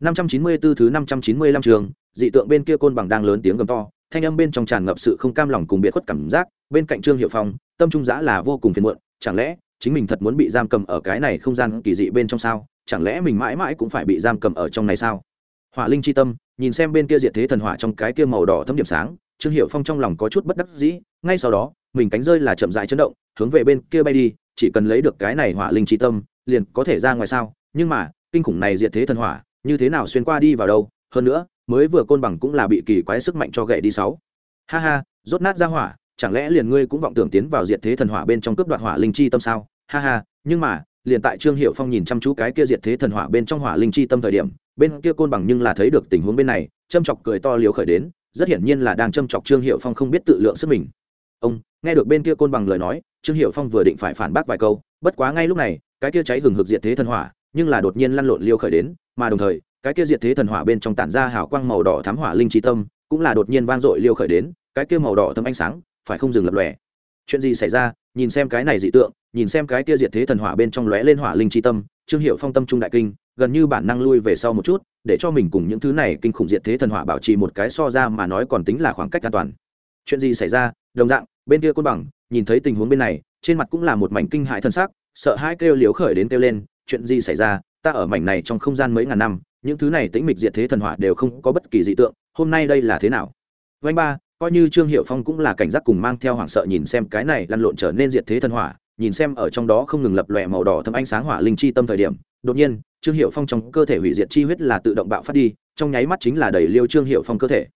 594 thứ 595 trường, dị tượng bên kia côn bằng đang lớn tiếng gầm to, thanh âm bên trong tràn ngập sự không cam lòng cùng biệt khuất cảm giác, bên cạnh Trương Hiệu Phong, tâm trung dã là vô cùng phiền muộn, chẳng lẽ chính mình thật muốn bị giam cầm ở cái này không gian kỳ dị bên trong sao? Chẳng lẽ mình mãi mãi cũng phải bị giam cầm ở trong này sao? Hỏa Linh chi tâm, nhìn xem bên kia diệt thế thần hỏa trong cái kia màu đỏ thâm điểm sáng, Trương Hiệu Phong trong lòng có chút bất đắc dĩ, ngay sau đó, mình cánh rơi là chậm rãi chấn động, hướng về bên kia bay đi, chỉ cần lấy được cái này Hỏa Linh chi tâm, liền có thể ra ngoài sao? Nhưng mà, kinh khủng này diệt thế thần hỏa, như thế nào xuyên qua đi vào đâu, hơn nữa, mới vừa côn bằng cũng là bị kỳ quái sức mạnh cho gậy đi sáu. Ha ha, rốt nát ra hỏa, chẳng lẽ liền ngươi cũng vọng tưởng tiến vào diệt thế thần hỏa bên trong cướp đoạt hỏa linh chi tâm sao? Ha ha, nhưng mà, liền tại trương hiệu phong nhìn chăm chú cái kia diệt thế thần hỏa bên trong hỏa linh chi tâm thời điểm, bên kia côn bằng nhưng là thấy được tình huống bên này, châm chọc cười to liều khởi đến, rất hiển nhiên là đang châm chọc trương hiệu phong không biết tự lượng sức mình. Ông, nghe được bên kia côn bằng lời nói, trương hiệu phong vừa định phải phản bác vài câu, bất quá ngay lúc này, cái kia cháy hừng hực diệt thế thần hỏa nhưng là đột nhiên lăn lộn liêu khởi đến, mà đồng thời, cái kia diệt thế thần hỏa bên trong tản ra hào quang màu đỏ thám hỏa linh trí tâm, cũng là đột nhiên vang dội liêu khởi đến, cái kia màu đỏ thâm ánh sáng, phải không dừng lập lòe. Chuyện gì xảy ra? Nhìn xem cái này dị tượng, nhìn xem cái kia diệt thế thần hỏa bên trong lóe lên hỏa linh trí tâm, trương hiệu phong tâm trung đại kinh, gần như bản năng lui về sau một chút, để cho mình cùng những thứ này kinh khủng diệt thế thần hỏa bảo trì một cái so ra mà nói còn tính là khoảng cách an toàn. Chuyện gì xảy ra? Đồng dạng, bên kia côn bằng, nhìn thấy tình huống bên này, trên mặt cũng là một mảnh kinh hại thân xác, sợ hai kêu liếu khởi đến kêu lên chuyện gì xảy ra, ta ở mảnh này trong không gian mấy ngàn năm, những thứ này tĩnh mịch diệt thế thần hỏa đều không có bất kỳ dị tượng, hôm nay đây là thế nào? Vanh ba, coi như trương hiệu phong cũng là cảnh giác cùng mang theo hoảng sợ nhìn xem cái này lăn lộn trở nên diệt thế thần hỏa, nhìn xem ở trong đó không ngừng lập lòe màu đỏ thâm ánh sáng hỏa linh chi tâm thời điểm, đột nhiên, trương hiệu phong trong cơ thể hủy diệt chi huyết là tự động bạo phát đi, trong nháy mắt chính là đẩy liêu trương hiệu phong cơ thể.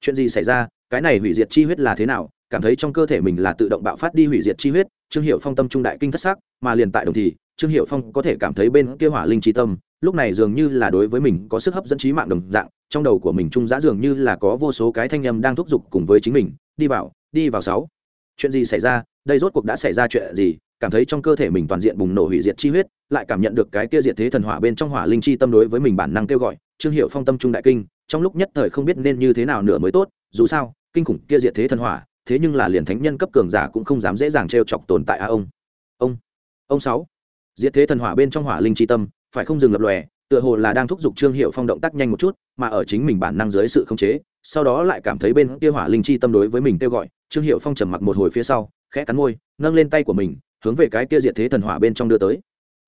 Chuyện gì xảy ra? Cái này hủy diệt chi huyết là thế nào? Cảm thấy trong cơ thể mình là tự động bạo phát đi hủy diệt chi huyết, trương hiệu phong tâm trung đại kinh thất sắc, mà liền tại đồng thì trương hiệu phong có thể cảm thấy bên kia hỏa linh chi tâm, lúc này dường như là đối với mình có sức hấp dẫn trí mạng đồng dạng, trong đầu của mình trung giã dường như là có vô số cái thanh âm đang thúc giục cùng với chính mình, đi vào đi vào sáu. Chuyện gì xảy ra? Đây rốt cuộc đã xảy ra chuyện gì? Cảm thấy trong cơ thể mình toàn diện bùng nổ hủy diệt chi huyết, lại cảm nhận được cái kia diệt thế thần hỏa bên trong hỏa linh chi tâm đối với mình bản năng kêu gọi, trương hiệu phong tâm trung đại kinh, trong lúc nhất thời không biết nên như thế nào nữa mới tốt, dù sao, kinh khủng kia diệt thế thần hỏa, thế nhưng là liền thánh nhân cấp cường giả cũng không dám dễ dàng trêu chọc tồn tại a ông. Ông ông sáu diệt thế thần hỏa bên trong hỏa linh chi tâm, phải không dừng lập lòe, tựa hồ là đang thúc giục trương hiệu phong động tác nhanh một chút, mà ở chính mình bản năng dưới sự khống chế, sau đó lại cảm thấy bên kia hỏa linh chi tâm đối với mình kêu gọi, trương hiệu phong trầm mặc một hồi phía sau, khẽ cắn môi, nâng lên tay của mình, hướng về cái kia diệt thế thần hỏa bên trong đưa tới.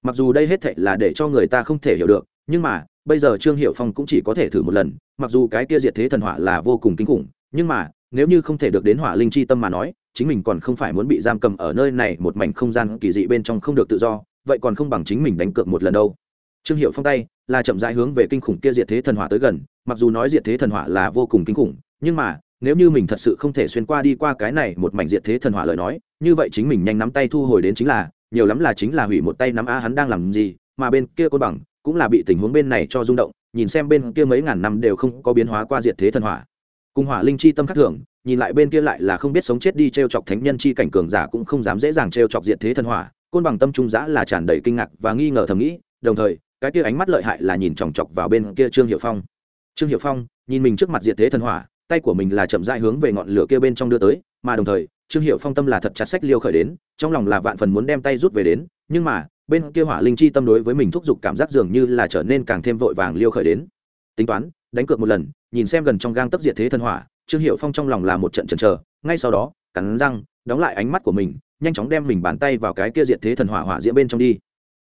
Mặc dù đây hết thệ là để cho người ta không thể hiểu được, nhưng mà, bây giờ trương hiệu phong cũng chỉ có thể thử một lần, mặc dù cái kia diệt thế thần hỏa là vô cùng kinh khủng, nhưng mà, nếu như không thể được đến hỏa linh chi tâm mà nói, chính mình còn không phải muốn bị giam cầm ở nơi này một mảnh không gian kỳ dị bên trong không được tự do vậy còn không bằng chính mình đánh cược một lần đâu. Trương hiệu phong tay là chậm rãi hướng về kinh khủng kia diệt thế thần hỏa tới gần, mặc dù nói diệt thế thần hỏa là vô cùng kinh khủng, nhưng mà, nếu như mình thật sự không thể xuyên qua đi qua cái này một mảnh diệt thế thần hỏa lời nói, như vậy chính mình nhanh nắm tay thu hồi đến chính là, nhiều lắm là chính là hủy một tay nắm a hắn đang làm gì, mà bên kia côn bằng cũng là bị tình huống bên này cho rung động, nhìn xem bên kia mấy ngàn năm đều không có biến hóa qua diệt thế thần hỏa. Cùng hỏa linh chi tâm khắc thượng nhìn lại bên kia lại là không biết sống chết đi t r e o chọc thánh nhân chi cảnh cường giả cũng không dám dễ dàng t r e o chọc diệt thế thần hỏa côn bằng tâm trung giã là tràn đầy kinh ngạc và nghi ngờ thầm nghĩ, đồng thời, cái kia ánh mắt lợi hại là nhìn chòng chọc vào bên kia trương hiệu phong. Trương hiệu phong nhìn mình trước mặt diệt thế thần hỏa, tay của mình là chậm dại hướng về ngọn lửa kia bên trong đưa tới, mà đồng thời, trương hiệu phong tâm là thật chặt sách liêu khởi đến, trong lòng là vạn phần muốn đem tay rút về đến, nhưng mà, bên kia hỏa linh chi tâm đối với mình thúc giục cảm giác dường như là trở nên càng thêm vội vàng liêu khởi đến. Tính toán, đánh cược một lần, nhìn xem gần trong gang tấp diệt thế thần hỏa, trương hiệu phong trong lòng là một trận chần chờ, ngay sau đó cắn răng, đóng lại ánh mắt của mình, nhanh chóng đem mình bàn tay vào cái kia diệt thế thần hỏa hỏa diễm bên trong đi.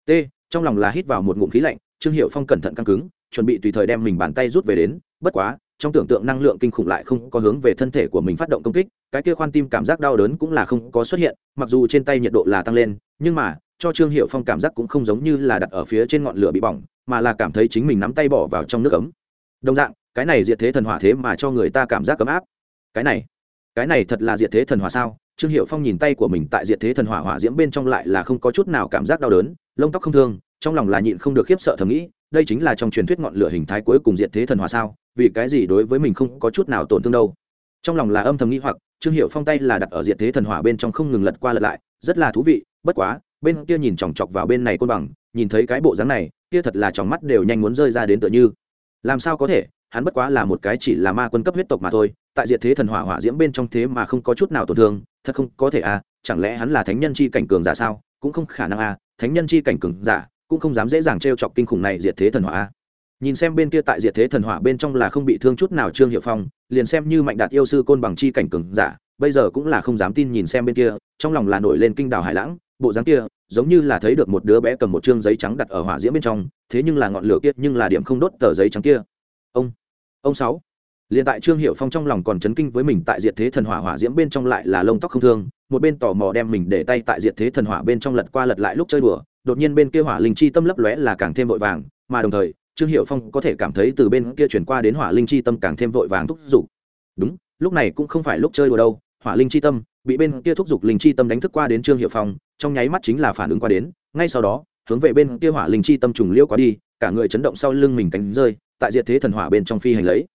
T, trong lòng là hít vào một ngụm khí lạnh, trương hiệu phong cẩn thận căng cứng, chuẩn bị tùy thời đem mình bàn tay rút về đến, bất quá, trong tưởng tượng năng lượng kinh khủng lại không có hướng về thân thể của mình phát động công kích, cái kia khoan tim cảm giác đau đớn cũng là không có xuất hiện, mặc dù trên tay nhiệt độ là tăng lên, nhưng mà, cho trương hiệu phong cảm giác cũng không giống như là đặt ở phía trên ngọn lửa bị bỏng, mà là cảm thấy chính mình nắm tay bỏ vào trong nước ấm. Đồng dạng, cái này diệt thế thần hỏa thế mà cho người ta cảm giác ấm áp. Cái này cái này thật là diệt thế thần hỏa sao? Trương hiệu phong nhìn tay của mình tại diệt thế thần hỏa hỏa diễm bên trong lại là không có chút nào cảm giác đau đớn, lông tóc không thương, trong lòng là nhịn không được khiếp sợ thầm nghĩ, đây chính là trong truyền thuyết ngọn lửa hình thái cuối cùng diệt thế thần hỏa sao? Vì cái gì đối với mình không có chút nào tổn thương đâu? Trong lòng là âm thầm nghĩ hoặc, trương hiệu phong tay là đặt ở diệt thế thần hỏa bên trong không ngừng lật qua lật lại, rất là thú vị, bất quá, bên kia nhìn chòng chọc vào bên này côn bằng, nhìn thấy cái bộ dáng này, kia thật là trong mắt đều nhanh muốn rơi ra đến tựa như. Làm sao có thể, hắn bất quá là một cái chỉ là ma quân cấp huyết tộc mà thôi tại diệt thế thần hỏa hỏa diễm bên trong thế mà không có chút nào tổn thương, thật không có thể à chẳng lẽ hắn là thánh nhân chi cảnh cường giả sao? Cũng không khả năng à thánh nhân chi cảnh cường giả, cũng không dám dễ dàng t r e o chọc kinh khủng này diệt thế thần hỏa à. nhìn xem bên kia tại diệt thế thần hỏa bên trong là không bị thương chút nào trương hiệu phong, liền xem như mạnh đạt yêu sư côn bằng chi cảnh cường giả, bây giờ cũng là không dám tin nhìn xem bên kia, trong lòng là nổi lên kinh đảo hải lãng, bộ dáng kia, giống như là thấy được một đứa bé cầm một chương giấy trắng đặt ở hỏa diễm bên trong, thế nhưng là ngọn lửa kia nhưng là điểm không đốt tờ giấy trắng kia. Ông ông sáu liền tại trương hiệu phong trong lòng còn chấn kinh với mình tại diệt thế thần hỏa hỏa diễm bên trong lại là lông tóc không thương, một bên tò mò đem mình để tay tại diệt thế thần hỏa bên trong lật qua lật lại lúc chơi đùa, đột nhiên bên kia hỏa linh chi tâm lấp lóe là càng thêm vội vàng, mà đồng thời, trương hiệu phong có thể cảm thấy từ bên kia chuyển qua đến hỏa linh chi tâm càng thêm vội vàng thúc giục. Đúng, lúc này cũng không phải lúc chơi đùa đâu, hỏa linh chi tâm bị bên kia thúc giục linh chi tâm đánh thức qua đến trương hiệu phong, trong nháy mắt chính là phản ứng qua đến, ngay sau đó, hướng về bên kia hỏa linh chi tâm trùng liễu quá đi, cả người chấn động sau lưng mình cánh rơi, tại diệt thế thần hỏa bên trong phi hành lấy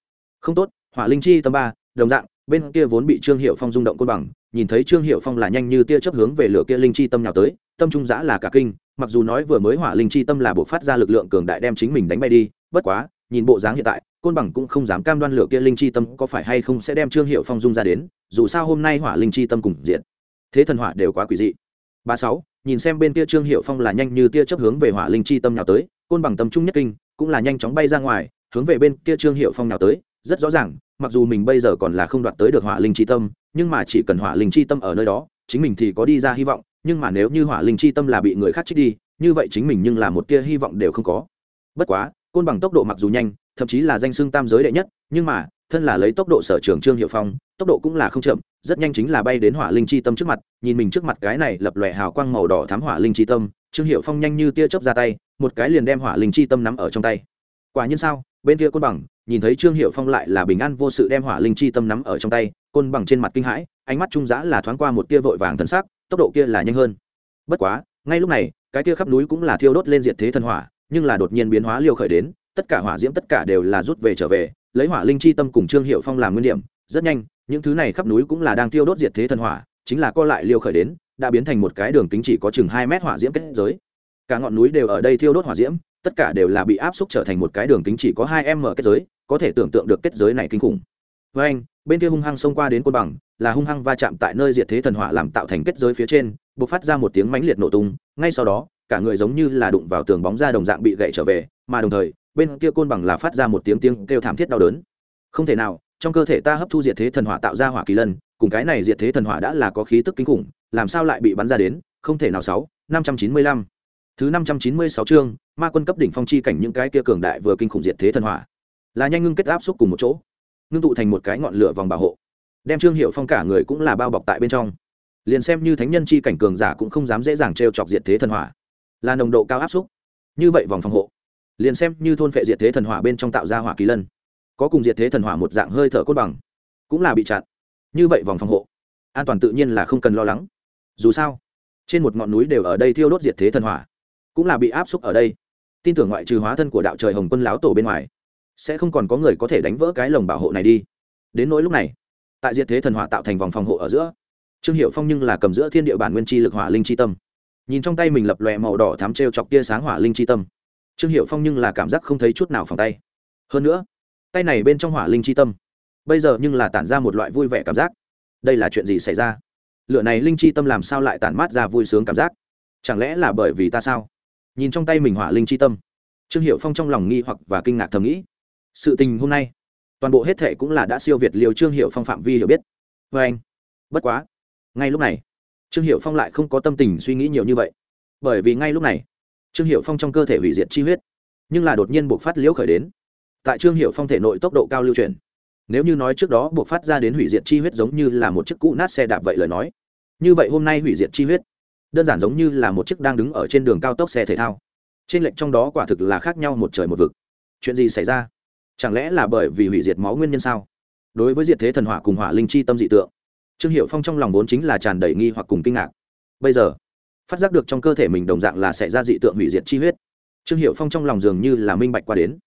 không tốt, hỏa linh chi tâm ba, đồng dạng, bên kia vốn bị trương hiệu phong rung động côn bằng, nhìn thấy trương hiệu phong là nhanh như tia chớp hướng về lửa kia linh chi tâm nhào tới, tâm trung giã là cả kinh, mặc dù nói vừa mới hỏa linh chi tâm là buộc phát ra lực lượng cường đại đem chính mình đánh bay đi, bất quá, nhìn bộ dáng hiện tại, côn bằng cũng không dám cam đoan lửa kia linh chi tâm có phải hay không sẽ đem trương hiệu phong dung ra đến, dù sao hôm nay hỏa linh chi tâm cùng diện. Thế thần hỏa đều quá quỷ dị. Ba sáu, nhìn xem bên kia trương hiệu phong là nhanh như tia chớp hướng về hỏa linh chi tâm nhào tới, côn bằng tâm trung nhất kinh, cũng là nhanh chóng bay ra ngoài, hướng về bên kia trương hiệu phong nhào tới rất rõ ràng, mặc dù mình bây giờ còn là không đoạt tới được hỏa linh chi tâm, nhưng mà chỉ cần hỏa linh chi tâm ở nơi đó, chính mình thì có đi ra hy vọng, nhưng mà nếu như hỏa linh chi tâm là bị người khác trích đi, như vậy chính mình nhưng là một tia hy vọng đều không có. Bất quá, côn bằng tốc độ mặc dù nhanh, thậm chí là danh xưng tam giới đệ nhất, nhưng mà, thân là lấy tốc độ sở trường trương hiệu phong, tốc độ cũng là không chậm, rất nhanh chính là bay đến hỏa linh chi tâm trước mặt, nhìn mình trước mặt cái này lập lòe hào quang màu đỏ thám hỏa linh chi tâm, trương hiệu phong nhanh như tia chớp ra tay, một cái liền đem hỏa linh chi tâm nắm ở trong tay. Quả nhiên sao? Bên kia côn bằng, nhìn thấy trương hiệu phong lại là bình an vô sự đem hỏa linh chi tâm nắm ở trong tay, côn bằng trên mặt kinh hãi, ánh mắt trung giã là thoáng qua một tia vội vàng thân sắc, tốc độ kia là nhanh hơn. Bất quá, ngay lúc này, cái kia khắp núi cũng là thiêu đốt lên diệt thế thần hỏa, nhưng là đột nhiên biến hóa liêu khởi đến, tất cả hỏa diễm tất cả đều là rút về trở về, lấy hỏa linh chi tâm cùng trương hiệu phong làm nguyên điểm, rất nhanh, những thứ này khắp núi cũng là đang tiêu đốt diệt thế thần hỏa, chính là co lại liêu khởi đến, đã biến thành một cái đường kính chỉ có chừng hai mét hỏa diễm kết giới. Cả ngọn núi đều ở đây thiêu đốt hỏa diễm tất cả đều là bị áp xúc trở thành một cái đường kính chỉ có hai m kết giới, có thể tưởng tượng được kết giới này kinh khủng. Với anh, bên kia hung hăng xông qua đến côn bằng, là hung hăng va chạm tại nơi diệt thế thần hỏa làm tạo thành kết giới phía trên b ộ c phát ra một tiếng mãnh liệt nổ tung, ngay sau đó, cả người giống như là đụng vào tường bóng ra đồng dạng bị gậy trở về, mà đồng thời, bên kia côn bằng là phát ra một tiếng tiếng kêu thảm thiết đau đớn. Không thể nào, trong cơ thể ta hấp thu diệt thế thần hỏa tạo ra hỏa kỳ lân, cùng cái này diệt thế thần hỏa đã là có khí tức kinh khủng, làm sao lại bị bắn ra đến? Không thể nào sáu, năm trăm chín mươi lăm. Thứ năm trăm chín mươi sáu chương ma quân cấp đỉnh phong chi cảnh những cái kia cường đại vừa kinh khủng diệt thế thần hỏa, là nhanh ngưng kết áp xúc cùng một chỗ, ngưng tụ thành một cái ngọn lửa vòng bảo hộ, đem trương hiệu phong cả người cũng là bao bọc tại bên trong. Liền xem như thánh nhân chi cảnh cường giả cũng không dám dễ dàng t chọc diệt thế thần hỏa, là nồng độ cao áp xúc. Như vậy vòng phòng hộ, liền xem như thôn phệ diệt thế thần hỏa bên trong tạo ra hỏa kỳ lân, có cùng diệt thế thần hỏa một dạng hơi thở cốt bằng, cũng là bị chặn. Như vậy vòng phòng hộ, an toàn tự nhiên là không cần lo lắng. Dù sao, trên một ngọn núi đều ở đây thiêu đốt diệt thế thần hỏa, cũng là bị áp xúc ở đây tin tưởng ngoại trừ hóa thân của đạo trời hồng quân láo tổ bên ngoài, sẽ không còn có người có thể đánh vỡ cái lồng bảo hộ này đi. Đến nỗi lúc này, tại diệt thế thần hỏa tạo thành vòng phòng hộ ở giữa, trương hiệu phong nhưng là cầm giữa thiên địa bản nguyên chi lực hỏa linh chi tâm. Nhìn trong tay mình lập lòe màu đỏ thám t r e o chọc tia sáng hỏa linh chi tâm, trương hiệu phong nhưng là cảm giác không thấy chút nào phòng tay. Hơn nữa, tay này bên trong hỏa linh chi tâm, bây giờ nhưng là tản ra một loại vui vẻ cảm giác. Đây là chuyện gì xảy ra? Lựa này linh chi tâm làm sao lại tản mát ra vui sướng cảm giác? Chẳng lẽ là bởi vì ta sao? Nhìn trong tay mình hỏa linh chi tâm. Trương hiệu phong trong lòng nghi hoặc và kinh ngạc thầm nghĩ. Sự tình hôm nay, toàn bộ hết thệ cũng là đã siêu việt liều trương hiệu phong phạm vi hiểu biết. Vê anh, bất quá, ngay lúc này, trương hiệu phong lại không có tâm tình suy nghĩ nhiều như vậy. Bởi vì ngay lúc này, trương hiệu phong trong cơ thể hủy diệt chi huyết, nhưng là đột nhiên buộc phát liễu khởi đến. Tại trương hiệu phong thể nội tốc độ cao lưu truyền nếu như nói trước đó buộc phát ra đến hủy diệt chi huyết giống như là một chiếc cũ nát xe đạp vậy lời nói. Như vậy hôm nay hủy diệt chi huyết đơn giản giống như là một chiếc đang đứng ở trên đường cao tốc xe thể thao. Trên lệnh trong đó quả thực là khác nhau một trời một vực. Chuyện gì xảy ra? Chẳng lẽ là bởi vì hủy diệt máu nguyên nhân sao? Đối với diệt thế thần hỏa cùng hỏa linh chi tâm dị tượng, trương hiệu phong trong lòng vốn chính là tràn đầy nghi hoặc cùng kinh ngạc. Bây giờ, phát giác được trong cơ thể mình đồng dạng là xảy ra dị tượng hủy diệt chi huyết, trương hiệu phong trong lòng dường như là minh bạch qua đến.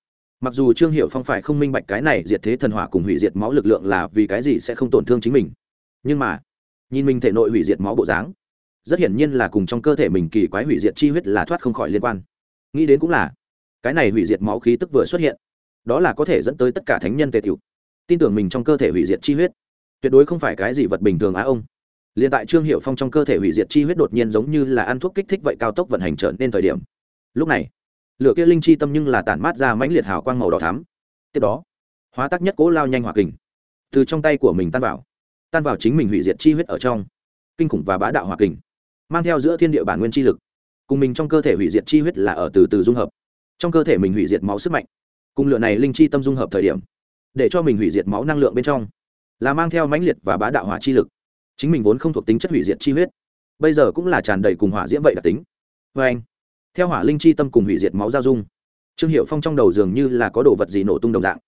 Mặc dù trương hiệu phong phải không minh bạch cái này diệt thế thần hỏa cùng hủy diệt máu lực lượng là vì cái gì sẽ không tổn thương chính mình, nhưng mà, nhìn mình thể nội hủy diệt máu bộ dáng rất hiển nhiên là cùng trong cơ thể mình kỳ quái hủy diệt chi huyết là thoát không khỏi liên quan. Nghĩ đến cũng là, cái này hủy diệt máu khí tức vừa xuất hiện, đó là có thể dẫn tới tất cả thánh nhân tề tiểu. Tin tưởng mình trong cơ thể hủy diệt chi huyết, tuyệt đối không phải cái gì vật bình thường á ông. Liền tại trương hiệu phong trong cơ thể hủy diệt chi huyết đột nhiên giống như là ăn thuốc kích thích vậy cao tốc vận hành trở nên thời điểm. Lúc này, lửa kia linh chi tâm nhưng là tản mát ra mãnh liệt hào quang màu đỏ thắm. Tiếp đó, hóa tác nhất cố lao nhanh hỏa kình, từ trong tay của mình tan vào tan vào chính mình hủy diệt chi huyết ở trong. Kinh khủng và bá đạo hỏa kình mang theo giữa thiên địa bản nguyên chi lực. Cùng mình trong cơ thể hủy diệt chi huyết là ở từ từ dung hợp. Trong cơ thể mình hủy diệt máu sức mạnh. Cùng lửa này linh chi tâm dung hợp thời điểm, để cho mình hủy diệt máu năng lượng bên trong, là mang theo mãnh liệt và bá đạo hỏa chi lực. Chính mình vốn không thuộc tính chất hủy diệt chi huyết, bây giờ cũng là tràn đầy cùng hỏa diễm vậy đặc tính. Vê anh, theo hỏa linh chi tâm cùng hủy diệt máu giao dung, trương hiệu phong trong đầu dường như là có đồ vật gì nổ tung đồng dạng.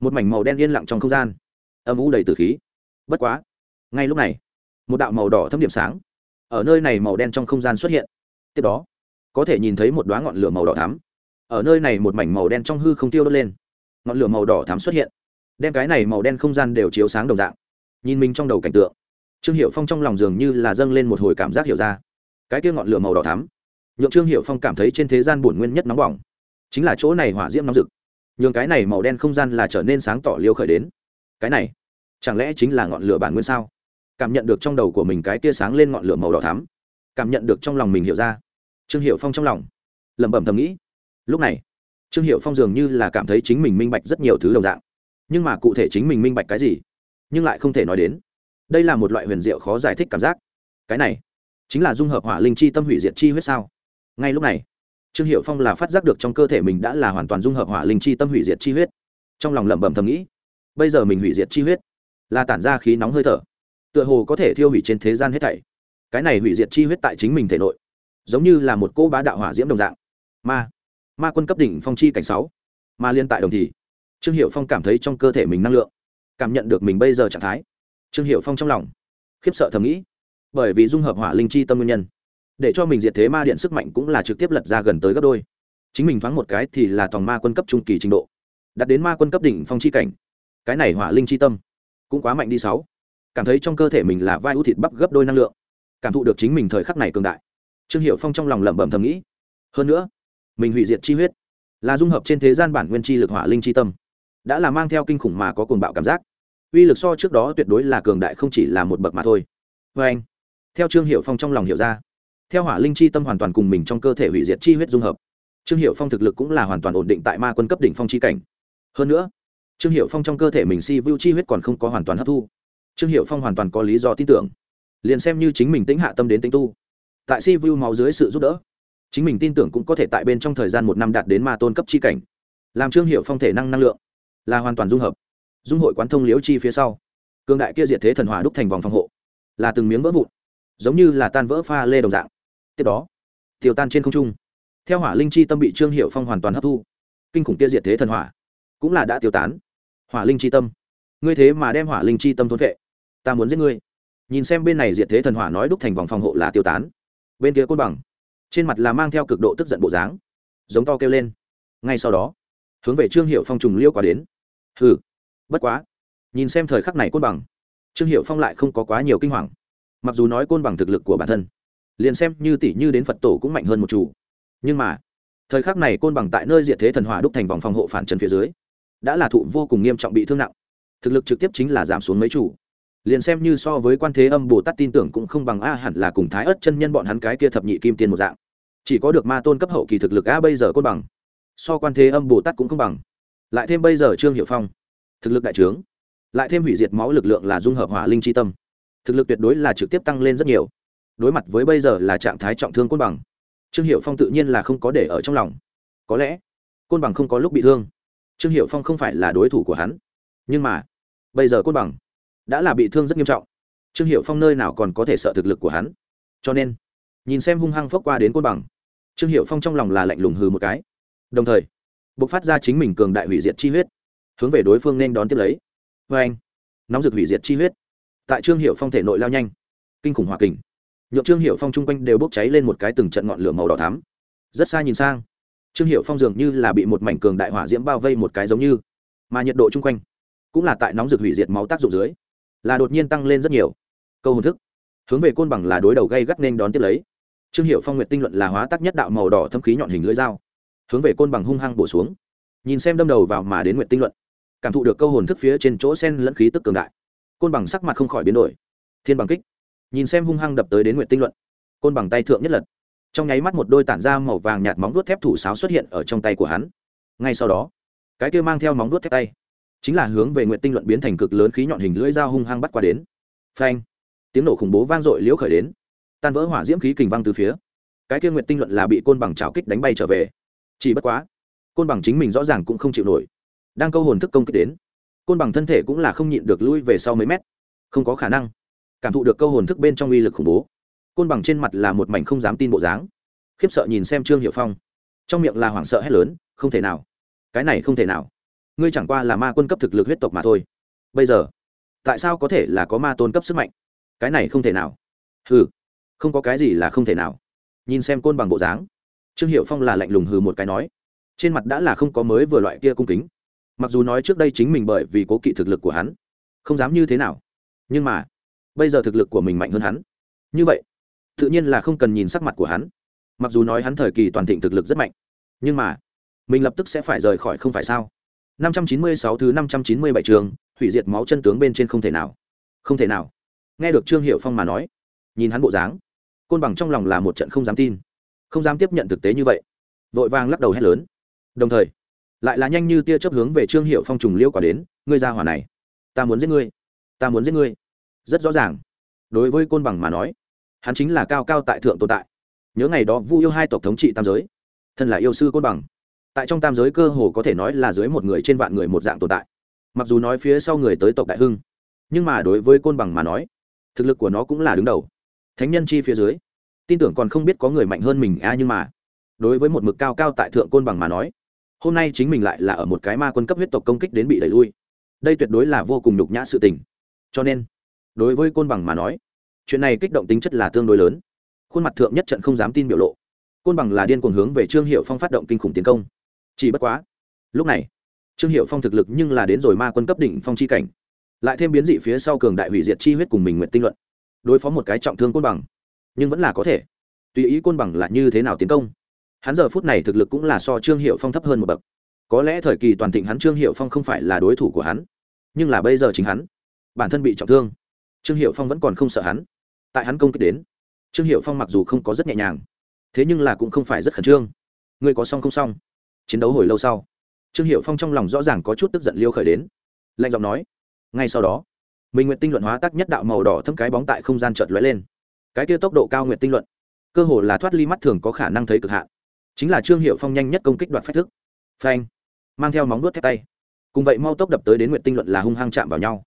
Một mảnh màu đen yên lặng trong không gian. Âm u đầy từ khí. Bất quá, ngay lúc này, một đạo màu đỏ thâm điểm sáng ở nơi này màu đen trong không gian xuất hiện. Tiếp đó, có thể nhìn thấy một đoá ngọn lửa màu đỏ thắm. Ở nơi này một mảnh màu đen trong hư không tiêu đốt lên, ngọn lửa màu đỏ thắm xuất hiện, đem cái này màu đen không gian đều chiếu sáng đồng dạng. Nhìn mình trong đầu cảnh tượng, trương hiệu phong trong lòng dường như là dâng lên một hồi cảm giác hiểu ra. Cái kia ngọn lửa màu đỏ thắm, nhượng trương hiệu phong cảm thấy trên thế gian bổn nguyên nhất nóng bỏng, chính là chỗ này hỏa diễm nóng rực. Nhường cái này màu đen không gian là trở nên sáng tỏ liêu khởi đến. Cái này, chẳng lẽ chính là ngọn lửa bản nguyên sao? Cảm nhận được trong đầu của mình cái tia sáng lên ngọn lửa màu đỏ thắm. Cảm nhận được trong lòng mình hiểu ra. Trương hiệu phong trong lòng lẩm bẩm thầm nghĩ. Lúc này, trương hiệu phong dường như là cảm thấy chính mình minh bạch rất nhiều thứ đồng dạng. Nhưng mà cụ thể chính mình minh bạch cái gì, nhưng lại không thể nói đến. Đây là một loại huyền diệu khó giải thích cảm giác. Cái này chính là dung hợp hỏa linh chi tâm hủy diệt chi huyết sao? Ngay lúc này, trương hiệu phong là phát giác được trong cơ thể mình đã là hoàn toàn dung hợp hỏa linh chi tâm hủy diệt chi huyết. Trong lòng lẩm bẩm thầm nghĩ, bây giờ mình hủy diệt chi huyết là tản ra khí nóng hơi thở tựa hồ có thể thiêu hủy trên thế gian hết thảy. Cái này hủy diệt chi huyết tại chính mình thể nội, giống như là một cô bá đạo hỏa diễm đồng dạng. Ma ma quân cấp đỉnh phong chi cảnh sáu, ma liên tại đồng thì. Trương hiệu phong cảm thấy trong cơ thể mình năng lượng, cảm nhận được mình bây giờ trạng thái. Trương hiệu phong trong lòng khiếp sợ thầm nghĩ, bởi vì dung hợp hỏa linh chi tâm nguyên nhân, để cho mình diệt thế ma điện sức mạnh cũng là trực tiếp lật ra gần tới gấp đôi. Chính mình thoáng một cái thì là tòng ma quân cấp trung kỳ trình độ đặt đến ma quân cấp đỉnh phong chi cảnh. Cái này hỏa linh chi tâm cũng quá mạnh đi sáu cảm thấy trong cơ thể mình là vai ưu thịt bắp gấp đôi năng lượng. Cảm thụ được chính mình thời khắc này cường đại. Trương hiệu phong trong lòng lẩm bẩm thầm nghĩ. Hơn nữa, mình hủy diệt chi huyết là dung hợp trên thế gian bản nguyên chi lực hỏa linh chi tâm. Đã là mang theo kinh khủng mà có cuồng bạo cảm giác. Uy lực so trước đó tuyệt đối là cường đại không chỉ là một bậc mà thôi. Vê anh, theo trương hiệu phong trong lòng hiểu ra, theo hỏa linh chi tâm hoàn toàn cùng mình trong cơ thể hủy diệt chi huyết dung hợp, trương hiệu phong thực lực cũng là hoàn toàn ổn định tại ma quân cấp đỉnh phong chi cảnh. Hơn nữa, trương hiệu phong trong cơ thể mình si vu chi huyết còn không có hoàn toàn hấp thu trương hiệu phong hoàn toàn có lý do tin tưởng. Liền xem như chính mình tính hạ tâm đến tính tu, tại si vu máu dưới sự giúp đỡ, chính mình tin tưởng cũng có thể tại bên trong thời gian một năm đạt đến ma tôn cấp chi cảnh. Làm trương hiệu phong thể năng năng lượng là hoàn toàn dung hợp, dung hội quán thông liễu chi phía sau. Cương đại kia diệt thế thần hỏa đúc thành vòng phòng hộ, là từng miếng vỡ vụn, giống như là tan vỡ pha lê đồng dạng. Tiếp đó, tiêu tan trên không trung. Theo hỏa linh chi tâm bị trương hiệu phong hoàn toàn hấp thu, kinh khủng kia diệt thế thần hỏa cũng là đã tiêu tán. Hỏa linh chi tâm, ngươi thế mà đem hỏa linh chi tâm thốn vệ ta muốn giết ngươi. Nhìn xem bên này diệt thế thần hỏa nói đúc thành vòng phòng hộ là tiêu tán. Bên kia côn bằng. Trên mặt là mang theo cực độ tức giận bộ dáng. Giống to kêu lên. Ngay sau đó, hướng về trương hiệu phong trùng liêu quả đến. Hừ, bất quá. Nhìn xem thời khắc này côn bằng, trương hiệu phong lại không có quá nhiều kinh hoàng. Mặc dù nói côn bằng thực lực của bản thân, liền xem như tỷ như đến phật tổ cũng mạnh hơn một chủ. Nhưng mà, thời khắc này côn bằng tại nơi diệt thế thần hỏa đúc thành vòng phòng hộ phản trần phía dưới, đã là thụ vô cùng nghiêm trọng bị thương nặng. Thực lực trực tiếp chính là giảm xuống mấy chủ liền xem như so với quan thế âm bồ tát tin tưởng cũng không bằng a hẳn là cùng thái ất chân nhân bọn hắn cái kia thập nhị kim tiền một dạng. Chỉ có được ma tôn cấp hậu kỳ thực lực a bây giờ côn bằng, so quan thế âm bồ tát cũng không bằng. Lại thêm bây giờ trương hiệu phong, thực lực đại trướng. Lại thêm hủy diệt máu lực lượng là dung hợp hỏa linh c tâm. Thực lực tuyệt đối là trực tiếp tăng lên rất nhiều. Đối mặt với bây giờ là trạng thái trọng thương côn bằng, trương hiệu phong tự nhiên là không có để ở trong lòng. Có lẽ, côn bằng không có lúc bị thương. Trương hiệu phong không phải là đối thủ của hắn. Nhưng mà, bây giờ côn bằng đã là bị thương rất nghiêm trọng. Trương hiệu phong nơi nào còn có thể sợ thực lực của hắn? Cho nên, nhìn xem hung hăng phốc qua đến côn bằng, trương hiệu phong trong lòng là lạnh lùng hừ một cái. Đồng thời b ộ c phát ra chính mình cường đại hủy diệt chi huyết, hướng về đối phương nên đón tiếp lấy. Vê anh, nóng rực hủy diệt chi huyết. Tại trương hiệu phong thể nội lao nhanh, kinh khủng hòa kình nhộn trương hiệu phong chung quanh đều bốc cháy lên một cái từng trận ngọn lửa màu đỏ thám rất xa nhìn sang, trương hiệu phong dường như là bị một mảnh cường đại hỏa diễm bao vây một cái giống như, mà nhiệt độ chung quanh cũng là tại nóng rực hủy diệt máu tác dụng dưới là đột nhiên tăng lên rất nhiều. Câu hồn thức. Hướng về côn bằng là đối đầu gây gắt nên đón tiếp lấy. Trương hiệu phong Nguyệt tinh luận là hóa tác nhất đạo màu đỏ thâm khí nhọn hình lưỡi dao. Hướng về côn bằng hung hăng bổ xuống. Nhìn xem đâm đầu vào mà đến Nguyệt tinh luận. Cảm thụ được câu hồn thức phía trên chỗ sen lẫn khí tức cường đại. Côn bằng sắc mặt không khỏi biến đổi. Thiên bằng kích. Nhìn xem hung hăng đập tới đến Nguyệt tinh luận. Côn bằng tay thượng nhất lật. Trong nháy mắt một đôi tản ra màu vàng nhạt móng vuốt thép thủ sáo xuất hiện ở trong tay của hắn. Ngay sau đó, cái kia mang theo móng vuốt thép tay chính là hướng về nguyện tinh luận biến thành cực lớn khí nhọn hình lưỡi dao hung hăng bắt qua đến. Phanh! Tiếng nổ khủng bố vang dội liễu khởi đến. Tan vỡ hỏa diễm khí kình văng từ phía. Cái kia nguyện tinh luận là bị côn bằng trào kích đánh bay trở về. Chỉ bất quá, côn bằng chính mình rõ ràng cũng không chịu nổi. Đang câu hồn thức công kích đến, côn bằng thân thể cũng là không nhịn được lui về sau mấy mét. Không có khả năng. Cảm thụ được câu hồn thức bên trong uy lực khủng bố, côn bằng trên mặt là một mảnh không dám tin bộ dáng. Khiếp sợ nhìn xem trương hiệu phong. Trong miệng là hoảng sợ hét lớn, không thể nào. Cái này không thể nào ngươi chẳng qua là ma quân cấp thực lực huyết tộc mà thôi. Bây giờ, tại sao có thể là có ma tôn cấp sức mạnh? Cái này không thể nào. Hừ, không có cái gì là không thể nào. Nhìn xem côn bằng bộ dáng, trương hiệu phong là lạnh lùng hừ một cái nói, trên mặt đã là không có mới vừa loại kia cung kính. Mặc dù nói trước đây chính mình bởi vì cố kỵ thực lực của hắn, không dám như thế nào, nhưng mà bây giờ thực lực của mình mạnh hơn hắn. Như vậy, tự nhiên là không cần nhìn sắc mặt của hắn. Mặc dù nói hắn thời kỳ toàn thịnh thực lực rất mạnh, nhưng mà mình lập tức sẽ phải rời khỏi không phải sao? 596 thứ 597 trường, hủy diệt máu chân tướng bên trên không thể nào. Không thể nào. Nghe được trương hiệu phong mà nói, nhìn hắn bộ dáng, côn bằng trong lòng là một trận không dám tin. Không dám tiếp nhận thực tế như vậy. Vội vàng lắc đầu hét lớn. Đồng thời, lại là nhanh như tia chớp hướng về trương hiệu phong trùng liêu quả đến, ngươi ra hỏa này, ta muốn giết ngươi, ta muốn giết ngươi. Rất rõ ràng. Đối với côn bằng mà nói, hắn chính là cao cao tại thượng tồn tại. Nhớ ngày đó vu yêu hai tộc thống trị tam giới, thân là yêu sư côn bằng tại trong tam giới cơ hồ có thể nói là dưới một người trên vạn người một dạng tồn tại. Mặc dù nói phía sau người tới tộc đại hưng, nhưng mà đối với côn bằng mà nói, thực lực của nó cũng là đứng đầu. Thánh nhân chi phía dưới, tin tưởng còn không biết có người mạnh hơn mình, a, nhưng mà, đối với một mực cao cao tại thượng côn bằng mà nói, hôm nay chính mình lại là ở một cái ma quân cấp huyết tộc công kích đến bị đẩy lui. Đây tuyệt đối là vô cùng nhục nhã sự tình. Cho nên, đối với côn bằng mà nói, chuyện này kích động tính chất là tương đối lớn. Khuôn mặt thượng nhất trận không dám tin biểu lộ. Côn bằng là điên cuồng hướng về trương hiệu phong phát động kinh khủng tiến công chỉ bất quá, lúc này, trương hiệu phong thực lực nhưng là đến rồi ma quân cấp đỉnh phong chi cảnh, lại thêm biến dị phía sau cường đại hủy diệt chi huyết cùng mình nguyện tinh luận, đối phó một cái trọng thương côn bằng, nhưng vẫn là có thể. Tùy ý côn bằng là như thế nào tiến công? Hắn giờ phút này thực lực cũng là so trương hiệu phong thấp hơn một bậc. Có lẽ thời kỳ toàn thịnh hắn trương hiệu phong không phải là đối thủ của hắn, nhưng là bây giờ chính hắn, bản thân bị trọng thương, trương hiệu phong vẫn còn không sợ hắn. Tại hắn công kích đến, trương hiệu phong mặc dù không có rất nhẹ nhàng, thế nhưng là cũng không phải rất khẩn trương. Ngươi có xong không xong? Chiến đấu hồi lâu sau, trương hiệu phong trong lòng rõ ràng có chút tức giận liêu khởi đến. Lạnh giọng nói, ngay sau đó, mình nguyện tinh luận hóa tác nhất đạo màu đỏ thâm cái bóng tại không gian chợt lóe lên. Cái kia tốc độ cao nguyện tinh luận, cơ hồ là thoát ly mắt thường có khả năng thấy cực hạn. Chính là trương hiệu phong nhanh nhất công kích đoạt phách thức. Phanh, mang theo móng nuốt thép tay. Cùng vậy mau tốc đập tới đến nguyện tinh luận là hung hăng chạm vào nhau.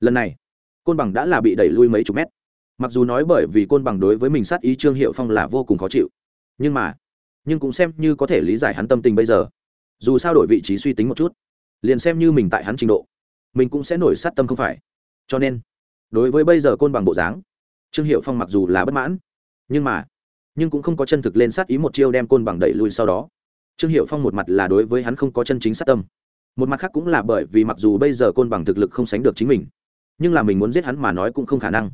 Lần này, côn bằng đã là bị đẩy lui mấy chục mét. Mặc dù nói bởi vì côn bằng đối với mình sát ý trương hiệu phong là vô cùng khó chịu. Nhưng mà nhưng cũng xem như có thể lý giải hắn tâm tình bây giờ. Dù sao đổi vị trí suy tính một chút, liền xem như mình tại hắn trình độ, mình cũng sẽ nổi sát tâm không phải. Cho nên, đối với bây giờ côn bằng bộ dáng, trương hiệu phong mặc dù là bất mãn, nhưng mà, nhưng cũng không có chân thực lên sát ý một chiêu đem côn bằng đẩy lui sau đó. Trương hiệu phong một mặt là đối với hắn không có chân chính sát tâm. Một mặt khác cũng là bởi vì mặc dù bây giờ côn bằng thực lực không sánh được chính mình, nhưng là mình muốn giết hắn mà nói cũng không khả năng.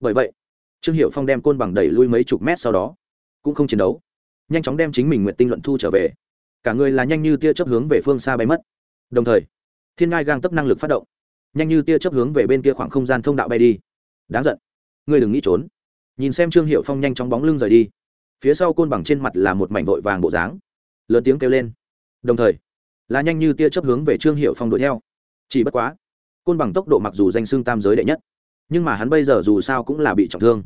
Bởi vậy, trương hiệu phong đem côn bằng đẩy lui mấy chục mét sau đó, cũng không chiến đấu nhanh chóng đem chính mình nguyện tinh luận thu trở về. Cả người là nhanh như tia chấp hướng về phương xa bay mất. Đồng thời, thiên ngai gang tấp năng lực phát động. Nhanh như tia chấp hướng về bên kia khoảng không gian thông đạo bay đi. Đáng giận. Ngươi đừng nghĩ trốn. Nhìn xem trương hiệu phong nhanh chóng bóng lưng rời đi. Phía sau côn bằng trên mặt là một mảnh vội vàng bộ dáng. Lớn tiếng kêu lên. Đồng thời, là nhanh như tia chấp hướng về trương hiệu phong đuổi theo. Chỉ bất quá, côn bằng tốc độ mặc dù danh xưng tam giới đệ nhất, nhưng mà hắn bây giờ dù sao cũng là bị trọng thương.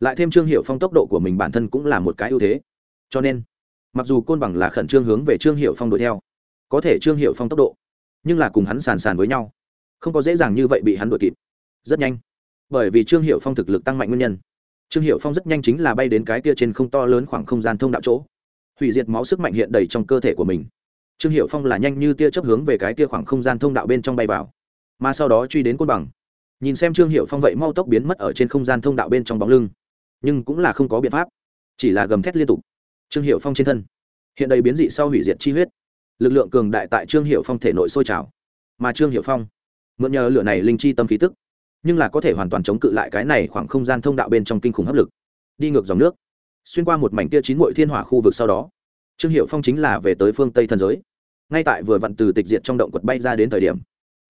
Lại thêm trương hiệu phong tốc độ của mình bản thân cũng là một cái ưu thế cho nên, mặc dù côn bằng là khẩn trương hướng về trương hiệu phong đuổi theo, có thể trương hiệu phong tốc độ, nhưng là cùng hắn sàn sàn với nhau, không có dễ dàng như vậy bị hắn đuổi kịp. Rất nhanh, bởi vì trương hiệu phong thực lực tăng mạnh nguyên nhân, trương hiệu phong rất nhanh chính là bay đến cái kia trên không to lớn khoảng không gian thông đạo chỗ, hủy diệt máu sức mạnh hiện đầy trong cơ thể của mình. Trương hiệu phong là nhanh như tia chấp hướng về cái kia khoảng không gian thông đạo bên trong bay vào, mà sau đó truy đến côn bằng, nhìn xem trương hiệu phong vậy mau tốc biến mất ở trên không gian thông đạo bên trong bóng lưng, nhưng cũng là không có biện pháp, chỉ là gầm thét liên tục trương hiệu phong trên thân. Hiện đầy biến dị sau hủy diệt chi huyết. Lực lượng cường đại tại trương hiệu phong thể nội sôi trào. Mà trương hiệu phong, mượn nhờ lửa này linh chi tâm khí tức, nhưng là có thể hoàn toàn chống cự lại cái này khoảng không gian thông đạo bên trong kinh khủng hấp lực. Đi ngược dòng nước, xuyên qua một mảnh kia chín mội thiên hỏa khu vực sau đó, trương hiệu phong chính là về tới phương tây thần giới. Ngay tại vừa vặn từ tịch diệt trong động quật bay ra đến thời điểm,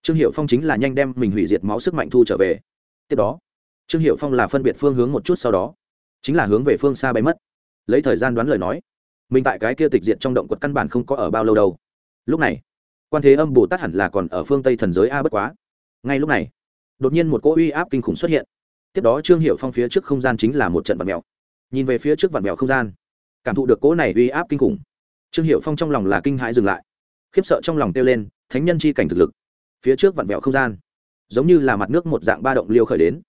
trương hiệu phong chính là nhanh đem mình hủy diệt máu sức mạnh thu trở về. Tiếp đó, trương hiệu phong là phân biệt phương hướng một chút sau đó, chính là hướng về phương xa bay mất lấy thời gian đoán lời nói. Mình tại cái kia tịch diệt trong động quật căn bản không có ở bao lâu đâu. Lúc này, quan thế âm bồ tát hẳn là còn ở phương tây thần giới a bất quá. Ngay lúc này, đột nhiên một cỗ uy áp kinh khủng xuất hiện. Tiếp đó trương hiệu phong phía trước không gian chính là một trận vật mèo. Nhìn về phía trước vật mèo không gian, cảm thụ được cỗ này uy áp kinh khủng. Trương hiệu phong trong lòng là kinh hãi dừng lại. Khiếp sợ trong lòng kêu lên, thánh nhân chi cảnh thực lực. Phía trước vặn vẹo không gian, giống như là mặt nước một dạng ba động liêu khởi đến.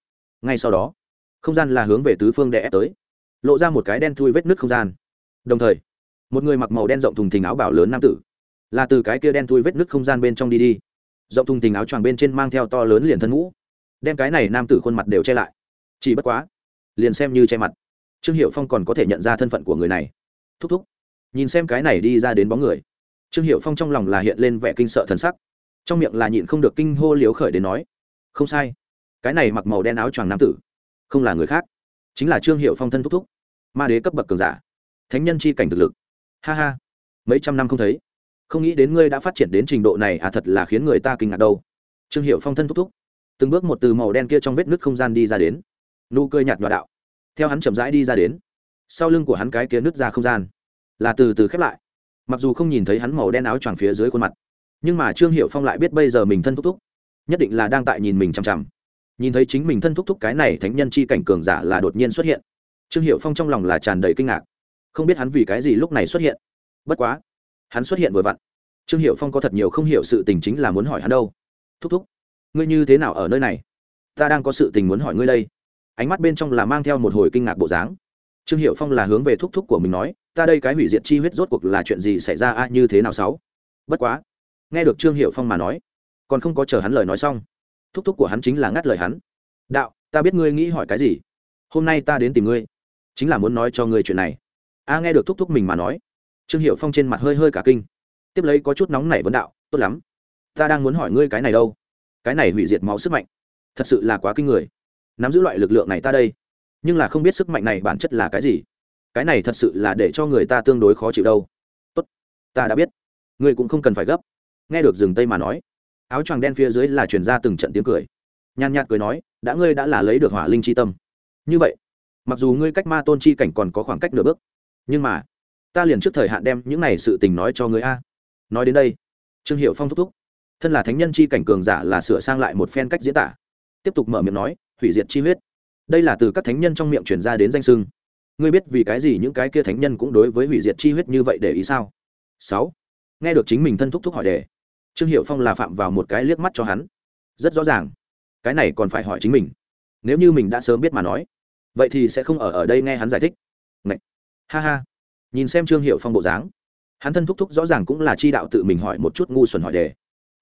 Ngay sau đó, không gian là hướng về tứ phương đè ép tới lộ ra một cái đen thui vết nứt không gian. Đồng thời, một người mặc màu đen rộng thùng thình áo bảo lớn nam tử, là từ cái kia đen thui vết nứt không gian bên trong đi đi. Rộng thùng thình áo choàng bên trên mang theo to lớn liền thân mũ, đem cái này nam tử khuôn mặt đều che lại. Chỉ bất quá, liền xem như che mặt, trương hiệu phong còn có thể nhận ra thân phận của người này. Thúc thúc, nhìn xem cái này đi ra đến bóng người. Trương hiệu phong trong lòng là hiện lên vẻ kinh sợ thần sắc, trong miệng là nhịn không được kinh hô liếu khởi đến nói, không sai, cái này mặc màu đen áo choàng nam tử, không là người khác, chính là trương hiệu phong thân thúc thúc ma đế cấp bậc cường giả. Thánh nhân chi cảnh thực lực. Ha ha. Mấy trăm năm không thấy. Không nghĩ đến ngươi đã phát triển đến trình độ này à thật là khiến người ta kinh ngạc đâu. Trương hiệu phong thân thúc thúc. Từng bước một từ màu đen kia trong vết nứt không gian đi ra đến. Nụ cười nhạt nhòa đạo. Theo hắn chậm rãi đi ra đến, sau lưng của hắn cái kia nứt ra không gian, là từ từ khép lại. Mặc dù không nhìn thấy hắn màu đen áo choàng phía dưới khuôn mặt, nhưng mà trương hiệu phong lại biết bây giờ mình thân thúc thúc, nhất định là đang tại nhìn mình chằm chằm. Nhìn thấy chính mình thân thúc thúc cái này thánh nhân chi cảnh cường giả là đột nhiên xuất hiện trương hiệu phong trong lòng là tràn đầy kinh ngạc. Không biết hắn vì cái gì lúc này xuất hiện. Bất quá, hắn xuất hiện vừa vặn. Trương hiệu phong có thật nhiều không hiểu sự tình chính là muốn hỏi hắn đâu. Thúc thúc, ngươi như thế nào ở nơi này? Ta đang có sự tình muốn hỏi ngươi đây. Ánh mắt bên trong là mang theo một hồi kinh ngạc bộ dáng. Trương hiệu phong là hướng về thúc thúc của mình nói, ta đây cái hủy diệt chi huyết rốt cuộc là chuyện gì xảy ra, a, như thế nào sáu? Bất quá, nghe được trương hiệu phong mà nói, còn không có chờ hắn lời nói xong. Thúc thúc của hắn chính là ngắt lời hắn. Đạo, ta biết ngươi nghĩ hỏi cái gì. Hôm nay ta đến tìm ngươi chính là muốn nói cho ngươi chuyện này. A nghe được thúc thúc mình mà nói, trương hiệu phong trên mặt hơi hơi cả kinh. Tiếp lấy có chút nóng nảy vấn đạo, tốt lắm, ta đang muốn hỏi ngươi cái này đâu? Cái này hủy diệt máu sức mạnh, thật sự là quá kinh người. Nắm giữ loại lực lượng này ta đây, nhưng là không biết sức mạnh này bản chất là cái gì. Cái này thật sự là để cho người ta tương đối khó chịu đâu. Tốt, ta đã biết, ngươi cũng không cần phải gấp. Nghe được rừng tây mà nói, áo choàng đen phía dưới là chuyển ra từng trận tiếng cười. Nhàn nhạt cười nói, đã ngươi đã là lấy được hỏa linh c h i tâm. Như vậy mặc dù ngươi cách ma tôn chi cảnh còn có khoảng cách nửa bước, nhưng mà, ta liền trước thời hạn đem những này sự tình nói cho ngươi a. Nói đến đây, trương hiệu phong thúc thúc, thân là thánh nhân chi cảnh cường giả là sửa sang lại một phen cách diễn tả, tiếp tục mở miệng nói, hủy diệt chi huyết. Đây là từ các thánh nhân trong miệng truyền ra đến danh sưng ngươi biết vì cái gì những cái kia thánh nhân cũng đối với hủy diệt chi huyết như vậy để ý sao? Sáu, nghe được chính mình thân thúc thúc hỏi đề, trương hiệu phong là phạm vào một cái liếc mắt cho hắn. Rất rõ ràng, cái này còn phải hỏi chính mình. Nếu như mình đã sớm biết mà nói vậy thì sẽ không ở ở đây nghe hắn giải thích. Ngậy! ha ha. Nhìn xem trương hiệu phong bộ dáng, hắn thân thúc thúc rõ ràng cũng là chi đạo tự mình hỏi một chút ngu xuẩn hỏi đề.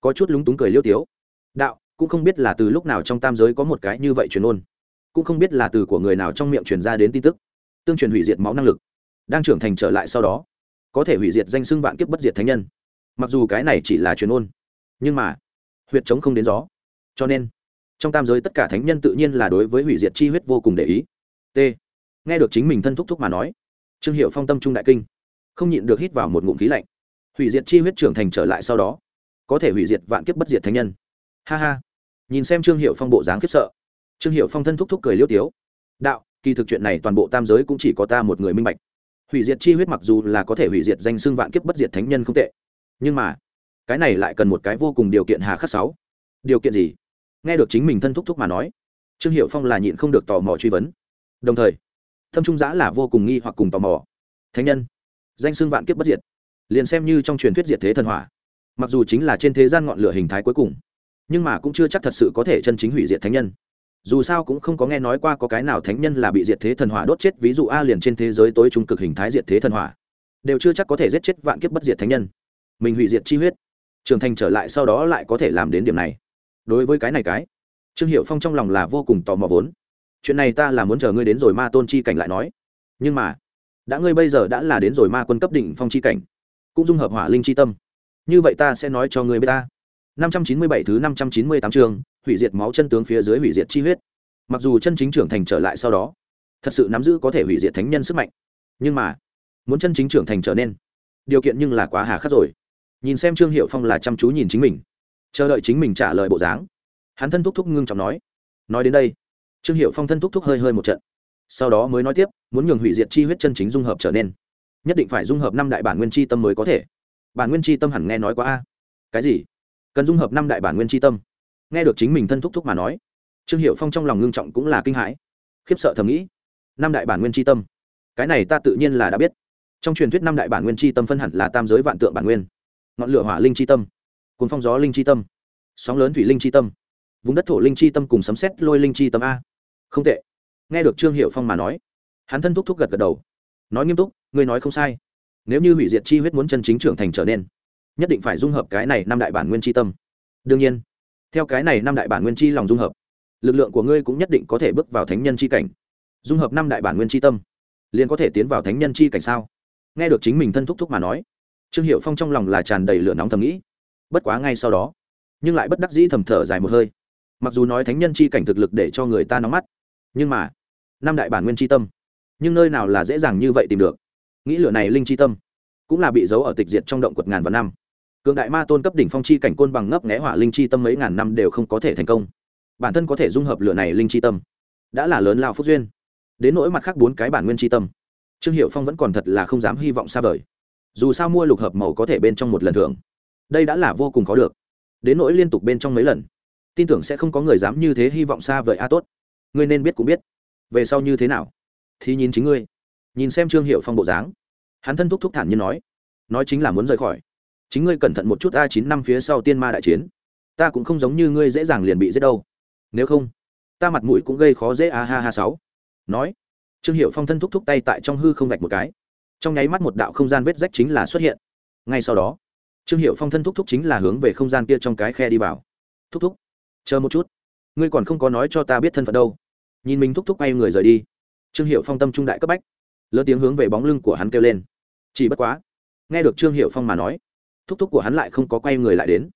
Có chút lúng túng cười liêu tiếu. Đạo, cũng không biết là từ lúc nào trong tam giới có một cái như vậy truyền ôn. Cũng không biết là từ của người nào trong miệng truyền ra đến tin tức. Tương truyền hủy diệt máu năng lực. Đang trưởng thành trở lại sau đó, có thể hủy diệt danh xưng vạn kiếp bất diệt thánh nhân. Mặc dù cái này chỉ là truyền ôn, nhưng mà, huyệt chống không đến gió. Cho nên, trong tam giới tất cả thánh nhân tự nhiên là đối với hủy diệt chi huyết vô cùng để ý t. Nghe được chính mình thân thúc thúc mà nói, trương hiệu phong tâm trung đại kinh, không nhịn được hít vào một ngụm khí lạnh. Hủy diệt chi huyết trưởng thành trở lại sau đó, có thể hủy diệt vạn kiếp bất diệt thánh nhân. Ha ha. Nhìn xem trương hiệu phong bộ dáng khiếp sợ, trương hiệu phong thân thúc thúc cười liêu tiếu. Đạo, kỳ thực chuyện này toàn bộ tam giới cũng chỉ có ta một người minh bạch. Hủy diệt chi huyết mặc dù là có thể hủy diệt danh xưng vạn kiếp bất diệt thánh nhân không tệ, nhưng mà, cái này lại cần một cái vô cùng điều kiện hà khắc sáu. Điều kiện gì? Nghe được chính mình thân thúc thúc mà nói, trương hiệu phong là nhịn không được tò mò truy vấn đồng thời, thâm trung giã là vô cùng nghi hoặc cùng tò mò. Thánh nhân, danh xưng vạn kiếp bất diệt, liền xem như trong truyền thuyết diệt thế thần hỏa, mặc dù chính là trên thế gian ngọn lửa hình thái cuối cùng, nhưng mà cũng chưa chắc thật sự có thể chân chính hủy diệt thánh nhân. Dù sao cũng không có nghe nói qua có cái nào thánh nhân là bị diệt thế thần hỏa đốt chết, ví dụ a liền trên thế giới tối trung cực hình thái diệt thế thần hỏa, đều chưa chắc có thể giết chết vạn kiếp bất diệt thánh nhân. Mình hủy diệt chi huyết, trưởng thành trở lại sau đó lại có thể làm đến điểm này. Đối với cái này cái, trương hiệu phong trong lòng là vô cùng tò mò vốn chuyện này ta là muốn chờ ngươi đến rồi ma tôn chi cảnh lại nói. Nhưng mà, đã ngươi bây giờ đã là đến rồi ma quân cấp đỉnh phong chi cảnh, cũng dung hợp hỏa linh chi tâm. Như vậy ta sẽ nói cho ngươi biết ta. năm trăm chín mươi bảy thứ năm trăm chín mươi tám chương, hủy diệt máu chân tướng phía dưới hủy diệt chi huyết. Mặc dù chân chính trưởng thành trở lại sau đó, thật sự nắm giữ có thể hủy diệt thánh nhân sức mạnh. Nhưng mà, muốn chân chính trưởng thành trở nên, điều kiện nhưng là quá hà khắc rồi. Nhìn xem trương hiệu phong là chăm chú nhìn chính mình, chờ đợi chính mình trả lời bộ dáng. Hắn thân thúc thúc ngưng trọng nói nói đến đây trương hiệu phong thân thúc thúc hơi hơi một trận. Sau đó mới nói tiếp, muốn nhường hủy diệt chi huyết chân chính dung hợp trở nên. Nhất định phải dung hợp năm đại bản nguyên chi tâm mới có thể. Bản nguyên chi tâm hẳn nghe nói quá a. Cái gì? Cần dung hợp năm đại bản nguyên chi tâm? Nghe được chính mình thân thúc thúc mà nói, trương hiệu phong trong lòng ngưng trọng cũng là kinh hãi. Khiếp sợ thầm nghĩ, năm đại bản nguyên chi tâm? Cái này ta tự nhiên là đã biết. Trong truyền thuyết năm đại bản nguyên chi tâm phân hẳn là tam giới vạn tượng bản nguyên. Ngọn lửa hỏa linh chi tâm cuốn phong gió linh chi tâm, sóng lớn thủy linh chi tâm, vùng đất thổ linh chi tâm cùng sấm xét lôi linh chi tâm a không tệ. Nghe được trương hiệu phong mà nói, hắn thân thúc thúc gật gật đầu. Nói nghiêm túc, ngươi nói không sai. Nếu như hủy diệt chi huyết muốn chân chính trưởng thành trở nên, nhất định phải dung hợp cái này năm đại bản nguyên chi tâm. Đương nhiên, theo cái này năm đại bản nguyên chi lòng dung hợp, lực lượng của ngươi cũng nhất định có thể bước vào thánh nhân chi cảnh. Dung hợp năm đại bản nguyên chi tâm, liền có thể tiến vào thánh nhân chi cảnh sao? Nghe được chính mình thân thúc thúc mà nói, trương hiệu phong trong lòng là tràn đầy lửa nóng thầm nghĩ. Bất quá ngay sau đó, nhưng lại bất đắc dĩ thầm thở dài một hơi. Mặc dù nói thánh nhân chi cảnh thực lực để cho người ta nóng mắt nhưng mà, năm đại bản nguyên chi tâm, nhưng nơi nào là dễ dàng như vậy tìm được? Nghĩ lửa này linh chi tâm, cũng là bị giấu ở tịch diệt trong động quật ngàn vạn năm. Cường đại ma tôn cấp đỉnh phong chi cảnh côn bằng ngấp nghé hỏa linh chi tâm mấy ngàn năm đều không có thể thành công. Bản thân có thể dung hợp lửa này linh chi tâm, đã là lớn lao phúc duyên. Đến nỗi mặt khác bốn cái bản nguyên chi tâm, trương hiệu phong vẫn còn thật là không dám hy vọng xa vời. Dù sao mua lục hợp màu có thể bên trong một lần thưởng, đây đã là vô cùng khó được. Đến nỗi liên tục bên trong mấy lần, tin tưởng sẽ không có người dám như thế hy vọng xa vời a tốt ngươi nên biết cũng biết. Về sau như thế nào? Thì nhìn chính ngươi. Nhìn xem trương hiệu phong bộ dáng. Hắn thân thúc thúc thản như nói. Nói chính là muốn rời khỏi. Chính ngươi cẩn thận một chút a chín năm phía sau tiên ma đại chiến. Ta cũng không giống như ngươi dễ dàng liền bị giết đâu. Nếu không, ta mặt mũi cũng gây khó dễ a ha ha sáu. Nói. Trương hiệu phong thân thúc thúc tay tại trong hư không vạch một cái. Trong nháy mắt một đạo không gian vết rách chính là xuất hiện. Ngay sau đó, trương hiệu phong thân thúc thúc chính là hướng về không gian kia trong cái khe đi vào. Thúc thúc, chờ một chút. Ngươi còn không có nói cho ta biết thân phận đâu nhìn mình thúc thúc bay người rời đi. Trương hiệu phong tâm trung đại cấp bách. Lớn tiếng hướng về bóng lưng của hắn kêu lên. Chỉ bất quá, nghe được trương hiệu phong mà nói, thúc thúc của hắn lại không có quay người lại đến.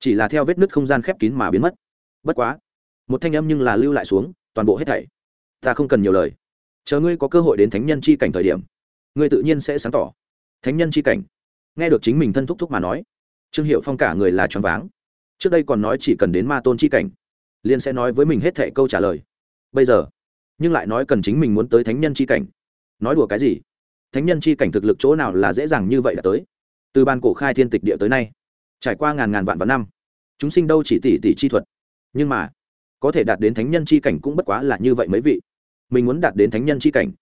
Chỉ là theo vết nứt không gian khép kín mà biến mất. Bất quá, một thanh âm nhưng là lưu lại xuống, toàn bộ hết thảy. Ta không cần nhiều lời. Chờ ngươi có cơ hội đến thánh nhân chi cảnh thời điểm, ngươi tự nhiên sẽ sáng tỏ. Thánh nhân chi cảnh. Nghe được chính mình thân thúc thúc mà nói, trương hiệu phong cả người là choáng váng. Trước đây còn nói chỉ cần đến ma tôn chi cảnh, liền sẽ nói với mình hết thệ câu trả lời bây giờ. Nhưng lại nói cần chính mình muốn tới thánh nhân chi cảnh. Nói đùa cái gì? Thánh nhân chi cảnh thực lực chỗ nào là dễ dàng như vậy đã tới? Từ ban cổ khai thiên tịch địa tới nay, trải qua ngàn ngàn vạn vạn năm, chúng sinh đâu chỉ tỷ tỷ chi thuật. Nhưng mà, có thể đạt đến thánh nhân chi cảnh cũng bất quá là như vậy mấy vị. Mình muốn đạt đến thánh nhân chi cảnh.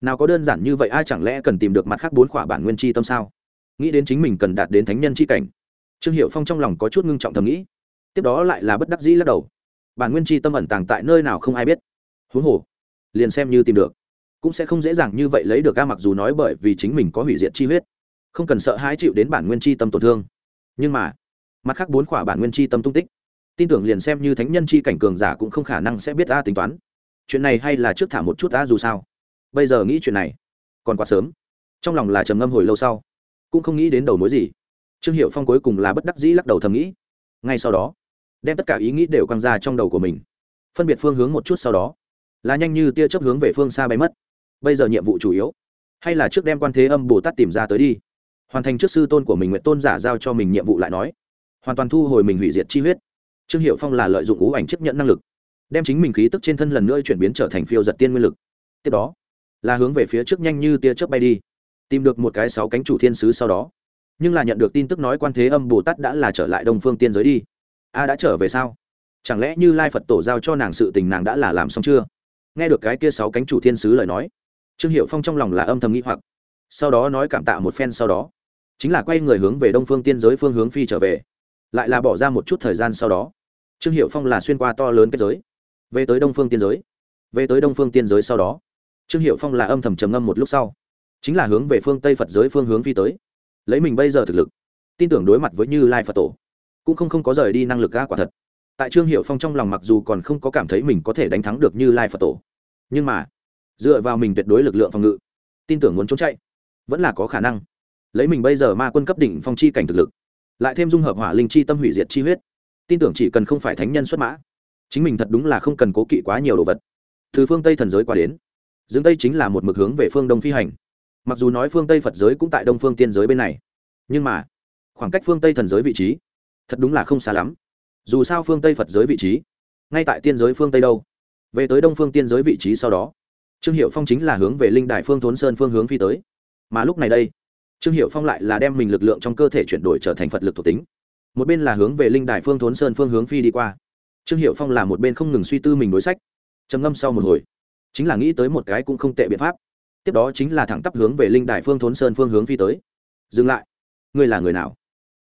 Nào có đơn giản như vậy ai chẳng lẽ cần tìm được mặt khác bốn khỏa bản nguyên chi tâm sao? Nghĩ đến chính mình cần đạt đến thánh nhân chi cảnh. Trương hiệu phong trong lòng có chút ngưng trọng thầm nghĩ. Tiếp đó lại là bất đắc dĩ lắc đầu. Bản nguyên chi tâm ẩn tàng tại nơi nào không ai biết huống hồ, liền xem như tìm được, cũng sẽ không dễ dàng như vậy lấy được ca mặc dù nói bởi vì chính mình có hủy diệt chi huyết, không cần sợ hãi chịu đến bản nguyên chi tâm tổn thương. Nhưng mà, mặt khác bốn khỏa bản nguyên chi tâm tung tích, tin tưởng liền xem như thánh nhân chi cảnh cường giả cũng không khả năng sẽ biết ta tính toán. Chuyện này hay là trước thả một chút ta dù sao. Bây giờ nghĩ chuyện này, còn quá sớm. Trong lòng là trầm ngâm hồi lâu sau, cũng không nghĩ đến đầu mối gì. Trương hiệu phong cuối cùng là bất đắc dĩ lắc đầu thầm nghĩ. Ngay sau đó, đem tất cả ý nghĩ đều quăng ra trong đầu của mình, phân biệt phương hướng một chút sau đó là nhanh như tia chớp hướng về phương xa bay mất. Bây giờ nhiệm vụ chủ yếu, hay là trước đem quan thế âm bồ tát tìm ra tới đi. Hoàn thành trước sư tôn của mình nguyện tôn giả giao cho mình nhiệm vụ lại nói. Hoàn toàn thu hồi mình hủy diệt chi huyết. Trương hiệu phong là lợi dụng ú ảnh chấp nhận năng lực, đem chính mình khí tức trên thân lần nữa chuyển biến trở thành phiêu giật tiên nguyên lực. Tiếp đó, là hướng về phía trước nhanh như tia chớp bay đi, tìm được một cái sáu cánh chủ thiên sứ sau đó. Nhưng là nhận được tin tức nói quan thế âm bồ tát đã là trở lại đông phương tiên giới đi. A, đã trở về sao? Chẳng lẽ như lai phật tổ giao cho nàng sự tình nàng đã là làm xong chưa? Nghe được cái kia sáu cánh chủ thiên sứ lời nói, trương hiệu phong trong lòng là âm thầm nghĩ hoặc, sau đó nói cảm tạ một phen sau đó, chính là quay người hướng về đông phương tiên giới phương hướng phi trở về, lại là bỏ ra một chút thời gian sau đó, trương hiệu phong là xuyên qua to lớn kết giới, về tới đông phương tiên giới, về tới đông phương tiên giới sau đó, trương hiệu phong là âm thầm trầm ngâm một lúc sau, chính là hướng về phương tây phật giới phương hướng phi tới, lấy mình bây giờ thực lực, tin tưởng đối mặt với như lai phật tổ, cũng không không có rời đi năng lực ga quả thật. Tại trương hiệu phong trong lòng mặc dù còn không có cảm thấy mình có thể đánh thắng được như lai phật tổ nhưng mà, dựa vào mình tuyệt đối lực lượng phòng ngự, tin tưởng muốn trốn chạy, vẫn là có khả năng. Lấy mình bây giờ ma quân cấp đỉnh phong chi cảnh thực lực, lại thêm dung hợp hỏa linh chi tâm hủy diệt chi huyết, tin tưởng chỉ cần không phải thánh nhân xuất mã, chính mình thật đúng là không cần cố kỵ quá nhiều đồ vật. Từ phương tây thần giới qua đến, dương tây chính là một mực hướng về phương đông phi hành. Mặc dù nói phương tây phật giới cũng tại đông phương tiên giới bên này, nhưng mà, khoảng cách phương tây thần giới vị trí thật đúng là không xa lắm. Dù sao phương tây phật giới vị trí, ngay tại tiên giới phương tây đâu về tới đông phương tiên giới vị trí sau đó, trương hiệu phong chính là hướng về linh đài phương thốn sơn phương hướng phi tới. Mà lúc này đây, trương hiệu phong lại là đem mình lực lượng trong cơ thể chuyển đổi trở thành phật lực thuộc tính. Một bên là hướng về linh đài phương thốn sơn phương hướng phi đi qua. Trương hiệu phong là một bên không ngừng suy tư mình đối sách. Trầm ngâm sau một hồi, chính là nghĩ tới một cái cũng không tệ biện pháp. Tiếp đó chính là thẳng tắp hướng về linh đài phương thốn sơn phương hướng phi tới. Dừng lại. Ngươi là người nào?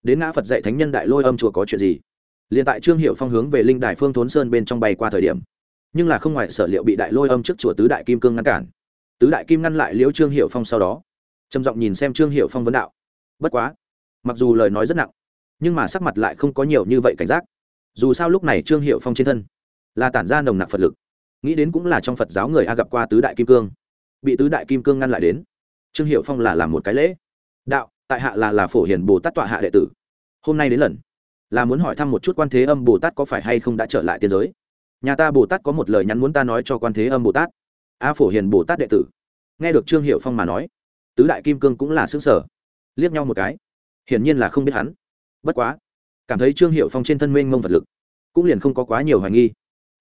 Đến ngã phật dạy thánh nhân đại lôi âm chùa có chuyện gì? Liền tại trương hiệu phong hướng về linh đài phương thốn sơn bên trong bay qua thời điểm nhưng là không ngoài sở liệu bị đại lôi âm trước chùa tứ đại kim cương ngăn cản. Tứ đại kim ngăn lại liễu trương hiệu phong sau đó, trầm giọng nhìn xem trương hiệu phong vấn đạo. Bất quá, mặc dù lời nói rất nặng, nhưng mà sắc mặt lại không có nhiều như vậy cảnh giác. Dù sao lúc này trương hiệu phong trên thân là tản ra nồng nặc phật lực, nghĩ đến cũng là trong phật giáo người a gặp qua tứ đại kim cương, bị tứ đại kim cương ngăn lại đến, trương hiệu phong là làm một cái lễ. Đạo, tại hạ là là phổ hiền bồ tát tọa hạ đệ tử. Hôm nay đến lần, là muốn hỏi thăm một chút quan thế âm bồ tát có phải hay không đã trở lại tiên giới nhà ta bồ tát có một lời nhắn muốn ta nói cho quan thế âm bồ tát. A phổ hiền bồ tát đệ tử. Nghe được trương hiệu phong mà nói, tứ đại kim cương cũng là xứng sở liếc nhau một cái, hiển nhiên là không biết hắn. Bất quá, cảm thấy trương hiệu phong trên thân mênh mông vật lực, cũng liền không có quá nhiều hoài nghi.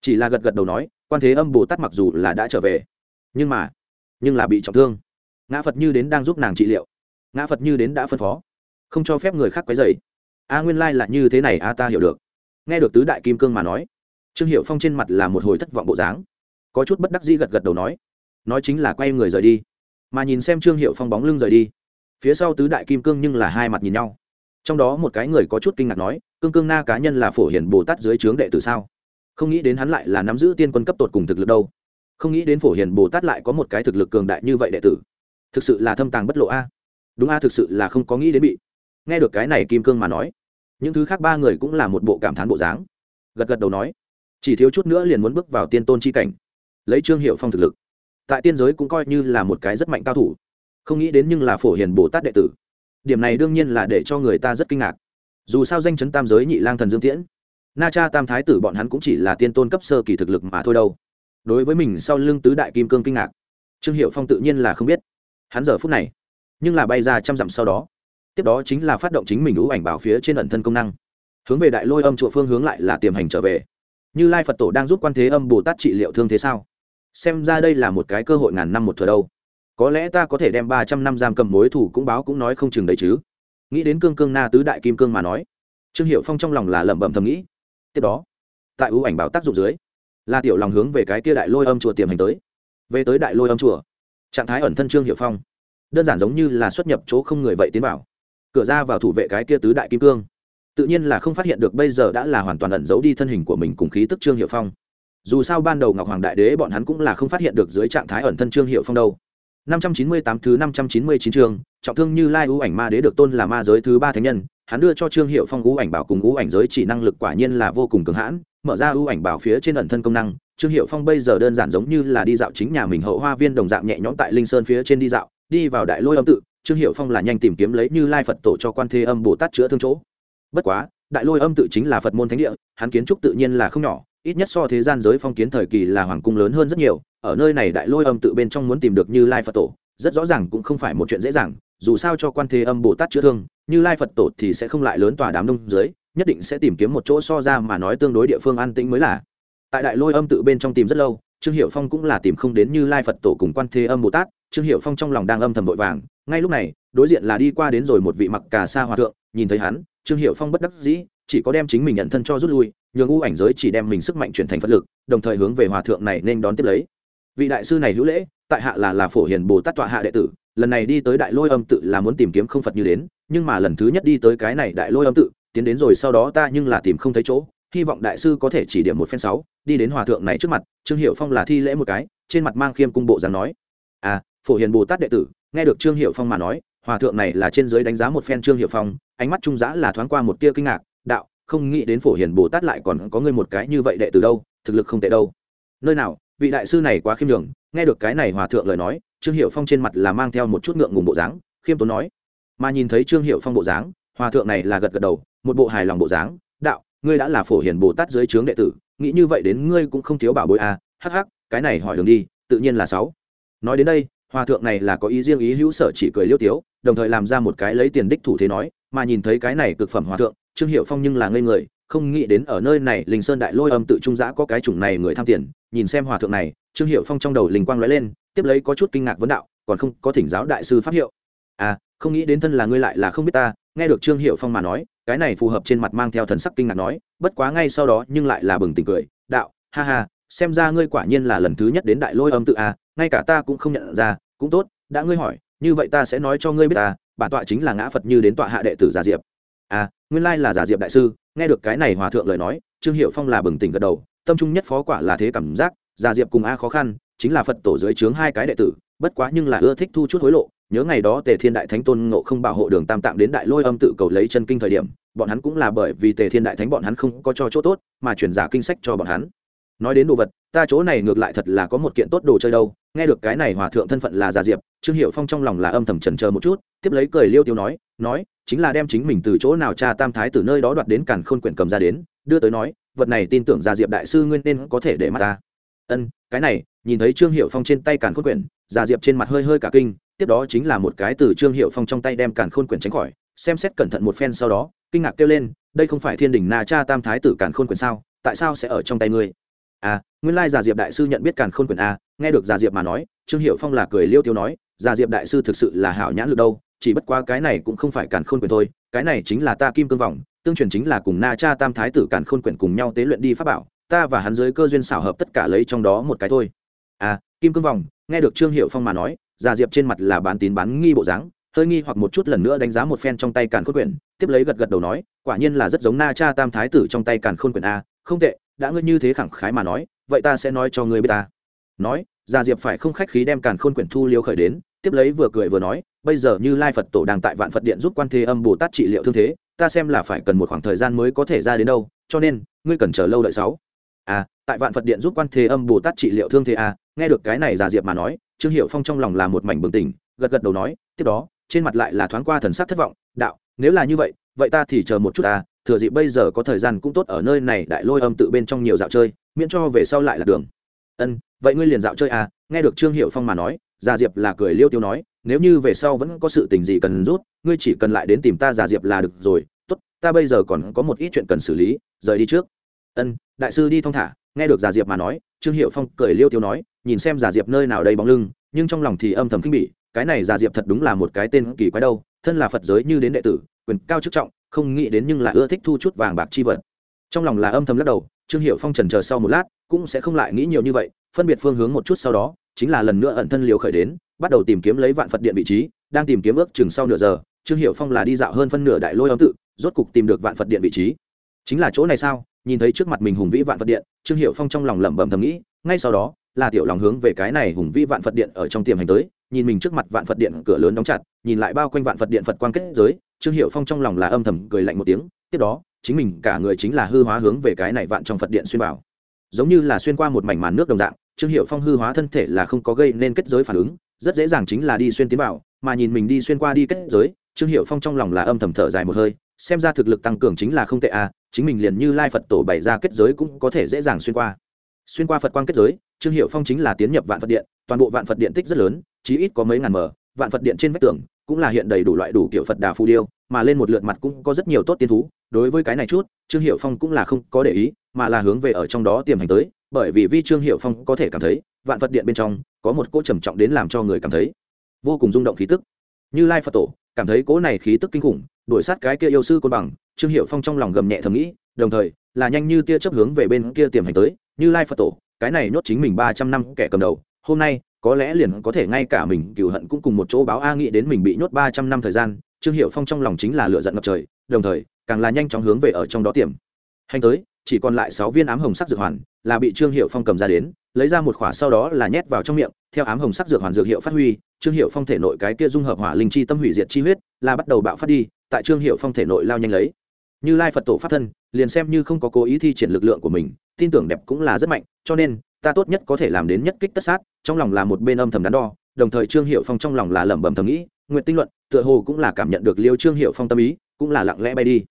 Chỉ là gật gật đầu nói, quan thế âm bồ tát mặc dù là đã trở về, nhưng mà, nhưng là bị trọng thương. Ngã phật như đến đang giúp nàng trị liệu. Ngã phật như đến đã phân phó, không cho phép người khác quấy dày a nguyên lai là như thế này, a ta hiểu được. Nghe được tứ đại kim cương mà nói trương hiệu phong trên mặt là một hồi thất vọng bộ dáng. Có chút bất đắc dĩ gật gật đầu nói nói chính là quay người rời đi. Mà nhìn xem trương hiệu phong bóng lưng rời đi, phía sau tứ đại kim cương nhưng là hai mặt nhìn nhau. Trong đó một cái người có chút kinh ngạc nói, cương cương na cá nhân là phổ hiển bồ tát dưới trướng đệ tử sao? Không nghĩ đến hắn lại là nắm giữ tiên quân cấp tột cùng thực lực đâu. Không nghĩ đến phổ hiền bồ tát lại có một cái thực lực cường đại như vậy đệ tử. Thực sự là thâm tàng bất lộ a. Đúng a, thực sự là không có nghĩ đến bị. Nghe được cái này kim cương mà nói, những thứ khác ba người cũng là một bộ cảm thán bộ dáng. Gật gật đầu nói chỉ thiếu chút nữa liền muốn bước vào tiên tôn chi cảnh. Lấy trương hiệu phong thực lực, tại tiên giới cũng coi như là một cái rất mạnh cao thủ. Không nghĩ đến nhưng là phổ hiền bồ tát đệ tử. Điểm này đương nhiên là để cho người ta rất kinh ngạc. Dù sao danh chấn tam giới nhị lang thần dương tiễn, na cha tam thái tử bọn hắn cũng chỉ là tiên tôn cấp sơ kỳ thực lực mà thôi đâu. Đối với mình sau lưng tứ đại kim cương kinh ngạc, trương hiệu phong tự nhiên là không biết. Hắn giờ phút này, nhưng là bay ra trăm dặm sau đó, tiếp đó chính là phát động chính mình ú ảnh bảo phía trên ẩn thân công năng. Hướng về đại lôi âm chùa phương hướng lại là tiềm hành trở về như lai phật tổ đang giúp quan thế âm bồ tát trị liệu thương thế sao? Xem ra đây là một cái cơ hội ngàn năm một thừa đâu. Có lẽ ta có thể đem ba trăm năm giam cầm mối thủ cũng báo cũng nói không chừng đấy chứ. Nghĩ đến cương cương na tứ đại kim cương mà nói, trương hiệu phong trong lòng là lẩm bẩm thầm nghĩ. Tiếp đó, tại ưu ảnh bảo tác dụng dưới là tiểu lòng hướng về cái kia đại lôi âm chùa tiềm hành tới. Về tới đại lôi âm chùa, trạng thái ẩn thân trương hiệu phong. Đơn giản giống như là xuất nhập chỗ không người vậy tiến vào. Cửa ra vào thủ vệ cái kia tứ đại kim cương tự nhiên là không phát hiện được bây giờ đã là hoàn toàn ẩn giấu đi thân hình của mình cùng khí tức trương hiệu phong dù sao ban đầu ngọc hoàng đại đế bọn hắn cũng là không phát hiện được dưới trạng thái ẩn thân trương hiệu phong đâu 598 thứ 599 chương, trọng thương như Lai U ảnh ma đế được tôn là ma giới thứ ba thánh nhân, hắn đưa cho Trương Hiệu Phong U ảnh bảo cùng U ảnh giới chỉ năng lực quả nhiên là vô cùng cường hãn, mở ra U ảnh bảo phía trên ẩn thân công năng, Trương Hiệu Phong bây giờ đơn giản giống như là đi dạo chính nhà mình hậu hoa viên đồng dạng nhẹ nhõm tại Linh Sơn phía trên đi dạo, đi vào đại lôi âm tự, Trương Hiệu Phong là nhanh tìm kiếm lấy Như Lai Phật tổ cho Quan Thế Âm Bồ Tát chữa thương chỗ. Bất quá, đại lôi âm tự chính là Phật môn thánh địa, hắn kiến trúc tự nhiên là không nhỏ, ít nhất so thế gian giới phong kiến thời kỳ là hoàng cung lớn hơn rất nhiều, ở nơi này đại lôi âm tự bên trong muốn tìm được Như Lai Phật tổ, rất rõ ràng cũng không phải một chuyện dễ dàng dù sao cho quan thế âm bồ tát chữa thương như lai phật tổ thì sẽ không lại lớn tòa đám đông dưới nhất định sẽ tìm kiếm một chỗ so ra mà nói tương đối địa phương an tĩnh mới là. Tại đại lôi âm tự bên trong tìm rất lâu trương hiệu phong cũng là tìm không đến như lai phật tổ cùng quan thế âm bồ tát trương hiệu phong trong lòng đang âm thầm vội vàng ngay lúc này đối diện là đi qua đến rồi một vị mặc cà sa hòa thượng nhìn thấy hắn trương hiệu phong bất đắc dĩ, chỉ có đem chính mình nhận thân cho rút lui, nhường u ảnh giới chỉ đem mình sức mạnh chuyển thành phật lực, đồng thời hướng về hòa thượng này nên đón tiếp lấy. Vị đại sư này hữu lễ, tại hạ là là phổ hiền bồ tát tọa hạ đệ tử, lần này đi tới đại lôi âm tự là muốn tìm kiếm không phật như đến, nhưng mà lần thứ nhất đi tới cái này đại lôi âm tự, tiến đến rồi sau đó ta nhưng là tìm không thấy chỗ, hy vọng đại sư có thể chỉ điểm một phen sáu, đi đến hòa thượng này trước mặt, trương hiệu phong là thi lễ một cái, trên mặt mang khiêm cung bộ dáng nói à phổ hiền bồ tát đệ tử, nghe được trương hiệu phong mà nói, hòa thượng này là trên giới đánh giá một phen trương hiệu phong ánh mắt trung giã là thoáng qua một tia kinh ngạc đạo không nghĩ đến phổ hiền bồ tát lại còn có người một cái như vậy đệ từ đâu thực lực không tệ đâu. Nơi nào vị đại sư này quá khiêm nhường nghe được cái này hòa thượng lời nói trương hiệu phong trên mặt là mang theo một chút ngượng ngùng bộ dáng khiêm tốn nói. Mà nhìn thấy trương hiệu phong bộ dáng hòa thượng này là gật gật đầu một bộ hài lòng bộ dáng đạo ngươi đã là phổ hiền bồ tát dưới trướng đệ tử nghĩ như vậy đến ngươi cũng không thiếu bảo bối à, hắc hắc cái này hỏi đường đi tự nhiên là sáu. Nói đến đây hòa thượng này là có ý riêng ý hữu sở chỉ cười liêu tiếu, đồng thời làm ra một cái lấy tiền đích thủ thế nói, mà nhìn thấy cái này cực phẩm hòa thượng, trương hiệu phong nhưng là ngây người, không nghĩ đến ở nơi này linh sơn đại lôi âm tự trung giã có cái chủng này người tham tiền, nhìn xem hòa thượng này, trương hiệu phong trong đầu linh quang lóe lên, tiếp lấy có chút kinh ngạc vấn đạo, còn không có thỉnh giáo đại sư pháp hiệu. À không nghĩ đến thân là ngươi lại là không biết ta, nghe được trương hiệu phong mà nói, cái này phù hợp trên mặt mang theo thần sắc kinh ngạc nói, bất quá ngay sau đó nhưng lại là bừng tỉnh cười, đạo, ha ha xem ra ngươi quả nhiên là lần thứ nhất đến đại lôi âm tự à ngay cả ta cũng không nhận ra, cũng tốt, đã ngươi hỏi, như vậy ta sẽ nói cho ngươi biết ta, bản tọa chính là ngã phật như đến tọa hạ đệ tử giả diệp. À nguyên lai là giả diệp đại sư, nghe được cái này hòa thượng lời nói, trương hiệu phong là bừng tỉnh gật đầu, tâm trung nhất phó quả là thế cảm giác, giả diệp cùng a khó khăn, chính là phật tổ dưới trướng hai cái đệ tử, bất quá nhưng là ưa thích thu chút hối lộ, nhớ ngày đó tề thiên đại thánh tôn ngộ không bảo hộ đường tam tạng đến đại lôi âm tự cầu lấy chân kinh thời điểm, bọn hắn cũng là bởi vì tề thiên đại thánh bọn hắn không có cho chỗ tốt, mà chuyển giả kinh sách cho bọn hắn nói đến đồ vật, ta chỗ này ngược lại thật là có một kiện tốt đồ chơi đâu. Nghe được cái này hòa thượng thân phận là già diệp, trương hiệu phong trong lòng là âm thầm trần chờ một chút, tiếp lấy cười liêu tiêu nói nói, chính là đem chính mình từ chỗ nào cha tam thái từ nơi đó đoạt đến càn khôn quyển cầm ra đến, đưa tới nói, vật này tin tưởng già diệp đại sư nguyên nên có thể để mắt ta. Ân, cái này, nhìn thấy trương hiệu phong trên tay càn khôn quyển, già diệp trên mặt hơi hơi cả kinh, tiếp đó chính là một cái từ trương hiệu phong trong tay đem càn khôn quyển tránh khỏi, xem xét cẩn thận một phen sau đó, kinh ngạc kêu lên, đây không phải thiên đình na cha tam thái tử càn khôn quyển sao, tại sao sẽ ở trong tay ngươi? À nguyên lai giả diệp đại sư nhận biết càn khôn quyển a nghe được giả diệp mà nói trương hiệu phong là cười liêu tiêu nói giả diệp đại sư thực sự là hảo nhãn lực đâu chỉ bất qua cái này cũng không phải càn khôn quyển thôi cái này chính là ta kim cương vòng, tương truyền chính là cùng na cha tam thái tử càn khôn quyển cùng nhau tế luyện đi pháp bảo ta và hắn dưới cơ duyên xảo hợp tất cả lấy trong đó một cái thôi. À kim cương vòng nghe được trương hiệu phong mà nói già diệp trên mặt là bán tín bán nghi bộ dáng hơi nghi hoặc một chút lần nữa đánh giá một phen trong tay càn khôn quyển tiếp lấy gật gật đầu nói quả nhiên là rất giống na cha tam thái tử trong tay càn khôn quyển a không tệ đã ngươi như thế khẳng khái mà nói, vậy ta sẽ nói cho ngươi biết ta. Nói, già diệp phải không khách khí đem càn khôn quyển thu liêu khởi đến, tiếp lấy vừa cười vừa nói, bây giờ như lai phật tổ đang tại vạn phật điện giúp quan thế âm bồ tát trị liệu thương thế, ta xem là phải cần một khoảng thời gian mới có thể ra đến đâu, cho nên, ngươi cần chờ lâu đợi sáu. À tại vạn phật điện giúp quan thế âm bồ tát trị liệu thương thế à nghe được cái này già diệp mà nói, trương hiệu phong trong lòng là một mảnh bừng tỉnh, gật gật đầu nói, tiếp đó, trên mặt lại là thoáng qua thần sắc thất vọng, đạo, nếu là như vậy vậy ta thì chờ một chút ta thừa dịp bây giờ có thời gian cũng tốt ở nơi này đại lôi âm tự bên trong nhiều dạo chơi, miễn cho về sau lại là đường. Ân, vậy ngươi liền dạo chơi à? Nghe được trương hiệu phong mà nói, già diệp là cười liêu tiêu nói, nếu như về sau vẫn có sự tình gì cần rút, ngươi chỉ cần lại đến tìm ta già diệp là được rồi. Tốt, ta bây giờ còn có một ít chuyện cần xử lý, rời đi trước. Ân, đại sư đi thong thả. Nghe được già diệp mà nói, trương hiệu phong cười liêu tiêu nói, nhìn xem già diệp nơi nào đây bóng lưng, nhưng trong lòng thì âm thầm khinh bỉ, cái này già diệp thật đúng là một cái tên kỳ quái đâu, thân là phật giới như đến đệ tử, quyền cao chức trọng không nghĩ đến nhưng là ưa thích thu chút vàng bạc chi vật. Trong lòng là âm thầm lắc đầu, trương hiệu phong trần chờ sau một lát, cũng sẽ không lại nghĩ nhiều như vậy, phân biệt phương hướng một chút sau đó, chính là lần nữa ẩn thân liều khởi đến, bắt đầu tìm kiếm lấy vạn phật điện vị trí, đang tìm kiếm ước chừng sau nửa giờ, trương hiệu phong là đi dạo hơn phân nửa đại lôi âm tự, rốt cục tìm được vạn phật điện vị trí. Chính là chỗ này sao? Nhìn thấy trước mặt mình hùng vĩ vạn phật điện, trương hiệu phong trong lòng lẩm bẩm thầm nghĩ, ngay sau đó, là tiểu lòng hướng về cái này hùng vĩ vạn phật điện ở trong tiềm hành tới, nhìn mình trước mặt vạn phật điện cửa lớn đóng chặt, nhìn lại bao quanh vạn phật điện phật quan kết giới trương hiệu phong trong lòng là âm thầm cười lạnh một tiếng, tiếp đó, chính mình cả người chính là hư hóa hướng về cái này vạn trong phật điện xuyên bảo giống như là xuyên qua một mảnh màn nước đồng dạng, trương hiệu phong hư hóa thân thể là không có gây nên kết giới phản ứng, rất dễ dàng chính là đi xuyên tiến bảo mà nhìn mình đi xuyên qua đi kết giới, trương hiệu phong trong lòng là âm thầm thở dài một hơi, xem ra thực lực tăng cường chính là không tệ à chính mình liền như lai phật tổ bày ra kết giới cũng có thể dễ dàng xuyên qua. Xuyên qua phật quan kết giới, trương hiệu phong chính là tiến nhập vạn phật điện, toàn bộ vạn phật điện tích rất lớn, chí ít có mấy ngàn mở, vạn phật điện trên vách tường cũng là hiện đầy đủ loại đủ kiểu phật đà phù điêu, mà lên một lượt mặt cũng có rất nhiều tốt tiên thú. Đối với cái này chút, trương hiệu phong cũng là không có để ý, mà là hướng về ở trong đó tiềm hành tới, bởi vì vi trương hiệu phong có thể cảm thấy, vạn phật điện bên trong, có một cỗ trầm trọng đến làm cho người cảm thấy vô cùng rung động khí tức. Như lai phật tổ, cảm thấy cỗ này khí tức kinh khủng, đuổi sát cái kia yêu sư côn bằng, trương hiệu phong trong lòng gầm nhẹ thầm nghĩ, đồng thời, là nhanh như tia chấp hướng về bên kia tiềm hành tới. Như lai phật tổ, cái này nhốt chính mình ba trăm năm kẻ cầm đầu, hôm nay có lẽ liền có thể ngay cả mình cựu hận cũng cùng một chỗ báo a nghĩ đến mình bị nhốt ba trăm năm thời gian, trương hiệu phong trong lòng chính là lựa giận ngập trời, đồng thời, càng là nhanh chóng hướng về ở trong đó tiềm. Hành tới, chỉ còn lại sáu viên ám hồng sắc dược hoàn, là bị trương hiệu phong cầm ra đến, lấy ra một khỏa sau đó là nhét vào trong miệng, theo ám hồng sắc dược hoàn dược hiệu phát huy, trương hiệu phong thể nội cái kia dung hợp hỏa linh chi tâm hủy diệt chi huyết, là bắt đầu bạo phát đi, tại trương hiệu phong thể nội lao nhanh lấy. Như lai phật tổ pháp thân, liền xem như không có cố ý thi triển lực lượng của mình, tin tưởng đẹp cũng là rất mạnh, cho nên ta tốt nhất có thể làm đến nhất kích tất sát, trong lòng là một bên âm thầm đắn đo, đồng thời trương hiệu phong trong lòng là lẩm bẩm thầm nghĩ nguyện tinh luận, tựa hồ cũng là cảm nhận được liêu trương hiệu phong tâm ý, cũng là lặng lẽ bay đi.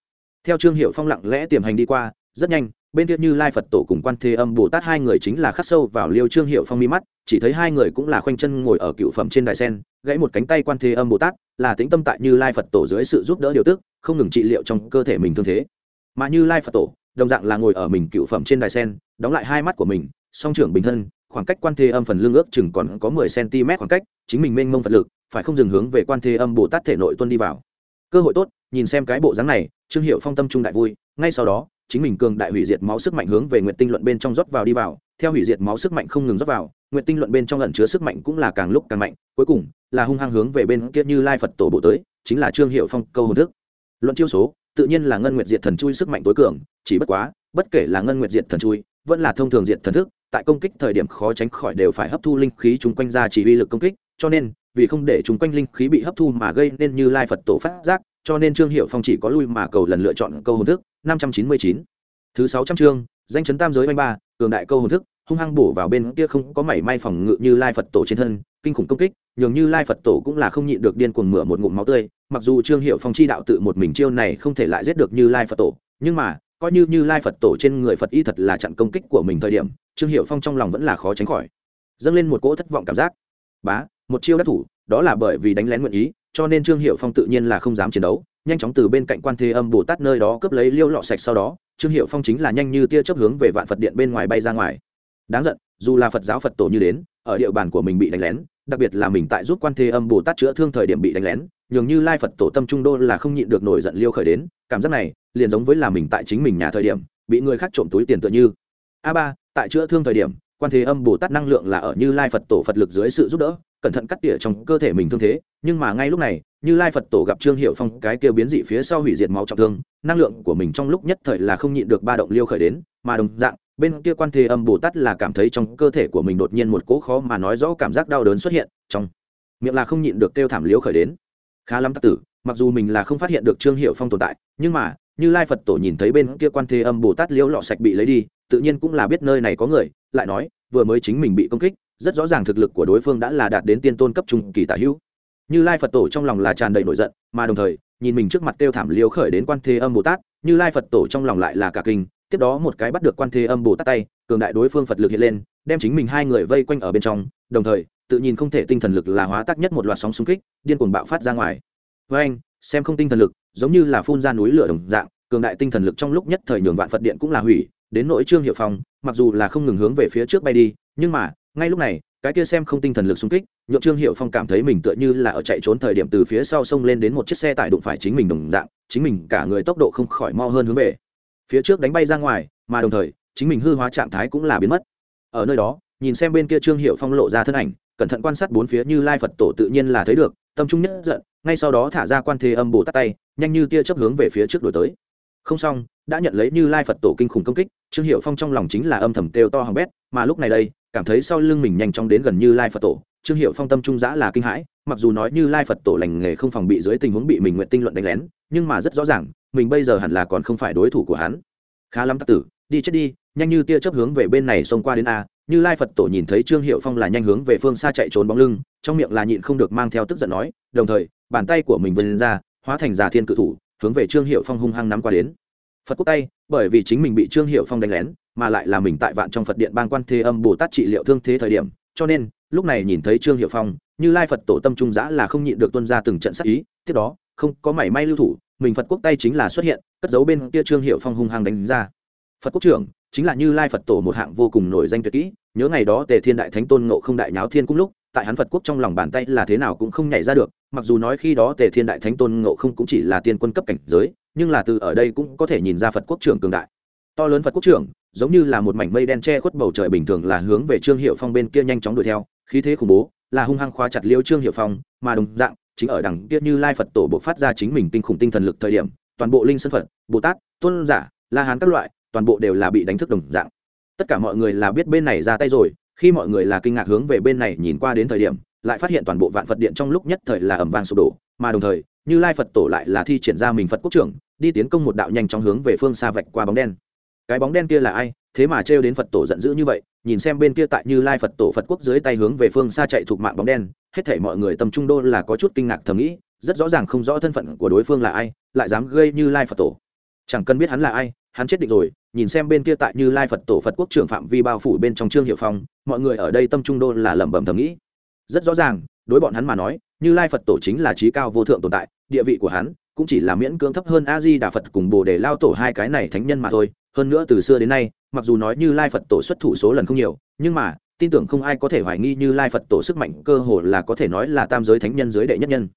Theo trương hiệu phong lặng lẽ tiềm hành đi qua, rất nhanh, bên kia như lai phật tổ cùng quan thế âm bồ tát hai người chính là khắc sâu vào liêu trương hiệu phong mi mắt, chỉ thấy hai người cũng là khoanh chân ngồi ở cựu phẩm trên đài sen, gãy một cánh tay quan thế âm bồ tát, là tĩnh tâm tại như lai phật tổ dưới sự giúp đỡ điều tức, không ngừng trị liệu trong cơ thể mình thương thế. Mà như lai phật tổ, đồng dạng là ngồi ở mình cựu phẩm trên đài sen, đóng lại hai mắt của mình song trưởng bình thân, khoảng cách quan thế âm phần lưng ước chừng còn có mười cm khoảng cách, chính mình mênh mông phật lực, phải không dừng hướng về quan thế âm bồ tát thể nội tuân đi vào. Cơ hội tốt, nhìn xem cái bộ dáng này, trương hiệu phong tâm trung đại vui, ngay sau đó, chính mình cường đại hủy diệt máu sức mạnh hướng về nguyện tinh luận bên trong rót vào đi vào, theo hủy diệt máu sức mạnh không ngừng rót vào nguyện tinh luận bên trong ẩn chứa sức mạnh cũng là càng lúc càng mạnh, cuối cùng là hung hăng hướng về bên kia như lai phật tổ bộ tới, chính là trương hiệu phong câu hồn thức. Luận chiêu số, tự nhiên là ngân nguyệt diệt thần chui sức mạnh tối cường, chỉ bất quá, bất kể là ngân nguyệt diệt thần chui, vẫn là thông thường diệt thần thức tại công kích thời điểm khó tránh khỏi đều phải hấp thu linh khí chung quanh ra chỉ huy lực công kích, cho nên, vì không để chung quanh linh khí bị hấp thu mà gây nên như lai phật tổ phát giác, cho nên trương hiệu phong chỉ có lui mà cầu lần lựa chọn câu hồn thức, năm trăm chín mươi chín. Thứ sáu trăm chương, danh chấn tam giới oanh ba, cường đại câu hồn thức, hung hăng bổ vào bên kia không có mảy may phòng ngự như lai phật tổ trên thân, kinh khủng công kích, nhường như lai phật tổ cũng là không nhịn được điên cuồng mửa một ngụm máu tươi, mặc dù trương hiệu phong chi đạo tự một mình chiêu này không thể lại giết được như lai phật tổ, nhưng mà coi như như lai phật tổ trên người phật y thật là chặn công kích của mình thời điểm trương hiệu phong trong lòng vẫn là khó tránh khỏi dâng lên một cỗ thất vọng cảm giác bá một chiêu đắc thủ đó là bởi vì đánh lén nguyện ý cho nên trương hiệu phong tự nhiên là không dám chiến đấu nhanh chóng từ bên cạnh quan thế âm bồ tát nơi đó cướp lấy liêu lọ sạch sau đó trương hiệu phong chính là nhanh như tia chấp hướng về vạn phật điện bên ngoài bay ra ngoài đáng giận dù là phật giáo phật tổ như đến ở địa bàn của mình bị đánh lén đặc biệt là mình tại giúp quan thế âm bồ tát chữa thương thời điểm bị đánh lén nhường như lai phật tổ tâm trung đô là không nhịn được nổi giận liêu khởi đến cảm giác này liền giống với là mình tại chính mình nhà thời điểm, bị người khác trộm túi tiền tựa như. A ba, tại chữa thương thời điểm, quan thế âm bồ tát năng lượng là ở như lai phật tổ phật lực dưới sự giúp đỡ, cẩn thận cắt tỉa trong cơ thể mình thương thế, nhưng mà ngay lúc này, như lai phật tổ gặp trương hiệu phong cái kêu biến dị phía sau hủy diệt máu trọng thương, năng lượng của mình trong lúc nhất thời là không nhịn được ba động liêu khởi đến, mà đồng dạng, bên kia quan thế âm bồ tát là cảm thấy trong cơ thể của mình đột nhiên một cỗ khó mà nói rõ cảm giác đau đớn xuất hiện, trong miệng là không nhịn được kêu thảm liêu khởi đến. Khá lắm tắc tử, mặc dù mình là không phát hiện được trương hiệu phong tồn tại, nhưng mà như lai phật tổ nhìn thấy bên kia quan thế âm bồ tát liễu lọ sạch bị lấy đi, tự nhiên cũng là biết nơi này có người, lại nói, vừa mới chính mình bị công kích, rất rõ ràng thực lực của đối phương đã là đạt đến tiên tôn cấp trung kỳ tả hữu. Như lai phật tổ trong lòng là tràn đầy nổi giận, mà đồng thời, nhìn mình trước mặt kêu thảm liêu khởi đến quan thế âm bồ tát, như lai phật tổ trong lòng lại là cả kinh, tiếp đó một cái bắt được quan thế âm bồ tát tay, cường đại đối phương phật lực hiện lên, đem chính mình hai người vây quanh ở bên trong, đồng thời, tự nhìn không thể tinh thần lực là hóa tác nhất một loạt sóng xung kích, điên cuồng bạo phát ra ngoài. Với anh xem không tinh thần lực, giống như là phun ra núi lửa đồng dạng, cường đại tinh thần lực trong lúc nhất thời nhường vạn phật điện cũng là hủy, đến nỗi trương hiệu phong, mặc dù là không ngừng hướng về phía trước bay đi, nhưng mà, ngay lúc này, cái kia xem không tinh thần lực xung kích, nhượng trương hiệu phong cảm thấy mình tựa như là ở chạy trốn thời điểm từ phía sau sông lên đến một chiếc xe tải đụng phải chính mình đồng dạng, chính mình cả người tốc độ không khỏi mo hơn hướng về. Phía trước đánh bay ra ngoài, mà đồng thời, chính mình hư hóa trạng thái cũng là biến mất. Ở nơi đó, nhìn xem bên kia trương hiệu phong lộ ra thân ảnh, cẩn thận quan sát bốn phía như lai phật tổ tự nhiên là thấy được tâm trung nhất giận, ngay sau đó thả ra quan thế âm bồ tát tay, nhanh như tia chấp hướng về phía trước đổi tới. Không xong, đã nhận lấy như lai phật tổ kinh khủng công kích, trương hiệu phong trong lòng chính là âm thầm kêu to hằng bét, mà lúc này đây, cảm thấy sau lưng mình nhanh chóng đến gần như lai phật tổ, trương hiệu phong tâm trung giã là kinh hãi, mặc dù nói như lai phật tổ lành nghề không phòng bị dưới tình huống bị mình nguyện tinh luận đánh lén, nhưng mà rất rõ ràng, mình bây giờ hẳn là còn không phải đối thủ của hắn. Khá lắm tắc tử, đi chết đi nhanh như tia chớp hướng về bên này xông qua đến a, như lai phật tổ nhìn thấy trương hiệu phong là nhanh hướng về phương xa chạy trốn bóng lưng, trong miệng là nhịn không được mang theo tức giận nói, đồng thời, bàn tay của mình vươn ra, hóa thành già thiên cự thủ, hướng về trương hiệu phong hung hăng nắm qua đến. Phật quốc tay, bởi vì chính mình bị trương hiệu phong đánh lén, mà lại là mình tại vạn trong phật điện ban quan thế âm bồ tát trị liệu thương thế thời điểm, cho nên, lúc này nhìn thấy trương hiệu phong, như lai phật tổ tâm trung giã là không nhịn được tuân ra từng trận sắc ý, tiếp đó, không có mảy may lưu thủ, mình phật quốc tay chính là xuất hiện, cất giấu bên kia trương hiệu phong hung hăng đánh ra phật quốc trưởng, chính là như lai phật tổ một hạng vô cùng nổi danh tuyệt kỹ. Nhớ ngày đó tề thiên đại thánh tôn ngộ không đại nháo thiên cung lúc, tại hắn phật quốc trong lòng bàn tay là thế nào cũng không nhảy ra được. Mặc dù nói khi đó tề thiên đại thánh tôn ngộ không cũng chỉ là tiên quân cấp cảnh giới, nhưng là từ ở đây cũng có thể nhìn ra phật quốc trưởng cường đại. To lớn phật quốc trưởng, giống như là một mảnh mây đen che khuất bầu trời bình thường là hướng về trương hiệu phong bên kia nhanh chóng đuổi theo. Khí thế khủng bố, là hung hăng khóa chặt liêu trương hiệu phong, mà đồng dạng, chính ở đằng kia như lai phật tổ bộ phát ra chính mình kinh khủng tinh thần lực thời điểm, toàn bộ linh sân phật, bồ tát, tôn giả, la hán các loại toàn bộ đều là bị đánh thức đồng dạng. Tất cả mọi người là biết bên này ra tay rồi, khi mọi người là kinh ngạc hướng về bên này nhìn qua đến thời điểm, lại phát hiện toàn bộ vạn phật điện trong lúc nhất thời là ẩm vang sụp đổ, mà đồng thời, như lai phật tổ lại là thi triển ra mình phật quốc trưởng, đi tiến công một đạo nhanh chóng hướng về phương xa vạch qua bóng đen. Cái bóng đen kia là ai? Thế mà trêu đến phật tổ giận dữ như vậy, nhìn xem bên kia tại như lai phật tổ phật quốc dưới tay hướng về phương xa chạy thuộc mạng bóng đen, hết thể mọi người tâm trung đô là có chút kinh ngạc thầm nghĩ, rất rõ ràng không rõ thân phận của đối phương là ai, lại dám gây như lai phật tổ. Chẳng cần biết hắn là ai hắn chết định rồi, nhìn xem bên kia tại như lai phật tổ phật quốc trưởng phạm vi bao phủ bên trong trương hiệu phong, mọi người ở đây tâm trung đô là lẩm bẩm thầm nghĩ. Rất rõ ràng, đối bọn hắn mà nói, như lai phật tổ chính là trí cao vô thượng tồn tại, địa vị của hắn cũng chỉ là miễn cưỡng thấp hơn a di đà phật cùng bồ đề lao tổ hai cái này thánh nhân mà thôi. Hơn nữa từ xưa đến nay, mặc dù nói như lai phật tổ xuất thủ số lần không nhiều, nhưng mà, tin tưởng không ai có thể hoài nghi như lai phật tổ sức mạnh cơ hồ là có thể nói là tam giới thánh nhân giới đệ nhất nhân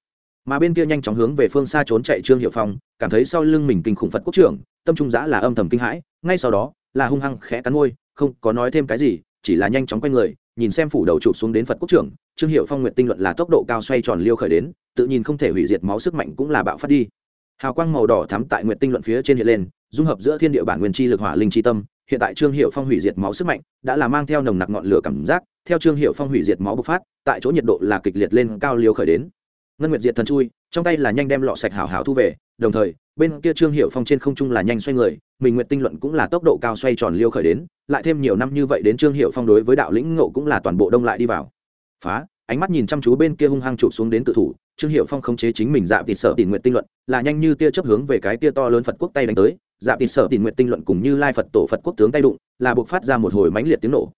mà bên kia nhanh chóng hướng về phương xa trốn chạy trương hiệu phong, cảm thấy sau lưng mình kinh khủng phật quốc trưởng, tâm trung giã là âm thầm kinh hãi, ngay sau đó, là hung hăng khẽ cắn môi, không có nói thêm cái gì, chỉ là nhanh chóng quay người, nhìn xem phủ đầu chụp xuống đến phật quốc trưởng, trương hiệu phong nguyện tinh luận là tốc độ cao xoay tròn liêu khởi đến, tự nhìn không thể hủy diệt máu sức mạnh cũng là bạo phát đi. Hào quang màu đỏ thắm tại nguyện tinh luận phía trên hiện lên, dung hợp giữa thiên địa bản nguyên chi lực hỏa linh chi tâm, hiện tại trương hiệu phong hủy diệt máu sức mạnh, đã là mang theo nồng nặc ngọn lửa cảm giác, theo trương hiệu phong hủy diệt máu bộc phát, tại chỗ nhiệt độ là kịch liệt lên cao liêu khởi đến ngân nguyệt diệt thần chui, trong tay là nhanh đem lọ sạch hảo hảo thu về, đồng thời, bên kia trương hiệu phong trên không trung là nhanh xoay người mình nguyện tinh luận cũng là tốc độ cao xoay tròn liêu khởi đến, lại thêm nhiều năm như vậy đến trương hiệu phong đối với đạo lĩnh ngộ cũng là toàn bộ đông lại đi vào. Phá, ánh mắt nhìn chăm chú bên kia hung hăng chụp xuống đến tự thủ, trương hiệu phong khống chế chính mình dạ tịt sở tìm nguyện tinh luận, là nhanh như tia chấp hướng về cái tia to lớn phật quốc tay đánh tới dạ tịt sở tìm nguyện tinh luận cùng như lai phật tổ phật quốc tướng tay đụng, là buộc phát ra một hồi mãnh liệt tiếng nổ.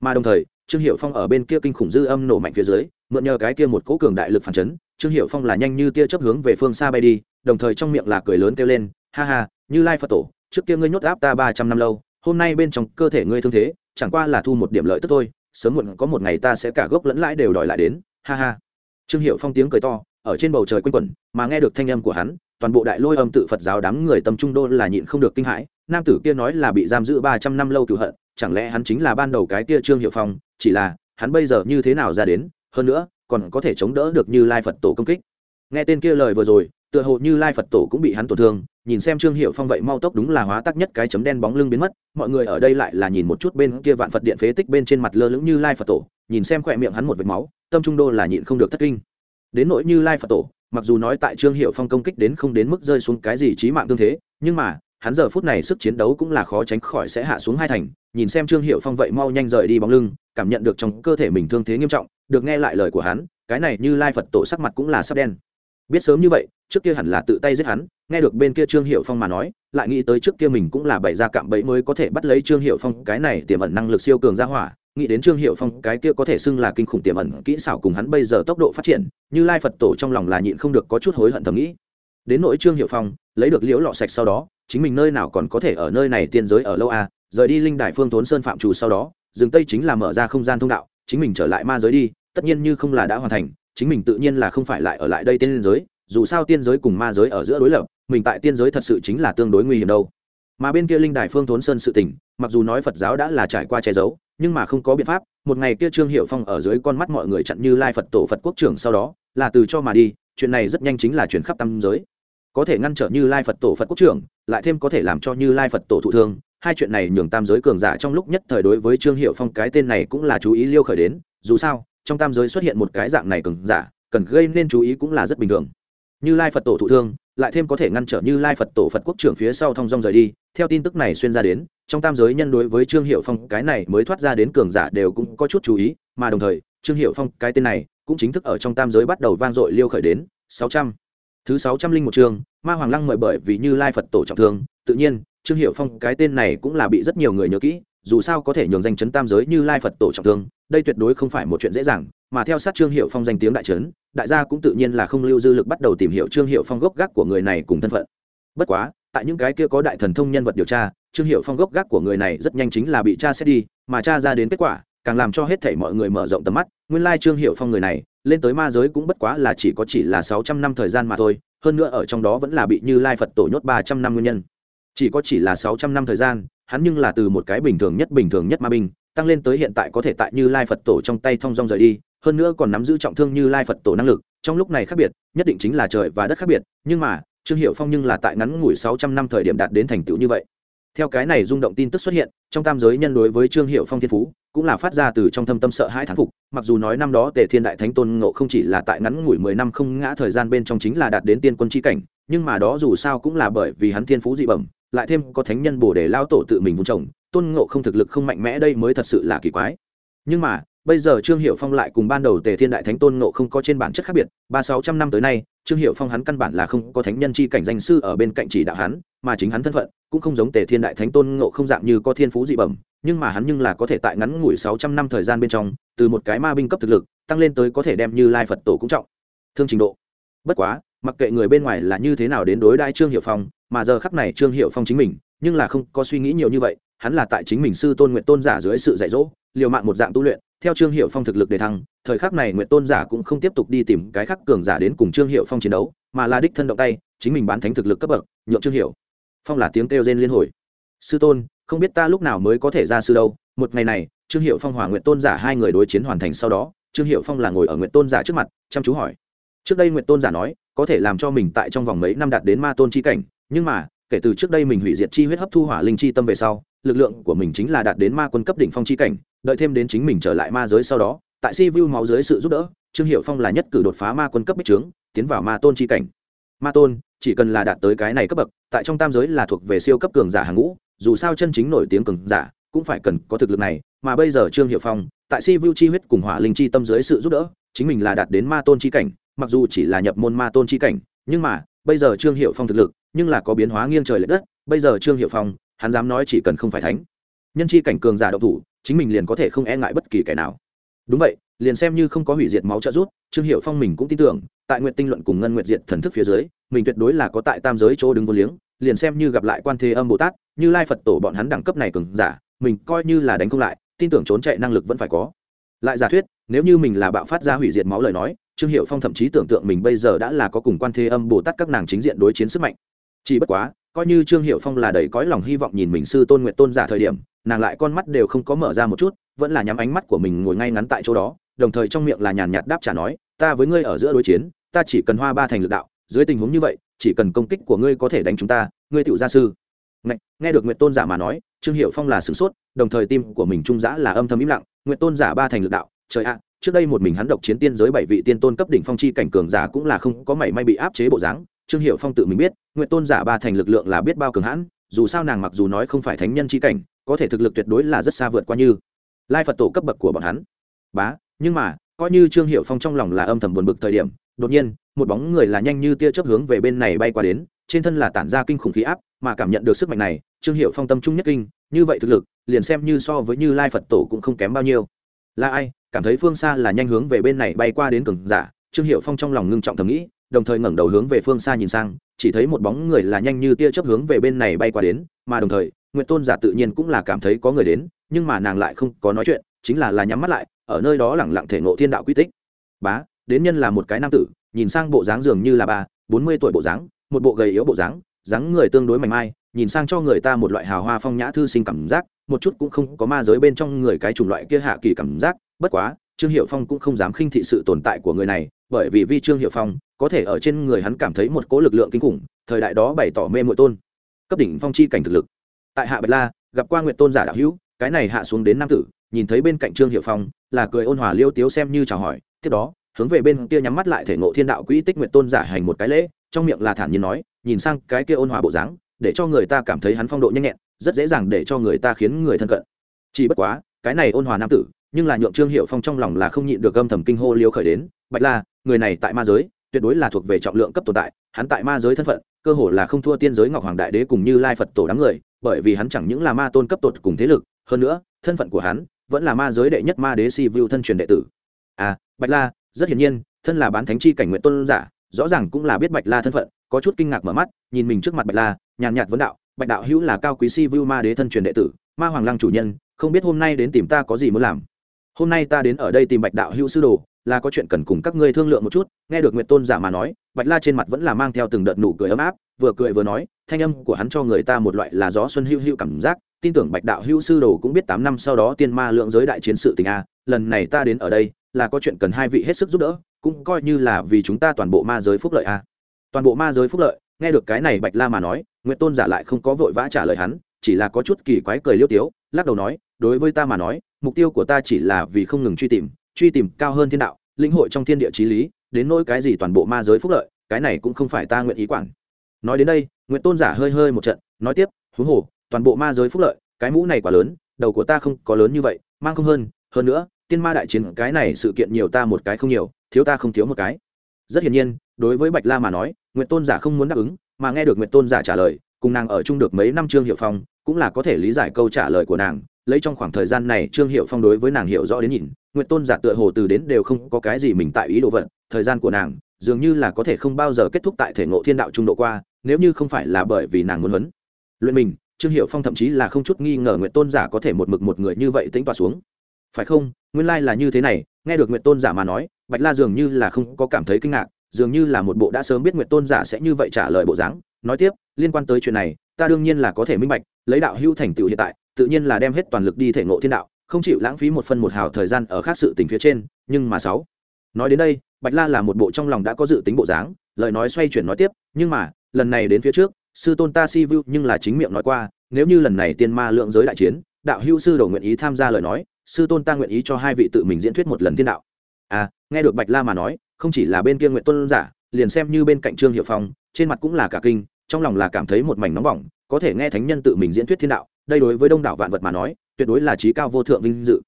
Mà đồng thời trương hiệu phong ở bên kia kinh khủng dư âm nổ mạnh phía dưới, mượn nhờ cái kia một cỗ cường đại lực phản chấn, trương hiệu phong là nhanh như tia chấp hướng về phương xa bay đi, đồng thời trong miệng là cười lớn kêu lên, ha ha, như lai phật tổ, trước kia ngươi nhốt áp ta ba trăm năm lâu, hôm nay bên trong cơ thể ngươi thương thế, chẳng qua là thu một điểm lợi tức thôi, sớm muộn có một ngày ta sẽ cả gốc lẫn lãi đều đòi lại đến. Ha ha. Trương hiệu phong tiếng cười to, ở trên bầu trời quanh quẩn, mà nghe được thanh âm của hắn, toàn bộ đại lôi âm tự phật giáo đám người tâm trung đô là nhịn không được kinh hãi, nam tử kia nói là bị giam giữ ba trăm năm lâu cựu hận, chẳng lẽ hắn chính là ban đầu cái kia trương hiệu phong chỉ là, hắn bây giờ như thế nào ra đến, hơn nữa, còn có thể chống đỡ được như lai phật tổ công kích. Nghe tên kia lời vừa rồi, tựa hồ như lai phật tổ cũng bị hắn tổn thương, nhìn xem trương hiệu phong vậy mau tốc đúng là hóa tắc nhất cái chấm đen bóng lưng biến mất, mọi người ở đây lại là nhìn một chút bên kia vạn phật điện phế tích bên trên mặt lơ lưỡng như lai phật tổ, nhìn xem khỏe miệng hắn một vệt máu, tâm trung đô là nhịn không được thất kinh. Đến nỗi như lai phật tổ, mặc dù nói tại trương hiệu phong công kích đến không đến mức rơi xuống cái gì trí mạng tương thế, nhưng mà, hắn giờ phút này sức chiến đấu cũng là khó tránh khỏi sẽ hạ xuống hai thành, nhìn xem trương hiệu phong vậy mau nhanh rời đi bóng lưng cảm nhận được trong cơ thể mình thương thế nghiêm trọng, được nghe lại lời của hắn, cái này như lai phật tổ sắc mặt cũng là sắp đen. Biết sớm như vậy, trước kia hẳn là tự tay giết hắn, nghe được bên kia trương hiệu phong mà nói, lại nghĩ tới trước kia mình cũng là bày ra cạm bẫy mới có thể bắt lấy trương hiệu phong, cái này tiềm ẩn năng lực siêu cường ra hỏa, nghĩ đến trương hiệu phong, cái kia có thể xưng là kinh khủng tiềm ẩn kỹ xảo cùng hắn bây giờ tốc độ phát triển, như lai phật tổ trong lòng là nhịn không được có chút hối hận thầm nghĩ. Đến nỗi trương hiệu phong, lấy được liễu lọ sạch sau đó, chính mình nơi nào còn có thể ở nơi này tiên giới ở lâu à rời đi linh Đại phương thốn sơn phạm trù sau đó rừng tây chính là mở ra không gian thông đạo, chính mình trở lại ma giới đi, tất nhiên như không là đã hoàn thành, chính mình tự nhiên là không phải lại ở lại đây tiên giới, dù sao tiên giới cùng ma giới ở giữa đối lập, mình tại tiên giới thật sự chính là tương đối nguy hiểm đâu. Mà bên kia linh đài phương thốn sơn sự tỉnh mặc dù nói phật giáo đã là trải qua che giấu, nhưng mà không có biện pháp, một ngày kia trương hiệu phong ở dưới con mắt mọi người chặn như lai phật tổ phật quốc trưởng sau đó, là từ cho mà đi, chuyện này rất nhanh chính là chuyển khắp tam giới. Có thể ngăn trở như lai phật tổ phật quốc trưởng, lại thêm có thể làm cho như lai phật tổ thụ thương hai chuyện này nhường tam giới cường giả trong lúc nhất thời đối với trương hiệu phong cái tên này cũng là chú ý liêu khởi đến, dù sao, trong tam giới xuất hiện một cái dạng này cường giả, cần gây nên chú ý cũng là rất bình thường. Như lai phật tổ thụ thương, lại thêm có thể ngăn trở như lai phật tổ phật quốc trưởng phía sau thong dong rời đi, theo tin tức này xuyên ra đến, trong tam giới nhân đối với trương hiệu phong cái này mới thoát ra đến cường giả đều cũng có chút chú ý, mà đồng thời, trương hiệu phong cái tên này cũng chính thức ở trong tam giới bắt đầu vang dội liêu khởi đến. Sáu trăm. Thứ sáu trăm linh một chương, ma hoàng lăng mời bởi vì như lai phật tổ trọng thương, tự nhiên trương hiệu phong, cái tên này cũng là bị rất nhiều người nhớ kỹ, dù sao có thể nhường danh chấn tam giới như lai phật tổ trọng thương, đây tuyệt đối không phải một chuyện dễ dàng, mà theo sát trương hiệu phong danh tiếng đại trấn đại gia cũng tự nhiên là không lưu dư lực bắt đầu tìm hiểu trương hiệu phong gốc gác của người này cùng thân phận. Bất quá, tại những cái kia có đại thần thông nhân vật điều tra, trương hiệu phong gốc gác của người này rất nhanh chính là bị cha xét đi, mà cha ra đến kết quả, càng làm cho hết thảy mọi người mở rộng tầm mắt, nguyên lai trương hiệu phong người này, lên tới ma giới cũng bất quá là chỉ có chỉ là sáu trăm năm thời gian mà thôi, hơn nữa ở trong đó vẫn là bị như lai phật tổ nhốt ba trăm năm nguyên nhân chỉ có chỉ là sáu trăm năm thời gian, hắn nhưng là từ một cái bình thường nhất bình thường nhất ma binh, tăng lên tới hiện tại có thể tại như lai phật tổ trong tay thong dong rời đi, hơn nữa còn nắm giữ trọng thương như lai phật tổ năng lực, trong lúc này khác biệt, nhất định chính là trời và đất khác biệt, nhưng mà, trương hiệu phong nhưng là tại ngắn ngủi sáu trăm năm thời điểm đạt đến thành tựu như vậy. Theo cái này rung động tin tức xuất hiện, trong tam giới nhân đối với trương hiệu phong thiên phú, cũng là phát ra từ trong thâm tâm sợ hãi thán phục, mặc dù nói năm đó tề thiên đại thánh tôn ngộ không chỉ là tại ngắn ngủi mười năm không ngã thời gian bên trong chính là đạt đến tiên quân chi cảnh, nhưng mà đó dù sao cũng là bởi vì hắn thiên phú dị bẩm lại thêm có thánh nhân bổ để lao tổ tự mình vun trồng, tôn ngộ không thực lực không mạnh mẽ đây mới thật sự là kỳ quái. Nhưng mà, bây giờ trương hiệu phong lại cùng ban đầu tề thiên đại thánh tôn ngộ không có trên bản chất khác biệt, ba sáu trăm năm tới nay, trương hiệu phong hắn căn bản là không có thánh nhân chi cảnh danh sư ở bên cạnh chỉ đạo hắn, mà chính hắn thân phận cũng không giống tề thiên đại thánh tôn ngộ không dạng như có thiên phú dị bẩm, nhưng mà hắn nhưng là có thể tại ngắn ngủi sáu trăm năm thời gian bên trong, từ một cái ma binh cấp thực lực, tăng lên tới có thể đem như lai phật tổ cũng trọng. Thương trình độ. Bất quá, mặc kệ người bên ngoài là như thế nào đến đối đại trương hiệu phong mà giờ khắp này trương hiệu phong chính mình, nhưng là không có suy nghĩ nhiều như vậy, hắn là tại chính mình sư tôn nguyện tôn giả dưới sự dạy dỗ, liều mạng một dạng tu luyện, theo trương hiệu phong thực lực đề thăng, thời khắc này nguyện tôn giả cũng không tiếp tục đi tìm cái khắc cường giả đến cùng trương hiệu phong chiến đấu, mà là đích thân động tay, chính mình bán thánh thực lực cấp bậc, nhượng trương hiệu phong là tiếng kêu rên liên hồi. Sư tôn, không biết ta lúc nào mới có thể ra sư đâu, một ngày này, trương hiệu phong hòa nguyện tôn giả hai người đối chiến hoàn thành sau đó, trương hiệu phong là ngồi ở nguyện tôn giả trước mặt, chăm chú hỏi. Trước đây nguyện tôn giả nói, có thể làm cho mình tại trong vòng mấy năm đạt đến ma tôn chi cảnh nhưng mà, kể từ trước đây mình hủy diệt chi huyết hấp thu hỏa linh chi tâm về sau, lực lượng của mình chính là đạt đến ma quân cấp đỉnh phong chi cảnh, đợi thêm đến chính mình trở lại ma giới sau đó, tại si vu máu dưới sự giúp đỡ, trương hiệu phong là nhất cử đột phá ma quân cấp bích trướng, tiến vào ma tôn chi cảnh. Ma tôn, chỉ cần là đạt tới cái này cấp bậc, tại trong tam giới là thuộc về siêu cấp cường giả hàng ngũ, dù sao chân chính nổi tiếng cường giả cũng phải cần có thực lực này, mà bây giờ trương hiệu phong, tại si vu chi huyết cùng hỏa linh chi tâm dưới sự giúp đỡ, chính mình là đạt đến ma tôn chi cảnh, mặc dù chỉ là nhập môn ma tôn chi cảnh, nhưng mà, bây giờ trương hiệu phong thực lực nhưng là có biến hóa nghiêng trời lệch đất, bây giờ trương hiệu phong, hắn dám nói chỉ cần không phải thánh. Nhân chi cảnh cường giả độc thủ, chính mình liền có thể không e ngại bất kỳ kẻ nào. Đúng vậy, liền xem như không có hủy diệt máu trợ rút trương hiệu phong mình cũng tin tưởng, tại nguyện tinh luận cùng ngân nguyện diệt thần thức phía dưới, mình tuyệt đối là có tại tam giới chỗ đứng vô liếng, liền xem như gặp lại quan thế âm bồ tát, như lai phật tổ bọn hắn đẳng cấp này cường giả, mình coi như là đánh không lại, tin tưởng trốn chạy năng lực vẫn phải có. Lại giả thuyết, nếu như mình là bạo phát ra hủy diệt máu lời nói, trương hiệu phong thậm chí tưởng tượng mình bây giờ đã là có cùng quan thế âm bồ tát các nàng chính diện đối chiến sức mạnh chỉ bất quá coi như trương hiệu phong là đầy cõi lòng hy vọng nhìn mình sư tôn nguyện tôn giả thời điểm nàng lại con mắt đều không có mở ra một chút vẫn là nhắm ánh mắt của mình ngồi ngay ngắn tại chỗ đó đồng thời trong miệng là nhàn nhạt đáp trả nói ta với ngươi ở giữa đối chiến ta chỉ cần hoa ba thành lực đạo dưới tình huống như vậy chỉ cần công kích của ngươi có thể đánh chúng ta ngươi tựu gia sư. Nghe, nghe được nguyện tôn giả mà nói trương hiệu phong là sửng sốt đồng thời tim của mình trung giã là âm thầm im lặng nguyện tôn giả ba thành lực đạo trời ạ trước đây một mình hắn độc chiến tiên giới bảy vị tiên tôn cấp đỉnh phong chi cảnh cường giả cũng là không có mảy may bị áp chế bộ dáng trương hiệu phong tự mình biết nguyện tôn giả ba thành lực lượng là biết bao cường hãn, dù sao nàng mặc dù nói không phải thánh nhân chi cảnh, có thể thực lực tuyệt đối là rất xa vượt qua như lai phật tổ cấp bậc của bọn hắn. Bá, nhưng mà, coi như trương hiệu phong trong lòng là âm thầm buồn bực thời điểm, đột nhiên, một bóng người là nhanh như tia chớp hướng về bên này bay qua đến, trên thân là tản ra kinh khủng khí áp, mà cảm nhận được sức mạnh này, trương hiệu phong tâm trung nhất kinh, như vậy thực lực, liền xem như so với như lai phật tổ cũng không kém bao nhiêu. Là ai? Cảm thấy phương xa là nhanh hướng về bên này bay qua đến cường giả, trương hiệu phong trong lòng ngưng trọng thầm nghĩ đồng thời ngẩng đầu hướng về phương xa nhìn sang, chỉ thấy một bóng người là nhanh như tia chớp hướng về bên này bay qua đến, mà đồng thời nguyện tôn giả tự nhiên cũng là cảm thấy có người đến, nhưng mà nàng lại không có nói chuyện, chính là là nhắm mắt lại, ở nơi đó lẳng lặng thể ngộ thiên đạo quy tích. Bá, đến nhân là một cái nam tử, nhìn sang bộ dáng dường như là ba, bốn mươi tuổi bộ dáng, một bộ gầy yếu bộ dáng dáng người tương đối mảnh mai, nhìn sang cho người ta một loại hào hoa phong nhã thư sinh cảm giác, một chút cũng không có ma giới bên trong người cái chủng loại kia hạ kỳ cảm giác, bất quá, trương hiệu phong cũng không dám khinh thị sự tồn tại của người này, bởi vì vi trương hiệu phong có thể ở trên người hắn cảm thấy một cỗ lực lượng kinh khủng, thời đại đó bày tỏ mê mội tôn. Cấp đỉnh phong chi cảnh thực lực. Tại hạ bạch la, gặp qua nguyện tôn giả đạo hữu, cái này hạ xuống đến nam tử, nhìn thấy bên cạnh trương hiệu phong, là cười ôn hòa liêu tiếu xem như chào hỏi, tiếp đó, hướng về bên kia nhắm mắt lại thể ngộ thiên đạo quỹ tích nguyện tôn giả hành một cái lễ, trong miệng là thản nhiên nói, nhìn sang cái kia ôn hòa bộ dáng, để cho người ta cảm thấy hắn phong độ nhanh nhẹn, rất dễ dàng để cho người ta khiến người thân cận. Chỉ bất quá, cái này ôn hòa nam tử, nhưng là nhượng trương hiệu phong trong lòng là không nhịn được âm thầm kinh hô liêu khởi đến, bạch la, người này tại ma giới tuyệt đối là thuộc về trọng lượng cấp tồn tại, hắn tại ma giới thân phận, cơ hồ là không thua tiên giới ngọc hoàng đại đế cùng như lai phật tổ đám người, bởi vì hắn chẳng những là ma tôn cấp tột cùng thế lực, hơn nữa, thân phận của hắn vẫn là ma giới đệ nhất ma đế si vu thân truyền đệ tử. À bạch la, rất hiển nhiên, thân là bán thánh chi cảnh nguyện tôn giả, rõ ràng cũng là biết bạch la thân phận, có chút kinh ngạc mở mắt, nhìn mình trước mặt bạch la, nhàn nhạt vấn đạo, bạch đạo hữu là cao quý si vu ma đế thân truyền đệ tử, ma hoàng lăng chủ nhân, không biết hôm nay đến tìm ta có gì muốn làm? Hôm nay ta đến ở đây tìm bạch đạo hữu sư đồ là có chuyện cần cùng các ngươi thương lượng một chút, nghe được nguyện tôn giả mà nói, bạch la trên mặt vẫn là mang theo từng đợt nụ cười ấm áp, vừa cười vừa nói, thanh âm của hắn cho người ta một loại là gió xuân hữu hữu cảm giác, tin tưởng bạch đạo hữu sư đồ cũng biết tám năm sau đó tiên ma lượng giới đại chiến sự tình a, lần này ta đến ở đây, là có chuyện cần hai vị hết sức giúp đỡ, cũng coi như là vì chúng ta toàn bộ ma giới phúc lợi a. Toàn bộ ma giới phúc lợi, nghe được cái này bạch la mà nói nguyện tôn giả lại không có vội vã trả lời hắn, chỉ là có chút kỳ quái cười liêu tiếu, lắc đầu nói, đối với ta mà nói, mục tiêu của ta chỉ là vì không ngừng truy tìm truy tìm cao hơn thiên đạo, lĩnh hội trong thiên địa trí lý, đến nỗi cái gì toàn bộ ma giới phúc lợi, cái này cũng không phải ta nguyện ý quản. Nói đến đây nguyện tôn giả hơi hơi một trận, nói tiếp, huống hồ, toàn bộ ma giới phúc lợi, cái mũ này quá lớn, đầu của ta không có lớn như vậy, mang không hơn hơn nữa, tiên ma đại chiến, cái này sự kiện nhiều ta một cái không nhiều, thiếu ta không thiếu một cái. Rất hiển nhiên, đối với bạch la mà nói nguyện tôn giả không muốn đáp ứng, mà nghe được nguyện tôn giả trả lời, cùng nàng ở chung được mấy năm trương hiệu phong, cũng là có thể lý giải câu trả lời của nàng, lấy trong khoảng thời gian này trương hiệu phong đối với nàng hiểu rõ đến nhìn nguyện tôn giả tựa hồ từ đến đều không có cái gì mình tại ý đồ vận, thời gian của nàng dường như là có thể không bao giờ kết thúc tại thể ngộ thiên đạo trung độ qua, nếu như không phải là bởi vì nàng muốn huấn. Luyện mình, trương hiệu phong thậm chí là không chút nghi ngờ nguyện tôn giả có thể một mực một người như vậy tính tỏa xuống. Phải không? Nguyên lai là như thế này, nghe được nguyện tôn giả mà nói, bạch la dường như là không có cảm thấy kinh ngạc, dường như là một bộ đã sớm biết nguyện tôn giả sẽ như vậy trả lời bộ dáng. Nói tiếp, liên quan tới chuyện này, ta đương nhiên là có thể minh bạch, lấy đạo hữu thành tựu hiện tại, tự nhiên là đem hết toàn lực đi thể ngộ thiên đạo không chịu lãng phí một phân một hào thời gian ở khác sự tình phía trên, nhưng mà sáu. Nói đến đây, bạch la là một bộ trong lòng đã có dự tính bộ dáng, lời nói xoay chuyển nói tiếp, nhưng mà, lần này đến phía trước, sư tôn ta si vu nhưng là chính miệng nói qua, nếu như lần này tiên ma lượng giới đại chiến, đạo hữu sư đầu nguyện ý tham gia lời nói, sư tôn ta nguyện ý cho hai vị tự mình diễn thuyết một lần thiên đạo. À nghe được bạch la mà nói, không chỉ là bên kia nguyện tôn giả, liền xem như bên cạnh trương hiệu phong, trên mặt cũng là cả kinh, trong lòng là cảm thấy một mảnh nóng bỏng, có thể nghe thánh nhân tự mình diễn thuyết thiên đạo, đây đối với đông đảo vạn vật mà nói tuyệt đối là trí cao vô thượng vinh dự.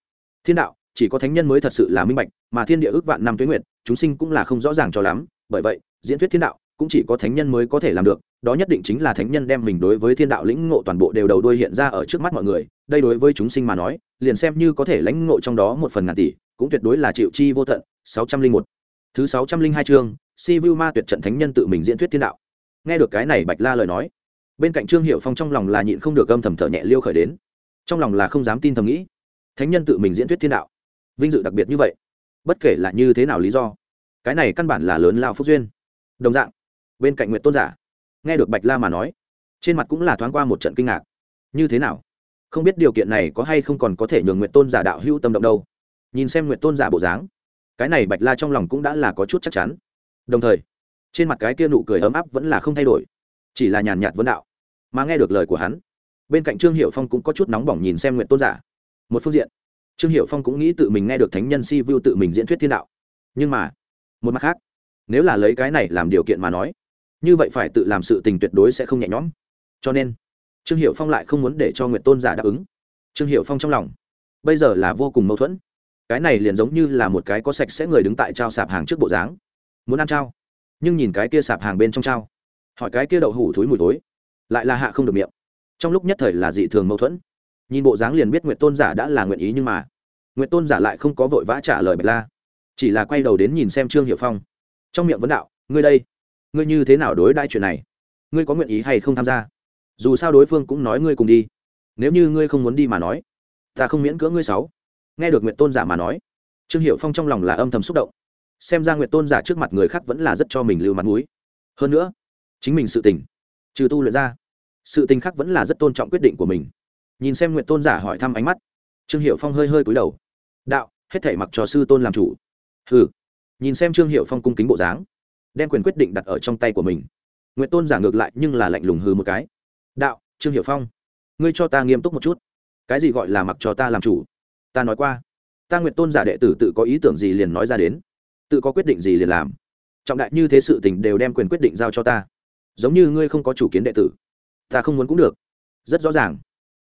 Thiên đạo, chỉ có thánh nhân mới thật sự là minh bạch, mà thiên địa ước vạn năm tuế nguyện chúng sinh cũng là không rõ ràng cho lắm. Bởi vậy, diễn thuyết thiên đạo cũng chỉ có thánh nhân mới có thể làm được, đó nhất định chính là thánh nhân đem mình đối với thiên đạo lĩnh ngộ toàn bộ đều đầu đuôi hiện ra ở trước mắt mọi người. Đây đối với chúng sinh mà nói, liền xem như có thể lãnh ngộ trong đó một phần ngàn tỷ, cũng tuyệt đối là chịu chi vô tận. Sáu trăm linh một. Thứ sáu trăm linh hai chương, si vu ma tuyệt trận thánh nhân tự mình diễn thuyết thiên đạo. Nghe được cái này bạch la lời nói, bên cạnh trương hiệu phong trong lòng là nhịn không được âm thầm thở nhẹ liêu khởi đến trong lòng là không dám tin thầm nghĩ. Thánh nhân tự mình diễn thuyết thiên đạo. Vinh dự đặc biệt như vậy. Bất kể là như thế nào lý do, cái này căn bản là lớn lao phúc duyên. Đồng dạng, bên cạnh nguyện tôn giả, nghe được bạch la mà nói, trên mặt cũng là thoáng qua một trận kinh ngạc. Như thế nào? Không biết điều kiện này có hay không còn có thể nhường nguyện tôn giả đạo hữu tâm động đâu. Nhìn xem nguyện tôn giả bộ dáng, cái này bạch la trong lòng cũng đã là có chút chắc chắn. Đồng thời, trên mặt cái kia nụ cười ấm áp vẫn là không thay đổi, chỉ là nhàn nhạt vấn đạo, mà nghe được lời của hắn bên cạnh trương hiệu phong cũng có chút nóng bỏng nhìn xem nguyện tôn giả. Một phương diện, trương hiệu phong cũng nghĩ tự mình nghe được thánh nhân si vu tự mình diễn thuyết thiên đạo. Nhưng mà, một mặt khác, nếu là lấy cái này làm điều kiện mà nói, như vậy phải tự làm sự tình tuyệt đối sẽ không nhẹ nhõm. Cho nên, trương hiệu phong lại không muốn để cho nguyện tôn giả đáp ứng. Trương hiệu phong trong lòng, bây giờ là vô cùng mâu thuẫn. Cái này liền giống như là một cái có sạch sẽ người đứng tại trao sạp hàng trước bộ dáng. Muốn ăn trao, nhưng nhìn cái kia sạp hàng bên trong trao, hỏi cái kia đậu hủ thúi mùi tối lại là hạ không được miệng trong lúc nhất thời là dị thường mâu thuẫn. Nhìn bộ dáng liền biết nguyện tôn giả đã là nguyện ý nhưng mà nguyện tôn giả lại không có vội vã trả lời bạch la chỉ là quay đầu đến nhìn xem trương hiệu phong. Trong miệng vấn đạo ngươi đây ngươi như thế nào đối đãi chuyện này? Ngươi có nguyện ý hay không tham gia? Dù sao đối phương cũng nói ngươi cùng đi. Nếu như ngươi không muốn đi mà nói ta không miễn cưỡng ngươi sáu. Nghe được nguyện tôn giả mà nói trương hiệu phong trong lòng là âm thầm xúc động. Xem ra nguyện tôn giả trước mặt người khác vẫn là rất cho mình lưu mặt mũi. Hơn nữa chính mình sự tỉnh, trừ tu luyện ra sự tình khác vẫn là rất tôn trọng quyết định của mình. Nhìn xem nguyện tôn giả hỏi thăm ánh mắt, trương hiệu phong hơi hơi cúi đầu. Đạo, hết thể mặc cho sư tôn làm chủ. Hừ. Nhìn xem trương hiệu phong cung kính bộ dáng, đem quyền quyết định đặt ở trong tay của mình. Nguyện tôn giả ngược lại nhưng là lạnh lùng hừ một cái. Đạo, trương hiệu phong, ngươi cho ta nghiêm túc một chút. Cái gì gọi là mặc cho ta làm chủ? Ta nói qua. Ta nguyện tôn giả đệ tử tự có ý tưởng gì liền nói ra đến. Tự có quyết định gì liền làm. Trọng đại như thế sự tình đều đem quyền quyết định giao cho ta. Giống như ngươi không có chủ kiến đệ tử ta không muốn cũng được. Rất rõ ràng.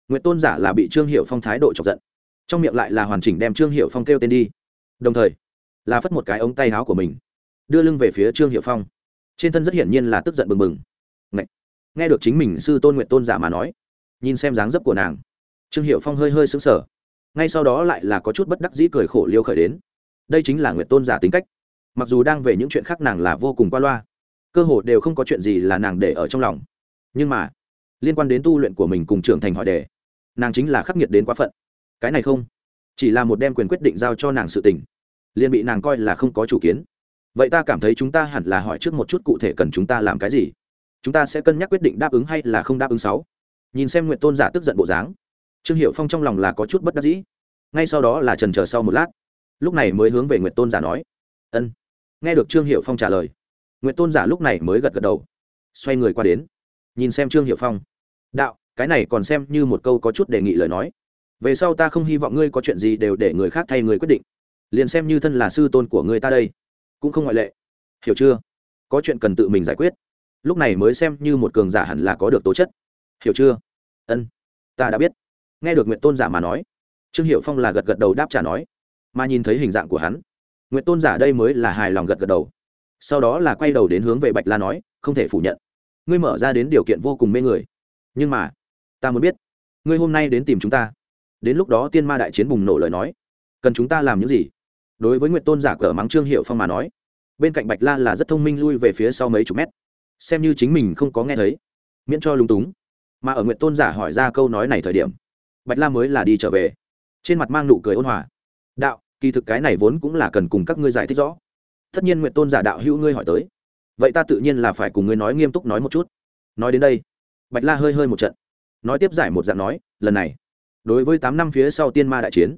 Nguyện tôn giả là bị trương hiệu phong thái độ chọc giận. Trong miệng lại là hoàn chỉnh đem trương hiệu phong kêu tên đi. Đồng thời, là phất một cái ống tay áo của mình, đưa lưng về phía trương hiệu phong. Trên thân rất hiển nhiên là tức giận bừng bừng. Ngậy! nghe được chính mình sư tôn nguyện tôn giả mà nói, nhìn xem dáng dấp của nàng, trương hiệu phong hơi hơi sững sờ. Ngay sau đó lại là có chút bất đắc dĩ cười khổ liêu khởi đến. Đây chính là nguyện tôn giả tính cách. Mặc dù đang về những chuyện khác nàng là vô cùng qua loa, cơ hồ đều không có chuyện gì là nàng để ở trong lòng. Nhưng mà liên quan đến tu luyện của mình cùng trưởng thành hỏi đề. Nàng chính là khắc nghiệt đến quá phận. Cái này không, chỉ là một đem quyền quyết định giao cho nàng sự tình. Liền bị nàng coi là không có chủ kiến. Vậy ta cảm thấy chúng ta hẳn là hỏi trước một chút cụ thể cần chúng ta làm cái gì? Chúng ta sẽ cân nhắc quyết định đáp ứng hay là không đáp ứng sáu. Nhìn xem nguyện tôn giả tức giận bộ dáng. Trương hiệu phong trong lòng là có chút bất đắc dĩ. Ngay sau đó là trần chờ sau một lát. Lúc này mới hướng về nguyện tôn giả nói. Ân. Nghe được trương hiệu phong trả lời nguyện tôn giả lúc này mới gật gật đầu, xoay người qua đến nhìn xem trương hiệu phong. Đạo, cái này còn xem như một câu có chút đề nghị lời nói. Về sau ta không hy vọng ngươi có chuyện gì đều để người khác thay người quyết định. Liền xem như thân là sư tôn của người ta đây, cũng không ngoại lệ. Hiểu chưa? Có chuyện cần tự mình giải quyết. Lúc này mới xem như một cường giả hẳn là có được tố chất. Hiểu chưa? Ân, ta đã biết. Nghe được nguyện tôn giả mà nói, trương hiệu phong là gật gật đầu đáp trả nói, mà nhìn thấy hình dạng của hắn nguyện tôn giả đây mới là hài lòng gật gật đầu. Sau đó là quay đầu đến hướng về bạch la nói, không thể phủ nhận ngươi mở ra đến điều kiện vô cùng mê người. Nhưng mà, ta muốn biết, ngươi hôm nay đến tìm chúng ta. Đến lúc đó tiên ma đại chiến bùng nổ lời nói, cần chúng ta làm những gì? Đối với nguyện tôn giả cờ mắng trương hiệu phong mà nói, bên cạnh bạch la là rất thông minh lui về phía sau mấy chục mét. Xem như chính mình không có nghe thấy, miễn cho lúng túng. Mà ở nguyện tôn giả hỏi ra câu nói này thời điểm, bạch la mới là đi trở về. Trên mặt mang nụ cười ôn hòa. Đạo, kỳ thực cái này vốn cũng là cần cùng các ngươi giải thích rõ. Tất nhiên nguyện tôn giả đạo hữu ngươi hỏi tới vậy ta tự nhiên là phải cùng ngươi nói nghiêm túc nói một chút. Nói đến đây, bạch la hơi hơi một trận, nói tiếp giải một dạng nói, lần này, đối với tám năm phía sau tiên ma đại chiến,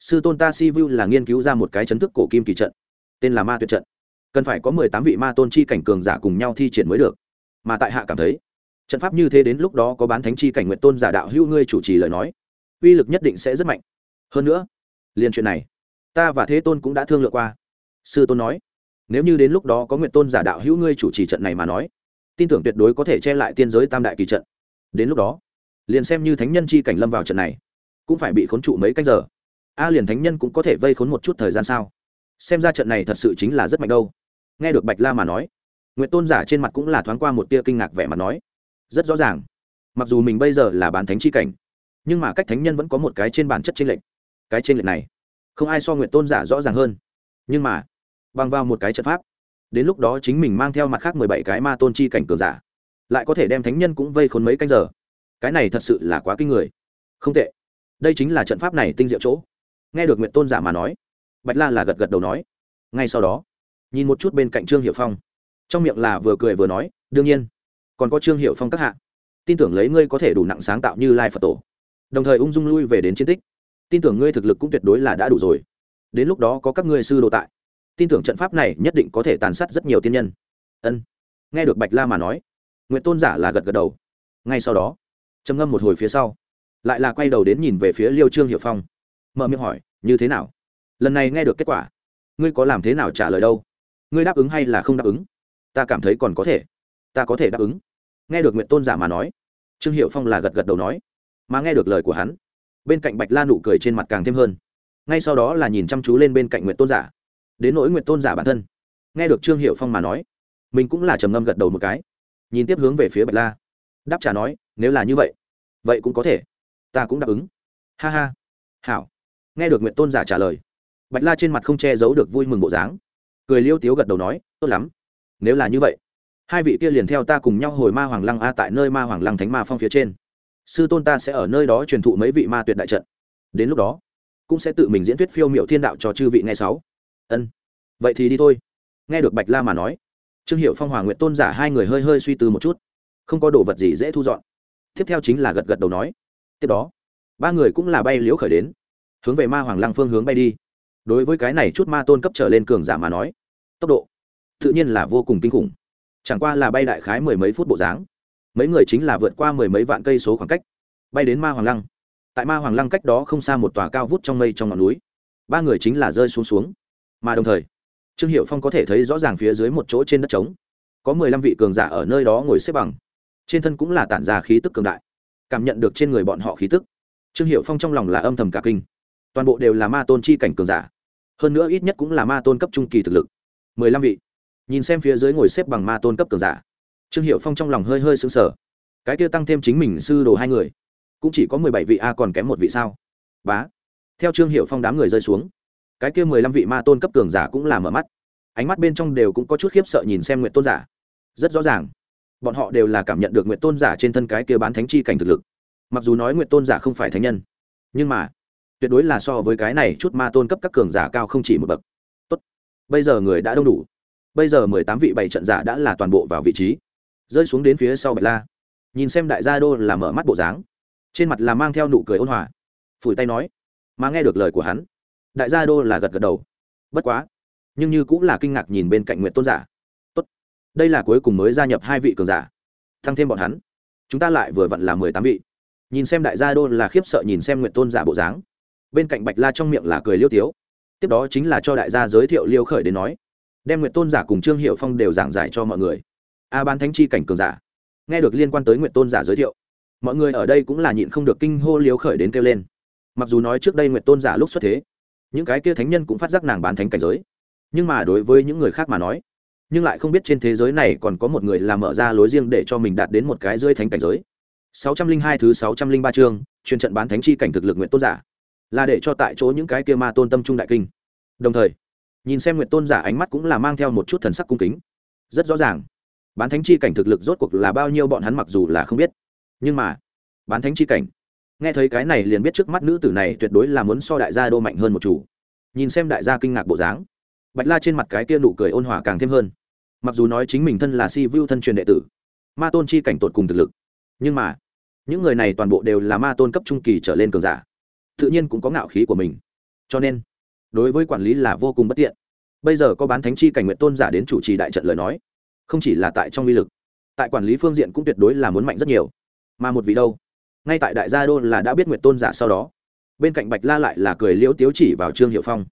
sư tôn ta si vu là nghiên cứu ra một cái chấn thức cổ kim kỳ trận, tên là ma tuyệt trận. Cần phải có mười tám vị ma tôn chi cảnh cường giả cùng nhau thi triển mới được. Mà tại hạ cảm thấy, trận pháp như thế đến lúc đó có bán thánh chi cảnh nguyện tôn giả đạo hữu ngươi chủ trì lời nói, uy lực nhất định sẽ rất mạnh. Hơn nữa, liền chuyện này, ta và thế tôn cũng đã thương lượng qua. Sư tôn nói nếu như đến lúc đó có nguyện tôn giả đạo hữu ngươi chủ trì trận này mà nói, tin tưởng tuyệt đối có thể che lại tiên giới tam đại kỳ trận. Đến lúc đó, liền xem như thánh nhân chi cảnh lâm vào trận này, cũng phải bị khốn trụ mấy canh giờ. A liền thánh nhân cũng có thể vây khốn một chút thời gian sao? Xem ra trận này thật sự chính là rất mạnh đâu. Nghe được bạch la mà nói, nguyện tôn giả trên mặt cũng là thoáng qua một tia kinh ngạc vẻ mặt nói, rất rõ ràng, mặc dù mình bây giờ là bán thánh chi cảnh, nhưng mà cách thánh nhân vẫn có một cái trên bản chất trinh lệch. Cái trên lệch này, không ai so nguyện tôn giả rõ ràng hơn. Nhưng mà bằng vào một cái trận pháp. Đến lúc đó chính mình mang theo mặt khác mười bảy cái ma tôn chi cảnh cường giả, lại có thể đem thánh nhân cũng vây khốn mấy canh giờ. Cái này thật sự là quá kinh người. Không tệ. Đây chính là trận pháp này tinh diệu chỗ. Nghe được nguyện tôn giả mà nói, bạch la là gật gật đầu nói. Ngay sau đó, nhìn một chút bên cạnh trương hiệu phong. Trong miệng là vừa cười vừa nói, đương nhiên, còn có trương hiệu phong các hạ. Tin tưởng lấy ngươi có thể đủ nặng sáng tạo như lai phật tổ. Đồng thời ung dung lui về đến chiến tích. Tin tưởng ngươi thực lực cũng tuyệt đối là đã đủ rồi. Đến lúc đó có các ngươi sư đồ tại tin tưởng trận pháp này nhất định có thể tàn sát rất nhiều tiên nhân. Ân. Nghe được bạch la mà nói nguyện tôn giả là gật gật đầu. Ngay sau đó, trầm ngâm một hồi phía sau, lại là quay đầu đến nhìn về phía liêu trương hiệu phong, mở miệng hỏi, như thế nào? Lần này nghe được kết quả, ngươi có làm thế nào trả lời đâu? Ngươi đáp ứng hay là không đáp ứng? Ta cảm thấy còn có thể, ta có thể đáp ứng. Nghe được nguyện tôn giả mà nói, trương hiệu phong là gật gật đầu nói, mà nghe được lời của hắn, bên cạnh bạch la nụ cười trên mặt càng thêm hơn. Ngay sau đó là nhìn chăm chú lên bên cạnh nguyện tôn giả đến nỗi nguyện tôn giả bản thân. Nghe được trương hiệu phong mà nói, mình cũng là trầm ngâm gật đầu một cái, nhìn tiếp hướng về phía bạch la. Đáp trả nói, nếu là như vậy vậy cũng có thể. Ta cũng đáp ứng. Ha ha. Hảo. Nghe được nguyện tôn giả trả lời, bạch la trên mặt không che giấu được vui mừng bộ dáng. Cười liêu tiếu gật đầu nói, tốt lắm. Nếu là như vậy, hai vị kia liền theo ta cùng nhau hồi ma hoàng lăng a tại nơi ma hoàng lăng thánh ma phong phía trên. Sư tôn ta sẽ ở nơi đó truyền thụ mấy vị ma tuyệt đại trận. Đến lúc đó, cũng sẽ tự mình diễn thuyết phiêu m i ệ u thiên đạo cho chư vị nghe sáu ân. Vậy thì đi thôi. Nghe được bạch la mà nói, trương hiệu phong, hòa nguyện tôn giả hai người hơi hơi suy tư một chút. Không có đồ vật gì dễ thu dọn. Tiếp theo chính là gật gật đầu nói. Tiếp đó, ba người cũng là bay liễu khởi đến. Hướng về ma hoàng lăng phương hướng bay đi. Đối với cái này chút ma tôn cấp trở lên cường giả mà nói, tốc độ tự nhiên là vô cùng kinh khủng. Chẳng qua là bay đại khái mười mấy phút bộ dáng. Mấy người chính là vượt qua mười mấy vạn cây số khoảng cách, bay đến ma hoàng lăng. Tại ma hoàng lăng cách đó không xa một tòa cao vút trong mây trong ngọn núi. Ba người chính là rơi xuống xuống mà đồng thời, trương hiệu phong có thể thấy rõ ràng phía dưới một chỗ trên đất trống. Có mười lăm vị cường giả ở nơi đó ngồi xếp bằng. Trên thân cũng là tản ra khí tức cường đại. Cảm nhận được trên người bọn họ khí tức, trương hiệu phong trong lòng là âm thầm cả kinh. Toàn bộ đều là ma tôn chi cảnh cường giả. Hơn nữa ít nhất cũng là ma tôn cấp trung kỳ thực lực. Mười lăm vị. Nhìn xem phía dưới ngồi xếp bằng ma tôn cấp cường giả, trương hiệu phong trong lòng hơi hơi xứng sở cái kia tăng thêm chính mình sư đồ hai người, cũng chỉ có mười bảy vị a, còn kém một vị sao? Bá. Theo trương hiệu phong đám người rơi xuống cái kia mười lăm vị ma tôn cấp cường giả cũng là mở mắt. Ánh mắt bên trong đều cũng có chút khiếp sợ nhìn xem nguyện tôn giả. Rất rõ ràng, bọn họ đều là cảm nhận được nguyện tôn giả trên thân cái kia bán thánh chi cảnh thực lực. Mặc dù nói nguyện tôn giả không phải thánh nhân, nhưng mà, tuyệt đối là so với cái này chút ma tôn cấp các cường giả cao không chỉ một bậc. Tốt, bây giờ người đã đông đủ. Bây giờ mười tám vị bảy trận giả đã là toàn bộ vào vị trí. Rơi xuống đến phía sau bạch la. Nhìn xem đại gia đô là mở mắt bộ dáng. Trên mặt là mang theo nụ cười ôn hòa. Phủi tay nói, mà nghe được lời của hắn đại gia đô là gật gật đầu. Bất quá, nhưng như cũng là kinh ngạc nhìn bên cạnh nguyện tôn giả. Tốt, đây là cuối cùng mới gia nhập hai vị cường giả thăng thêm bọn hắn. Chúng ta lại vừa vặn là mười tám vị. Nhìn xem đại gia đô là khiếp sợ nhìn xem nguyện tôn giả bộ dáng. Bên cạnh bạch la trong miệng là cười liêu tiếu. Tiếp đó chính là cho đại gia giới thiệu liêu khởi đến nói. Đem nguyện tôn giả cùng trương hiệu phong đều giảng giải cho mọi người. A ban thánh chi cảnh cường giả. Nghe được liên quan tới nguyện tôn giả giới thiệu, mọi người ở đây cũng là nhịn không được kinh hô liêu khởi đến kêu lên. Mặc dù nói trước đây nguyện tôn giả lúc xuất thế những cái kia thánh nhân cũng phát giác nàng bán thánh cảnh giới nhưng mà đối với những người khác mà nói nhưng lại không biết trên thế giới này còn có một người làm mở ra lối riêng để cho mình đạt đến một cái rơi thánh cảnh giới 602 thứ 603 chương, truyền trận bán thánh chi cảnh thực lực nguyện tôn giả, là để cho tại chỗ những cái kia ma tôn tâm trung đại kinh. Đồng thời, nhìn xem nguyện tôn giả ánh mắt cũng là mang theo một chút thần sắc cung kính. Rất rõ ràng, bán thánh chi cảnh thực lực rốt cuộc là bao nhiêu bọn hắn mặc dù là không biết, nhưng mà bán thánh chi cảnh nghe thấy cái này liền biết trước mắt nữ tử này tuyệt đối là muốn so đại gia đô mạnh hơn một chủ. Nhìn xem đại gia kinh ngạc bộ dáng, bạch la trên mặt cái kia nụ cười ôn hòa càng thêm hơn. Mặc dù nói chính mình thân là si vu thân truyền đệ tử, ma tôn chi cảnh tột cùng thực lực, nhưng mà, những người này toàn bộ đều là ma tôn cấp trung kỳ trở lên cường giả, tự nhiên cũng có ngạo khí của mình. Cho nên, đối với quản lý là vô cùng bất tiện. Bây giờ có bán thánh chi cảnh nguyện tôn giả đến chủ trì đại trận lời nói, không chỉ là tại trong uy lực, tại quản lý phương diện cũng tuyệt đối là muốn mạnh rất nhiều. Mà một vị đâu? Ngay tại đại gia đô là đã biết nguyện tôn giả sau đó. Bên cạnh bạch la lại là cười liễu tiếu chỉ vào trương hiệu phong.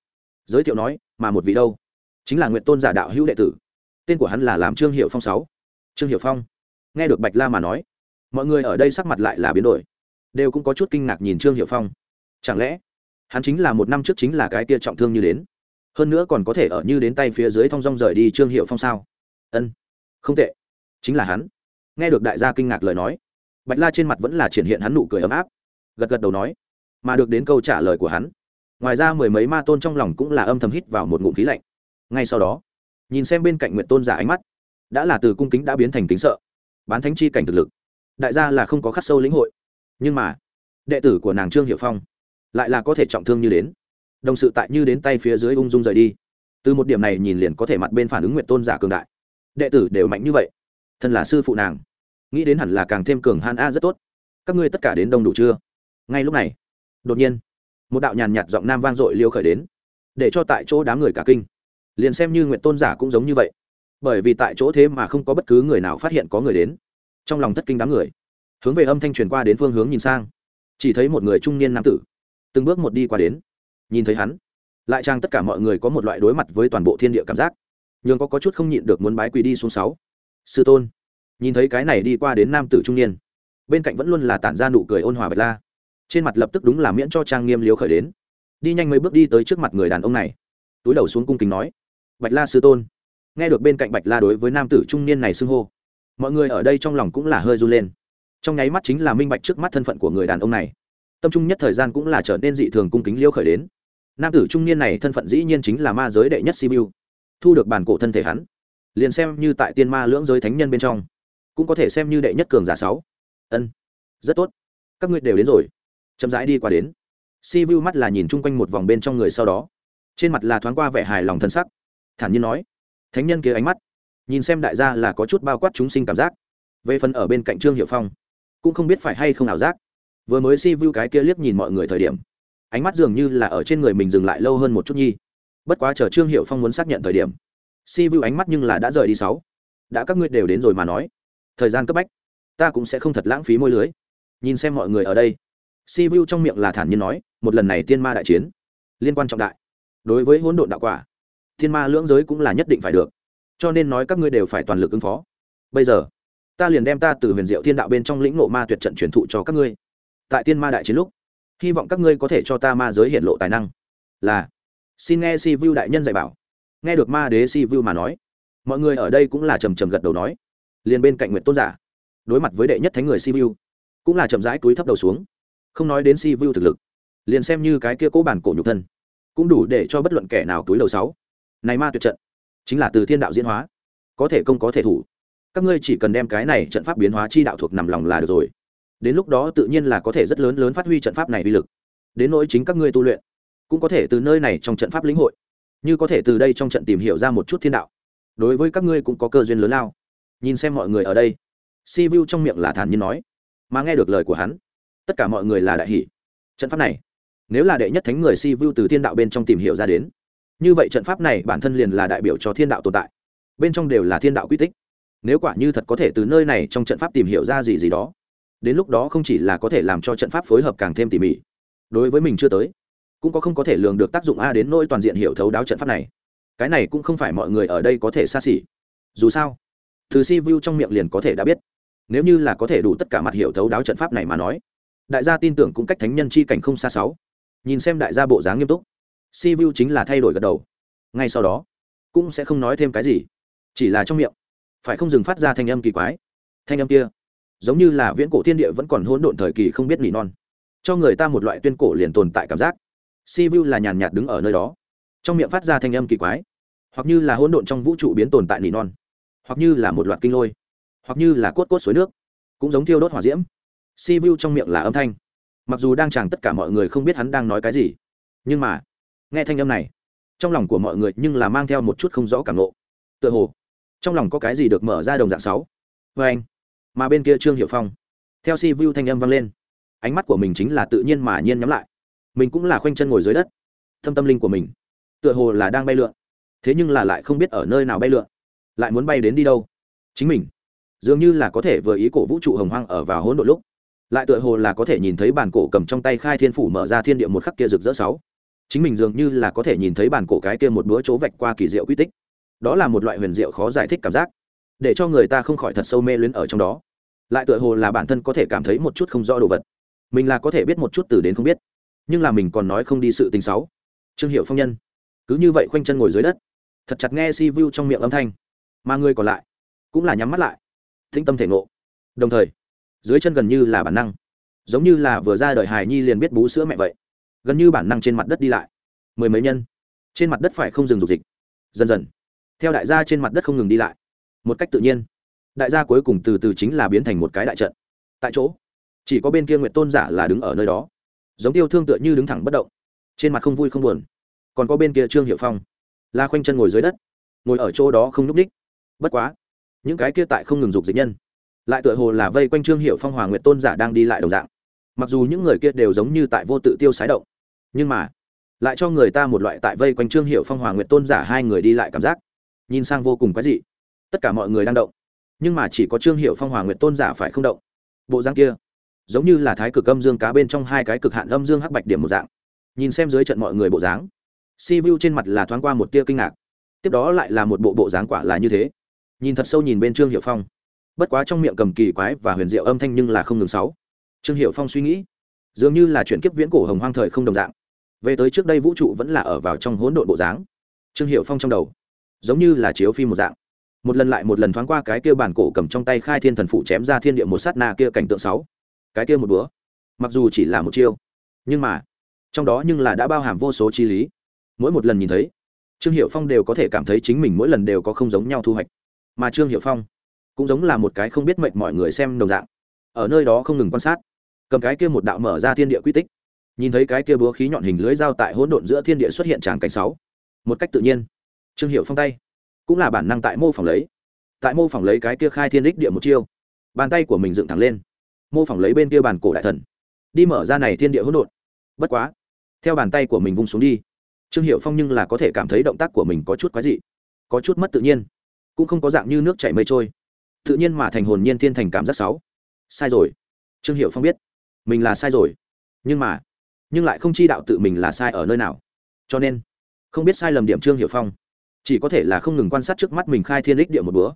Giới thiệu nói, mà một vị đâu? Chính là nguyện tôn giả đạo hữu đệ tử. Tên của hắn là làm trương hiệu phong sáu. Trương hiệu phong. Nghe được bạch la mà nói, mọi người ở đây sắc mặt lại là biến đổi. Đều cũng có chút kinh ngạc nhìn trương hiệu phong. Chẳng lẽ, hắn chính là một năm trước chính là cái tia trọng thương như đến? Hơn nữa còn có thể ở như đến tay phía dưới thong dong rời đi trương hiệu phong sao? Ân, không tệ. Chính là hắn. Nghe được đại gia kinh ngạc lời nói bạch la trên mặt vẫn là triển hiện hắn nụ cười ấm áp. Gật gật đầu nói, mà được đến câu trả lời của hắn. Ngoài ra mười mấy ma tôn trong lòng cũng là âm thầm hít vào một ngụm khí lạnh. Ngay sau đó, nhìn xem bên cạnh nguyện tôn giả ánh mắt, đã là từ cung kính đã biến thành kính sợ, bán thánh chi cảnh thực lực. Đại gia là không có khắc sâu lĩnh hội. Nhưng mà, đệ tử của nàng trương hiệu phong lại là có thể trọng thương như đến. Đồng sự tại như đến tay phía dưới ung dung rời đi. Từ một điểm này nhìn liền có thể mặt bên phản ứng nguyện tôn giả cường đại. Đệ tử đều mạnh như vậy, thân là sư phụ nàng nghĩ đến hẳn là càng thêm cường han a rất tốt. Các ngươi tất cả đến đông đủ chưa? Ngay lúc này đột nhiên một đạo nhàn nhạt giọng nam vang dội liêu khởi đến để cho tại chỗ đám người cả kinh. Liền xem như nguyện tôn giả cũng giống như vậy bởi vì tại chỗ thế mà không có bất cứ người nào phát hiện có người đến. Trong lòng thất kinh đám người hướng về âm thanh truyền qua đến phương hướng nhìn sang. Chỉ thấy một người trung niên nam tử từng bước một đi qua đến. Nhìn thấy hắn lại trang tất cả mọi người có một loại đối mặt với toàn bộ thiên địa cảm giác. Nhường có, có chút không nhịn được muốn bái quỳ đi xuống sáu. Sư tôn nhìn thấy cái này đi qua đến nam tử trung niên, bên cạnh vẫn luôn là tản ra nụ cười ôn hòa bạch la. Trên mặt lập tức đúng là miễn cho trang nghiêm liếu khởi đến. Đi nhanh mấy bước đi tới trước mặt người đàn ông này, túi đầu xuống cung kính nói, bạch la sư tôn. Nghe được bên cạnh bạch la đối với nam tử trung niên này xưng hô, mọi người ở đây trong lòng cũng là hơi run lên. Trong nháy mắt chính là minh bạch trước mắt thân phận của người đàn ông này. Tâm trung nhất thời gian cũng là trở nên dị thường cung kính liêu khởi đến. Nam tử trung niên này thân phận dĩ nhiên chính là ma giới đệ nhất sibiu, thu được bản cổ thân thể hắn. Liền xem như tại tiên ma lưỡng giới thánh nhân bên trong cũng có thể xem như đệ nhất cường giả sáu. Ân, rất tốt. Các ngươi đều đến rồi. Chậm rãi đi qua đến. Si vu mắt là nhìn chung quanh một vòng bên trong người sau đó. Trên mặt là thoáng qua vẻ hài lòng thân sắc. Thản nhiên nói. Thánh nhân kia ánh mắt. Nhìn xem đại gia là có chút bao quát chúng sinh cảm giác. Về phần ở bên cạnh trương hiệu phong, cũng không biết phải hay không nào giác. Vừa mới si vu cái kia liếc nhìn mọi người thời điểm, ánh mắt dường như là ở trên người mình dừng lại lâu hơn một chút nhi. Bất quá chờ trương hiệu phong muốn xác nhận thời điểm si vu ánh mắt nhưng là đã rời đi sáu. Đã các ngươi đều đến rồi mà nói thời gian cấp bách, ta cũng sẽ không thật lãng phí môi lưới. Nhìn xem mọi người ở đây. Si vu trong miệng là thản nhiên nói, một lần này tiên ma đại chiến, liên quan trọng đại. Đối với hỗn độn đạo quả thiên ma lưỡng giới cũng là nhất định phải được. Cho nên nói các ngươi đều phải toàn lực ứng phó. Bây giờ, ta liền đem ta từ huyền diệu thiên đạo bên trong lĩnh ngộ ma tuyệt trận truyền thụ cho các ngươi. Tại tiên ma đại chiến lúc, hy vọng các ngươi có thể cho ta ma giới hiện lộ tài năng. Là, xin nghe si vu đại nhân dạy bảo. Nghe được ma đế si vu mà nói, mọi người ở đây cũng là trầm trầm gật đầu nói liền bên cạnh nguyện tôn giả, đối mặt với đệ nhất thánh người si vu cũng là chậm rãi túi thấp đầu xuống, không nói đến si vu thực lực, liền xem như cái kia cố bản cổ nhục thân, cũng đủ để cho bất luận kẻ nào túi đầu sáu. Này ma tuyệt trận, chính là từ thiên đạo diễn hóa, có thể công có thể thủ. Các ngươi chỉ cần đem cái này trận pháp biến hóa chi đạo thuộc nằm lòng là được rồi. Đến lúc đó tự nhiên là có thể rất lớn lớn phát huy trận pháp này uy lực. Đến nỗi chính các ngươi tu luyện, cũng có thể từ nơi này trong trận pháp lĩnh hội, như có thể từ đây trong trận tìm hiểu ra một chút thiên đạo. Đối với các ngươi cũng có cơ duyên lớn lao nhìn xem mọi người ở đây. Si vu trong miệng là thản nhiên nói, mà nghe được lời của hắn, tất cả mọi người là đại hỷ trận pháp này, nếu là đệ nhất thánh người si vu từ thiên đạo bên trong tìm hiểu ra đến, như vậy trận pháp này bản thân liền là đại biểu cho thiên đạo tồn tại. Bên trong đều là thiên đạo quy tích. Nếu quả như thật có thể từ nơi này trong trận pháp tìm hiểu ra gì gì đó, đến lúc đó không chỉ là có thể làm cho trận pháp phối hợp càng thêm tỉ mỉ. Đối với mình chưa tới, cũng có không có thể lường được tác dụng a đến nỗi toàn diện hiểu thấu đáo trận pháp này. Cái này cũng không phải mọi người ở đây có thể xa xỉ. Dù sao từ si vu trong miệng liền có thể đã biết. Nếu như là có thể đủ tất cả mặt hiểu thấu đáo trận pháp này mà nói, đại gia tin tưởng cũng cách thánh nhân chi cảnh không xa sáu. Nhìn xem đại gia bộ dáng nghiêm túc, si vu chính là thay đổi gật đầu. Ngay sau đó, cũng sẽ không nói thêm cái gì. Chỉ là trong miệng, phải không dừng phát ra thanh âm kỳ quái. Thanh âm kia, giống như là viễn cổ thiên địa vẫn còn hỗn độn thời kỳ không biết nỉ non. Cho người ta một loại tuyên cổ liền tồn tại cảm giác. Si vu là nhàn nhạt đứng ở nơi đó, trong miệng phát ra thanh âm kỳ quái, hoặc như là hỗn độn trong vũ trụ biến tồn tại nỉ non hoặc như là một loạt kinh lôi, hoặc như là cốt cốt suối nước, cũng giống thiêu đốt hỏa diễm. Si vu trong miệng là âm thanh. Mặc dù đang chàng tất cả mọi người không biết hắn đang nói cái gì, nhưng mà, nghe thanh âm này, trong lòng của mọi người nhưng là mang theo một chút không rõ cảm nộ tựa hồ, trong lòng có cái gì được mở ra đồng dạng sáu. Vê anh, mà bên kia trương hiệu phong, theo si vu thanh âm vang lên, ánh mắt của mình chính là tự nhiên mà nhiên nhắm lại. Mình cũng là khoanh chân ngồi dưới đất, thâm tâm linh của mình, tựa hồ là đang bay lượn, thế nhưng là lại không biết ở nơi nào bay lượn lại muốn bay đến đi đâu? Chính mình. Dường như là có thể vừa ý cổ vũ trụ hồng hoang ở vào hỗn độ lúc. Lại tựa hồ là có thể nhìn thấy bản cổ cầm trong tay khai thiên phủ mở ra thiên địa một khắc kia rực rỡ sáu. Chính mình dường như là có thể nhìn thấy bản cổ cái kia một búa chỗ vạch qua kỳ diệu quy tích. Đó là một loại huyền diệu khó giải thích cảm giác. Để cho người ta không khỏi thật sâu mê luyến ở trong đó. Lại tựa hồ là bản thân có thể cảm thấy một chút không rõ đồ vật. Mình là có thể biết một chút từ đến không biết. Nhưng là mình còn nói không đi sự tình xấu trương hiệu phong nhân. Cứ như vậy khoanh chân ngồi dưới đất. Thật chặt nghe si vu trong miệng âm thanh mà người còn lại cũng là nhắm mắt lại thinh tâm thể ngộ. Đồng thời, dưới chân gần như là bản năng, giống như là vừa ra đời hài nhi liền biết bú sữa mẹ vậy, gần như bản năng trên mặt đất đi lại. Mười mấy nhân, trên mặt đất phải không dừng dục dịch, dần dần. Theo đại gia trên mặt đất không ngừng đi lại, một cách tự nhiên, đại gia cuối cùng từ từ chính là biến thành một cái đại trận. Tại chỗ, chỉ có bên kia nguyện tôn giả là đứng ở nơi đó, giống tiêu thương tựa như đứng thẳng bất động, trên mặt không vui không buồn. Còn có bên kia trương hiệu phong, la khoanh chân ngồi dưới đất, ngồi ở chỗ đó không n ú c ních bất quá, những cái kia tại không ngừng dục dịch nhân, lại tựa hồ là vây quanh trương hiệu phong, hòa nguyện tôn giả đang đi lại đồng dạng. Mặc dù những người kia đều giống như tại vô tự tiêu sái động, nhưng mà lại cho người ta một loại tại vây quanh trương hiệu phong, hòa nguyện tôn giả hai người đi lại cảm giác, nhìn sang vô cùng quái dị. Tất cả mọi người đang động, nhưng mà chỉ có trương hiệu phong, hòa nguyện tôn giả phải không động. Bộ dáng kia, giống như là thái cực âm dương cá bên trong hai cái cực hạn âm dương hắc bạch điểm một dạng. Nhìn xem dưới trận mọi người bộ dáng si vu trên mặt là thoáng qua một tia kinh ngạc. Tiếp đó lại là một bộ bộ dáng quả là như thế nhìn thật sâu nhìn bên trương hiệu phong. Bất quá trong miệng cầm kỳ quái và huyền diệu âm thanh nhưng là không ngừng sáu. Trương hiệu phong suy nghĩ, dường như là chuyện kiếp viễn cổ hồng hoang thời không đồng dạng. Về tới trước đây vũ trụ vẫn là ở vào trong hỗn độn bộ dáng. Trương hiệu phong trong đầu, giống như là chiếu phim một dạng. Một lần lại một lần thoáng qua cái kia bản cổ cầm trong tay khai thiên thần phụ chém ra thiên địa một sát na kia cảnh tượng sáu. Cái kia một búa mặc dù chỉ là một chiêu, nhưng mà, trong đó nhưng là đã bao hàm vô số chi lý. Mỗi một lần nhìn thấy, trương hiệu phong đều có thể cảm thấy chính mình mỗi lần đều có không giống nhau thu hoạch mà trương hiệu phong cũng giống là một cái không biết mệnh mọi người xem đồng dạng, ở nơi đó không ngừng quan sát, cầm cái kia một đạo mở ra thiên địa quy tích, nhìn thấy cái kia búa khí nhọn hình lưới dao tại hỗn độn giữa thiên địa xuất hiện tràng cảnh sáu. Một cách tự nhiên, trương hiệu phong tay cũng là bản năng tại mô phỏng lấy, tại mô phỏng lấy cái kia khai thiên đích địa một chiêu. Bàn tay của mình dựng thẳng lên, mô phỏng lấy bên kia bàn cổ đại thần, đi mở ra này thiên địa hỗn độn. Bất quá, theo bàn tay của mình vung xuống đi, trương hiệu phong nhưng là có thể cảm thấy động tác của mình có chút quái dị, có chút mất tự nhiên cũng không có dạng như nước chảy mây trôi. Tự nhiên mà thành hồn nhiên thiên thành cảm giác sáu sai rồi. Trương hiệu phong biết, mình là sai rồi. Nhưng mà, nhưng lại không chi đạo tự mình là sai ở nơi nào. Cho nên, không biết sai lầm điểm trương hiệu phong. Chỉ có thể là không ngừng quan sát trước mắt mình khai thiên đích địa một bữa,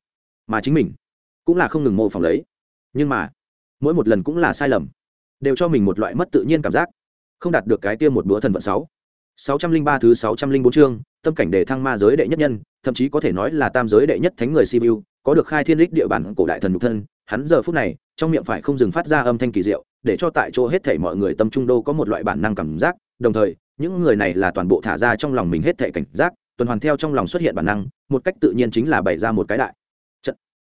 mà chính mình cũng là không ngừng mô phỏng lấy. Nhưng mà, mỗi một lần cũng là sai lầm, đều cho mình một loại mất tự nhiên cảm giác, không đạt được cái tiêm một bữa thần vận sáu. sáu trăm linh ba thứ sáu trăm linh bốn chương tâm cảnh đề thăng ma giới đệ nhất nhân, thậm chí có thể nói là tam giới đệ nhất thánh người siêu có được khai thiên đích địa bản cổ đại thần nhục thân, hắn giờ phút này, trong miệng phải không dừng phát ra âm thanh kỳ diệu, để cho tại chỗ hết thảy mọi người tâm trung đô có một loại bản năng cảm giác, đồng thời, những người này là toàn bộ thả ra trong lòng mình hết thảy cảnh giác, tuần hoàn theo trong lòng xuất hiện bản năng, một cách tự nhiên chính là bày ra một cái đại trận.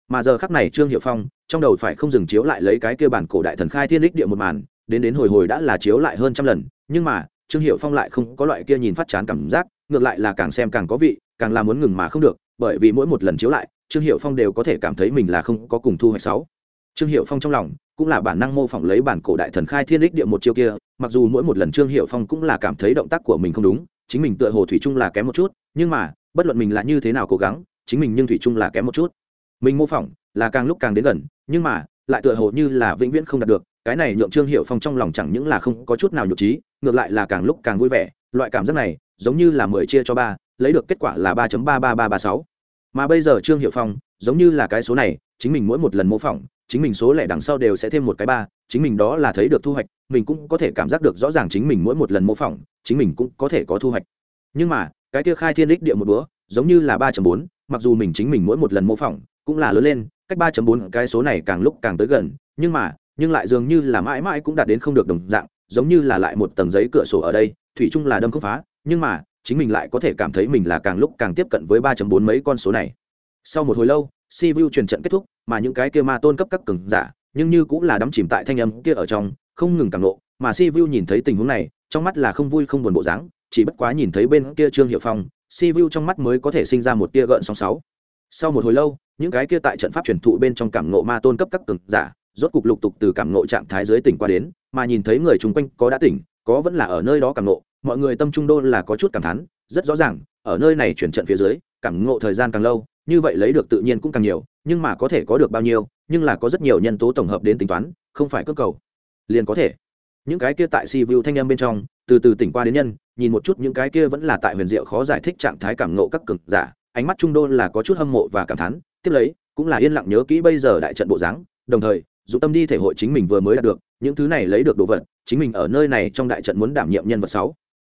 Mà giờ khắc này trương hiệu phong, trong đầu phải không dừng chiếu lại lấy cái kia bản cổ đại thần khai thiên đích địa một màn, đến đến hồi hồi đã là chiếu lại hơn trăm lần, nhưng mà trương hiệu phong lại không có loại kia nhìn phát chán cảm giác, ngược lại là càng xem càng có vị, càng là muốn ngừng mà không được, bởi vì mỗi một lần chiếu lại, trương hiệu phong đều có thể cảm thấy mình là không có cùng thu hoạch sáu. Trương hiệu phong trong lòng cũng là bản năng mô phỏng lấy bản cổ đại thần khai thiên đích địa một chiêu kia, mặc dù mỗi một lần trương hiệu phong cũng là cảm thấy động tác của mình không đúng, chính mình tựa hồ thủy chung là kém một chút, nhưng mà, bất luận mình là như thế nào cố gắng, chính mình nhưng thủy chung là kém một chút. Mình mô phỏng là càng lúc càng đến gần, nhưng mà, lại tựa hồ như là vĩnh viễn không đạt được, cái này nhượng trương hiệu phong trong lòng chẳng những là không có chút nào nhục trí ngược lại là càng lúc càng vui vẻ, loại cảm giác này giống như là mười chia cho ba, lấy được kết quả là ba ba ba ba ba sáu. Mà bây giờ trương hiệu phong giống như là cái số này, chính mình mỗi một lần mô phỏng, chính mình số lẻ đằng sau đều sẽ thêm một cái ba, chính mình đó là thấy được thu hoạch, mình cũng có thể cảm giác được rõ ràng chính mình mỗi một lần mô phỏng, chính mình cũng có thể có thu hoạch. Nhưng mà, cái kia khai thiên đích địa một búa giống như là ba bốn, mặc dù mình chính mình mỗi một lần mô phỏng cũng là lớn lên, cách ba bốn cái số này càng lúc càng tới gần, nhưng mà, nhưng lại dường như là mãi mãi cũng đạt đến không được đồng dạng giống như là lại một tầng giấy cửa sổ ở đây, thủy chung là đâm không phá, nhưng mà, chính mình lại có thể cảm thấy mình là càng lúc càng tiếp cận với ba bốn mấy con số này. Sau một hồi lâu, si vu truyền trận kết thúc, mà những cái kia ma tôn cấp các cường giả, nhưng như cũng là đắm chìm tại thanh âm kia ở trong, không ngừng càng nộ mà si vu nhìn thấy tình huống này, trong mắt là không vui không buồn bộ dáng, chỉ bất quá nhìn thấy bên kia trương hiệu phong, si vu trong mắt mới có thể sinh ra một tia gợn sóng sáu. Sau một hồi lâu, những cái kia tại trận pháp truyền thụ bên trong cảm nộ ma tôn cấp các cường giả, rốt cục lục tục từ cảm nộ trạng thái dưới tỉnh qua đến mà nhìn thấy người chung quanh có đã tỉnh, có vẫn là ở nơi đó cảm nộ mọi người tâm trung đô là có chút cảm thán, rất rõ ràng, ở nơi này chuyển trận phía dưới, cảm ngộ thời gian càng lâu, như vậy lấy được tự nhiên cũng càng nhiều, nhưng mà có thể có được bao nhiêu, nhưng là có rất nhiều nhân tố tổng hợp đến tính toán, không phải cơ cầu. Liền có thể. Những cái kia tại si vu thanh em bên trong, từ từ tỉnh qua đến nhân, nhìn một chút những cái kia vẫn là tại huyền diệu khó giải thích trạng thái cảm ngộ các cực giả, ánh mắt trung đô là có chút hâm mộ và cảm thán, tiếp lấy, cũng là yên lặng nhớ kỹ bây giờ đại trận bộ dáng, đồng thời dụng tâm đi thể hội chính mình vừa mới đạt được, những thứ này lấy được đồ vật, chính mình ở nơi này trong đại trận muốn đảm nhiệm nhân vật sáu.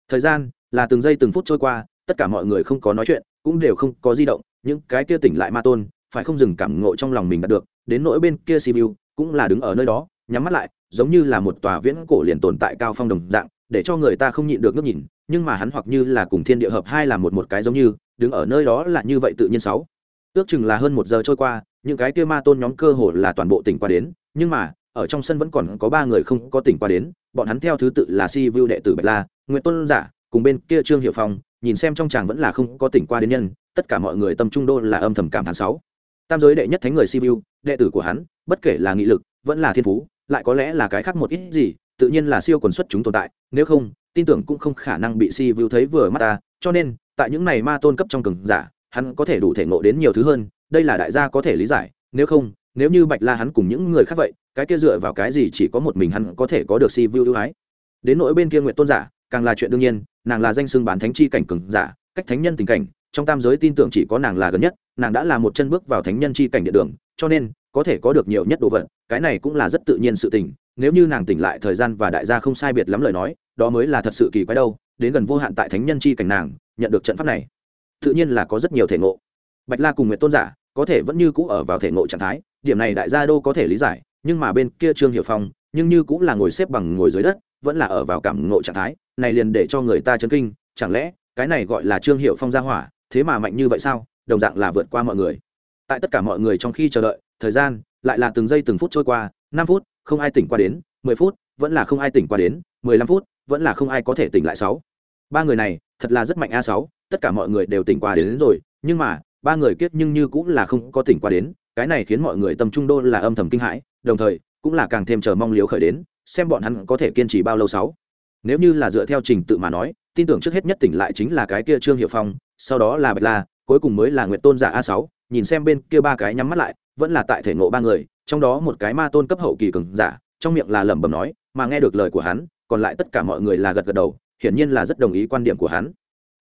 Thời gian là từng giây từng phút trôi qua, tất cả mọi người không có nói chuyện, cũng đều không có di động, những cái kia tỉnh lại ma tôn, phải không dừng cảm ngộ trong lòng mình đạt được, đến nỗi bên kia sibiu cũng là đứng ở nơi đó, nhắm mắt lại, giống như là một tòa viễn cổ liền tồn tại cao phong đồng dạng, để cho người ta không nhịn được ngước nhìn, nhưng mà hắn hoặc như là cùng thiên địa hợp hai là một một cái giống như, đứng ở nơi đó là như vậy tự nhiên sáu. Ước chừng là hơn một giờ trôi qua, những cái kia ma tôn nhóm cơ hồ là toàn bộ tỉnh qua đến nhưng mà, ở trong sân vẫn còn có ba người không có tỉnh qua đến, bọn hắn theo thứ tự là si vu đệ tử bạch la nguyễn tôn giả, cùng bên kia trương hiệu phong, nhìn xem trong chàng vẫn là không có tỉnh qua đến nhân, tất cả mọi người tâm trung đô là âm thầm cảm thán sáu. Tam giới đệ nhất thánh người si vu đệ tử của hắn, bất kể là nghị lực, vẫn là thiên phú, lại có lẽ là cái khác một ít gì, tự nhiên là siêu quần xuất chúng tồn tại, nếu không, tin tưởng cũng không khả năng bị si vu thấy vừa mắt ta, cho nên, tại những này ma tôn cấp trong cường giả, hắn có thể đủ thể ngộ đến nhiều thứ hơn, đây là đại gia có thể lý giải, nếu không nếu như bạch la hắn cùng những người khác vậy, cái kia dựa vào cái gì chỉ có một mình hắn có thể có được si vu ưu ái? Đến nỗi bên kia nguyện tôn giả, càng là chuyện đương nhiên, nàng là danh xưng bản thánh chi cảnh cường giả, cách thánh nhân tình cảnh, trong tam giới tin tưởng chỉ có nàng là gần nhất, nàng đã là một chân bước vào thánh nhân chi cảnh địa đường, cho nên, có thể có được nhiều nhất đồ vật, cái này cũng là rất tự nhiên sự tình, nếu như nàng tỉnh lại thời gian và đại gia không sai biệt lắm lời nói, đó mới là thật sự kỳ quái đâu, đến gần vô hạn tại thánh nhân chi cảnh nàng, nhận được trận pháp này, tự nhiên là có rất nhiều thể ngộ. Bạch la cùng nguyện tôn giả, có thể vẫn như cũ ở vào thể ngộ trạng thái điểm này đại gia đô có thể lý giải nhưng mà bên kia trương hiệu phong nhưng như cũng là ngồi xếp bằng ngồi dưới đất vẫn là ở vào cảm ngộ trạng thái này liền để cho người ta chấn kinh chẳng lẽ cái này gọi là trương hiệu phong gia hỏa thế mà mạnh như vậy sao? Đồng dạng là vượt qua mọi người. Tại tất cả mọi người trong khi chờ đợi thời gian lại là từng giây từng phút trôi qua năm phút không ai tỉnh qua đến mười phút vẫn là không ai tỉnh qua đến mười lăm phút vẫn là không ai có thể tỉnh lại sáu. Ba người này thật là rất mạnh a sáu tất cả mọi người đều tỉnh qua đến, đến rồi nhưng mà ba người kiếp nhưng như cũng là không có tỉnh qua đến cái này khiến mọi người tâm trung đô là âm thầm kinh hãi, đồng thời, cũng là càng thêm chờ mong liếu khởi đến, xem bọn hắn có thể kiên trì bao lâu sáu. Nếu như là dựa theo trình tự mà nói, tin tưởng trước hết nhất tỉnh lại chính là cái kia trương hiệu phong, sau đó là bạch la, cuối cùng mới là nguyện tôn giả a sáu, nhìn xem bên kia ba cái nhắm mắt lại, vẫn là tại thể ngộ ba người, trong đó một cái ma tôn cấp hậu kỳ cường giả, trong miệng là lẩm bẩm nói, mà nghe được lời của hắn, còn lại tất cả mọi người là gật gật đầu, hiển nhiên là rất đồng ý quan điểm của hắn.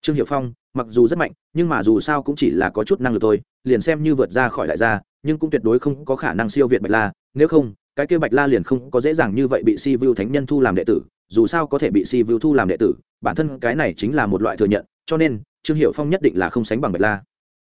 Trương hiệu phong mặc dù rất mạnh, nhưng mà dù sao cũng chỉ là có chút năng lực thôi, liền xem như vượt ra khỏi đại gia, nhưng cũng tuyệt đối không có khả năng siêu việt bạch la. Nếu không, cái kia bạch la liền không có dễ dàng như vậy bị si vu thánh nhân thu làm đệ tử, dù sao có thể bị si vu thu làm đệ tử, bản thân cái này chính là một loại thừa nhận, cho nên, trương hiệu phong nhất định là không sánh bằng bạch la.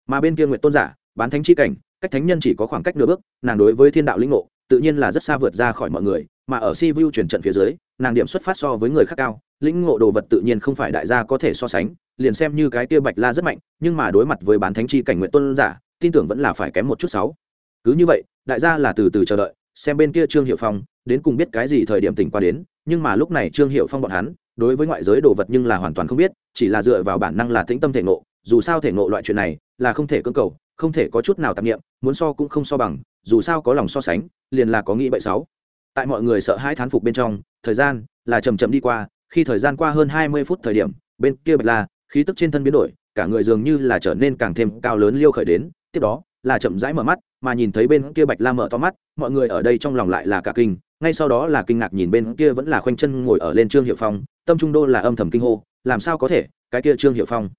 Mà bên kia nguyện tôn giả, bán thánh chi cảnh, cách thánh nhân chỉ có khoảng cách nửa bước, nàng đối với thiên đạo lĩnh ngộ, tự nhiên là rất xa vượt ra khỏi mọi người, mà ở si vu chuyển trận phía dưới, nàng điểm xuất phát so với người khác cao, lĩnh ngộ đồ vật tự nhiên không phải đại gia có thể so sánh liền xem như cái kia bạch la rất mạnh, nhưng mà đối mặt với bán thánh chi cảnh nguyện tôn giả, tin tưởng vẫn là phải kém một chút sáu. Cứ như vậy, đại gia là từ từ chờ đợi, xem bên kia trương hiệu phong, đến cùng biết cái gì thời điểm tỉnh qua đến, nhưng mà lúc này trương hiệu phong bọn hắn, đối với ngoại giới đồ vật nhưng là hoàn toàn không biết, chỉ là dựa vào bản năng là tĩnh tâm thể ngộ, dù sao thể ngộ loại chuyện này, là không thể cưỡng cầu, không thể có chút nào tạp nghiệm muốn so cũng không so bằng, dù sao có lòng so sánh, liền là có nghĩ bậy sáu. Tại mọi người sợ hãi thán phục bên trong, thời gian là chầm chậm đi qua, khi thời gian qua hơn hai mươi phút thời điểm, bên kia bạch la khí tức trên thân biến đổi, cả người dường như là trở nên càng thêm cao lớn liêu khởi đến, tiếp đó, là chậm rãi mở mắt, mà nhìn thấy bên kia bạch la mở to mắt, mọi người ở đây trong lòng lại là cả kinh, ngay sau đó là kinh ngạc nhìn bên kia vẫn là khoanh chân ngồi ở lên trương hiệu phong, tâm trung đô là âm thầm kinh hô, làm sao có thể, cái kia trương hiệu phong.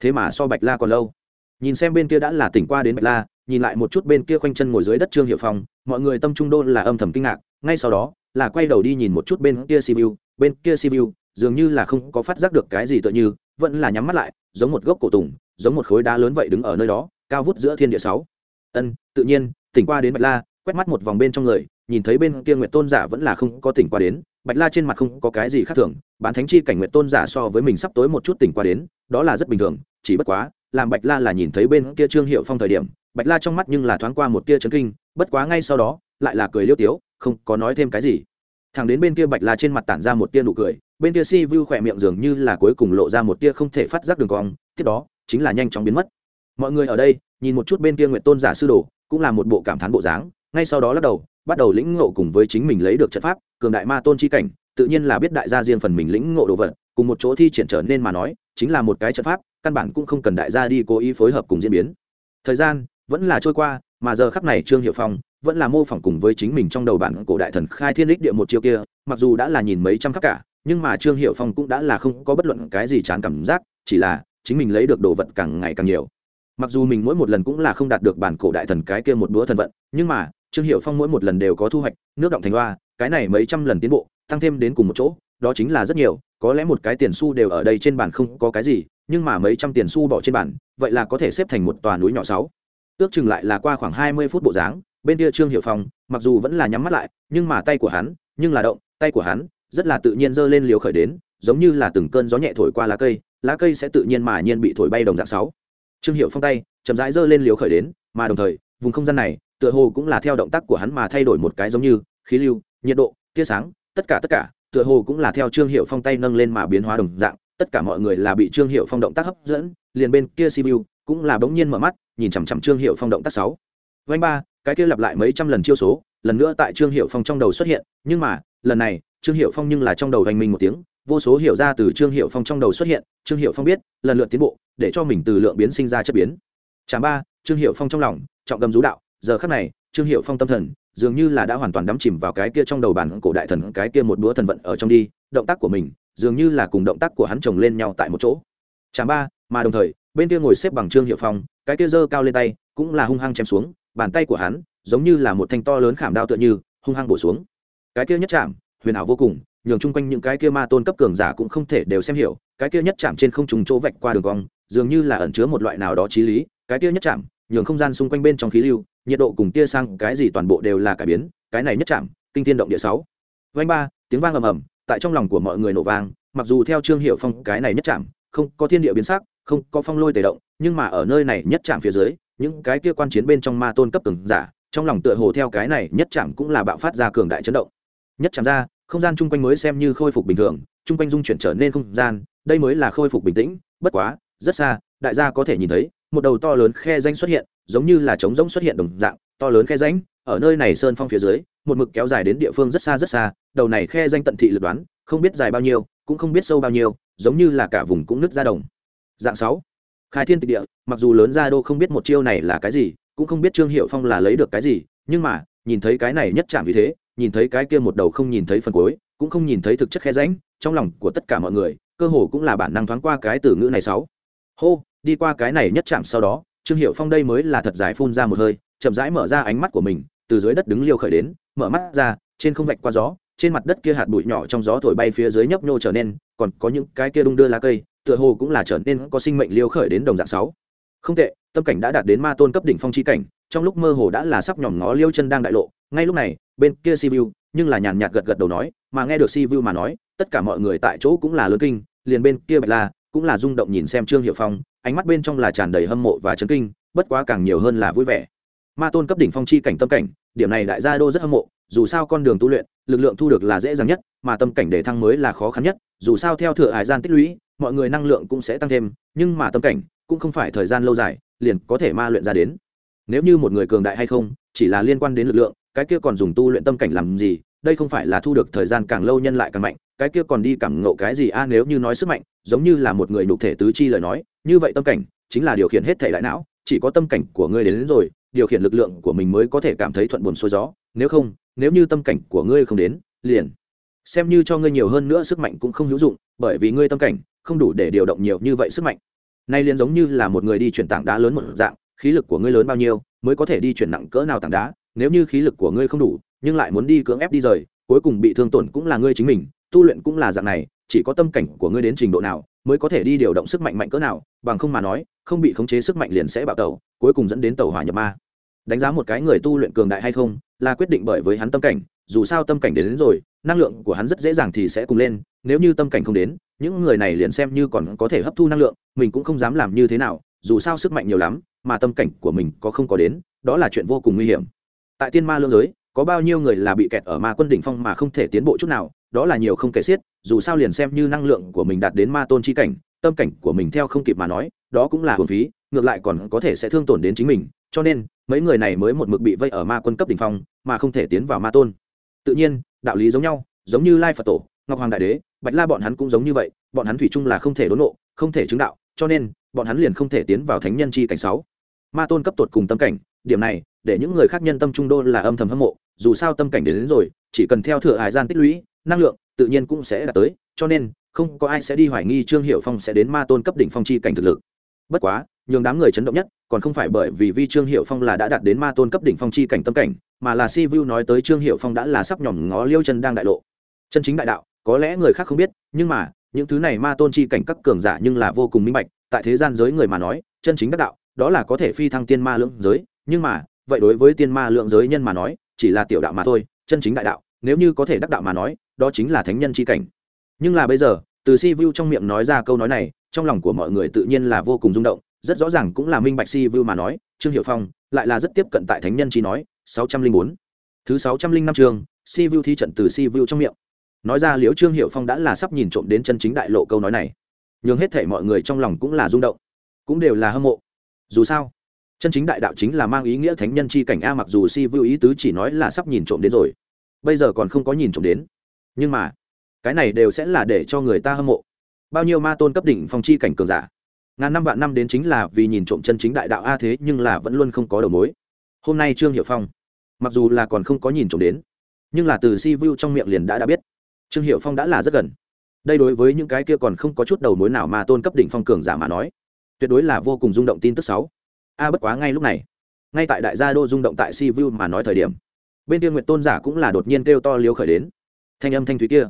Thế mà so bạch la còn lâu. Nhìn xem bên kia đã là tỉnh qua đến bạch la, nhìn lại một chút bên kia khoanh chân ngồi dưới đất trương hiệu phong, mọi người tâm trung đô là âm thầm kinh ngạc, ngay sau đó, là quay đầu đi nhìn một chút bên kia sivu bên kia sivu dường như là không có phát giác được cái gì tựa như vẫn là nhắm mắt lại, giống một gốc cổ tùng, giống một khối đá lớn vậy đứng ở nơi đó, cao vút giữa thiên địa sáu. Ân, tự nhiên, tỉnh qua đến bạch la, quét mắt một vòng bên trong người, nhìn thấy bên kia nguyệt tôn giả vẫn là không có tỉnh qua đến, bạch la trên mặt không có cái gì khác thường, bán thánh chi cảnh nguyệt tôn giả so với mình sắp tối một chút tỉnh qua đến, đó là rất bình thường, chỉ bất quá, làm bạch la là nhìn thấy bên kia trương hiệu phong thời điểm, bạch la trong mắt nhưng là thoáng qua một tia chấn kinh, bất quá ngay sau đó, lại là cười liêu tiếu, không có nói thêm cái gì. Thằng đến bên kia bạch la trên mặt tản ra một tia nụ cười bên kia si vu khỏe miệng dường như là cuối cùng lộ ra một tia không thể phát giác đường cong, tiếp đó, chính là nhanh chóng biến mất. Mọi người ở đây, nhìn một chút bên kia nguyện tôn giả sư đồ, cũng là một bộ cảm thán bộ dáng, ngay sau đó lắc đầu, bắt đầu lĩnh ngộ cùng với chính mình lấy được trận pháp, cường đại ma tôn chi cảnh, tự nhiên là biết đại gia riêng phần mình lĩnh ngộ đồ vật, cùng một chỗ thi triển trở nên mà nói, chính là một cái trận pháp, căn bản cũng không cần đại gia đi cố ý phối hợp cùng diễn biến. Thời gian vẫn là trôi qua, mà giờ khắc này trương hiệu phong vẫn là mô phỏng cùng với chính mình trong đầu bản cổ đại thần khai thiên đích địa một chiêu kia, mặc dù đã là nhìn mấy trăm khắc cả nhưng mà trương hiệu phong cũng đã là không có bất luận cái gì chán cảm giác, chỉ là chính mình lấy được đồ vật càng ngày càng nhiều. Mặc dù mình mỗi một lần cũng là không đạt được bản cổ đại thần cái kia một đũa thần vận, nhưng mà trương hiệu phong mỗi một lần đều có thu hoạch, nước động thành hoa, cái này mấy trăm lần tiến bộ, tăng thêm đến cùng một chỗ, đó chính là rất nhiều, có lẽ một cái tiền xu đều ở đây trên bàn không có cái gì, nhưng mà mấy trăm tiền xu bỏ trên bàn, vậy là có thể xếp thành một tòa núi nhỏ sáu. Ước chừng lại là qua khoảng hai mươi phút bộ dáng, bên kia trương hiệu phong, mặc dù vẫn là nhắm mắt lại, nhưng mà tay của hắn, nhưng là động, tay của hắn rất là tự nhiên giơ lên liều khởi đến, giống như là từng cơn gió nhẹ thổi qua lá cây lá cây sẽ tự nhiên mà nhiên bị thổi bay đồng dạng sáu. Trương hiệu phong tay, chậm rãi giơ lên liều khởi đến, mà đồng thời, vùng không gian này, tựa hồ cũng là theo động tác của hắn mà thay đổi một cái giống như, khí lưu, nhiệt độ, tia sáng, tất cả tất cả, tựa hồ cũng là theo trương hiệu phong tay nâng lên mà biến hóa đồng dạng, tất cả mọi người là bị trương hiệu phong động tác hấp dẫn, liền bên kia sibiu cũng là bỗng nhiên mở mắt, nhìn chằm chằm trương hiệu phong động tác sáu. Vanh ba, cái kia lặp lại mấy trăm lần chiêu số, lần nữa tại trương hiệu phong trong đầu xuất hiện, nhưng mà, lần này trương hiệu phong nhưng là trong đầu hành minh một tiếng, vô số hiểu ra từ trương hiệu phong trong đầu xuất hiện, trương hiệu phong biết, lần lượt tiến bộ, để cho mình từ lượng biến sinh ra chất biến. Chả ba, trương hiệu phong trong lòng, trọng gầm rú đạo, giờ khắc này, trương hiệu phong tâm thần, dường như là đã hoàn toàn đắm chìm vào cái kia trong đầu bản cổ đại thần, cái kia một búa thần vận ở trong đi, động tác của mình, dường như là cùng động tác của hắn chồng lên nhau tại một chỗ. Chả ba, mà đồng thời, bên kia ngồi xếp bằng trương hiệu phong, cái kia giơ cao lên tay, cũng là hung hăng chém xuống, bàn tay của hắn, giống như là một thanh to lớn khảm đao tựa như, hung hăng bổ xuống. Cái kia nhất chạm huyền ảo vô cùng, nhường chung quanh những cái kia ma tôn cấp cường giả cũng không thể đều xem hiểu, cái kia nhất chạm trên không trùng chỗ vạch qua đường cong, dường như là ẩn chứa một loại nào đó trí lý, cái kia nhất chạm nhường không gian xung quanh bên trong khí lưu, nhiệt độ cùng tia sang cái gì toàn bộ đều là cải biến, cái này nhất chạm kinh thiên động địa sáu. Vanh ba, tiếng vang ầm ầm, tại trong lòng của mọi người nổ vang, mặc dù theo trương hiệu phong, cái này nhất chạm không có thiên địa biến sắc, không có phong lôi tề động, nhưng mà ở nơi này nhất chạm phía dưới, những cái kia quan chiến bên trong ma tôn cấp cường giả, trong lòng tựa hồ theo cái này nhất chạm cũng là bạo phát ra cường đại chấn động. Nhất chạm ra không gian chung quanh mới xem như khôi phục bình thường, chung quanh dung chuyển trở nên không gian, đây mới là khôi phục bình tĩnh, bất quá, rất xa, đại gia có thể nhìn thấy, một đầu to lớn khe danh xuất hiện, giống như là trống rỗng xuất hiện đồng dạng, to lớn khe danh ở nơi này sơn phong phía dưới, một mực kéo dài đến địa phương rất xa rất xa, đầu này khe danh tận thị lượt đoán, không biết dài bao nhiêu, cũng không biết sâu bao nhiêu, giống như là cả vùng cũng nứt ra đồng. Dạng sáu, khai thiên tịch địa, mặc dù lớn gia đô không biết một chiêu này là cái gì, cũng không biết trương hiệu phong là lấy được cái gì, nhưng mà, nhìn thấy cái này nhất chạm vì thế nhìn thấy cái kia một đầu không nhìn thấy phần cuối, cũng không nhìn thấy thực chất khe ránh trong lòng của tất cả mọi người, cơ hồ cũng là bản năng thoáng qua cái từ ngữ này sáu. Hô, đi qua cái này nhất chạm sau đó, trương hiệu phong đây mới là thật giải phun ra một hơi, chậm rãi mở ra ánh mắt của mình, từ dưới đất đứng liêu khởi đến, mở mắt ra, trên không vạch qua gió, trên mặt đất kia hạt bụi nhỏ trong gió thổi bay phía dưới nhấp nhô trở nên, còn có những cái kia đung đưa lá cây, tựa hồ cũng là trở nên có sinh mệnh liêu khởi đến đồng dạng sáu. Không tệ, tâm cảnh đã đạt đến ma tôn cấp đỉnh phong chi cảnh, trong lúc mơ hồ đã là sắp nhòm ngó liêu chân đang đại lộ ngay lúc này, bên kia si vu nhưng là nhàn nhạt gật gật đầu nói, mà nghe được si vu mà nói, tất cả mọi người tại chỗ cũng là lớn kinh, liền bên kia bạch la cũng là rung động nhìn xem trương hiệu phong, ánh mắt bên trong là tràn đầy hâm mộ và chấn kinh, bất quá càng nhiều hơn là vui vẻ. Ma tôn cấp đỉnh phong chi cảnh tâm cảnh, điểm này đại gia đô rất hâm mộ, dù sao con đường tu luyện, lực lượng thu được là dễ dàng nhất, mà tâm cảnh để thăng mới là khó khăn nhất, dù sao theo thừa hải gian tích lũy, mọi người năng lượng cũng sẽ tăng thêm, nhưng mà tâm cảnh cũng không phải thời gian lâu dài, liền có thể ma luyện ra đến. Nếu như một người cường đại hay không, chỉ là liên quan đến lực lượng cái kia còn dùng tu luyện tâm cảnh làm gì đây không phải là thu được thời gian càng lâu nhân lại càng mạnh cái kia còn đi cảm ngộ cái gì a nếu như nói sức mạnh giống như là một người nhục thể tứ chi lời nói như vậy tâm cảnh chính là điều khiển hết thể đại não chỉ có tâm cảnh của ngươi đến, đến rồi điều khiển lực lượng của mình mới có thể cảm thấy thuận buồm xuôi gió nếu không nếu như tâm cảnh của ngươi không đến liền xem như cho ngươi nhiều hơn nữa sức mạnh cũng không hữu dụng bởi vì ngươi tâm cảnh không đủ để điều động nhiều như vậy sức mạnh. Nay liền giống như là một người đi chuyển tảng đá lớn một dạng khí lực của ngươi lớn bao nhiêu mới có thể đi chuyển nặng cỡ nào tảng đá nếu như khí lực của ngươi không đủ nhưng lại muốn đi cưỡng ép đi rời cuối cùng bị thương tổn cũng là ngươi chính mình tu luyện cũng là dạng này chỉ có tâm cảnh của ngươi đến trình độ nào mới có thể đi điều động sức mạnh mạnh cỡ nào bằng không mà nói không bị khống chế sức mạnh liền sẽ bạo tẩu cuối cùng dẫn đến tẩu hỏa nhập ma. Đánh giá một cái người tu luyện cường đại hay không là quyết định bởi với hắn tâm cảnh dù sao tâm cảnh đến, đến rồi năng lượng của hắn rất dễ dàng thì sẽ cùng lên nếu như tâm cảnh không đến những người này liền xem như còn có thể hấp thu năng lượng mình cũng không dám làm như thế nào dù sao sức mạnh nhiều lắm mà tâm cảnh của mình có không có đến đó là chuyện vô cùng nguy hiểm tại tiên ma lương giới, có bao nhiêu người là bị kẹt ở ma quân đỉnh phong mà không thể tiến bộ chút nào, đó là nhiều không kể xiết, dù sao liền xem như năng lượng của mình đạt đến ma tôn chi cảnh, tâm cảnh của mình theo không kịp mà nói, đó cũng là hồn phí, ngược lại còn có thể sẽ thương tổn đến chính mình, cho nên, mấy người này mới một mực bị vây ở ma quân cấp đỉnh phong, mà không thể tiến vào ma tôn. Tự nhiên, đạo lý giống nhau, giống như lai phật tổ, ngọc hoàng đại đế, bạch la bọn hắn cũng giống như vậy, bọn hắn thủy chung là không thể đốn nộ, không thể chứng đạo, cho nên, bọn hắn liền không thể tiến vào thánh nhân chi cảnh sáu. Ma tôn cấp tột cùng tâm cảnh, điểm này để những người khác nhân tâm trung đô là âm thầm hâm mộ dù sao tâm cảnh đến, đến rồi chỉ cần theo thừa hải gian tích lũy năng lượng tự nhiên cũng sẽ đạt tới cho nên không có ai sẽ đi hoài nghi trương hiệu phong sẽ đến ma tôn cấp đỉnh phong chi cảnh thực lực. Bất quá nhường đám người chấn động nhất còn không phải bởi vì vi trương hiệu phong là đã đạt đến ma tôn cấp đỉnh phong chi cảnh tâm cảnh mà là si vu nói tới trương hiệu phong đã là sắp nhỏm ngó liêu chân đang đại lộ. Chân chính đại đạo có lẽ người khác không biết nhưng mà những thứ này ma tôn chi cảnh các cường giả nhưng là vô cùng minh bạch tại thế gian giới người mà nói chân chính đắc đạo đó là có thể phi thăng tiên ma lượng giới nhưng mà vậy đối với tiên ma lượng giới nhân mà nói, chỉ là tiểu đạo mà thôi, chân chính đại đạo, nếu như có thể đắc đạo mà nói, đó chính là thánh nhân chi cảnh. Nhưng là bây giờ, từ si vu trong miệng nói ra câu nói này, trong lòng của mọi người tự nhiên là vô cùng rung động, rất rõ ràng cũng là minh bạch si vu mà nói, trương hiệu phong lại là rất tiếp cận tại thánh nhân chi nói, sáu trăm linh bốn. Thứ sáu trăm linh năm chương, si vu thi trận từ si vu trong miệng. Nói ra liễu trương hiệu phong đã là sắp nhìn trộm đến chân chính đại lộ câu nói này. Nhường hết thể mọi người trong lòng cũng là rung động, cũng đều là hâm mộ. Dù sao chân chính đại đạo chính là mang ý nghĩa thánh nhân chi cảnh a, mặc dù si vu ý tứ chỉ nói là sắp nhìn trộm đến rồi, bây giờ còn không có nhìn trộm đến. Nhưng mà, cái này đều sẽ là để cho người ta hâm mộ. Bao nhiêu ma tôn cấp đỉnh phong chi cảnh cường giả, ngàn năm vạn năm đến chính là vì nhìn trộm chân chính đại đạo a, thế nhưng là vẫn luôn không có đầu mối. Hôm nay trương hiệu phong, mặc dù là còn không có nhìn trộm đến, nhưng là từ si vu trong miệng liền đã đã biết. Trương hiệu phong đã là rất gần. Đây đối với những cái kia còn không có chút đầu mối nào mà tôn cấp đỉnh phong cường giả mà nói, tuyệt đối là vô cùng rung động tin tức sáu a bất quá ngay lúc này, ngay tại đại gia đô rung động tại si vu mà nói thời điểm, bên kia nguyệt tôn giả cũng là đột nhiên kêu to liếu khởi đến. Thanh âm thanh thúy kia,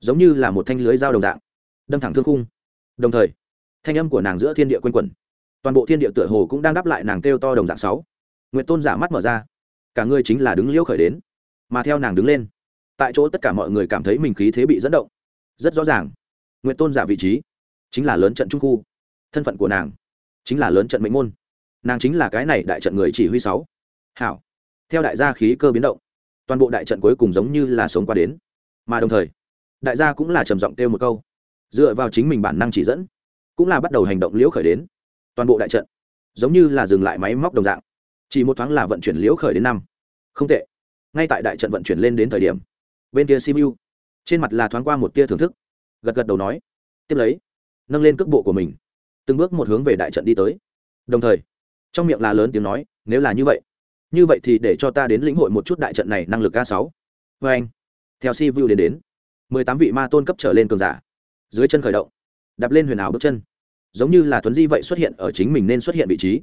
giống như là một thanh lưới dao đồng dạng, đâm thẳng thương khung. Đồng thời, thanh âm của nàng giữa thiên địa quanh quẩn. Toàn bộ thiên địa tựa hồ cũng đang đáp lại nàng kêu to đồng dạng sáu. Nguyệt tôn giả mắt mở ra, cả người chính là đứng liễu khởi đến, mà theo nàng đứng lên, tại chỗ tất cả mọi người cảm thấy mình khí thế bị dẫn động. Rất rõ ràng nguyện tôn giả vị trí chính là lớn trận trung khu, thân phận của nàng chính là lớn trận mệnh môn nàng chính là cái này đại trận người chỉ huy sáu. Hảo. Theo đại gia khí cơ biến động, toàn bộ đại trận cuối cùng giống như là sống qua đến. Mà đồng thời, đại gia cũng là trầm giọng kêu một câu. Dựa vào chính mình bản năng chỉ dẫn, cũng là bắt đầu hành động liễu khởi đến. Toàn bộ đại trận, giống như là dừng lại máy móc đồng dạng. Chỉ một thoáng là vận chuyển liễu khởi đến năm. Không tệ. Ngay tại đại trận vận chuyển lên đến thời điểm, bên kia simu trên mặt là thoáng qua một tia thưởng thức. Gật gật đầu nói, tiếp lấy, nâng lên cước bộ của mình, từng bước một hướng về đại trận đi tới. Đồng thời trong miệng là lớn tiếng nói, nếu là như vậy như vậy thì để cho ta đến lĩnh hội một chút đại trận này năng lực a sáu. Vê anh, theo si vu đến đến, mười tám vị ma tôn cấp trở lên cường giả, dưới chân khởi động, đạp lên huyền ảo bước chân. Giống như là tuấn di vậy xuất hiện ở chính mình nên xuất hiện vị trí.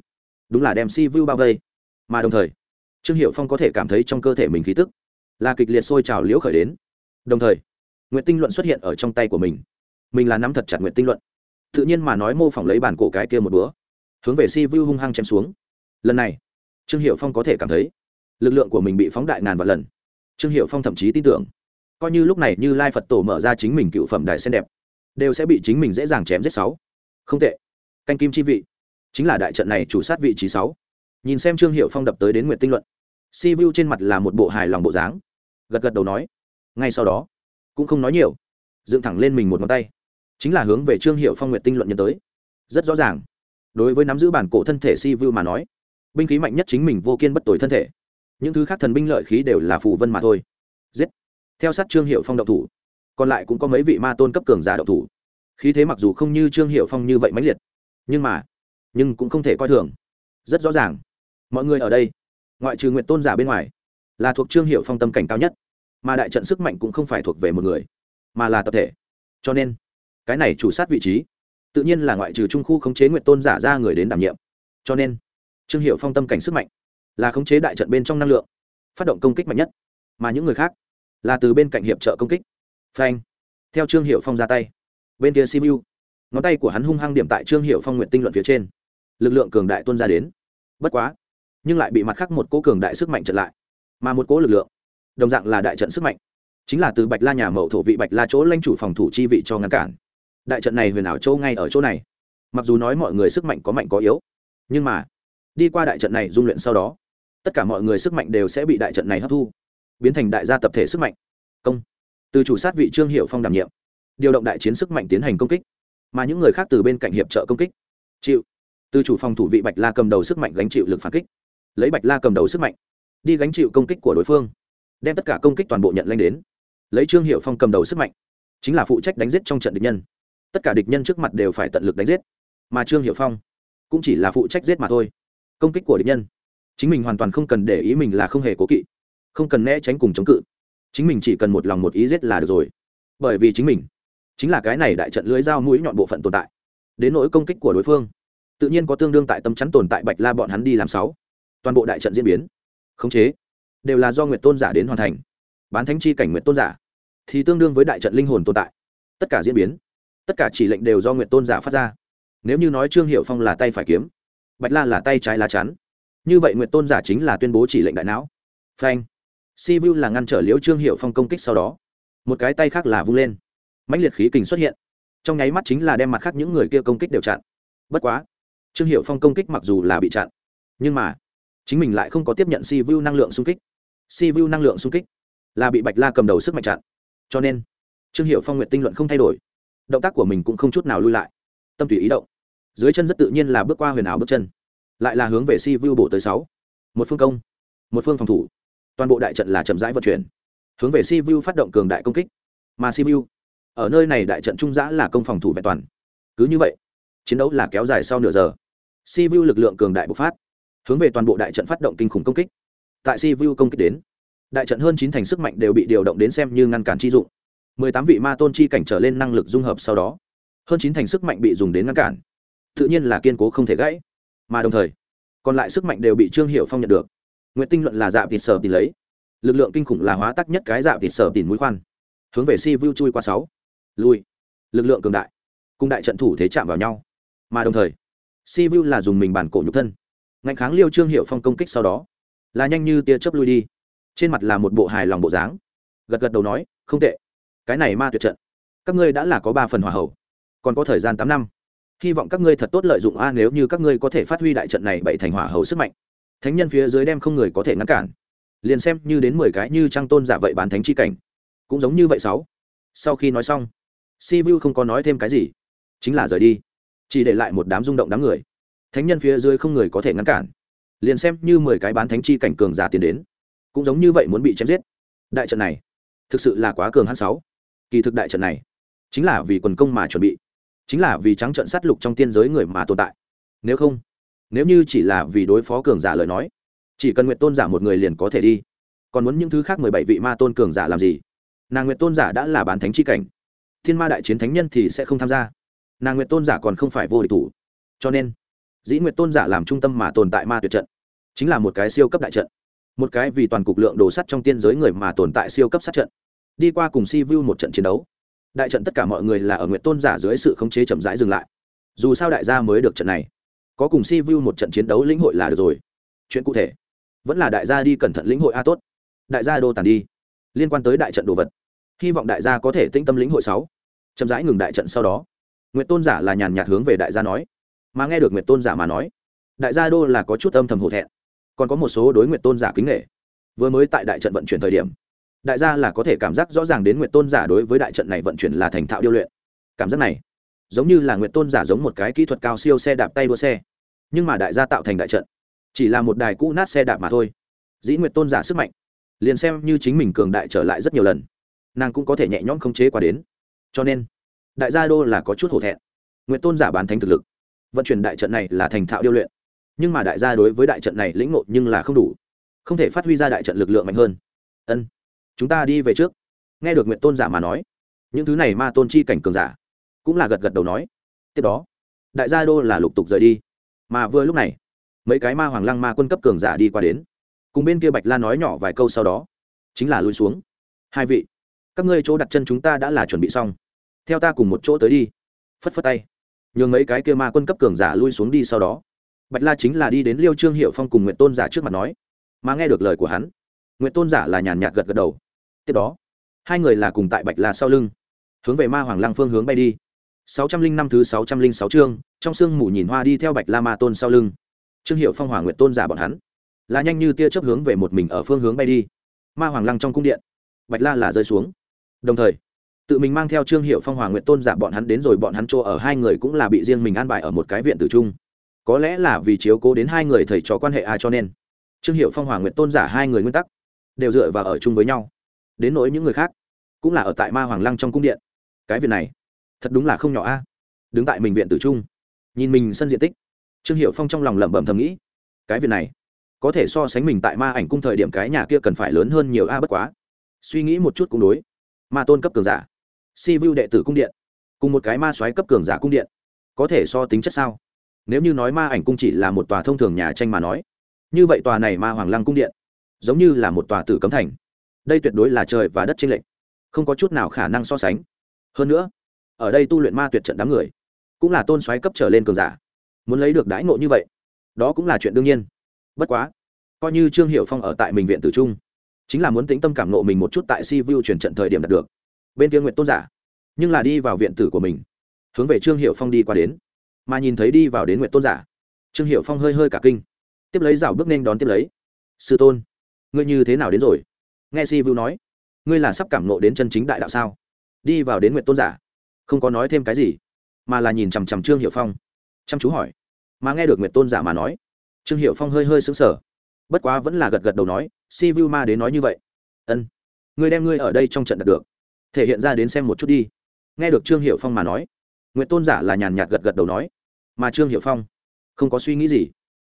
Đúng là đem si vu bao vây. Mà đồng thời, trương hiệu phong có thể cảm thấy trong cơ thể mình khí tức là kịch liệt sôi trào liễu khởi đến. Đồng thời nguyện tinh luận xuất hiện ở trong tay của mình. Mình là nắm thật chặt nguyện tinh luận. Tự nhiên mà nói mô phỏng lấy bản cổ cái kia một búa hướng về si vu hung hăng chém xuống. Lần này, trương hiệu phong có thể cảm thấy, lực lượng của mình bị phóng đại ngàn vạn lần. Trương hiệu phong thậm chí tin tưởng, coi như lúc này như lai phật tổ mở ra chính mình cựu phẩm đại sen đẹp, đều sẽ bị chính mình dễ dàng chém giết sáu. Không tệ. Canh kim chi vị, chính là đại trận này chủ sát vị trí sáu. Nhìn xem trương hiệu phong đập tới đến nguyện tinh luận, si vu trên mặt là một bộ hài lòng bộ dáng, gật gật đầu nói, ngay sau đó, cũng không nói nhiều, dựng thẳng lên mình một ngón tay, chính là hướng về trương hiệu phong nguyện tinh luận nhân tới. Rất rõ ràng đối với nắm giữ bản cổ thân thể si vu mà nói, binh khí mạnh nhất chính mình vô kiên bất tội thân thể. Những thứ khác thần binh lợi khí đều là phù vân mà thôi. Giết. Theo sát trương hiệu phong đậu thủ. Còn lại cũng có mấy vị ma tôn cấp cường giả đậu thủ. Khí thế mặc dù không như trương hiệu phong như vậy mãnh liệt, nhưng mà, nhưng cũng không thể coi thường. Rất rõ ràng. Mọi người ở đây, ngoại trừ nguyện tôn giả bên ngoài, là thuộc trương hiệu phong tâm cảnh cao nhất. Mà đại trận sức mạnh cũng không phải thuộc về một người, mà là tập thể. Cho nên, cái này chủ sát vị trí tự nhiên là ngoại trừ trung khu khống chế nguyện tôn giả ra người đến đảm nhiệm. Cho nên, trương hiệu phong tâm cảnh sức mạnh là khống chế đại trận bên trong năng lượng, phát động công kích mạnh nhất. Mà những người khác là từ bên cạnh hiệp trợ công kích. Phanh. Theo trương hiệu phong ra tay, bên kia simu, ngón tay của hắn hung hăng điểm tại trương hiệu phong nguyện tinh luận phía trên. Lực lượng cường đại tuân ra đến. Bất quá, nhưng lại bị mặt khác một cố cường đại sức mạnh trận lại. Mà một cố lực lượng, đồng dạng là đại trận sức mạnh, chính là từ bạch la nhà mậu thổ vị bạch la chỗ lanh chủ phòng thủ chi vị cho ngăn cản đại trận này huyền ảo châu ngay ở chỗ này. Mặc dù nói mọi người sức mạnh có mạnh có yếu, nhưng mà đi qua đại trận này dung luyện sau đó, tất cả mọi người sức mạnh đều sẽ bị đại trận này hấp thu, biến thành đại gia tập thể sức mạnh. Công. Từ chủ sát vị trương hiệu phong đảm nhiệm, điều động đại chiến sức mạnh tiến hành công kích, mà những người khác từ bên cạnh hiệp trợ công kích, chịu. Từ chủ phòng thủ vị bạch la cầm đầu sức mạnh gánh chịu lực phản kích, lấy bạch la cầm đầu sức mạnh, đi gánh chịu công kích của đối phương, đem tất cả công kích toàn bộ nhận lanh đến, lấy trương hiệu phong cầm đầu sức mạnh, chính là phụ trách đánh giết trong trận địch nhân tất cả địch nhân trước mặt đều phải tận lực đánh giết. Mà trương hiệu phong cũng chỉ là phụ trách giết mà thôi. Công kích của địch nhân, chính mình hoàn toàn không cần để ý mình là không hề cố kỵ, không cần né tránh cùng chống cự. Chính mình chỉ cần một lòng một ý giết là được rồi. Bởi vì chính mình chính là cái này đại trận lưới dao mũi nhọn bộ phận tồn tại. Đến nỗi công kích của đối phương, tự nhiên có tương đương tại tâm chắn tồn tại bạch la bọn hắn đi làm sáu. Toàn bộ đại trận diễn biến, khống chế, đều là do nguyệt tôn giả đến hoàn thành. Bán thánh chi cảnh nguyệt tôn giả thì tương đương với đại trận linh hồn tồn tại. Tất cả diễn biến tất cả chỉ lệnh đều do nguyệt tôn giả phát ra nếu như nói trương hiệu phong là tay phải kiếm bạch la là tay trái lá chắn như vậy nguyệt tôn giả chính là tuyên bố chỉ lệnh đại não phanh si vu là ngăn trở liễu trương hiệu phong công kích sau đó một cái tay khác là vung lên mãnh liệt khí kình xuất hiện trong nháy mắt chính là đem mặt khác những người kia công kích đều chặn bất quá trương hiệu phong công kích mặc dù là bị chặn nhưng mà chính mình lại không có tiếp nhận si vu năng lượng xung kích si vu năng lượng xung kích là bị bạch la cầm đầu sức mạnh chặn cho nên trương hiệu phong nguyện tinh luận không thay đổi động tác của mình cũng không chút nào lui lại. Tâm tùy ý động. Dưới chân rất tự nhiên là bước qua huyền ảo bước chân. Lại là hướng về si vu bổ tới sáu. Một phương công, một phương phòng thủ. Toàn bộ đại trận là chậm rãi vận chuyển. Hướng về si vu phát động cường đại công kích. Mà si vu, ở nơi này đại trận trung giã là công phòng thủ vẹn toàn. Cứ như vậy, chiến đấu là kéo dài sau nửa giờ. Si vu lực lượng cường đại bộc phát. Hướng về toàn bộ đại trận phát động kinh khủng công kích. Tại si vu công kích đến, đại trận hơn chín thành sức mạnh đều bị điều động đến xem như ngăn cản chi dụng mười tám vị ma tôn chi cảnh trở lên năng lực dung hợp sau đó, hơn chín thành sức mạnh bị dùng đến ngăn cản. Tự nhiên là kiên cố không thể gãy. Mà đồng thời, còn lại sức mạnh đều bị trương hiệu phong nhận được. N g u y ệ t tinh luận là dạ thịt sở tìm lấy. Lực lượng kinh khủng là hóa tắc nhất cái dạ thịt sở tìm mũi khoan. Hướng về si vu chui qua sáu. Lui. Lực lượng cường đại. Cùng đại trận thủ thế chạm vào nhau. Mà đồng thời, si vu là dùng mình bản cổ nhục thân. Ngạnh kháng liêu trương hiệu phong công kích sau đó, là nhanh như tia chớp lui đi. Trên mặt là một bộ hài lòng bộ dáng. Gật gật đầu nói, không tệ cái này ma tuyệt trận, các ngươi đã là có ba phần hòa hậu còn có thời gian tám năm. Hy vọng các ngươi thật tốt lợi dụng, a, nếu như các ngươi có thể phát huy đại trận này bảy thành hỏa hầu sức mạnh. Thánh nhân phía dưới đem không người có thể ngăn cản. Liền xem như đến mười cái như trang tôn giả vậy bán thánh chi cảnh. Cũng giống như vậy sáu. Sau khi nói xong, si vu không có nói thêm cái gì, chính là rời đi. Chỉ để lại một đám rung động đám người. Thánh nhân phía dưới không người có thể ngăn cản. Liền xem như mười cái bán thánh chi cảnh cường giả tiến đến, cũng giống như vậy muốn bị chém giết. Đại trận này, thực sự là quá cường hãn sáu kỳ thực đại trận này chính là vì quần công mà chuẩn bị, chính là vì trắng trận sát lục trong tiên giới người mà tồn tại. Nếu không, nếu như chỉ là vì đối phó cường giả lời nói, chỉ cần nguyện tôn giả một người liền có thể đi. Còn muốn những thứ khác mười bảy vị ma tôn cường giả làm gì? Nàng nguyện tôn giả đã là bán thánh chi cảnh. Thiên ma đại chiến thánh nhân thì sẽ không tham gia. Nàng nguyện tôn giả còn không phải vô địch thủ. Cho nên, dĩ nguyện tôn giả làm trung tâm mà tồn tại ma tuyệt trận, chính là một cái siêu cấp đại trận. Một cái vì toàn cục lượng đồ sắt trong tiên giới người mà tồn tại siêu cấp sát trận đi qua cùng si vu một trận chiến đấu. Đại trận tất cả mọi người là ở nguyện tôn giả dưới sự khống chế chậm rãi dừng lại. Dù sao đại gia mới được trận này. Có cùng si vu một trận chiến đấu lĩnh hội là được rồi. Chuyện cụ thể. Vẫn là đại gia đi cẩn thận lĩnh hội a tốt. Đại gia đô tàn đi. Liên quan tới đại trận đồ vật. Hy vọng đại gia có thể tĩnh tâm lĩnh hội sáu. Chậm rãi ngừng đại trận sau đó. Nguyện tôn giả là nhàn nhạt hướng về đại gia nói. Mà nghe được nguyện tôn giả mà nói, đại gia đô là có chút âm thầm hổ thẹn. Còn có một số đối nguyện tôn giả kính nghệ vừa mới tại đại trận vận chuyển thời điểm đại gia là có thể cảm giác rõ ràng đến nguyện tôn giả đối với đại trận này vận chuyển là thành thạo điêu luyện. Cảm giác này, giống như là nguyện tôn giả giống một cái kỹ thuật cao siêu xe đạp tay đua xe. Nhưng mà đại gia tạo thành đại trận, chỉ là một đài cũ nát xe đạp mà thôi. Dĩ nguyện tôn giả sức mạnh, liền xem như chính mình cường đại trở lại rất nhiều lần, nàng cũng có thể nhẹ nhõm khống chế qua đến. Cho nên, đại gia đô là có chút hổ thẹn. Nguyện tôn giả bán thánh thực lực, vận chuyển đại trận này là thành thạo điêu luyện. Nhưng mà đại gia đối với đại trận này lĩnh ngộ nhưng là không đủ, không thể phát huy ra đại trận lực lượng mạnh hơn. Ân chúng ta đi về trước. Nghe được nguyện tôn giả mà nói, những thứ này ma tôn chi cảnh cường giả cũng là gật gật đầu nói. Tiếp đó, đại gia đô là lục tục rời đi. Mà vừa lúc này, mấy cái ma hoàng lăng ma quân cấp cường giả đi qua đến. Cùng bên kia bạch la nói nhỏ vài câu sau đó, chính là lui xuống. Hai vị, các ngươi chỗ đặt chân chúng ta đã là chuẩn bị xong. Theo ta cùng một chỗ tới đi. Phất phất tay. Nhường mấy cái kia ma quân cấp cường giả lui xuống đi sau đó. Bạch la chính là đi đến liêu trương hiệu phong cùng nguyện tôn giả trước mặt nói. Mà nghe được lời của hắn nguyện tôn giả là nhàn nhạt gật gật đầu tiếp đó, hai người là cùng tại bạch la sau lưng, hướng về ma hoàng lăng phương hướng bay đi. sáu trăm linh năm thứ sáu trăm linh sáu chương, trong sương mù nhìn hoa đi theo bạch la ma tôn sau lưng. Trương hiệu phong hỏa nguyện tôn giả bọn hắn, là nhanh như tia chấp hướng về một mình ở phương hướng bay đi. Ma hoàng lăng trong cung điện, bạch la là rơi xuống. Đồng thời, tự mình mang theo trương hiệu phong, hoàng nguyện tôn giả bọn hắn đến rồi bọn hắn chỗ ở hai người cũng là bị riêng mình an bài ở một cái viện tử trung có lẽ là vì chiếu cố đến hai người thầy trò quan hệ ai cho nên. Trương hiệu phong, hoàng nguyện tôn giả hai người nguyên tắc, đều dựa vào ở chung với nhau đến nỗi những người khác cũng là ở tại ma hoàng lăng trong cung điện cái việc này thật đúng là không nhỏ a đứng tại mình viện tử trung nhìn mình sân diện tích trương hiệu phong trong lòng lẩm bẩm thầm nghĩ cái việc này có thể so sánh mình tại ma ảnh cung thời điểm cái nhà kia cần phải lớn hơn nhiều a bất quá suy nghĩ một chút cũng đối ma tôn cấp cường giả si vu đệ tử cung điện cùng một cái ma xoáy cấp cường giả cung điện có thể so tính chất sao nếu như nói ma ảnh cung chỉ là một tòa thông thường nhà tranh mà nói như vậy tòa này ma hoàng lăng cung điện giống như là một tòa tử cấm thành đây tuyệt đối là trời và đất chênh lệch, không có chút nào khả năng so sánh. Hơn nữa, ở đây tu luyện ma tuyệt trận đám người, cũng là tôn xoáy cấp trở lên cường giả, muốn lấy được đãi ngộ như vậy, đó cũng là chuyện đương nhiên. Bất quá, coi như trương hiệu phong ở tại mình viện tử trung, chính là muốn tĩnh tâm cảm nộ mình một chút tại si vu truyền trận thời điểm đạt được. Bên kia nguyện tôn giả, nhưng là đi vào viện tử của mình, hướng về trương hiệu phong đi qua đến, mà nhìn thấy đi vào đến nguyện tôn giả, trương hiệu phong hơi hơi cả kinh, tiếp lấy rào bước nên đón tiếp lấy. Sư tôn, ngươi như thế nào đến rồi? Nghe si vu nói, ngươi là sắp cảm nộ đến chân chính đại đạo sao? Đi vào đến nguyện tôn giả, không có nói thêm cái gì, mà là nhìn chằm chằm trương hiệu phong. Chăm chú hỏi, mà nghe được nguyện tôn giả mà nói? Trương hiệu phong hơi hơi xứng sở bất quá vẫn là gật gật đầu nói, si vu ma đến nói như vậy. Ân, ngươi đem ngươi ở đây trong trận đạt được, thể hiện ra đến xem một chút đi. Nghe được trương hiệu phong mà nói nguyện tôn giả là nhàn nhạt gật gật đầu nói, mà trương hiệu phong không có suy nghĩ gì,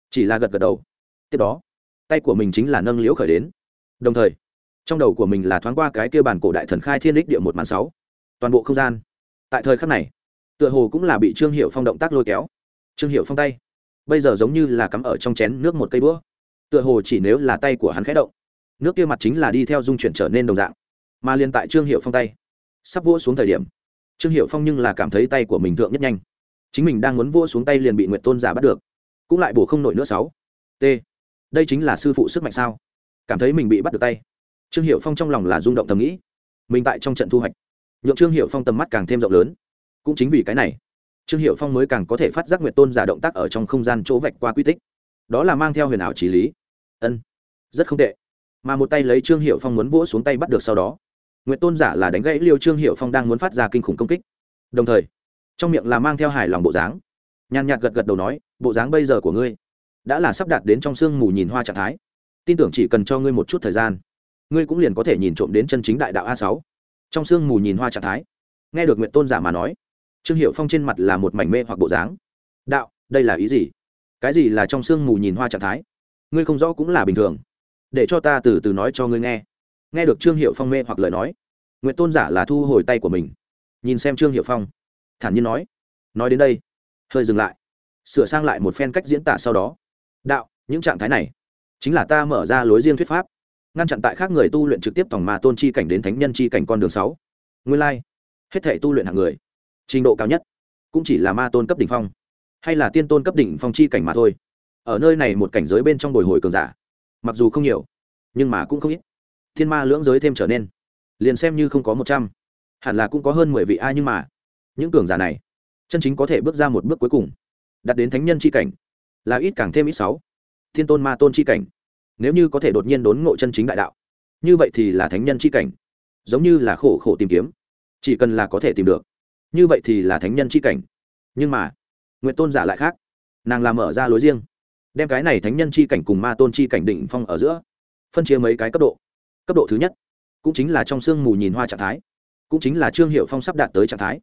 chỉ là gật gật đầu. Tiếp đó, tay của mình chính là nâng liễu khởi đến. Đồng thời trong đầu của mình là thoáng qua cái kia bản cổ đại thần khai thiên đích địa một màn sáu. Toàn bộ không gian. Tại thời khắc này, tựa hồ cũng là bị trương hiệu phong động tác lôi kéo. Trương hiệu phong tay. Bây giờ giống như là cắm ở trong chén nước một cây đũa. Tựa hồ chỉ nếu là tay của hắn khẽ động, nước kia mặt chính là đi theo dung chuyển trở nên đồng dạng. Mà liên tại trương hiệu phong tay, sắp vỗ xuống thời điểm, trương hiệu phong nhưng là cảm thấy tay của mình thượng nhất nhanh. Chính mình đang muốn vỗ xuống tay liền bị nguyện tôn giả bắt được. Cũng lại bổ không nổi nữa sáu. T. Đây chính là sư phụ sức mạnh sao? Cảm thấy mình bị bắt được tay trương hiệu phong trong lòng là rung động thầm nghĩ. Mình tại trong trận thu hoạch, nhượng trương hiệu phong tầm mắt càng thêm rộng lớn. Cũng chính vì cái này, trương hiệu phong mới càng có thể phát giác nguyện tôn giả động tác ở trong không gian chỗ vạch qua quy tích. Đó là mang theo huyền ảo trí lý. Ân, rất không tệ. Mà một tay lấy trương hiệu phong muốn vỗ xuống tay bắt được sau đó nguyện tôn giả là đánh gãy liêu trương hiệu phong đang muốn phát ra kinh khủng công kích. Đồng thời, trong miệng là mang theo hài lòng bộ dáng. Nhàn nhạt gật gật đầu nói, bộ dáng bây giờ của ngươi đã là sắp đạt đến trong sương mù nhìn hoa trạng thái. Tin tưởng chỉ cần cho ngươi một chút thời gian ngươi cũng liền có thể nhìn trộm đến chân chính đại đạo a sáu. Trong sương mù nhìn hoa trạng thái, nghe được nguyện tôn giả mà nói, trương hiệu phong trên mặt là một mảnh mê hoặc bộ dáng. Đạo, đây là ý gì? Cái gì là trong sương mù nhìn hoa trạng thái? Ngươi không rõ cũng là bình thường. Để cho ta từ từ nói cho ngươi nghe. Nghe được trương hiệu phong mê hoặc lời nói nguyện tôn giả là thu hồi tay của mình. Nhìn xem trương hiệu phong, thản nhiên nói nói đến đây, hơi dừng lại, sửa sang lại một phen cách diễn tả sau đó. Đạo, những trạng thái này chính là ta mở ra lối riêng thuyết pháp ngăn chặn tại khác người tu luyện trực tiếp tòng ma tôn chi cảnh đến thánh nhân chi cảnh con đường sáu. Nguyên lai, hết thể tu luyện hạng người, trình độ cao nhất cũng chỉ là ma tôn cấp đỉnh phong, hay là tiên tôn cấp đỉnh phong chi cảnh mà thôi. Ở nơi này một cảnh giới bên trong bồi hồi cường giả, mặc dù không nhiều, nhưng mà cũng không ít. Thiên ma lưỡng giới thêm trở nên, liền xem như không có một trăm, hẳn là cũng có hơn mười vị ai nhưng mà, những cường giả này, chân chính có thể bước ra một bước cuối cùng đặt đến thánh nhân c h i cảnh, là ít càng thêm ít sáu. Thiên tôn ma tôn c h i cảnh nếu như có thể đột nhiên đốn ngộ chân chính đại đạo, như vậy thì là thánh nhân c h i cảnh, giống như là khổ khổ tìm kiếm, chỉ cần là có thể tìm được, như vậy thì là thánh nhân c h i cảnh. Nhưng mà nguyện tôn giả lại khác, nàng làm mở ra lối riêng, đem cái này thánh nhân c h i cảnh cùng ma tôn c h i cảnh định phong ở giữa, phân chia mấy cái cấp độ. Cấp độ thứ nhất, cũng chính là trong sương mù nhìn hoa trạng thái, cũng chính là trương hiệu phong sắp đạt tới trạng thái.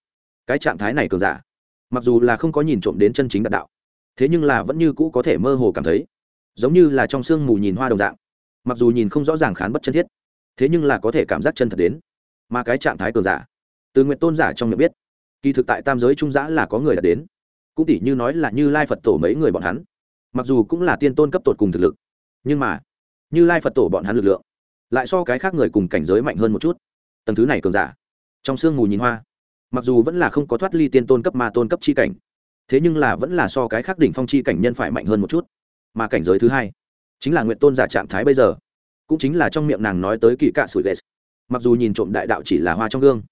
Cái trạng thái này cường giả, mặc dù là không có nhìn trộm đến chân chính đạt đạo, thế nhưng là vẫn như cũ có thể mơ hồ cảm thấy giống như là trong sương mù nhìn hoa đồng dạng. Mặc dù nhìn không rõ ràng khán bất chân thiết, thế nhưng là có thể cảm giác chân thật đến. Mà cái trạng thái cường giả, từ nguyện tôn giả trong miệng biết, kỳ thực tại tam giới trung giã là có người đã đến. Cũng tỷ như nói là như lai phật tổ mấy người bọn hắn. Mặc dù cũng là tiên tôn cấp tột cùng thực lực, nhưng mà như lai phật tổ bọn hắn lực lượng lại so cái khác người cùng cảnh giới mạnh hơn một chút. Tầng thứ này cường giả, trong sương mù nhìn hoa, mặc dù vẫn là không có thoát ly tiên tôn cấp ma tôn cấp chi cảnh, thế nhưng là vẫn là so cái khác đỉnh phong chi cảnh nhân phải mạnh hơn một chút mà cảnh giới thứ hai chính là nguyện tôn giả trạng thái bây giờ, cũng chính là trong miệng nàng nói tới kỳ cạ sủi ghét mặc dù nhìn trộm đại đạo chỉ là hoa trong gương,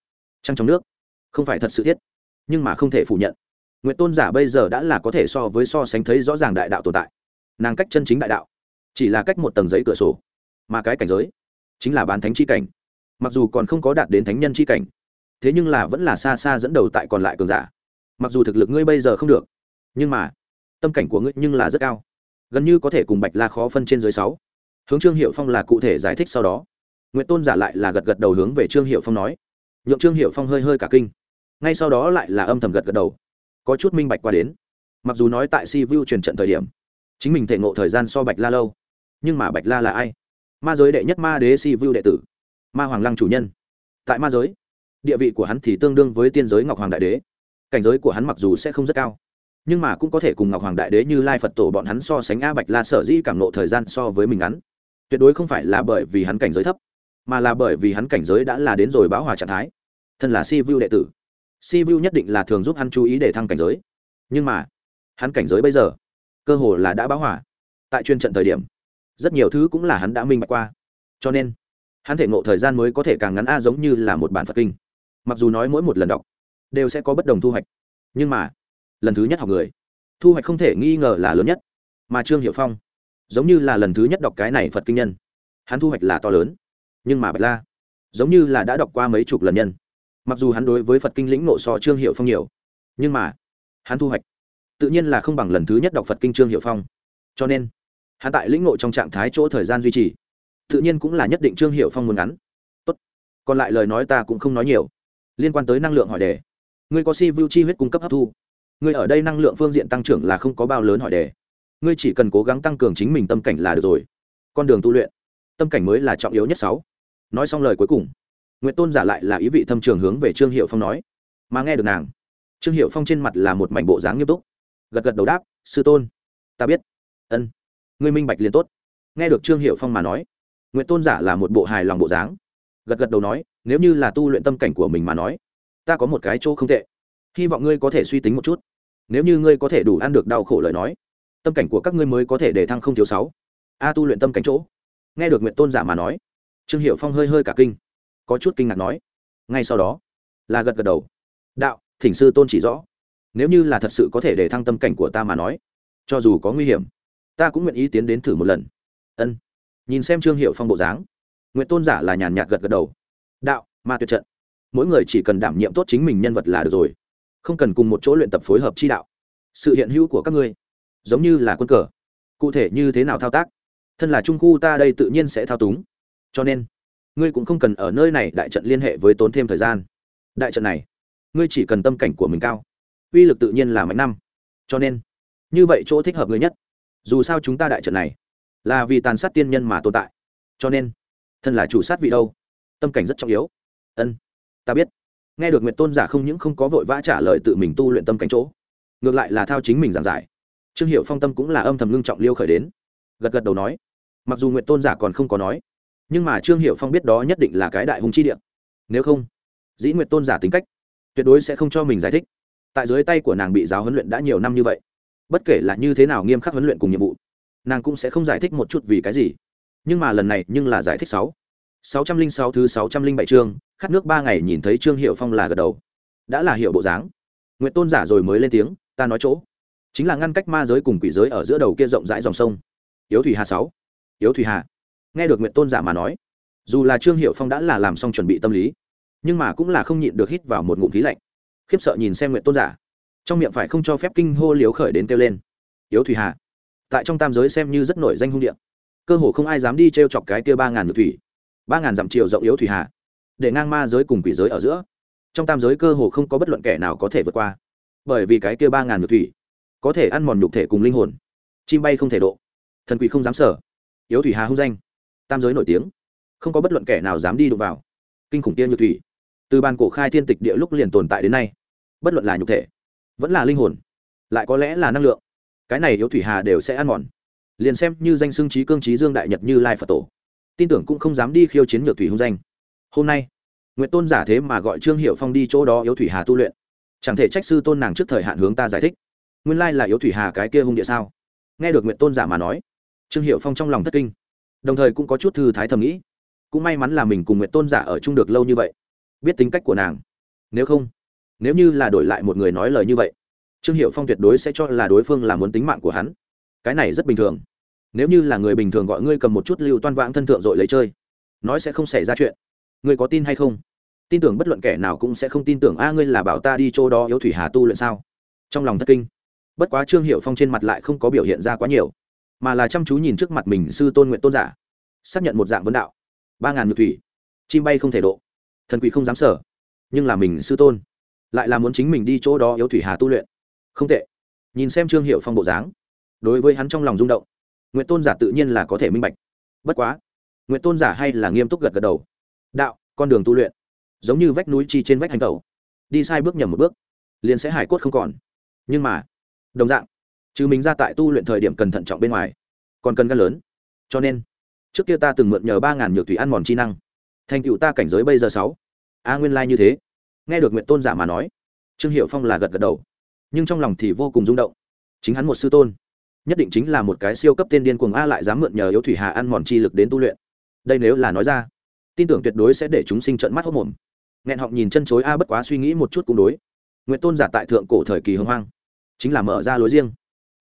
trăng trong nước, không phải thật sự thiết, nhưng mà không thể phủ nhận, nguyện tôn giả bây giờ đã là có thể so với so sánh thấy rõ ràng đại đạo tồn tại. Nàng cách chân chính đại đạo, chỉ là cách một tầng giấy cửa sổ, mà cái cảnh giới chính là bán thánh chi cảnh. Mặc dù còn không có đạt đến thánh nhân chi cảnh, thế nhưng là vẫn là xa xa dẫn đầu tại còn lại cường giả. Mặc dù thực lực ngươi bây giờ không được, nhưng mà tâm cảnh của ngươi nhưng là rất cao gần như có thể cùng bạch la khó phân trên dưới sáu. Hướng trương hiệu phong là cụ thể giải thích sau đó. Nguyễn tôn giả lại là gật gật đầu hướng về trương hiệu phong nói. Nhượng trương hiệu phong hơi hơi cả kinh. Ngay sau đó lại là âm thầm gật gật đầu. Có chút minh bạch qua đến. Mặc dù nói tại si vu truyền trận thời điểm, chính mình thể ngộ thời gian so bạch la lâu. Nhưng mà bạch la là ai? Ma giới đệ nhất ma đế si vu đệ tử. Ma hoàng lăng chủ nhân. Tại ma giới, địa vị của hắn thì tương đương với tiên giới ngọc hoàng đại đế. Cảnh giới của hắn mặc dù sẽ không rất cao nhưng mà cũng có thể cùng ngọc hoàng đại đế như lai phật tổ bọn hắn so sánh a bạch la sở dĩ cảm nộ thời gian so với mình ngắn. Tuyệt đối không phải là bởi vì hắn cảnh giới thấp, mà là bởi vì hắn cảnh giới đã là đến rồi bão hòa trạng thái. Thân là si vu đệ tử, si vu nhất định là thường giúp hắn chú ý để thăng cảnh giới. Nhưng mà, hắn cảnh giới bây giờ, cơ hồ là đã bão hòa. Tại chuyên trận thời điểm, rất nhiều thứ cũng là hắn đã minh bạch qua. Cho nên, hắn thể ngộ thời gian mới có thể càng ngắn a giống như là một bản phật kinh. Mặc dù nói mỗi một lần đọc, đều sẽ có bất đồng thu hoạch. Nhưng mà lần thứ nhất học người. Thu hoạch không thể nghi ngờ là lớn nhất. Mà trương hiệu phong, giống như là lần thứ nhất đọc cái này phật kinh nhân. Hắn thu hoạch là to lớn, nhưng mà bạch la, giống như là đã đọc qua mấy chục lần nhân. Mặc dù hắn đối với phật kinh lĩnh nộ so trương hiệu phong nhiều, nhưng mà hắn thu hoạch tự nhiên là không bằng lần thứ nhất đọc phật kinh trương hiệu phong. Cho nên, hắn tại lĩnh nộ trong trạng thái chỗ thời gian duy trì, tự nhiên cũng là nhất định trương hiệu phong muốn ngắn. Tốt. còn lại lời nói ta cũng không nói nhiều. Liên quan tới năng lượng hỏi đề, ngươi có si vu chi huyết cung cấp hấp thu? Ngươi ở đây năng lượng phương diện tăng trưởng là không có bao lớn hỏi đề. Ngươi chỉ cần cố gắng tăng cường chính mình tâm cảnh là được rồi. Con đường tu luyện, tâm cảnh mới là trọng yếu nhất sáu. Nói xong lời cuối cùng, Nguyệt tôn giả lại là ý vị thâm trường hướng về trương hiệu phong nói. Mà nghe được nàng, trương hiệu phong trên mặt là một mảnh bộ dáng nghiêm túc. Gật gật đầu đáp, sư tôn, ta biết. Ân, ngươi minh bạch liền tốt. Nghe được trương hiệu phong mà nói, Nguyệt tôn giả là một bộ hài lòng bộ dáng. Gật gật đầu nói, nếu như là tu luyện tâm cảnh của mình mà nói, ta có một cái chỗ không tệ hy vọng ngươi có thể suy tính một chút. Nếu như ngươi có thể đủ ăn được đau khổ lời nói, tâm cảnh của các ngươi mới có thể để thăng không thiếu sáu. A tu luyện tâm cảnh chỗ. Nghe được nguyện tôn giả mà nói, trương hiệu phong hơi hơi cả kinh, có chút kinh ngạc nói, ngay sau đó, là gật gật đầu. Đạo, thỉnh sư tôn chỉ rõ, nếu như là thật sự có thể để thăng tâm cảnh của ta mà nói, cho dù có nguy hiểm, ta cũng nguyện ý tiến đến thử một lần. Ân. Nhìn xem trương hiệu phong bộ dáng nguyện tôn giả là nhàn nhạt gật gật đầu. Đạo, ma tuyệt trận. Mỗi người chỉ cần đảm nhiệm tốt chính mình nhân vật là được rồi không cần cùng một chỗ luyện tập phối hợp chi đạo. Sự hiện hữu của các ngươi, giống như là quân cờ. Cụ thể như thế nào thao tác? Thân là trung khu ta đây tự nhiên sẽ thao túng. Cho nên, ngươi cũng không cần ở nơi này đại trận liên hệ với tốn thêm thời gian. Đại trận này, ngươi chỉ cần tâm cảnh của mình cao, uy lực tự nhiên là mạnh năm. Cho nên, như vậy chỗ thích hợp ngươi nhất. Dù sao chúng ta đại trận này, là vì tàn sát tiên nhân mà tồn tại. Cho nên, thân là chủ sát vị đâu, tâm cảnh rất trọng yếu. Ân, ta biết nghe được Nguyệt tôn giả không những không có vội vã trả lời tự mình tu luyện tâm cảnh chỗ, ngược lại là thao chính mình giảng giải. Trương hiệu phong tâm cũng là âm thầm ngưng trọng liêu khởi đến, gật gật đầu nói, mặc dù Nguyệt tôn giả còn không có nói, nhưng mà trương hiệu phong biết đó nhất định là cái đại hùng chi điện nếu không, dĩ Nguyệt tôn giả tính cách, tuyệt đối sẽ không cho mình giải thích. Tại dưới tay của nàng bị giáo huấn luyện đã nhiều năm như vậy, bất kể là như thế nào nghiêm khắc huấn luyện cùng nhiệm vụ, nàng cũng sẽ không giải thích một chút vì cái gì. Nhưng mà lần này nhưng là giải thích sáu sáu trăm linh sáu thứ sáu trăm linh bảy chương, khát nước ba ngày nhìn thấy trương hiệu phong là gật đầu. Đã là hiệu bộ dáng. Nguyệt tôn giả rồi mới lên tiếng, ta nói chỗ. Chính là ngăn cách ma giới cùng quỷ giới ở giữa đầu kia rộng rãi dòng sông. Yếu thủy hà sáu. Yếu thủy hà. Nghe được nguyệt tôn giả mà nói, dù là trương hiệu phong đã là làm xong chuẩn bị tâm lý, nhưng mà cũng là không nhịn được hít vào một ngụm khí lạnh. Khiếp sợ nhìn xem nguyệt tôn giả. Trong miệng phải không cho phép kinh hô liếu khởi đến kêu lên. Yếu thủy hà. Tại trong tam giới xem như rất nổi danh hung điện cơ hồ không ai dám đi trêu chọc cái kia ba ngàn ngược thủy ba ngàn dặm chiều rộng yếu thủy hà, để ngang ma giới cùng quỷ giới ở giữa. Trong tam giới cơ hồ không có bất luận kẻ nào có thể vượt qua, bởi vì cái kia ba ngàn ngược thủy có thể ăn mòn nhục thể cùng linh hồn. Chim bay không thể độ, thần quỷ không dám sở, yếu thủy hà hung danh. Tam giới nổi tiếng, không có bất luận kẻ nào dám đi đụng vào. Kinh khủng tiên nhược thủy, từ bàn cổ khai thiên tịch địa lúc liền tồn tại đến nay, bất luận là nhục thể, vẫn là linh hồn, lại có lẽ là năng lượng, cái này yếu thủy hà đều sẽ ăn mòn. Liền xem như danh xưng trí cương trí dương đại nhật như lai phật tổ tin tưởng cũng không dám đi khiêu chiến nhược thủy hung danh. Hôm nay nguyện tôn giả thế mà gọi trương hiệu phong đi chỗ đó yếu thủy hà tu luyện. Chẳng thể trách sư tôn nàng trước thời hạn hướng ta giải thích. Nguyên lai là yếu thủy hà cái kia hung địa sao? Nghe được nguyện tôn giả mà nói, trương hiệu phong trong lòng thất kinh, đồng thời cũng có chút thư thái thầm nghĩ. Cũng may mắn là mình cùng nguyện tôn giả ở chung được lâu như vậy, biết tính cách của nàng. Nếu không, nếu như là đổi lại một người nói lời như vậy, trương hiệu phong tuyệt đối sẽ cho là đối phương là muốn tính mạng của hắn. Cái này rất bình thường nếu như là người bình thường gọi ngươi cầm một chút lưu toan vãng thân thượng rồi lấy chơi, nói sẽ không xảy ra chuyện. Ngươi có tin hay không? Tin tưởng bất luận kẻ nào cũng sẽ không tin tưởng, a, ngươi là bảo ta đi chỗ đó yếu thủy hà tu luyện sao? Trong lòng thất kinh. Bất quá trương hiệu phong trên mặt lại không có biểu hiện ra quá nhiều, mà là chăm chú nhìn trước mặt mình sư tôn nguyện tôn giả, xác nhận một dạng vấn đạo. Ba ngàn nhược thủy, chim bay không thể độ, thần quỷ không dám sở, nhưng là mình sư tôn lại là muốn chính mình đi chỗ đó yếu thủy hà tu luyện. Không tệ. Nhìn xem trương hiệu phong bộ dáng, đối với hắn trong lòng rung động nguyện tôn giả tự nhiên là có thể minh bạch. Bất quá nguyện tôn giả hay là nghiêm túc gật gật đầu. Đạo, con đường tu luyện, giống như vách núi chi trên vách hành tẩu. Đi sai bước nhầm một bước, liền sẽ hải cốt không còn. Nhưng mà, đồng dạng, chứ mình ra tại tu luyện thời điểm cần thận trọng bên ngoài, còn cần gan lớn. Cho nên, trước kia ta từng mượn nhờ ba ngàn nhược thủy ăn mòn chi năng. Thành cựu ta cảnh giới bây giờ sáu. A nguyên lai như thế. Nghe được nguyện tôn giả mà nói, trương hiệu phong là gật gật đầu, nhưng trong lòng thì vô cùng rung động. Chính hắn một sư tôn nhất định chính là một cái siêu cấp tên điên cuồng a lại dám mượn nhờ yếu thủy hà ăn mòn chi lực đến tu luyện. Đây nếu là nói ra, tin tưởng tuyệt đối sẽ để chúng sinh trận mắt hốc mồm. Nghẹn họng nhìn chân chối a bất quá suy nghĩ một chút cũng đối. Nguyện tôn giả tại thượng cổ thời kỳ hưng hoang, chính là mở ra lối riêng,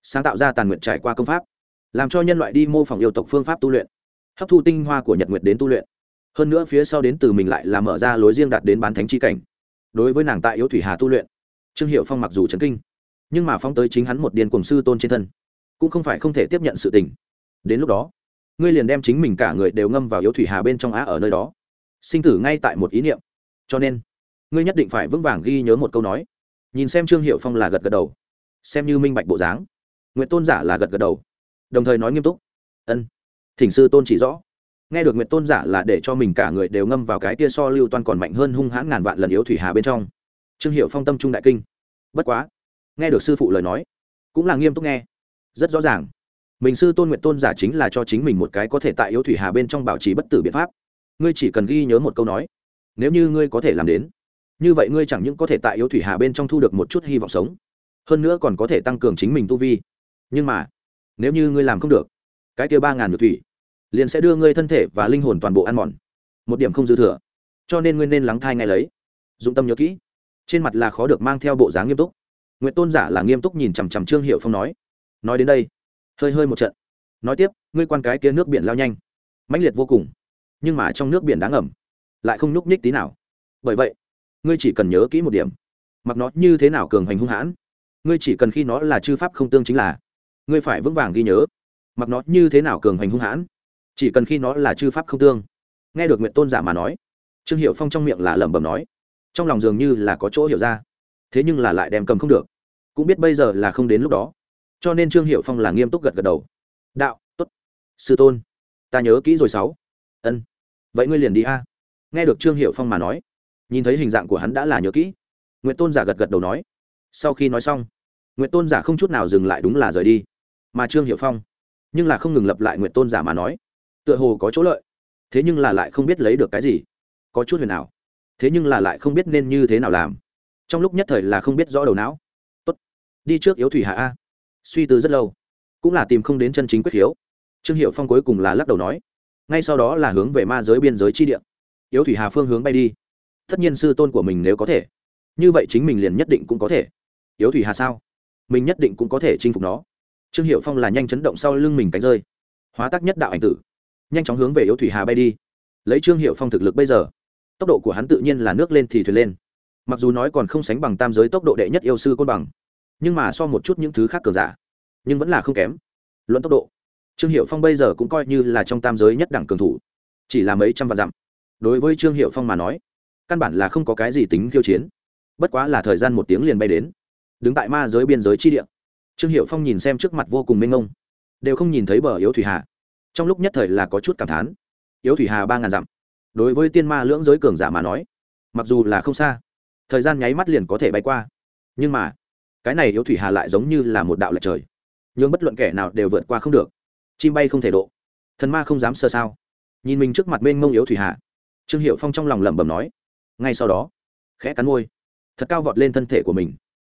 sáng tạo ra tàn nguyện trải qua công pháp, làm cho nhân loại đi mô phỏng yêu tộc phương pháp tu luyện, hấp thu tinh hoa của nhật nguyệt đến tu luyện. Hơn nữa phía sau đến từ mình lại là mở ra lối riêng đạt đến bán thánh chi cảnh. Đối với nàng tại yếu thủy hà tu luyện, trương hiệu phong mặc dù chấn kinh, nhưng mà phong tới chính hắn một điền cùng sư tôn trên thân cũng không phải không thể tiếp nhận sự tình. Đến lúc đó, ngươi liền đem chính mình cả người đều ngâm vào yếu thủy hà bên trong á ở nơi đó. Sinh tử ngay tại một ý niệm. Cho nên, ngươi nhất định phải vững vàng ghi nhớ một câu nói. Nhìn xem trương hiệu phong là gật gật đầu, xem như minh bạch bộ dáng. Nguyệt tôn giả là gật gật đầu, đồng thời nói nghiêm túc. Ân, thỉnh sư tôn chỉ rõ. Nghe được nguyện tôn giả là để cho mình cả người đều ngâm vào cái tia so lưu toan còn mạnh hơn hung hãn ngàn vạn lần yếu thủy hà bên trong. Trương hiệu phong tâm trung đại kinh. Bất quá, nghe được sư phụ lời nói, cũng là nghiêm túc nghe rất rõ ràng. Mình sư tôn nguyện tôn giả chính là cho chính mình một cái có thể tại yếu thủy hà bên trong bảo trì bất tử biện pháp. Ngươi chỉ cần ghi nhớ một câu nói, nếu như ngươi có thể làm đến, như vậy ngươi chẳng những có thể tại yếu thủy hà bên trong thu được một chút hy vọng sống, hơn nữa còn có thể tăng cường chính mình tu vi. Nhưng mà, nếu như ngươi làm không được, cái kia ba ngàn nhược thủy liền sẽ đưa ngươi thân thể và linh hồn toàn bộ ăn mòn. Một điểm không dư thừa. Cho nên ngươi nên lắng thai ngay lấy. Dụng tâm nhớ kỹ. Trên mặt là khó được mang theo bộ dáng nghiêm túc. N g u y ệ t tôn giả là nghiêm túc nhìn chằm chằm trương hiệu phong nói nói đến đây, hơi hơi một trận. Nói tiếp, ngươi quan cái kia nước biển lao nhanh. Mãnh liệt vô cùng, nhưng mà trong nước biển đáng ẩm lại không nhúc nhích tí nào. Bởi vậy, ngươi chỉ cần nhớ kỹ một điểm, mặc nó như thế nào cường hành hung hãn, ngươi chỉ cần khi nó là chư pháp không tương chính là, ngươi phải vững vàng ghi nhớ, mặc nó như thế nào cường hành hung hãn, chỉ cần khi nó là chư pháp không tương. Nghe được nguyện tôn giả mà nói, trương hiệu phong trong miệng là lẩm bẩm nói, trong lòng dường như là có chỗ hiểu ra, thế nhưng là lại đem cầm không được. Cũng biết bây giờ là không đến lúc đó cho nên trương hiệu phong là nghiêm túc gật gật đầu đạo t ố t sư tôn ta nhớ kỹ rồi sáu ân vậy ngươi liền đi a nghe được trương hiệu phong mà nói nhìn thấy hình dạng của hắn đã là nhớ kỹ nguyễn tôn giả gật gật đầu nói sau khi nói xong nguyễn tôn giả không chút nào dừng lại đúng là rời đi mà trương hiệu phong nhưng là không ngừng lập lại nguyễn tôn giả mà nói tựa hồ có chỗ lợi thế nhưng là lại không biết lấy được cái gì có chút huyền ảo thế nhưng là lại không biết nên như thế nào làm trong lúc nhất thời là không biết rõ đầu não Tốt. đi trước yếu thủy hạ a suy tư rất lâu, cũng là tìm không đến chân chính quyết hiếu. Trương hiệu phong cuối cùng là lắc đầu nói, ngay sau đó là hướng về ma giới biên giới chi địa. Yếu thủy hà phương hướng bay đi. Tất nhiên sư tôn của mình nếu có thể, như vậy chính mình liền nhất định cũng có thể. Yếu thủy hà sao? Mình nhất định cũng có thể chinh phục nó. Trương hiệu phong là nhanh chấn động sau lưng mình cánh rơi. Hóa tác nhất đạo ảnh tử. Nhanh chóng hướng về yếu thủy hà bay đi. Lấy trương hiệu phong thực lực bây giờ, tốc độ của hắn tự nhiên là nước lên thì thuyền lên. Mặc dù nói còn không sánh bằng tam giới tốc độ đệ nhất yêu sư côn bằng nhưng mà so một chút những thứ khác cờ giả, nhưng vẫn là không kém. Luận tốc độ, trương hiệu phong bây giờ cũng coi như là trong tam giới nhất đẳng cường thủ, chỉ là mấy trăm vạn dặm. Đối với trương hiệu phong mà nói, căn bản là không có cái gì tính khiêu chiến. Bất quá là thời gian một tiếng liền bay đến, đứng tại ma giới biên giới chi địa. Trương hiệu phong nhìn xem trước mặt vô cùng mênh ngông đều không nhìn thấy bờ yếu thủy hà. Trong lúc nhất thời là có chút cảm thán. Yếu thủy hà ba ngàn dặm. Đối với tiên ma lưỡng giới cường giả mà nói, mặc dù là không xa, thời gian nháy mắt liền có thể bay qua. Nhưng mà cái này yếu thủy hà lại giống như là một đạo lệch trời. Nhưng bất luận kẻ nào đều vượt qua không được. Chim bay không thể độ. Thần ma không dám sơ sao. Nhìn mình trước mặt mênh mông yếu thủy hà. Trương hiệu phong trong lòng lẩm bẩm nói. Ngay sau đó, khẽ cắn môi. Thật cao vọt lên thân thể của mình.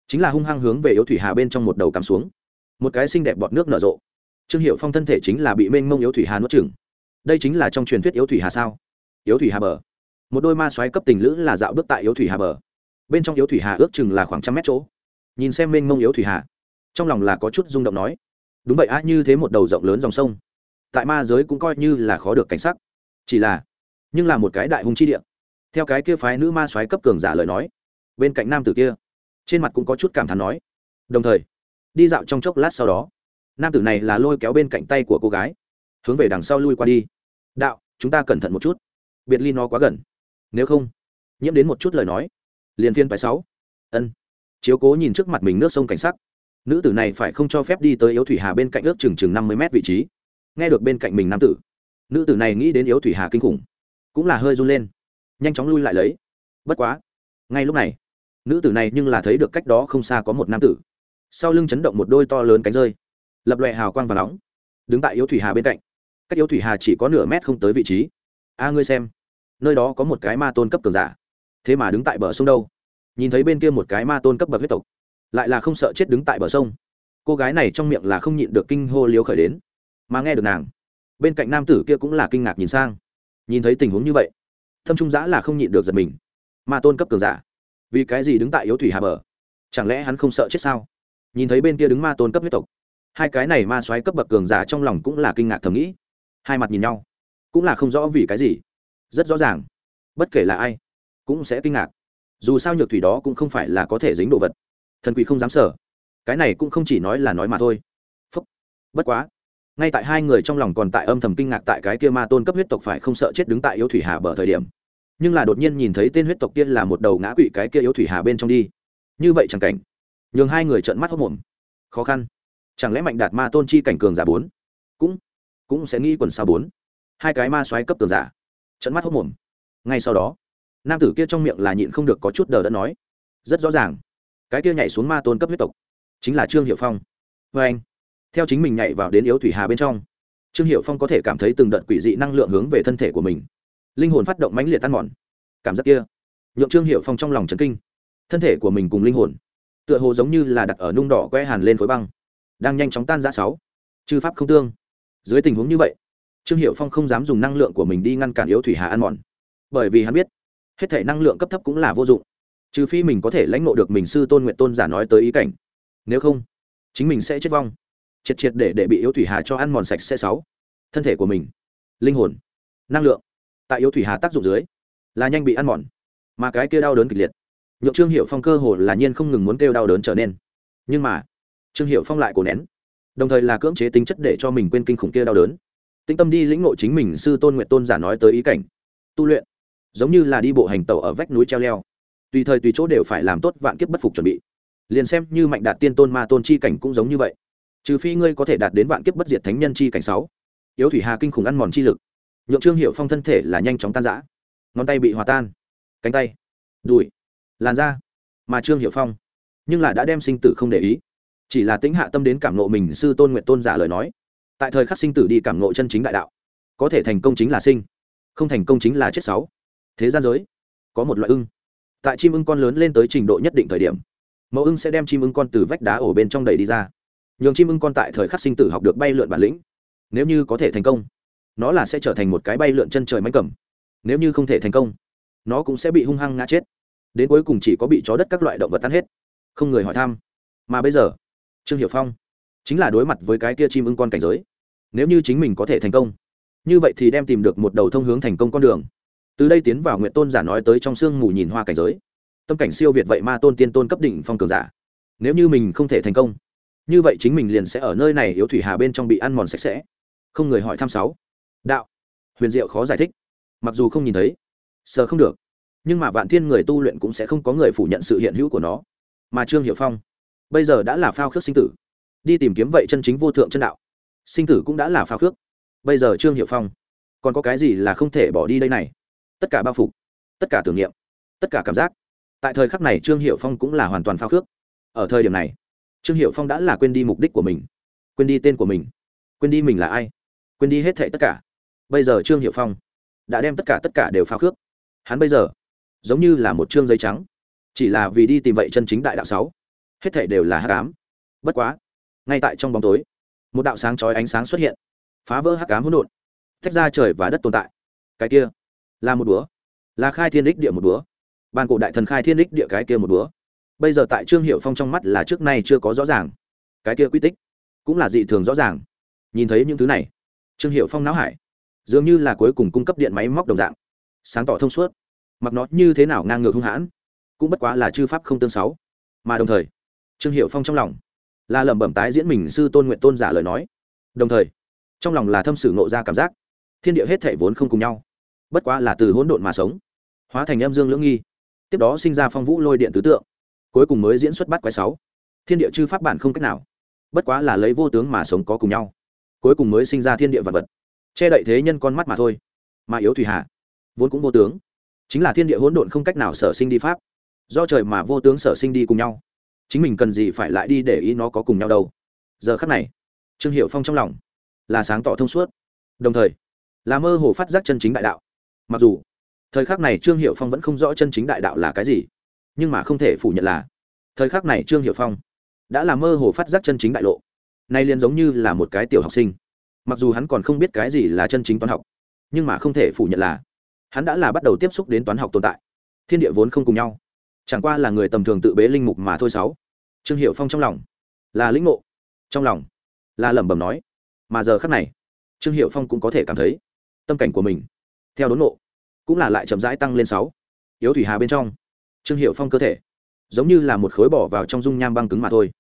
Chính là hung hăng hướng về yếu thủy hà bên trong một đầu cắm xuống. Một cái xinh đẹp bọt nước nở rộ. Trương hiệu phong thân thể chính là bị mênh mông yếu thủy hà nuốt chừng đây chính là trong truyền thuyết yếu thủy hà sao? Yếu thủy hà bờ. Một đôi ma xoáy cấp tình lữ là dạo bước tại yếu thủy hà bờ. Bên trong yếu thủy hà ước chừng là khoảng trăm mét chỗ nhìn xem mênh mông yếu thủy hà, trong lòng là có chút rung động nói, đúng vậy á, như thế một đầu rộng lớn dòng sông, tại ma giới cũng coi như là khó được cảnh sắc. Chỉ là, nhưng là một cái đại hung chi địa. Theo cái kia phái nữ ma soái cấp cường giả lời nói, bên cạnh nam tử kia, trên mặt cũng có chút cảm thán nói, đồng thời, đi dạo trong chốc lát sau đó, nam tử này là lôi kéo bên cạnh tay của cô gái, hướng về đằng sau lui qua đi. Đạo, chúng ta cẩn thận một chút, biệt ly nó quá gần, nếu không, nhiễm đến một chút lời nói, liền phiên phải sáu. Ân chiếu cố nhìn trước mặt mình nước sông cảnh sắc. Nữ tử này phải không cho phép đi tới yếu thủy hà bên cạnh ước chừng chừng năm mươi mét vị trí. Nghe được bên cạnh mình nam tử, nữ tử này nghĩ đến yếu thủy hà kinh khủng, cũng là hơi run lên, nhanh chóng lui lại lấy. Bất quá, ngay lúc này, nữ tử này nhưng là thấy được cách đó không xa có một nam tử. Sau lưng chấn động một đôi to lớn cánh rơi, lập loẹ hào quang và nóng, đứng tại yếu thủy hà bên cạnh. Cách yếu thủy hà chỉ có nửa mét không tới vị trí. A, ngươi xem, nơi đó có một cái ma tôn cấp cường giả, thế mà đứng tại bờ sông đâu? Nhìn thấy bên kia một cái ma tôn cấp bậc huyết tộc, lại là không sợ chết đứng tại bờ sông. Cô gái này trong miệng là không nhịn được kinh hô liếu khởi đến. Mà nghe được nàng, bên cạnh nam tử kia cũng là kinh ngạc nhìn sang. Nhìn thấy tình huống như vậy, thâm trung giã là không nhịn được giật mình. Ma tôn cấp cường giả, vì cái gì đứng tại yếu thủy hà bờ? Chẳng lẽ hắn không sợ chết sao? Nhìn thấy bên kia đứng ma tôn cấp huyết tộc, hai cái này ma xoáy cấp bậc cường giả trong lòng cũng là kinh ngạc thầm nghĩ. Hai mặt nhìn nhau, cũng là không rõ vì cái gì. Rất rõ ràng, bất kể là ai, cũng sẽ kinh ngạc dù sao nhược thủy đó cũng không phải là có thể dính đồ vật. Thần quỷ không dám sở cái này cũng không chỉ nói là nói mà thôi. Phúc. bất quá. Ngay tại hai người trong lòng còn tại âm thầm kinh ngạc tại cái kia ma tôn cấp huyết tộc phải không sợ chết đứng tại yếu thủy hà bờ thời điểm. Nhưng là đột nhiên nhìn thấy tên huyết tộc kia là một đầu ngã quỵ cái kia yếu thủy hà bên trong đi. Như vậy chẳng cảnh. Nhường hai người trợn mắt hốc mồm khó khăn. Chẳng lẽ mạnh đạt ma tôn chi cảnh cường giả bốn? Cũng. Cũng sẽ nghĩ quần sao bốn? Hai cái ma xoáy cấp cường giả. Trận mắt hốc mồm ngay sau đó nam tử kia trong miệng là nhịn không được có chút đờ đã nói, rất rõ ràng, cái kia nhảy xuống ma tôn cấp huyết tộc chính là trương hiệu phong. Vê anh, theo chính mình nhảy vào đến yếu thủy hà bên trong, trương hiệu phong có thể cảm thấy từng đợt quỷ dị năng lượng hướng về thân thể của mình, linh hồn phát động mãnh liệt tan mòn. Cảm giác kia, nhượng trương hiệu phong trong lòng trấn kinh. Thân thể của mình cùng linh hồn, tựa hồ giống như là đặt ở nung đỏ que hàn lên khối băng, đang nhanh chóng tan ra sáu. Chư pháp không tương. Dưới tình huống như vậy, trương hiệu phong không dám dùng năng lượng của mình đi ngăn cản yếu thủy hà ăn mòn. Bởi vì hắn biết hết thể năng lượng cấp thấp cũng là vô dụng. Trừ phi mình có thể lãnh ngộ được mình sư tôn nguyện tôn giả nói tới ý cảnh. Nếu không, chính mình sẽ chết vong. Triệt triệt để để bị yếu thủy hà cho ăn mòn sạch sẽ sáu. Thân thể của mình, linh hồn, năng lượng, tại yếu thủy hà tác dụng dưới, là nhanh bị ăn mòn. Mà cái kia đau đớn kịch liệt. Nhượng trương hiệu phong cơ hồ là nhiên không ngừng muốn kêu đau đớn trở nên. Nhưng mà, trương hiệu phong lại cổ nén. Đồng thời là cưỡng chế tính chất để cho mình quên kinh khủng kia đau đớn. Tĩnh tâm đi lĩnh ngộ chính mình sư tôn nguyện tôn giả nói tới ý cảnh. Tu luyện giống như là đi bộ hành tàu ở vách núi treo leo. Tùy thời tùy chỗ đều phải làm tốt vạn kiếp bất phục chuẩn bị. Liền xem như mạnh đạt tiên tôn ma tôn chi cảnh cũng giống như vậy. Trừ phi ngươi có thể đạt đến vạn kiếp bất diệt thánh nhân chi cảnh sáu. Yếu thủy hà kinh khủng ăn mòn chi lực. Nhượng trương hiệu phong thân thể là nhanh chóng tan giã ngón tay bị hòa tan. Cánh tay. Đùi. Làn da. Mà trương hiệu phong. Nhưng là đã đem sinh tử không để ý. Chỉ là tính hạ tâm đến cảm nộ mình sư tôn nguyện tôn giả lời nói. Tại thời khắc sinh tử đi cảm nộ chân chính đại đạo. Có thể thành công chính là sinh. Không thành công chính là chết sáu thế gian giới, có một loại ưng. Tại chim ưng con lớn lên tới trình độ nhất định thời điểm, mẫu ưng sẽ đem chim ưng con từ vách đá ổ bên trong đầy đi ra. Nhường chim ưng con tại thời khắc sinh tử học được bay lượn bản lĩnh. Nếu như có thể thành công, nó là sẽ trở thành một cái bay lượn chân trời mánh cầm. Nếu như không thể thành công, nó cũng sẽ bị hung hăng ngã chết. Đến cuối cùng chỉ có bị chó đất các loại động vật tan hết. Không người hỏi thăm. Mà bây giờ, trương hiệu phong chính là đối mặt với cái kia chim ưng con cảnh giới. Nếu như chính mình có thể thành công, như vậy thì đem tìm được một đầu thông hướng thành công con đường từ đây tiến vào nguyện tôn giả nói tới trong sương mù nhìn hoa cảnh giới. Tâm cảnh siêu việt vậy ma tôn tiên tôn cấp đỉnh phong cường giả. Nếu như mình không thể thành công, như vậy chính mình liền sẽ ở nơi này yếu thủy hà bên trong bị ăn mòn sạch sẽ. Không người hỏi thăm sáu. Đạo. Huyền diệu khó giải thích. Mặc dù không nhìn thấy, sờ không được. Nhưng mà vạn thiên người tu luyện cũng sẽ không có người phủ nhận sự hiện hữu của nó. Mà trương hiệu phong, bây giờ đã là phao khước sinh tử. Đi tìm kiếm vậy chân chính vô thượng chân đạo. Sinh tử cũng đã là phao khước. Bây giờ trương hiệu phong, còn có cái gì là không thể bỏ đi đây này? Tất cả bao phục, tất cả tưởng niệm, tất cả cảm giác. Tại thời khắc này, trương hiệu phong cũng là hoàn toàn phao khước. Ở thời điểm này, trương hiệu phong đã là quên đi mục đích của mình, quên đi tên của mình, quên đi mình là ai, quên đi hết thệ tất cả. Bây giờ trương hiệu phong đã đem tất cả tất cả đều phao khước. Hắn bây giờ giống như là một chương giấy trắng, chỉ là vì đi tìm vậy chân chính đại đạo sáu, hết thệ đều là hắc ám. Bất quá, ngay tại trong bóng tối, một đạo sáng chói ánh sáng xuất hiện, phá vỡ hắc ám hỗn độn, tách ra trời và đất tồn tại. Cái kia là một búa. Là khai thiên đích địa một búa. Ban cổ đại thần khai thiên đích địa cái kia một búa. Bây giờ tại trương hiệu phong trong mắt là trước nay chưa có rõ ràng. Cái kia quy tích cũng là dị thường rõ ràng. Nhìn thấy những thứ này, trương hiệu phong não hải. Dường như là cuối cùng cung cấp điện máy móc đồng dạng. Sáng tỏ thông suốt. Mặc nó như thế nào ngang ngược hung hãn, cũng bất quá là chư pháp không tương sáu. Mà đồng thời, trương hiệu phong trong lòng là lẩm bẩm tái diễn mình sư tôn nguyện tôn giả lời nói. Đồng thời, trong lòng là thâm sử nộ ra cảm giác. Thiên địa hết thể vốn không cùng nhau bất quá là từ hỗn độn mà sống, hóa thành âm dương lưỡng nghi, tiếp đó sinh ra phong vũ lôi điện tứ tượng, cuối cùng mới diễn xuất bắt quái sáu. Thiên địa chư pháp bản không cách nào, bất quá là lấy vô tướng mà sống có cùng nhau, cuối cùng mới sinh ra thiên địa vật vật, che đậy thế nhân con mắt mà thôi, mà yếu thủy hạ vốn cũng vô tướng, chính là thiên địa hỗn độn không cách nào sở sinh đi pháp, do trời mà vô tướng sở sinh đi cùng nhau, chính mình cần gì phải lại đi để ý nó có cùng nhau đâu. Giờ khắc này, trương hiệu phong trong lòng là sáng tỏ thông suốt, đồng thời là mơ hồ phát giác chân chính đại đạo mặc dù, thời khắc này trương hiệu phong vẫn không rõ chân chính đại đạo là cái gì, nhưng mà không thể phủ nhận là, thời khắc này trương hiệu phong đã là mơ hồ phát giác chân chính đại lộ. Nay liền giống như là một cái tiểu học sinh. Mặc dù hắn còn không biết cái gì là chân chính toán học, nhưng mà không thể phủ nhận là, hắn đã là bắt đầu tiếp xúc đến toán học tồn tại. Thiên địa vốn không cùng nhau. Chẳng qua là người tầm thường tự bế linh mục mà thôi sáu. Trương hiệu phong trong lòng là lĩnh ngộ, trong lòng là lẩm bẩm nói, mà giờ khắc này, trương hiệu phong cũng có thể cảm thấy tâm cảnh của mình theo đốn nộ, cũng là lại chậm rãi tăng lên sáu. Yếu thủy hà bên trong trương hiệu phong cơ thể giống như là một khối bỏ vào trong dung nham băng cứng mà thôi.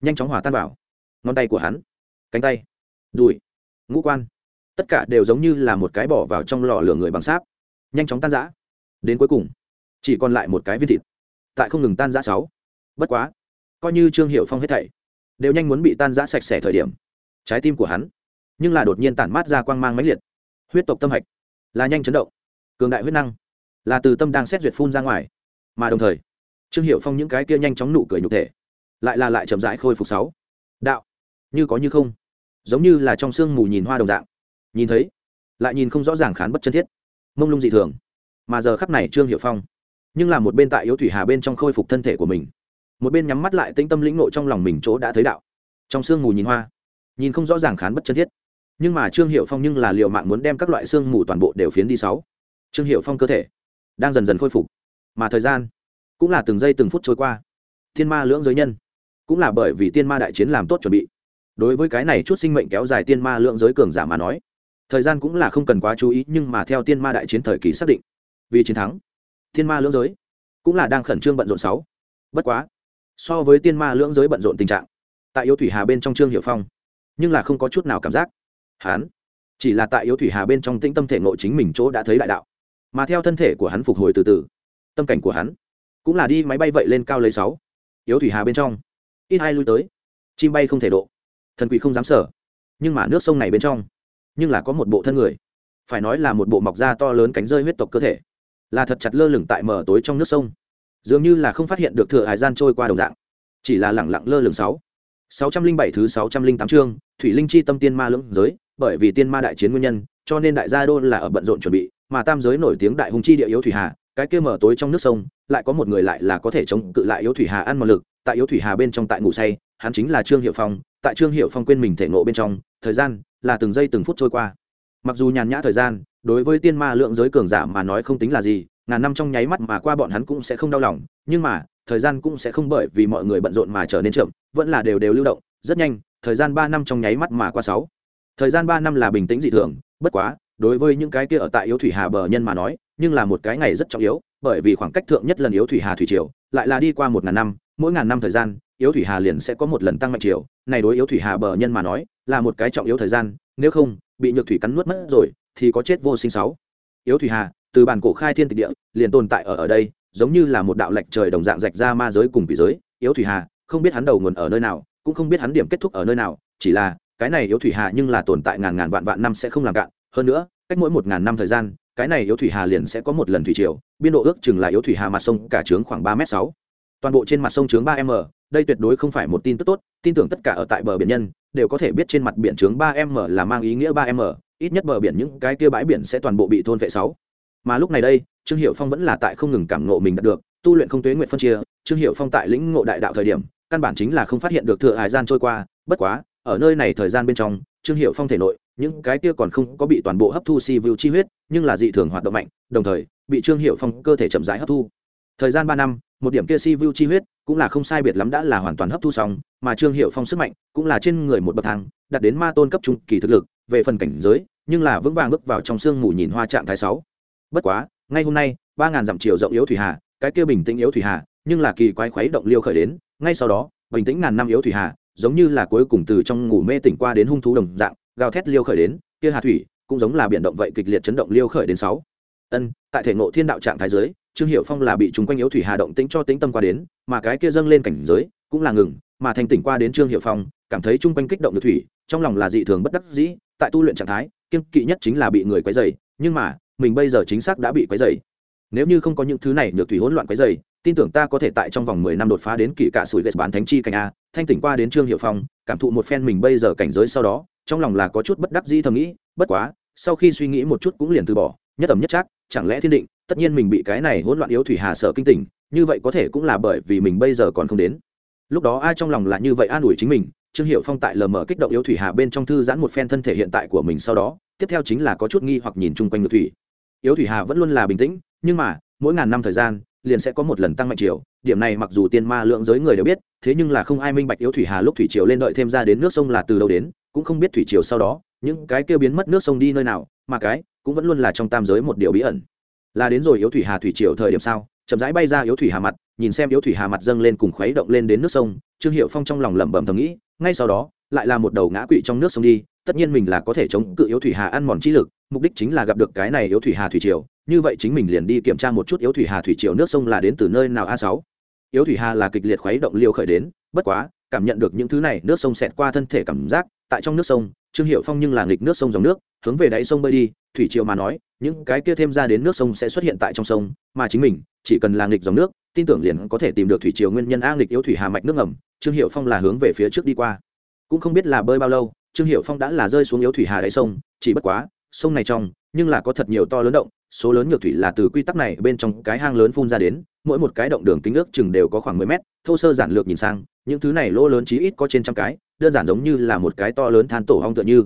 Nhanh chóng hòa tan vào ngón tay của hắn cánh tay đùi ngũ quan tất cả đều giống như là một cái bỏ vào trong lò lửa người bằng sáp. Nhanh chóng tan rã. Đến cuối cùng chỉ còn lại một cái viên thịt tại không ngừng tan rã sáu. Bất quá coi như trương hiệu phong hết thảy đều nhanh muốn bị tan rã sạch sẽ thời điểm trái tim của hắn nhưng là đột nhiên tản mát ra quang mang mãnh liệt. Huyết tộc tâm hạch là nhanh chấn động, cường đại huyết năng, là từ tâm đang xét duyệt phun ra ngoài. Mà đồng thời, trương hiệu phong những cái kia nhanh chóng nụ cười nhục thể, lại là lại chậm rãi khôi phục sáu. Đạo, như có như không, giống như là trong sương mù nhìn hoa đồng dạng. Nhìn thấy, lại nhìn không rõ ràng khán bất chân thiết. Mông lung dị thường. Mà giờ khắp này trương hiệu phong, nhưng là một bên tại yếu thủy hà bên trong khôi phục thân thể của mình, một bên nhắm mắt lại tĩnh tâm lĩnh nội trong lòng mình chỗ đã thấy đạo. Trong sương mù nhìn hoa, nhìn không rõ ràng khán bất chân thiết nhưng mà trương hiệu phong nhưng là liệu mạng muốn đem các loại xương mù toàn bộ đều phiến đi sáu. Trương hiệu phong cơ thể đang dần dần khôi phục. Mà thời gian cũng là từng giây từng phút trôi qua. Thiên ma lưỡng giới nhân cũng là bởi vì tiên ma đại chiến làm tốt chuẩn bị. Đối với cái này chút sinh mệnh kéo dài tiên ma lượng giới cường giả mà nói, thời gian cũng là không cần quá chú ý, nhưng mà theo tiên ma đại chiến thời kỳ xác định, vì chiến thắng, tiên ma lưỡng giới cũng là đang khẩn trương bận rộn sáu. Bất quá, so với tiên ma lưỡng giới bận rộn tình trạng, tại yếu thủy hà bên trong trương hiệu phong, nhưng là không có chút nào cảm giác hán. Chỉ là tại yếu thủy hà bên trong tĩnh tâm thể nội chính mình chỗ đã thấy đại đạo. Mà theo thân thể của hắn phục hồi từ từ, tâm cảnh của hắn cũng là đi máy bay vậy lên cao lấy sáu. Yếu thủy hà bên trong, ít hai lui tới. Chim bay không thể độ. Thần quỷ không dám sở. Nhưng mà nước sông này bên trong, nhưng là có một bộ thân người. Phải nói là một bộ mọc da to lớn cánh rơi huyết tộc cơ thể. Là thật chặt lơ lửng tại mở tối trong nước sông. Dường như là không phát hiện được thừa hải gian trôi qua đồng dạng. Chỉ là lẳng lặng lơ lửng sáu. Sáu trăm linh bảy thứ sáu trăm linh tám chương, thủy linh chi tâm tiên ma lưỡng giới bởi vì tiên ma đại chiến nguyên nhân, cho nên đại gia đô là ở bận rộn chuẩn bị, mà tam giới nổi tiếng đại hùng chi địa yếu thủy hà, cái kia mở tối trong nước sông, lại có một người lại là có thể chống cự lại yếu thủy hà ăn một lực, tại yếu thủy hà bên trong tại ngủ say, hắn chính là trương hiệu phong, tại trương hiệu phong quên mình thể nộ bên trong, thời gian là từng giây từng phút trôi qua. Mặc dù nhàn nhã thời gian, đối với tiên ma lượng giới cường giả mà nói không tính là gì, ngàn năm trong nháy mắt mà qua bọn hắn cũng sẽ không đau lòng, nhưng mà, thời gian cũng sẽ không bởi vì mọi người bận rộn mà trở nên chậm, vẫn là đều đều lưu động, rất nhanh, thời gian ba năm trong nháy mắt mà qua sáu thời gian ba năm là bình tĩnh dị thường, bất quá, đối với những cái kia ở tại yếu thủy hà bờ nhân mà nói, nhưng là một cái ngày rất trọng yếu, bởi vì khoảng cách thượng nhất lần yếu thủy hà thủy triều, lại là đi qua một ngàn năm, mỗi ngàn năm thời gian, yếu thủy hà liền sẽ có một lần tăng mạnh triều. Này đối yếu thủy hà bờ nhân mà nói, là một cái trọng yếu thời gian, nếu không, bị nhược thủy cắn nuốt mất rồi, thì có chết vô sinh sáu. Yếu thủy hà, từ bản cổ khai thiên tịch địa, liền tồn tại ở ở đây, giống như là một đạo lệch trời đồng dạng rạch ra ma giới cùng vị giới. Yếu thủy hà, không biết hắn đầu nguồn ở nơi nào, cũng không biết hắn điểm kết thúc ở nơi nào, chỉ là cái này yếu thủy hà nhưng là tồn tại ngàn ngàn vạn vạn năm sẽ không làm cạn. Hơn nữa, cách mỗi một ngàn năm thời gian, cái này yếu thủy hà liền sẽ có một lần thủy triều, biên độ ước chừng là yếu thủy hà mặt sông cả trướng khoảng ba m sáu. Toàn bộ trên mặt sông trướng ba m, đây tuyệt đối không phải một tin tức tốt, tin tưởng tất cả ở tại bờ biển nhân, đều có thể biết trên mặt biển trướng ba m là mang ý nghĩa ba m, ít nhất bờ biển những cái kia bãi biển sẽ toàn bộ bị thôn vệ sáu. Mà lúc này đây, trương hiệu phong vẫn là tại không ngừng cảm nộ mình đạt được, tu luyện không tuế nguyện phân chia, trương hiệu phong tại lĩnh ngộ đại đạo thời điểm, căn bản chính là không phát hiện được thừa hải gian trôi qua, bất quá ở nơi này thời gian bên trong, trương hiệu phong thể nội, những cái kia còn không có bị toàn bộ hấp thu si vu chi huyết, nhưng là dị thường hoạt động mạnh, đồng thời, bị trương hiệu phong cơ thể chậm rãi hấp thu. Thời gian ba năm, một điểm kia si vu chi huyết cũng là không sai biệt lắm đã là hoàn toàn hấp thu xong, mà trương hiệu phong sức mạnh cũng là trên người một bậc thang đặt đến ma tôn cấp trung kỳ thực lực, về phần cảnh giới, nhưng là vững vàng bước vào trong sương mù nhìn hoa trạng thái sáu. Bất quá, ngay hôm nay, ba ngàn dặm chiều rộng yếu thủy hà, cái kia bình tĩnh yếu thủy hà, nhưng là kỳ quái khuấy động liêu khởi đến, ngay sau đó, bình tĩnh ngàn năm yếu thủy hà giống như là cuối cùng từ trong ngủ mê tỉnh qua đến hung thú đồng dạng, gào thét liêu khởi đến, kia hà thủy cũng giống là biển động vậy kịch liệt chấn động liêu khởi đến sáu. Ân, tại thể ngộ thiên đạo trạng thái giới, trương hiệu phong là bị chúng quanh yếu thủy hà động tĩnh cho tính tâm qua đến, mà cái kia dâng lên cảnh giới cũng là ngừng, mà thành tỉnh qua đến trương hiệu phong, cảm thấy chung quanh kích động được thủy, trong lòng là dị thường bất đắc dĩ, tại tu luyện trạng thái kiên kỵ nhất chính là bị người quấy dày nhưng mà, mình bây giờ chính xác đã bị quấy dày nếu như không có những thứ này nhược thủy hỗn loạn quấy dày tin tưởng ta có thể tại trong vòng mười năm đột phá đến kỳ cả sủi ghét bán thánh chi cảnh a, thanh tỉnh qua đến trương hiệu phong, cảm thụ một phen mình bây giờ cảnh giới sau đó, trong lòng là có chút bất đắc dĩ thầm nghĩ, bất quá, sau khi suy nghĩ một chút cũng liền từ bỏ, nhất ẩm nhất chắc chẳng lẽ thiên định, tất nhiên mình bị cái này hỗn loạn yếu thủy hà sợ kinh tỉnh, như vậy có thể cũng là bởi vì mình bây giờ còn không đến. Lúc đó ai trong lòng là như vậy an ủi chính mình, trương hiệu phong tại lờ mờ kích động yếu thủy hà bên trong thư giãn một phen thân thể hiện tại của mình sau đó, tiếp theo chính là có chút nghi hoặc nhìn chung quanh ngược thủy. Yếu thủy hà vẫn luôn là bình tĩnh, nhưng mà, mỗi ngàn năm thời gian liền sẽ có một lần tăng mạnh chiều. Điểm này mặc dù tiên ma lượng giới người đều biết, thế nhưng là không ai minh bạch yếu thủy hà lúc thủy triều lên đợi thêm ra đến nước sông là từ đâu đến, cũng không biết thủy triều sau đó, những cái kêu biến mất nước sông đi nơi nào, mà cái cũng vẫn luôn là trong tam giới một điều bí ẩn. Là đến rồi yếu thủy hà thủy triều thời điểm sao, chậm rãi bay ra yếu thủy hà mặt, nhìn xem yếu thủy hà mặt dâng lên cùng khuấy động lên đến nước sông, trương hiệu phong trong lòng lẩm bẩm thầm nghĩ, ngay sau đó, lại là một đầu ngã quỵ trong nước sông đi, tất nhiên mình là có thể chống cự yếu thủy hà ăn mòn chi lực mục đích chính là gặp được cái này yếu thủy hà thủy triều, như vậy chính mình liền đi kiểm tra một chút yếu thủy hà thủy triều nước sông là đến từ nơi nào a sáu. Yếu thủy hà là kịch liệt khuấy động liều khởi đến, bất quá, cảm nhận được những thứ này, nước sông xẹt qua thân thể cảm giác, tại trong nước sông, trương hiệu phong nhưng là nghịch nước sông dòng nước, hướng về đáy sông bơi đi, thủy triều mà nói, những cái kia thêm ra đến nước sông sẽ xuất hiện tại trong sông, mà chính mình, chỉ cần là nghịch dòng nước, tin tưởng liền có thể tìm được thủy triều nguyên nhân a nghịch yếu thủy hà mạch nước ngầm, trương hiệu phong là hướng về phía trước đi qua. Cũng không biết là bơi bao lâu, trương hiệu phong đã là rơi xuống yếu thủy hà đáy sông, chỉ bất quá sông này trong, nhưng là có thật nhiều to lớn động, số lớn nhược thủy là từ quy tắc này bên trong cái hang lớn phun ra đến, mỗi một cái động đường kính ước chừng đều có khoảng mười mét, thô sơ giản lược nhìn sang, những thứ này lỗ lớn chí ít có trên trăm cái, đơn giản giống như là một cái to lớn than tổ hong tựa như.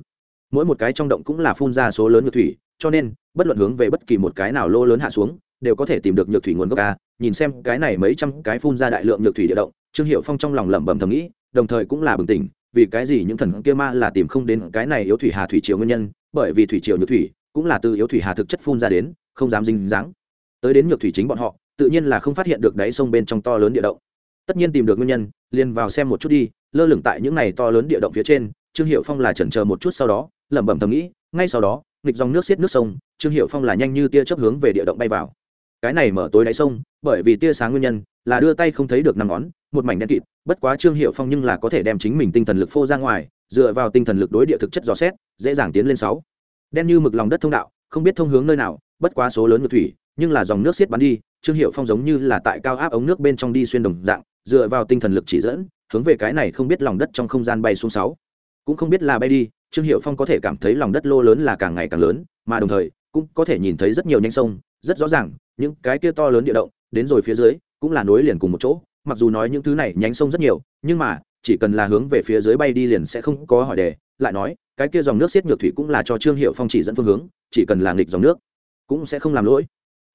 Mỗi một cái trong động cũng là phun ra số lớn nhược thủy, cho nên, bất luận hướng về bất kỳ một cái nào lỗ lớn hạ xuống, đều có thể tìm được nhược thủy nguồn gốc a. Nhìn xem cái này mấy trăm cái phun ra đại lượng nhược thủy địa động, trương hiệu phong trong lòng lẩm bẩm thầm nghĩ, đồng thời cũng là bừng tỉnh, vì cái gì những thần kia ma là tìm không đến cái này yếu thủy hà thủy triều nguyên nhân bởi vì thủy triều nhược thủy cũng là từ yếu thủy hà thực chất phun ra đến, không dám dinh dáng. Tới đến nhược thủy chính bọn họ, tự nhiên là không phát hiện được đáy sông bên trong to lớn địa động. Tất nhiên tìm được nguyên nhân, liền vào xem một chút đi, lơ lửng tại những này to lớn địa động phía trên, trương hiệu phong là chần chờ một chút sau đó, lẩm bẩm thầm nghĩ, ngay sau đó, nghịch dòng nước xiết nước sông, trương hiệu phong là nhanh như tia chớp hướng về địa động bay vào. Cái này mở tối đáy sông, bởi vì tia sáng nguyên nhân, là đưa tay không thấy được năm ngón, một mảnh đen kịt, bất quá trương hiệu phong nhưng là có thể đem chính mình tinh thần lực phô ra ngoài dựa vào tinh thần lực đối địa thực chất dò xét, dễ dàng tiến lên sáu. Đen như mực lòng đất thông đạo, không biết thông hướng nơi nào, bất quá số lớn ngược thủy, nhưng là dòng nước xiết bắn đi, trương hiệu phong giống như là tại cao áp ống nước bên trong đi xuyên đồng dạng, dựa vào tinh thần lực chỉ dẫn, hướng về cái này không biết lòng đất trong không gian bay xuống sáu. Cũng không biết là bay đi, trương hiệu phong có thể cảm thấy lòng đất lô lớn là càng ngày càng lớn, mà đồng thời, cũng có thể nhìn thấy rất nhiều nhánh sông, rất rõ ràng, những cái kia to lớn địa động, đến rồi phía dưới, cũng là nối liền cùng một chỗ, mặc dù nói những thứ này nhánh sông rất nhiều, nhưng mà chỉ cần là hướng về phía dưới bay đi liền sẽ không có hỏi đề, lại nói, cái kia dòng nước xiết nhược thủy cũng là cho trương hiệu phong chỉ dẫn phương hướng, chỉ cần là nghịch dòng nước, cũng sẽ không làm lỗi.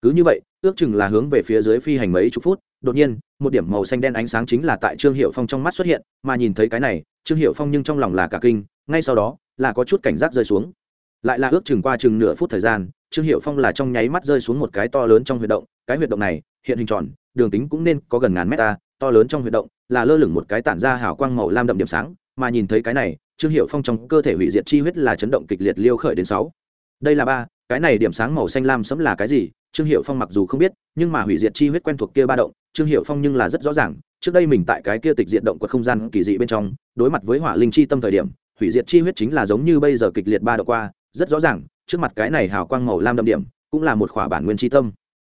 Cứ như vậy, ước chừng là hướng về phía dưới phi hành mấy chục phút, đột nhiên, một điểm màu xanh đen ánh sáng chính là tại trương hiệu phong trong mắt xuất hiện, mà nhìn thấy cái này, trương hiệu phong nhưng trong lòng là cả kinh, ngay sau đó, là có chút cảnh giác rơi xuống. Lại là ước chừng qua chừng nửa phút thời gian, trương hiệu phong là trong nháy mắt rơi xuống một cái to lớn trong huyệt động, cái huyệt động này, hiện hình tròn, đường tính cũng nên có gần ngàn mét ta to lớn trong huy động, là lơ lửng một cái tản ra hào quang màu lam đậm điểm sáng, mà nhìn thấy cái này, trương hiệu phong trong cơ thể hủy diệt chi huyết là chấn động kịch liệt liêu khởi đến sáu. Đây là ba, cái này điểm sáng màu xanh lam sẫm là cái gì? Trương hiệu phong mặc dù không biết, nhưng mà hủy diệt chi huyết quen thuộc kia ba động, trương hiệu phong nhưng là rất rõ ràng, trước đây mình tại cái kia tịch diện động quật không gian kỳ dị bên trong, đối mặt với hỏa linh chi tâm thời điểm, hủy diệt chi huyết chính là giống như bây giờ kịch liệt ba độ qua, rất rõ ràng, trước mặt cái này hào quang màu lam đậm điểm, cũng là một khỏa bản nguyên chi tâm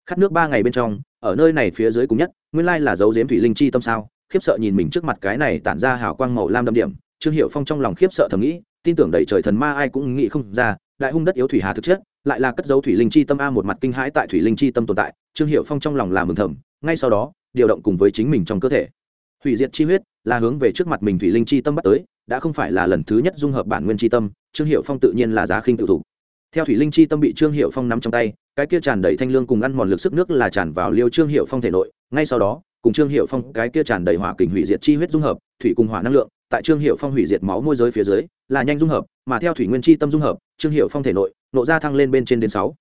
khát nước ba ngày bên trong, ở nơi này phía dưới cùng nhất, nguyên lai là dấu dếm thủy linh chi tâm sao, khiếp sợ nhìn mình trước mặt cái này tản ra hào quang màu lam đậm điểm, trương hiệu phong trong lòng khiếp sợ thầm nghĩ, tin tưởng đầy trời thần ma ai cũng nghĩ không ra, đại hung đất yếu thủy hà thực chất, lại là cất dấu thủy linh chi tâm a một mặt kinh hãi tại thủy linh chi tâm tồn tại, trương hiệu phong trong lòng là mừng thầm, ngay sau đó, điều động cùng với chính mình trong cơ thể. Hủy diệt chi huyết, là hướng về trước mặt mình thủy linh chi tâm bắt tới, đã không phải là lần thứ nhất dung hợp bản nguyên chi tâm, trương hiệu phong tự nhiên là giá khinh tự thủ theo thủy linh chi tâm bị trương hiệu phong nắm trong tay, cái kia tràn đầy thanh lương cùng ăn mòn lực sức nước là tràn vào liêu trương hiệu phong thể nội, ngay sau đó, cùng trương hiệu phong cái kia tràn đầy hỏa kình hủy diệt chi huyết dung hợp, thủy cùng hỏa năng lượng, tại trương hiệu phong hủy diệt máu môi giới phía dưới, là nhanh dung hợp, mà theo thủy nguyên chi tâm dung hợp, trương hiệu phong thể nội, nộ ra thăng lên bên trên đến sáu.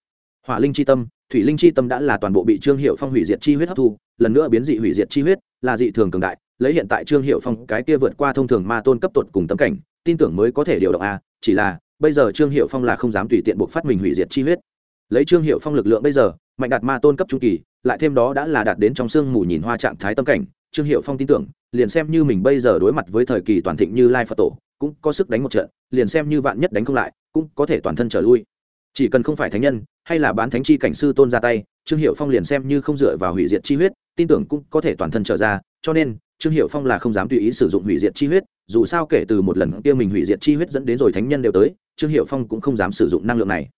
Hỏa linh chi tâm, thủy linh chi tâm đã là toàn bộ bị trương hiệu phong hủy diệt chi huyết hấp thu, lần nữa biến dị hủy diệt chi huyết, là dị thường cường đại, lấy hiện tại trương hiệu phong cái kia vượt qua thông thường ma tôn cấp tột cùng tấm cảnh, tin tưởng mới có thể điều động a, chỉ là bây giờ trương hiệu phong là không dám tùy tiện buộc phát mình hủy diệt chi huyết. Lấy trương hiệu phong lực lượng bây giờ, mạnh đạt ma tôn cấp trung kỳ, lại thêm đó đã là đạt đến trong sương mù nhìn hoa trạng thái tâm cảnh, trương hiệu phong tin tưởng, liền xem như mình bây giờ đối mặt với thời kỳ toàn thịnh như lai phật tổ, cũng có sức đánh một trận, liền xem như vạn nhất đánh không lại, cũng có thể toàn thân trở lui. Chỉ cần không phải thánh nhân, hay là bán thánh chi cảnh sư tôn ra tay, trương hiệu phong liền xem như không dựa vào hủy diệt chi huyết, tin tưởng cũng có thể toàn thân trở ra, cho nên trương hiệu phong là không dám tùy ý sử dụng hủy diệt chi huyết, dù sao kể từ một lần kia mình hủy diệt chi huyết dẫn đến rồi thánh nhân đều tới, trương hiệu phong cũng không dám sử dụng năng lượng này.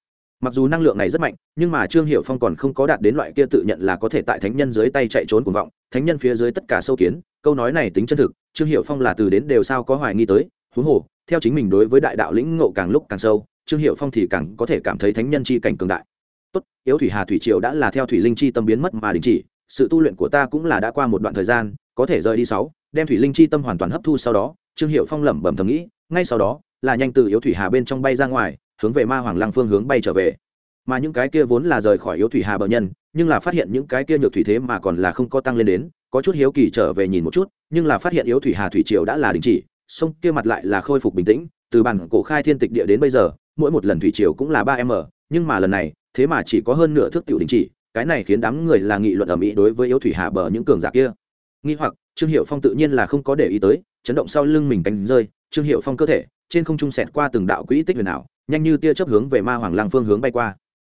Mặc dù năng lượng này rất mạnh, nhưng mà trương hiệu phong còn không có đạt đến loại kia tự nhận là có thể tại thánh nhân dưới tay chạy trốn cuồng vọng, thánh nhân phía dưới tất cả sâu kiến, câu nói này tính chân thực, trương hiệu phong là từ đến đều sao có hoài nghi tới, huống hồ, theo chính mình đối với đại đạo lĩnh ngộ càng lúc càng sâu, trương hiệu phong thì càng có thể cảm thấy thánh nhân chi cảnh cường đại. Tốt, yếu thủy hà thủy triều đã là theo thủy linh chi tâm biến mất mà đình chỉ, sự tu luyện của ta cũng là đã qua một đoạn thời gian có thể rời đi sáu, đem thủy linh chi tâm hoàn toàn hấp thu sau đó, trương hiệu phong lẩm bẩm thầm nghĩ, ngay sau đó, là nhanh từ yếu thủy hà bên trong bay ra ngoài, hướng về ma hoàng lăng phương hướng bay trở về. Mà những cái kia vốn là rời khỏi yếu thủy hà bờ nhân, nhưng là phát hiện những cái kia nhược thủy thế mà còn là không có tăng lên đến, có chút hiếu kỳ trở về nhìn một chút, nhưng là phát hiện yếu thủy hà thủy triều đã là đình chỉ, sông kia mặt lại là khôi phục bình tĩnh, từ bản cổ khai thiên tịch địa đến bây giờ, mỗi một lần thủy triều cũng là ba m, nhưng mà lần này, thế mà chỉ có hơn nửa thước tiểu đình chỉ, cái này khiến đám người là nghị luận ở mỹ đối với yếu thủy hà bờ những cường giả kia nghi hoặc, trương hiệu phong tự nhiên là không có để ý tới, chấn động sau lưng mình cánh rơi, trương hiệu phong cơ thể, trên không trung sẹt qua từng đạo quỹ tích huyền ảo, nhanh như tia chớp hướng về ma hoàng Lang phương hướng bay qua.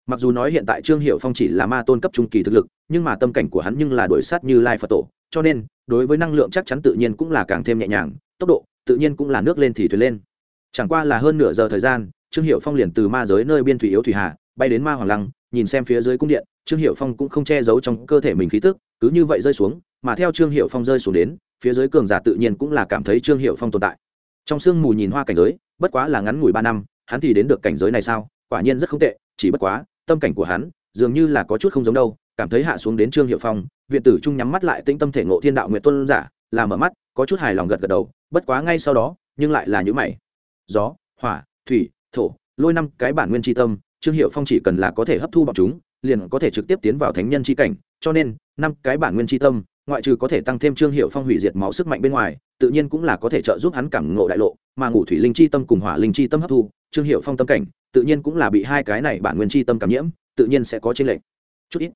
Mặc dù nói hiện tại trương hiệu phong chỉ là ma tôn cấp trung kỳ thực lực, nhưng mà tâm cảnh của hắn nhưng là đổi sát như lai phật tổ, cho nên, đối với năng lượng chắc chắn tự nhiên cũng là càng thêm nhẹ nhàng, tốc độ, tự nhiên cũng là nước lên thì thuyền lên. Chẳng qua là hơn nửa giờ thời gian, trương hiệu phong liền từ ma giới nơi biên thủy yếu thủy hà, bay đến ma hoàng lăng nhìn xem phía dưới cung điện, trương hiệu phong cũng không che giấu trong cơ thể mình khí tức, cứ như vậy rơi xuống, mà theo trương hiệu phong rơi xuống đến, phía dưới cường giả tự nhiên cũng là cảm thấy trương hiệu phong tồn tại. Trong sương mù nhìn hoa cảnh giới, bất quá là ngắn ngủi ba năm, hắn thì đến được cảnh giới này sao? Quả nhiên rất không tệ, chỉ bất quá, tâm cảnh của hắn dường như là có chút không giống đâu, cảm thấy hạ xuống đến trương hiệu phong, viện tử trung nhắm mắt lại tĩnh tâm thể ngộ thiên đạo nguyện tuân giả, là mở mắt, có chút hài lòng gật gật đầu, bất quá ngay sau đó, nhưng lại là những mày. Gió, hỏa, thủy, thổ, lôi năm cái bản nguyên tri tâm trương hiệu phong chỉ cần là có thể hấp thu bọn chúng, liền có thể trực tiếp tiến vào thánh nhân Chi cảnh, cho nên, năm cái bản nguyên Chi tâm, ngoại trừ có thể tăng thêm trương hiệu phong hủy diệt máu sức mạnh bên ngoài, tự nhiên cũng là có thể trợ giúp hắn cảm ngộ đại lộ, mà ngủ thủy linh chi tâm cùng hỏa linh chi tâm hấp thu, trương hiệu phong tâm cảnh, tự nhiên cũng là bị hai cái này bản nguyên chi tâm cảm nhiễm, tự nhiên sẽ có trên lệnh chút ít.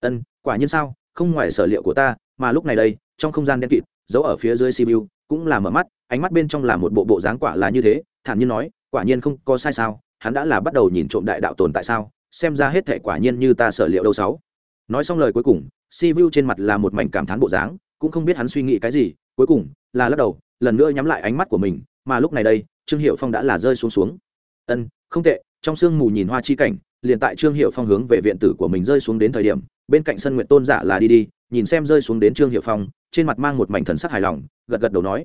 Ân, quả nhiên sao? Không ngoài sở liệu của ta, mà lúc này đây, trong không gian đen kịt giấu ở phía dưới siêu cũng là mở mắt, ánh mắt bên trong là một bộ bộ dáng quả là như thế, thản nhiên nói, quả nhiên không có sai sao? Hắn đã là bắt đầu nhìn trộm đại đạo tồn tại sao? Xem ra hết thể quả nhiên như ta sở liệu đâu sáu. Nói xong lời cuối cùng, si vu trên mặt là một mảnh cảm thán bộ dáng, cũng không biết hắn suy nghĩ cái gì, cuối cùng là lắc đầu, lần nữa nhắm lại ánh mắt của mình, mà lúc này đây, trương hiệu phong đã là rơi xuống xuống. Ân, không tệ, trong sương mù nhìn hoa chi cảnh, liền tại trương hiệu phong hướng về viện tử của mình rơi xuống đến thời điểm, bên cạnh sân nguyện tôn giả là đi đi, nhìn xem rơi xuống đến trương hiệu phong, trên mặt mang một mảnh thần sắc hài lòng, gật gật đầu nói.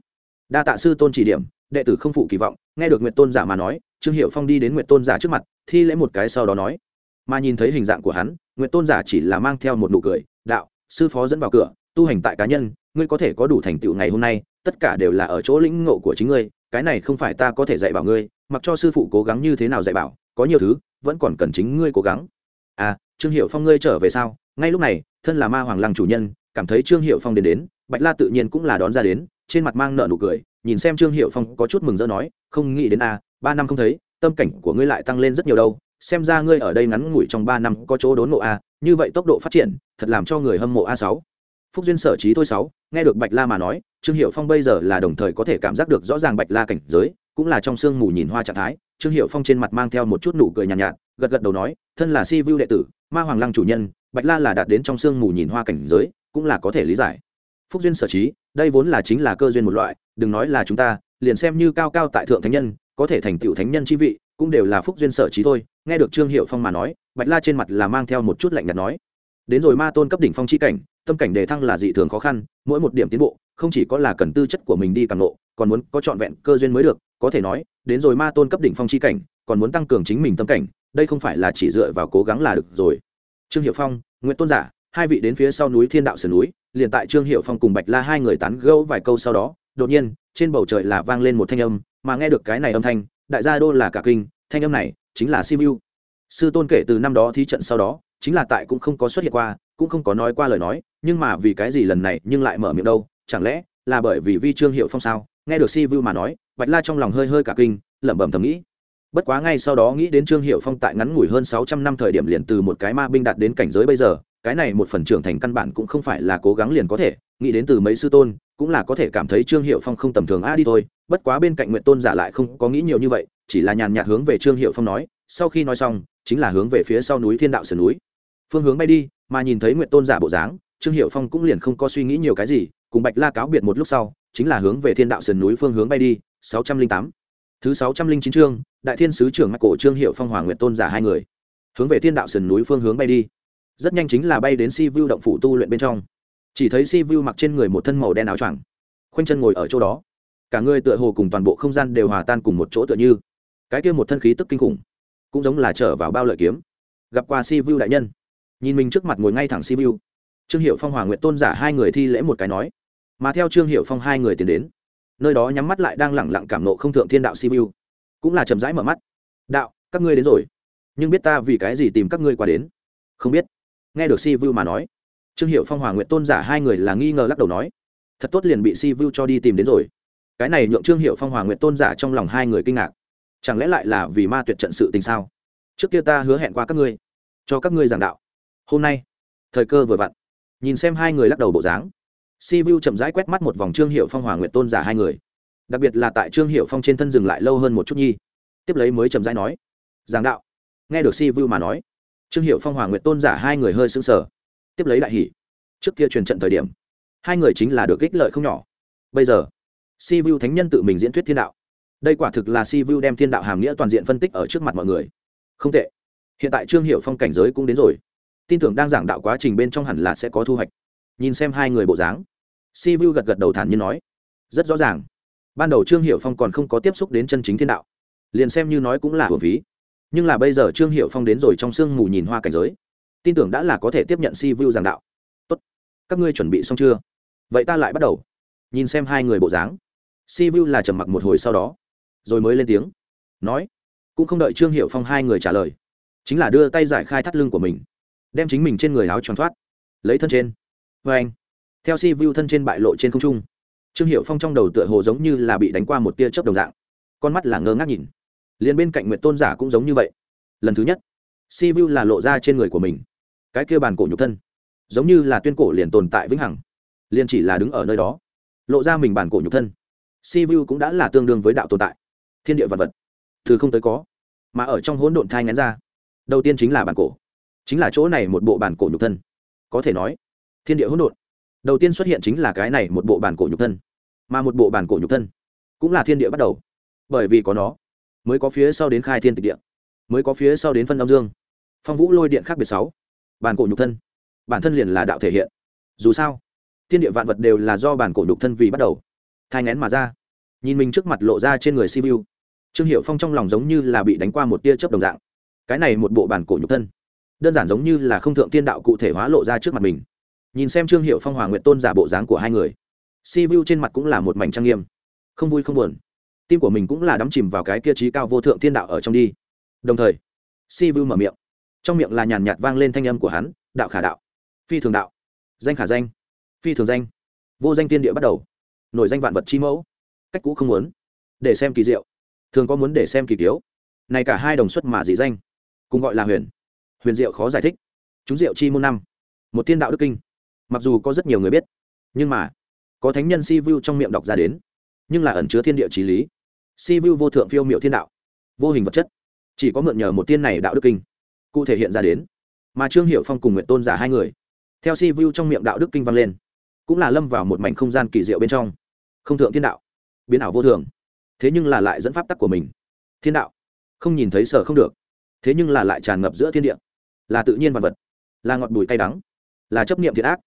Đa tạ sư tôn chỉ điểm, đệ tử không phụ kỳ vọng, nghe được nguyện tôn giả mà nói trương hiệu phong đi đến nguyện tôn giả trước mặt, thi lễ một cái sau đó nói. Mà nhìn thấy hình dạng của hắn nguyện tôn giả chỉ là mang theo một nụ cười, đạo, sư phó dẫn vào cửa, tu hành tại cá nhân, ngươi có thể có đủ thành tựu ngày hôm nay, tất cả đều là ở chỗ lĩnh ngộ của chính ngươi, cái này không phải ta có thể dạy bảo ngươi, mặc cho sư phụ cố gắng như thế nào dạy bảo, có nhiều thứ, vẫn còn cần chính ngươi cố gắng. À trương hiệu phong ngươi trở về sao? Ngay lúc này, thân là ma hoàng lăng chủ nhân, cảm thấy trương hiệu phong đến đến, bạch la tự nhiên cũng là đón ra đến, trên mặt mang nợ nụ cười nhìn xem trương hiệu phong có chút mừng rỡ nói không nghĩ đến a à, ba năm không thấy tâm cảnh của ngươi lại tăng lên rất nhiều đâu. Xem ra ngươi ở đây ngắn ngủi trong ba năm có chỗ đốn ngộ a như vậy tốc độ phát triển thật làm cho người hâm mộ a sáu. Phúc duyên sở trí thôi sáu nghe được bạch la mà nói trương hiệu phong bây giờ là đồng thời có thể cảm giác được rõ ràng bạch la cảnh giới cũng là trong sương mù nhìn hoa trạng thái. Trương hiệu phong trên mặt mang theo một chút nụ cười nhàn nhạt, nhạt gật gật đầu nói thân là si vu đệ tử ma hoàng lăng chủ nhân bạch la là đạt đến trong sương mù nhìn hoa cảnh giới cũng là có thể lý giải. Phúc duyên sở trí đây vốn là chính là cơ duyên một loại, đừng nói là chúng ta, liền xem như cao cao tại thượng thánh nhân, có thể thành tựu thánh nhân chi vị, cũng đều là phúc duyên sở trí thôi. Nghe được trương hiệu phong mà nói, bạch la trên mặt là mang theo một chút lạnh nhạt nói. Đến rồi ma tôn cấp đỉnh phong chi cảnh, tâm cảnh đề thăng là dị thường khó khăn, mỗi một điểm tiến bộ, không chỉ có là cần tư chất của mình đi càng lộ, còn muốn có trọn vẹn cơ duyên mới được, có thể nói, đến rồi ma tôn cấp đỉnh phong chi cảnh, còn muốn tăng cường chính mình tâm cảnh, đây không phải là chỉ dựa vào cố gắng là được rồi. Trương hiệu phong nguyễn tôn giả, hai vị đến phía sau núi thiên đạo sườn núi liền tại trương hiệu phong cùng bạch la hai người tán gẫu vài câu sau đó, đột nhiên, trên bầu trời là vang lên một thanh âm, mà nghe được cái này âm thanh, đại gia đô là cả kinh, thanh âm này chính là simu sư tôn kể từ năm đó thi trận sau đó, chính là tại cũng không có xuất hiện qua, cũng không có nói qua lời nói, nhưng mà vì cái gì lần này nhưng lại mở miệng đâu, chẳng lẽ là bởi vì vi trương hiệu phong sao? Nghe được si vu mà nói, bạch la trong lòng hơi hơi cả kinh, lẩm bẩm thầm nghĩ. Bất quá ngay sau đó nghĩ đến trương hiệu phong tại ngắn ngủi hơn sáu trăm năm thời điểm liền từ một cái ma binh đạt đến cảnh giới bây giờ cái này một phần trưởng thành căn bản cũng không phải là cố gắng liền có thể, nghĩ đến từ mấy sư tôn, cũng là có thể cảm thấy trương hiệu phong không tầm thường a đi thôi, bất quá bên cạnh nguyện tôn giả lại không có nghĩ nhiều như vậy, chỉ là nhàn nhạt hướng về trương hiệu phong nói, sau khi nói xong, chính là hướng về phía sau núi thiên đạo sườn núi. Phương hướng bay đi, mà nhìn thấy nguyện tôn giả bộ dáng, trương hiệu phong cũng liền không có suy nghĩ nhiều cái gì, cùng bạch la cáo biệt một lúc sau, chính là hướng về thiên đạo sườn núi phương hướng bay đi, sáu trăm linh tám. Thứ sáu trăm linh chín chương, đại thiên sứ trưởng mắc cổ trương hiệu phong hoàng nguyện tôn giả hai người. Hướng về thiên đạo sườn núi phương hướng bay đi rất nhanh chính là bay đến si vu động phủ tu luyện bên trong. Chỉ thấy si vu mặc trên người một thân màu đen áo choàng. Khoanh chân ngồi ở chỗ đó. Cả người tựa hồ cùng toàn bộ không gian đều hòa tan cùng một chỗ tựa như. Cái kia một thân khí tức kinh khủng, cũng giống là trở vào bao lợi kiếm. Gặp qua si vu đại nhân, nhìn mình trước mặt ngồi ngay thẳng si vu trương hiệu phong hòa nguyện tôn giả hai người thi lễ một cái nói. Mà theo trương hiệu phong hai người tiến đến, nơi đó nhắm mắt lại đang lẳng lặng cảm nộ không thượng thiên đạo si vu cũng là chậm rãi mở mắt. Đạo, các ngươi đến rồi. Nhưng biết ta vì cái gì tìm các ngươi qua đến? Không biết nghe được si vu mà nói, trương hiệu phong, hòa nguyện tôn giả hai người là nghi ngờ lắc đầu nói, thật tốt liền bị si vu cho đi tìm đến rồi. Cái này nhượng trương hiệu phong, hòa nguyện tôn giả trong lòng hai người kinh ngạc. Chẳng lẽ lại là vì ma tuyệt trận sự tình sao? Trước kia ta hứa hẹn qua các ngươi, cho các ngươi giảng đạo. Hôm nay, thời cơ vừa vặn. Nhìn xem hai người lắc đầu bộ dáng si vu chậm rãi quét mắt một vòng trương hiệu phong, hòa nguyện tôn giả hai người. Đặc biệt là tại trương hiệu phong trên thân dừng lại lâu hơn một chút nhi. Tiếp lấy mới chậm rãi nói, giảng đạo. Nghe được si vu mà nói trương hiệu phong hòa nguyện tôn giả hai người hơi xứng sờ. Tiếp lấy đại hỷ trước kia truyền trận thời điểm, hai người chính là được ích lợi không nhỏ. Bây giờ, si vu thánh nhân tự mình diễn thuyết thiên đạo. Đây quả thực là si vu đem thiên đạo hàm nghĩa toàn diện phân tích ở trước mặt mọi người. Không tệ. Hiện tại trương hiệu phong cảnh giới cũng đến rồi. Tin tưởng đang giảng đạo quá trình bên trong hẳn là sẽ có thu hoạch. Nhìn xem hai người bộ dáng, si vu gật gật đầu thản nhiên nói, rất rõ ràng. Ban đầu trương hiệu phong còn không có tiếp xúc đến chân chính thiên đạo. Liền xem như nói cũng là hưởng phí nhưng là bây giờ trương hiệu phong đến rồi trong sương mù nhìn hoa cảnh giới, tin tưởng đã là có thể tiếp nhận si vu giảng đạo. Tốt, các ngươi chuẩn bị xong chưa? Vậy ta lại bắt đầu, nhìn xem hai người bộ dáng. Si vu là trầm mặc một hồi sau đó, rồi mới lên tiếng, nói, cũng không đợi trương hiệu phong hai người trả lời, chính là đưa tay giải khai thắt lưng của mình, đem chính mình trên người áo tròn thoát, lấy thân trên. Vê anh, theo si vu thân trên bại lộ trên không trung, trương hiệu phong trong đầu tựa hồ giống như là bị đánh qua một tia chớp đồng dạng, con mắt là ngơ ngác nhìn liền bên cạnh nguyệt tôn giả cũng giống như vậy. Lần thứ nhất, si vu là lộ ra trên người của mình. Cái kia bàn cổ nhục thân, giống như là tuyên cổ liền tồn tại vĩnh hằng, liền chỉ là đứng ở nơi đó, lộ ra mình bàn cổ nhục thân. Si vu cũng đã là tương đương với đạo tồn tại. Thiên địa vật vật thứ không tới có, mà ở trong hỗn độn thai ngén ra. Đầu tiên chính là bản cổ, chính là chỗ này một bộ bản cổ nhục thân. Có thể nói, thiên địa hỗn độn, đầu tiên xuất hiện chính là cái này một bộ bản cổ nhục thân, mà một bộ bản cổ nhục thân cũng là thiên địa bắt đầu. Bởi vì có nó mới có phía sau đến khai thiên tịch địa, mới có phía sau đến phân âm dương. Phong vũ lôi điện khác biệt sáu. Bản cổ nhục thân. Bản thân liền là đạo thể hiện. Dù sao, thiên địa vạn vật đều là do bản cổ nhục thân vì bắt đầu. Thai ngén mà ra. Nhìn mình trước mặt lộ ra trên người siêu trương hiệu phong trong lòng giống như là bị đánh qua một tia chớp đồng dạng. Cái này một bộ bản cổ nhục thân, đơn giản giống như là không thượng tiên đạo cụ thể hóa lộ ra trước mặt mình. Nhìn xem trương hiệu phong hòa nguyện tôn giả bộ dáng của hai người si vu trên mặt cũng là một mảnh trang nghiêm. Không vui không buồn tim của mình cũng là đắm chìm vào cái kia trí cao vô thượng thiên đạo ở trong đi. Đồng thời, si vu mở miệng. Trong miệng là nhàn nhạt vang lên thanh âm của hắn, đạo khả đạo, phi thường đạo, danh khả danh, phi thường danh, vô danh tiên địa bắt đầu, nổi danh vạn vật chi mẫu, cách cũ không muốn, để xem kỳ diệu, thường có muốn để xem kỳ tiếu. Này cả hai đồng xuất mà dị danh, cùng gọi là huyền huyền diệu khó giải thích. Chúng diệu chi môn năm, một tiên đạo đức kinh. Mặc dù có rất nhiều người biết, nhưng mà, có thánh nhân si vu trong miệng đọc ra đến, nhưng là ẩn chứa thiên địa trí lý si vu vô thượng phiêu miệu thiên đạo, vô hình vật chất, chỉ có mượn nhờ một tiên này đạo đức kinh, cụ thể hiện ra đến. Mà trương hiệu phong cùng nguyện tôn giả hai người, theo si vu trong miệng đạo đức kinh vang lên, cũng là lâm vào một mảnh không gian kỳ diệu bên trong. Không thượng thiên đạo, biến ảo vô thường, thế nhưng là lại dẫn pháp tắc của mình. Thiên đạo, không nhìn thấy sở không được, thế nhưng là lại tràn ngập giữa thiên địa, là tự nhiên vật vật, là ngọt bùi cay đắng, là chấp niệm thiện ác,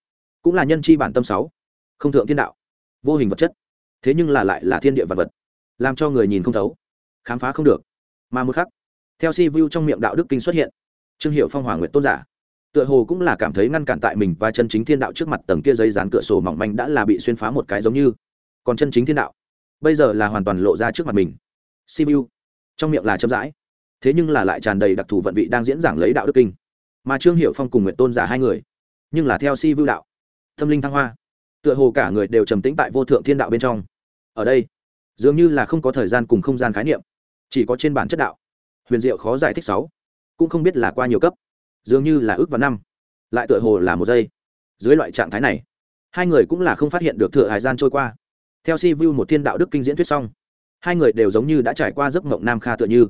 cũng là nhân chi bản tâm sáu. Không thượng thiên đạo, vô hình vật chất, thế nhưng là lại là thiên địa vật vật làm cho người nhìn không thấu. Khám phá không được. Mà một khắc, theo si vu trong miệng đạo đức kinh xuất hiện. Trương hiệu phong hòa nguyện tôn giả. Tựa hồ cũng là cảm thấy ngăn cản tại mình và chân chính thiên đạo trước mặt tầng kia dây dán cửa sổ mỏng manh đã là bị xuyên phá một cái giống như. Còn chân chính thiên đạo, bây giờ là hoàn toàn lộ ra trước mặt mình. Si vu, trong miệng là chậm rãi. Thế nhưng là lại tràn đầy đặc thù vận vị đang diễn giảng lấy đạo đức kinh. Mà trương hiệu phong cùng nguyện tôn giả hai người, nhưng là theo si vu đạo. Tâm linh thăng hoa, tựa hồ cả người đều trầm tĩnh tại vô thượng thiên đạo bên trong. Ở đây dường như là không có thời gian cùng không gian khái niệm, chỉ có trên bản chất đạo. Huyền diệu khó giải thích sáu, cũng không biết là qua nhiều cấp, dường như là ước và năm, lại tựa hồ là một giây. Dưới loại trạng thái này, hai người cũng là không phát hiện được thừa hải gian trôi qua. Theo si vu một thiên đạo đức kinh diễn thuyết xong, hai người đều giống như đã trải qua giấc mộng nam kha tựa như.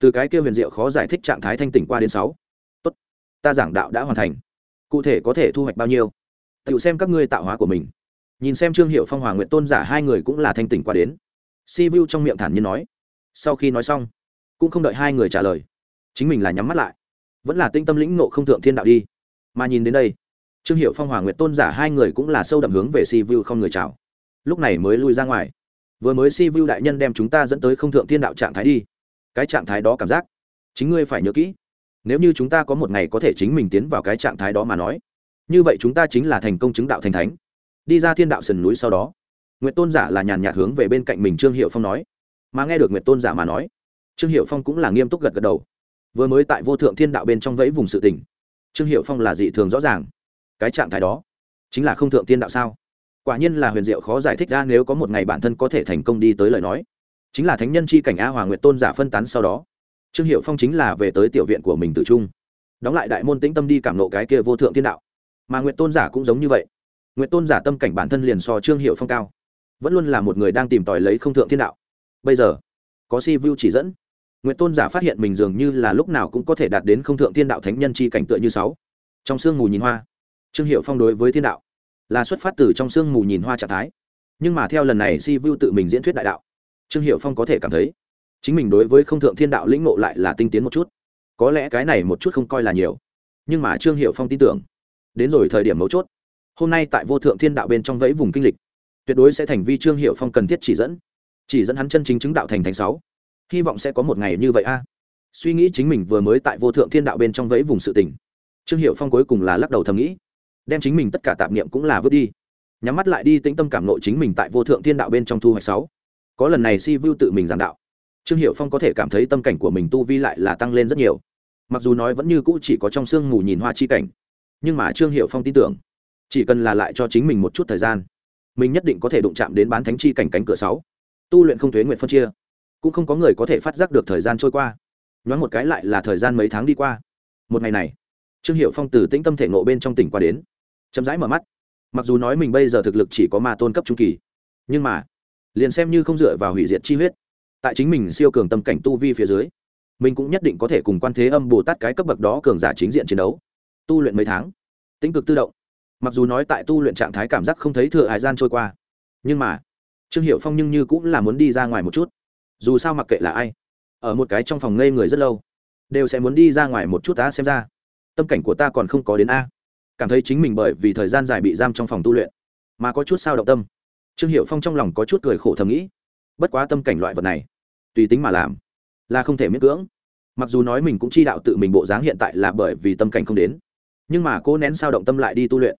Từ cái kia huyền diệu khó giải thích trạng thái thanh tỉnh qua đến sáu, tốt, ta giảng đạo đã hoàn thành, cụ thể có thể thu hoạch bao nhiêu? Tự xem các ngươi tạo hóa của mình. Nhìn xem trương hiệu phong, hòa nguyện tôn giả hai người cũng là thanh tỉnh qua đến si vu trong miệng thản nhiên nói. Sau khi nói xong, cũng không đợi hai người trả lời. Chính mình là nhắm mắt lại. Vẫn là tinh tâm lĩnh nộ không thượng thiên đạo đi. Mà nhìn đến đây, trương hiệu phong hòa nguyện tôn giả hai người cũng là sâu đậm hướng về si vu không người chào. Lúc này mới lui ra ngoài. Vừa mới si vu đại nhân đem chúng ta dẫn tới không thượng thiên đạo trạng thái đi. Cái trạng thái đó cảm giác, chính ngươi phải nhớ kỹ. Nếu như chúng ta có một ngày có thể chính mình tiến vào cái trạng thái đó mà nói, như vậy chúng ta chính là thành công chứng đạo thành thánh. Đi ra thiên đạo sườn núi sau đó. Nguyệt tôn giả là nhàn nhạt hướng về bên cạnh mình trương hiệu phong nói. Mà nghe được Nguyệt tôn giả mà nói, trương hiệu phong cũng là nghiêm túc gật gật đầu. Vừa mới tại vô thượng thiên đạo bên trong vẫy vùng sự tỉnh trương hiệu phong là dị thường rõ ràng. Cái trạng thái đó, chính là không thượng thiên đạo sao? Quả nhiên là huyền diệu khó giải thích ra nếu có một ngày bản thân có thể thành công đi tới lời nói. Chính là thánh nhân chi cảnh a hòa nguyệt tôn giả phân tán sau đó, trương hiệu phong chính là về tới tiểu viện của mình tự trung. Đóng lại đại môn tĩnh tâm đi cảm nộ cái kia vô thượng thiên đạo. Mà nguyệt tôn giả cũng giống như vậy. Nguyệt tôn giả tâm cảnh bản thân liền so trương hiệu phong cao vẫn luôn là một người đang tìm tòi lấy không thượng thiên đạo. Bây giờ, có si vu chỉ dẫn. Nguyệt tôn giả phát hiện mình dường như là lúc nào cũng có thể đạt đến không thượng thiên đạo thánh nhân chi cảnh tựa như sáu. Trong sương mù nhìn hoa, trương hiệu phong đối với thiên đạo là xuất phát từ trong sương mù nhìn hoa trạng thái. Nhưng mà theo lần này si vu tự mình diễn thuyết đại đạo, trương hiệu phong có thể cảm thấy chính mình đối với không thượng thiên đạo lĩnh ngộ lại là tinh tiến một chút. Có lẽ cái này một chút không coi là nhiều, nhưng mà trương hiệu phong tin tưởng, đến rồi thời điểm mấu chốt. Hôm nay tại vô thượng thiên đạo bên trong vẫy vùng kinh lịch tuyệt đối sẽ thành vi trương hiệu phong cần thiết chỉ dẫn. Chỉ dẫn hắn chân chính chứng đạo thành thành sáu. Hy vọng sẽ có một ngày như vậy a. Suy nghĩ chính mình vừa mới tại vô thượng thiên đạo bên trong vẫy vùng sự tỉnh trương hiệu phong cuối cùng là lắc đầu thầm nghĩ. Đem chính mình tất cả tạp niệm cũng là vứt đi. Nhắm mắt lại đi tĩnh tâm cảm nộ chính mình tại vô thượng thiên đạo bên trong thu hoạch sáu. Có lần này si vu tự mình giảng đạo. Trương hiệu phong có thể cảm thấy tâm cảnh của mình tu vi lại là tăng lên rất nhiều. Mặc dù nói vẫn như cũ chỉ có trong sương mù nhìn hoa chi cảnh, nhưng mà trương hiệu phong tin tưởng, chỉ cần là lại cho chính mình một chút thời gian mình nhất định có thể đụng chạm đến bán thánh chi cảnh cánh cửa sáu. Tu luyện không thuế nguyện phân chia. Cũng không có người có thể phát giác được thời gian trôi qua. Nhoáng một cái lại là thời gian mấy tháng đi qua. Một ngày này, trương hiệu phong từ tĩnh tâm thể nộ bên trong tỉnh qua đến. Chậm rãi mở mắt. Mặc dù nói mình bây giờ thực lực chỉ có ma tôn cấp trung kỳ, nhưng mà, liền xem như không dựa vào hủy diệt chi huyết, tại chính mình siêu cường tâm cảnh tu vi phía dưới, mình cũng nhất định có thể cùng quan thế âm bồ tát cái cấp bậc đó cường giả chính diện chiến đấu. Tu luyện mấy tháng tính cực tự động mặc dù nói tại tu luyện trạng thái cảm giác không thấy thừa hải gian trôi qua, nhưng mà, trương hiệu phong nhưng như cũng là muốn đi ra ngoài một chút. Dù sao mặc kệ là ai, ở một cái trong phòng ngây người rất lâu, đều sẽ muốn đi ra ngoài một chút ta xem ra. Tâm cảnh của ta còn không có đến a. Cảm thấy chính mình bởi vì thời gian dài bị giam trong phòng tu luyện, mà có chút sao động tâm. Trương hiệu phong trong lòng có chút cười khổ thầm nghĩ, bất quá tâm cảnh loại vật này, tùy tính mà làm, là không thể miễn cưỡng. Mặc dù nói mình cũng chi đạo tự mình bộ dáng hiện tại là bởi vì tâm cảnh không đến, nhưng mà cô nén sao động tâm lại đi tu luyện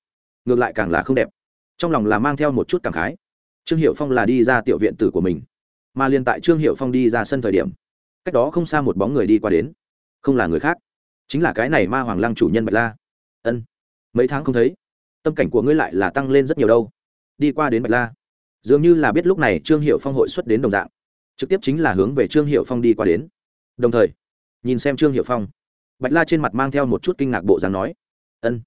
ngược lại càng là không đẹp. Trong lòng là mang theo một chút cảm khái. Trương hiệu phong là đi ra tiểu viện tử của mình, mà liền tại trương hiệu phong đi ra sân thời điểm, cách đó không xa một bóng người đi qua đến. Không là người khác, chính là cái này ma hoàng lăng chủ nhân bạch la. Ân, mấy tháng không thấy, tâm cảnh của ngươi lại là tăng lên rất nhiều đâu. Đi qua đến bạch la, dường như là biết lúc này trương hiệu phong hội xuất đến đồng dạng, trực tiếp chính là hướng về trương hiệu phong đi qua đến. Đồng thời, nhìn xem trương hiệu phong, bạch la trên mặt mang theo một chút kinh ngạc bộ dáng nói, ân,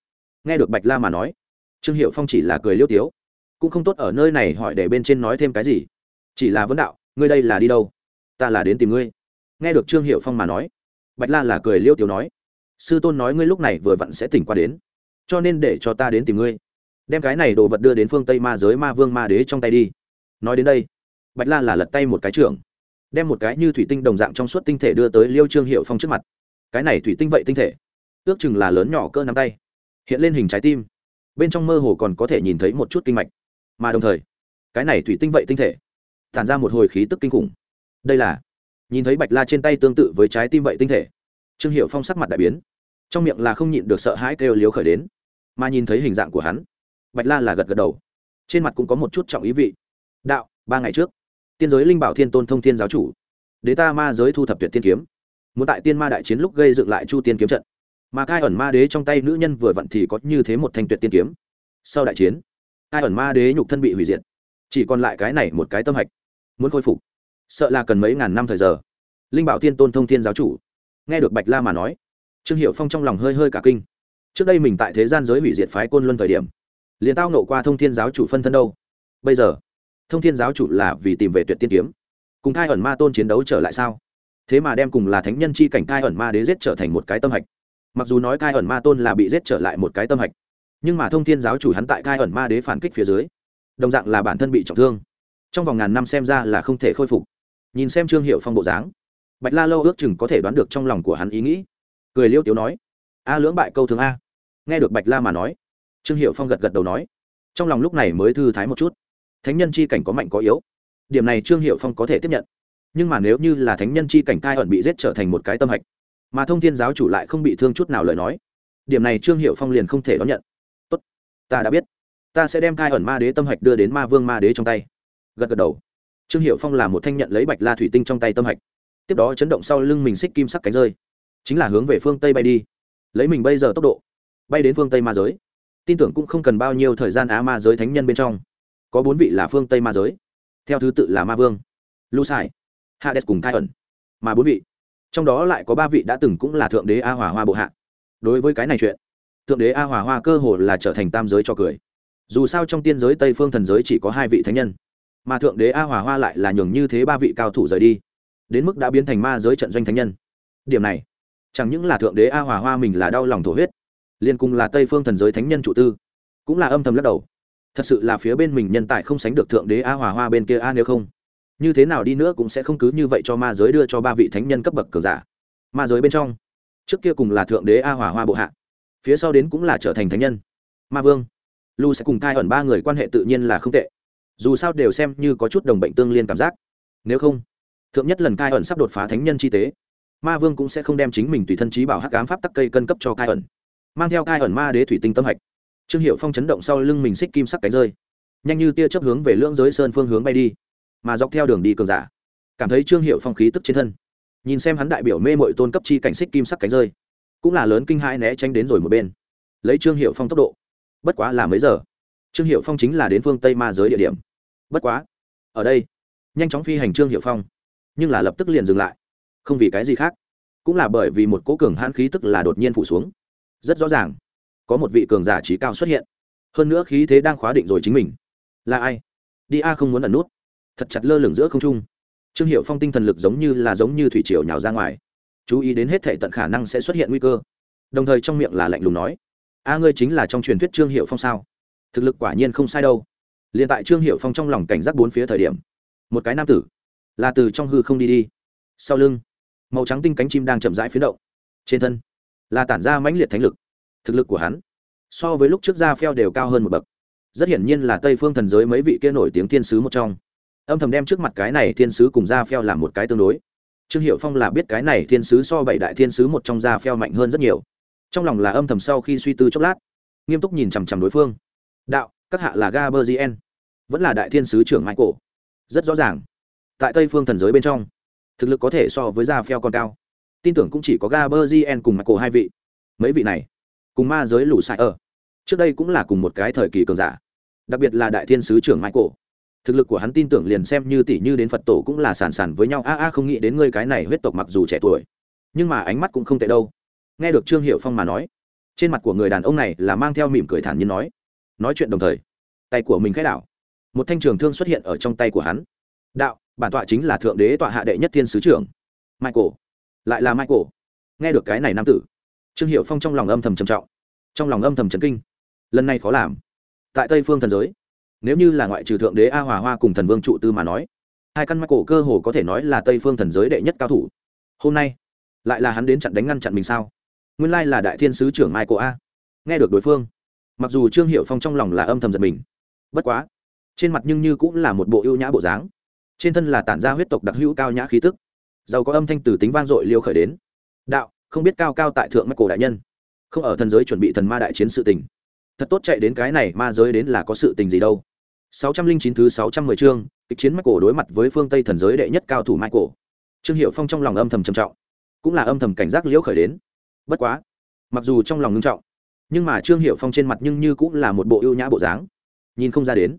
nghe được bạch la mà nói trương hiệu phong chỉ là cười liêu tiếu, cũng không tốt ở nơi này hỏi để bên trên nói thêm cái gì. Chỉ là vấn đạo, ngươi đây là đi đâu? Ta là đến tìm ngươi. Nghe được trương hiệu phong mà nói, bạch la là cười liêu tiếu nói, sư tôn nói ngươi lúc này vừa vặn sẽ tỉnh qua đến, cho nên để cho ta đến tìm ngươi. Đem cái này đồ vật đưa đến phương tây ma giới ma vương ma đế trong tay đi. Nói đến đây, bạch la là lật tay một cái trưởng, đem một cái như thủy tinh đồng dạng trong suốt tinh thể đưa tới liêu trương hiệu phong trước mặt. Cái này thủy tinh vậy tinh thể, ước chừng là lớn nhỏ cỡ nắm tay, hiện lên hình trái tim bên trong mơ hồ còn có thể nhìn thấy một chút kinh mạch. Mà đồng thời, cái này thủy tinh vậy tinh thể, tản ra một hồi khí tức kinh khủng. Đây là, nhìn thấy bạch la trên tay tương tự với trái tim vậy tinh thể, trương hiệu phong sắc mặt đại biến. Trong miệng là không nhịn được sợ hãi kêu liếu khởi đến, mà nhìn thấy hình dạng của hắn, bạch la là gật gật đầu. Trên mặt cũng có một chút trọng ý vị. Đạo, ba ngày trước, tiên giới linh bảo thiên tôn thông thiên giáo chủ, đế ta ma giới thu thập tuyệt tiên kiếm. Muốn tại tiên ma đại chiến lúc gây dựng lại chu tiên kiếm trận mà cai ẩn ma đế trong tay nữ nhân vừa vặn thì có như thế một thanh tuyệt tiên kiếm. Sau đại chiến, cai ẩn ma đế nhục thân bị hủy diệt. Chỉ còn lại cái này một cái tâm hạch. Muốn khôi phục. Sợ là cần mấy ngàn năm thời giờ. Linh bảo tiên tôn thông thiên giáo chủ. Nghe được bạch la mà nói, trương hiệu phong trong lòng hơi hơi cả kinh. Trước đây mình tại thế gian giới hủy diệt phái côn luân thời điểm, liền tao nộ qua thông thiên giáo chủ phân thân đâu. Bây giờ, thông thiên giáo chủ là vì tìm về tuyệt tiên kiếm. Cùng cai ẩn ma tôn chiến đấu trở lại sao? Thế mà đem cùng là thánh nhân chi cảnh cai ẩn ma đế giết trở thành một cái tâm hạch mặc dù nói cai ẩn ma tôn là bị giết trở lại một cái tâm hạch, nhưng mà thông thiên giáo chủ hắn tại cai ẩn ma đế phản kích phía dưới, đồng dạng là bản thân bị trọng thương. Trong vòng ngàn năm xem ra là không thể khôi phục. Nhìn xem trương hiệu phong bộ dáng, bạch la lâu ước chừng có thể đoán được trong lòng của hắn ý nghĩ. Cười liêu tiếu nói, a lưỡng bại câu thường a. Nghe được bạch la mà nói, trương hiệu phong gật gật đầu nói, trong lòng lúc này mới thư thái một chút. Thánh nhân chi cảnh có mạnh có yếu, điểm này trương hiệu phong có thể tiếp nhận. Nhưng mà nếu như là thánh nhân chi cảnh cai ẩn bị giết trở thành một cái tâm hạch mà thông thiên giáo chủ lại không bị thương chút nào lời nói. Điểm này trương hiệu phong liền không thể đón nhận. Tốt, ta đã biết. Ta sẽ đem cai ẩn ma đế tâm hạch đưa đến ma vương ma đế trong tay. Gật gật đầu. Trương hiệu phong là một thanh nhận lấy bạch la thủy tinh trong tay tâm hạch. Tiếp đó chấn động sau lưng mình xích kim sắc cánh rơi. Chính là hướng về phương tây bay đi. Lấy mình bây giờ tốc độ, bay đến phương tây ma giới. Tin tưởng cũng không cần bao nhiêu thời gian á ma giới thánh nhân bên trong. Có bốn vị là phương tây ma giới, theo thứ tự là ma vương, lu sai, hades cùng cai ẩn. Mà bốn vị trong đó lại có ba vị đã từng cũng là thượng đế a hòa hoa bộ hạ. Đối với cái này chuyện, thượng đế a hòa hoa cơ hồ là trở thành tam giới cho cười. Dù sao trong tiên giới tây phương thần giới chỉ có hai vị thánh nhân, mà thượng đế a hòa hoa lại là nhường như thế ba vị cao thủ rời đi, đến mức đã biến thành ma giới trận doanh thánh nhân. Điểm này, chẳng những là thượng đế a hòa hoa mình là đau lòng thổ huyết liên cùng là tây phương thần giới thánh nhân trụ tư, cũng là âm thầm lắc đầu. Thật sự là phía bên mình nhân tài không sánh được thượng đế a hòa hoa bên kia a nếu không như thế nào đi nữa cũng sẽ không cứ như vậy cho ma giới đưa cho ba vị thánh nhân cấp bậc cờ giả. Ma giới bên trong, trước kia cùng là thượng đế a hòa hoa bộ hạ, phía sau đến cũng là trở thành thánh nhân. Ma vương, lu sẽ cùng thai ẩn ba người quan hệ tự nhiên là không tệ. Dù sao đều xem như có chút đồng bệnh tương liên cảm giác. Nếu không, thượng nhất lần cai ẩn sắp đột phá thánh nhân chi tế, ma vương cũng sẽ không đem chính mình tùy thân trí bảo hắc cám pháp tắc cây cân cấp cho cai ẩn mang theo cai ẩn ma đế thủy tinh tâm hạch. Trương hiệu phong chấn động sau lưng mình xích kim sắc cánh rơi, nhanh như tia chấp hướng về lưỡng giới sơn phương hướng bay đi mà dọc theo đường đi cường giả, cảm thấy trương hiệu phong khí tức trên thân. Nhìn xem hắn đại biểu mê mội tôn cấp chi cảnh xích kim sắc cánh rơi, cũng là lớn kinh hãi né tránh đến rồi một bên. Lấy trương hiệu phong tốc độ, bất quá là mấy giờ? Trương hiệu phong chính là đến phương tây ma giới địa điểm. Bất quá, ở đây, nhanh chóng phi hành trương hiệu phong, nhưng là lập tức liền dừng lại. Không vì cái gì khác, cũng là bởi vì một cố cường hãn khí tức là đột nhiên phủ xuống. Rất rõ ràng, có một vị cường giả trí cao xuất hiện. Hơn nữa khí thế đang khóa định rồi chính mình. Là ai? Đi a không muốn ẩn nút thật chặt lơ lửng giữa không trung. Trương hiệu phong tinh thần lực giống như là giống như thủy triều nhào ra ngoài. Chú ý đến hết thể tận khả năng sẽ xuất hiện nguy cơ. Đồng thời trong miệng là lạnh lùng nói, a ngươi chính là trong truyền thuyết trương hiệu phong sao? Thực lực quả nhiên không sai đâu. Liền tại trương hiệu phong trong lòng cảnh giác bốn phía thời điểm, một cái nam tử là từ trong hư không đi đi. Sau lưng, màu trắng tinh cánh chim đang chậm rãi phiến động. Trên thân là tản ra mãnh liệt thánh lực, thực lực của hắn so với lúc trước ra phèo đều cao hơn một bậc. Rất hiển nhiên là tây phương thần giới mấy vị kia nổi tiếng thiên sứ một trong âm thầm đem trước mặt cái này thiên sứ cùng ra phèo làm một cái tương đối. Trương hiệu phong là biết cái này thiên sứ so bảy đại thiên sứ một trong ra phèo mạnh hơn rất nhiều. Trong lòng là âm thầm sau khi suy tư chốc lát, nghiêm túc nhìn chằm chằm đối phương. Đạo, các hạ là gaberzien vẫn là đại thiên sứ trưởng michael. Rất rõ ràng, tại tây phương thần giới bên trong, thực lực có thể so với da phèo còn cao. Tin tưởng cũng chỉ có gaberzien cùng michael hai vị. Mấy vị này, cùng ma giới lũ sai ở, trước đây cũng là cùng một cái thời kỳ cường giả, đặc biệt là đại thiên sứ trưởng michael thực lực của hắn tin tưởng liền xem như tỷ như đến phật tổ cũng là sàn sàn với nhau. A a, không nghĩ đến ngươi cái này huyết tộc mặc dù trẻ tuổi, nhưng mà ánh mắt cũng không tệ đâu. Nghe được trương hiệu phong mà nói, trên mặt của người đàn ông này là mang theo mỉm cười thản nhiên nói nói chuyện đồng thời, tay của mình khẽ đảo. Một thanh trường thương xuất hiện ở trong tay của hắn. Đạo, bản tọa chính là thượng đế tọa hạ đệ nhất thiên sứ trưởng, michael. Lại là michael. Nghe được cái này nam tử, trương hiệu phong trong lòng âm thầm trầm trọng, trong lòng âm thầm trấn kinh. Lần này khó làm. Tại tây phương thần giới nếu như là ngoại trừ thượng đế a hòa hoa cùng thần vương trụ tư mà nói, hai căn mắt cổ cơ hồ có thể nói là tây phương thần giới đệ nhất cao thủ. Hôm nay, lại là hắn đến chặn đánh ngăn chặn mình sao? Nguyên lai là đại thiên sứ trưởng mai cổ a. Nghe được đối phương, mặc dù trương hiệu phong trong lòng là âm thầm giật mình, bất quá, trên mặt nhưng như cũng là một bộ ưu nhã bộ dáng. Trên thân là tản ra huyết tộc đặc hữu cao nhã khí tức, giàu có âm thanh từ tính vang dội liêu khởi đến. Đạo, không biết cao cao tại thượng mắt cổ đại nhân, không ở thần giới chuẩn bị thần ma đại chiến sự tình. Thật tốt chạy đến cái này ma giới đến là có sự tình gì đâu. 609 thứ 610 chương, kịch chiến Michael đối mặt với phương Tây thần giới đệ nhất cao thủ Michael. Trương Hiểu Phong trong lòng âm thầm trầm trọng. cũng là âm thầm cảnh giác liễu khởi đến. Bất quá mặc dù trong lòng ngưng trọng nhưng mà trương hiệu phong trên mặt nhưng như cũng là một bộ ưu nhã bộ dáng. Nhìn không ra đến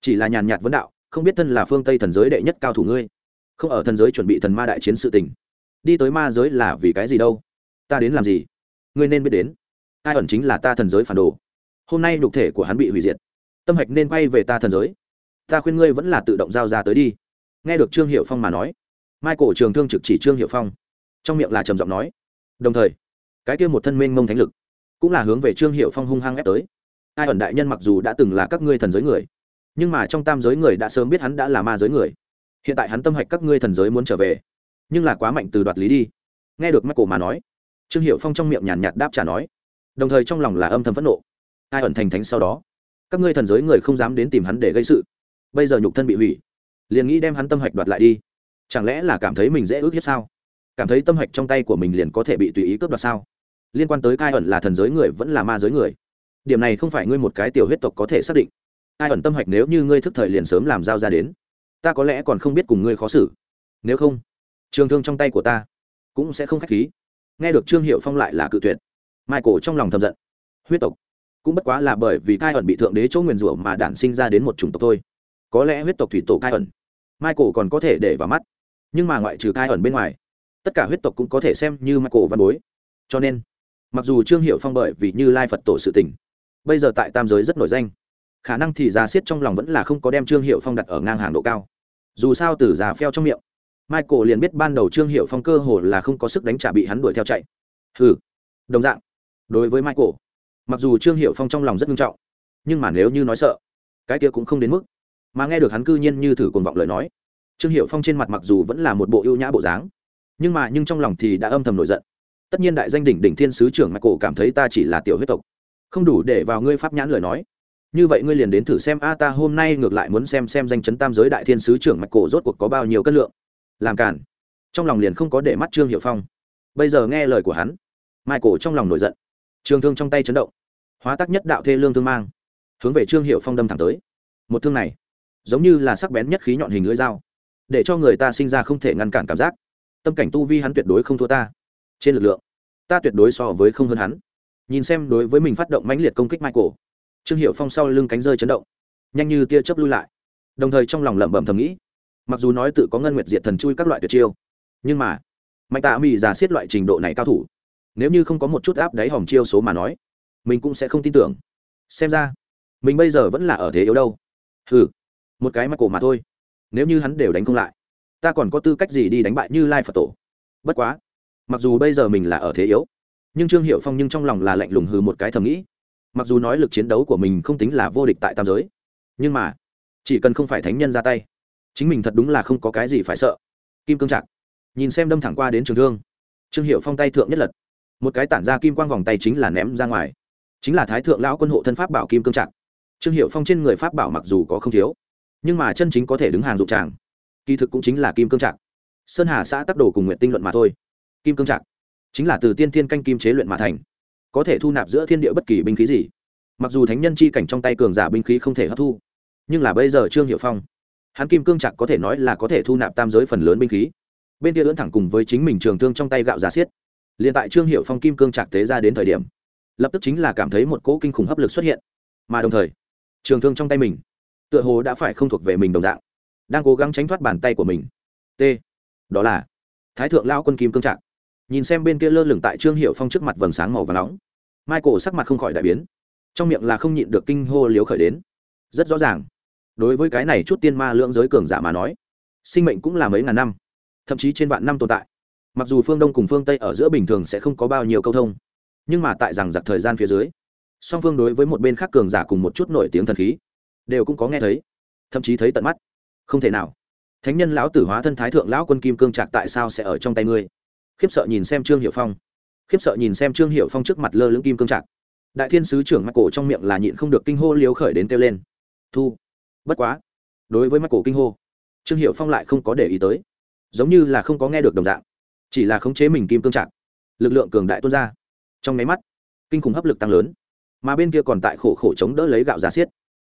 chỉ là nhàn nhạt vấn đạo không biết thân là phương tây thần giới đệ nhất cao thủ ngươi không ở thần giới chuẩn bị thần ma đại chiến sự tình. Đi tới ma giới là vì cái gì đâu? Ta đến làm gì? Ngươi nên biết đến ai ẩn chính là ta thần giới phản đồ. Hôm nay nhục thể của hắn bị hủy diệt tâm hạch nên quay về ta thần giới. Ta khuyên ngươi vẫn là tự động giao ra tới đi. Nghe được trương hiệu phong mà nói, michael trường thương trực chỉ trương hiệu phong. Trong miệng là trầm giọng nói. Đồng thời, cái kia một thân minh mông thánh lực cũng là hướng về trương hiệu phong hung hăng ép tới. Ai ẩn đại nhân mặc dù đã từng là các ngươi thần giới người, nhưng mà trong tam giới người đã sớm biết hắn đã là ma giới người. Hiện tại hắn tâm hạch các ngươi thần giới muốn trở về, nhưng là quá mạnh từ đoạt lý đi. Nghe được mắt cổ mà nói, trương hiệu phong trong miệng nhàn nhạt đáp trả nói. Đồng thời trong lòng là âm thầm phẫn nộ. Ai ẩn thành thánh sau đó các ngươi thần giới người không dám đến tìm hắn để gây sự. Bây giờ nhục thân bị hủy, liền nghĩ đem hắn tâm hạch đoạt lại đi. Chẳng lẽ là cảm thấy mình dễ ước hiếp sao? Cảm thấy tâm hạch trong tay của mình liền có thể bị tùy ý cướp đoạt sao? Liên quan tới cai ẩn là thần giới người vẫn là ma giới người. Điểm này không phải ngươi một cái tiểu huyết tộc có thể xác định. Cai ẩn tâm hạch nếu như ngươi thức thời liền sớm làm giao ra đến, ta có lẽ còn không biết cùng ngươi khó xử. Nếu không, trường thương trong tay của ta cũng sẽ không k h á c h khí. Nghe được trương hiệu phong lại là cự tuyệt. Cổ trong lòng thầm giận. Huyết tộc cũng bất quá là bởi vì cai ẩn bị thượng đế chỗ nguyền rủa mà đản sinh ra đến một chủng tộc thôi. Có lẽ huyết tộc thủy tổ cai ẩn, michael còn có thể để vào mắt. Nhưng mà ngoại trừ cai ẩn bên ngoài, tất cả huyết tộc cũng có thể xem như michael văn bối. Cho nên, mặc dù trương hiệu phong bởi vì như lai phật tổ sự tình, bây giờ tại tam giới rất nổi danh, khả năng thì già siết trong lòng vẫn là không có đem trương hiệu phong đặt ở ngang hàng độ cao. Dù sao từ già pheo trong miệng, michael liền biết ban đầu trương hiệu phong cơ hồ là không có sức đánh trả bị hắn đuổi theo chạy. Ừ đồng dạng, đối với michael mặc dù trương hiệu phong trong lòng rất nghiêm trọng, nhưng mà nếu như nói sợ, cái kia cũng không đến mức. Mà nghe được hắn cư nhiên như thử cuồng vọng lời nói, trương hiệu phong trên mặt mặc dù vẫn là một bộ ưu nhã bộ dáng, nhưng mà nhưng trong lòng thì đã âm thầm nổi giận. Tất nhiên đại danh đỉnh đỉnh thiên sứ trưởng mạch cổ cảm thấy ta chỉ là tiểu huyết tộc, không đủ để vào ngươi pháp nhãn lời nói. Như vậy ngươi liền đến thử xem, a, ta hôm nay ngược lại muốn xem xem danh chấn tam giới đại thiên sứ trưởng mạch cổ rốt cuộc có bao nhiêu cân lượng. Làm cản trong lòng liền không có để mắt trương hiệu phong. Bây giờ nghe lời của hắn mai cổ trong lòng nổi giận trường thương trong tay chấn động. Hóa tác nhất đạo thê lương thương mang. Hướng về trương hiệu phong đâm thẳng tới. Một thương này, giống như là sắc bén nhất khí nhọn hình lưỡi dao, để cho người ta sinh ra không thể ngăn cản cảm giác. Tâm cảnh tu vi hắn tuyệt đối không thua ta. Trên lực lượng, ta tuyệt đối so với không hơn hắn. Nhìn xem đối với mình phát động mãnh liệt công kích michael, trương hiệu phong sau lưng cánh rơi chấn động, nhanh như tia chớp lui lại. Đồng thời trong lòng lẩm bẩm thầm nghĩ, mặc dù nói tự có ngân nguyệt diệt thần chui các loại tuyệt chiêu, nhưng mà, mạnh tạ mỹ giả xiết loại trình độ này cao thủ nếu như không có một chút áp đáy hòm chiêu số mà nói, mình cũng sẽ không tin tưởng. Xem ra, mình bây giờ vẫn là ở thế yếu đâu. Ừ một cái mắt cổ mà thôi. Nếu như hắn đều đánh không lại, ta còn có tư cách gì đi đánh bại như lai phật tổ? Bất quá, mặc dù bây giờ mình là ở thế yếu, nhưng trương hiệu phong nhưng trong lòng là lạnh lùng hừ một cái thầm nghĩ. Mặc dù nói lực chiến đấu của mình không tính là vô địch tại tam giới, nhưng mà, chỉ cần không phải thánh nhân ra tay, chính mình thật đúng là không có cái gì phải sợ. Kim cương trạc, nhìn xem đâm thẳng qua đến trường thương. Trương hiệu phong tay thượng nhất lật một cái tản ra kim quang vòng tay chính là ném ra ngoài. Chính là thái thượng lão quân hộ thân pháp bảo kim cương trạc. Trương hiệu phong trên người pháp bảo mặc dù có không thiếu, nhưng mà chân chính có thể đứng hàng dụng tràng, kỳ thực cũng chính là kim cương trạc. Sơn hà xã tắc đồ cùng nguyện tinh luận mà thôi. Kim cương trạc chính là từ tiên thiên canh kim chế luyện mà thành, có thể thu nạp giữa thiên địa bất kỳ binh khí gì. Mặc dù thánh nhân chi cảnh trong tay cường giả binh khí không thể hấp thu, nhưng là bây giờ trương hiệu phong, hắn kim cương chặt có thể nói là có thể thu nạp tam giới phần lớn binh khí, bên kia lưỡn thẳng cùng với chính mình trường thương trong tay gạo giả xiết liền tại trương hiệu phong kim cương trạc tế ra đến thời điểm lập tức chính là cảm thấy một cỗ kinh khủng hấp lực xuất hiện mà đồng thời trường thương trong tay mình tựa hồ đã phải không thuộc về mình đồng dạng đang cố gắng tránh thoát bàn tay của mình t đó là thái thượng lao quân kim cương trạng nhìn xem bên kia lơ lửng tại trương hiệu phong trước mặt vầng sáng màu và nóng michael sắc mặt không khỏi đại biến trong miệng là không nhịn được kinh hô liếu khởi đến rất rõ ràng đối với cái này chút tiên ma lưỡng giới cường giả mà nói sinh mệnh cũng là mấy ngàn năm thậm chí trên vạn năm tồn tại mặc dù phương đông cùng phương tây ở giữa bình thường sẽ không có bao nhiêu câu thông, nhưng mà tại rằng giặc thời gian phía dưới, song phương đối với một bên khác cường giả cùng một chút nổi tiếng thần khí, đều cũng có nghe thấy, thậm chí thấy tận mắt. Không thể nào. Thánh nhân lão tử hóa thân thái thượng lão quân kim cương trạc tại sao sẽ ở trong tay ngươi? Khiếp sợ nhìn xem trương hiệu phong. Khiếp sợ nhìn xem trương hiệu phong trước mặt lơ lưỡng kim cương trạc. Đại thiên sứ trưởng mắt cổ trong miệng là nhịn không được kinh hô liều khởi đến kêu lên. Thu. Bất quá. Đối với mắt cổ kinh hô, trương hiệu phong lại không có để ý tới. Giống như là không có nghe được đồng dạng chỉ là khống chế mình kim cương trạng lực lượng cường đại tuôn ra. Trong máy mắt, kinh khủng hấp lực tăng lớn, mà bên kia còn tại khổ khổ chống đỡ lấy gạo giá xiết.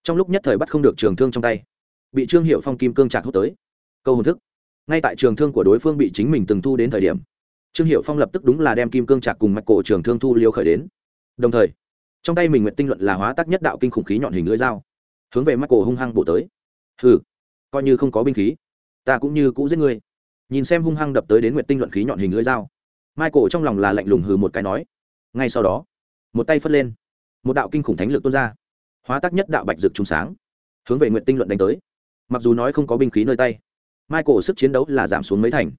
Trong lúc nhất thời bắt không được trường thương trong tay, bị trương hiệu phong kim cương trạc hút tới. Câu hồn thức. Ngay tại trường thương của đối phương bị chính mình từng thu đến thời điểm, trương hiệu phong lập tức đúng là đem kim cương trạc cùng mạch cổ trường thương thu liêu khởi đến. Đồng thời, trong tay mình nguyện tinh luận là hóa tác nhất đạo kinh khủng khí nhọn hình lưỡi dao, hướng về mắt cổ hung hăng bổ tới. Hừ, coi như không có binh khí, ta cũng như cũ giết ngươi nhìn xem hung hăng đập tới đến Nguyệt tinh luận khí nhọn hình lưỡi dao. Michael trong lòng là lạnh lùng hừ một cái nói. Ngay sau đó, một tay phất lên, một đạo kinh khủng thánh lực tuôn ra, hóa tác nhất đạo bạch dực trùng sáng, hướng về Nguyệt tinh luận đánh tới. Mặc dù nói không có binh khí nơi tay, michael sức chiến đấu là giảm xuống mấy thành,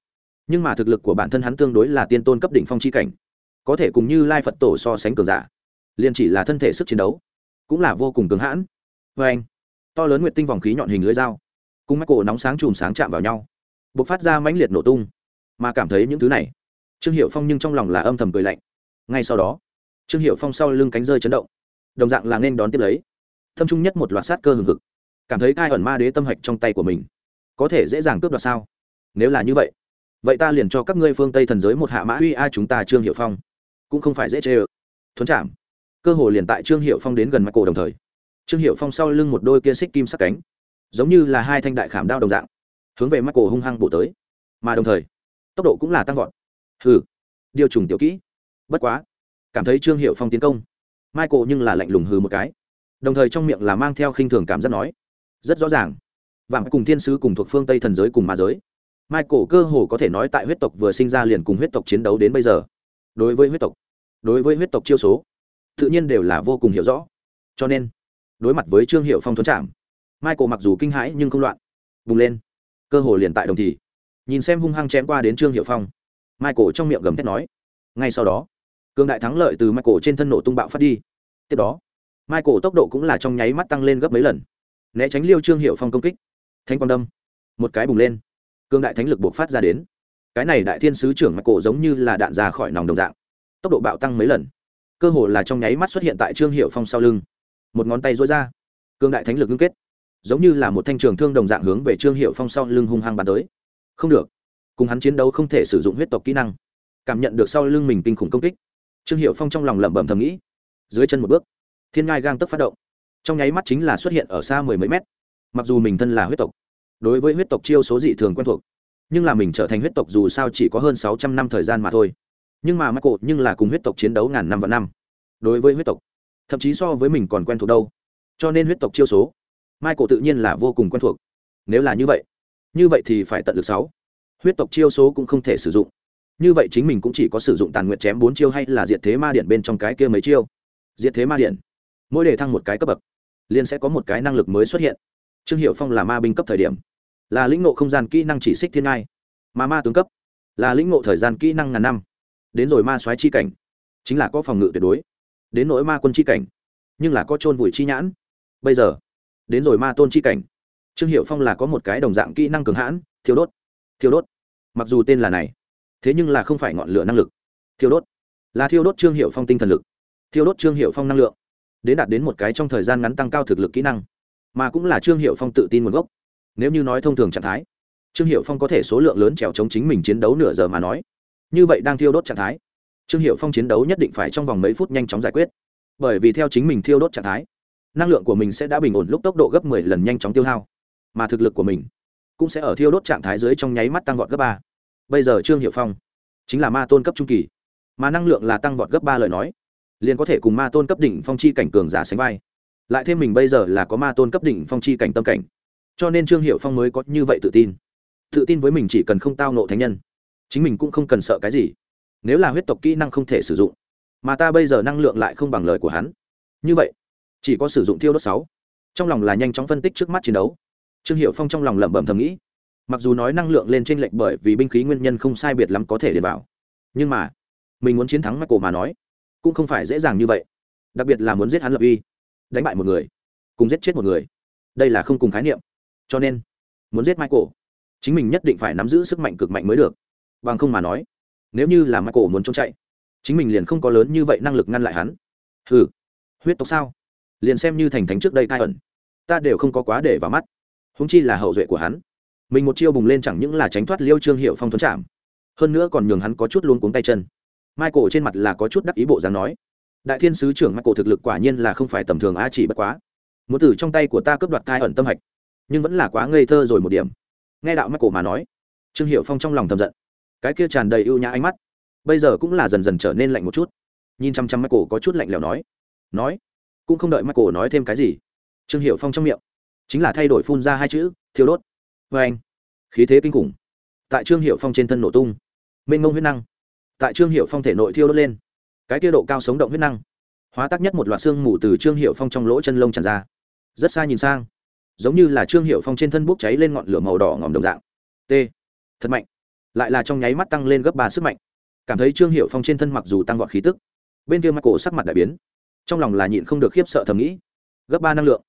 nhưng mà thực lực của bản thân hắn tương đối là tiên tôn cấp đỉnh phong chi cảnh, có thể cùng như lai phật tổ so sánh cường giả, liền chỉ là thân thể sức chiến đấu, cũng là vô cùng cường hãn. Vê anh, to lớn nguyệt tinh vòng khí nhọn hình lưỡi dao, cùng mắt cổ nóng sáng chùm sáng chạm vào nhau b ộ c phát ra mãnh liệt nổ tung. Mà cảm thấy những thứ này, trương hiệu phong nhưng trong lòng là âm thầm cười lạnh. Ngay sau đó, trương hiệu phong sau lưng cánh rơi chấn động, đồng dạng là nên đón tiếp lấy. Thâm trung nhất một loạt sát cơ hừng hực. Cảm thấy cai ẩn ma đế tâm hạch trong tay của mình, có thể dễ dàng cướp đoạt sao? Nếu là như vậy vậy ta liền cho các ngươi phương tây thần giới một hạ mã uy a chúng ta trương hiệu phong. Cũng không phải dễ chê ơ. Thuấn chạm cơ hồ liền tại trương hiệu phong đến gần mặt cổ đồng thời, trương hiệu phong sau lưng một đôi kia xích kim sắc cánh, giống như là hai thanh đại khảm đao đồng dạng hướng về mắt cổ hung hăng bổ tới. Mà đồng thời, tốc độ cũng là tăng vọt. Hừ, điều trùng tiểu kỹ. Bất quá, cảm thấy trương hiệu phong tiến công. Michael nhưng là lạnh lùng hừ một cái. Đồng thời trong miệng là mang theo khinh thường cảm giác nói, rất rõ ràng vàng cùng thiên sứ cùng thuộc phương tây thần giới cùng ma giới. Michael cơ hồ có thể nói tại huyết tộc vừa sinh ra liền cùng huyết tộc chiến đấu đến bây giờ. Đối với huyết tộc, đối với huyết tộc chiêu số, tự nhiên đều là vô cùng hiểu rõ. Cho nên, đối mặt với trương hiệu phong thuấn trạm, michael mặc dù kinh hãi nhưng không loạn, bùng lên cơ hồ liền tại đồng thì. Nhìn xem hung hăng chém qua đến trương hiệu phong, michael trong miệng gầm thét nói, ngay sau đó, cường đại thắng lợi từ michael trên thân nổ tung bạo phát đi. Tiếp đó, michael tốc độ cũng là trong nháy mắt tăng lên gấp mấy lần, né tránh liêu trương hiệu phong công kích. Thanh quang đâm, một cái bùng lên, cường đại thánh lực buộc phát ra đến. Cái này đại thiên sứ trưởng michael giống như là đạn ra khỏi nòng đồng dạng, tốc độ bạo tăng mấy lần, cơ hồ là trong nháy mắt xuất hiện tại trương hiệu phong sau lưng. Một ngón tay dối ra, cường đại thánh lực ngưng kết giống như là một thanh trường thương đồng dạng hướng về trương hiệu phong sau lưng hung hăng bắn tới. Không được. Cùng hắn chiến đấu không thể sử dụng huyết tộc kỹ năng. Cảm nhận được sau lưng mình kinh khủng công kích, trương hiệu phong trong lòng lẩm bẩm thầm nghĩ. Dưới chân một bước, thiên ngai gang tấp phát động. Trong nháy mắt chính là xuất hiện ở xa mười mấy mét. Mặc dù mình thân là huyết tộc, đối với huyết tộc chiêu số dị thường quen thuộc, nhưng là mình trở thành huyết tộc dù sao chỉ có hơn sáu trăm năm thời gian mà thôi. Nhưng mà mắc Michael nhưng là cùng huyết tộc chiến đấu ngàn năm và năm. Đối với huyết tộc, thậm chí so với mình còn quen thuộc đâu. Cho nên huyết tộc chiêu số Michael tự nhiên là vô cùng quen thuộc. Nếu là như vậy như vậy thì phải tận lực sáu. Huyết tộc chiêu số cũng không thể sử dụng. Như vậy chính mình cũng chỉ có sử dụng tàn nguyện chém bốn chiêu hay là diệt thế ma điện bên trong cái kia mấy chiêu. Diệt thế ma điện, mỗi đề thăng một cái cấp bậc, liền sẽ có một cái năng lực mới xuất hiện. Trương hiệu phong là ma binh cấp thời điểm, là lĩnh ngộ không gian kỹ năng chỉ xích thiên ngai. Mà ma tướng cấp, là lĩnh ngộ thời gian kỹ năng ngàn năm. Đến rồi ma soái chi cảnh, chính là có phòng ngự tuyệt đối. Đến nỗi ma quân chi cảnh, nhưng là có chôn vùi chi nhãn. Bây giờ đến rồi ma tôn chi cảnh. Trương hiệu phong là có một cái đồng dạng kỹ năng cường hãn, thiêu đốt thiêu đốt. Mặc dù tên là này, thế nhưng là không phải ngọn lửa năng lực. Thiêu đốt là thiêu đốt trương hiệu phong tinh thần lực. Thiêu đốt trương hiệu phong năng lượng, đến đạt đến một cái trong thời gian ngắn tăng cao thực lực kỹ năng, mà cũng là trương hiệu phong tự tin nguồn gốc. Nếu như nói thông thường trạng thái, trương hiệu phong có thể số lượng lớn trèo chống chính mình chiến đấu nửa giờ mà nói. Như vậy đang thiêu đốt trạng thái, trương hiệu phong chiến đấu nhất định phải trong vòng mấy phút nhanh chóng giải quyết. Bởi vì theo chính mình thiêu đốt trạng thái năng lượng của mình sẽ đã bình ổn lúc tốc độ gấp mười lần nhanh chóng tiêu hao, mà thực lực của mình cũng sẽ ở thiêu đốt trạng thái dưới trong nháy mắt tăng vọt gấp ba. Bây giờ trương hiệu phong chính là ma tôn cấp trung kỳ, mà năng lượng là tăng vọt gấp ba lời nói, liền có thể cùng ma tôn cấp đỉnh phong chi cảnh cường giả sánh vai. Lại thêm mình bây giờ là có ma tôn cấp đỉnh phong chi cảnh tâm cảnh, cho nên trương hiệu phong mới có như vậy tự tin. Tự tin với mình chỉ cần không tao nộ thánh nhân, chính mình cũng không cần sợ cái gì. Nếu là huyết tộc kỹ năng không thể sử dụng, mà ta bây giờ năng lượng lại không bằng lời của hắn. Như vậy chỉ có sử dụng thiêu đốt sáu. Trong lòng là nhanh chóng phân tích trước mắt chiến đấu. Trương hiệu phong trong lòng lẩm bẩm thầm nghĩ. Mặc dù nói năng lượng lên trên lệnh bởi vì binh khí nguyên nhân không sai biệt lắm có thể để vào. Nhưng mà, mình muốn chiến thắng mắt cổ mà nói, cũng không phải dễ dàng như vậy. Đặc biệt là muốn giết hắn lập uy. Đánh bại một người, cùng giết chết một người. Đây là không cùng khái niệm. Cho nên, muốn giết michael, chính mình nhất định phải nắm giữ sức mạnh cực mạnh mới được. Bằng không mà nói, nếu như là michael muốn trốn chạy, chính mình liền không có lớn như vậy năng lực ngăn lại hắn. Hừ, huyết tộc sao? Liền xem như thành thánh trước đây cai ẩn. Ta đều không có quá để vào mắt. Húng chi là hậu duệ của hắn. Mình một chiêu bùng lên chẳng những là tránh thoát liêu trương hiệu phong thuấn chạm, hơn nữa còn nhường hắn có chút luôn cuống tay chân. Mai cổ trên mặt là có chút đắc ý bộ dáng nói, đại thiên sứ trưởng michael thực lực quả nhiên là không phải tầm thường a chỉ bất quá. Muốn từ trong tay của ta cướp đoạt cai ẩn tâm hạch, nhưng vẫn là quá ngây thơ rồi một điểm. Nghe đạo michael mà nói, trương hiệu phong trong lòng thầm giận. Cái kia tràn đầy ưu nhã ánh mắt, bây giờ cũng là dần dần trở nên lạnh một chút. Nhìn chăm chăm michael có chút lạnh lẽo nói nói cũng không đợi michael nói thêm cái gì. Trương hiệu phong trong miệng, chính là thay đổi phun ra hai chữ, thiêu đốt. Vê anh, khí thế kinh khủng. Tại trương hiệu phong trên thân nổ tung, mênh ngông huyết năng. Tại trương hiệu phong thể nội thiêu đốt lên, cái kia độ cao sống động huyết năng, hóa tác nhất một loạt xương mù từ trương hiệu phong trong lỗ chân lông tràn ra. Rất xa nhìn sang, giống như là trương hiệu phong trên thân bốc cháy lên ngọn lửa màu đỏ ngòm đồng dạng. T, thật mạnh. Lại là trong nháy mắt tăng lên gấp ba sức mạnh. Cảm thấy trương hiệu phong trên thân mặc dù tăng vọt khí tức, bên kia mặt cổ sắc mặt đại biến trong lòng là nhịn không được khiếp sợ thầm nghĩ. Gấp ba năng lượng.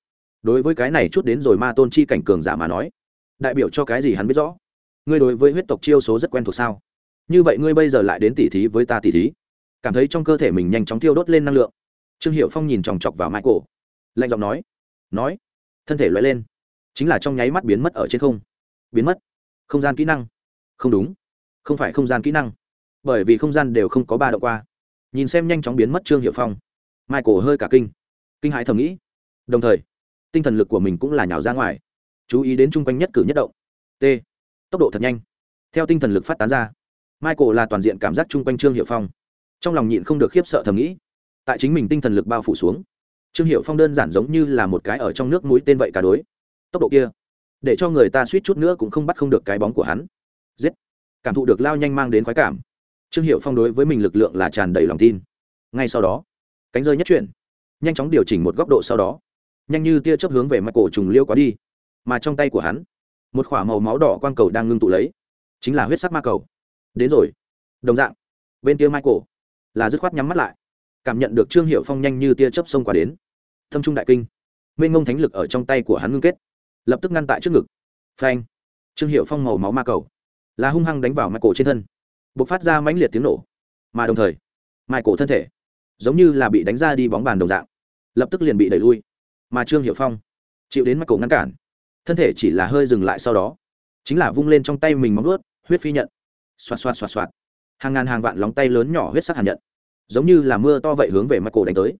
Đối với cái này chút đến rồi ma tôn chi cảnh cường giả mà nói, đại biểu cho cái gì hắn biết rõ? Ngươi đối với huyết tộc chiêu số rất quen thuộc sao? Như vậy ngươi bây giờ lại đến tỉ thí với ta tỉ thí. Cảm thấy trong cơ thể mình nhanh chóng tiêu đốt lên năng lượng. Trương hiệu phong nhìn chòng chọc vào michael, lạnh giọng nói nói. Thân thể loại lên. Chính là trong nháy mắt biến mất ở trên không. Biến mất. Không gian kỹ năng. Không đúng. Không phải không gian kỹ năng. Bởi vì không gian đều không có ba độ qua. Nhìn xem nhanh chóng biến mất trương hiệu phong michael hơi cả kinh. Kinh hãi thầm nghĩ. Đồng thời, tinh thần lực của mình cũng là nhào ra ngoài. Chú ý đến chung quanh nhất cử nhất động. T. Tốc độ thật nhanh. Theo tinh thần lực phát tán ra, michael là toàn diện cảm giác chung quanh trương hiệu phong. Trong lòng nhịn không được khiếp sợ thầm nghĩ. Tại chính mình tinh thần lực bao phủ xuống, trương hiệu phong đơn giản giống như là một cái ở trong nước mũi tên vậy cả đối. Tốc độ kia, để cho người ta suýt chút nữa cũng không bắt không được cái bóng của hắn. Giết. Cảm thụ được lao nhanh mang đến khoái cảm. Trương hiệu phong đối với mình lực lượng là tràn đầy lòng tin. Ngay sau đó cánh rơi nhất chuyển. Nhanh chóng điều chỉnh một góc độ sau đó. Nhanh như tia chớp hướng về mặt cổ trùng liêu quá đi. Mà trong tay của hắn, một k h ỏ a màu máu đỏ quang cầu đang ngưng tụ lấy. Chính là huyết sắc ma cầu. Đến rồi. Đồng dạng, bên kia michael là dứt khoát nhắm mắt lại. Cảm nhận được trương hiệu phong nhanh như tia chớp xông qua đến. Thâm trung đại kinh. Mênh ngông thánh lực ở trong tay của hắn ngưng kết. Lập tức ngăn tại trước ngực. Phanh. Trương hiệu phong màu máu ma cầu là hung hăng đánh vào michael cổ trên thân. B ộ c phát ra mãnh liệt tiếng nổ. Mà đồng thời mai cổ thân thể giống như là bị đánh ra đi bóng bàn đồng dạng. Lập tức liền bị đẩy lui. Mà trương hiệu phong chịu đến mắt cổ ngăn cản. Thân thể chỉ là hơi dừng lại sau đó. Chính là vung lên trong tay mình móng ướt huyết phi nhận. Xoạt xoạt xoạt xoạt. Hàng ngàn hàng vạn lóng tay lớn nhỏ huyết sắc hàn nhận. Giống như là mưa to vậy hướng về mắt cổ đánh tới.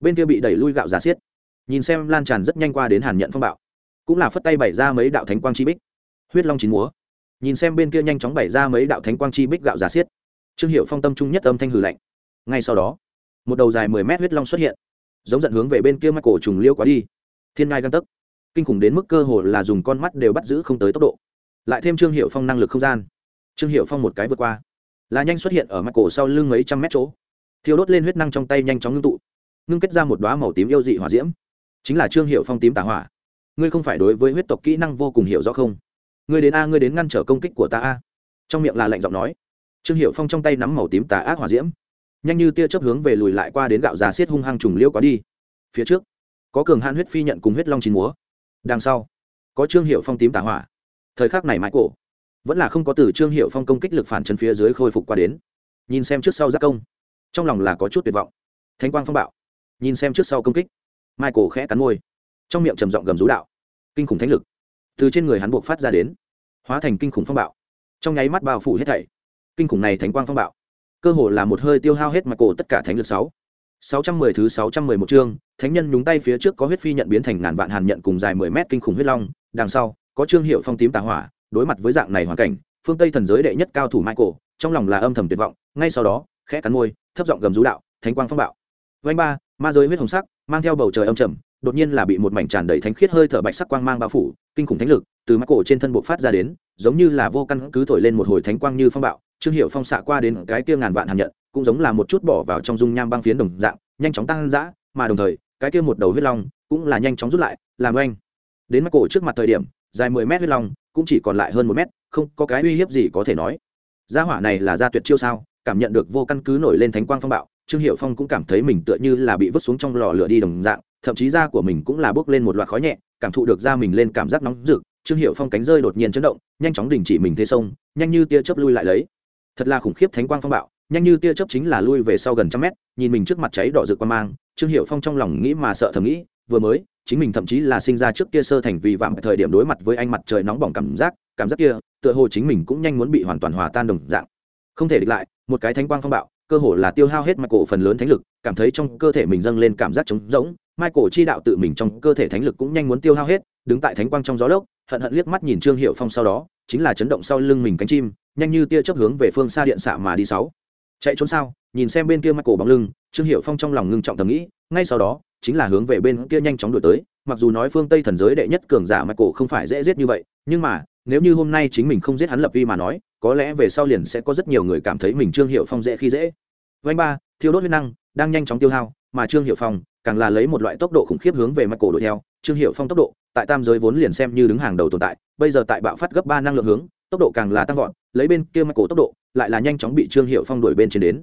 Bên kia bị đẩy lui gạo giá xiết. Nhìn xem lan tràn rất nhanh qua đến hàn nhận phong bạo. Cũng là phất tay bày ra mấy đạo thánh quang chi bích. Huyết long chín múa. Nhìn xem bên kia nhanh chóng bày ra mấy đạo thánh quang chi bích gạo giá xiết. Trương hiệu phong tâm trung nhất âm thanh hử lạnh. Ngay sau đó một đầu dài mười mét huyết long xuất hiện, giống giận hướng về bên kia mắt cổ trùng liêu quá đi. Thiên ngai găng tấc. Kinh khủng đến mức cơ hồ là dùng con mắt đều bắt giữ không tới tốc độ. Lại thêm trương hiệu phong năng lực không gian. Trương hiệu phong một cái vượt qua. Là nhanh xuất hiện ở mắt cổ sau lưng mấy trăm mét chỗ. Thiêu đốt lên huyết năng trong tay nhanh chóng ngưng tụ, ngưng kết ra một đoá màu tím yêu dị hỏa diễm. Chính là trương hiệu phong tím tà hỏa. Ngươi không phải đối với huyết tộc kỹ năng vô cùng hiểu rõ không? Ngươi đến a, ngươi đến ngăn trở công kích của ta a. Trong miệng là lệnh giọng nói. Trương hiệu phong trong tay nắm màu tím tà ác hỏa diễm nhanh như tia chớp hướng về lùi lại qua đến gạo già xiết hung hăng trùng liêu quá đi. Phía trước, có cường hãn huyết phi nhận cùng huyết long chín múa. Đằng sau, có trương hiệu phong tím tà hỏa. Thời khắc này mãi cổ, vẫn là không có từ trương hiệu phong công kích lực phản chân phía dưới khôi phục qua đến. Nhìn xem trước sau giác công, trong lòng là có chút tuyệt vọng. Thánh quang phong bạo. Nhìn xem trước sau công kích mai cổ khẽ cắn môi. Trong miệng trầm giọng gầm rú đạo. Kinh khủng thánh lực. Từ trên người hắn buộc phát ra đến, hóa thành kinh khủng phong bạo. Trong nháy mắt bao phủ hết thảy, kinh khủng này thánh quang phong bạo cơ hồ là một hơi tiêu hao hết mặt cổ tất cả thánh lực sáu. sáu trăm mười thứ sáu trăm mười một chương, thánh nhân nhúng tay phía trước có huyết phi nhận biến thành ngàn vạn hàn nhận cùng dài mười mét kinh khủng huyết long, đằng sau, có trương hiệu phong tím tà hỏa, đối mặt với dạng này hoàn cảnh, phương tây thần giới đệ nhất cao thủ michael, trong lòng là âm thầm tuyệt vọng, ngay sau đó, khẽ cắn môi, thấp giọng gầm rú đạo, thánh quang phong bạo. Vành ba, ma giới huyết hồng sắc, mang theo bầu trời âm trầm, đột nhiên là bị một mảnh tràn đầy thánh khiết hơi thở bạch sắc quang mang bao phủ, kinh khủng thánh lực từ Michael cổ trên thân bộ phát ra đến, giống như là vô căn cứ thổi lên một hồi thánh quang như phong bạo trương hiệu phong xạ qua đến cái kia ngàn vạn hàn nhận, cũng giống là một chút bỏ vào trong dung nham băng phiến đồng dạng, nhanh chóng tăng dã, mà đồng thời, cái kia một đầu huyết long cũng là nhanh chóng rút lại, làm oanh. Đến mắt cổ trước mặt thời điểm, dài mười mét huyết long cũng chỉ còn lại hơn một mét, không có cái uy hiếp gì có thể nói. Gia hỏa này là gia tuyệt chiêu sao, cảm nhận được vô căn cứ nổi lên thánh quang phong bạo, trương hiệu phong cũng cảm thấy mình tựa như là bị vứt xuống trong lò lửa đi đồng dạng, thậm chí da của mình cũng là bốc lên một loạt khói nhẹ, cảm thụ được da mình lên cảm giác nóng rực. Trương hiệu phong cánh rơi đột nhiên chấn động, nhanh chóng đình chỉ mình thế sông, nhanh như tia chớp lui lại lấy thật là khủng khiếp thánh quang phong bạo nhanh như tia chớp chính là lui về sau gần trăm mét nhìn mình trước mặt cháy đỏ rực quan mang trương hiệu phong trong lòng nghĩ mà sợ thầm nghĩ vừa mới chính mình thậm chí là sinh ra trước kia sơ thành vì vạm thời điểm đối mặt với ánh mặt trời nóng bỏng cảm giác cảm giác kia tựa hồ chính mình cũng nhanh muốn bị hoàn toàn hòa tan đồng dạng. Không thể địch lại một cái thánh quang phong bạo cơ hồ là tiêu hao hết Michael phần lớn thánh lực, cảm thấy trong cơ thể mình dâng lên cảm giác trống rỗng, Michael chi đạo tự mình trong cơ thể thánh lực cũng nhanh muốn tiêu hao hết, đứng tại thánh quang trong gió lốc, hận hận liếc mắt nhìn Trương Hiểu Phong sau đó, chính là chấn động sau lưng mình cánh chim, nhanh như tia chớp hướng về phương xa điện xạ mà đi sáu. chạy trốn sao? Nhìn xem bên kia mắt cổ bóng lưng, trương hiệu phong trong lòng ngưng trọng thầm nghĩ, ngay sau đó, chính là hướng về bên kia nhanh chóng đổi tới, mặc dù nói phương tây thần giới đệ nhất cường giả mắt cổ không phải dễ giết như vậy, nhưng mà, nếu như hôm nay chính mình không giết hắn lập uy mà nói, có lẽ về sau liền sẽ có rất nhiều người cảm thấy mình trương hiệu phong dễ khi dễ. Vanh ba thiếu đốt huyết năng, đang nhanh chóng tiêu hao, mà trương hiệu phong, càng là lấy một loại tốc độ khủng khiếp hướng về mắt cổ đuổi theo. Trương hiệu phong tốc độ, tại tam giới vốn liền xem như đứng hàng đầu tồn tại, bây giờ tại bạo phát gấp ba năng lượng hướng tốc độ càng là tăng vọt, lấy bên kia michael cổ tốc độ, lại là nhanh chóng bị trương hiệu phong đuổi bên trên đến.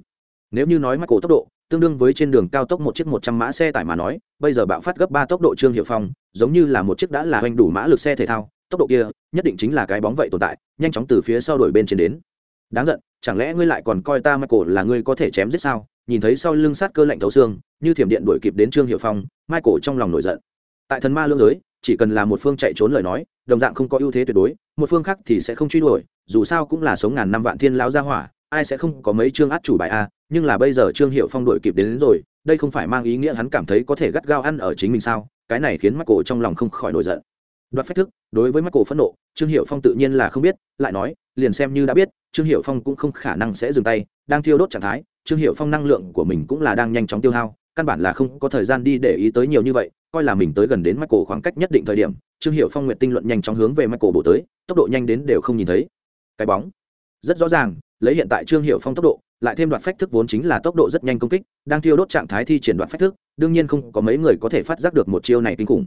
Nếu như nói michael cổ tốc độ, tương đương với trên đường cao tốc một chiếc một trăm mã xe tải mà nói, bây giờ bạo phát gấp ba tốc độ trương hiệu phong, giống như là một chiếc đã là hoành đủ mã lực xe thể thao, tốc độ kia nhất định chính là cái bóng vậy tồn tại, nhanh chóng từ phía sau đuổi bên trên đến. Đáng giận, chẳng lẽ ngươi lại còn coi ta michael là ngươi có thể chém giết sao? Nhìn thấy sau lưng sát cơ lạnh thấu xương, như thiểm điện đuổi kịp đến trương hiệu phong, michael trong lòng nổi giận. Tại thần ma lương giới chỉ cần là một phương chạy trốn lời nói đồng dạng không có ưu thế tuyệt đối một phương khác thì sẽ không truy đuổi dù sao cũng là sống ngàn năm vạn thiên lao ra hỏa ai sẽ không có mấy chương át chủ bài a nhưng là bây giờ trương hiệu phong đuổi kịp đến, đến rồi đây không phải mang ý nghĩa hắn cảm thấy có thể gắt gao ăn ở chính mình sao? Cái này khiến mắt cổ trong lòng không khỏi nổi giận. Đoạt phách thức đối với mắt cổ phẫn nộ trương hiệu phong tự nhiên là không biết lại nói liền xem như đã biết trương hiệu phong cũng không khả năng sẽ dừng tay đang thiêu đốt trạng thái trương hiệu phong năng lượng của mình cũng là đang nhanh chóng tiêu hao căn bản là không có thời gian đi để ý tới nhiều như vậy, coi là mình tới gần đến mắt cổ khoảng cách nhất định thời điểm, trương hiệu phong nguyện tinh luận nhanh chóng hướng về mắt cổ bổ tới, tốc độ nhanh đến đều không nhìn thấy. Cái bóng. Rất rõ ràng, lấy hiện tại trương hiệu phong tốc độ, lại thêm đoạn phách thức vốn chính là tốc độ rất nhanh công kích, đang thiêu đốt trạng thái thi triển đoạn phách thức, đương nhiên không có mấy người có thể phát giác được một chiêu này kinh khủng.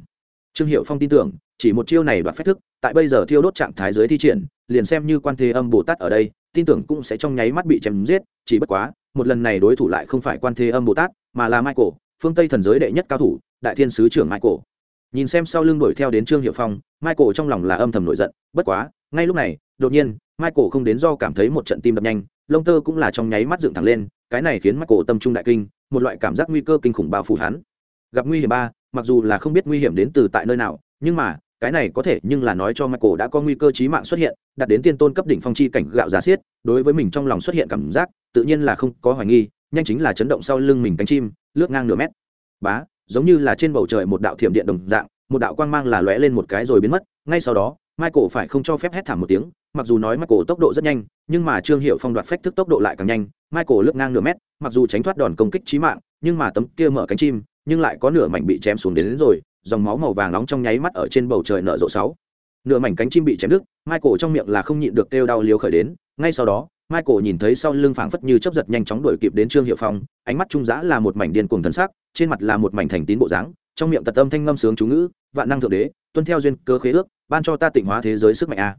Trương hiệu phong tin tưởng, chỉ một chiêu này đoạn phách thức, tại bây giờ thiêu đốt trạng thái dưới thi triển, liền xem như quan thế âm bồ tát ở đây, tin tưởng cũng sẽ trong nháy mắt bị chém giết, chỉ bất quá một lần này đối thủ lại không phải quan thế âm bồ tát, mà là michael, phương tây thần giới đệ nhất cao thủ, đại thiên sứ trưởng michael. Nhìn xem sau lưng đuổi theo đến trương hiệu phong, michael trong lòng là âm thầm nổi giận, bất quá, ngay lúc này, đột nhiên, michael không đến do cảm thấy một trận tim đập nhanh, lông tơ cũng là trong nháy mắt dựng thẳng lên, cái này khiến michael tâm trung đại kinh, một loại cảm giác nguy cơ kinh khủng bao phủ hắn. Gặp nguy hiểm ba, mặc dù là không biết nguy hiểm đến từ tại nơi nào, nhưng mà cái này có thể nhưng là nói cho Michael đã có nguy cơ chí mạng xuất hiện, đạt đến tiên tôn cấp đỉnh phong chi cảnh gạo giá xiết, đối với mình trong lòng xuất hiện cảm giác, tự nhiên là không có hoài nghi, nhanh chính là chấn động sau lưng mình cánh chim, lướt ngang nửa mét. Bá, giống như là trên bầu trời một đạo thiểm điện đồng dạng, một đạo quang mang là lóe lên một cái rồi biến mất, ngay sau đó, Michael phải không cho phép hét thảm một tiếng, mặc dù nói Michael tốc độ rất nhanh, nhưng mà Trương Hiểu Phong đoạt phách thức tốc độ lại càng nhanh, Michael lướt ngang nửa mét, mặc dù tránh thoát đòn công kích chí mạng, nhưng mà tấm kia mở cánh chim, nhưng lại có nửa mảnh bị chém xuống đến, đến rồi, dòng máu màu vàng nóng trong nháy mắt ở trên bầu trời nở rộ sáu. Nửa mảnh cánh chim bị chém đứt, michael trong miệng là không nhịn được kêu đau liếu khởi đến. Ngay sau đó, michael nhìn thấy sau lưng phảng phất như chấp giật nhanh chóng đuổi kịp đến trương hiệu phong, ánh mắt trung giã là một mảnh điên cuồng thần sắc, trên mặt là một mảnh thành tín bộ dáng, trong miệng tật âm thanh ngâm sướng chú ngữ, vạn năng thượng đế, tuân theo duyên cơ khế ước, ban cho ta tịnh hóa thế giới sức mạnh a.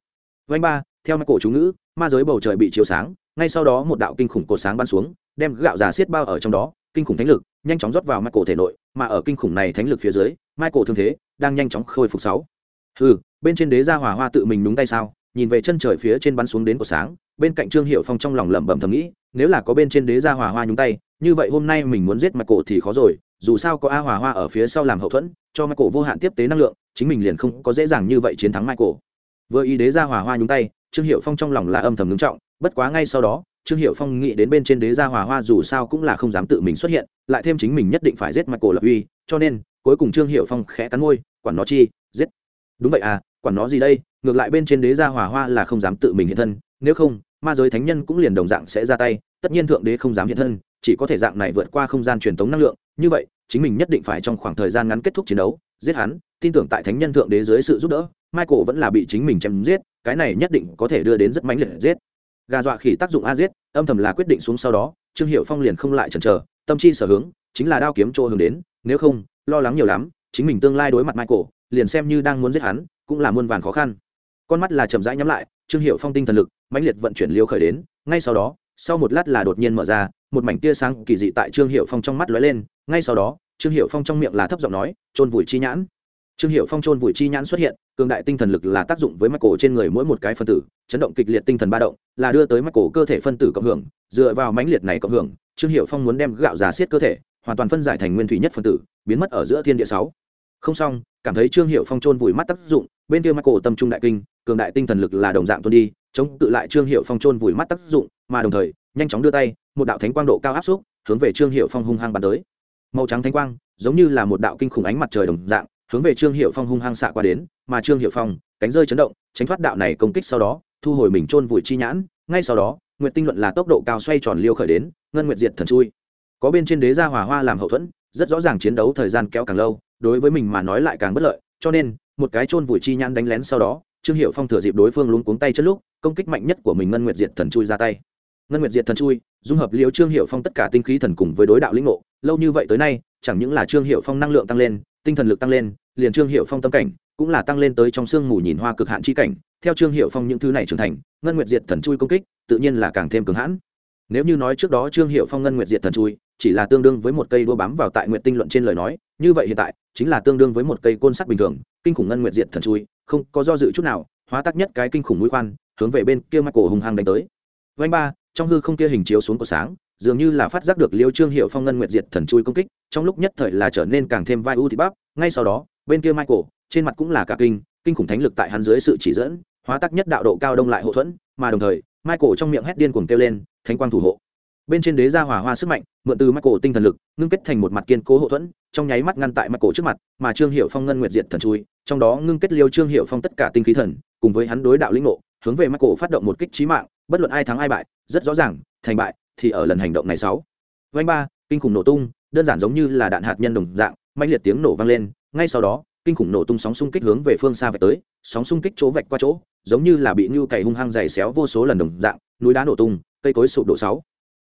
Vanh ba, theo michael chú ngữ, ma giới bầu trời bị chiếu sáng, ngay sau đó một đạo kinh khủng cột sáng ban xuống, đem gạo giả xiết bao ở trong đó, kinh khủng thánh lực, nhanh chóng rót vào michael thể nội, mà ở kinh khủng này thánh lực phía dưới michael thương thế đang nhanh chóng khôi phục sáu. Hừ, bên trên đế gia hỏa hoa tự mình đúng tay sao? Nhìn về chân trời phía trên bắn xuống đến của sáng bên cạnh trương hiệu phong trong lòng lẩm bẩm thầm nghĩ nếu là có bên trên đế gia hỏa hoa nhúng tay như vậy hôm nay mình muốn giết Michael cổ thì khó rồi dù sao có a hỏa hoa ở phía sau làm hậu thuẫn cho Michael cổ vô hạn tiếp tế năng lượng chính mình liền không có dễ dàng như vậy chiến thắng michael. Vừa ý đế gia hỏa hoa nhúng tay trương hiệu phong trong lòng là âm thầm ngưng trọng bất quá ngay sau đó trương hiệu phong nghĩ đến bên trên đế gia hỏa hoa dù sao cũng là không dám tự mình xuất hiện lại thêm chính mình nhất định phải giết Michael cổ lập uy cho nên cuối cùng trương hiệu phong khẽ cắn môi, quản nó chi, giết. Đúng vậy à quản nó gì đây, ngược lại bên trên đế gia hỏa hoa là không dám tự mình hiện thân, nếu không, ma giới thánh nhân cũng liền đồng dạng sẽ ra tay, tất nhiên thượng đế không dám hiện thân, chỉ có thể dạng này vượt qua không gian truyền tống năng lượng, như vậy, chính mình nhất định phải trong khoảng thời gian ngắn kết thúc chiến đấu, giết hắn, tin tưởng tại thánh nhân thượng đế dưới sự giúp đỡ, michael vẫn là bị chính mình chém giết, cái này nhất định có thể đưa đến rất mãnh liệt giết. Gà dọa khỉ tác dụng a giết, âm thầm là quyết định xuống sau đó, trương hiệu phong liền không lại chần chờ, tâm chi sở hướng, chính là đao kiếm chỗ hướng đến, nếu không lo lắng nhiều lắm, chính mình tương lai đối mặt michael, liền xem như đang muốn giết hắn, cũng là muôn vàn khó khăn. Con mắt là chậm rãi nhắm lại, trương hiệu phong tinh thần lực, mãnh liệt vận chuyển liêu khởi đến, ngay sau đó, sau một lát là đột nhiên mở ra, một mảnh tia sáng kỳ dị tại trương hiệu phong trong mắt lóe lên, ngay sau đó, trương hiệu phong trong miệng là thấp giọng nói trôn vùi chi nhãn. Trương hiệu phong trôn vùi chi nhãn xuất hiện, cường đại tinh thần lực là tác dụng với mắt cổ trên người mỗi một cái phân tử, chấn động kịch liệt tinh thần ba động, là đưa tới mắt cổ cơ thể phân tử cộng hưởng, dựa vào mãnh liệt này cộng hưởng, trương hiệu phong muốn đem gạo giả xiết cơ thể hoàn toàn phân giải thành nguyên thủy nhất phân tử, biến mất ở giữa thiên địa sáu. Không xong, cảm thấy trương hiệu phong trôn vùi mắt tác dụng, bên kia mắt cổ tâm trung đại kinh, cường đại tinh thần lực là đồng dạng tuôn đi, chống tự lại trương hiệu phong trôn vùi mắt tác dụng, mà đồng thời, nhanh chóng đưa tay, một đạo thánh quang độ cao áp xúc, hướng về trương hiệu phong hung hăng bắn tới. Màu trắng thánh quang, giống như là một đạo kinh khủng ánh mặt trời đồng dạng, hướng về trương hiệu phong hung hăng xạ qua đến, mà trương hiệu phong, cánh rơi chấn động, tránh thoát đạo này công kích sau đó, thu hồi mình trôn vùi chi nhãn, ngay sau đó nguyện tinh luận là tốc độ cao xoay tròn liêu khởi đến, ngân nguyệt diệt thần chui có bên trên đế gia hòa hoa làm hậu thuẫn, rất rõ ràng chiến đấu thời gian kéo càng lâu, đối với mình mà nói lại càng bất lợi, cho nên, một cái chôn vùi chi nhãn đánh lén sau đó, trương hiệu phong thừa dịp đối phương luống cuống tay chân lúc, công kích mạnh nhất của mình ngân nguyệt diệt thần chui ra tay. Ngân nguyệt diệt thần chui, dung hợp liều trương hiệu phong tất cả tinh khí thần cùng với đối đạo lĩnh ngộ, lâu như vậy tới nay, chẳng những là trương hiệu phong năng lượng tăng lên, tinh thần lực tăng lên, liền trương hiệu phong tâm cảnh cũng là tăng lên tới trong sương mù nhìn hoa cực hạn chi cảnh, theo trương hiệu phong những thứ này trưởng thành, ngân nguyệt diệt thần chui công kích, tự nhiên là càng thêm cường hãn nếu như nói trước đó trương hiệu phong ngân nguyệt diệt thần chui, chỉ là tương đương với một cây đua bám vào tại nguyện tinh luận trên lời nói, như vậy hiện tại, chính là tương đương với một cây côn sắt bình thường, kinh khủng ngân nguyệt diệt thần chui, không có do dự chút nào, hóa tắc nhất cái kinh khủng mũi khoan, hướng về bên kia mặt cổ hùng hăng đánh tới. Vanh ba, trong hư không kia hình chiếu xuống của sáng, dường như là phát giác được liêu trương hiệu phong ngân nguyệt diệt thần chui công kích, trong lúc nhất thời là trở nên càng thêm vai u thị bắp, ngay sau đó, bên kia michael, trên mặt cũng là cả kinh kinh khủng thánh lực tại hắn dưới sự chỉ dẫn, hóa tắc nhất đạo độ cao đông lại hậu thuẫn, mà đồng thời michael trong miệng hét điên cuồng kêu lên, thánh quang thủ hộ. Bên trên đế gia hỏa hoa sức mạnh, mượn từ Michael tinh thần lực, ngưng kết thành một mặt kiên cố hộ thuẫn, trong nháy mắt ngăn tại Michael trước mặt, mà trương hiệu phong ngân nguyệt diệt thần chui, trong đó ngưng kết liêu trương hiệu phong tất cả tinh khí thần, cùng với hắn đối đạo lĩnh ngộ, hướng về Michael phát động một kích trí mạng, bất luận ai thắng ai bại, rất rõ ràng, thành bại thì ở lần hành động này sáu. Vành ba, kinh khủng nổ tung, đơn giản giống như là đạn hạt nhân đồng dạng, mãnh liệt tiếng nổ vang lên, ngay sau đó kinh khủng nổ tung sóng xung kích hướng về phương xa vạch tới, sóng xung kích chỗ vạch qua chỗ, giống như là bị nhu cày hung hăng dày xéo vô số lần đồng dạng, núi đá nổ tung, cây cối sụp đổ sáu.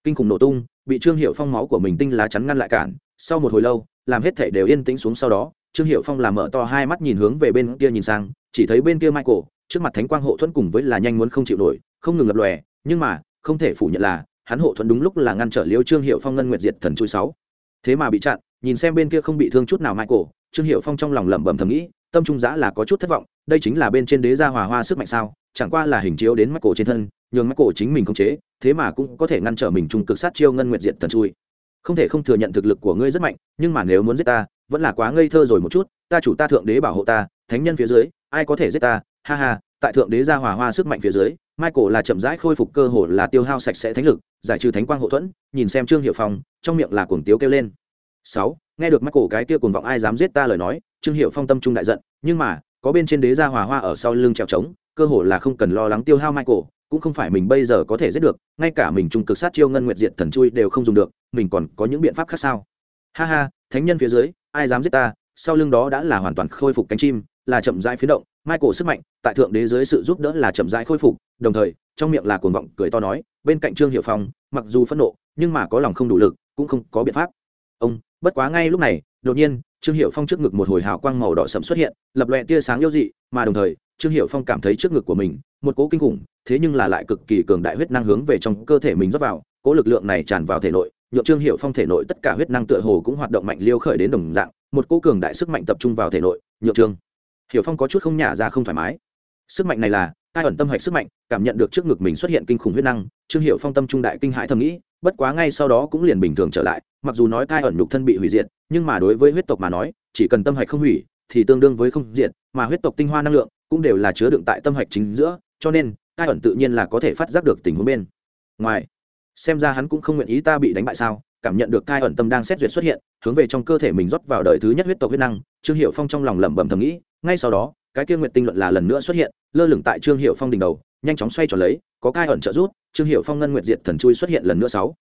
Kinh khủng nổ tung, bị trương hiệu phong máu của mình tinh lá chắn ngăn lại cản, sau một hồi lâu, làm hết thể đều yên tĩnh xuống sau đó, trương hiệu phong làm mở to hai mắt nhìn hướng về bên kia nhìn sang, chỉ thấy bên kia michael, trước mặt thánh quang hộ thuẫn cùng với là nhanh muốn không chịu nổi, không ngừng lập lòe, nhưng mà, không thể phủ nhận là, hắn hộ thuẫn đúng lúc là ngăn trở liêu trương hiệu phong ngân nguyệt diệt thần chui sáu. Thế mà bị chặn, nhìn xem bên kia không bị thương chút nào michael trương hiệu phong trong lòng lẩm bẩm thầm nghĩ, tâm trung giã là có chút thất vọng, đây chính là bên trên đế gia hòa hoa sức mạnh sao, chẳng qua là hình chiếu đến mắt cổ trên thân, nhường mắt cổ chính mình không chế, thế mà cũng có thể ngăn trở mình trung cực sát chiêu ngân nguyện diệt thần chui. Không thể không thừa nhận thực lực của ngươi rất mạnh, nhưng mà nếu muốn giết ta, vẫn là quá ngây thơ rồi một chút, ta chủ ta thượng đế bảo hộ ta, thánh nhân phía dưới, ai có thể giết ta? Ha ha, tại thượng đế gia hòa hoa sức mạnh phía dưới michael là chậm rãi khôi phục cơ hồ là tiêu hao sạch sẽ thánh lực, giải trừ thánh quang hậu thuẫn, nhìn xem trương hiệu phong, trong miệng là cuồng tiếu kêu lên sáu, nghe được michael cái kia cuồng vọng ai dám giết ta lời nói, trương hiệu phong tâm trung đại giận, nhưng mà, có bên trên đế gia hòa hoa ở sau lưng trèo trống, cơ hồ là không cần lo lắng tiêu hao michael, cũng không phải mình bây giờ có thể giết được, ngay cả mình trung cực sát chiêu ngân nguyệt diệt thần chui đều không dùng được, mình còn có những biện pháp khác sao? Ha ha, thánh nhân phía dưới, ai dám giết ta, sau lưng đó đã là hoàn toàn khôi phục cánh chim, là chậm rãi phiến động, michael sức mạnh, tại thượng đế dưới sự giúp đỡ là chậm rãi khôi phục, đồng thời, trong miệng là cuồng vọng, cười to nói, bên cạnh trương hiệu phong, mặc dù phẫn nộ, nhưng mà có lòng không đủ lực, cũng không có biện pháp. Ông bất quá ngay lúc này, đột nhiên, trương hiệu phong trước ngực một hồi hào quang màu đỏ sẫm xuất hiện, lập loẹ tia sáng yêu dị, mà đồng thời, trương hiệu phong cảm thấy trước ngực của mình, một cỗ kinh khủng, thế nhưng là lại cực kỳ cường đại huyết năng hướng về trong cơ thể mình rót vào, cỗ lực lượng này tràn vào thể nội, nhượng trương hiệu phong thể nội tất cả huyết năng tựa hồ cũng hoạt động mạnh liêu khởi đến đồng dạng, một cỗ cường đại sức mạnh tập trung vào thể nội, nhượng trương hiệu phong có chút không nhả ra không thoải mái. Sức mạnh này là ai ẩn tâm hạch sức mạnh, cảm nhận được trước ngực mình xuất hiện kinh khủng huyết năng, trương hiệu phong tâm trung đại kinh hãi thầm nghĩ bất quá ngay sau đó cũng liền bình thường trở lại, mặc dù nói cai ẩn nhục thân bị hủy diệt, nhưng mà đối với huyết tộc mà nói, chỉ cần tâm hạch không hủy, thì tương đương với không diệt, mà huyết tộc tinh hoa năng lượng cũng đều là chứa đựng tại tâm hạch chính giữa, cho nên cai ẩn tự nhiên là có thể phát giác được tình huống bên ngoài. Xem ra hắn cũng không nguyện ý ta bị đánh bại sao, cảm nhận được cai ẩn tâm đang xét duyệt xuất hiện, hướng về trong cơ thể mình rót vào đời thứ nhất huyết tộc huyết năng, trương hiệu phong trong lòng lẩm bẩm thầm nghĩ, ngay sau đó cái kia nguyện tinh luận là lần nữa xuất hiện, lơ lửng tại trương hiệu phong đỉnh đầu, nhanh chóng xoay tròn lấy, có cai ẩn trợ rút trương hiệu phong ngân nguyện diệt thần chui xuất hiện lần nữa sáu.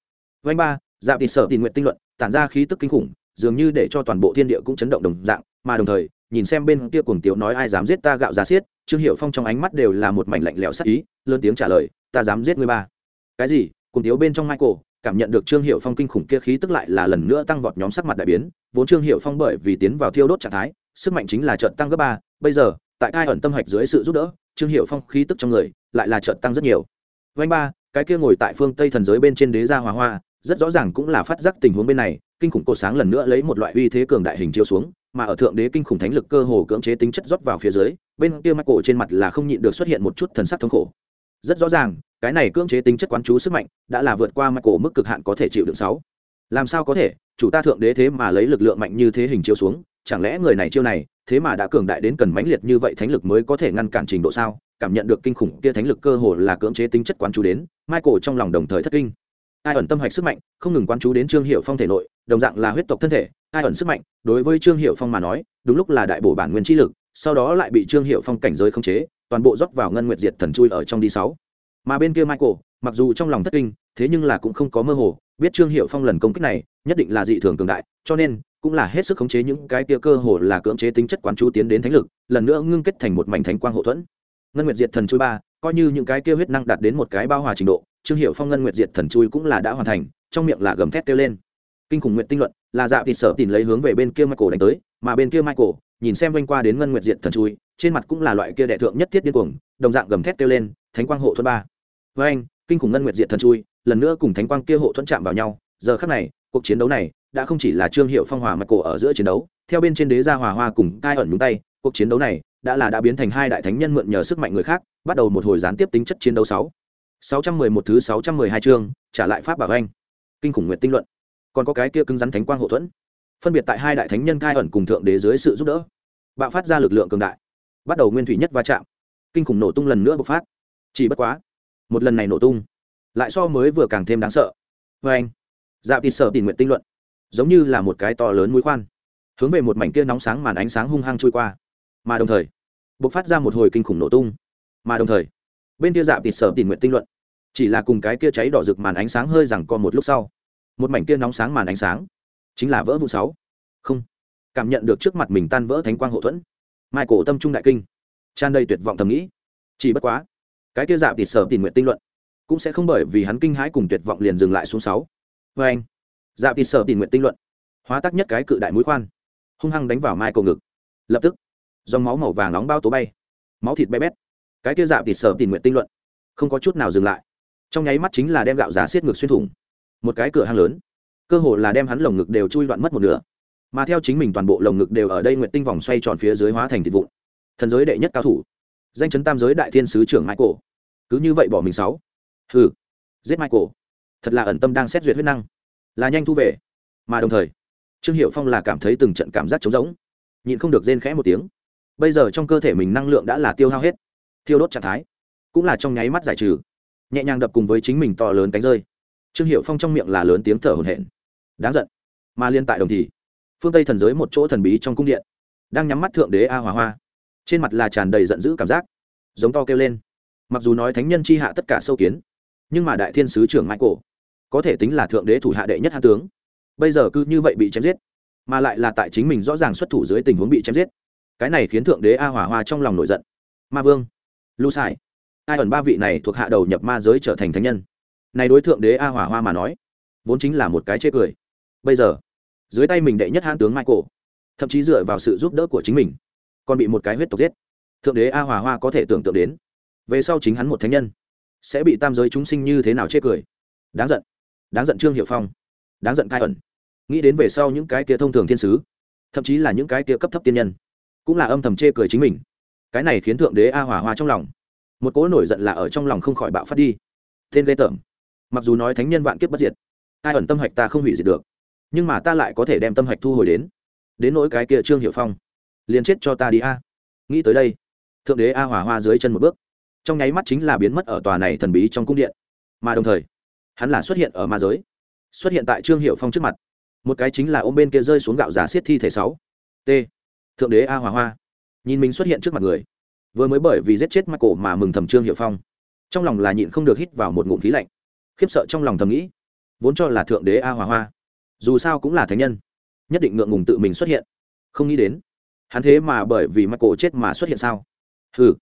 Vanh ba dạp thì sở tìm nguyện tinh luận, tản ra khí tức kinh khủng, dường như để cho toàn bộ thiên địa cũng chấn động đồng dạng, mà đồng thời, nhìn xem bên kia cuồng tiếu nói ai dám giết ta gạo giá xiết, trương hiệu phong trong ánh mắt đều là một mảnh lạnh lẽo sắc ý, lớn tiếng trả lời, ta dám giết ngươi ba. Cái gì? Cuồng tiếu bên trong michael, cảm nhận được trương hiệu phong kinh khủng kia khí tức lại là lần nữa tăng vọt nhóm sắc mặt đại biến, vốn trương hiệu phong bởi vì tiến vào thiêu đốt trạng thái, sức mạnh chính là trận tăng gấp ba, bây giờ tại cai ẩn tâm hạch dưới sự giúp đỡ, trương hiệu phong khí tức trong người lại là trợt tăng rất nhiều. Vanh ba, cái kia ngồi tại phương tây thần giới bên trên đế gia hòa hoa, rất rõ ràng cũng là phát giác tình huống bên này, kinh khủng cột sáng lần nữa lấy một loại uy thế cường đại hình chiếu xuống, mà ở thượng đế kinh khủng thánh lực cơ hồ cưỡng chế tính chất rót vào phía dưới, bên kia mắt cổ trên mặt là không nhịn được xuất hiện một chút thần sắc thống khổ. Rất rõ ràng, cái này cưỡng chế tính chất quán chú sức mạnh đã là vượt qua mắt cổ mức cực hạn có thể chịu đựng sáu. Làm sao có thể? Chủ ta thượng đế thế mà lấy lực lượng mạnh như thế hình chiếu xuống chẳng lẽ người này chiêu này, thế mà đã cường đại đến cần mãnh liệt như vậy thánh lực mới có thể ngăn cản trình độ sao? Cảm nhận được kinh khủng kia thánh lực cơ hồ là cưỡng chế tính chất quán chú đến, michael trong lòng đồng thời thất kinh. Ai ẩn tâm hạch sức mạnh, không ngừng quán chú đến trương hiệu phong thể nội, đồng dạng là huyết tộc thân thể, ai ẩn sức mạnh, đối với trương hiệu phong mà nói, đúng lúc là đại bổ bản nguyên trí lực, sau đó lại bị trương hiệu phong cảnh giới không chế, toàn bộ rót vào ngân nguyệt diệt thần chui ở trong đi sáu. Mà bên kia michael, mặc dù trong lòng thất kinh, thế nhưng là cũng không có mơ hồ, biết trương hiệu phong lần công kích này, nhất định là dị thường cường đại, cho nên cũng là hết sức khống chế những cái tia cơ hồ là cưỡng chế tính chất quán chú tiến đến thánh lực, lần nữa ngưng kết thành một mảnh thánh quang hậu thuẫn. Ngân nguyệt diệt thần chui ba, coi như những cái kia huyết năng đạt đến một cái bao hòa trình độ, trương hiệu phong ngân nguyệt diệt thần chui cũng là đã hoàn thành, trong miệng là gầm thét kêu lên. Kinh khủng nguyện tinh luận, là dạ thịt sở tìm lấy hướng về bên kia michael đánh tới, mà bên kia michael, nhìn xem quanh qua đến ngân nguyệt diệt thần chui, trên mặt cũng là loại kia đệ thượng nhất thiết điên cuồng, đồng dạng gầm thét kêu lên, thánh quang hộ thuẫn ba. Với anh kinh khủng ngân nguyệt diệt thần chui, lần nữa cùng thánh quang kia hộ thuẫn chạm vào nhau, giờ khắc này, cuộc chiến đấu này đã không chỉ là trương hiệu phong hòa mặt cổ ở giữa chiến đấu, theo bên trên đế gia hòa hoa cùng cai ẩn nhúng tay, cuộc chiến đấu này đã là đã biến thành hai đại thánh nhân mượn nhờ sức mạnh người khác, bắt đầu một hồi gián tiếp tính chất chiến đấu sáu. sáu trăm mười một thứ sáu trăm mười hai chương, trả lại pháp bảo anh. Kinh khủng nguyện tinh luận. Còn có cái kia cứng rắn thánh quang hậu thuẫn. Phân biệt tại hai đại thánh nhân cai ẩn cùng thượng đế dưới sự giúp đỡ. Bạo phát ra lực lượng cường đại. Bắt đầu nguyên thủy nhất va chạm. Kinh khủng nổ tung lần nữa bộc phát. Chỉ bất quá, một lần này nổ tung, lại so mới vừa càng thêm đáng sợ. Vê anh dạ thịt sợ tình nguyện tinh luận giống như là một cái to lớn mũi khoan. Hướng về một mảnh kia nóng sáng màn ánh sáng hung hăng trôi qua. Mà đồng thời, bộc phát ra một hồi kinh khủng nổ tung. Mà đồng thời, bên kia dạp thịt sở tình nguyện tinh luận, chỉ là cùng cái kia cháy đỏ rực màn ánh sáng hơi rằng còn một lúc sau, một mảnh kia nóng sáng màn ánh sáng, chính là vỡ vụ sáu. Không, cảm nhận được trước mặt mình tan vỡ thánh quang hậu thuẫn. Mai cổ tâm trung đại kinh, tràn đầy tuyệt vọng thầm nghĩ. Chỉ bất quá, cái kia dạp thịt sở tình nguyện tinh luận cũng sẽ không bởi vì hắn kinh hãi cùng tuyệt vọng liền dừng lại xuống sáu. Vê anh dạ thịt sở tình nguyện tinh luận. Hóa tác nhất cái cự đại mũi khoan. Hung hăng đánh vào mai cổ ngực. Lập tức, dòng máu màu vàng nóng bao tố bay. Máu thịt bé bét. Cái kia dạ thịt sở tình nguyện tinh luận không có chút nào dừng lại. Trong nháy mắt chính là đem gạo giá xiết ngực xuyên thủng. Một cái cửa hang lớn. Cơ hồ là đem hắn lồng ngực đều chui đoạn mất một nửa. Mà theo chính mình toàn bộ lồng ngực đều ở đây nguyện tinh vòng xoay tròn phía dưới hóa thành thịt vụn. Thần giới đệ nhất cao thủ. Danh chấn tam giới đại thiên sứ trưởng michael. Cứ như vậy bỏ mình sáu. Hừ. Giết michael. Thật là ẩn tâm đang xét duyệt huyết năng là nhanh thu về. Mà đồng thời, trương hiệu phong là cảm thấy từng trận cảm giác trống rỗng, nhịn không được rên khẽ một tiếng. Bây giờ trong cơ thể mình năng lượng đã là tiêu hao hết, thiêu đốt trạng thái, cũng là trong nháy mắt giải trừ. Nhẹ nhàng đập cùng với chính mình to lớn cánh rơi, trương hiệu phong trong miệng là lớn tiếng thở hổn hển. Đáng giận. Mà liên tại đồng thì, phương tây thần giới một chỗ thần bí trong cung điện, đang nhắm mắt thượng đế a hòa hoa. Trên mặt là tràn đầy giận dữ cảm giác, giống to kêu lên. Mặc dù nói thánh nhân chi hạ tất cả sâu kiến, nhưng mà đại thiên sứ trưởng michael có thể tính là thượng đế thủ hạ đệ nhất hạ tướng. Bây giờ cứ như vậy bị chém giết, mà lại là tại chính mình rõ ràng xuất thủ dưới tình huống bị chém giết. Cái này khiến thượng đế a hỏa hoa trong lòng nổi giận. Ma vương, lu sải ai ẩn ba vị này thuộc hạ đầu nhập ma giới trở thành thánh nhân? Này đối thượng đế a hỏa hoa mà nói, vốn chính là một cái chê cười. Bây giờ, dưới tay mình đệ nhất hãn tướng michael, thậm chí dựa vào sự giúp đỡ của chính mình, còn bị một cái huyết tộc giết. Thượng đế a hỏa hoa có thể tưởng tượng đến, về sau chính hắn một thánh nhân, sẽ bị tam giới chúng sinh như thế nào chê cười. Đáng giận đáng giận trương hiệu phong. Đáng giận cai ẩn. Nghĩ đến về sau những cái kia thông thường thiên sứ, thậm chí là những cái kia cấp thấp tiên nhân, cũng là âm thầm chê cười chính mình. Cái này khiến thượng đế a hòa hoa trong lòng. Một cỗ nổi giận là ở trong lòng không khỏi bạo phát đi. Tên ghê tởm. Mặc dù nói thánh nhân vạn kiếp bất diệt ai ẩn tâm hạch ta không hủy diệt được, nhưng mà ta lại có thể đem tâm hạch thu hồi đến. Đến nỗi cái kia trương hiệu phong, liền chết cho ta đi a. Nghĩ tới đây, thượng đế a hỏa hoa dưới chân một bước, trong nháy mắt chính là biến mất ở tòa này thần bí trong cung điện. Mà đồng thời hắn là xuất hiện ở ma giới. Xuất hiện tại trương hiệu phong trước mặt. Một cái chính là ôm bên kia rơi xuống gạo giả xiết thi thể sáu. T. Thượng đế a hòa hoa. Nhìn mình xuất hiện trước mặt người. Vừa mới bởi vì giết chết mắt cổ mà mừng thầm trương hiệu phong. Trong lòng là nhịn không được hít vào một ngụm khí lạnh. Khiếp sợ trong lòng thầm nghĩ. Vốn cho là thượng đế a hòa hoa. Dù sao cũng là thánh nhân. Nhất định ngượng ngùng tự mình xuất hiện. Không nghĩ đến. Hắn thế mà bởi vì mắt cổ chết mà xuất hiện sao? Hừ.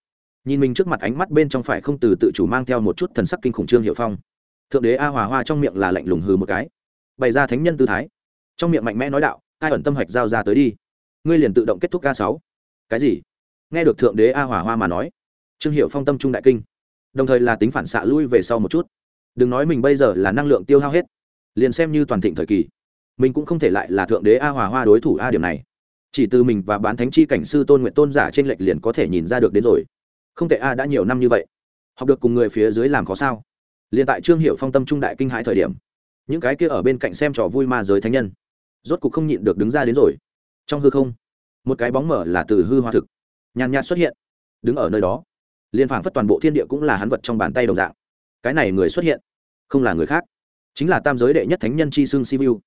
Nhìn mình trước mặt ánh mắt bên trong phải không từ tự chủ mang theo một chút thần sắc kinh khủng trương hiệu phong thượng đế a hòa hoa trong miệng là lạnh lùng hừ một cái bày ra thánh nhân tư thái trong miệng mạnh mẽ nói đạo ai ẩn tâm hạch giao ra tới đi ngươi liền tự động kết thúc ca sáu cái gì nghe được thượng đế a hòa hoa mà nói trương hiệu phong tâm trung đại kinh đồng thời là tính phản xạ lui về sau một chút đừng nói mình bây giờ là năng lượng tiêu hao hết liền xem như toàn thịnh thời kỳ mình cũng không thể lại là thượng đế a hòa hoa đối thủ a điểm này chỉ từ mình và bán thánh chi cảnh sư tôn nguyện tôn giả trên lệch liền có thể nhìn ra được đến rồi không thể a đã nhiều năm như vậy học được cùng người phía dưới làm khó sao liền tại trương hiệu phong tâm trung đại kinh hãi thời điểm những cái kia ở bên cạnh xem trò vui ma giới thánh nhân rốt cục không nhịn được đứng ra đến rồi trong hư không một cái bóng mở là từ hư hoa thực nhàn nhạt xuất hiện đứng ở nơi đó liền phảng phất toàn bộ thiên địa cũng là hắn vật trong bàn tay đồng dạng cái này người xuất hiện không là người khác chính là tam giới đệ nhất thánh nhân chi xương sivu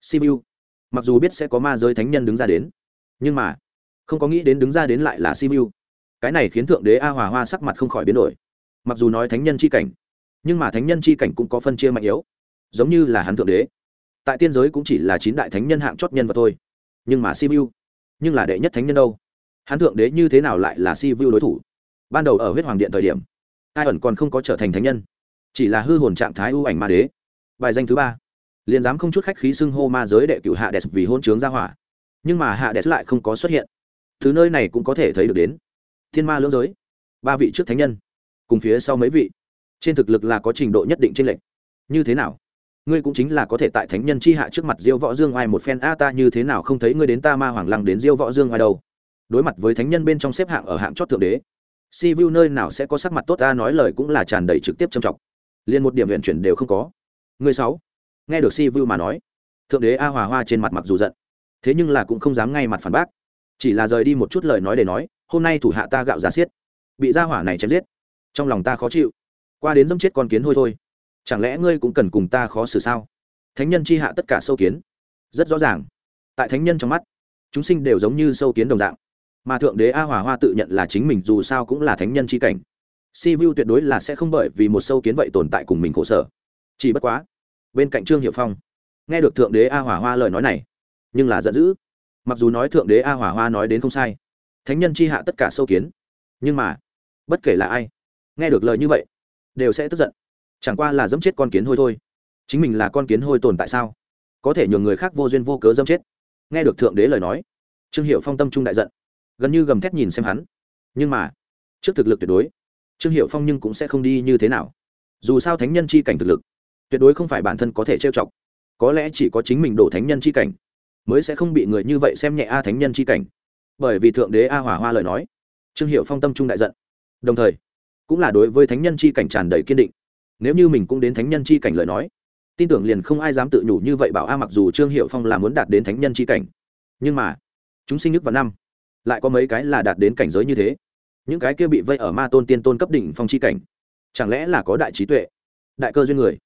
sivu mặc dù biết sẽ có ma giới thánh nhân đứng ra đến nhưng mà không có nghĩ đến đứng ra đến lại là sivu cái này khiến thượng đế a hòa hoa sắc mặt không khỏi biến đổi. mặc dù nói thánh nhân chi cảnh nhưng mà thánh nhân chi cảnh cũng có phân chia mạnh yếu giống như là hắn thượng đế. Tại tiên giới cũng chỉ là chín đại thánh nhân hạng chót nhân vật thôi. Nhưng mà si vu, nhưng là đệ nhất thánh nhân đâu? Hắn thượng đế như thế nào lại là si vu đối thủ? Ban đầu ở huyết hoàng điện thời điểm ai ẩn còn không có trở thành thánh nhân chỉ là hư hồn trạng thái ưu ảnh ma đế. Bài danh thứ ba liền dám không chút khách khí xưng hô ma giới đệ cựu hạ đẹp vì hôn trướng ra hỏa. Nhưng mà hạ đẹp lại không có xuất hiện. Thứ nơi này cũng có thể thấy được đến. Thiên ma lưỡng giới ba vị trước thánh nhân cùng phía sau mấy vị trên thực lực là có trình độ nhất định trên lệnh như thế nào? Ngươi cũng chính là có thể tại thánh nhân chi hạ trước mặt diêu võ dương ai một phen. A, ta như thế nào không thấy ngươi đến ta ma hoàng lăng đến diêu võ dương ai đâu? Đối mặt với thánh nhân bên trong xếp hạng ở hạng chót thượng đế, si vu nơi nào sẽ có sắc mặt tốt? Ta nói lời cũng là tràn đầy trực tiếp trầm trọng. Liền một điểm huyện chuyển đều không có. Người sáu, nghe được si vu mà nói, thượng đế a hòa hoa trên mặt mặc dù giận, thế nhưng là cũng không dám ngay mặt phản bác. Chỉ là rời đi một chút lời nói để nói, hôm nay thủ hạ ta gạo giá xiết, bị gia hỏa này chém giết, trong lòng ta khó chịu qua đến dâm chết con kiến thôi thôi. Chẳng lẽ ngươi cũng cần cùng ta khó xử sao? Thánh nhân chi hạ tất cả sâu kiến. Rất rõ ràng. Tại thánh nhân trong mắt, chúng sinh đều giống như sâu kiến đồng dạng. Mà thượng đế a hòa hoa tự nhận là chính mình dù sao cũng là thánh nhân chi cảnh. Si vu tuyệt đối là sẽ không bởi vì một sâu kiến vậy tồn tại cùng mình khổ sở. Chỉ bất quá, bên cạnh trương hiệu phong, nghe được thượng đế a hòa hoa lời nói này, nhưng là giận dữ. Mặc dù nói thượng đế a hòa hoa nói đến không sai, thánh nhân chi hạ tất cả sâu kiến, nhưng mà, bất kể là ai, nghe được lời như vậy đều sẽ tức giận. Chẳng qua là dẫm chết con kiến hôi thôi. Chính mình là con kiến hôi tồn tại sao? Có thể nhường người khác vô duyên vô cớ dẫm chết. Nghe được thượng đế lời nói, trương hiệu phong tâm trung đại giận, gần như gầm thét nhìn xem hắn. Nhưng mà, trước thực lực tuyệt đối, trương hiệu phong nhưng cũng sẽ không đi như thế nào. Dù sao thánh nhân chi cảnh thực lực, tuyệt đối không phải bản thân có thể trêu chọc. Có lẽ chỉ có chính mình đổ thánh nhân chi cảnh, mới sẽ không bị người như vậy xem nhẹ a thánh nhân chi cảnh. Bởi vì thượng đế a hỏa hoa lời nói, trương hiệu phong tâm trung đại giận. Đồng thời cũng là đối với thánh nhân chi cảnh tràn đầy kiên định. Nếu như mình cũng đến thánh nhân chi cảnh lời nói, tin tưởng liền không ai dám tự nhủ như vậy bảo a, mặc dù trương hiệu phong là muốn đạt đến thánh nhân chi cảnh, nhưng mà, chúng sinh nước vào năm, lại có mấy cái là đạt đến cảnh giới như thế. Những cái kia bị vây ở ma tôn tiên tôn cấp đỉnh phong chi cảnh, chẳng lẽ là có đại trí tuệ, đại cơ duyên người?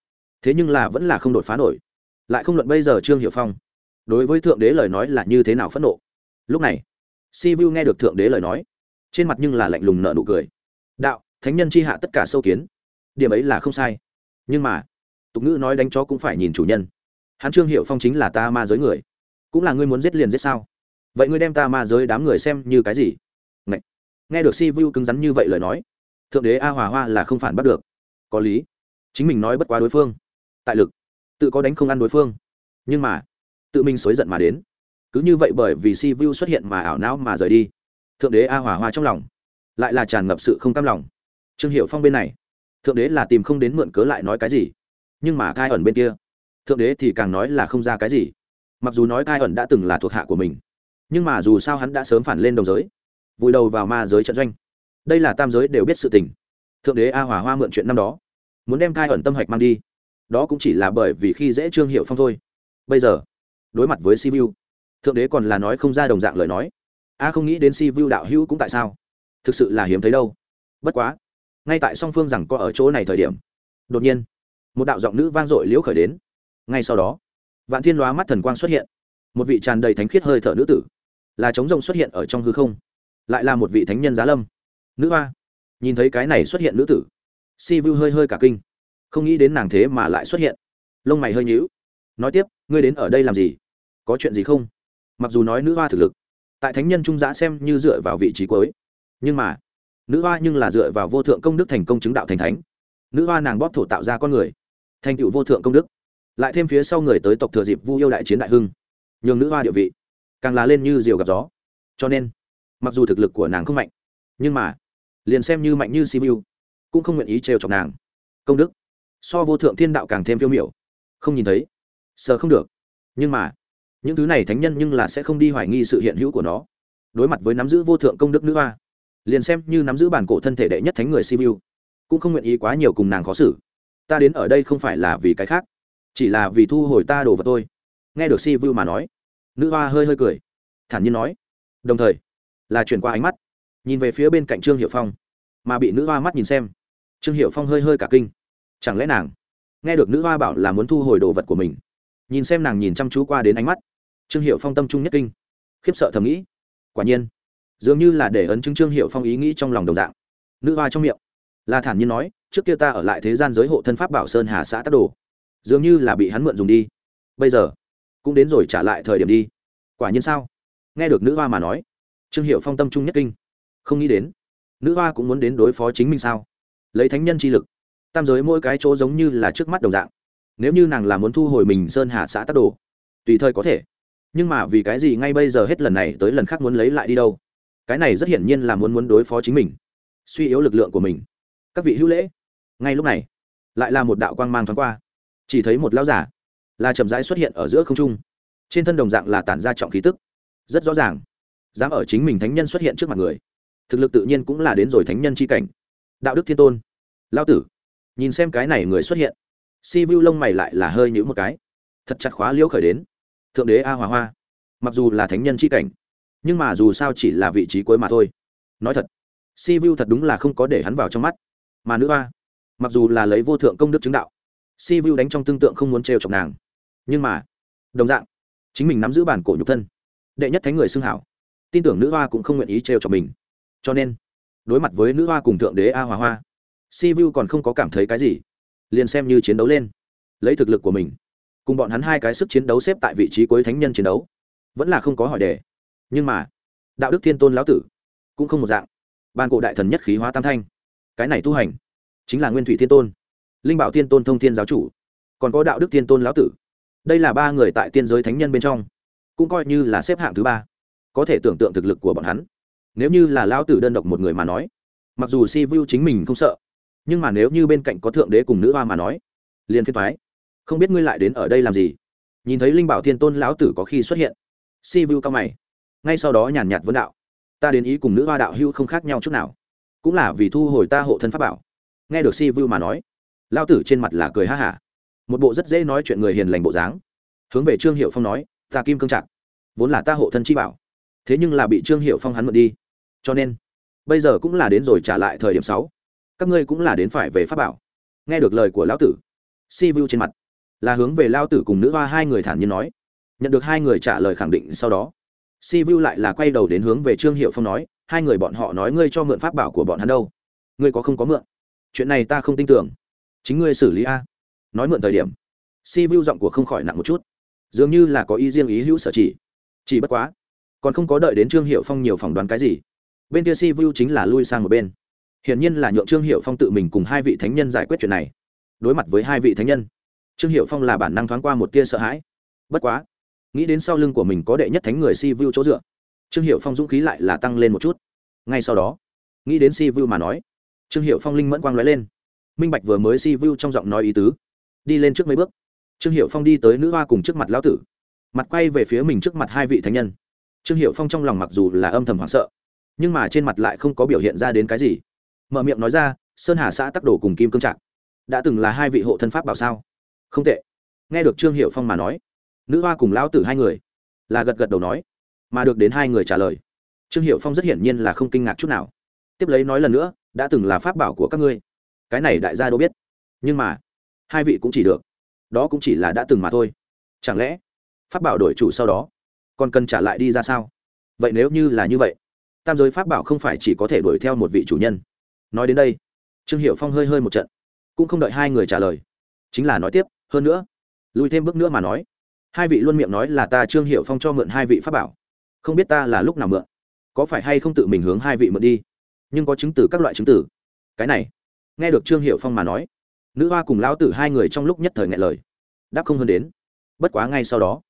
Thế nhưng là vẫn là không đột phá nổi. Lại không luận bây giờ trương hiệu phong, đối với thượng đế lời nói là như thế nào phẫn nộ. Lúc này, si vu nghe được thượng đế lời nói, trên mặt nhưng là lạnh lùng nợ nụ cười. Đạo thánh nhân chi hạ tất cả sâu kiến. Điểm ấy là không sai. Nhưng mà, tục ngữ nói đánh chó cũng phải nhìn chủ nhân. Hắn trương hiệu phong chính là ta ma giới người. Cũng là ngươi muốn giết liền giết sao? Vậy ngươi đem ta ma giới đám người xem như cái gì? Ngậy. nghe được si vu cứng rắn như vậy lời nói, thượng đế a hòa hoa là không phản bắt được. Có lý. Chính mình nói bất quá đối phương. Tại lực. Tự có đánh không ăn đối phương. Nhưng mà, tự mình xối giận mà đến. Cứ như vậy bởi vì si vu xuất hiện mà ảo não mà rời đi. Thượng đế a hòa hoa trong lòng lại là tràn ngập sự không cam lòng trương hiệu phong bên này, thượng đế là tìm không đến mượn cớ lại nói cái gì, nhưng mà cai ẩn bên kia, thượng đế thì càng nói là không ra cái gì. Mặc dù nói cai ẩn đã từng là thuộc hạ của mình, nhưng mà dù sao hắn đã sớm phản lên đồng giới, vùi đầu vào ma giới trận doanh. Đây là tam giới đều biết sự tình. Thượng đế a hòa hoa mượn chuyện năm đó, muốn đem cai ẩn tâm hạch mang đi. Đó cũng chỉ là bởi vì khi dễ trương hiệu phong thôi. Bây giờ, đối mặt với sivu thượng đế còn là nói không ra đồng dạng lời nói. A không nghĩ đến sivu đạo hữu cũng tại sao? Thực sự là hiếm thấy đâu. Bất quá ngay tại song phương rằng có ở chỗ này thời điểm, đột nhiên, một đạo giọng nữ vang dội liễu khởi đến. Ngay sau đó, vạn thiên Lóa mắt thần quang xuất hiện. Một vị tràn đầy thánh khiết hơi thở nữ tử, là trống rồng xuất hiện ở trong hư không, lại là một vị thánh nhân giá lâm. Nữ hoa, nhìn thấy cái này xuất hiện nữ tử, si vu hơi hơi cả kinh, không nghĩ đến nàng thế mà lại xuất hiện. Lông mày hơi nhíu, nói tiếp, ngươi đến ở đây làm gì? Có chuyện gì không? Mặc dù nói nữ hoa thực lực, tại thánh nhân trung giã xem như dựa vào vị trí cuối, nhưng mà nữ hoa nhưng là dựa vào vô thượng công đức thành công chứng đạo thành thánh. Nữ hoa nàng bóp thổ tạo ra con người, thành tựu vô thượng công đức. Lại thêm phía sau người tới tộc thừa dịp vu yêu đại chiến đại hưng, nhường nữ hoa địa vị càng là lên như diều gặp gió. Cho nên, mặc dù thực lực của nàng không mạnh, nhưng mà, liền xem như mạnh như sivu cũng không nguyện ý trêu chọc nàng. Công đức, so vô thượng thiên đạo càng thêm phiêu miểu. Không nhìn thấy sợ không được. Nhưng mà, những thứ này thánh nhân nhưng là sẽ không đi hoài nghi sự hiện hữu của nó. Đối mặt với nắm giữ vô thượng công đức nữ hoa liền xem như nắm giữ bản cổ thân thể đệ nhất thánh người sivu cũng không nguyện ý quá nhiều cùng nàng khó xử. Ta đến ở đây không phải là vì cái khác, chỉ là vì thu hồi ta đồ vật tôi nghe được sivu mà nói, nữ hoa hơi hơi cười, thản nhiên nói, đồng thời, là chuyển qua ánh mắt, nhìn về phía bên cạnh trương hiệu phong, mà bị nữ hoa mắt nhìn xem. Trương hiệu phong hơi hơi cả kinh, chẳng lẽ nàng nghe được nữ hoa bảo là muốn thu hồi đồ vật của mình? Nhìn xem nàng nhìn chăm chú qua đến ánh mắt, trương hiệu phong tâm trung nhất kinh, khiếp sợ thầm nghĩ, quả nhiên dường như là để ấn chứng trương hiệu phong ý nghĩ trong lòng đồng dạng. Nữ hoa trong miệng. Là thản nhiên nói, trước kia ta ở lại thế gian giới hộ thân pháp bảo sơn hà xã tắc đồ. Dường như là bị hắn mượn dùng đi. Bây giờ, cũng đến rồi trả lại thời điểm đi. Quả nhiên sao? Nghe được nữ hoa mà nói, trương hiệu phong tâm trung nhất kinh. Không nghĩ đến, nữ hoa cũng muốn đến đối phó chính mình sao? Lấy thánh nhân chi lực, tam giới mỗi cái chỗ giống như là trước mắt đồng dạng. Nếu như nàng là muốn thu hồi mình sơn hà xã tắc đồ, tùy thời có thể. Nhưng mà vì cái gì ngay bây giờ hết lần này tới lần khác muốn lấy lại đi đâu? Cái này rất hiển nhiên là muốn muốn đối phó chính mình, suy yếu lực lượng của mình. Các vị hữu lễ. Ngay lúc này, lại là một đạo quang mang thoáng qua. Chỉ thấy một lão giả, là chậm rãi xuất hiện ở giữa không trung. Trên thân đồng dạng là tản ra trọng khí tức. Rất rõ ràng, dám ở chính mình thánh nhân xuất hiện trước mặt người, thực lực tự nhiên cũng là đến rồi thánh nhân c h i cảnh. Đạo đức thiên tôn lao tử, nhìn xem cái này người xuất hiện. Si vu lông mày lại là hơi nhữ một cái. Thật chặt khóa liễu khởi đến. Thượng đế a hòa hoa, mặc dù là thánh nhân c h i cảnh nhưng mà dù sao chỉ là vị trí cuối mà thôi. Nói thật, si vu thật đúng là không có để hắn vào trong mắt. Mà nữ hoa, mặc dù là lấy vô thượng công đức chứng đạo, si vu đánh trong tương tượng không muốn trêu chọc nàng. Nhưng mà, đồng dạng, chính mình nắm giữ bản cổ nhục thân, đệ nhất thánh người xưng hảo, tin tưởng nữ hoa cũng không nguyện ý trêu chọc mình. Cho nên, đối mặt với nữ hoa cùng thượng đế a hòa hoa, si vu còn không có cảm thấy cái gì, liền xem như chiến đấu lên, lấy thực lực của mình, cùng bọn hắn hai cái sức chiến đấu xếp tại vị trí cuối thánh nhân chiến đấu, vẫn là không có hỏi đề nhưng mà, đạo đức thiên tôn lão tử cũng không một dạng. Ban cổ đại thần nhất khí hóa tam thanh. Cái này tu hành chính là nguyên thủy thiên tôn, linh bảo thiên tôn thông thiên giáo chủ. Còn có đạo đức thiên tôn lão tử. Đây là ba người tại tiên giới thánh nhân bên trong, cũng coi như là xếp hạng thứ ba. Có thể tưởng tượng thực lực của bọn hắn. Nếu như là lão tử đơn độc một người mà nói, mặc dù si vu chính mình không sợ, nhưng mà nếu như bên cạnh có thượng đế cùng nữ hoa mà nói, liền phiên thoái không biết ngươi lại đến ở đây làm gì? Nhìn thấy linh bảo thiên tôn lão tử có khi xuất hiện, si vu cao mày ngay sau đó nhàn nhạt vấn đạo, ta đến ý cùng nữ hoa đạo hưu không khác nhau chút nào, cũng là vì thu hồi ta hộ thân pháp bảo. Nghe được si vu mà nói, lão tử trên mặt là cười ha hả, một bộ rất dễ nói chuyện người hiền lành bộ dáng. Hướng về trương hiệu phong nói, ta kim cương trạc, vốn là ta hộ thân chi bảo, thế nhưng là bị trương hiệu phong hắn mượn đi. Cho nên, bây giờ cũng là đến rồi trả lại thời điểm sáu, các ngươi cũng là đến phải về pháp bảo. Nghe được lời của lão tử, si vu trên mặt là hướng về lao tử cùng nữ hoa hai người thản nhiên nói, nhận được hai người trả lời khẳng định sau đó si vu lại là quay đầu đến hướng về trương hiệu phong nói, hai người bọn họ nói ngươi cho mượn pháp bảo của bọn hắn đâu. Ngươi có không có mượn? Chuyện này ta không tin tưởng. Chính ngươi xử lý a. Nói mượn thời điểm, si vu giọng của không khỏi nặng một chút. Dường như là có ý riêng ý hữu sở chỉ. Chỉ bất quá, còn không có đợi đến trương hiệu phong nhiều phỏng đoán cái gì. Bên kia si vu chính là lui sang một bên. Hiển nhiên là nhượng trương hiệu phong tự mình cùng hai vị thánh nhân giải quyết chuyện này. Đối mặt với hai vị thánh nhân, trương hiệu phong là bản năng thoáng qua một tia sợ hãi. Bất quá nghĩ đến sau lưng của mình có đệ nhất thánh người si vu chỗ dựa. Trương hiệu phong dũng khí lại là tăng lên một chút. Ngay sau đó, nghĩ đến si vu mà nói, trương hiệu phong linh mẫn quang lóe lên. Minh bạch vừa mới si vu trong giọng nói ý tứ, đi lên trước mấy bước. Trương hiệu phong đi tới nữ hoa cùng trước mặt lão tử, mặt quay về phía mình trước mặt hai vị thánh nhân. Trương hiệu phong trong lòng mặc dù là âm thầm hoảng sợ, nhưng mà trên mặt lại không có biểu hiện ra đến cái gì. Mở miệng nói ra, sơn hà xã tắc đổ cùng kim cương trạc, đã từng là hai vị hộ thân pháp bảo sao? Không tệ. Nghe được trương hiệu phong mà nói nữ hoa cùng lão tử hai người là gật gật đầu nói, mà được đến hai người trả lời, trương hiệu phong rất hiển nhiên là không kinh ngạc chút nào. Tiếp lấy nói lần nữa, đã từng là pháp bảo của các ngươi. Cái này đại gia đâu biết. Nhưng mà, hai vị cũng chỉ được. Đó cũng chỉ là đã từng mà thôi. Chẳng lẽ, pháp bảo đổi chủ sau đó, còn cần trả lại đi ra sao? Vậy nếu như là như vậy, tam giới pháp bảo không phải chỉ có thể đuổi theo một vị chủ nhân. Nói đến đây, trương hiệu phong hơi hơi một trận, cũng không đợi hai người trả lời. Chính là nói tiếp, hơn nữa, lùi thêm bước nữa mà nói hai vị luôn miệng nói là ta trương hiệu phong cho mượn hai vị pháp bảo. Không biết ta là lúc nào mượn? Có phải hay không tự mình hướng hai vị mượn đi? Nhưng có chứng từ các loại chứng tử cái này, nghe được trương hiệu phong mà nói, nữ hoa cùng lão tử hai người trong lúc nhất thời ngại lời. Đáp không hơn đến. Bất quá ngay sau đó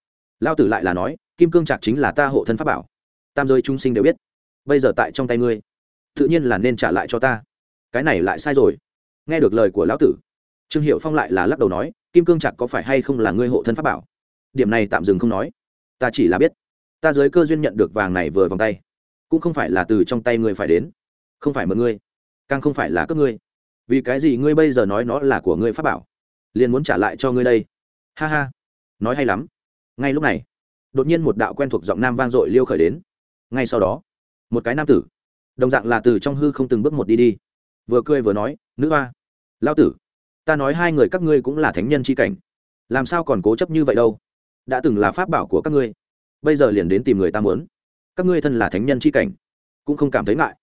lao tử lại là nói, kim cương trạc chính là ta hộ thân pháp bảo. Tam giới chúng sinh đều biết. Bây giờ tại trong tay ngươi, tự nhiên là nên trả lại cho ta. Cái này lại sai rồi. Nghe được lời của lão tử, trương hiệu phong lại là lắc đầu nói, kim cương trạc có phải hay không là ngươi hộ thân pháp bảo? Điểm này tạm dừng không nói. Ta chỉ là biết, ta giới cơ duyên nhận được vàng này vừa vòng tay. Cũng không phải là từ trong tay ngươi phải đến, không phải mượn ngươi, càng không phải là cấp ngươi. Vì cái gì ngươi bây giờ nói nó là của ngươi pháp bảo, liền muốn trả lại cho ngươi đây? Ha ha, nói hay lắm. Ngay lúc này, đột nhiên một đạo quen thuộc giọng nam vang dội liêu khởi đến. Ngay sau đó, một cái nam tử, đồng dạng là từ trong hư không từng bước một đi đi. Vừa cười vừa nói, nữ hoa lao tử, ta nói hai người các ngươi cũng là thánh nhân c h i cảnh, làm sao còn cố chấp như vậy đâu? Đã từng là pháp bảo của các ngươi. Bây giờ liền đến tìm người ta muốn. Các ngươi thân là thánh nhân c h i cảnh, cũng không cảm thấy ngại.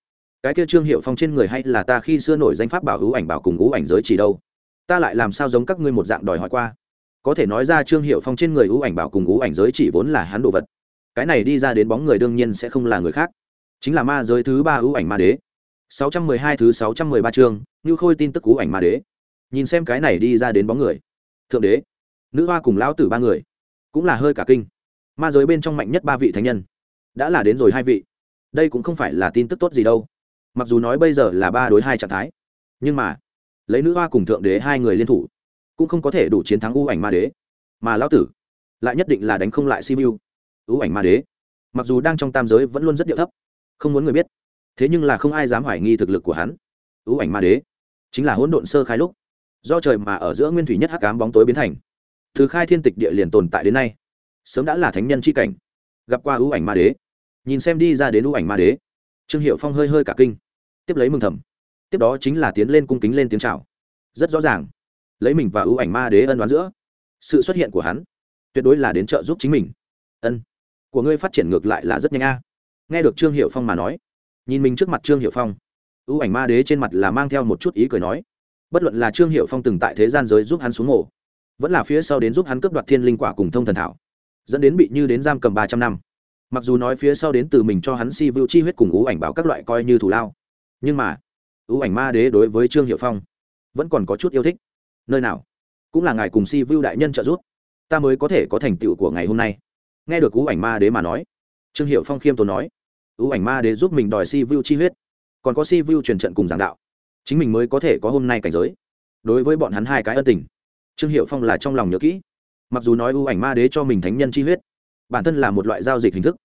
Cái kia trương hiệu phong trên người hay là ta khi xưa nổi danh pháp bảo hữu ảnh bảo cùng hữu ảnh giới chỉ đâu? Ta lại làm sao giống các ngươi một dạng đòi hỏi qua? Có thể nói ra trương hiệu phong trên người ưu ảnh bảo cùng ưu ảnh giới chỉ vốn là hắn đồ vật. Cái này đi ra đến bóng người đương nhiên sẽ không là người khác. Chính là ma giới thứ ba ưu ảnh ma đế. 612 thứ 613 chương như khôi tin tức ưu ảnh ma đế. Nhìn xem cái này đi ra đến bóng người. Thượng đế, nữ hoa cùng lão tử ba người cũng là hơi cả kinh. Ma giới bên trong mạnh nhất ba vị thánh nhân. Đã là đến rồi hai vị. Đây cũng không phải là tin tức tốt gì đâu. Mặc dù nói bây giờ là ba đối hai trạng thái, nhưng mà lấy nữ hoa cùng thượng đế hai người liên thủ, cũng không có thể đủ chiến thắng ưu ảnh ma đế. Mà lão tử lại nhất định là đánh không lại simu ưu ảnh ma đế. Mặc dù đang trong tam giới vẫn luôn rất điệu thấp, không muốn người biết, thế nhưng là không ai dám hoài nghi thực lực của hắn. Ưu ảnh ma đế chính là hỗn độn sơ khai lúc, do trời mà ở giữa nguyên thủy nhất hắc cám bóng tối biến thành từ khai thiên tịch địa liền tồn tại đến nay. Sớm đã là thánh nhân c h i cảnh. Gặp qua ưu ảnh ma đế. Nhìn xem đi ra đến ưu ảnh ma đế. Trương hiệu phong hơi hơi cả kinh. Tiếp lấy mừng thầm. Tiếp đó chính là tiến lên cung kính lên tiếng c h à o rất rõ ràng. Lấy mình và ưu ảnh ma đế ân đoán giữa. Sự xuất hiện của hắn, tuyệt đối là đến trợ giúp chính mình. Ân. Của ngươi phát triển ngược lại là rất nhanh a. Nghe được trương hiệu phong mà nói, nhìn mình trước mặt trương hiệu phong, ưu ảnh ma đế trên mặt là mang theo một chút ý cười nói, bất luận là trương hiệu phong từng tại thế gian giới giúp hắn xuống mổ vẫn là phía sau đến giúp hắn cướp đoạt thiên linh quả cùng thông thần thảo, dẫn đến bị như đến giam cầm ba trăm năm. Mặc dù nói phía sau đến từ mình cho hắn si vưu chi huyết cùng ú ảnh báo các loại coi như thủ lao, nhưng mà, ú ảnh ma đế đối với trương hiệu phong vẫn còn có chút yêu thích. Nơi nào, cũng là ngài cùng si vưu đại nhân trợ giúp, ta mới có thể có thành tựu của ngày hôm nay. Nghe được ú ảnh ma đế mà nói, trương hiệu phong khiêm tốn nói, ú ảnh ma đế giúp mình đòi si vưu chi huyết, còn có si vưu truyền trận cùng giảng đạo, chính mình mới có thể có hôm nay cảnh giới. Đối với bọn hắn hai cái ân tình trương hiệu phong là trong lòng nhớ kỹ. Mặc dù nói ưu ảnh ma đế cho mình thánh nhân chi huyết, bản thân là một loại giao dịch hình thức.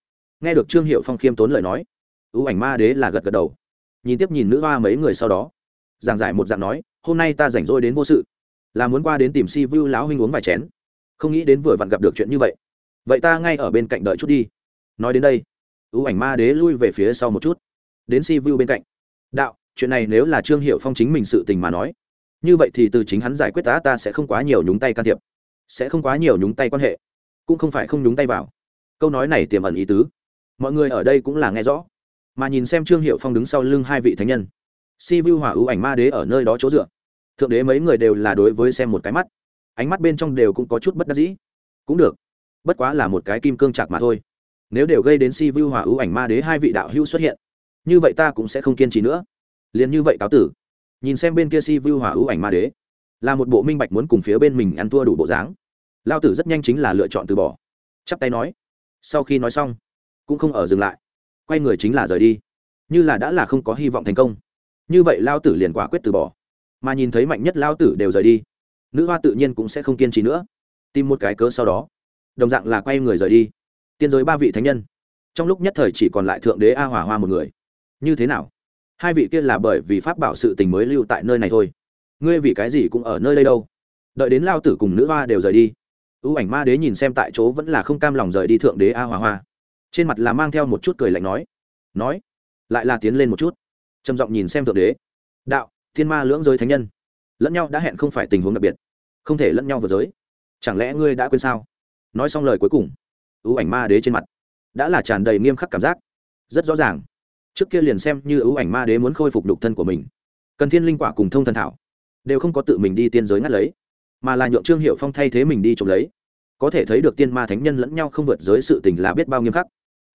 Nghe được trương hiệu phong khiêm tốn lời nói, ưu ảnh ma đế là gật gật đầu. Nhìn tiếp nhìn nữ hoa mấy người sau đó, giảng giải một dạng nói, hôm nay ta rảnh rỗi đến vô sự, là muốn qua đến tìm si vu lão huynh uống vài chén. Không nghĩ đến vừa vặn gặp được chuyện như vậy. Vậy ta ngay ở bên cạnh đợi chút đi. Nói đến đây, ưu ảnh ma đế lui về phía sau một chút, đến si vu bên cạnh. Đạo, chuyện này nếu là trương hiệu phong chính mình sự tình mà nói như vậy thì từ chính hắn giải quyết ta ta sẽ không quá nhiều nhúng tay can thiệp, sẽ không quá nhiều nhúng tay quan hệ, cũng không phải không nhúng tay vào. Câu nói này tiềm ẩn ý tứ. Mọi người ở đây cũng là nghe rõ. Mà nhìn xem trương hiệu phong đứng sau lưng hai vị thánh nhân. Si vu hỏa ưu ảnh ma đế ở nơi đó chỗ dựa. Thượng đế mấy người đều là đối với xem một cái mắt. Ánh mắt bên trong đều cũng có chút bất đắc dĩ. Cũng được. Bất quá là một cái kim cương chạc mà thôi. Nếu đều gây đến si vu hỏa ưu ảnh ma đế hai vị đạo hữu xuất hiện, như vậy ta cũng sẽ không kiên trì nữa. Liền như vậy cáo tử nhìn xem bên kia si vu hỏa ưu ảnh ma đế. Là một bộ minh bạch muốn cùng phía bên mình ăn thua đủ bộ dáng. Lao tử rất nhanh chính là lựa chọn từ bỏ. Chắp tay nói. Sau khi nói xong, cũng không ở dừng lại. Quay người chính là rời đi. Như là đã là không có hy vọng thành công. Như vậy lao tử liền quả quyết từ bỏ. Mà nhìn thấy mạnh nhất lao tử đều rời đi, nữ hoa tự nhiên cũng sẽ không kiên trì nữa. Tìm một cái cớ sau đó. Đồng dạng là quay người rời đi. Tiên giới ba vị thánh nhân. Trong lúc nhất thời chỉ còn lại thượng đế a hỏa hoa một người. Như thế nào? Hai vị kia là bởi vì pháp bảo sự tình mới lưu tại nơi này thôi. Ngươi vì cái gì cũng ở nơi đây đâu? Đợi đến lao tử cùng nữ hoa đều rời đi. Ưu ảnh ma đế nhìn xem tại chỗ vẫn là không cam lòng rời đi thượng đế a hòa hoa. Trên mặt là mang theo một chút cười lạnh nói. Nói, lại là tiến lên một chút. Trầm giọng nhìn xem thượng đế. Đạo, thiên ma lưỡng giới thánh nhân. Lẫn nhau đã hẹn không phải tình huống đặc biệt. Không thể lẫn nhau vượt giới. Chẳng lẽ ngươi đã quên sao? Nói xong lời cuối cùng ưu ảnh ma đế trên mặt đã là tràn đầy nghiêm khắc cảm giác. Rất rõ ràng trước kia liền xem như ưu ảnh ma đế muốn khôi phục đục thân của mình. Cần thiên linh quả cùng thông thần thảo, đều không có tự mình đi tiên giới ngắt lấy, mà là nhượng trương hiệu phong thay thế mình đi trộm lấy. Có thể thấy được tiên ma thánh nhân lẫn nhau không vượt giới sự tình là biết bao nghiêm khắc.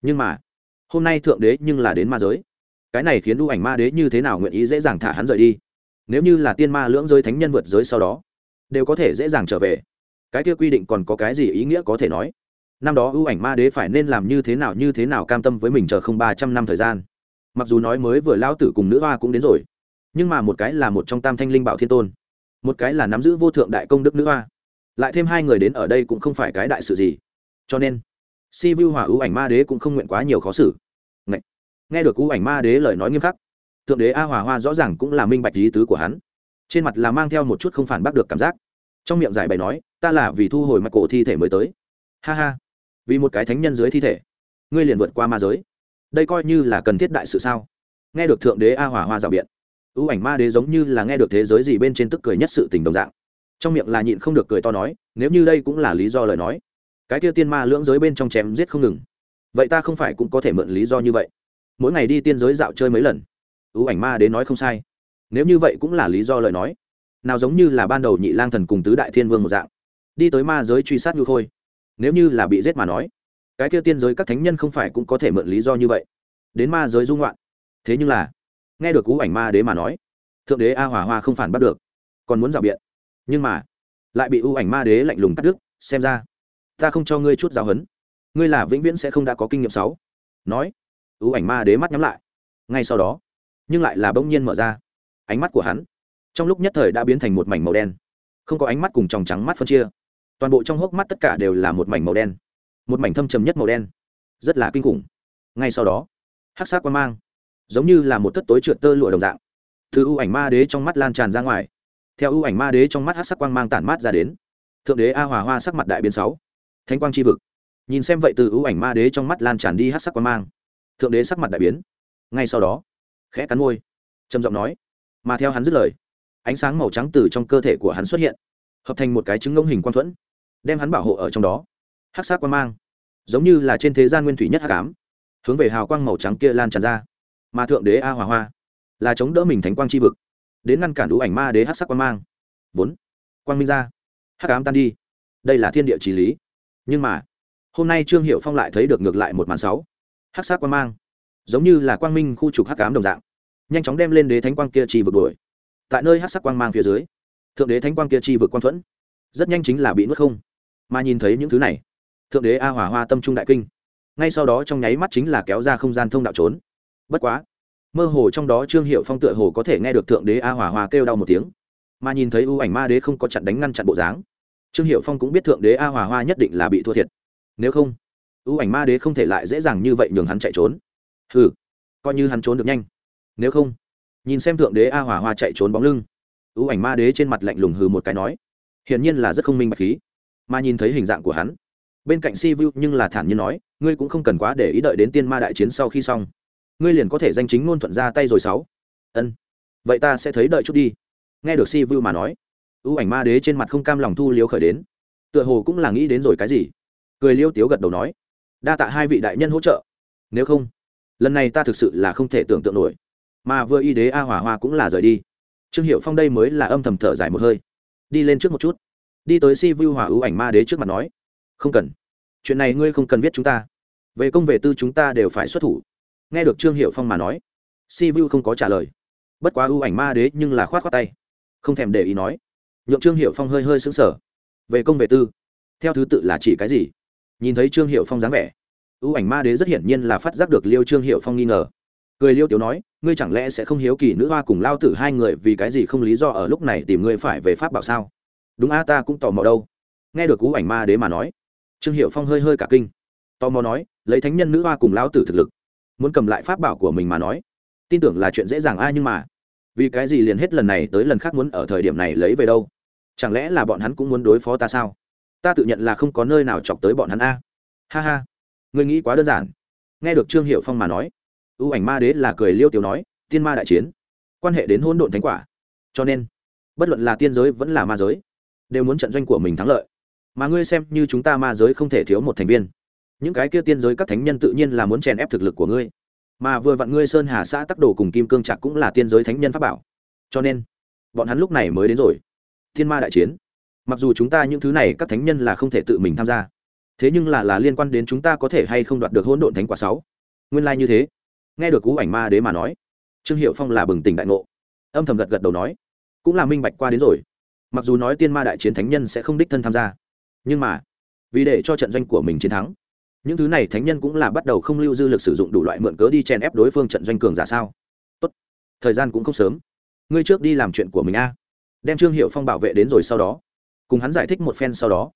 Nhưng mà, hôm nay thượng đế nhưng là đến ma giới. Cái này khiến ưu ảnh ma đế như thế nào nguyện ý dễ dàng thả hắn rời đi? Nếu như là tiên ma lưỡng giới thánh nhân vượt giới sau đó, đều có thể dễ dàng trở về. Cái kia quy định còn có cái gì ý nghĩa có thể nói? Năm đó ưu ảnh ma đế phải nên làm như thế nào như thế nào cam tâm với mình chờ không ba trăm năm thời gian mặc dù nói mới vừa lao tử cùng nữ hoa cũng đến rồi nhưng mà một cái là một trong tam thanh linh bảo thiên tôn một cái là nắm giữ vô thượng đại công đức nữ hoa. Lại thêm hai người đến ở đây cũng không phải cái đại sự gì. Cho nên si vu hòa ưu ảnh ma đế cũng không nguyện quá nhiều khó xử. Nghe, nghe được ưu ảnh ma đế lời nói nghiêm khắc thượng đế a hòa hoa rõ ràng cũng là minh bạch lý tứ của hắn. Trên mặt là mang theo một chút không phản bác được cảm giác. Trong miệng giải bày nói ta là vì thu hồi mặt cổ thi thể mới tới. Ha ha. Vì một cái thánh nhân dưới thi thể ngươi liền vượt qua ma giới đây coi như là cần thiết đại sự sao? Nghe được thượng đế a hòa hoa rào biện, ưu ảnh ma đế giống như là nghe được thế giới gì bên trên tức cười nhất sự tình đồng dạng. Trong miệng là nhịn không được cười to nói, nếu như đây cũng là lý do lời nói, cái kia tiên ma lưỡng giới bên trong chém giết không ngừng. Vậy ta không phải cũng có thể mượn lý do như vậy? Mỗi ngày đi tiên giới dạo chơi mấy lần. Ưu ảnh ma đế nói không sai. Nếu như vậy cũng là lý do lời nói. Nào giống như là ban đầu nhị lang thần cùng tứ đại thiên vương một dạng. Đi tới ma giới truy sát ngư khôi. Nếu như là bị giết mà nói cái kia tiên giới các thánh nhân không phải cũng có thể mượn lý do như vậy. Đến ma giới dung loạn. Thế nhưng là, nghe được cú ảnh ma đế mà nói, thượng đế a hòa hoa không phản bắt được, còn muốn rào biện. Nhưng mà, lại bị ưu ảnh ma đế lạnh lùng cắt đứt, xem ra, ta không cho ngươi chút giáo hấn ngươi là vĩnh viễn sẽ không đã có kinh nghiệm sáu. Nói ưu ảnh ma đế mắt nhắm lại. Ngay sau đó, nhưng lại là bỗng nhiên mở ra ánh mắt của hắn. Trong lúc nhất thời đã biến thành một mảnh màu đen. Không có ánh mắt cùng tròng trắng mắt phân chia. Toàn bộ trong hốc mắt tất cả đều là một mảnh màu đen một mảnh thâm trầm nhất màu đen. Rất là kinh khủng. Ngay sau đó, hắc sát quan mang, giống như là một thất tối trượt tơ lụa đồng dạng, từ ưu ảnh ma đế trong mắt lan tràn ra ngoài. Theo ưu ảnh ma đế trong mắt hắc sắc quang mang tản mát ra đến, thượng đế a hòa hoa sắc mặt đại biến sáu. Thánh quang tri vực. Nhìn xem vậy từ ưu ảnh ma đế trong mắt lan tràn đi hắc sắc quang mang, thượng đế sắc mặt đại biến. Ngay sau đó, khẽ cắn môi, trầm giọng nói, mà theo hắn dứt lời, ánh sáng màu trắng từ trong cơ thể của hắn xuất hiện, hợp thành một cái trứng ngông hình quang thuẫn, đem hắn bảo hộ ở trong đó. Hắc sắc quang mang giống như là trên thế gian nguyên thủy nhất hắc ám, hướng về hào quang màu trắng kia lan tràn ra. Mà thượng đế a hòa hoa, là chống đỡ mình thánh quang c h i vực, đến ngăn cản đủ ảnh ma đế hát sắc quang mang. Vốn, quang minh ra hát cám tan đi. Đây là thiên địa trí lý. Nhưng mà, hôm nay trương hiệu phong lại thấy được ngược lại một màn sáu. Hát sắc quang mang, giống như là quang minh khu trục hát cám đồng dạng, nhanh chóng đem lên đế thánh quang kia chi vực đuổi. Tại nơi hát sắc quang mang phía dưới, thượng đế thánh quang kia chi vực quang thuẫn, rất nhanh chính là bị nuốt không. Mà nhìn thấy những thứ này thượng đế a hỏa hoa tâm trung đại kinh. Ngay sau đó trong nháy mắt chính là kéo ra không gian thông đạo trốn. Bất quá, mơ hồ trong đó trương hiệu phong tựa hồ có thể nghe được thượng đế a hỏa hoa kêu đau một tiếng. Mà nhìn thấy ưu ảnh ma đế không có chặn đánh ngăn chặn bộ dáng, trương hiệu phong cũng biết thượng đế a hỏa hoa nhất định là bị thua thiệt. Nếu không ưu ảnh ma đế không thể lại dễ dàng như vậy nhường hắn chạy trốn. Hừ, coi như hắn trốn được nhanh. Nếu không, nhìn xem thượng đế a hỏa hoa chạy trốn bóng lưng ưu ảnh ma đế trên mặt lạnh lùng hừ một cái nói, hiển nhiên là rất không minh bạch khí. Mà nhìn thấy hình dạng của hắn bên cạnh si vu nhưng là thản nhiên nói, ngươi cũng không cần quá để ý đợi đến tiên ma đại chiến sau khi xong. Ngươi liền có thể danh chính ngôn thuận ra tay rồi sáu. Ân, vậy ta sẽ thấy đợi chút đi. Nghe được si vu mà nói, ưu ảnh ma đế trên mặt không cam lòng thu liếu khởi đến. Tựa hồ cũng là nghĩ đến rồi cái gì. Cười liêu tiếu gật đầu nói, đa tạ hai vị đại nhân hỗ trợ. Nếu không, lần này ta thực sự là không thể tưởng tượng nổi. Mà vừa y đế a hỏa hoa cũng là rời đi. Trương hiệu phong đây mới là âm thầm thở dài một hơi. Đi lên trước một chút. Đi tới si vu hòa ưu ảnh ma đế trước mặt nói không cần. Chuyện này ngươi không cần viết chúng ta. Về công về tư chúng ta đều phải xuất thủ. Nghe được trương hiệu phong mà nói, si vu không có trả lời. Bất quá ưu ảnh ma đế nhưng là khoát khoát tay, không thèm để ý nói. Nhượng trương hiệu phong hơi hơi xứng sở về công về tư, theo thứ tự là chỉ cái gì? Nhìn thấy trương hiệu phong dáng vẻ, ưu ảnh ma đế rất hiển nhiên là phát giác được liêu trương hiệu phong nghi ngờ. Cười liêu tiểu nói, ngươi chẳng lẽ sẽ không hiếu kỳ nữ hoa cùng lao tử hai người vì cái gì không lý do ở lúc này tìm ngươi phải về pháp bảo sao? Đúng a, ta cũng tò mò đâu. Nghe được ưu ảnh ma đế mà nói trương hiệu phong hơi hơi cả kinh. Tò mò nói, lấy thánh nhân nữ hoa cùng Lão tử thực lực, muốn cầm lại pháp bảo của mình mà nói, tin tưởng là chuyện dễ dàng ai nhưng mà, vì cái gì liền hết lần này tới lần khác muốn ở thời điểm này lấy về đâu? Chẳng lẽ là bọn hắn cũng muốn đối phó ta sao? Ta tự nhận là không có nơi nào chọc tới bọn hắn a. Ha ha. Người nghĩ quá đơn giản. Nghe được trương hiệu phong mà nói ưu ảnh ma đế là cười liêu tiểu nói, tiên ma đại chiến, quan hệ đến hôn độn thánh quả. Cho nên, bất luận là tiên giới vẫn là ma giới, đều muốn trận doanh của mình thắng lợi mà ngươi xem như chúng ta ma giới không thể thiếu một thành viên. Những cái kia tiên giới các thánh nhân tự nhiên là muốn chèn ép thực lực của ngươi. Mà vừa vặn ngươi sơn hà xã tắc đồ cùng kim cương trạc cũng là tiên giới thánh nhân pháp bảo. Cho nên, bọn hắn lúc này mới đến rồi. Thiên ma đại chiến. Mặc dù chúng ta những thứ này các thánh nhân là không thể tự mình tham gia, thế nhưng là là liên quan đến chúng ta có thể hay không đoạt được hỗn độn thánh quả sáu. Nguyên lai、like、như thế. Nghe được cú ảnh ma đế mà nói, trương hiệu phong là bừng tỉnh đại ngộ. Âm thầm gật gật đầu nói, cũng là minh bạch qua đến rồi. Mặc dù nói tiên ma đại chiến thánh nhân sẽ không đích thân tham gia nhưng mà, vì để cho trận doanh của mình chiến thắng, những thứ này thánh nhân cũng là bắt đầu không lưu dư lực sử dụng đủ loại mượn cớ đi chen ép đối phương trận doanh cường giả sao? Tốt, thời gian cũng không sớm. Ngươi trước đi làm chuyện của mình a. Đem trương hiệu phong bảo vệ đến rồi sau đó, cùng hắn giải thích một phen sau đó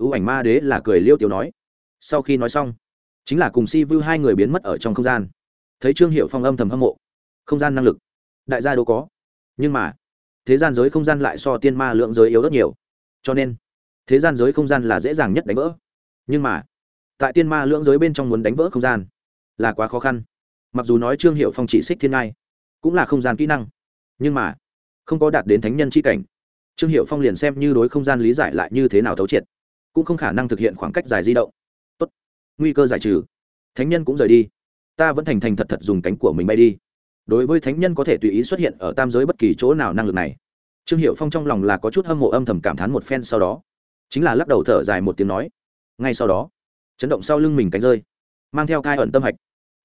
ưu ảnh ma đế là cười liêu tiểu nói. Sau khi nói xong, chính là cùng si vu hai người biến mất ở trong không gian. Thấy trương hiệu phong âm thầm hâm mộ, không gian năng lực, đại gia đâu có. Nhưng mà, thế gian giới không gian lại so tiên ma lượng giới yếu rất nhiều. Cho nên thế gian giới không gian là dễ dàng nhất đánh vỡ. Nhưng mà, tại tiên ma lưỡng giới bên trong muốn đánh vỡ không gian là quá khó khăn. Mặc dù nói trương hiệu phong chỉ xích thiên ngai, cũng là không gian kỹ năng. Nhưng mà, không có đạt đến thánh nhân c h i cảnh, trương hiệu phong liền xem như đối không gian lý giải lại như thế nào thấu triệt, cũng không khả năng thực hiện khoảng cách dài di động. Tốt. nguy cơ giải trừ. Thánh nhân cũng rời đi. Ta vẫn thành thành thật thật dùng cánh của mình bay đi. Đối với thánh nhân có thể tùy ý xuất hiện ở tam giới bất kỳ chỗ nào năng lực này, trương hiệu phong trong lòng là có chút hâm mộ âm thầm cảm thán một phen sau đó chính là lắc đầu thở dài một tiếng nói. Ngay sau đó, chấn động sau lưng mình cánh rơi, mang theo cai ẩn tâm hạch,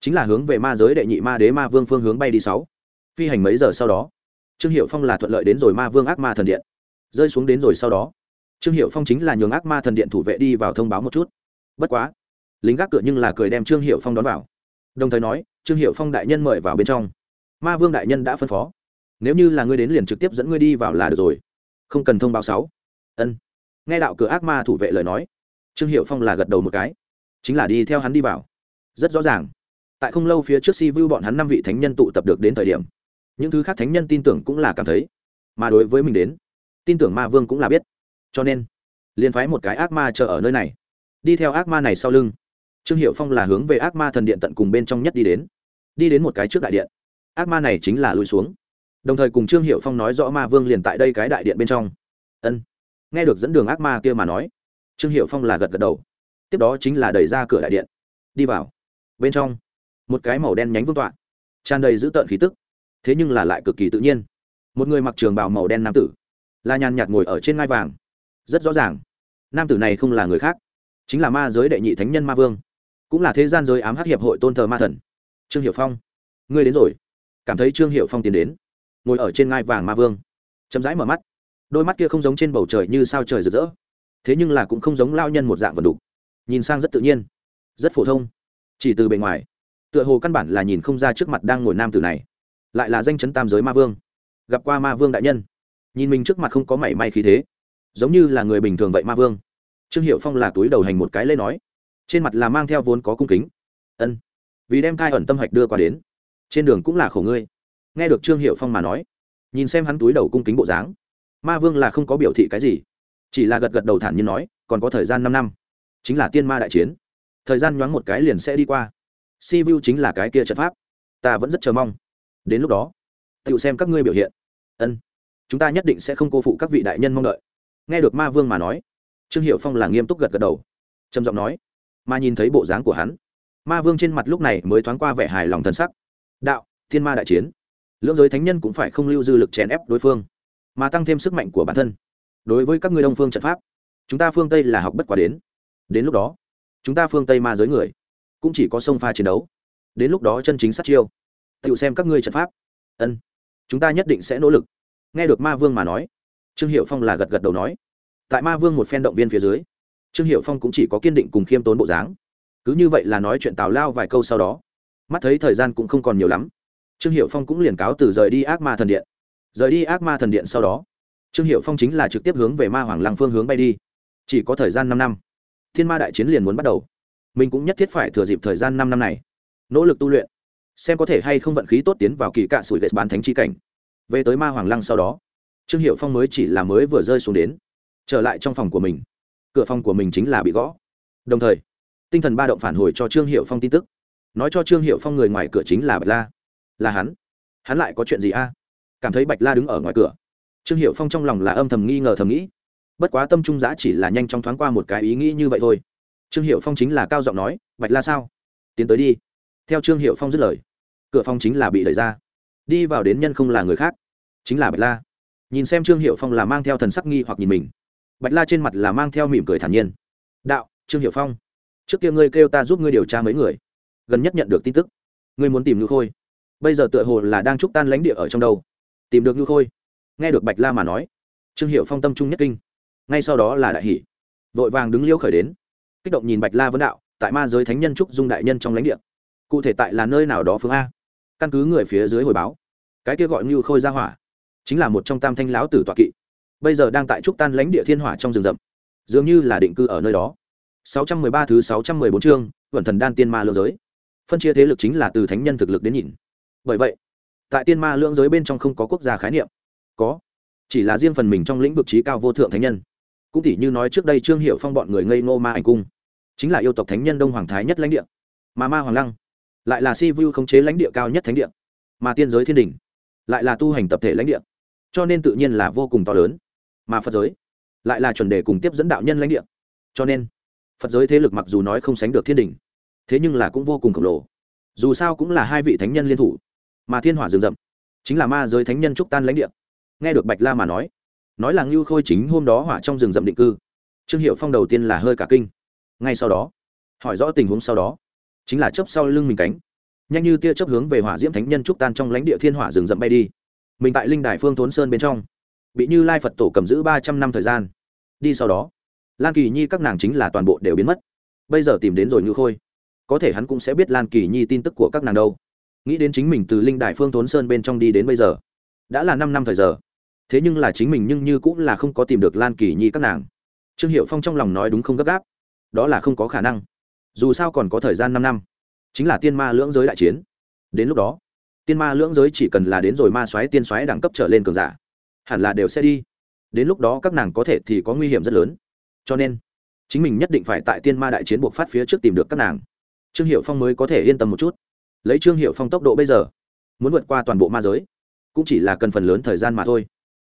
chính là hướng về ma giới đệ nhị ma đế ma vương phương hướng bay đi sáu. Phi hành mấy giờ sau đó, trương hiệu phong là thuận lợi đến rồi ma vương ác ma thần điện. Rơi xuống đến rồi sau đó, trương hiệu phong chính là nhường ác ma thần điện thủ vệ đi vào thông báo một chút. Bất quá, lính gác cửa nhưng là cười đem trương hiệu phong đón vào. Đồng thời nói, trương hiệu phong đại nhân mời vào bên trong. Ma vương đại nhân đã phân phó. Nếu như là ngươi đến liền trực tiếp dẫn ngươi đi vào là được rồi. Không cần thông báo sáu. Ân nghe đạo cửa ác ma thủ vệ lời nói, trương hiệu phong là gật đầu một cái. Chính là đi theo hắn đi vào. Rất rõ ràng. Tại không lâu phía trước si vu bọn hắn năm vị thánh nhân tụ tập được đến thời điểm, những thứ khác thánh nhân tin tưởng cũng là cảm thấy, mà đối với mình đến, tin tưởng ma vương cũng là biết. Cho nên, liền phái một cái ác ma chờ ở nơi này. Đi theo ác ma này sau lưng, trương hiệu phong là hướng về ác ma thần điện tận cùng bên trong nhất đi đến. Đi đến một cái trước đại điện. Ác ma này chính là lùi xuống. Đồng thời cùng trương hiệu phong nói rõ ma vương liền tại đây cái đại điện bên trong. Ân nghe được dẫn đường ác ma kia mà nói, trương hiệu phong là gật gật đầu. Tiếp đó chính là đẩy ra cửa đại điện. Đi vào. Bên trong, một cái màu đen nhánh vương tọa, tràn đầy dữ tợn khí tức, thế nhưng là lại cực kỳ tự nhiên. Một người mặc trường bào màu đen nam tử, là nhàn nhạt ngồi ở trên ngai vàng. Rất rõ ràng, nam tử này không là người khác, chính là ma giới đệ nhị thánh nhân ma vương, cũng là thế gian giới ám hắc hiệp hội tôn thờ ma thần. Trương hiệu phong, ngươi đến rồi. Cảm thấy trương hiệu phong tiến đến, ngồi ở trên ngai vàng ma vương. Chậm rãi mở mắt đôi mắt kia không giống trên bầu trời như sao trời rực rỡ. Thế nhưng là cũng không giống lao nhân một dạng vần đục. Nhìn sang rất tự nhiên, rất phổ thông. Chỉ từ bề ngoài, tựa hồ căn bản là nhìn không ra trước mặt đang ngồi nam tử này. Lại là danh chấn tam giới ma vương, gặp qua ma vương đại nhân. Nhìn mình trước mặt không có mảy may khí thế, giống như là người bình thường vậy ma vương. Trương hiệu phong là túi đầu hành một cái lê nói, trên mặt là mang theo vốn có cung kính. Ân, vì đem thai ẩn tâm hạch đưa qua đến, trên đường cũng là khổ ngươi. Nghe được trương hiệu phong mà nói, nhìn xem hắn túi đầu cung kính bộ dáng ma vương là không có biểu thị cái gì, chỉ là gật gật đầu thản nhiên nói, còn có thời gian năm năm, chính là tiên ma đại chiến, thời gian nhoáng một cái liền sẽ đi qua, si vu chính là cái kia trận pháp, ta vẫn rất chờ mong, đến lúc đó, tự xem các ngươi biểu hiện, ân, chúng ta nhất định sẽ không cô phụ các vị đại nhân mong đợi, nghe được ma vương mà nói, trương hiệu phong là nghiêm túc gật gật đầu, trầm giọng nói, mà nhìn thấy bộ dáng của hắn, ma vương trên mặt lúc này mới thoáng qua vẻ hài lòng thân sắc, đạo thiên ma đại chiến, lưỡng giới thánh nhân cũng phải không lưu dư lực chèn ép đối phương mà tăng thêm sức mạnh của bản thân. Đối với các ngươi đông phương trận pháp, chúng ta phương tây là học bất quả đến. Đến lúc đó, chúng ta phương tây ma giới người cũng chỉ có sông pha chiến đấu. Đến lúc đó chân chính sát chiêu. Tự xem các ngươi trận pháp. Ân, chúng ta nhất định sẽ nỗ lực. Nghe được ma vương mà nói, trương hiệu phong là gật gật đầu nói. Tại ma vương một phen động viên phía dưới, trương hiệu phong cũng chỉ có kiên định cùng khiêm tốn bộ dáng. Cứ như vậy là nói chuyện tào lao vài câu sau đó, mắt thấy thời gian cũng không còn nhiều lắm, trương hiệu phong cũng liền cáo từ rời đi ác ma thần điện rời đi ác ma thần điện sau đó, trương hiệu phong chính là trực tiếp hướng về ma hoàng lăng phương hướng bay đi. Chỉ có thời gian năm năm, thiên ma đại chiến liền muốn bắt đầu. Mình cũng nhất thiết phải thừa dịp thời gian năm năm này, nỗ lực tu luyện, xem có thể hay không vận khí tốt tiến vào kỳ cạ sủi ghét bán thánh chi cảnh. Về tới ma hoàng lăng sau đó, trương hiệu phong mới chỉ là mới vừa rơi xuống đến, trở lại trong phòng của mình. Cửa phòng của mình chính là bị gõ. Đồng thời, tinh thần ba động phản hồi cho trương hiệu phong tin tức. Nói cho trương hiệu phong người ngoài cửa chính là bạch la. Là hắn. Hắn lại có chuyện gì a? Cảm thấy bạch la đứng ở ngoài cửa. Trương hiệu phong trong lòng là âm thầm nghi ngờ thầm nghĩ. Bất quá tâm trung giã chỉ là nhanh chóng thoáng qua một cái ý nghĩ như vậy thôi. Trương hiệu phong chính là cao giọng nói, bạch la sao? Tiến tới đi. Theo trương hiệu phong dứt lời, cửa phong chính là bị đẩy ra. Đi vào đến nhân không là người khác, chính là bạch la. Nhìn xem trương hiệu phong là mang theo thần sắc nghi hoặc nhìn mình. Bạch la trên mặt là mang theo mỉm cười thản nhiên. Đạo, trương hiệu phong, trước kia ngươi kêu ta giúp ngươi điều tra mấy người, gần nhất nhận được tin tức, ngươi muốn tìm ngữ khôi. Bây giờ tựa hồ là đang trúc tan lãnh địa ở trong đâu tìm được ngư khôi. Nghe được bạch la mà nói, trương hiệu phong tâm trung nhất kinh. Ngay sau đó là đại hỷ. Vội vàng đứng liêu khởi đến. Kích động nhìn bạch la vấn đạo, tại ma giới thánh nhân trúc dung đại nhân trong lãnh địa. Cụ thể tại là nơi nào đó phương a? Căn cứ người phía dưới hồi báo. Cái kia gọi như khôi ra hỏa, chính là một trong tam thanh lão tử tọa kỵ. Bây giờ đang tại trúc tan lãnh địa thiên hỏa trong rừng rậm. Dường như là định cư ở nơi đó. 613 thứ 614 chương, Vận thần đan tiên ma lưỡng giới. Phân chia thế lực chính là từ thánh nhân thực lực đến nhìn. Bởi vậy tại tiên ma lưỡng giới bên trong không có quốc gia khái niệm. Có. Chỉ là riêng phần mình trong lĩnh vực trí cao vô thượng thánh nhân. Cũng tỉ như nói trước đây trương hiệu phong bọn người ngây ngô ma ảnh cung. Chính là yêu tộc thánh nhân đông hoàng thái nhất lãnh địa. Mà ma hoàng lăng. Lại là si vu khống chế lãnh địa cao nhất thánh địa. Mà tiên giới thiên đình. Lại là tu hành tập thể lãnh địa. Cho nên tự nhiên là vô cùng to lớn. Mà phật giới. Lại là chuẩn đề cùng tiếp dẫn đạo nhân lãnh địa. Cho nên, phật giới thế lực mặc dù nói không sánh được thiên đình, thế nhưng là cũng vô cùng khổng lồ. Dù sao cũng là hai vị thánh nhân liên thủ mà thiên hỏa rừng rậm, chính là ma giới thánh nhân trúc tan lãnh địa. Nghe được bạch la mà nói nói là ngưu khôi chính hôm đó hỏa trong rừng rậm định cư. Trương hiệu phong đầu tiên là hơi cả kinh. Ngay sau đó, hỏi rõ tình huống sau đó, chính là chấp sau lưng mình cánh, nhanh như tia chấp hướng về hỏa diễm thánh nhân trúc tan trong lãnh địa thiên hỏa rừng rậm bay đi. Mình tại linh đài phương thốn sơn bên trong, bị như lai phật tổ cầm giữ ba trăm năm thời gian. Đi sau đó, lan kỳ nhi các nàng chính là toàn bộ đều biến mất. Bây giờ tìm đến rồi ngư khôi, có thể hắn cũng sẽ biết lan kỳ nhi tin tức của các nàng đâu nghĩ đến chính mình từ linh Đại phương thốn sơn bên trong đi đến bây giờ, đã là năm năm thời giờ. Thế nhưng là chính mình nhưng như cũng là không có tìm được lan kỳ nhi các nàng. Trương hiệu phong trong lòng nói đúng không gấp gáp. Đó là không có khả năng. Dù sao còn có thời gian năm năm. Chính là tiên ma lưỡng giới đại chiến. Đến lúc đó, tiên ma lưỡng giới chỉ cần là đến rồi ma xoáy tiên xoáy đẳng cấp trở lên cường giả, hẳn là đều sẽ đi. Đến lúc đó các nàng có thể thì có nguy hiểm rất lớn. Cho nên, chính mình nhất định phải tại tiên ma đại chiến buộc phát phía trước tìm được các nàng. Trương hiệu phong mới có thể yên tâm một chút lấy trương hiệu phong tốc độ bây giờ, muốn vượt qua toàn bộ ma giới, cũng chỉ là cần phần lớn thời gian mà thôi.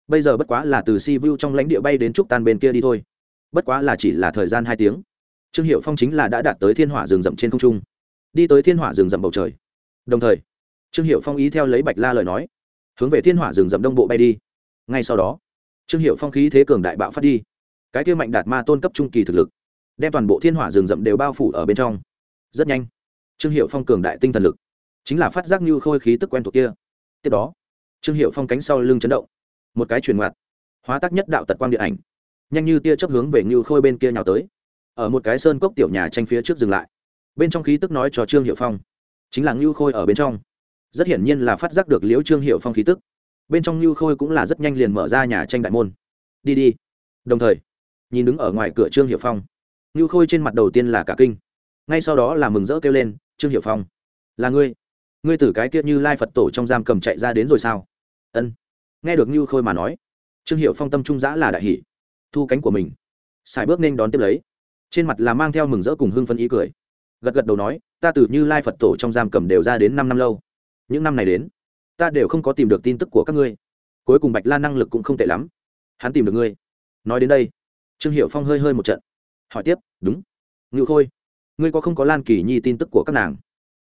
Bây giờ bất quá là từ si vu trong lãnh địa bay đến trúc tan bên kia đi thôi. Bất quá là chỉ là thời gian hai tiếng. Trương hiệu phong chính là đã đạt tới thiên hỏa rừng rậm trên không trung, đi tới thiên hỏa rừng rậm bầu trời. Đồng thời, trương hiệu phong ý theo lấy bạch la lời nói, hướng về thiên hỏa rừng rậm đông bộ bay đi. Ngay sau đó, trương hiệu phong khí thế cường đại bạo phát đi. Cái kia mạnh đạt ma tôn cấp trung kỳ thực lực, đem toàn bộ thiên hỏa rừng rậm đều bao phủ ở bên trong. Rất nhanh, trương hiệu phong cường đại tinh thần lực chính là phát giác như khôi khí tức quen thuộc kia. Tiếp đó, trương hiệu phong cánh sau lưng chấn động, một cái chuyển ngoặt, hóa tác nhất đạo tật quang điện ảnh, nhanh như tia chấp hướng về như khôi bên kia nhào tới. Ở một cái sơn cốc tiểu nhà tranh phía trước dừng lại. Bên trong khí tức nói cho trương hiệu phong, chính là như khôi ở bên trong. Rất hiển nhiên là phát giác được liễu trương hiệu phong khí tức. Bên trong như khôi cũng là rất nhanh liền mở ra nhà tranh đại môn. Đi đi. Đồng thời, nhìn đứng ở ngoài cửa trương hiệu phong, như khôi trên mặt đầu tiên là cả kinh. Ngay sau đó là mừng rỡ kêu lên, trương hiệu phong, là ngươi? Ngươi tử cái kia như lai phật tổ trong giam cầm chạy ra đến rồi sao? Ân. Nghe được như khôi mà nói, trương hiệu phong tâm trung giã là đại hỷ, thu cánh của mình xài bước nên đón tiếp lấy. Trên mặt là mang theo mừng rỡ cùng hưng phân ý cười. Gật gật đầu nói, ta từ như lai phật tổ trong giam cầm đều ra đến năm năm lâu. Những năm này đến, ta đều không có tìm được tin tức của các ngươi. Cuối cùng bạch la năng lực cũng không tệ lắm. Hắn tìm được ngươi. Nói đến đây, trương hiệu phong hơi hơi một trận, hỏi tiếp, đúng. Ngự khôi, ngươi có không có lan kỳ nhi tin tức của các nàng?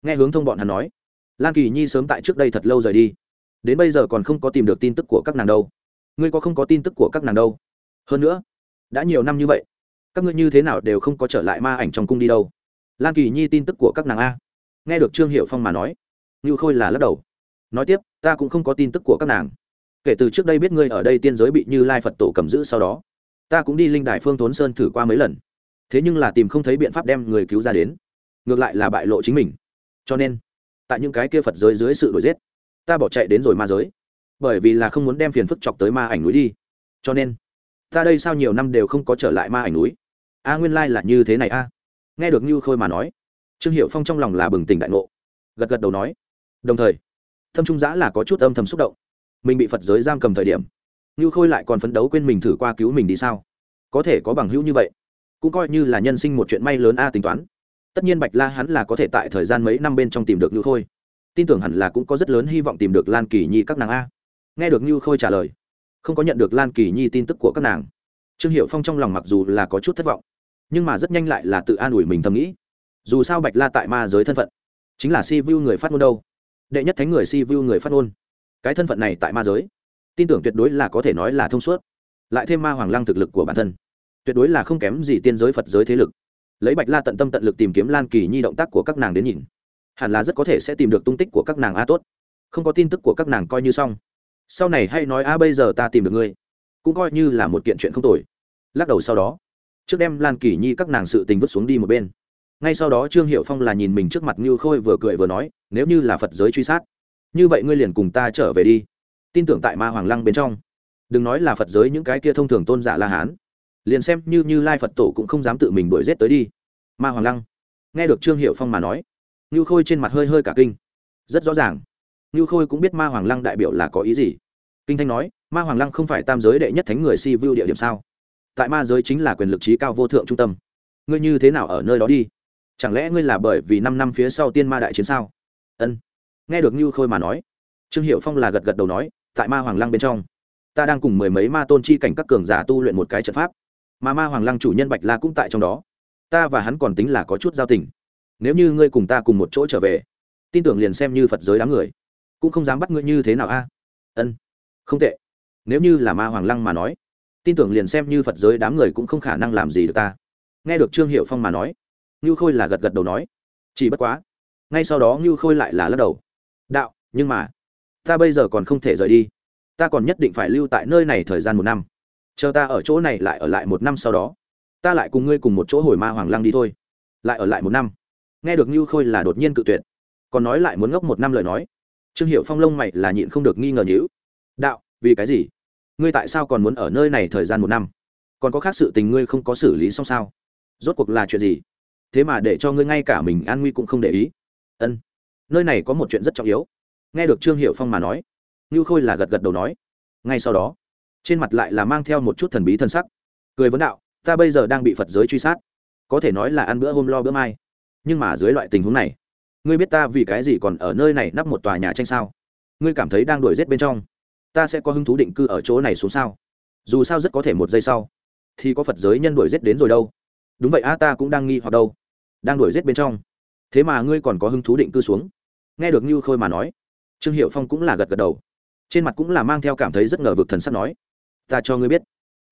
Nghe hướng thông bọn hắn nói lan kỳ nhi sớm tại trước đây thật lâu rời đi. Đến bây giờ còn không có tìm được tin tức của các nàng đâu. Ngươi có không có tin tức của các nàng đâu? Hơn nữa, đã nhiều năm như vậy, các ngươi như thế nào đều không có trở lại ma ảnh trong cung đi đâu. Lan kỳ nhi tin tức của các nàng a. Nghe được trương hiệu phong mà nói, ngưu khôi là lắc đầu. Nói tiếp, ta cũng không có tin tức của các nàng. Kể từ trước đây biết ngươi ở đây tiên giới bị như lai phật tổ cầm giữ sau đó, ta cũng đi linh đài phương thốn sơn thử qua mấy lần. Thế nhưng là tìm không thấy biện pháp đem người cứu ra đến. Ngược lại là bại lộ chính mình. Cho nên tại những cái kia phật giới dưới sự đuổi giết. Ta bỏ chạy đến rồi ma giới. Bởi vì là không muốn đem phiền phức chọc tới ma ảnh núi đi. Cho nên, ta đây sao nhiều năm đều không có trở lại ma ảnh núi? A, nguyên lai là như thế này a. Nghe được như khôi mà nói, trương hiệu phong trong lòng là bừng tỉnh đại ngộ, gật gật đầu nói, đồng thời thâm trung giã là có chút âm thầm xúc động. Mình bị phật giới giam cầm thời điểm như khôi lại còn phấn đấu quên mình thử qua cứu mình đi sao? Có thể có bằng hữu như vậy, cũng coi như là nhân sinh một chuyện may lớn a tính toán tất nhiên bạch la hắn là có thể tại thời gian mấy năm bên trong tìm được như khôi. Tin tưởng hẳn là cũng có rất lớn hy vọng tìm được lan kỳ nhi các nàng a. Nghe được như khôi trả lời, không có nhận được lan kỳ nhi tin tức của các nàng. Trương hiệu phong trong lòng mặc dù là có chút thất vọng, nhưng mà rất nhanh lại là tự an ủi mình thầm nghĩ. Dù sao bạch la tại ma giới thân phận, chính là si vu người phát ngôn đâu. Đệ nhất thánh người si vu người phát ngôn. Cái thân phận này tại ma giới, tin tưởng tuyệt đối là có thể nói là thông suốt. Lại thêm ma hoàng lăng thực lực của bản thân, tuyệt đối là không kém gì tiên giới phật giới thế lực lấy bạch la tận tâm tận lực tìm kiếm lan kỳ nhi động tác của các nàng đến nhìn. Hẳn là rất có thể sẽ tìm được tung tích của các nàng a tốt. Không có tin tức của các nàng coi như xong. Sau này hay nói a, bây giờ ta tìm được ngươi. Cũng coi như là một kiện chuyện không tồi. Lắc đầu sau đó, trước đem lan kỳ nhi các nàng sự tình vứt xuống đi một bên. Ngay sau đó trương hiệu phong là nhìn mình trước mặt như khôi vừa cười vừa nói, nếu như là phật giới truy sát, như vậy ngươi liền cùng ta trở về đi. Tin tưởng tại ma hoàng lăng bên trong. Đừng nói là phật giới những cái kia thông thường tôn giả la hán liền xem như như lai phật tổ cũng không dám tự mình đuổi rét tới đi. Ma hoàng lăng, nghe được trương hiệu phong mà nói như khôi trên mặt hơi hơi cả kinh. Rất rõ ràng như khôi cũng biết ma hoàng lăng đại biểu là có ý gì. Kinh thanh nói, ma hoàng lăng không phải tam giới đệ nhất thánh người si vu địa điểm sao? Tại ma giới chính là quyền lực trí cao vô thượng trung tâm. Ngươi như thế nào ở nơi đó đi? Chẳng lẽ ngươi là bởi vì năm năm phía sau tiên ma đại chiến sao? Ân. Nghe được như khôi mà nói, trương hiệu phong là gật gật đầu nói, tại ma hoàng lăng bên trong, ta đang cùng mười mấy ma tôn chi cảnh các cường giả tu luyện một cái trận pháp mà ma hoàng lăng chủ nhân bạch la cũng tại trong đó. Ta và hắn còn tính là có chút giao tình. Nếu như ngươi cùng ta cùng một chỗ trở về, tin tưởng liền xem như phật giới đám người. Cũng không dám bắt ngươi như thế nào a? Ân, không tệ. Nếu như là ma hoàng lăng mà nói, tin tưởng liền xem như phật giới đám người cũng không khả năng làm gì được ta. Nghe được trương hiệu phong mà nói, ngưu khôi là gật gật đầu nói, chỉ bất quá, ngay sau đó ngưu khôi lại là lắc đầu. Đạo, nhưng mà, ta bây giờ còn không thể rời đi. Ta còn nhất định phải lưu tại nơi này thời gian một năm chờ ta ở chỗ này lại ở lại một năm sau đó. Ta lại cùng ngươi cùng một chỗ hồi ma hoàng lăng đi thôi. Lại ở lại một năm. Nghe được như khôi là đột nhiên cự tuyệt. Còn nói lại muốn ngốc một năm lời nói. Trương hiệu phong lông mày là nhịn không được nghi ngờ nhữ đạo, vì cái gì? Ngươi tại sao còn muốn ở nơi này thời gian một năm? Còn có khác sự tình ngươi không có xử lý xong sao? Rốt cuộc là chuyện gì? Thế mà để cho ngươi ngay cả mình an nguy cũng không để ý. Ân, nơi này có một chuyện rất trọng yếu. Nghe được trương hiệu phong mà nói như khôi là gật gật đầu nói. Ngay sau đó trên mặt lại là mang theo một chút thần bí thân sắc. Cười vấn đạo, ta bây giờ đang bị phật giới truy sát. Có thể nói là ăn bữa hôm lo bữa mai. Nhưng mà dưới loại tình huống này, ngươi biết ta vì cái gì còn ở nơi này nắp một tòa nhà tranh sao? Ngươi cảm thấy đang đuổi rét bên trong. Ta sẽ có hứng thú định cư ở chỗ này xuống sao? Dù sao rất có thể một giây sau, thì có phật giới nhân đuổi rét đến rồi đâu. Đúng vậy a ta cũng đang nghi hoặc đâu. Đang đuổi rét bên trong. Thế mà ngươi còn có hứng thú định cư xuống? Nghe được như khôi mà nói, trương hiệu phong cũng là gật gật đầu. Trên mặt cũng là mang theo cảm thấy rất ngờ vực thần sắc nói ta cho ngươi biết.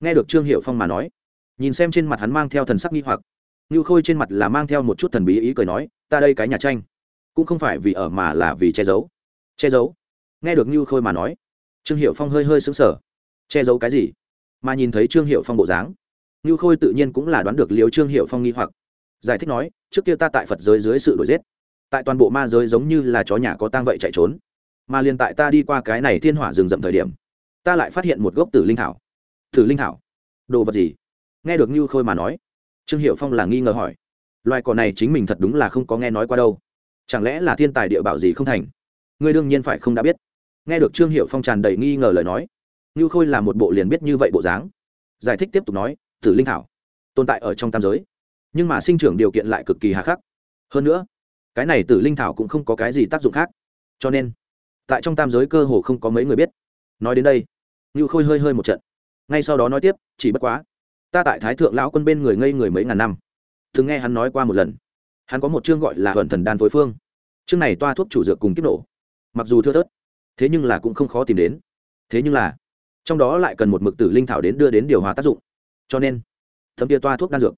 Nghe được trương hiệu phong mà nói, nhìn xem trên mặt hắn mang theo thần sắc nghi hoặc như khôi trên mặt là mang theo một chút thần bí ý cười nói, ta đây cái nhà tranh, cũng không phải vì ở mà là vì che giấu. Che giấu? Nghe được như khôi mà nói, trương hiệu phong hơi hơi xứng sở che giấu cái gì? Mà nhìn thấy trương hiệu phong bộ dáng như khôi tự nhiên cũng là đoán được liều trương hiệu phong nghi hoặc. Giải thích nói, trước kia ta tại phật giới dưới sự đổi giết, tại toàn bộ ma giới giống như là chó nhà có tang vậy chạy trốn. Mà liền tại ta đi qua cái này thiên hỏa rừng rậm thời điểm ta lại phát hiện một gốc tử linh thảo. Tử linh thảo? Đồ vật gì? Nghe được như khôi mà nói, trương hiệu phong là nghi ngờ hỏi. Loài cỏ này chính mình thật đúng là không có nghe nói qua đâu. Chẳng lẽ là thiên tài địa bảo gì không thành? Ngươi đương nhiên phải không đã biết. Nghe được trương hiệu phong tràn đầy nghi ngờ lời nói như khôi là một bộ liền biết như vậy bộ dáng. Giải thích tiếp tục nói, tử linh thảo tồn tại ở trong tam giới, nhưng mà sinh trưởng điều kiện lại cực kỳ hà khắc. Hơn nữa, cái này tử linh thảo cũng không có cái gì tác dụng khác. Cho nên, tại trong tam giới cơ hồ không có mấy người biết. Nói đến đây như khôi hơi hơi một trận. Ngay sau đó nói tiếp, chỉ bất quá, ta tại thái thượng lão quân bên người ngây người mấy ngàn năm. Thường nghe hắn nói qua một lần. Hắn có một chương gọi là hận thần đan phối phương. Chương này toa thuốc chủ dược cùng kiếp nổ. Mặc dù thưa thớt, thế nhưng là cũng không khó tìm đến. Thế nhưng là, trong đó lại cần một mực tử linh thảo đến đưa đến điều hòa tác dụng. Cho nên, thấm tia toa thuốc đan dược,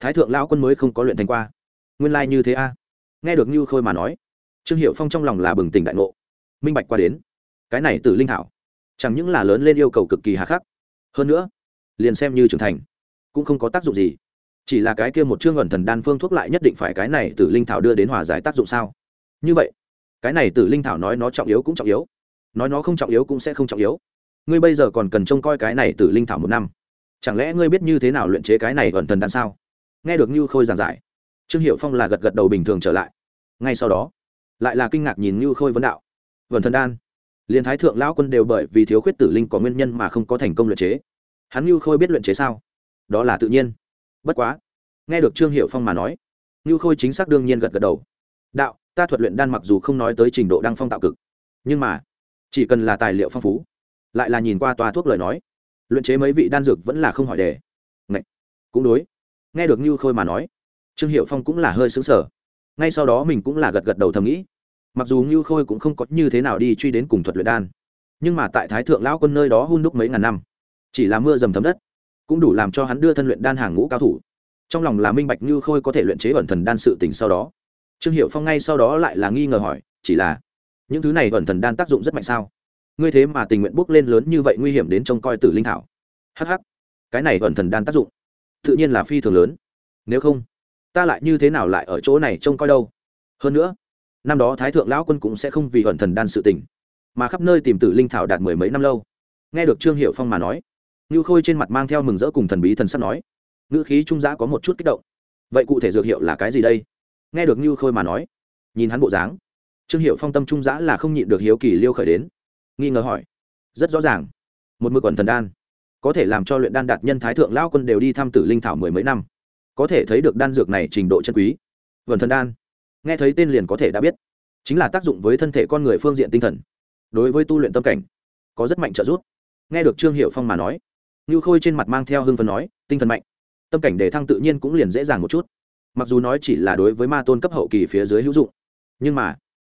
thái thượng lão quân mới không có luyện thành qua. Nguyên lai、like、như thế a. Nghe được như khôi mà nói, trương hiệu phong trong lòng là bừng tỉnh đại ngộ. Minh bạch qua đến, cái này tử linh thảo chẳng những là lớn lên yêu cầu cực kỳ hà khắc, hơn nữa, liền xem như trưởng thành, cũng không có tác dụng gì. Chỉ là cái kia một chương ẩn thần đan phương thuốc lại nhất định phải cái này tử linh thảo đưa đến hòa giải tác dụng sao? Như vậy, cái này tử linh thảo nói nó trọng yếu cũng trọng yếu, nói nó không trọng yếu cũng sẽ không trọng yếu. Ngươi bây giờ còn cần trông coi cái này tử linh thảo một năm. Chẳng lẽ ngươi biết như thế nào luyện chế cái này ẩn thần đan sao? Nghe được như khôi giảng giải, trương hiệu phong là gật gật đầu bình thường trở lại. Ngay sau đó, lại là kinh ngạc nhìn như khôi vấn đạo vần thần đan liền thái thượng lão quân đều bởi vì thiếu khuyết tử linh có nguyên nhân mà không có thành công luyện chế. Hắn như khôi biết luyện chế sao? Đó là tự nhiên. Bất quá, nghe được trương hiệu phong mà nói như khôi chính xác đương nhiên gật gật đầu. Đạo, ta thuật luyện đan mặc dù không nói tới trình độ đăng phong tạo cực, nhưng mà, chỉ cần là tài liệu phong phú, lại là nhìn qua toa thuốc lời nói, luyện chế mấy vị đan dược vẫn là không hỏi đề. Ngậy! cũng đối. Nghe được như khôi mà nói, trương hiệu phong cũng là hơi xứng sở ngay sau đó mình cũng là gật gật đầu thầm nghĩ mặc dù như khôi cũng không có như thế nào đi truy đến cùng thuật luyện đan, nhưng mà tại thái thượng lão quân nơi đó hôn đúc mấy ngàn năm, chỉ là mưa dầm thấm đất, cũng đủ làm cho hắn đưa thân luyện đan hàng ngũ cao thủ. Trong lòng là minh bạch như khôi có thể luyện chế ẩn thần đan sự tình sau đó. Trương hiệu phong ngay sau đó lại là nghi ngờ hỏi, chỉ là, những thứ này ẩn thần đan tác dụng rất mạnh sao? Ngươi thế mà tình nguyện bước lên lớn như vậy nguy hiểm đến trông coi tử linh thảo. Hh cái này ẩn thần đan tác dụng, tự nhiên là phi thường lớn. Nếu không, ta lại như thế nào lại ở chỗ này trông coi đâu? Hơn nữa năm đó thái thượng lão quân cũng sẽ không vì ẩn thần đan sự tình, mà khắp nơi tìm tử linh thảo đạt mười mấy năm lâu. Nghe được trương hiệu phong mà nói ngư khôi trên mặt mang theo mừng rỡ cùng thần bí thần sắp nói, ngữ khí trung giã có một chút kích động. Vậy cụ thể dược hiệu là cái gì đây? Nghe được ngư khôi mà nói, nhìn hắn bộ dáng, trương hiệu phong tâm trung giã là không nhịn được hiếu kỳ liêu khởi đến, nghi ngờ hỏi, rất rõ ràng, một mực quần thần đan, có thể làm cho luyện đan đạt nhân thái thượng lao quân đều đi thăm tử linh thảo mười mấy năm, có thể thấy được đan dược này trình độ chân quý. Vần thần đan nghe thấy tên liền có thể đã biết. Chính là tác dụng với thân thể con người phương diện tinh thần. Đối với tu luyện tâm cảnh, có rất mạnh trợ giúp. Nghe được trương hiệu phong mà nói như khôi trên mặt mang theo hưng phần nói, tinh thần mạnh. Tâm cảnh đề thăng tự nhiên cũng liền dễ dàng một chút. Mặc dù nói chỉ là đối với ma tôn cấp hậu kỳ phía dưới hữu dụng, nhưng mà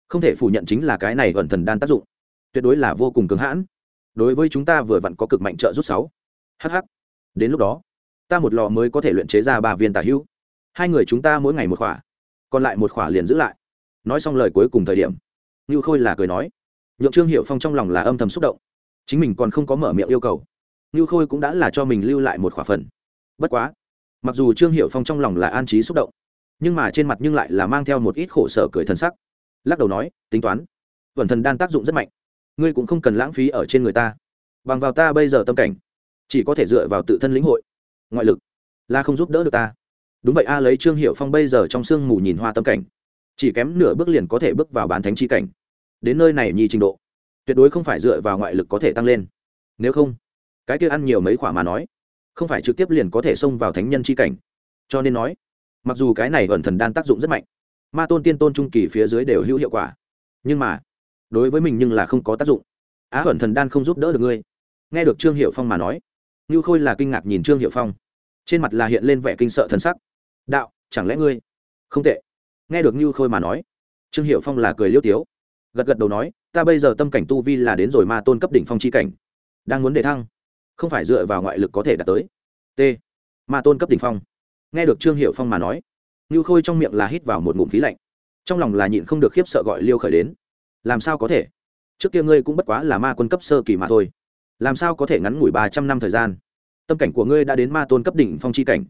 không thể phủ nhận chính là cái này vần thần đan tác dụng. Tuyệt đối là vô cùng cứng hãn. Đối với chúng ta vừa vặn có cực mạnh trợ rút sáu. Hh đến lúc đó, ta một lò mới có thể luyện chế ra ba viên tả hữu hai người chúng ta mỗi ngày một khỏa còn lại một khỏa liền giữ lại. Nói xong lời cuối cùng thời điểm, ngưu khôi là cười nói, nhượng trương hiệu phong trong lòng là âm thầm xúc động. Chính mình còn không có mở miệng yêu cầu, ngưu khôi cũng đã là cho mình lưu lại một khỏa phần. Bất quá, mặc dù trương hiệu phong trong lòng là an trí xúc động, nhưng mà trên mặt nhưng lại là mang theo một ít khổ sở cười thân sắc. Lắc đầu nói, tính toán vẩn thần đan tác dụng rất mạnh. Ngươi cũng không cần lãng phí ở trên người ta. Bằng vào ta bây giờ tâm cảnh, chỉ có thể dựa vào tự thân lĩnh hội, ngoại lực là không giúp đỡ được ta đúng vậy a, lấy trương hiệu phong bây giờ trong sương mù nhìn hoa tâm cảnh, chỉ kém nửa bước liền có thể bước vào bán thánh chi cảnh. Đến nơi này nhi trình độ, tuyệt đối không phải dựa vào ngoại lực có thể tăng lên. Nếu không, cái kia ăn nhiều mấy khoả mà nói, không phải trực tiếp liền có thể xông vào thánh nhân chi cảnh. Cho nên nói, mặc dù cái này ẩn thần đan tác dụng rất mạnh, ma tôn tiên tôn trung kỳ phía dưới đều hữu hiệu quả, nhưng mà, đối với mình nhưng là không có tác dụng. Á, ẩn thần đan không giúp đỡ được ngươi. Nghe được trương hiệu phong mà nói, ngưu khôi là kinh ngạc nhìn trương hiệu phong. Trên mặt là hiện lên vẻ kinh sợ thần sắc đạo, chẳng lẽ ngươi? Không tệ. Nghe được như khôi mà nói, trương hiệu phong là cười liêu tiếu. Gật gật đầu nói, ta bây giờ tâm cảnh tu vi là đến rồi ma tôn cấp đỉnh phong chi cảnh. Đang muốn đề thăng, không phải dựa vào ngoại lực có thể đạt tới. T. Ma tôn cấp đỉnh phong. Nghe được trương hiệu phong mà nói như khôi trong miệng là hít vào một ngụm khí lạnh. Trong lòng là nhịn không được khiếp sợ gọi liêu khởi đến. Làm sao có thể? Trước kia ngươi cũng bất quá là ma quân cấp sơ kỳ mà thôi. Làm sao có thể ngắn ngủi ba trăm năm thời gian? Tâm cảnh của ngươi đã đến ma tôn cấp đỉnh phong chi cảnh.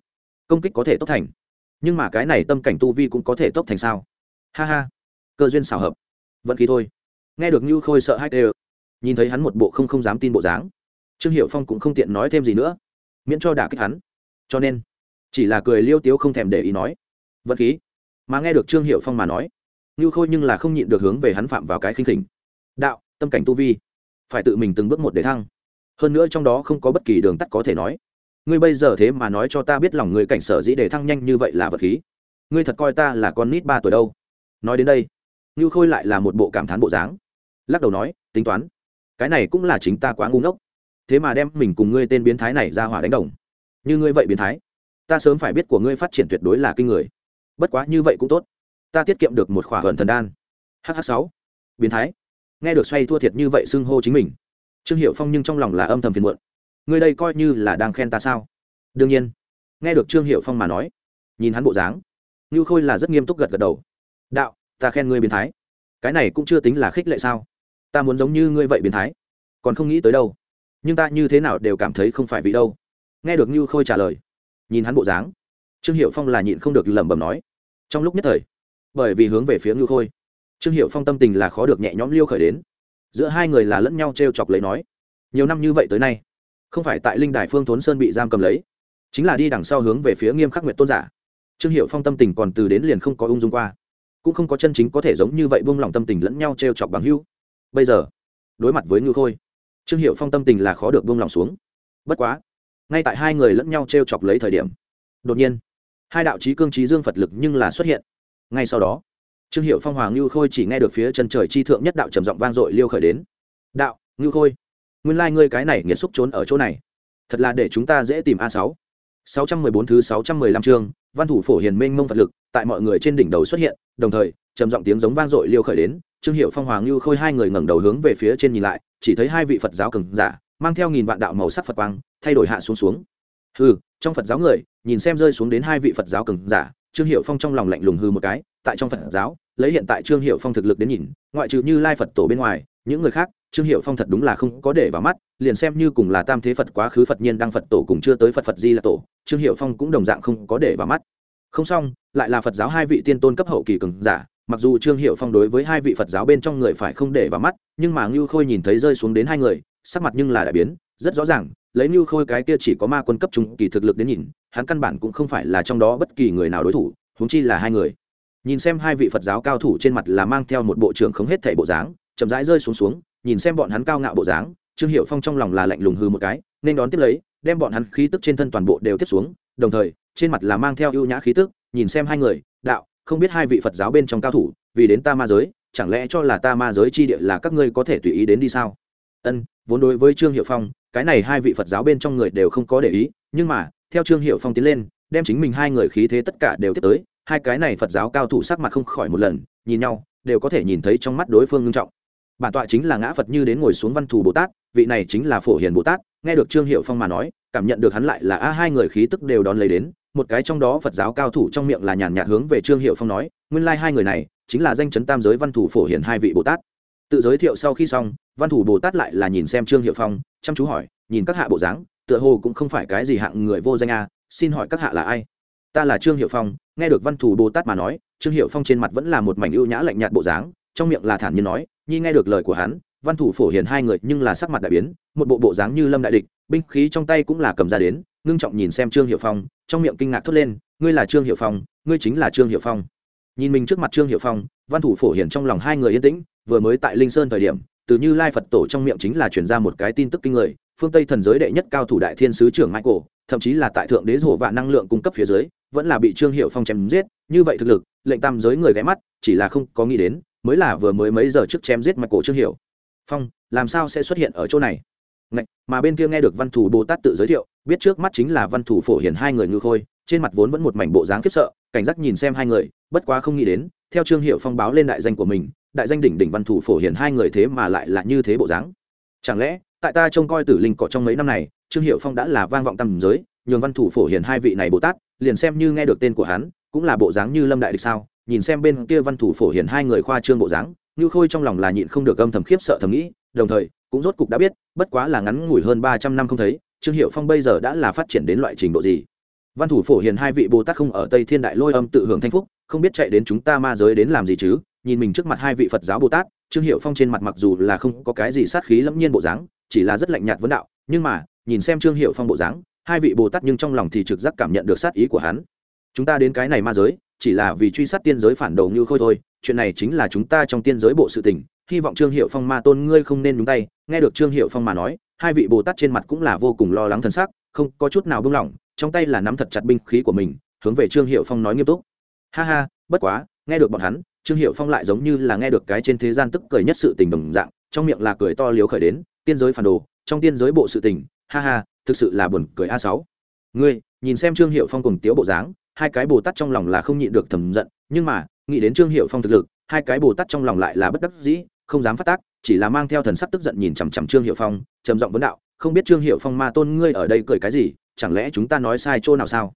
Công kích có thể tốt thành nhưng mà cái này tâm cảnh tu vi cũng có thể tốc thành sao? Ha ha, cơ duyên xào hợp. Vận khí thôi. Nghe được như khôi sợ hai tê nhìn thấy hắn một bộ không không dám tin bộ dáng. Trương hiệu phong cũng không tiện nói thêm gì nữa, miễn cho đả kích hắn. Cho nên, chỉ là cười liêu tiếu không thèm để ý nói, vận khí. Mà nghe được trương hiệu phong mà nói, như khôi nhưng là không nhịn được hướng về hắn phạm vào cái khinh khỉnh. Đạo, tâm cảnh tu vi, phải tự mình từng bước một để thăng. Hơn nữa trong đó không có bất kỳ đường tắt có thể nói ngươi bây giờ thế mà nói cho ta biết lòng người cảnh sở dĩ để thăng nhanh như vậy là vật khí. Ngươi thật coi ta là con nít ba tuổi đâu. Nói đến đây như khôi lại là một bộ cảm thán bộ dáng. Lắc đầu nói, tính toán, cái này cũng là chính ta quá ngu ngốc. Thế mà đem mình cùng ngươi tên biến thái này ra hỏa đánh đồng. Như ngươi vậy biến thái, ta sớm phải biết của ngươi phát triển tuyệt đối là kinh người. Bất quá như vậy cũng tốt. Ta tiết kiệm được một khỏa hận thần đan. Hh sáu. Biến thái. Nghe được xoay thua thiệt như vậy xưng hô chính mình. Trương hiệu phong nhưng trong lòng là âm thầm phiền muộn ngươi đây coi như là đang khen ta sao? Đương nhiên. Nghe được trương hiệu phong mà nói, nhìn hắn bộ dáng như khôi là rất nghiêm túc gật gật đầu. Đạo, ta khen ngươi biến thái. Cái này cũng chưa tính là khích lệ sao? Ta muốn giống như ngươi vậy biến thái. Còn không nghĩ tới đâu. Nhưng ta như thế nào đều cảm thấy không phải vì đâu. Nghe được như khôi trả lời, nhìn hắn bộ dáng, trương hiệu phong là nhịn không được lẩm bẩm nói. Trong lúc nhất thời, bởi vì hướng về phía như khôi, trương hiệu phong tâm tình là khó được nhẹ nhõm liêu khởi đến. Giữa hai người là lẫn nhau t r e o chọc lấy nói, nhiều năm như vậy tới nay không phải tại linh đài phương thốn sơn bị giam cầm lấy, chính là đi đằng sau hướng về phía nghiêm khắc nguyện tôn giả. Trương hiệu phong tâm tình còn từ đến liền không có ung dung qua, cũng không có chân chính có thể giống như vậy buông lỏng tâm tình lẫn nhau t r e o chọc bằng hưu bây giờ, đối mặt với ngư khôi, trương hiệu phong tâm tình là khó được buông lỏng xuống. Bất quá, ngay tại hai người lẫn nhau t r e o chọc lấy thời điểm, đột nhiên, hai đạo trí cương trí dương phật lực nhưng là xuất hiện. Ngay sau đó, trương hiệu phong hoàng ngưu khôi chỉ nghe được phía chân trời chi thượng nhất đạo trầm giọng vang dội liêu khởi đến. Đạo, ngưu khôi nguyên lai、like、ngươi cái này nghiệt xúc trốn ở chỗ này. Thật là để chúng ta dễ tìm a sáu. Sáu trăm mười bốn thứ sáu trăm mười lăm chương, văn thủ phổ hiền minh mông phật lực, tại mọi người trên đỉnh đầu xuất hiện, đồng thời, trầm giọng tiếng giống vang dội liêu khởi đến, trương hiệu phong, hoàng lưu khôi hai người ngẩng đầu hướng về phía trên nhìn lại, chỉ thấy hai vị phật giáo cường giả, mang theo nghìn vạn đạo màu sắc phật quang, thay đổi hạ xuống xuống. Hừ, trong phật giáo người, nhìn xem rơi xuống đến hai vị phật giáo cường giả, trương hiệu phong trong lòng lạnh lùng hư một cái, tại trong phật giáo, lấy hiện tại trương hiệu phong thực lực đến nhìn, ngoại trừ như lai phật tổ bên ngoài, những người khác trương hiệu phong thật đúng là không có để vào mắt, liền xem như cùng là tam thế phật quá khứ phật nhiên đăng phật tổ cùng chưa tới phật phật di là tổ, trương hiệu phong cũng đồng dạng không có để vào mắt. Không xong, lại là phật giáo hai vị tiên tôn cấp hậu kỳ cường giả, mặc dù trương hiệu phong đối với hai vị phật giáo bên trong người phải không để vào mắt, nhưng mà ngưu khôi nhìn thấy rơi xuống đến hai người, sắc mặt nhưng là đại biến, rất rõ ràng, lấy ngưu khôi cái kia chỉ có ma quân cấp trung kỳ thực lực đến nhìn, hắn căn bản cũng không phải là trong đó bất kỳ người nào đối thủ, huống chi là hai người. Nhìn xem hai vị phật giáo cao thủ trên mặt là mang theo một bộ trưởng không hết thảy bộ dáng, chậm rãi rơi xuống xuống nhìn xem bọn hắn cao ngạo bộ dáng, trương hiệu phong trong lòng là lạnh lùng hư một cái, nên đón tiếp lấy, đem bọn hắn khí tức trên thân toàn bộ đều tiếp xuống, đồng thời, trên mặt là mang theo ưu nhã khí tức, nhìn xem hai người, đạo, không biết hai vị phật giáo bên trong cao thủ, vì đến ta ma giới, chẳng lẽ cho là ta ma giới chi địa là các ngươi có thể tùy ý đến đi sao? Ân, vốn đối với trương hiệu phong, cái này hai vị phật giáo bên trong người đều không có để ý, nhưng mà, theo trương hiệu phong tiến lên, đem chính mình hai người khí thế tất cả đều tiếp tới, hai cái này phật giáo cao thủ sắc mặt không khỏi một lần, nhìn nhau, đều có thể nhìn thấy trong mắt đối phương ngưng trọng bản tọa chính là ngã phật như đến ngồi xuống văn thù bồ tát, vị này chính là phổ hiền bồ tát, nghe được trương hiệu phong mà nói, cảm nhận được hắn lại là a, hai người khí tức đều đón lấy đến, một cái trong đó phật giáo cao thủ trong miệng là nhàn nhạt hướng về trương hiệu phong nói, nguyên lai hai người này chính là danh chấn tam giới văn thủ phổ hiền hai vị bồ tát. Tự giới thiệu sau khi xong, văn thủ bồ tát lại là nhìn xem trương hiệu phong, chăm chú hỏi, nhìn các hạ bộ dáng, tựa hồ cũng không phải cái gì hạng người vô danh a, xin hỏi các hạ là ai? Ta là trương hiệu phong, nghe được văn thủ bồ tát mà nói, trương hiệu phong trên mặt vẫn là một mảnh ưu nhã lạnh nhạt bộ dáng, trong miệng là thản nhiên nói nhi nghe được lời của hắn, văn thủ phổ hiền hai người nhưng là sắc mặt đại biến, một bộ bộ dáng như lâm đại địch, binh khí trong tay cũng là cầm ra đến, ngưng trọng nhìn xem trương hiệu phong, trong miệng kinh ngạc thốt lên, ngươi là trương hiệu phong, ngươi chính là trương hiệu phong. Nhìn mình trước mặt trương hiệu phong, văn thủ phổ hiền trong lòng hai người yên tĩnh, vừa mới tại linh sơn thời điểm, từ như lai phật tổ trong miệng chính là chuyển ra một cái tin tức kinh người, phương tây thần giới đệ nhất cao thủ đại thiên sứ trưởng michael, thậm chí là tại thượng đế rổ và năng lượng cung cấp phía dưới, vẫn là bị trương hiệu phong chém giết, như vậy thực lực, lệnh tam giới người ghé mắt, chỉ là không có nghĩ đến mới là vừa mới mấy giờ trước chém giết michael trương hiểu, phong làm sao sẽ xuất hiện ở chỗ này? Ngạch, mà bên kia nghe được văn thủ bồ tát tự giới thiệu biết trước mắt chính là văn thủ phổ hiển hai người ngư khôi trên mặt vốn vẫn một mảnh bộ dáng khiếp sợ cảnh giác nhìn xem hai người bất quá không nghĩ đến theo trương hiệu phong báo lên đại danh của mình đại danh đỉnh đỉnh văn thủ phổ hiển hai người thế mà lại là như thế bộ dáng. Chẳng lẽ tại ta trông coi tử linh cỏ trong mấy năm này trương hiệu phong đã là vang vọng tầm giới nhường văn thủ phổ hiển hai vị này bồ tát liền xem như nghe được tên của hắn cũng là bộ dáng như lâm đại địch sao? Nhìn xem bên kia văn thủ phổ hiển hai người khoa trương bộ dáng như khôi trong lòng là nhịn không được âm thầm khiếp sợ thầm nghĩ, đồng thời, cũng rốt cục đã biết, bất quá là ngắn ngủi hơn ba trăm năm không thấy, trương hiệu phong bây giờ đã là phát triển đến loại trình độ gì? Văn thủ phổ hiền hai vị bồ tát không ở tây thiên đại lôi âm tự hưởng thanh phúc, không biết chạy đến chúng ta ma giới đến làm gì chứ? Nhìn mình trước mặt hai vị phật giáo bồ tát, trương hiệu phong trên mặt mặc dù là không có cái gì sát khí lẫm nhiên bộ dáng, chỉ là rất lạnh nhạt vấn đạo, nhưng mà, nhìn xem trương hiệu phong bộ dáng, hai vị bồ tát nhưng trong lòng thì trực giác cảm nhận được sát ý của hắn. Chúng ta đến cái này ma giới chỉ là vì truy sát tiên giới phản đầu như khôi thôi, chuyện này chính là chúng ta trong tiên giới bộ sự tình, hy vọng trương hiệu phong ma tôn ngươi không nên nhúng tay, nghe được trương hiệu phong mà nói, hai vị bồ tát trên mặt cũng là vô cùng lo lắng thân xác không có chút nào buông lỏng trong tay là nắm thật chặt binh khí của mình, hướng về trương hiệu phong nói nghiêm túc. Ha ha, bất quá, nghe được bọn hắn, trương hiệu phong lại giống như là nghe được cái trên thế gian tức cười nhất sự tình đồng dạng, trong miệng là cười to liếu khởi đến, tiên giới phản đồ, trong tiên giới bộ sự tình, ha ha, thực sự là buồn cười a sáu. Ngươi, nhìn xem trương hiệu phong cùng tiếu bộ dáng hai cái bồ tát trong lòng là không nhịn được thầm giận, nhưng mà, nghĩ đến trương hiệu phong thực lực, hai cái bồ tát trong lòng lại là bất đắc dĩ, không dám phát tác, chỉ là mang theo thần sắc tức giận nhìn chằm chằm trương hiệu phong, trầm giọng vấn đạo, không biết trương hiệu phong ma tôn ngươi ở đây cười cái gì, chẳng lẽ chúng ta nói sai chỗ nào sao?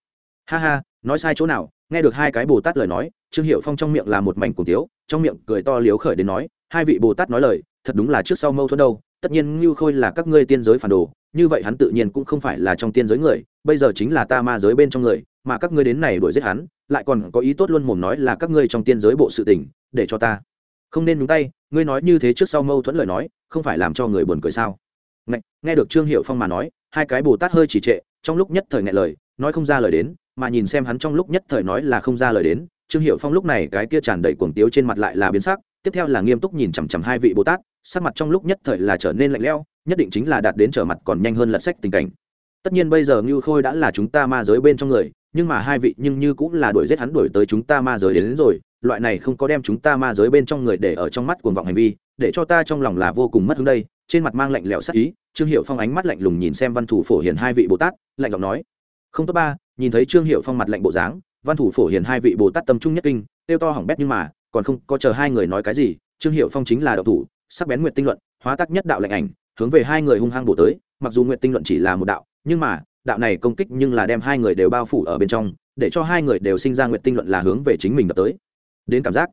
Ha ha, nói sai chỗ nào? Nghe được hai cái bồ tát lời nói, trương hiệu phong trong miệng là một mảnh cùng tiếu, trong miệng cười to liếu khởi đến nói, hai vị bồ tát nói lời, thật đúng là trước sau mâu thuẫn đâu, tất nhiên ngưu khôi là các ngươi tiên giới phản đồ như vậy hắn tự nhiên cũng không phải là trong tiên giới người bây giờ chính là ta ma giới bên trong người mà các ngươi đến này đuổi giết hắn lại còn có ý tốt luôn mồm nói là các ngươi trong tiên giới bộ sự tình để cho ta. Không nên nhúng tay ngươi nói như thế trước sau mâu thuẫn lời nói không phải làm cho người buồn cười sao? Nghe, nghe được trương hiệu phong mà nói hai cái bồ tát hơi chỉ trệ trong lúc nhất thời ngại lời nói không ra lời đến mà nhìn xem hắn trong lúc nhất thời nói là không ra lời đến trương hiệu phong lúc này cái kia tràn đầy cuồng tiếu trên mặt lại là biến sắc tiếp theo là nghiêm túc nhìn chằm chằm hai vị bồ tát sắc mặt trong lúc nhất thời là trở nên lạnh lẽo nhất định chính là đạt đến trở mặt còn nhanh hơn lật sách tình cảnh. Tất nhiên bây giờ ngưu khôi đã là chúng ta ma giới bên trong người nhưng mà hai vị nhưng như cũng là đuổi giết hắn đuổi tới chúng ta ma giới đến, đến rồi loại này không có đem chúng ta ma giới bên trong người để ở trong mắt cuồng vọng hành vi để cho ta trong lòng là vô cùng mất hứng đây. Trên mặt mang lạnh lẽo sắc ý trương hiệu phong ánh mắt lạnh lùng nhìn xem văn thủ phổ hiền hai vị bồ tát lạnh giọng nói không tốt ba nhìn thấy trương hiệu phong mặt lạnh bộ dáng văn thủ phổ hiền hai vị bồ tát tâm trung nhất kinh tiêu to hỏng bét nhưng mà còn không có chờ hai người nói cái gì trương hiệu phong chính là đạo thủ sắc bén nguyệt tinh luận, hóa tắc nhất đạo lạnh ảnh, hướng về hai người hung hăng bổ tới, mặc dù nguyệt tinh luận chỉ là một đạo, nhưng mà, đạo này công kích nhưng là đem hai người đều bao phủ ở bên trong, để cho hai người đều sinh ra nguyệt tinh luận là hướng về chính mình đập tới. Đến cảm giác.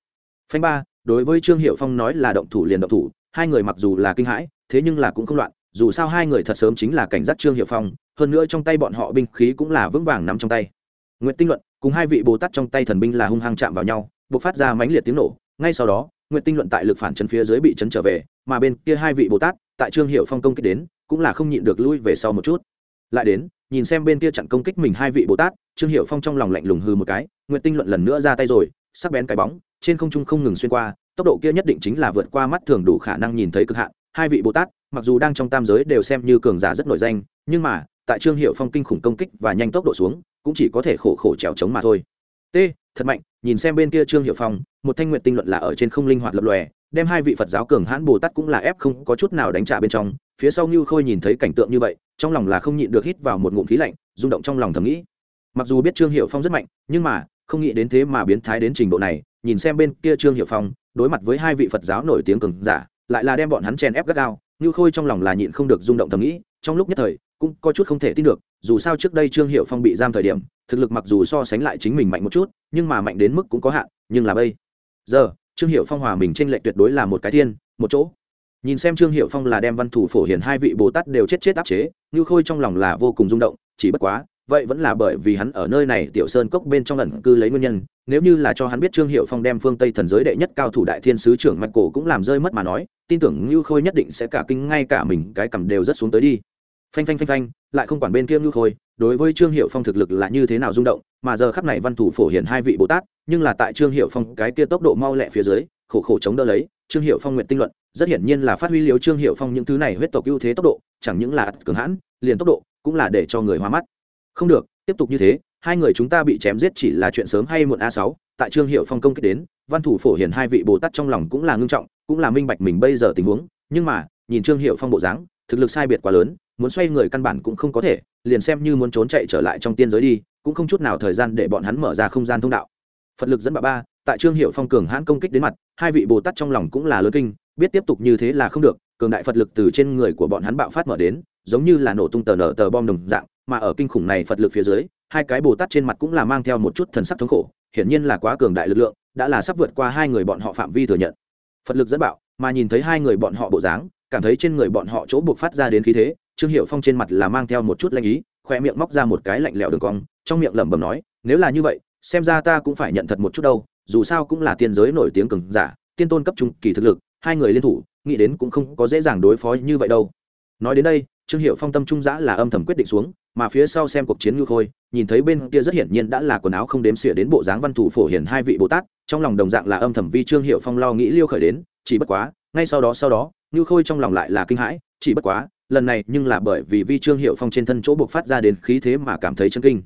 Phanh ba, đối với trương hiệu phong nói là động thủ liền động thủ, hai người mặc dù là kinh hãi, thế nhưng là cũng không loạn, dù sao hai người thật sớm chính là cảnh giác trương hiệu phong, hơn nữa trong tay bọn họ binh khí cũng là vững vàng nắm trong tay. Nguyệt tinh luận, cùng hai vị bồ tát trong tay thần binh là hung hăng chạm vào nhau b ộ c phát ra mãnh liệt tiếng nổ, ngay sau đó nguyện tinh luận tại lực phản chân phía dưới bị chấn trở về, mà bên kia hai vị bồ tát, tại trương hiệu phong công kích đến, cũng là không nhịn được lui về sau một chút. Lại đến, nhìn xem bên kia chặn công kích mình hai vị bồ tát, trương hiệu phong trong lòng lạnh lùng hư một cái nguyện tinh luận lần nữa ra tay rồi, sắc bén cái bóng, trên không trung không ngừng xuyên qua, tốc độ kia nhất định chính là vượt qua mắt thường đủ khả năng nhìn thấy cực hạn, hai vị bồ tát, mặc dù đang trong tam giới đều xem như cường giả rất nổi danh, nhưng mà, tại trương hiệu phong kinh khủng công kích và nhanh tốc độ xuống, cũng chỉ có thể khổ khổ trèo trống mà thôi. T thật mạnh, nhìn xem bên kia trương hiệu phong, một thanh nguyện tinh luận là ở trên không linh hoạt lập lòe, đem hai vị phật giáo cường hãn bồ tát cũng là ép không có chút nào đánh trả bên trong, phía sau như khôi nhìn thấy cảnh tượng như vậy, trong lòng là không nhịn được hít vào một ngụm khí lạnh, rung động trong lòng thầm nghĩ. Mặc dù biết trương hiệu phong rất mạnh, nhưng mà, không nghĩ đến thế mà biến thái đến trình độ này, nhìn xem bên kia trương hiệu phong, đối mặt với hai vị phật giáo nổi tiếng cường giả, lại là đem bọn hắn chèn ép gắt gao như khôi trong lòng là nhịn không được rung động thầm nghĩ, trong lúc nhất thời cũng có chút không thể tin được, dù sao trước đây trương hiệu phong bị giam thời điểm, thực lực mặc dù so sánh lại chính mình mạnh một chút, nhưng mà mạnh đến mức cũng có hạn, nhưng là bây giờ, trương hiệu phong hòa mình t r ê n lệch tuyệt đối là một cái thiên, một chỗ. Nhìn xem trương hiệu phong là đem văn thủ phổ hiển hai vị bồ tát đều chết chết áp chế như khôi trong lòng là vô cùng rung động, chỉ bất quá, vậy vẫn là bởi vì hắn ở nơi này tiểu sơn cốc bên trong lần cư lấy nguyên nhân, nếu như là cho hắn biết trương hiệu phong đem phương tây thần giới đệ nhất cao thủ đại thiên sứ trưởng mạch cổ cũng làm rơi mất mà nói, tin tưởng như khôi nhất định sẽ cả kinh, ngay cả mình, cái cầm đều rất xuống tới đi phanh phanh phanh phanh, lại không quản bên kia như khôi, đối với trương hiệu phong thực lực là như thế nào rung động, mà giờ khắp này văn thủ phổ hiển hai vị bồ tát, nhưng là tại trương hiệu phong cái kia tốc độ mau lẹ phía dưới, khổ khổ chống đỡ lấy, trương hiệu phong nguyện tinh luận, rất hiển nhiên là phát huy liều trương hiệu phong những thứ này huyết tộc ưu thế tốc độ, chẳng những là cường hãn, liền tốc độ cũng là để cho người hoa mắt. Không được, tiếp tục như thế, hai người chúng ta bị chém giết chỉ là chuyện sớm hay muộn a sáu, tại trương hiệu phong công kích đến, văn thủ phổ hiển hai vị bồ tát trong lòng cũng là ngưng trọng, cũng là minh bạch mình bây giờ tình huống, nhưng mà, nhìn trương hiệu phong bộ dáng thực lực sai biệt quá lớn, muốn xoay người căn bản cũng không có thể, liền xem như muốn trốn chạy trở lại trong tiên giới đi, cũng không chút nào thời gian để bọn hắn mở ra không gian thông đạo. Phật lực dẫn bạo ba, tại trương hiệu phong cường hãn công kích đến mặt, hai vị bồ tát trong lòng cũng là lớn kinh, biết tiếp tục như thế là không được, cường đại phật lực từ trên người của bọn hắn bạo phát mở đến, giống như là nổ tung tờ nở tờ bom đồng dạng, mà ở kinh khủng này phật lực phía dưới, hai cái bồ tát trên mặt cũng là mang theo một chút thần sắc thống khổ, hiển nhiên là quá cường đại lực lượng, đã là sắp vượt qua hai người bọn họ phạm vi thừa nhận. Phật lực dẫn bạo, mà nhìn thấy hai người bọn họ bộ dáng cảm thấy trên người bọn họ chỗ buộc phát ra đến khí thế, trương hiệu phong trên mặt là mang theo một chút lanh ý khoe miệng móc ra một cái lạnh lẽo đường cong, trong miệng lẩm bẩm nói, nếu là như vậy, xem ra ta cũng phải nhận thật một chút đâu, dù sao cũng là tiên giới nổi tiếng cường giả, tiên tôn cấp trung kỳ thực lực, hai người liên thủ, nghĩ đến cũng không có dễ dàng đối phó như vậy đâu. Nói đến đây, trương hiệu phong tâm trung giã là âm thầm quyết định xuống, mà phía sau xem cuộc chiến ngư khôi, nhìn thấy bên kia rất hiển nhiên đã là quần áo không đếm xỉa đến bộ dáng văn thủ phổ hiển hai vị bồ tát, trong lòng đồng dạng là âm thầm vi trương hiệu phong lo nghĩ liêu khởi đến, chỉ bất quá, ngay sau đó sau đó Nưu khôi trong lòng lại là kinh hãi chỉ bất quá lần này nhưng là bởi vì vi trương Hiểu phong trên thân chỗ buộc phát ra đến khí thế mà cảm thấy chân kinh.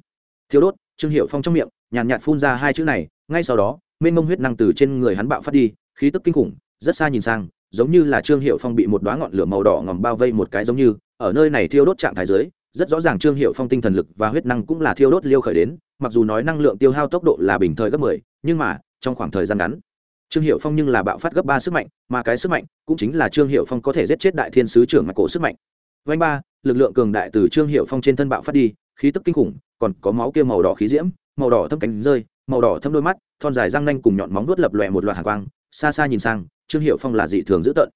Thiếu đốt trương Hiểu phong trong miệng nhàn nhạt, nhạt phun ra hai chữ này ngay sau đó mênh mông huyết năng từ trên người hắn bạo phát đi khí tức kinh khủng rất xa nhìn sang giống như là trương Hiểu phong bị một đóa ngọn lửa màu đỏ ngòm bao vây một cái giống như ở nơi này thiêu đốt trạng thái dưới rất rõ ràng trương Hiểu phong tinh thần lực và huyết năng cũng là thiêu đốt liêu khởi đến mặc dù nói năng lượng tiêu hao tốc độ là bình thời gấp mười, nhưng mà trong khoảng thời gian ngắn trương hiệu phong nhưng là bạo phát gấp ba sức mạnh, mà cái sức mạnh cũng chính là trương hiệu phong có thể giết chết đại thiên sứ trưởng mạch cổ sức mạnh. Vanh ba, lực lượng cường đại từ trương hiệu phong trên thân bạo phát đi, khí tức kinh khủng, còn có máu kia màu đỏ khí diễm, màu đỏ thâm cánh rơi, màu đỏ thâm đôi mắt, thon dài răng nanh cùng nhọn móng vuốt lập lòe một loạt hàng quang, xa xa nhìn sang, trương hiệu phong là dị thường dữ tợn.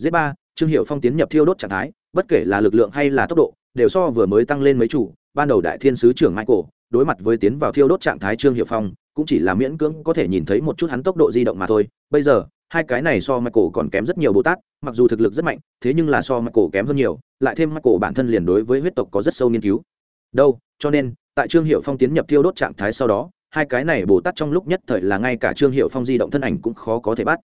Z ba, trương hiệu phong tiến nhập thiêu đốt trạng thái, bất kể là lực lượng hay là tốc độ, đều so vừa mới tăng lên mấy chủ, ban đầu đại thiên sứ trưởng michael, đối mặt với tiến vào thiêu đốt trạng thái trương hiệu phong cũng chỉ là miễn cưỡng có thể nhìn thấy một chút hắn tốc độ di động mà thôi bây giờ hai cái này so Michael còn kém rất nhiều Bồ Tát, mặc dù thực lực rất mạnh, thế nhưng là so Michael kém hơn nhiều, lại thêm Michael bản thân liền đối với huyết tộc có rất sâu nghiên cứu. Đâu, cho nên, tại Trương Hiệu Phong tiến nhập thiêu đốt trạng thái sau đó, hai cái này Bồ Tát trong lúc nhất thời là ngay cả Trương Hiệu Phong di động thân ảnh cũng khó có thể bắt.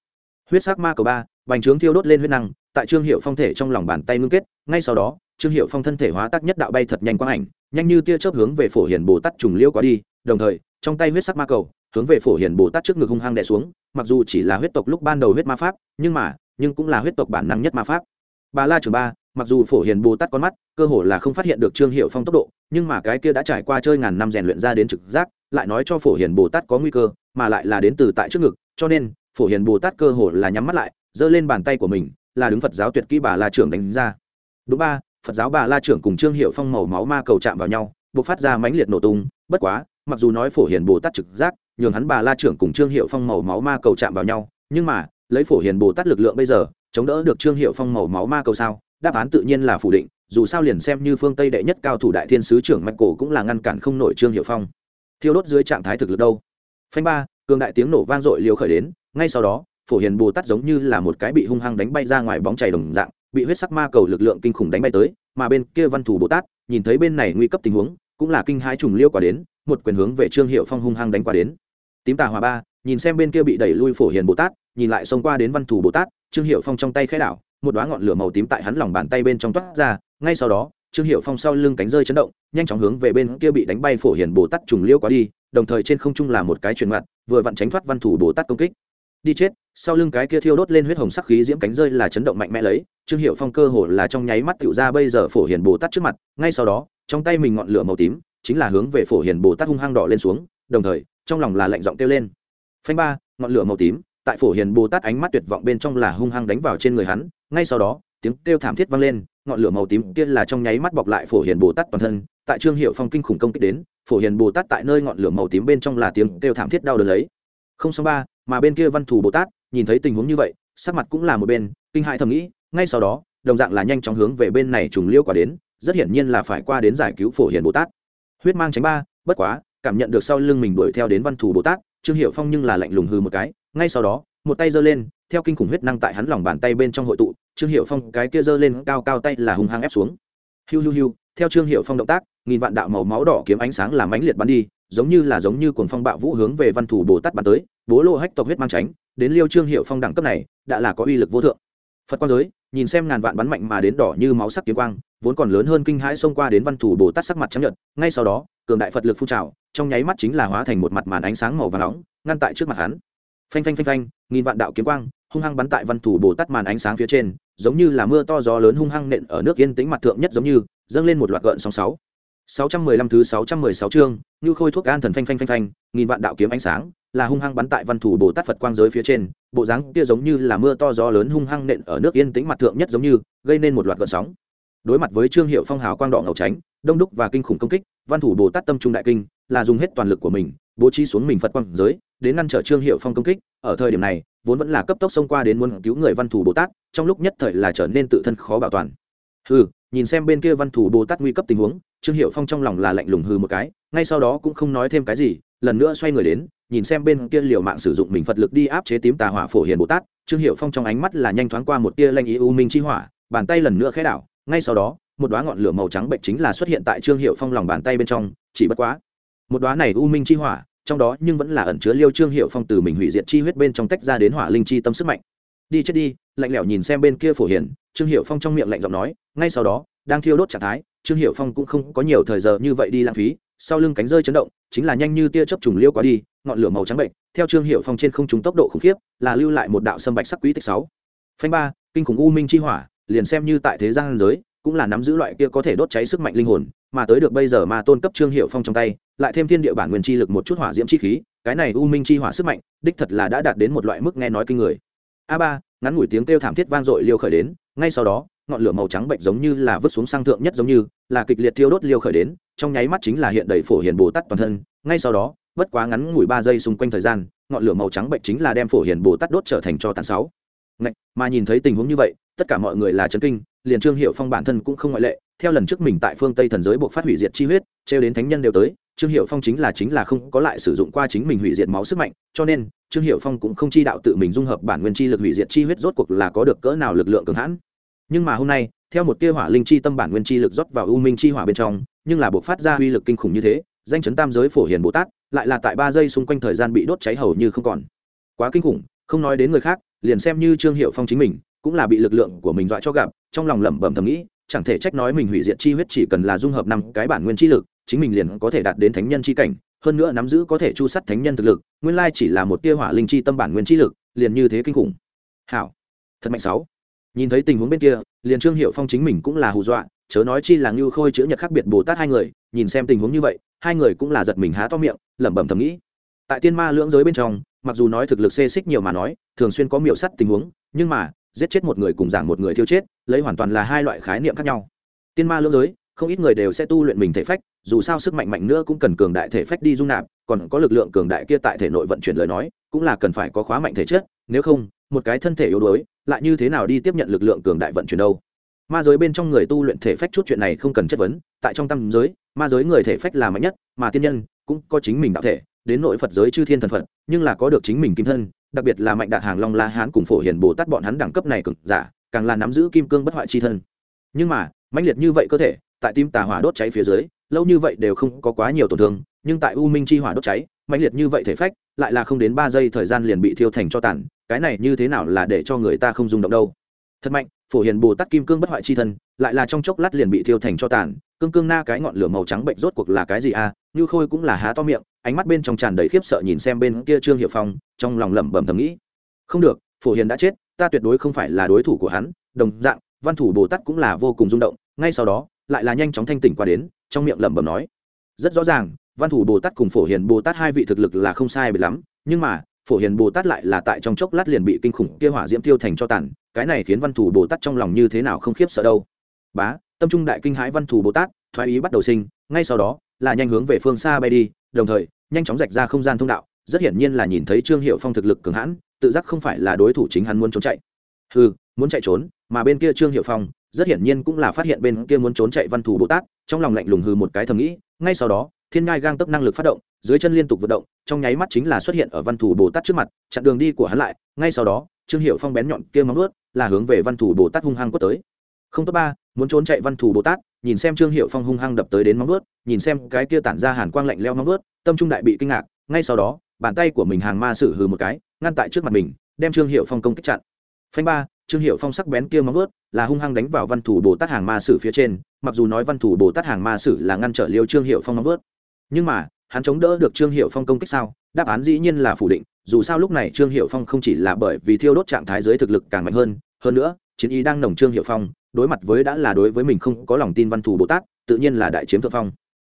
Huyết sắc ma cầu ba, bành trướng thiêu đốt lên huyết năng, tại Trương Hiệu Phong thể trong lòng bàn tay ngưng kết, ngay sau đó, Trương Hiệu Phong thân thể hóa tác nhất đạo bay thật nhanh quang ảnh, nhanh như tia chớp hướng về Phổ hiền Bồ Tát trùng liêu quá đi, đồng thời, trong tay huyết sắc ma cầu, hướng về Phổ hiền Bồ Tát trước ngực hung hăng đè xuống, mặc dù chỉ là huyết tộc lúc ban đầu huyết ma pháp nhưng mà nhưng cũng là huyết tộc bản năng nhất ma pháp. Bà la trường ba mặc dù phổ hiền bồ tát con mắt cơ hồ là không phát hiện được trương hiệu phong tốc độ nhưng mà cái kia đã trải qua chơi ngàn năm rèn luyện ra đến trực giác lại nói cho phổ hiền bồ tát có nguy cơ mà lại là đến từ tại trước ngực cho nên phổ hiền bồ tát cơ hồ là nhắm mắt lại giơ lên bàn tay của mình là đứng phật giáo tuyệt kỹ bà la trưởng đánh ra. Đúng ba phật giáo bà la trưởng cùng trương hiệu phong màu máu ma cầu chạm vào nhau buộc phát ra mãnh liệt nổ tung. Bất quá, mặc dù nói phổ hiền bồ tát trực giác, nhường hắn bà la trưởng cùng trương hiệu phong màu máu ma cầu chạm vào nhau, nhưng mà, lấy phổ hiền bồ tát lực lượng bây giờ, chống đỡ được trương hiệu phong màu máu ma cầu sao? Đáp án tự nhiên là phủ định, dù sao liền xem như phương tây đệ nhất cao thủ đại thiên sứ trưởng mạch cổ cũng là ngăn cản không nổi trương hiệu phong. Thiêu đốt dưới trạng thái thực lực đâu? Phanh ba, cường đại tiếng nổ vang dội liều khởi đến, ngay sau đó, phổ hiền bồ tát giống như là một cái bị hung hăng đánh bay ra ngoài bóng chảy đồng dạng bị huyết sắc ma cầu lực lượng kinh khủng đánh bay tới, mà bên kia văn thủ bồ tát, nhìn thấy bên này nguy cấp tình huống, cũng là kinh hãi trùng liêu quả đến, một quyền hướng về trương hiệu phong hung hăng đánh qua đến. Tím tà hòa ba, nhìn xem bên kia bị đẩy lui phổ hiền bồ tát, nhìn lại xông qua đến văn thủ bồ tát, trương hiệu phong trong tay khẽ đảo, một đoá ngọn lửa màu tím tại hắn lòng bàn tay bên trong toát ra, ngay sau đó, trương hiệu phong sau lưng cánh rơi chấn động, nhanh chóng hướng về bên kia bị đánh bay phổ hiền bồ tát trùng liêu qua đi, đồng thời trên không trung là một cái truyền mặt vừa vặn tránh thoát văn thủ bồ tát công kích đi chết, sau lưng cái kia thiêu đốt lên huyết hồng sắc khí diễm cánh rơi là chấn động mạnh mẽ lấy, trương hiệu phong cơ hồ là trong nháy mắt tựu ra bây giờ phổ hiền bồ tát trước mặt, ngay sau đó, trong tay mình ngọn lửa màu tím chính là hướng về phổ hiền bồ tát hung hăng đỏ lên xuống, đồng thời, trong lòng là lạnh giọng kêu lên. Phanh ba, ngọn lửa màu tím, tại phổ hiền bồ tát ánh mắt tuyệt vọng bên trong là hung hăng đánh vào trên người hắn, ngay sau đó, tiếng kêu thảm thiết vang lên, ngọn lửa màu tím kia là trong nháy mắt bọc lại phổ hiền bồ tát toàn thân, tại trương hiệu phong kinh khủng công kích đến, phổ hiền bồ tát tại nơi ngọn lửa màu tím bên trong là tiếng kêu thảm thiết đau đớn lấy không xong ba, mà bên kia văn thủ bồ tát, nhìn thấy tình huống như vậy, sắc mặt cũng là một bên, kinh hại thầm nghĩ, ngay sau đó, đồng dạng là nhanh chóng hướng về bên này trùng liêu quả đến, rất hiển nhiên là phải qua đến giải cứu phổ hiền bồ tát. Huyết mang tránh ba, bất quá, cảm nhận được sau lưng mình đuổi theo đến văn thủ bồ tát, trương hiệu phong nhưng là lạnh lùng hư một cái, ngay sau đó, một tay giơ lên, theo kinh khủng huyết năng tại hắn lòng bàn tay bên trong hội tụ, trương hiệu phong cái kia giơ lên cao cao tay là hung hăng ép xuống. Hiu hiu hiu, theo trương hiệu phong động tác, nghìn vạn đạo màu máu đỏ kiếm ánh sáng làm ánh liệt bắn đi giống như là giống như cuồng phong bạo vũ hướng về văn thủ bồ tát bắn tới, bố lô hách tộc huyết mang tránh, đến liêu trương hiệu phong đẳng cấp này, đã là có uy lực vô thượng. Phật quang giới, nhìn xem ngàn vạn bắn mạnh mà đến đỏ như máu sắc kiếm quang, vốn còn lớn hơn kinh hãi xông qua đến văn thủ bồ tát sắc mặt chấp nhận ngay sau đó, cường đại phật lực phun trào, trong nháy mắt chính là hóa thành một mặt màn ánh sáng màu và nóng, ngăn tại trước mặt hắn. Phanh phanh phanh phanh, nghìn vạn đạo kiếm quang, hung hăng bắn tại văn thủ bồ tát màn ánh sáng phía trên, giống như là mưa to gió lớn hung hăng nện ở nước yên tĩnh mặt thượng nhất giống như, dâng lên một loạt gợn sóng sáu sáu trăm mười lăm thứ sáu trăm mười sáu chương, như khôi thuốc an thần phanh phanh phanh phanh, nghìn vạn đạo kiếm ánh sáng, là hung hăng bắn tại văn thủ bồ tát phật quang giới phía trên, bộ dáng kia giống như là mưa to gió lớn hung hăng nện ở nước yên tĩnh mặt thượng nhất giống như, gây nên một loạt gợn sóng. Đối mặt với trương hiệu phong hào quang đỏ ngầu tránh, đông đúc và kinh khủng công kích, văn thủ bồ tát tâm trung đại kinh, là dùng hết toàn lực của mình, bố trí xuống mình phật quang giới, đến ngăn trở trương hiệu phong công kích. Ở thời điểm này, vốn vẫn là cấp tốc xông qua đến muốn cứu người văn thủ bồ tát, trong lúc nhất thời là trở nên tự thân khó bảo toàn. Hừ nhìn xem bên kia văn thủ bồ tát nguy cấp tình huống, trương hiệu phong trong lòng là lạnh lùng hừ một cái, ngay sau đó cũng không nói thêm cái gì, lần nữa xoay người đến, nhìn xem bên kia liều mạng sử dụng mình phật lực đi áp chế tím tà hỏa phổ hiền bồ tát, trương hiệu phong trong ánh mắt là nhanh thoáng qua một tia lanh ý u minh chi hỏa, bàn tay lần nữa khẽ đảo, ngay sau đó, một đoá ngọn lửa màu trắng bệnh chính là xuất hiện tại trương hiệu phong lòng bàn tay bên trong, chỉ bất quá, một đoá này u minh chi hỏa, trong đó nhưng vẫn là ẩn chứa liêu trương hiệu phong từ mình hủy diệt chi huyết bên trong tách ra đến hỏa linh chi tâm sức mạnh. Đi chết đi, lạnh lẽo nhìn xem bên kia phổ hiển trương hiệu phong trong miệng lạnh giọng nói ngay sau đó, đang thiêu đốt trạng thái, trương hiệu phong cũng không có nhiều thời giờ như vậy đi lãng phí, sau lưng cánh rơi chấn động, chính là nhanh như tia chớp trùng liêu quá đi, ngọn lửa màu trắng bệnh, theo trương hiệu phong trên không trúng tốc độ khủng khiếp, là lưu lại một đạo sâm bạch sắc quý tích sáu. Phanh ba, kinh khủng u minh chi hỏa, liền xem như tại thế gian giới, cũng là nắm giữ loại kia có thể đốt cháy sức mạnh linh hồn, mà tới được bây giờ mà tôn cấp trương hiệu phong trong tay, lại thêm thiên địa bản nguyên chi lực một chút hỏa diễm chi khí, cái này u minh chi hỏa sức mạnh, đích thật là đã đạt đến một loại mức nghe nói kinh người. A ba, ngắn ngủi tiếng kêu thảm thiết vang dội liêu khởi đến, ngay sau đó ngọn lửa màu trắng bệnh giống như là vứt xuống sang thượng nhất giống như là kịch liệt thiêu đốt liêu khởi đến trong nháy mắt chính là hiện đầy phổ hiền bồ tát toàn thân. Ngay sau đó bất quá ngắn ngủi ba giây xung quanh thời gian ngọn lửa màu trắng bệnh chính là đem phổ hiền bồ tát đốt trở thành cho tàn sáu. Ngậy, mà nhìn thấy tình huống như vậy tất cả mọi người là chấn kinh liền trương hiệu phong bản thân cũng không ngoại lệ. Theo lần trước mình tại phương tây thần giới buộc phát hủy diệt chi huyết trêu đến thánh nhân đều tới trương hiệu phong chính là chính là không có lại sử dụng qua chính mình hủy diệt máu sức mạnh cho nên trương hiệu phong cũng không chi đạo tự mình dung hợp bản nguyên chi lực hủy diệt chi huyết rốt cuộc là có được cỡ nào lực lượng cường hãn nhưng mà hôm nay, theo một tia hỏa linh chi tâm bản nguyên chi lực rót vào u minh chi hỏa bên trong, nhưng là buộc phát ra uy lực kinh khủng như thế, danh chấn tam giới phổ hiền bồ tát, lại là tại ba giây xung quanh thời gian bị đốt cháy hầu như không còn. Quá kinh khủng, không nói đến người khác, liền xem như trương hiệu phong chính mình, cũng là bị lực lượng của mình dọa cho gặp, trong lòng lẩm bẩm thầm nghĩ, chẳng thể trách nói mình hủy diệt chi huyết chỉ cần là dung hợp năm cái bản nguyên chi lực, chính mình liền có thể đạt đến thánh nhân chi cảnh, hơn nữa nắm giữ có thể chu sắt thánh nhân thực lực, nguyên lai chỉ là một tia hỏa linh chi tâm bản nguyên chi lực, liền như thế kinh khủng. Hảo. Thật mạnh sáu nhìn thấy tình huống bên kia, liền trương hiệu phong chính mình cũng là hù dọa, chớ nói chi là ngưu khôi chữ nhật khác biệt bồ tát hai người, nhìn xem tình huống như vậy, hai người cũng là giật mình há to miệng, lẩm bẩm thầm nghĩ. Tại tiên ma lưỡng giới bên trong, mặc dù nói thực lực xê xích nhiều mà nói, thường xuyên có miệu sắt tình huống, nhưng mà, giết chết một người cùng giảng một người thiêu chết, lấy hoàn toàn là hai loại khái niệm khác nhau. Tiên ma lưỡng giới, không ít người đều sẽ tu luyện mình thể phách, dù sao sức mạnh mạnh nữa cũng cần cường đại thể phách đi dung nạp, còn có lực lượng cường đại kia tại thể nội vận chuyển lời nói, cũng là cần phải có khóa mạnh thể chất, nếu không, một cái thân thể yếu đuối lại như thế nào đi tiếp nhận lực lượng cường đại vận chuyển đâu? Ma giới bên trong người tu luyện thể phách chút chuyện này không cần chất vấn, tại trong tâm giới, ma giới người thể phách là mạnh nhất, mà tiên nhân cũng có chính mình đạo thể, đến nội phật giới chư thiên thần phật, nhưng là có được chính mình kim thân, đặc biệt là mạnh đạt hàng long la hán cùng phổ hiền bồ tát bọn hắn đẳng cấp này cực giả, càng là nắm giữ kim cương bất hoại chi thân. Nhưng mà, mãnh liệt như vậy cơ thể, tại tim tà hỏa đốt cháy phía dưới, lâu như vậy đều không có quá nhiều tổn thương, nhưng tại u minh chi hỏa đốt cháy, mãnh liệt như vậy thể phách, lại là không đến ba giây thời gian liền bị thiêu thành cho tàn cái này như thế nào là để cho người ta không dùng động đâu? Thật mạnh, phổ hiền bồ tát kim cương bất hoại chi thân, lại là trong chốc lát liền bị thiêu thành cho tàn. Cương cương na cái ngọn lửa màu trắng bệnh rốt cuộc là cái gì a à? như khôi cũng là há to miệng, ánh mắt bên trong tràn đầy khiếp sợ nhìn xem bên kia trương hiệu phong, trong lòng lẩm bẩm thầm nghĩ. Không được, phổ hiền đã chết, ta tuyệt đối không phải là đối thủ của hắn. Đồng dạng, văn thủ bồ tát cũng là vô cùng rung động, ngay sau đó, lại là nhanh chóng thanh tỉnh qua đến, trong miệng lẩm bẩm nói. Rất rõ ràng, văn thủ bồ tát cùng phổ hiền bồ tát hai vị thực lực là không sai biệt lắm, nhưng mà phổ hiền bồ tát lại là tại trong chốc lát liền bị kinh khủng kia hỏa diễm tiêu thành cho tàn, cái này khiến văn thủ bồ tát trong lòng như thế nào không khiếp sợ đâu. Bá, tâm trung đại kinh hãi văn thủ bồ tát, thoái ý bắt đầu sinh, ngay sau đó, là nhanh hướng về phương xa bay đi, đồng thời, nhanh chóng rạch ra không gian thông đạo, rất hiển nhiên là nhìn thấy trương hiệu phong thực lực cường hãn, tự giác không phải là đối thủ chính hắn muốn trốn chạy. Ừ muốn chạy trốn, mà bên kia trương hiệu phong, rất hiển nhiên cũng là phát hiện bên kia muốn trốn chạy văn thủ bồ tát, trong lòng lạnh lùng hư một cái thầm nghĩ, ngay sau đó thiên ngai gang tấp năng lực phát động, dưới chân liên tục vận động, trong nháy mắt chính là xuất hiện ở văn thủ bồ tát trước mặt, chặn đường đi của hắn lại, ngay sau đó, trương hiệu phong bén nhọn kia móng ướt là hướng về văn thủ bồ tát hung hăng quất tới. Không tốt ba, muốn trốn chạy văn thủ bồ tát, nhìn xem trương hiệu phong hung hăng đập tới đến móng ướt nhìn xem cái kia tản ra hàn quang lạnh leo móng ướt tâm trung đại bị kinh ngạc, ngay sau đó, bàn tay của mình hàng ma sử hừ một cái, ngăn tại trước mặt mình, đem trương hiệu phong công kích chặn. Phanh ba, trương hiệu phong sắc bén kia móng ướt là hung hăng đánh vào văn thủ bồ tát hàng ma sử phía trên, mặc dù nói văn thủ bồ tát hàng ma sử là ngăn trở liêu trương hiệu phong móng ướt nhưng mà, hắn chống đỡ được trương hiệu phong công kích sao? Đáp án dĩ nhiên là phủ định, dù sao lúc này trương hiệu phong không chỉ là bởi vì thiêu đốt trạng thái dưới thực lực càng mạnh hơn hơn nữa, chiến ý đang nồng trương hiệu phong, đối mặt với đã là đối với mình không có lòng tin văn thù bồ tát, tự nhiên là đại chiếm thượng phong.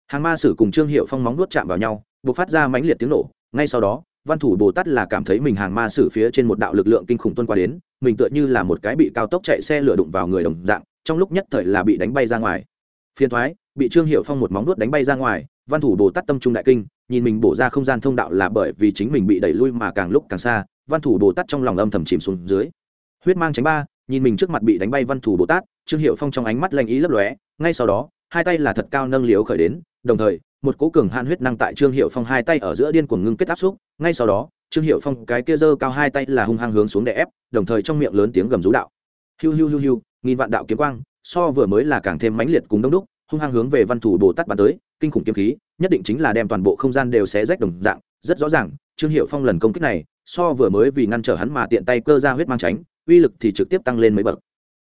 Hàng ma sử cùng trương hiệu phong móng nuốt chạm vào nhau buộc phát ra mãnh liệt tiếng nổ, ngay sau đó, văn thủ bồ tát là cảm thấy mình hàng ma sử phía trên một đạo lực lượng kinh khủng tuân qua đến, mình tựa như là một cái bị cao tốc chạy xe lửa đụng vào người đồng dạng, trong lúc nhất thời là bị đánh bay ra ngoài. Phiên thoái, bị trương hiệu phong một móng nuốt đánh bay ra ngoài văn thủ bồ tát tâm trung đại kinh, nhìn mình bổ ra không gian thông đạo là bởi vì chính mình bị đẩy lui mà càng lúc càng xa, văn thủ bồ tát trong lòng âm thầm chìm xuống dưới. Huyết mang tránh ba, nhìn mình trước mặt bị đánh bay văn thủ bồ tát, trương hiệu phong trong ánh mắt lanh ý lấp lóe, ngay sau đó, hai tay là thật cao nâng liếu khởi đến, đồng thời, một cố cường hạn huyết năng tại trương hiệu phong hai tay ở giữa điên cuồng ngưng kết áp xúc, ngay sau đó, trương hiệu phong cái kia giơ cao hai tay là hung hăng hướng xuống để ép, đồng thời trong miệng lớn tiếng gầm rú đạo. Hiu hiu hiu hiu, nghìn vạn đạo kiếm quang, so vừa mới là càng thêm mãnh liệt cùng đông đúc, hung hăng hướng về văn thủ bồ tát bắn tới kinh khủng kiếm khí, nhất định chính là đem toàn bộ không gian đều xé rách đồng dạng, rất rõ ràng, trương hiệu phong lần công kích này, so vừa mới vì ngăn trở hắn mà tiện tay cơ ra huyết mang tránh, uy lực thì trực tiếp tăng lên mấy bậc.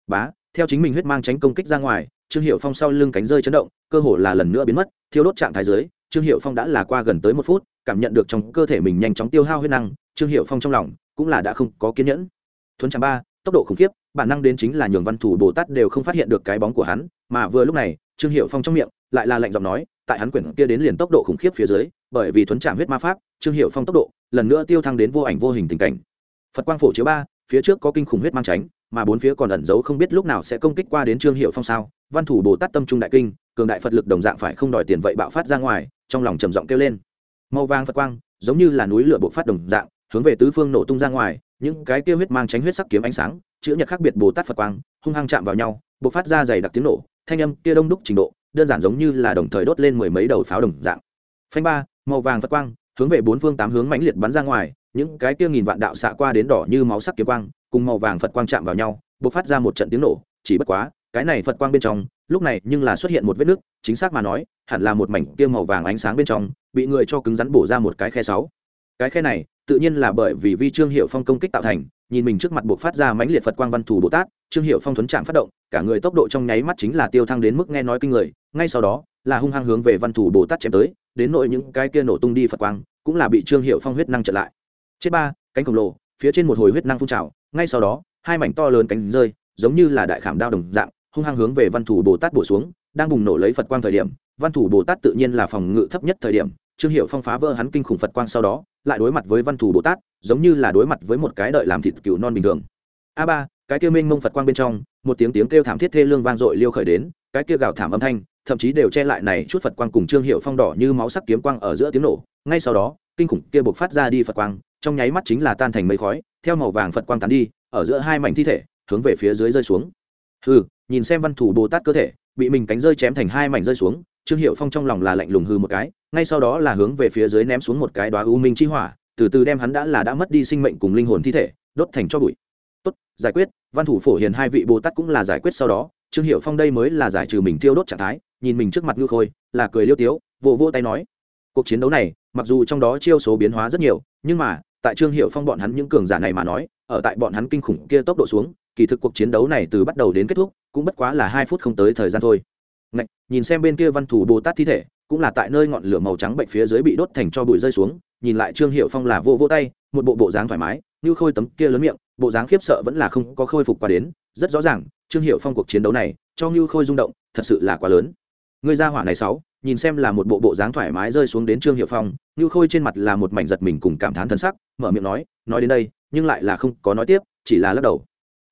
Bá, theo chính mình huyết mang tránh công kích ra ngoài, trương hiệu phong sau lưng cánh rơi chấn động, cơ hồ là lần nữa biến mất thiếu đốt trạng thái dưới, trương hiệu phong đã là qua gần tới một phút, cảm nhận được trong cơ thể mình nhanh chóng tiêu hao huyết năng, trương hiệu phong trong lòng cũng là đã không có kiên nhẫn. Thuấn chẳng ba, tốc độ khủng khiếp, bản năng đến chính là nhường văn thủ bồ tát đều không phát hiện được cái bóng của hắn, mà vừa lúc này, trương hiệu phong trong miệng lại là lệnh giọng nói tại hắn quyển kia đến liền tốc độ khủng khiếp phía dưới, bởi vì thuấn chạm huyết ma pháp, trương hiệu phong tốc độ, lần nữa tiêu thăng đến vô ảnh vô hình tình cảnh. Phật quang phổ chiếu ba, phía trước có kinh khủng huyết mang tránh, mà bốn phía còn ẩn giấu không biết lúc nào sẽ công kích qua đến trương hiệu phong sao? Văn thủ bồ tát tâm trung đại kinh, cường đại phật lực đồng dạng phải không đòi tiền vậy bạo phát ra ngoài, trong lòng trầm giọng kêu lên. Màu vàng phật quang, giống như là núi lửa bộc phát đồng dạng, hướng về tứ phương nổ tung ra ngoài, những cái kia huyết mang tránh huyết sắc kiếm ánh sáng, chữ nhật khác biệt bồ tát phật quang, hung hăng chạm vào nhau, bộc phát ra dày đặc tiếng nổ thanh âm kia đông đúc trình độ, đơn giản giống như là đồng thời đốt lên mười mấy đầu pháo đồng dạng. Phanh ba, màu vàng phật quang, hướng về bốn phương tám hướng mãnh liệt bắn ra ngoài, những cái kia nghìn vạn đạo xạ qua đến đỏ như máu sắc kiếm quang, cùng màu vàng phật quang chạm vào nhau, bộc phát ra một trận tiếng nổ, chỉ bất quá, cái này phật quang bên trong, lúc này nhưng là xuất hiện một vết nứt chính xác mà nói, hẳn là một mảnh kia màu vàng ánh sáng bên trong, bị người cho cứng rắn bổ ra một cái khe sáu. Cái khe này, tự nhiên là bởi vì vi trương hiệu phong công kích tạo thành, nhìn mình trước mặt buộc phát ra mãnh liệt phật quang văn thủ bồ tát, trương hiệu phong thuấn trạng phát động cả người tốc độ trong nháy mắt chính là tiêu thăng đến mức nghe nói kinh người, ngay sau đó, là hung hăng hướng về văn thủ bồ tát chém tới, đến nội những cái kia nổ tung đi phật quang, cũng là bị trương hiệu phong huyết năng trở lại. Chết ba, cánh khổng lồ, phía trên một hồi huyết năng phun trào, ngay sau đó, hai mảnh to lớn cánh rơi, giống như là đại khảm đao đồng dạng, hung hăng hướng về văn thủ bồ tát bổ xuống, đang bùng nổ lấy phật quang thời điểm, văn thủ bồ tát tự nhiên là phòng ngự thấp nhất thời điểm, trương hiệu phong phá vỡ hắn kinh khủng phật quang sau đó, lại đối mặt với văn thủ bồ tát, giống như là đối mặt với một cái đợi làm thịt cừu non bình thường. A ba cái kia minh mông phật quang bên trong, một tiếng tiếng kêu thảm thiết thê lương vang dội liêu khởi đến, cái kia gào thảm âm thanh, thậm chí đều che lại này chút phật quang cùng trương hiệu phong đỏ như máu sắc kiếm quang ở giữa tiếng nổ. Ngay sau đó, kinh khủng kia buộc phát ra đi phật quang, trong nháy mắt chính là tan thành mây khói, theo màu vàng phật quang tán đi, ở giữa hai mảnh thi thể, hướng về phía dưới rơi xuống. Hừ, nhìn xem văn thủ bồ tát cơ thể, bị mình cánh rơi chém thành hai mảnh rơi xuống, trương hiệu phong trong lòng là lạnh lùng hư một cái, ngay sau đó là hướng về phía dưới ném xuống một cái đoá u minh chi hỏa, từ từ đem hắn đã là đã mất đi sinh mệnh cùng linh hồn thi thể, đốt thành cho bụi. Tốt, giải quyết văn thủ phổ hiền hai vị bồ tát cũng là giải quyết sau đó trương hiệu phong đây mới là giải trừ mình tiêu đốt trạng thái nhìn mình trước mặt ngư khôi là cười liêu tiếu vỗ vỗ tay nói cuộc chiến đấu này mặc dù trong đó chiêu số biến hóa rất nhiều nhưng mà tại trương hiệu phong bọn hắn những cường giả này mà nói ở tại bọn hắn kinh khủng kia tốc độ xuống kỳ thực cuộc chiến đấu này từ bắt đầu đến kết thúc cũng bất quá là hai phút không tới thời gian thôi. Ngạch, nhìn xem bên kia văn thủ bồ tát thi thể cũng là tại nơi ngọn lửa màu trắng bệnh phía dưới bị đốt thành cho bụi rơi xuống nhìn lại trương hiệu phong là vô vô tay một bộ bộ dáng thoải mái như khôi tấm kia lớn miệng bộ dáng khiếp sợ vẫn là không có khôi phục qua đến, rất rõ ràng, trương hiệu phong cuộc chiến đấu này, cho như khôi rung động, thật sự là quá lớn. Người ra hỏa này sáu, nhìn xem là một bộ bộ dáng thoải mái rơi xuống đến trương hiệu phong như khôi trên mặt là một mảnh giật mình cùng cảm thán thân sắc, mở miệng nói nói đến đây, nhưng lại là không có nói tiếp, chỉ là lắc đầu.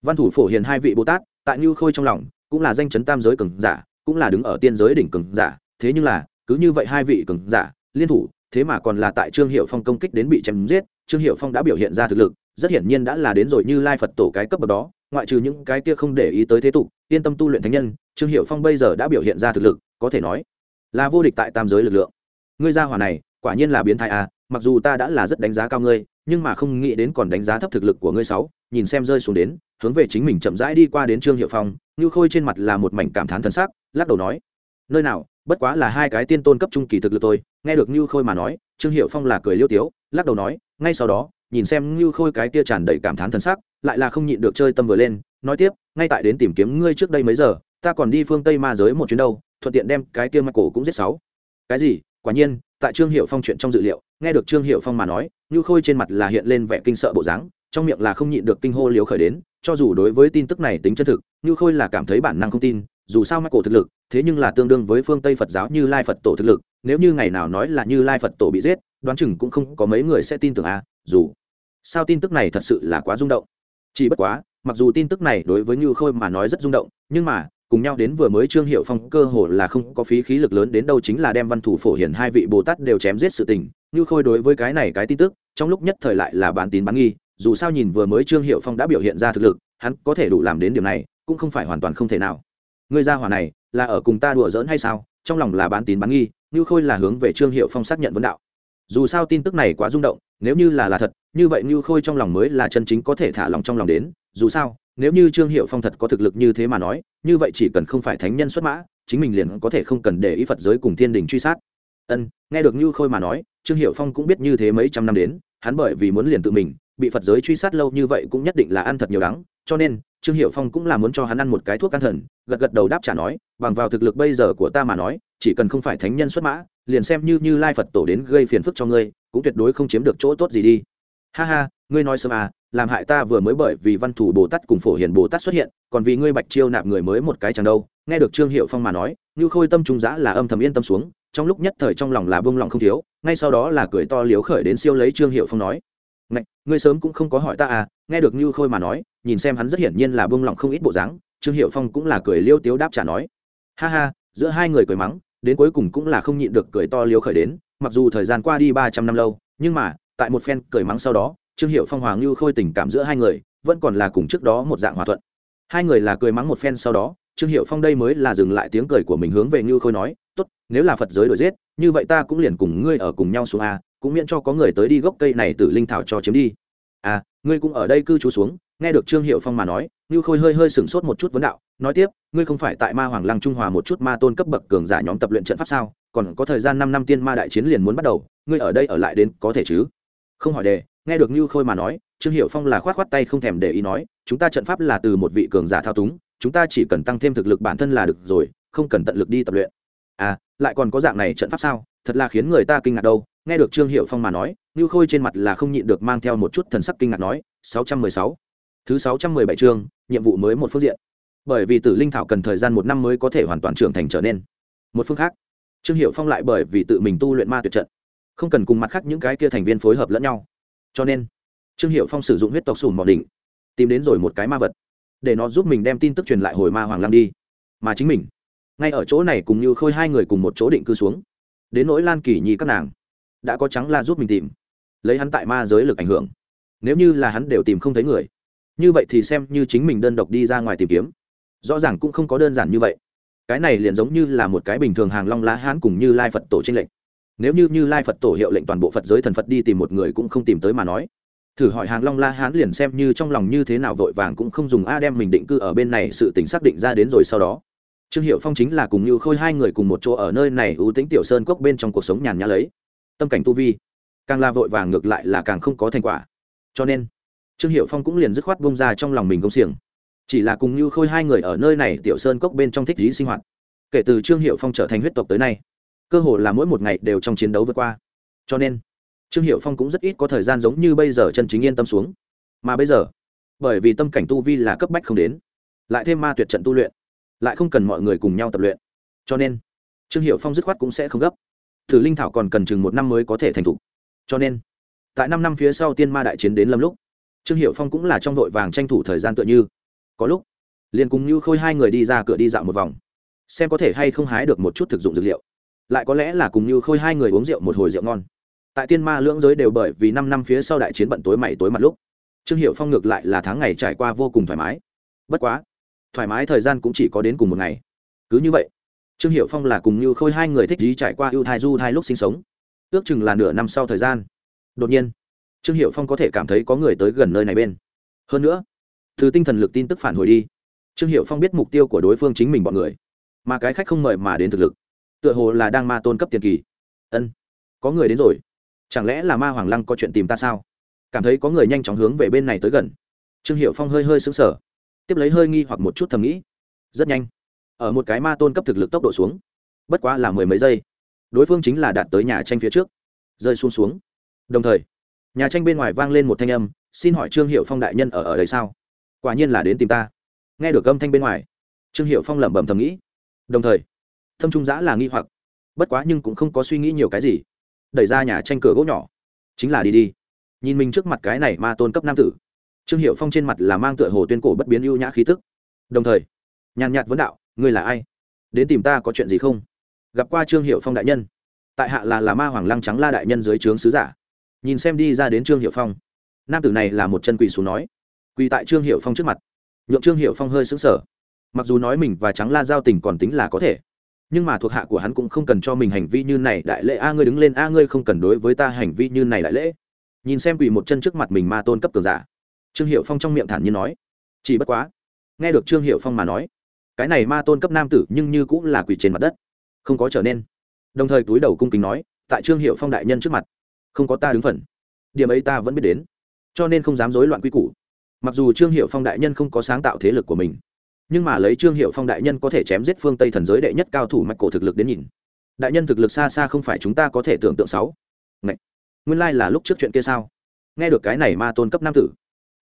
Văn thủ phổ hiền hai vị bồ tát, tại như khôi trong lòng, cũng là danh chấn tam giới cường giả, cũng là đứng ở tiên giới đỉnh cường giả, thế nhưng là, cứ như vậy hai vị cường giả, liên thủ, thế mà còn là tại trương hiệu phong công kích đến bị chém giết, trương hiệu phong đã biểu hiện ra thực lực rất hiển nhiên đã là đến rồi như lai phật tổ cái cấp bậc đó, ngoại trừ những cái kia không để ý tới thế tục, yên tâm tu luyện thánh nhân, trương hiệu phong bây giờ đã biểu hiện ra thực lực, có thể nói là vô địch tại tam giới lực lượng. Ngươi gia hỏa này, quả nhiên là biến thái à mặc dù ta đã là rất đánh giá cao ngươi, nhưng mà không nghĩ đến còn đánh giá thấp thực lực của ngươi sáu, nhìn xem rơi xuống đến, hướng về chính mình chậm rãi đi qua đến trương hiệu phong như khôi trên mặt là một mảnh cảm thán thần sắc, lắc đầu nói, nơi nào, bất quá là hai cái tiên tôn cấp trung kỳ thực lực tôi nghe được như khôi mà nói, trương hiệu phong là cười liêu tiếu, lắc đầu nói, ngay sau đó nhìn xem Nưu khôi cái kia tràn đầy cảm thán thần sắc, lại là không nhịn được chơi tâm vừa lên, nói tiếp, ngay tại đến tìm kiếm ngươi trước đây mấy giờ, ta còn đi phương tây ma giới một chuyến đâu, thuận tiện đem cái kia mặt cổ cũng giết sáu. Cái gì? Quả nhiên, tại trương Hiểu phong chuyện trong dự liệu, nghe được trương Hiểu phong mà nói Nưu khôi trên mặt là hiện lên vẻ kinh sợ bộ dáng, trong miệng là không nhịn được kinh hô liếu khởi đến, cho dù đối với tin tức này tính chân thực Nưu khôi là cảm thấy bản năng không tin, dù sao mắt cổ thực lực, thế nhưng là tương đương với phương tây phật giáo như lai phật tổ thực lực, nếu như ngày nào nói là như lai phật tổ bị giết, đoán chừng cũng không có mấy người sẽ tin tưởng à dù sao tin tức này thật sự là quá rung động. Chỉ bất quá, mặc dù tin tức này đối với như khôi mà nói rất rung động, nhưng mà, cùng nhau đến vừa mới trương hiệu phong cơ hồ là không có phí khí lực lớn đến đâu chính là đem văn thủ phổ hiển hai vị bồ tát đều chém giết sự tình. Như khôi đối với cái này cái tin tức, trong lúc nhất thời lại là bán tín bán nghi, dù sao nhìn vừa mới trương hiệu phong đã biểu hiện ra thực lực, hắn có thể đủ làm đến điểm này, cũng không phải hoàn toàn không thể nào. Người gia hỏa này, là ở cùng ta đùa giỡn hay sao? Trong lòng là bán tín bán nghi, như khôi là hướng về trương hiệu phong xác nhận vấn đạo dù sao tin tức này quá rung động, nếu như là là thật, như vậy như khôi trong lòng mới là chân chính có thể thả lòng trong lòng đến. Dù sao, nếu như trương hiệu phong thật có thực lực như thế mà nói, như vậy chỉ cần không phải thánh nhân xuất mã, chính mình liền có thể không cần để ý phật giới cùng thiên đình truy sát. Ân, nghe được như khôi mà nói, trương hiệu phong cũng biết như thế mấy trăm năm đến, hắn bởi vì muốn liền tự mình, bị phật giới truy sát lâu như vậy cũng nhất định là ăn thật nhiều đắng, cho nên, trương hiệu phong cũng là muốn cho hắn ăn một cái thuốc an thần, gật gật đầu đáp trả nói, bằng vào thực lực bây giờ của ta mà nói, chỉ cần không phải thánh nhân xuất mã liền xem như như lai phật tổ đến gây phiền phức cho ngươi cũng tuyệt đối không chiếm được chỗ tốt gì đi. Ha ha ngươi nói sớm à làm hại ta vừa mới bởi vì văn thủ bồ tát cùng phổ hiền bồ tát xuất hiện còn vì ngươi bạch chiêu nạp người mới một cái chẳng đâu. Nghe được trương hiệu phong mà nói như khôi tâm trung giã là âm thầm yên tâm xuống trong lúc nhất thời trong lòng là bông lòng không thiếu ngay sau đó là cười to liếu khởi đến siêu lấy trương hiệu phong nói Ngạch, ngươi sớm cũng không có hỏi ta à. Nghe được như khôi mà nói nhìn xem hắn rất hiển nhiên là bông lòng không ít bộ dáng trương hiệu phong cũng là cười liêu tiếu đáp trả nói ha ha giữa hai người cười mắng đến cuối cùng cũng là không nhịn được cười to liếu khởi đến, mặc dù thời gian qua đi ba trăm năm lâu, nhưng mà, tại một phen cười mắng sau đó, trương hiệu phong hoàng như khôi tình cảm giữa hai người, vẫn còn là cùng trước đó một dạng hòa thuận. Hai người là cười mắng một phen sau đó, trương hiệu phong đây mới là dừng lại tiếng cười của mình hướng về như khôi nói, tốt, nếu là phật giới đổi giết, như vậy ta cũng liền cùng ngươi ở cùng nhau xuống a, cũng miễn cho có người tới đi gốc cây này từ linh thảo cho chiếm đi. À ngươi cũng ở đây cư trú xuống nghe được trương hiệu phong mà nói như khôi hơi hơi sửng sốt một chút vấn đạo, nói tiếp, ngươi không phải tại ma hoàng lăng trung hòa một chút ma tôn cấp bậc cường giả nhóm tập luyện trận pháp sao? Còn có thời gian năm năm tiên ma đại chiến liền muốn bắt đầu, ngươi ở đây ở lại đến có thể chứ? Không hỏi đề, nghe được như khôi mà nói, trương hiệu phong là khoát khoát tay không thèm để ý nói, chúng ta trận pháp là từ một vị cường giả thao túng, chúng ta chỉ cần tăng thêm thực lực bản thân là được rồi, không cần tận lực đi tập luyện. À lại còn có dạng này trận pháp sao? Thật là khiến người ta kinh ngạc đâu. Nghe được trương hiệu phong mà nói như khôi trên mặt là không nhịn được mang theo một chút thần sắc kinh ngạc nói, sáu trăm mười sáu thứ sáu trăm mười bảy chương, nhiệm vụ mới một phương diện. Bởi vì tử linh thảo cần thời gian một năm mới có thể hoàn toàn trưởng thành trở nên một phương khác. Trương hiệu phong lại bởi vì tự mình tu luyện ma tuyệt trận, không cần cùng mặt khác những cái kia thành viên phối hợp lẫn nhau. Cho nên, trương hiệu phong sử dụng huyết tộc sùn mỏ đỉnh, tìm đến rồi một cái ma vật, để nó giúp mình đem tin tức truyền lại hồi ma hoàng lang đi. Mà chính mình, ngay ở chỗ này cùng như khôi hai người cùng một chỗ định cư xuống. Đến nỗi lan kỳ nhi các nàng, đã có trắng la giúp mình tìm, lấy hắn tại ma giới lực ảnh hưởng. Nếu như là hắn đều tìm không thấy người như vậy thì xem như chính mình đơn độc đi ra ngoài tìm kiếm. Rõ ràng cũng không có đơn giản như vậy. Cái này liền giống như là một cái bình thường hàng long lá hán cùng như lai phật tổ tranh lệnh nếu như như lai phật tổ hiệu lệnh toàn bộ phật giới thần phật đi tìm một người cũng không tìm tới mà nói, thử hỏi hàng long la hán liền xem như trong lòng như thế nào vội vàng cũng không dùng a đem mình định cư ở bên này sự tình xác định ra đến rồi sau đó. Trương hiệu phong chính là cùng như khôi hai người cùng một chỗ ở nơi này ưu tính tiểu sơn cốc bên trong cuộc sống nhàn nhã lấy. Tâm cảnh tu vi, càng la vội vàng ngược lại là càng không có thành quả. Cho nên trương hiệu phong cũng liền dứt khoát bông ra trong lòng mình công xiềng. Chỉ là cùng như khôi hai người ở nơi này tiểu sơn cốc bên trong thích lý sinh hoạt. Kể từ trương hiệu phong trở thành huyết tộc tới nay, cơ hồ là mỗi một ngày đều trong chiến đấu vượt qua. Cho nên, trương hiệu phong cũng rất ít có thời gian giống như bây giờ chân chính yên tâm xuống. Mà bây giờ, bởi vì tâm cảnh tu vi là cấp bách không đến, lại thêm ma tuyệt trận tu luyện, lại không cần mọi người cùng nhau tập luyện. Cho nên, trương hiệu phong dứt khoát cũng sẽ không gấp. Thử linh thảo còn cần chừng một năm mới có thể thành thục. Cho nên, tại năm năm phía sau tiên ma đại chiến đến lâm lúc trương hiệu phong cũng là trong vội vàng tranh thủ thời gian tựa như. Có lúc, liền cùng như khôi hai người đi ra cửa đi dạo một vòng, xem có thể hay không hái được một chút thực dụng dược liệu. Lại có lẽ là cùng như khôi hai người uống rượu một hồi rượu ngon. Tại tiên ma lưỡng giới đều bởi vì năm năm phía sau đại chiến bận tối mày tối mặt lúc, trương hiệu phong ngược lại là tháng ngày trải qua vô cùng thoải mái. Bất quá, thoải mái thời gian cũng chỉ có đến cùng một ngày. Cứ như vậy, trương hiệu phong là cùng như khôi hai người thích gì trải qua ưu thai du thai lúc sinh sống. Ước chừng là nửa năm sau thời gian. Đột nhiên trương hiệu phong có thể cảm thấy có người tới gần nơi này bên. Hơn nữa, từ tinh thần lực tin tức phản hồi đi, trương hiệu phong biết mục tiêu của đối phương chính mình bọn người. Mà cái khách không mời mà đến thực lực, tựa hồ là đang ma tôn cấp tiền kỳ. Ân, có người đến rồi. Chẳng lẽ là ma hoàng lăng có chuyện tìm ta sao? Cảm thấy có người nhanh chóng hướng về bên này tới gần. Trương hiệu phong hơi hơi xứng sở tiếp lấy hơi nghi hoặc một chút thầm nghĩ. Rất nhanh, ở một cái ma tôn cấp thực lực tốc độ xuống, bất quá là mười mấy giây, đối phương chính là đạt tới nhà tranh phía trước, rơi xuống xuống. Đồng thời nhà tranh bên ngoài vang lên một thanh âm, xin hỏi trương hiệu phong đại nhân ở ở đây sao? Quả nhiên là đến tìm ta. Nghe được âm thanh bên ngoài, trương hiệu phong lẩm bẩm thầm nghĩ. Đồng thời, thâm trung giã là nghi hoặc, bất quá nhưng cũng không có suy nghĩ nhiều cái gì. Đẩy ra nhà tranh cửa gỗ nhỏ, chính là đi đi. Nhìn mình trước mặt cái này ma tôn cấp nam tử, trương hiệu phong trên mặt là mang tựa hồ tuyên cổ bất biến ưu nhã khí tức. Đồng thời, nhàn nhạt vấn đạo, ngươi là ai? Đến tìm ta có chuyện gì không? Gặp qua trương hiệu phong đại nhân. Tại hạ là là ma hoàng lăng trắng la đại nhân dưới trướng sứ giả nhìn xem đi ra đến trương hiệu phong. Nam tử này là một chân quỳ xuống nói. Quỳ tại trương hiệu phong trước mặt. Nhượng trương hiệu phong hơi xứng sở mặc dù nói mình và trắng la giao tình còn tính là có thể, nhưng mà thuộc hạ của hắn cũng không cần cho mình hành vi như này đại lễ. A ngươi đứng lên, a ngươi không cần đối với ta hành vi như này đại lễ. Nhìn xem quỳ một chân trước mặt mình ma tôn cấp tường giả, trương hiệu phong trong miệng thản nhiên nói. Chỉ bất quá, nghe được trương hiệu phong mà nói, cái này ma tôn cấp nam tử nhưng như cũng là quỳ trên mặt đất, không có trở nên. Đồng thời túi đầu cung kính nói, tại trương hiệu phong đại nhân trước mặt không có ta đứng phần. Điểm ấy ta vẫn biết đến. Cho nên không dám dối loạn quy củ. Mặc dù trương hiệu phong đại nhân không có sáng tạo thế lực của mình, nhưng mà lấy trương hiệu phong đại nhân có thể chém giết phương tây thần giới đệ nhất cao thủ mạch cổ thực lực đến nhìn. Đại nhân thực lực xa xa không phải chúng ta có thể tưởng tượng sáu. Ngậy! nguyên lai、like、là lúc trước chuyện kia sao? Nghe được cái này ma tôn cấp nam tử,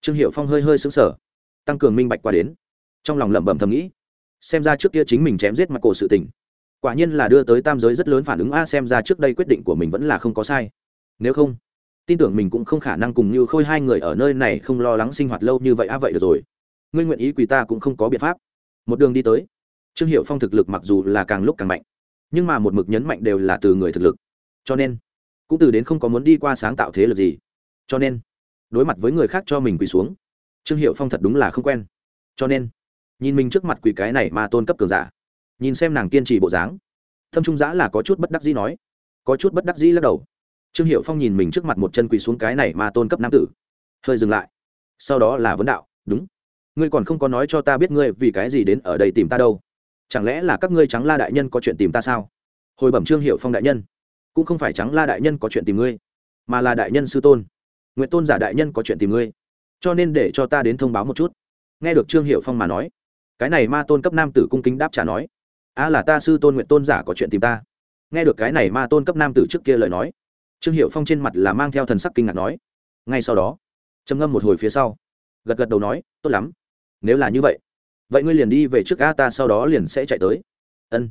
trương hiệu phong hơi hơi xứng sở tăng cường minh bạch qua đến. Trong lòng lẩm bẩm thầm nghĩ, xem ra trước kia chính mình chém giết mặt cổ sự tình, quả nhiên là đưa tới tam giới rất lớn phản ứng a, xem ra trước đây quyết định của mình vẫn là không có sai nếu không, tin tưởng mình cũng không khả năng cùng như khôi hai người ở nơi này không lo lắng sinh hoạt lâu như vậy a vậy được rồi. Ngươi nguyện ý quỳ ta cũng không có biện pháp. Một đường đi tới, trương hiệu phong thực lực mặc dù là càng lúc càng mạnh, nhưng mà một mực nhấn mạnh đều là từ người thực lực. Cho nên, cũng từ đến không có muốn đi qua sáng tạo thế lực gì. Cho nên, đối mặt với người khác cho mình quỳ xuống, trương hiệu phong thật đúng là không quen. Cho nên, nhìn mình trước mặt quỳ cái này mà tôn cấp cường giả, nhìn xem nàng kiên trì bộ dáng, thâm trung giã là có chút bất đắc dĩ nói, có chút bất đắc dĩ lắc đầu trương hiệu phong nhìn mình trước mặt một chân quỳ xuống cái này mà tôn cấp nam tử. Hơi dừng lại. Sau đó là vấn đạo, đúng. Ngươi còn không có nói cho ta biết ngươi vì cái gì đến ở đây tìm ta đâu. Chẳng lẽ là các ngươi trắng la đại nhân có chuyện tìm ta sao? Hồi bẩm trương hiệu phong đại nhân, cũng không phải trắng la đại nhân có chuyện tìm ngươi, mà là đại nhân sư tôn. Nguyện tôn giả đại nhân có chuyện tìm ngươi, cho nên để cho ta đến thông báo một chút. Nghe được trương hiệu phong mà nói, cái này ma tôn cấp nam tử cung kính đáp trả nói, a là ta sư tôn nguyện tôn giả có chuyện tìm ta. Nghe được cái này ma tôn cấp nam tử trước kia lời nói trương hiệu phong trên mặt là mang theo thần sắc kinh ngạc nói. Ngay sau đó, trầm ngâm một hồi phía sau, gật gật đầu nói, tốt lắm, nếu là như vậy vậy ngươi liền đi về trước a ta sau đó liền sẽ chạy tới. Ân,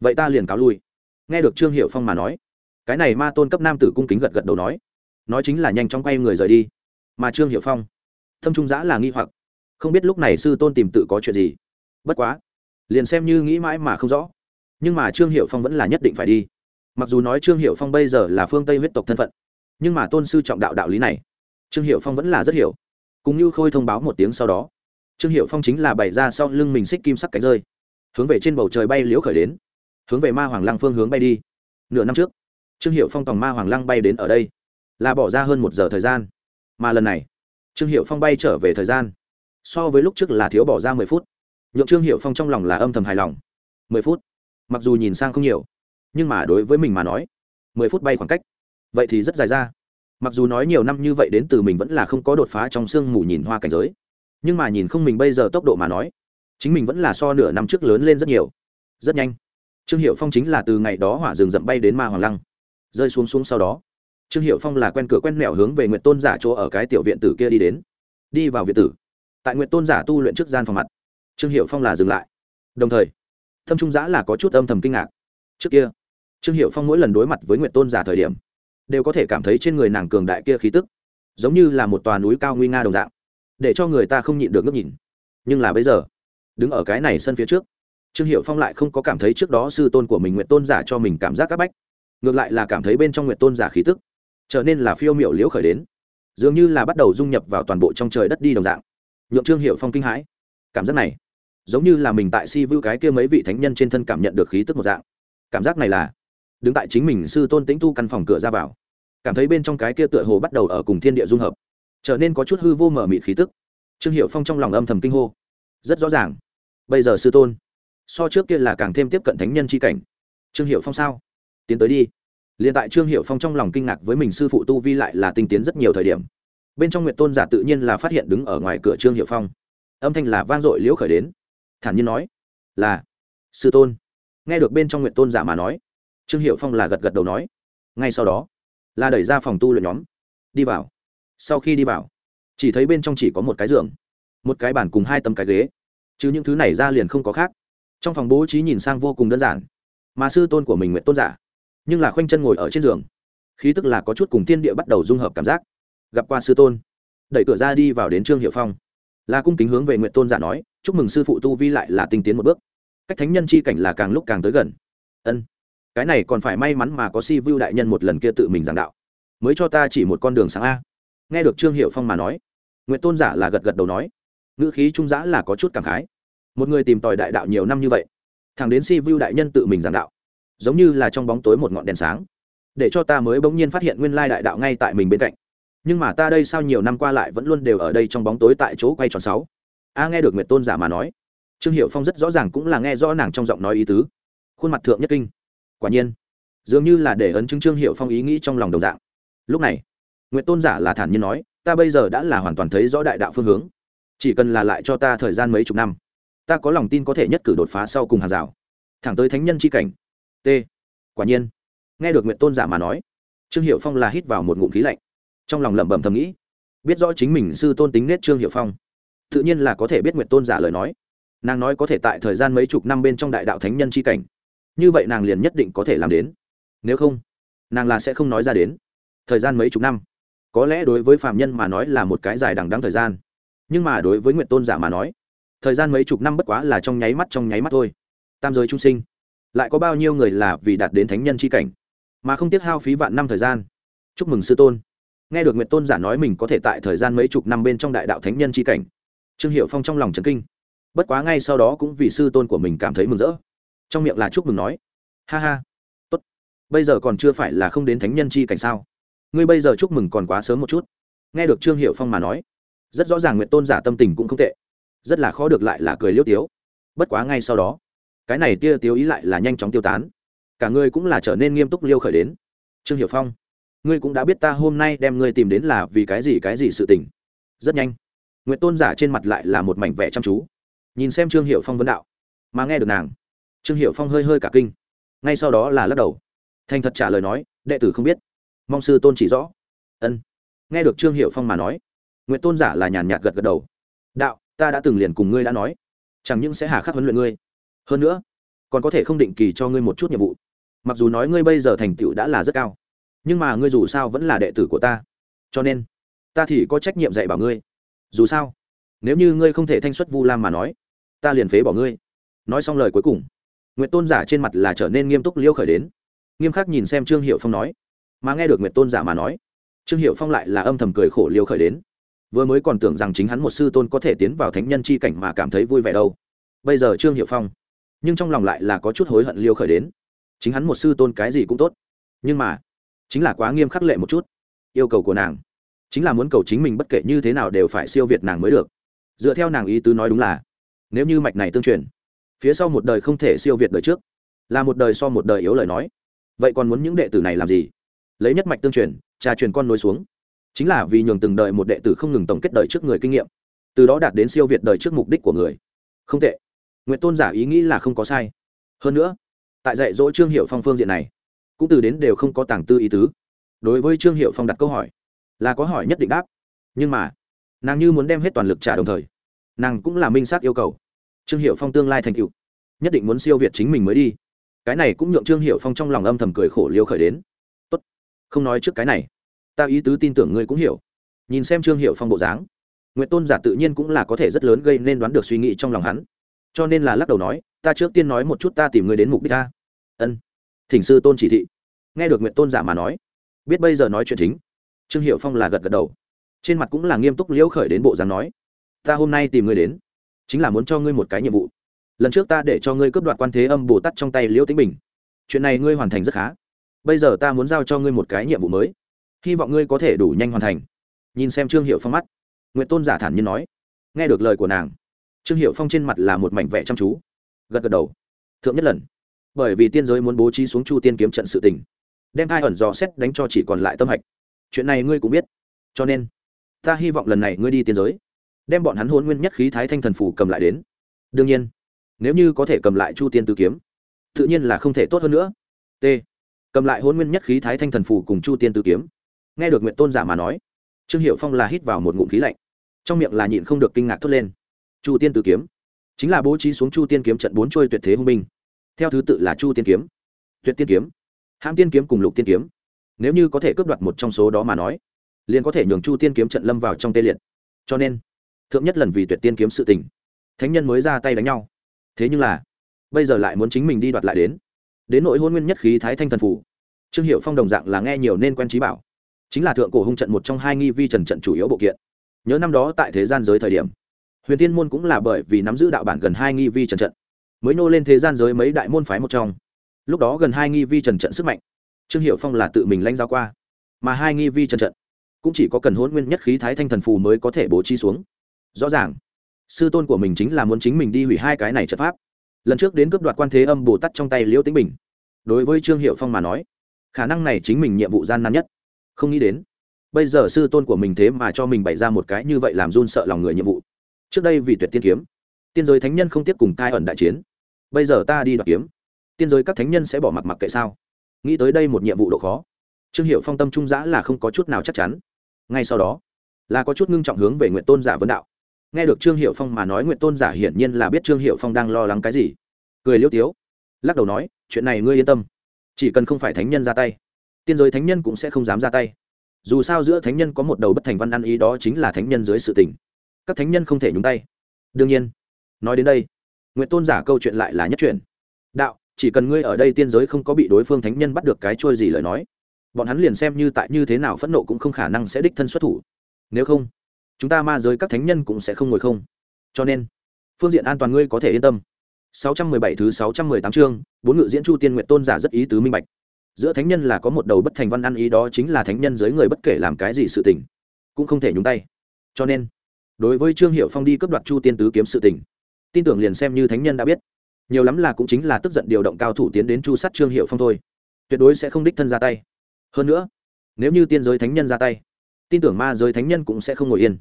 vậy ta liền cáo lui. Nghe được trương hiệu phong mà nói, cái này ma tôn cấp nam tử cung kính gật gật đầu nói nói chính là nhanh chóng quay người rời đi. Mà trương hiệu phong, thâm trung giã là nghi hoặc, không biết lúc này sư tôn tìm tự có chuyện gì. Bất quá, liền xem như nghĩ mãi mà không rõ. Nhưng mà trương hiệu phong vẫn là nhất định phải đi mặc dù nói trương hiệu phong bây giờ là phương tây huyết tộc thân phận, nhưng mà tôn sư trọng đạo đạo lý này, trương hiệu phong vẫn là rất hiểu. Cũng như khôi thông báo một tiếng sau đó, trương hiệu phong chính là bày ra sau lưng mình xích kim sắc cánh rơi, hướng về trên bầu trời bay liễu khởi đến, hướng về ma hoàng lăng phương hướng bay đi. Nửa năm trước, trương hiệu phong tòng ma hoàng lăng bay đến ở đây, là bỏ ra hơn một giờ thời gian. Mà lần này, trương hiệu phong bay trở về thời gian, so với lúc trước là thiếu bỏ ra mười phút. Nhượng trương hiệu phong trong lòng là âm thầm hài lòng. Mười phút, mặc dù nhìn sang không nhiều nhưng mà đối với mình mà nói, mười phút bay khoảng cách, vậy thì rất dài ra. Mặc dù nói nhiều năm như vậy đến từ mình vẫn là không có đột phá trong sương mù nhìn hoa cảnh giới, nhưng mà nhìn không mình bây giờ tốc độ mà nói, chính mình vẫn là so nửa năm trước lớn lên rất nhiều, rất nhanh. Trương hiệu phong chính là từ ngày đó hỏa rừng rậm bay đến ma hoàng lăng, rơi xuống xuống sau đó. Trương hiệu phong là quen cửa quen mẹo hướng về nguyện tôn giả chỗ ở cái tiểu viện tử kia đi đến, đi vào viện tử. Tại nguyện tôn giả tu luyện trước gian phòng mặt, trương hiệu phong là dừng lại. Đồng thời, thâm trung giã là có chút âm thầm kinh ngạc. Trước kia trương hiệu phong mỗi lần đối mặt với nguyện tôn giả thời điểm, đều có thể cảm thấy trên người nàng cường đại kia khí tức, giống như là một tòa núi cao nguy nga đồng dạng, để cho người ta không nhịn được ngước nhìn. Nhưng là bây giờ, đứng ở cái này sân phía trước, trương hiệu phong lại không có cảm thấy trước đó sư tôn của mình nguyện tôn giả cho mình cảm giác áp bách, ngược lại là cảm thấy bên trong nguyện tôn giả khí tức trở nên là phiêu miểu liễu khởi đến, dường như là bắt đầu dung nhập vào toàn bộ trong trời đất đi đồng dạng. Nhượng trương hiệu phong kinh hãi. Cảm giác này, giống như là mình tại si vu cái kia mấy vị thánh nhân trên thân cảm nhận được khí tức một dạng. Cảm giác này là đứng tại chính mình sư tôn tĩnh tu căn phòng cửa ra vào. Cảm thấy bên trong cái kia tựa hồ bắt đầu ở cùng thiên địa dung hợp, trở nên có chút hư vô mở mịt khí tức. Trương hiệu phong trong lòng âm thầm kinh hô. Rất rõ ràng. Bây giờ sư tôn, so trước kia là càng thêm tiếp cận thánh nhân c h i cảnh. Trương hiệu phong sao? Tiến tới đi. L i ê n tại trương hiệu phong trong lòng kinh ngạc với mình sư phụ tu vi lại là tinh tiến rất nhiều thời điểm. Bên trong nguyện tôn giả tự nhiên là phát hiện đứng ở ngoài cửa trương hiệu phong. Âm thanh là vang dội liễu khởi đến. Thản nhiên nói, là, sư tôn. Nghe được bên trong nguyện tôn giả mà nói trương hiệu phong là gật gật đầu nói, ngay sau đó, là đẩy ra phòng tu luyện nhóm, đi vào. Sau khi đi vào, chỉ thấy bên trong chỉ có một cái giường, một cái bàn cùng hai tấm cái ghế, chứ những thứ này ra liền không có khác. Trong phòng bố trí nhìn sang vô cùng đơn giản, mà sư tôn của mình nguyện tôn giả, nhưng là khoanh chân ngồi ở trên giường, khí tức là có chút cùng tiên địa bắt đầu dung hợp cảm giác. Gặp qua sư tôn, đẩy cửa ra đi vào đến trương hiệu phong, là cung kính hướng về nguyện tôn giả nói, chúc mừng sư phụ tu vi lại là tinh tiến một bước. Cách thánh nhân chi cảnh là càng lúc càng tới gần. Ân cái này còn phải may mắn mà có si vu đại nhân một lần kia tự mình giảng đạo. Mới cho ta chỉ một con đường sáng a. Nghe được trương hiệu phong mà nói nguyện tôn giả là gật gật đầu nói, ngữ khí trung giã là có chút cảm khái. Một người tìm tòi đại đạo nhiều năm như vậy, thẳng đến si vu đại nhân tự mình giảng đạo, giống như là trong bóng tối một ngọn đèn sáng. Để cho ta mới bỗng nhiên phát hiện nguyên lai đại đạo ngay tại mình bên cạnh. Nhưng mà ta đây sau nhiều năm qua lại vẫn luôn đều ở đây trong bóng tối tại chỗ quay tròn sáu. A, nghe được nguyệt tôn giả mà nói, trương hiệu phong rất rõ ràng cũng là nghe rõ nàng trong giọng nói ý tứ. Khuôn mặt thượng nhất kinh quả nhiên, dường như là để ấn chứng trương hiệu phong ý nghĩ trong lòng đồng dạng. Lúc này nguyện tôn giả là thản nhiên nói, ta bây giờ đã là hoàn toàn thấy rõ đại đạo phương hướng. Chỉ cần là lại cho ta thời gian mấy chục năm, ta có lòng tin có thể nhất cử đột phá sau cùng hàng rào. Thẳng tới thánh nhân c h i cảnh. T. Quả nhiên, nghe được nguyện tôn giả mà nói, trương hiệu phong là hít vào một ngụm khí lạnh. Trong lòng lẩm bẩm thầm nghĩ, biết rõ chính mình sư tôn tính nết trương hiệu phong, tự nhiên là có thể biết nguyện tôn giả lời nói. Nàng nói có thể tại thời gian mấy chục năm bên trong đại đạo thánh nhân c h i cảnh như vậy nàng liền nhất định có thể làm đến. Nếu không, nàng là sẽ không nói ra đến. Thời gian mấy chục năm, có lẽ đối với phạm nhân mà nói là một cái dài đằng đắng thời gian. Nhưng mà đối với nguyện tôn giả mà nói, thời gian mấy chục năm bất quá là trong nháy mắt trong nháy mắt thôi. Tam giới trung sinh, lại có bao nhiêu người là vì đạt đến thánh nhân c h i cảnh? Mà không tiếc hao phí vạn năm thời gian. Chúc mừng sư tôn. Nghe được nguyện tôn giả nói mình có thể tại thời gian mấy chục năm bên trong đại đạo thánh nhân c h i cảnh. Trương hiệu phong trong lòng trấn kinh. Bất quá ngay sau đó cũng vì sư tôn của mình cảm thấy mừng rỡ trong miệng là chúc mừng nói. Ha ha. Tốt. Bây giờ còn chưa phải là không đến thánh nhân chi cảnh sao? Ngươi bây giờ chúc mừng còn quá sớm một chút. Nghe được trương hiệu phong mà nói, rất rõ ràng nguyện tôn giả tâm tình cũng không tệ. Rất là khó được lại là cười liêu tiếu. Bất quá ngay sau đó, cái này tia tiếu ý lại là nhanh chóng tiêu tán. Cả ngươi cũng là trở nên nghiêm túc liêu khởi đến. Trương hiệu phong, ngươi cũng đã biết ta hôm nay đem ngươi tìm đến là vì cái gì cái gì sự tình. Rất nhanh nguyện tôn giả trên mặt lại là một mảnh vẻ chăm chú. Nhìn xem trương hiệu phong vấn đạo, mà nghe được nàng trương hiệu phong hơi hơi cả kinh. Ngay sau đó là lắc đầu. Thành thật trả lời nói, đệ tử không biết. Mong sư tôn chỉ rõ. Ân. Nghe được trương hiệu phong mà nói nguyện tôn giả là nhàn nhạt gật gật đầu. Đạo, ta đã từng liền cùng ngươi đã nói. Chẳng những sẽ hà khắc huấn luyện ngươi, hơn nữa, còn có thể không định kỳ cho ngươi một chút nhiệm vụ. Mặc dù nói ngươi bây giờ thành tựu đã là rất cao, nhưng mà ngươi dù sao vẫn là đệ tử của ta. Cho nên, ta thì có trách nhiệm dạy bảo ngươi. Dù sao, nếu như ngươi không thể thanh xuất vu lam mà nói, ta liền phế bỏ ngươi. Nói xong lời cuối cùng nguyệt tôn giả trên mặt là trở nên nghiêm túc liêu khởi đến. Nghiêm khắc nhìn xem trương hiệu phong nói, mà nghe được nguyệt tôn giả mà nói, trương hiệu phong lại là âm thầm cười khổ liêu khởi đến. Vừa mới còn tưởng rằng chính hắn một sư tôn có thể tiến vào thánh nhân c h i cảnh mà cảm thấy vui vẻ đâu. Bây giờ trương hiệu phong, nhưng trong lòng lại là có chút hối hận liêu khởi đến. Chính hắn một sư tôn cái gì cũng tốt, nhưng mà chính là quá nghiêm khắc lệ một chút. Yêu cầu của nàng, chính là muốn cầu chính mình bất kể như thế nào đều phải siêu việt nàng mới được. Dựa theo nàng ý tứ nói đúng là, nếu như mạch này tương truyền phía sau một đời không thể siêu việt đời trước. Là một đời so một đời yếu lời nói. Vậy còn muốn những đệ tử này làm gì? Lấy nhất mạch tương truyền, trà truyền con nối xuống. Chính là vì nhường từng đời một đệ tử không ngừng tổng kết đời trước người kinh nghiệm. Từ đó đạt đến siêu việt đời trước mục đích của người. Không tệ. Nguyện tôn giả ý nghĩ là không có sai. Hơn nữa, tại dạy dỗ trương hiệu phong phương diện này, cũng từ đến đều không có tàng tư ý tứ. Đối với trương hiệu phong đặt câu hỏi, là có hỏi nhất định đáp. Nhưng mà, nàng như muốn đem hết toàn lực trả đồng thời, nàng cũng là minh xác yêu cầu trương hiệu phong tương lai thành cựu nhất định muốn siêu việt chính mình mới đi. Cái này cũng nhượng trương hiệu phong trong lòng âm thầm cười khổ liêu khởi đến. Tốt, không nói trước cái này, ta ý tứ tin tưởng ngươi cũng hiểu. Nhìn xem trương hiệu phong bộ dáng Nguyện tôn giả tự nhiên cũng là có thể rất lớn gây nên đoán được suy nghĩ trong lòng hắn. Cho nên là lắc đầu nói, ta trước tiên nói một chút ta tìm ngươi đến mục đích ta. Ân, thỉnh sư tôn chỉ thị. Nghe được nguyện tôn giả mà nói, biết bây giờ nói chuyện chính, trương hiệu phong là gật gật đầu. Trên mặt cũng là nghiêm túc liễu khởi đến bộ dáng nói, ta hôm nay tìm ngươi đến chính là muốn cho ngươi một cái nhiệm vụ. Lần trước ta để cho ngươi cướp đoạt quan thế âm bồ tát trong tay liễu tính bình. Chuyện này ngươi hoàn thành rất khá. Bây giờ ta muốn giao cho ngươi một cái nhiệm vụ mới. Hy vọng ngươi có thể đủ nhanh hoàn thành. Nhìn xem trương hiệu phong mắt. Nguyện tôn giả thản nhiên nói. Nghe được lời của nàng, trương hiệu phong trên mặt là một mảnh vẻ chăm chú. Gật gật đầu. Thượng nhất lần. Bởi vì tiên giới muốn bố trí xuống chu tiên kiếm trận sự tình, đem hai ẩn dò xét đánh cho chỉ còn lại tâm hạch. Chuyện này ngươi cũng biết. Cho nên, ta hy vọng lần này ngươi đi tiên giới đem bọn hắn hôn nguyên nhất khí thái thanh thần phủ cầm lại đến. Đương nhiên, nếu như có thể cầm lại chu tiên tử kiếm, tự nhiên là không thể tốt hơn nữa. T. Cầm lại hôn nguyên nhất khí thái thanh thần phủ cùng chu tiên tử kiếm. Nghe được nguyện tôn giả mà nói, trương hiệu phong là hít vào một ngụm khí lạnh. Trong miệng là nhịn không được kinh ngạc thốt lên. Chu tiên tử kiếm. Chính là bố trí xuống chu tiên kiếm trận bốn trôi tuyệt thế hung binh. Theo thứ tự là chu tiên kiếm, tuyệt tiên kiếm, hãm tiên kiếm cùng lục tiên kiếm. Nếu như có thể cướp đoạt một trong số đó mà nói, liền có thể nhường chu tiên kiếm trận lâm vào trong tê liệt. Cho nên thượng nhất lần vì tuyệt tiên kiếm sự tình. Thánh nhân mới ra tay đánh nhau. Thế nhưng là, bây giờ lại muốn chính mình đi đoạt lại đến. Đến nội hôn nguyên nhất khí thái thanh thần phủ, trương hiệu phong đồng dạng là nghe nhiều nên quen trí bảo. Chính là thượng cổ hung trận một trong hai nghi vi trần trận chủ yếu bộ kiện. Nhớ năm đó tại thế gian giới thời điểm, huyền tiên môn cũng là bởi vì nắm giữ đạo bản gần hai nghi vi trần trận, mới nô lên thế gian giới mấy đại môn phái một trong. Lúc đó gần hai nghi vi trần trận sức mạnh, trương hiệu phong là tự mình lãnh giáo qua. Mà hai nghi vi trần trận cũng chỉ có cần hôn nguyên nhất khí thái thanh thần phù mới có thể bố trí xuống rõ ràng, sư tôn của mình chính là muốn chính mình đi hủy hai cái này trận pháp. Lần trước đến cướp đoạt quan thế âm bồ tát trong tay liễu tĩnh bình. Đối với trương hiệu phong mà nói, khả năng này chính mình nhiệm vụ gian nan nhất. Không nghĩ đến, bây giờ sư tôn của mình thế mà cho mình bày ra một cái như vậy làm run sợ lòng người nhiệm vụ. Trước đây vì tuyệt tiên kiếm, tiên giới thánh nhân không tiếp cùng cai ẩn đại chiến. Bây giờ ta đi đoạt kiếm, tiên giới các thánh nhân sẽ bỏ mặc mặc kệ sao? Nghĩ tới đây một nhiệm vụ độ khó, trương hiệu phong tâm trung giã là không có chút nào chắc chắn. Ngay sau đó, là có chút ngưng trọng hướng về nguyện tôn giả vấn đạo nghe được trương hiệu phong mà nói nguyện tôn giả hiển nhiên là biết trương hiệu phong đang lo lắng cái gì. Cười liêu tiếu, lắc đầu nói, chuyện này ngươi yên tâm, chỉ cần không phải thánh nhân ra tay, tiên giới thánh nhân cũng sẽ không dám ra tay. Dù sao giữa thánh nhân có một đầu bất thành văn ăn ý đó chính là thánh nhân dưới sự tình. Các thánh nhân không thể nhúng tay. Đương nhiên, nói đến đây nguyện tôn giả câu chuyện lại là nhất chuyện đạo, chỉ cần ngươi ở đây tiên giới không có bị đối phương thánh nhân bắt được cái trôi gì lời nói, bọn hắn liền xem như tại như thế nào phẫn nộ cũng không khả năng sẽ đích thân xuất thủ. Nếu không chúng ta ma giới các thánh nhân cũng sẽ không ngồi không cho nên phương diện an toàn ngươi có thể yên tâm 617 thứ 618 chương, bốn ngự diễn Chu Tiên nguyện Tôn giả rất ý tứ minh bạch. Giữa thánh nhân là có một đầu bất thành văn ăn ý đó chính là thánh nhân dưới người bất kể làm cái gì sự tình, cũng không thể nhúng tay. Cho nên, đối với Trương Hiểu Phong đi cướp đoạt Chu Tiên tứ kiếm sự tình, tin tưởng liền xem như thánh nhân đã biết, nhiều lắm là cũng chính là tức giận điều động cao thủ tiến đến chu sát Trương Hiểu Phong thôi, tuyệt đối sẽ không đích thân ra tay. Hơn nữa, nếu như tiên giới thánh nhân ra tay, tin tưởng ma giới thánh nhân cũng sẽ không ngồi yên.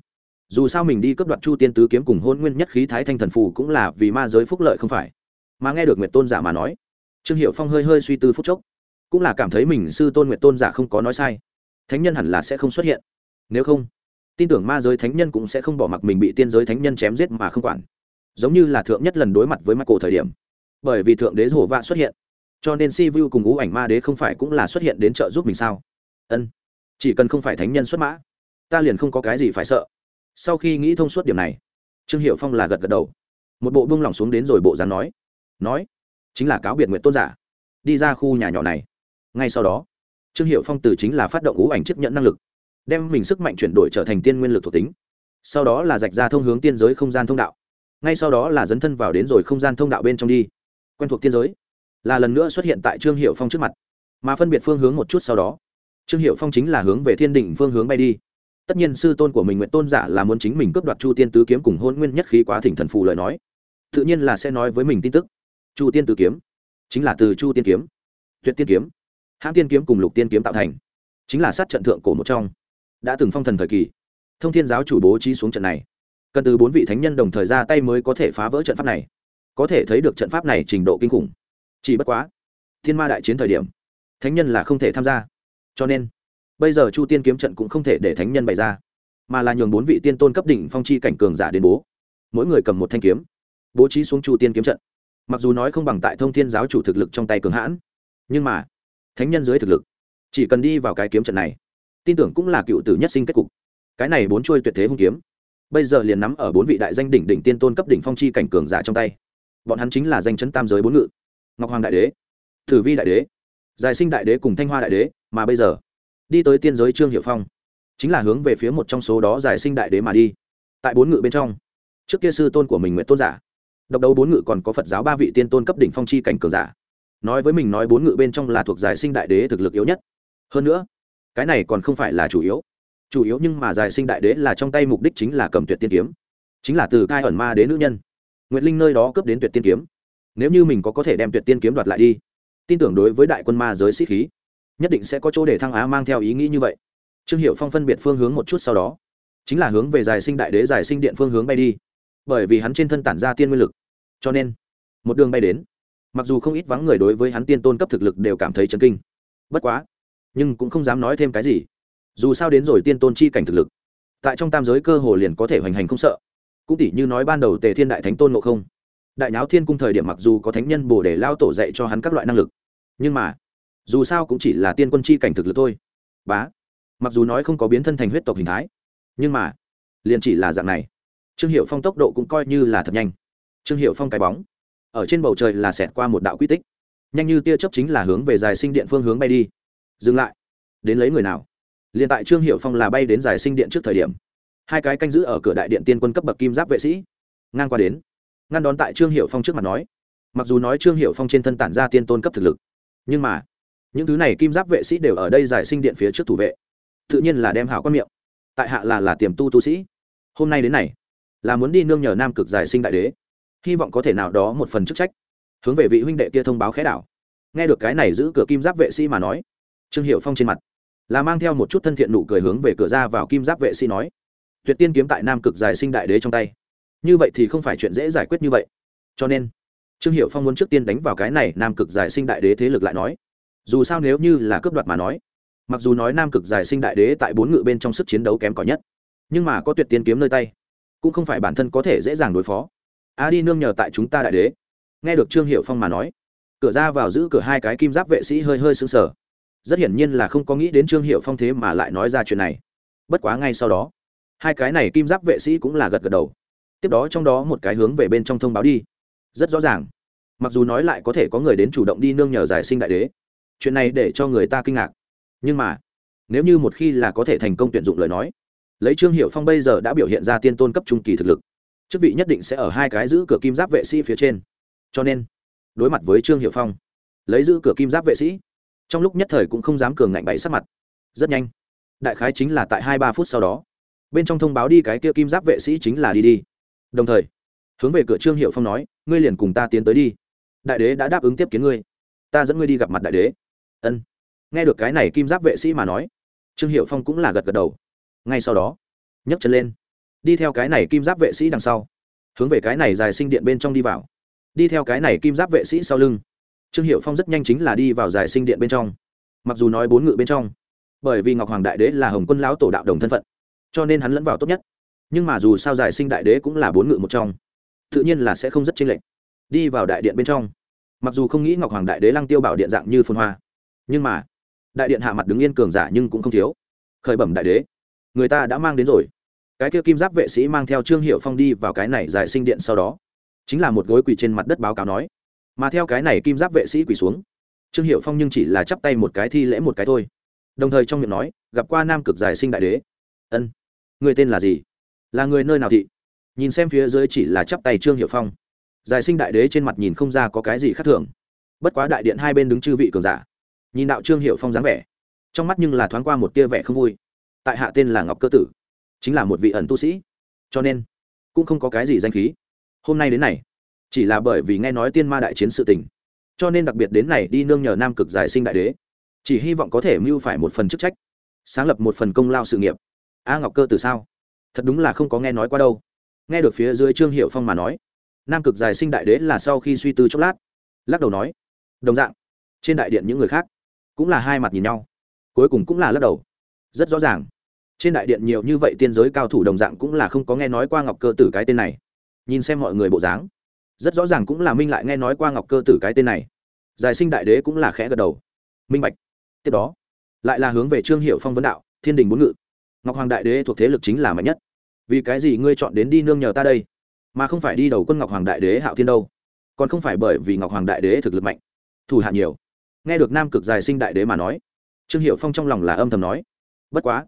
Dù sao mình đi cướp đoạt chu tiên tứ kiếm cùng hôn nguyên nhất khí thái thanh thần phù cũng là vì ma giới phúc lợi không phải. Mà nghe được nguyệt tôn giả mà nói, trương hiệu phong hơi hơi suy tư phúc chốc, cũng là cảm thấy mình sư tôn nguyệt tôn giả không có nói sai. Thánh nhân hẳn là sẽ không xuất hiện. Nếu không, tin tưởng ma giới thánh nhân cũng sẽ không bỏ mặc mình bị tiên giới thánh nhân chém giết mà không quản. Giống như là thượng nhất lần đối mặt với mắt cổ thời điểm. Bởi vì thượng đế hổ vạ xuất hiện, cho nên si vu cùng ngũ ảnh ma đế không phải cũng là xuất hiện đến trợ giúp mình sao? Ân chỉ cần không phải thánh nhân xuất mã, ta liền không có cái gì phải sợ. Sau khi nghĩ thông suốt điểm này, trương hiệu phong là gật gật đầu. Một bộ bông lỏng xuống đến rồi bộ dán nói nói, chính là cáo biệt nguyện tôn giả. Đi ra khu nhà nhỏ này. Ngay sau đó, trương hiệu phong từ chính là phát động ngũ ảnh chấp nhận năng lực, đem mình sức mạnh chuyển đổi trở thành tiên nguyên lực thuộc tính. Sau đó là rạch ra thông hướng tiên giới không gian thông đạo. Ngay sau đó là dấn thân vào đến rồi không gian thông đạo bên trong đi. Quen thuộc tiên giới, là lần nữa xuất hiện tại trương hiệu phong trước mặt, mà phân biệt phương hướng một chút sau đó trương hiệu phong chính là hướng về thiên định phương hướng bay đi. Tất nhiên sư tôn của mình nguyện tôn giả là muốn chính mình cướp đoạt chu tiên tứ kiếm cùng hôn nguyên nhất khí quá thỉnh thần phù lời nói. Tự nhiên là sẽ nói với mình tin tức. Chu tiên tứ kiếm chính là từ chu tiên kiếm, tuyệt tiên kiếm hãng tiên kiếm cùng lục tiên kiếm tạo thành, chính là sát trận thượng cổ một trong. Đã từng phong thần thời kỳ, thông thiên giáo chủ bố trí xuống trận này. Cần từ bốn vị thánh nhân đồng thời ra tay mới có thể phá vỡ trận pháp này. Có thể thấy được trận pháp này trình độ kinh khủng. Chỉ bất quá, thiên ma đại chiến thời điểm, thánh nhân là không thể tham gia cho nên, bây giờ chu tiên kiếm trận cũng không thể để thánh nhân bày ra, mà là nhường bốn vị tiên tôn cấp đỉnh phong chi cảnh cường giả đến bố. Mỗi người cầm một thanh kiếm, bố trí xuống chu tiên kiếm trận. Mặc dù nói không bằng tại thông thiên giáo chủ thực lực trong tay cường hãn, nhưng mà, thánh nhân dưới thực lực, chỉ cần đi vào cái kiếm trận này, tin tưởng cũng là cựu tử nhất sinh kết cục. Cái này bốn trôi tuyệt thế hung kiếm, bây giờ liền nắm ở bốn vị đại danh đỉnh đỉnh tiên tôn cấp đỉnh phong chi cảnh cường giả trong tay. Bọn hắn chính là danh chấn tam giới bốn ngự. Ngọc hoàng đại đế, thử vi đại đế giải sinh đại đế cùng thanh hoa đại đế, mà bây giờ, đi tới tiên giới trương hiệu phong, chính là hướng về phía một trong số đó giải sinh đại đế mà đi. Tại bốn ngự bên trong, trước kia sư tôn của mình nguyện tôn giả, độc đấu bốn ngự còn có phật giáo ba vị tiên tôn cấp đỉnh phong chi cảnh cường giả. Nói với mình nói bốn ngự bên trong là thuộc giải sinh đại đế thực lực yếu nhất. Hơn nữa, cái này còn không phải là chủ yếu. Chủ yếu nhưng mà giải sinh đại đế là trong tay mục đích chính là cầm tuyệt tiên kiếm. Chính là từ cai ẩn ma đến nữ nhân. Nguyệt linh nơi đó cướp đến tuyệt tiên kiếm. Nếu như mình có có thể đem tuyệt tiên kiếm đoạt lại đi tin tưởng đối với đại quân ma giới sĩ khí, nhất định sẽ có chỗ để thăng á mang theo ý nghĩ như vậy. Trương hiệu phong phân biệt phương hướng một chút sau đó, chính là hướng về giải sinh đại đế, giải sinh điện phương hướng bay đi. Bởi vì hắn trên thân tản ra tiên nguyên lực, cho nên một đường bay đến, mặc dù không ít vắng người đối với hắn tiên tôn cấp thực lực đều cảm thấy chấn kinh. Bất quá, nhưng cũng không dám nói thêm cái gì. Dù sao đến rồi tiên tôn chi cảnh thực lực, tại trong tam giới cơ hồ liền có thể hoành hành không sợ. Cũng tỷ như nói ban đầu tề thiên đại thánh tôn ngộ không đại nháo thiên cung thời điểm mặc dù có thánh nhân bồ để lao tổ dạy cho hắn các loại năng lực, nhưng mà, dù sao cũng chỉ là tiên quân chi cảnh thực lực thôi. Bá, mặc dù nói không có biến thân thành huyết tộc hình thái, nhưng mà, liền chỉ là dạng này. Trương hiệu phong tốc độ cũng coi như là thật nhanh. Trương hiệu phong cái bóng, ở trên bầu trời là xẹt qua một đạo quy tích. Nhanh như tia chớp chính là hướng về dài sinh điện phương hướng bay đi. Dừng lại, đến lấy người nào? Liền tại trương hiệu phong là bay đến dài sinh điện trước thời điểm, hai cái canh giữ ở cửa đại điện tiên quân cấp bậc kim giáp vệ sĩ, ngang qua đến ngăn đón tại trương hiệu phong trước mặt nói. Mặc dù nói trương hiệu phong trên thân tản ra tiên tôn cấp thực lực, nhưng mà, những thứ này kim giáp vệ sĩ đều ở đây giải sinh điện phía trước thủ vệ. Tự nhiên là đem hảo quan miệng. Tại hạ là là tiềm tu tu sĩ. Hôm nay đến này, là muốn đi nương nhờ nam cực giải sinh đại đế. Hy vọng có thể nào đó một phần chức trách. Hướng về vị huynh đệ kia thông báo khẽ đảo. Nghe được cái này giữ cửa kim giáp vệ sĩ mà nói, trương hiệu phong trên mặt là mang theo một chút thân thiện nụ cười hướng về cửa ra vào kim giáp vệ sĩ nói. Tuyệt tiên kiếm tại nam cực giải sinh đại đế trong tay như vậy thì không phải chuyện dễ giải quyết như vậy. Cho nên, trương hiệu phong muốn trước tiên đánh vào cái này nam cực giải sinh đại đế thế lực lại nói. Dù sao nếu như là cướp đoạt mà nói, mặc dù nói nam cực giải sinh đại đế tại bốn ngự bên trong sức chiến đấu kém cỏi nhất, nhưng mà có tuyệt tiên kiếm nơi tay, cũng không phải bản thân có thể dễ dàng đối phó. A đi nương nhờ tại chúng ta đại đế. Nghe được trương hiệu phong mà nói, cửa ra vào giữ cửa hai cái kim giáp vệ sĩ hơi hơi sững sờ. Rất hiển nhiên là không có nghĩ đến trương hiệu phong thế mà lại nói ra chuyện này. Bất quá ngay sau đó, hai cái này kim giáp vệ sĩ cũng là gật gật đầu tiếp đó trong đó một cái hướng về bên trong thông báo đi. Rất rõ ràng. Mặc dù nói lại có thể có người đến chủ động đi nương nhờ giải sinh đại đế. Chuyện này để cho người ta kinh ngạc. Nhưng mà, nếu như một khi là có thể thành công tuyển dụng lời nói, lấy trương hiệu phong bây giờ đã biểu hiện ra tiên tôn cấp trung kỳ thực lực, chức vị nhất định sẽ ở hai cái giữ cửa kim giáp vệ sĩ phía trên. Cho nên, đối mặt với trương hiệu phong, lấy giữ cửa kim giáp vệ sĩ, trong lúc nhất thời cũng không dám cường ngạnh bậy sắc mặt. Rất nhanh, đại khái chính là tại hai ba phút sau đó, bên trong thông báo đi cái kia kim giáp vệ sĩ chính là đi đi đồng thời, hướng về cửa trương hiệu phong nói, ngươi liền cùng ta tiến tới đi. Đại đế đã đáp ứng tiếp kiến ngươi. Ta dẫn ngươi đi gặp mặt đại đế. Ân. Nghe được cái này kim giáp vệ sĩ mà nói, trương hiệu phong cũng là gật gật đầu. Ngay sau đó, nhấc chân lên, đi theo cái này kim giáp vệ sĩ đằng sau, hướng về cái này dài sinh điện bên trong đi vào. Đi theo cái này kim giáp vệ sĩ sau lưng, trương hiệu phong rất nhanh chính là đi vào dài sinh điện bên trong. Mặc dù nói bốn ngự bên trong, bởi vì ngọc hoàng đại đế là hồng quân lão tổ đạo đồng thân phận, cho nên hắn lẫn vào tốt nhất nhưng mà dù sao giải sinh đại đế cũng là bốn ngự một trong, tự nhiên là sẽ không rất chênh lệch. Đi vào đại điện bên trong, mặc dù không nghĩ ngọc hoàng đại đế lăng tiêu bảo điện dạng như phun hoa, nhưng mà đại điện hạ mặt đứng yên cường giả nhưng cũng không thiếu. Khởi bẩm đại đế, người ta đã mang đến rồi. Cái kia kim giáp vệ sĩ mang theo trương hiệu phong đi vào cái này giải sinh điện sau đó, chính là một gối quỳ trên mặt đất báo cáo nói, mà theo cái này kim giáp vệ sĩ quỳ xuống, trương hiệu phong nhưng chỉ là chắp tay một cái thi lễ một cái thôi, đồng thời trong miệng nói, gặp qua nam cực giải sinh đại đế. Ân, người tên là gì? Là người nơi nào thị? Nhìn xem phía dưới chỉ là chắp tay trương hiệu phong. Giải sinh đại đế trên mặt nhìn không ra có cái gì khác thường. Bất quá đại điện hai bên đứng chư vị cường giả. Nhìn đạo trương hiệu phong dáng vẻ, trong mắt nhưng là thoáng qua một tia vẻ không vui. Tại hạ tên là ngọc cơ tử, chính là một vị ẩn tu sĩ. Cho nên, cũng không có cái gì danh khí. Hôm nay đến này, chỉ là bởi vì nghe nói tiên ma đại chiến sự tình. Cho nên đặc biệt đến này đi nương nhờ nam cực giải sinh đại đế. Chỉ hy vọng có thể mưu phải một phần chức trách, sáng lập một phần công lao sự nghiệp. A ngọc cơ từ sao? Thật đúng là không có nghe nói qua đâu. Nghe được phía dưới trương hiệu phong mà nói, nam cực dài sinh đại đế là sau khi suy tư chốc lát, lắc đầu nói, đồng dạng, trên đại điện những người khác cũng là hai mặt nhìn nhau, cuối cùng cũng là lắc đầu. Rất rõ ràng, trên đại điện nhiều như vậy tiên giới cao thủ đồng dạng cũng là không có nghe nói qua ngọc cơ tử cái tên này. Nhìn xem mọi người bộ dáng, rất rõ ràng cũng là minh lại nghe nói qua ngọc cơ tử cái tên này. Giải sinh đại đế cũng là khẽ gật đầu. Minh bạch. Tiếp đó, lại là hướng về trương hiệu phong vấn đạo, thiên đình bốn ngự ngọc hoàng đại đế thuộc thế lực chính là mạnh nhất. Vì cái gì ngươi chọn đến đi nương nhờ ta đây? Mà không phải đi đầu quân ngọc hoàng đại đế hạo thiên đâu. Còn không phải bởi vì ngọc hoàng đại đế thực lực mạnh, thủ hạ nhiều. Nghe được nam cực dài sinh đại đế mà nói, trương hiệu phong trong lòng là âm thầm nói, bất quá,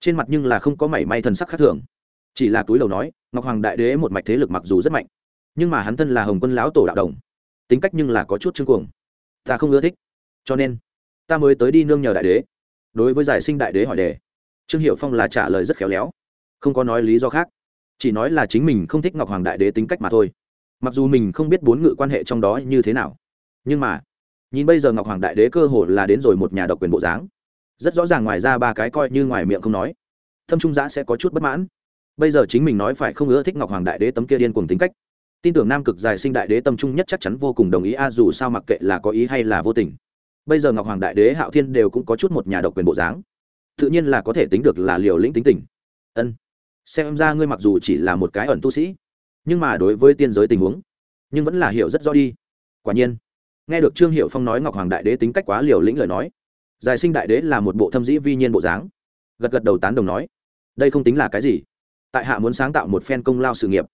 trên mặt nhưng là không có mảy may thần sắc khác thường. Chỉ là túi đầu nói, ngọc hoàng đại đế một mạch thế lực mặc dù rất mạnh, nhưng mà hắn thân là hồng quân lão tổ đạo đồng, tính cách nhưng là có chút chương cuồng. Ta không ưa thích. Cho nên, ta mới tới đi nương nhờ đại đế. Đối với giải sinh đại đế hỏi đề trương hiệu phong là trả lời rất khéo léo. Không có nói lý do khác, chỉ nói là chính mình không thích ngọc hoàng đại đế tính cách mà thôi. Mặc dù mình không biết bốn ngự quan hệ trong đó như thế nào, nhưng mà, nhìn bây giờ ngọc hoàng đại đế cơ hồ là đến rồi một nhà độc quyền bộ dáng. Rất rõ ràng ngoài ra ba cái coi như ngoài miệng không nói, thâm trung giã sẽ có chút bất mãn. Bây giờ chính mình nói phải không ưa thích ngọc hoàng đại đế tấm kia điên cùng tính cách. Tin tưởng nam cực dài sinh đại đế tâm trung nhất chắc chắn vô cùng đồng ý, a, dù sao mặc kệ là có ý hay là vô tình. Bây giờ ngọc hoàng đại đế, hạo thiên đều cũng có chút một nhà độc quyền bộ dáng tự nhiên là có thể tính được là liều lĩnh tính tình. Ân, xem ra ngươi mặc dù chỉ là một cái ẩn tu sĩ, nhưng mà đối với tiên giới tình huống, nhưng vẫn là hiểu rất rõ đi. Quả nhiên, nghe được trương hiệu phong nói ngọc hoàng đại đế tính cách quá liều lĩnh lời nói, giải sinh đại đế là một bộ thâm dĩ vi nhiên bộ dáng, gật gật đầu tán đồng nói, đây không tính là cái gì. Tại hạ muốn sáng tạo một phen công lao sự nghiệp,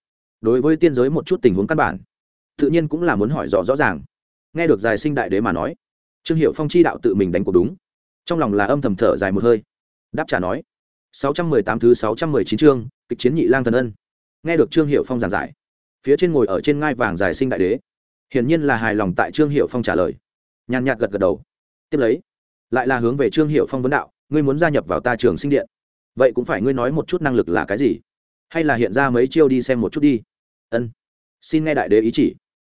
đối với tiên giới một chút tình huống căn bản, tự nhiên cũng là muốn hỏi rõ rõ ràng. Nghe được giải sinh đại đế mà nói, trương hiệu phong chi đạo tự mình đánh cuộc đúng, trong lòng là âm thầm thở dài một hơi đáp trả nói. 618 thứ 619 chương, kịch chiến nhị lang thần ân. Nghe được trương hiệu phong giảng giải, phía trên ngồi ở trên ngai vàng dài sinh đại đế. Hiển nhiên là hài lòng tại trương hiệu phong trả lời. Nhàn nhạt gật gật đầu. Tiếp lấy, lại là hướng về trương hiệu phong vấn đạo, ngươi muốn gia nhập vào ta trường sinh điện. Vậy cũng phải ngươi nói một chút năng lực là cái gì? Hay là hiện ra mấy chiêu đi xem một chút đi. Ân, xin nghe đại đế ý chỉ.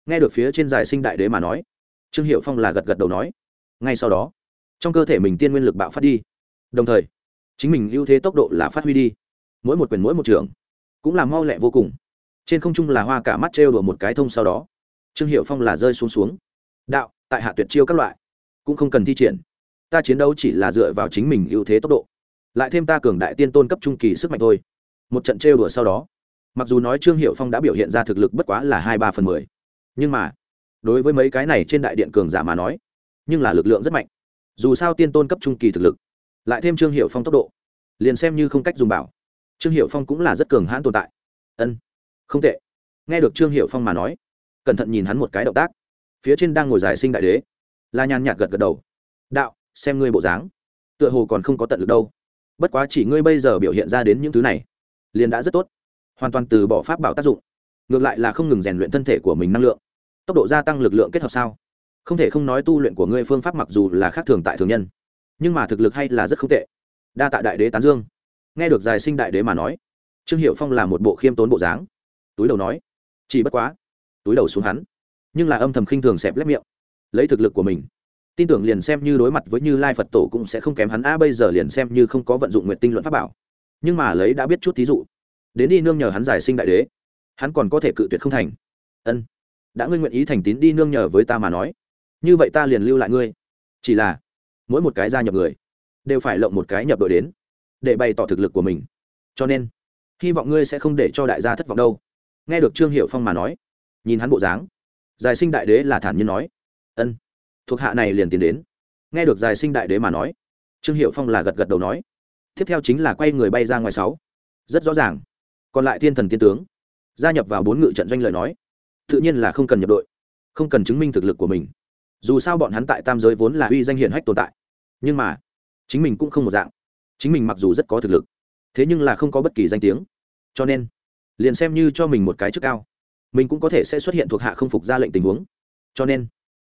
Nghe được phía trên dài sinh đại đế mà nói, trương hiệu phong là gật gật đầu nói. Ngay sau đó, trong cơ thể mình tiên nguyên lực bạo phát đi. Đồng thời chính mình ưu thế tốc độ là phát huy đi. Mỗi một quyền mỗi một trường cũng là mau lẹ vô cùng. Trên không trung là hoa cả mắt trêu đùa một cái thông sau đó. Trương hiệu phong là rơi xuống xuống. Đạo, tại hạ tuyệt chiêu các loại, cũng không cần thi triển. Ta chiến đấu chỉ là dựa vào chính mình ưu thế tốc độ. Lại thêm ta cường đại tiên tôn cấp trung kỳ sức mạnh thôi. Một trận trêu đùa sau đó, mặc dù nói trương hiệu phong đã biểu hiện ra thực lực bất quá là hai ba phần mười, nhưng mà, đối với mấy cái này trên đại điện cường giả mà nói, nhưng là lực lượng rất mạnh. Dù sao tiên tôn cấp trung kỳ thực lực lại thêm trương hiệu phong tốc độ. Liền xem như không cách dùng bảo. Trương hiệu phong cũng là rất cường hãn tồn tại. Ân, không tệ. Nghe được trương hiệu phong mà nói, cẩn thận nhìn hắn một cái động tác. Phía trên đang ngồi giải sinh đại đế. La nhàn nhạt gật gật đầu. Đạo, xem ngươi bộ dáng. Tựa hồ còn không có tận lực đâu. Bất quá chỉ ngươi bây giờ biểu hiện ra đến những thứ này, liền đã rất tốt. Hoàn toàn từ bỏ pháp bảo tác dụng. Ngược lại là không ngừng rèn luyện thân thể của mình năng lượng. Tốc độ gia tăng lực lượng kết hợp sao? Không thể không nói tu luyện của ngươi phương pháp mặc dù là khác thường tại thường nhân nhưng mà thực lực hay là rất không tệ. Đa tạ đại đế tán dương. Nghe được dài sinh đại đế mà nói, trương hiệu phong là một bộ khiêm tốn bộ dáng. Túi đầu nói, chỉ bất quá, túi đầu xuống hắn, nhưng là âm thầm khinh thường xẹp lép miệng. Lấy thực lực của mình, tin tưởng liền xem như đối mặt với như lai phật tổ cũng sẽ không kém hắn. A, bây giờ liền xem như không có vận dụng nguyện tinh luận pháp bảo, nhưng mà lấy đã biết chút thí dụ, đến đi nương nhờ hắn giải sinh đại đế, hắn còn có thể cự tuyệt không thành. Ân, đã ngươi nguyện ý thành tín đi nương nhờ với ta mà nói, như vậy ta liền lưu lại ngươi. Chỉ là mỗi một cái gia nhập người đều phải lộng một cái nhập đội đến để bày tỏ thực lực của mình. Cho nên, hy vọng ngươi sẽ không để cho đại gia thất vọng đâu. Nghe được trương hiệu phong mà nói, nhìn hắn bộ dáng, giải sinh đại đế là thản nhiên nói, ân, thuộc hạ này liền tiến đến. Nghe được giải sinh đại đế mà nói, trương hiệu phong là gật gật đầu nói, tiếp theo chính là quay người bay ra ngoài sáu. Rất rõ ràng, còn lại thiên thần tiên tướng, gia nhập vào bốn ngự trận doanh lời nói, tự nhiên là không cần nhập đội, không cần chứng minh thực lực của mình dù sao bọn hắn tại tam giới vốn là uy danh hiển hách tồn tại. Nhưng mà, chính mình cũng không một dạng. Chính mình mặc dù rất có thực lực, thế nhưng là không có bất kỳ danh tiếng. Cho nên, liền xem như cho mình một cái chức cao, mình cũng có thể sẽ xuất hiện thuộc hạ không phục ra lệnh tình huống. Cho nên,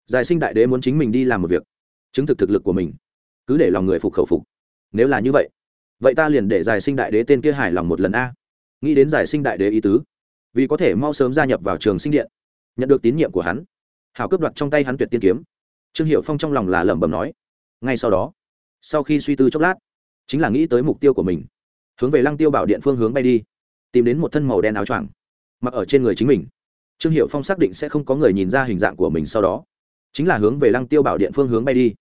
giải sinh đại đế muốn chính mình đi làm một việc, chứng thực thực lực của mình, cứ để lòng người phục khẩu phục. Nếu là như vậy vậy ta liền để giải sinh đại đế tên kia hài lòng một lần a. Nghĩ đến giải sinh đại đế ý tứ, vì có thể mau sớm gia nhập vào trường sinh điện, nhận được tín nhiệm của hắn hào cướp đoạt trong tay hắn tuyệt tiên kiếm. Trương hiệu phong trong lòng là lẩm bẩm nói, ngay sau đó, sau khi suy tư chốc lát, chính là nghĩ tới mục tiêu của mình, hướng về lăng tiêu bảo điện phương hướng bay đi, tìm đến một thân màu đen áo choàng, mặc ở trên người chính mình. Trương hiệu phong xác định sẽ không có người nhìn ra hình dạng của mình sau đó, chính là hướng về lăng tiêu bảo điện phương hướng bay đi.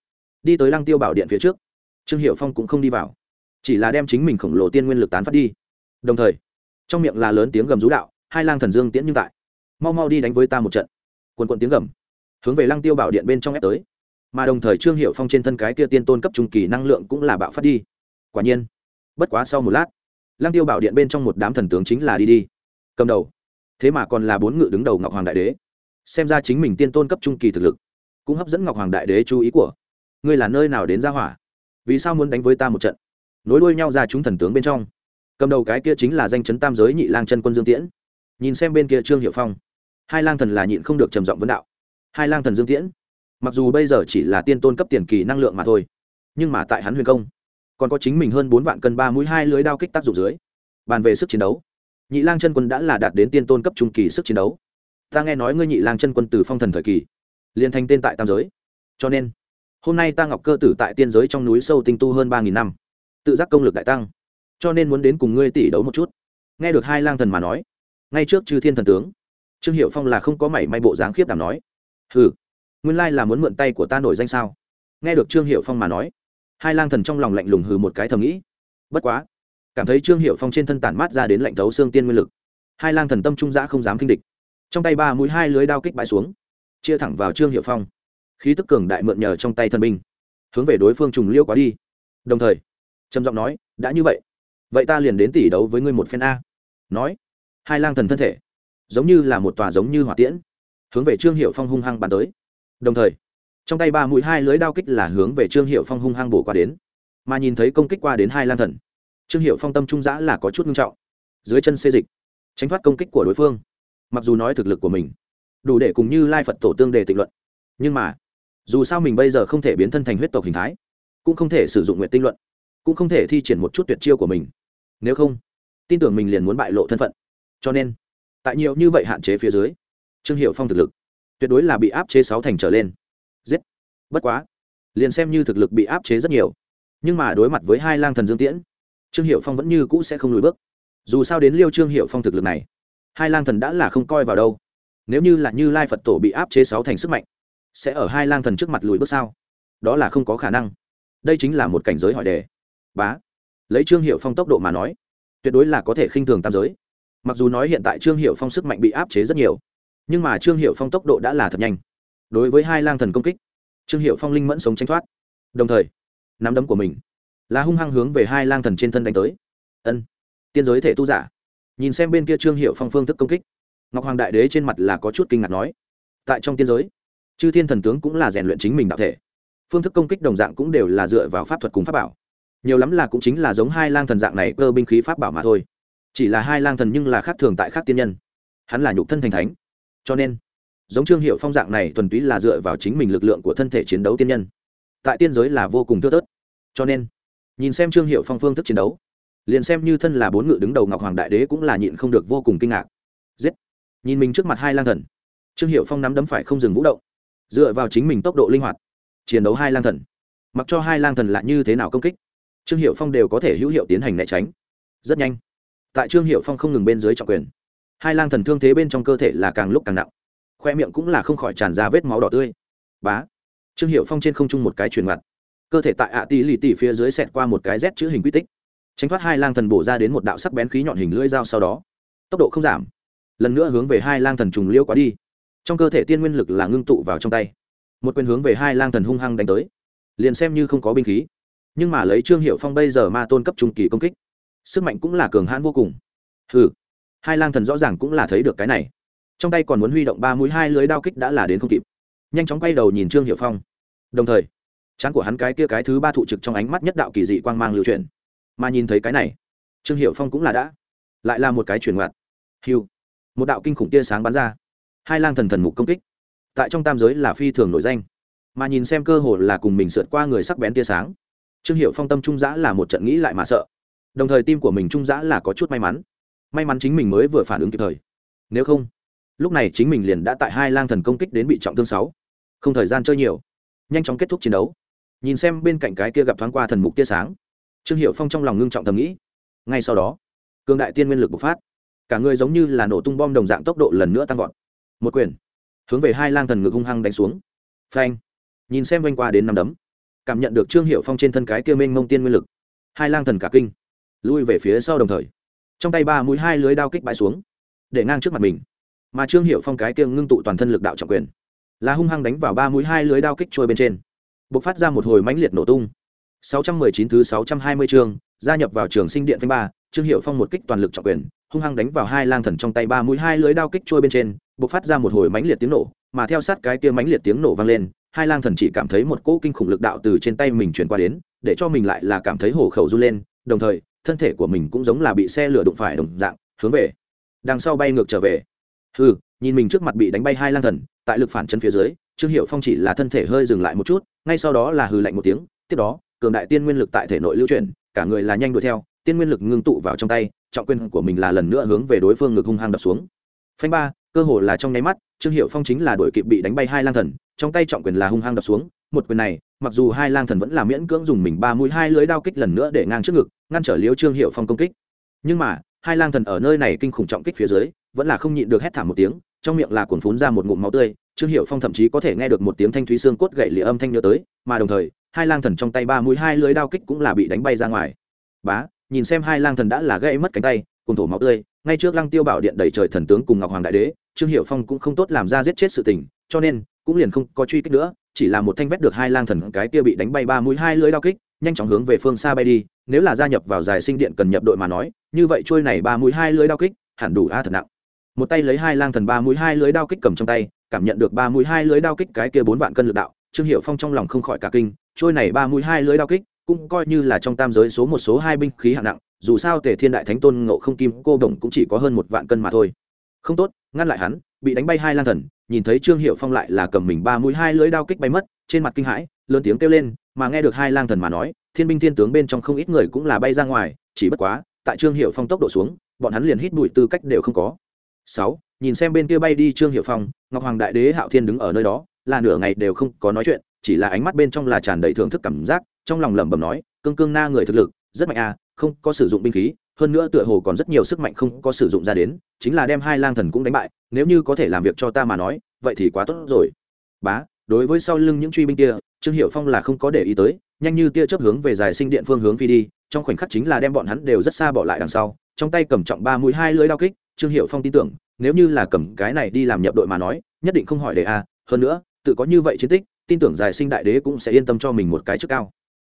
Đi tới lăng tiêu bảo điện phía trước, trương hiệu phong cũng không đi vào, chỉ là đem chính mình khổng lồ tiên nguyên lực tán phát đi. Đồng thời, trong miệng là lớn tiếng gầm rú đạo, hai lang thần dương tiễn nhưng tại, mau mau đi đánh với ta một trận. Quần quận tiếng gầm hướng về lăng tiêu bảo điện bên trong ép tới. Mà đồng thời trương hiệu phong trên thân cái kia tiên tôn cấp trung kỳ năng lượng cũng là bạo phát đi. Quả nhiên, bất quá sau một lát, lăng tiêu bảo điện bên trong một đám thần tướng chính là đi đi. Cầm đầu. Thế mà còn là bốn ngự đứng đầu ngọc hoàng đại đế. Xem ra chính mình tiên tôn cấp trung kỳ thực lực cũng hấp dẫn ngọc hoàng đại đế chú ý của. Ngươi là nơi nào đến ra hỏa? Vì sao muốn đánh với ta một trận? Nối đuôi nhau ra chúng thần tướng bên trong. Cầm đầu cái kia chính là danh chấn tam giới nhị lang chân quân dương tiễn. Nhìn xem bên kia trương hiệu phong. Hai lang thần là nhịn không được trầm giọng vấn đạo hai lang thần dương tiễn. Mặc dù bây giờ chỉ là tiên tôn cấp tiền kỳ năng lượng mà thôi, nhưng mà tại hắn huyền công, còn có chính mình hơn bốn vạn cân ba mũi hai lưới đao kích tác dụng dưới, bàn về sức chiến đấu. Nhị lang chân quân đã là đạt đến tiên tôn cấp trung kỳ sức chiến đấu. Ta nghe nói ngươi nhị lang chân quân từ phong thần thời kỳ, liền thành tên tại tam giới. Cho nên, hôm nay ta ngọc cơ tử tại tiên giới trong núi sâu tinh tu hơn ba nghìn năm, tự giác công lực đại tăng, cho nên muốn đến cùng ngươi tỷ đấu một chút. Nghe được hai lang thần mà nói, ngay trước chư thiên thần tướng, trương hiệu phong là không có mảy may bộ dáng khiếp đảm nói hừ, nguyên lai là muốn mượn tay của ta nổi danh sao? Nghe được trương hiệu phong mà nói, hai lang thần trong lòng lạnh lùng hừ một cái thầm nghĩ. Bất quá, cảm thấy trương hiệu phong trên thân tản mát ra đến lạnh thấu xương tiên nguyên lực. Hai lang thần tâm trung giã không dám kinh địch. Trong tay ba mũi hai lưới đao kích bãi xuống, chia thẳng vào trương hiệu phong. Khí tức cường đại mượn nhờ trong tay thân binh, hướng về đối phương trùng liêu quá đi. Đồng thời, trầm giọng nói, đã như vậy vậy ta liền đến tỷ đấu với ngươi một phen a. Nói, hai lang thần thân thể giống như là một tòa giống như hỏa tiễn hướng về trương hiệu phong hung hăng bắn tới. Đồng thời, trong tay ba mũi hai lưới đao kích là hướng về trương hiệu phong hung hăng bổ qua đến. Mà nhìn thấy công kích qua đến hai lan thần, trương hiệu phong tâm trung giã là có chút nghiêm trọng. Dưới chân xê dịch, tránh thoát công kích của đối phương. Mặc dù nói thực lực của mình đủ để cùng như lai phật tổ tương đề tịnh luận, nhưng mà, dù sao mình bây giờ không thể biến thân thành huyết tộc hình thái, cũng không thể sử dụng nguyện tinh luận, cũng không thể thi triển một chút tuyệt chiêu của mình. Nếu không, tin tưởng mình liền muốn bại lộ thân phận. Cho nên, tại nhiều như vậy hạn chế phía dưới trương hiệu phong thực lực tuyệt đối là bị áp chế sáu thành trở lên. Giết. Bất quá, liền xem như thực lực bị áp chế rất nhiều, nhưng mà đối mặt với hai lang thần dương tiễn, trương hiệu phong vẫn như cũ sẽ không lùi bước. Dù sao đến liêu trương hiệu phong thực lực này, hai lang thần đã là không coi vào đâu. Nếu như là như lai phật tổ bị áp chế sáu thành sức mạnh, sẽ ở hai lang thần trước mặt lùi bước sao? Đó là không có khả năng. Đây chính là một cảnh giới hỏi đề. Bá. Lấy trương hiệu phong tốc độ mà nói, tuyệt đối là có thể khinh thường tam giới. Mặc dù nói hiện tại trương hiệu phong sức mạnh bị áp chế rất nhiều nhưng mà trương hiệu phong tốc độ đã là thật nhanh đối với hai lang thần công kích trương hiệu phong linh mẫn sống tranh thoát đồng thời nắm đấm của mình là hung hăng hướng về hai lang thần trên thân đánh tới ân tiên giới thể tu giả nhìn xem bên kia trương hiệu phong phương thức công kích ngọc hoàng đại đế trên mặt là có chút kinh ngạc nói tại trong tiên giới chư thiên thần tướng cũng là rèn luyện chính mình đạo thể phương thức công kích đồng dạng cũng đều là dựa vào pháp thuật cùng pháp bảo nhiều lắm là cũng chính là giống hai lang thần dạng này cơ binh khí pháp bảo mà thôi chỉ là hai lang thần nhưng là khác thường tại khác tiên nhân hắn là nhục thân thành thánh cho nên, giống trương hiệu phong dạng này thuần túy là dựa vào chính mình lực lượng của thân thể chiến đấu tiên nhân. Tại tiên giới là vô cùng thưa tớt cho nên, nhìn xem trương hiệu phong phương thức chiến đấu, liền xem như thân là bốn ngự đứng đầu ngọc hoàng đại đế cũng là nhịn không được vô cùng kinh ngạc. Giết! Nhìn mình trước mặt hai lang thần, trương hiệu phong nắm đấm phải không dừng vũ động, dựa vào chính mình tốc độ linh hoạt, chiến đấu hai lang thần. Mặc cho hai lang thần lại như thế nào công kích, trương hiệu phong đều có thể hữu hiệu tiến hành né tránh. Rất nhanh. Tại trương hiệu phong không ngừng bên dưới trọng quyền hai lang thần thương thế bên trong cơ thể là càng lúc càng nặng. Khoe miệng cũng là không khỏi tràn ra vết máu đỏ tươi. Bá. Trương hiệu phong trên không trung một cái truyền mặt. Cơ thể tại ạ tỷ lì tỷ phía dưới xẹt qua một cái rét chữ hình quy tích. Tránh thoát hai lang thần bổ ra đến một đạo sắc bén khí nhọn hình lưỡi dao sau đó. Tốc độ không giảm. Lần nữa hướng về hai lang thần trùng liêu quá đi. Trong cơ thể tiên nguyên lực là ngưng tụ vào trong tay. Một quyền hướng về hai lang thần hung hăng đánh tới. Liền xem như không có binh khí. Nhưng mà lấy trương hiệu phong bây giờ ma tôn cấp trung kỳ công kích, sức mạnh cũng là cường hãn vô cùng. Hừ hai lang thần rõ ràng cũng là thấy được cái này. Trong tay còn muốn huy động ba mũi, hai lưới đao kích đã là đến không kịp. Nhanh chóng quay đầu nhìn trương hiệu phong. Đồng thời chán của hắn cái kia cái thứ ba thụ trực trong ánh mắt nhất đạo kỳ dị quang mang lưu truyền mà nhìn thấy cái này, trương hiệu phong cũng là đã, lại là một cái chuyển ngoặt. Hiu, một đạo kinh khủng tia sáng bắn ra. Hai lang thần thần mục công kích. Tại trong tam giới là phi thường nổi danh. Mà nhìn xem cơ hội là cùng mình sượt qua người sắc bén tia sáng, trương hiệu phong tâm trung giã là một trận nghĩ lại mà sợ. Đồng thời tim của mình trung giã là có chút may mắn may mắn chính mình mới vừa phản ứng kịp thời. Nếu không, lúc này chính mình liền đã tại hai lang thần công kích đến bị trọng thương sáu. Không thời gian chơi nhiều. Nhanh chóng kết thúc chiến đấu. Nhìn xem bên cạnh cái kia gặp thoáng qua thần mục tia sáng, trương hiệu phong trong lòng ngưng trọng thầm nghĩ. Ngay sau đó, cường đại tiên nguyên lực bộc phát. Cả người giống như là nổ tung bom đồng dạng tốc độ lần nữa tăng vọt. Một quyền, hướng về hai lang thần ngực hung hăng đánh xuống. Phanh. Nhìn xem quanh qua đến năm đấm, cảm nhận được trương hiệu phong trên thân cái kia mênh mông tiên nguyên lực, hai lang thần cả kinh, lui về phía sau đồng thời trong tay ba mũi hai lưới đao kích bãi xuống để ngang trước mặt mình. Mà trương hiệu phong cái kia ngưng tụ toàn thân lực đạo trọng quyền là hung hăng đánh vào ba mũi hai lưới đao kích trôi bên trên. B ộ c phát ra một hồi mãnh liệt nổ tung. 619 thứ 620 chương, gia nhập vào trường sinh điện phanh ba, Trương Hiểu Phong một kích toàn lực trọng quyền, hung hăng đánh vào hai lang thần trong tay ba mũi hai lưới đao kích trôi bên trên, b ộ c phát ra một hồi mãnh liệt tiếng nổ mà theo sát cái kia mãnh liệt tiếng nổ vang lên hai lang thần chỉ cảm thấy một cỗ kinh khủng lực đạo từ trên tay mình chuyển qua đến để cho mình lại là cảm thấy hổ khẩu r u lên đồng thời thân thể của mình cũng giống là bị xe lửa đụng phải đồng dạng, hướng về. Đằng sau bay ngược trở về. Hừ, nhìn mình trước mặt bị đánh bay hai lang thần, tại lực phản chân phía dưới, trương hiệu phong chỉ là thân thể hơi dừng lại một chút, ngay sau đó là hừ lạnh một tiếng, tiếp đó, cường đại tiên nguyên lực tại thể nội lưu chuyển, cả người là nhanh đuổi theo, tiên nguyên lực ngưng tụ vào trong tay, trọng quyền của mình là lần nữa hướng về đối phương ngực hung hăng đập xuống. Phanh ba, cơ hồ là trong nháy mắt, trương hiệu phong chính là đuổi kịp bị đánh bay hai lang thần, trong tay trọng quyền là hung hăng đập xuống một quyền này, mặc dù hai lang thần vẫn là miễn cưỡng dùng mình ba mũi hai lưới đao kích lần nữa để ngang trước ngực, ngăn trở liễu trương hiệu phong công kích. Nhưng mà, hai lang thần ở nơi này kinh khủng trọng kích phía dưới, vẫn là không nhịn được hét thảm một tiếng, trong miệng là cuồn phún ra một ngụm máu tươi, trương hiệu phong thậm chí có thể nghe được một tiếng thanh thúy xương cốt gậy lịa âm thanh nhớ tới, mà đồng thời, hai lang thần trong tay ba mũi hai lưới đao kích cũng là bị đánh bay ra ngoài. Bá, nhìn xem hai lang thần đã là gãy mất cánh tay cùng thổ máu tươi, ngay trước lăng tiêu bảo điện đầy trời thần tướng cùng ngọc hoàng đại đế, trương hiệu phong cũng không tốt làm ra giết chết sự tình, cho nên, cũng liền không có truy kích nữa chỉ là một thanh vét được hai lang thần cái kia bị đánh bay ba mũi hai lưới đao kích, nhanh chóng hướng về phương xa bay đi, nếu là gia nhập vào giải sinh điện cần nhập đội mà nói, như vậy trôi này ba mũi hai lưới đao kích, hẳn đủ a thật nặng. Một tay lấy hai lang thần ba mũi hai lưới đao kích cầm trong tay, cảm nhận được ba mũi hai lưới đao kích cái kia bốn vạn cân lực đạo, trương hiệu phong trong lòng không khỏi cả kinh, trôi này ba mũi hai lưới đao kích cũng coi như là trong tam giới số một số hai binh khí hạng nặng, dù sao tề thiên đại thánh tôn ngộ không kim cô đồng cũng chỉ có hơn một vạn cân mà thôi. Không tốt, ngăn lại hắn, bị đánh bay hai lang thần nhìn thấy trương hiệu phong lại là cầm mình ba mũi hai lưỡi đao kích bay mất, trên mặt kinh hãi, lớn tiếng kêu lên, mà nghe được hai lang thần mà nói, thiên binh thiên tướng bên trong không ít người cũng là bay ra ngoài, chỉ bất quá, tại trương hiệu phong tốc độ xuống, bọn hắn liền hít bụi tư cách đều không có. Sáu, nhìn xem bên kia bay đi trương hiệu phong, ngọc hoàng đại đế hạo thiên đứng ở nơi đó, là nửa ngày đều không có nói chuyện, chỉ là ánh mắt bên trong là tràn đầy thưởng thức cảm giác, trong lòng lẩm bẩm nói, cương cương na người thực lực, rất mạnh à không có sử dụng binh khí hơn nữa tựa hồ còn rất nhiều sức mạnh không có sử dụng ra đến, chính là đem hai lang thần cũng đánh bại, nếu như có thể làm việc cho ta mà nói, vậy thì quá tốt rồi. Bá, đối với sau lưng những truy binh kia, trương hiệu phong là không có để ý tới, nhanh như tia chớp hướng về dài sinh điện phương hướng phi đi, trong khoảnh khắc chính là đem bọn hắn đều rất xa bỏ lại đằng sau, trong tay cầm trọng ba mũi hai lưỡi đao kích, trương hiệu phong tin tưởng, nếu như là cầm cái này đi làm nhập đội mà nói, nhất định không hỏi đề a, hơn nữa, tự có như vậy chiến tích, tin tưởng giải sinh đại đế cũng sẽ yên tâm cho mình một cái chức cao.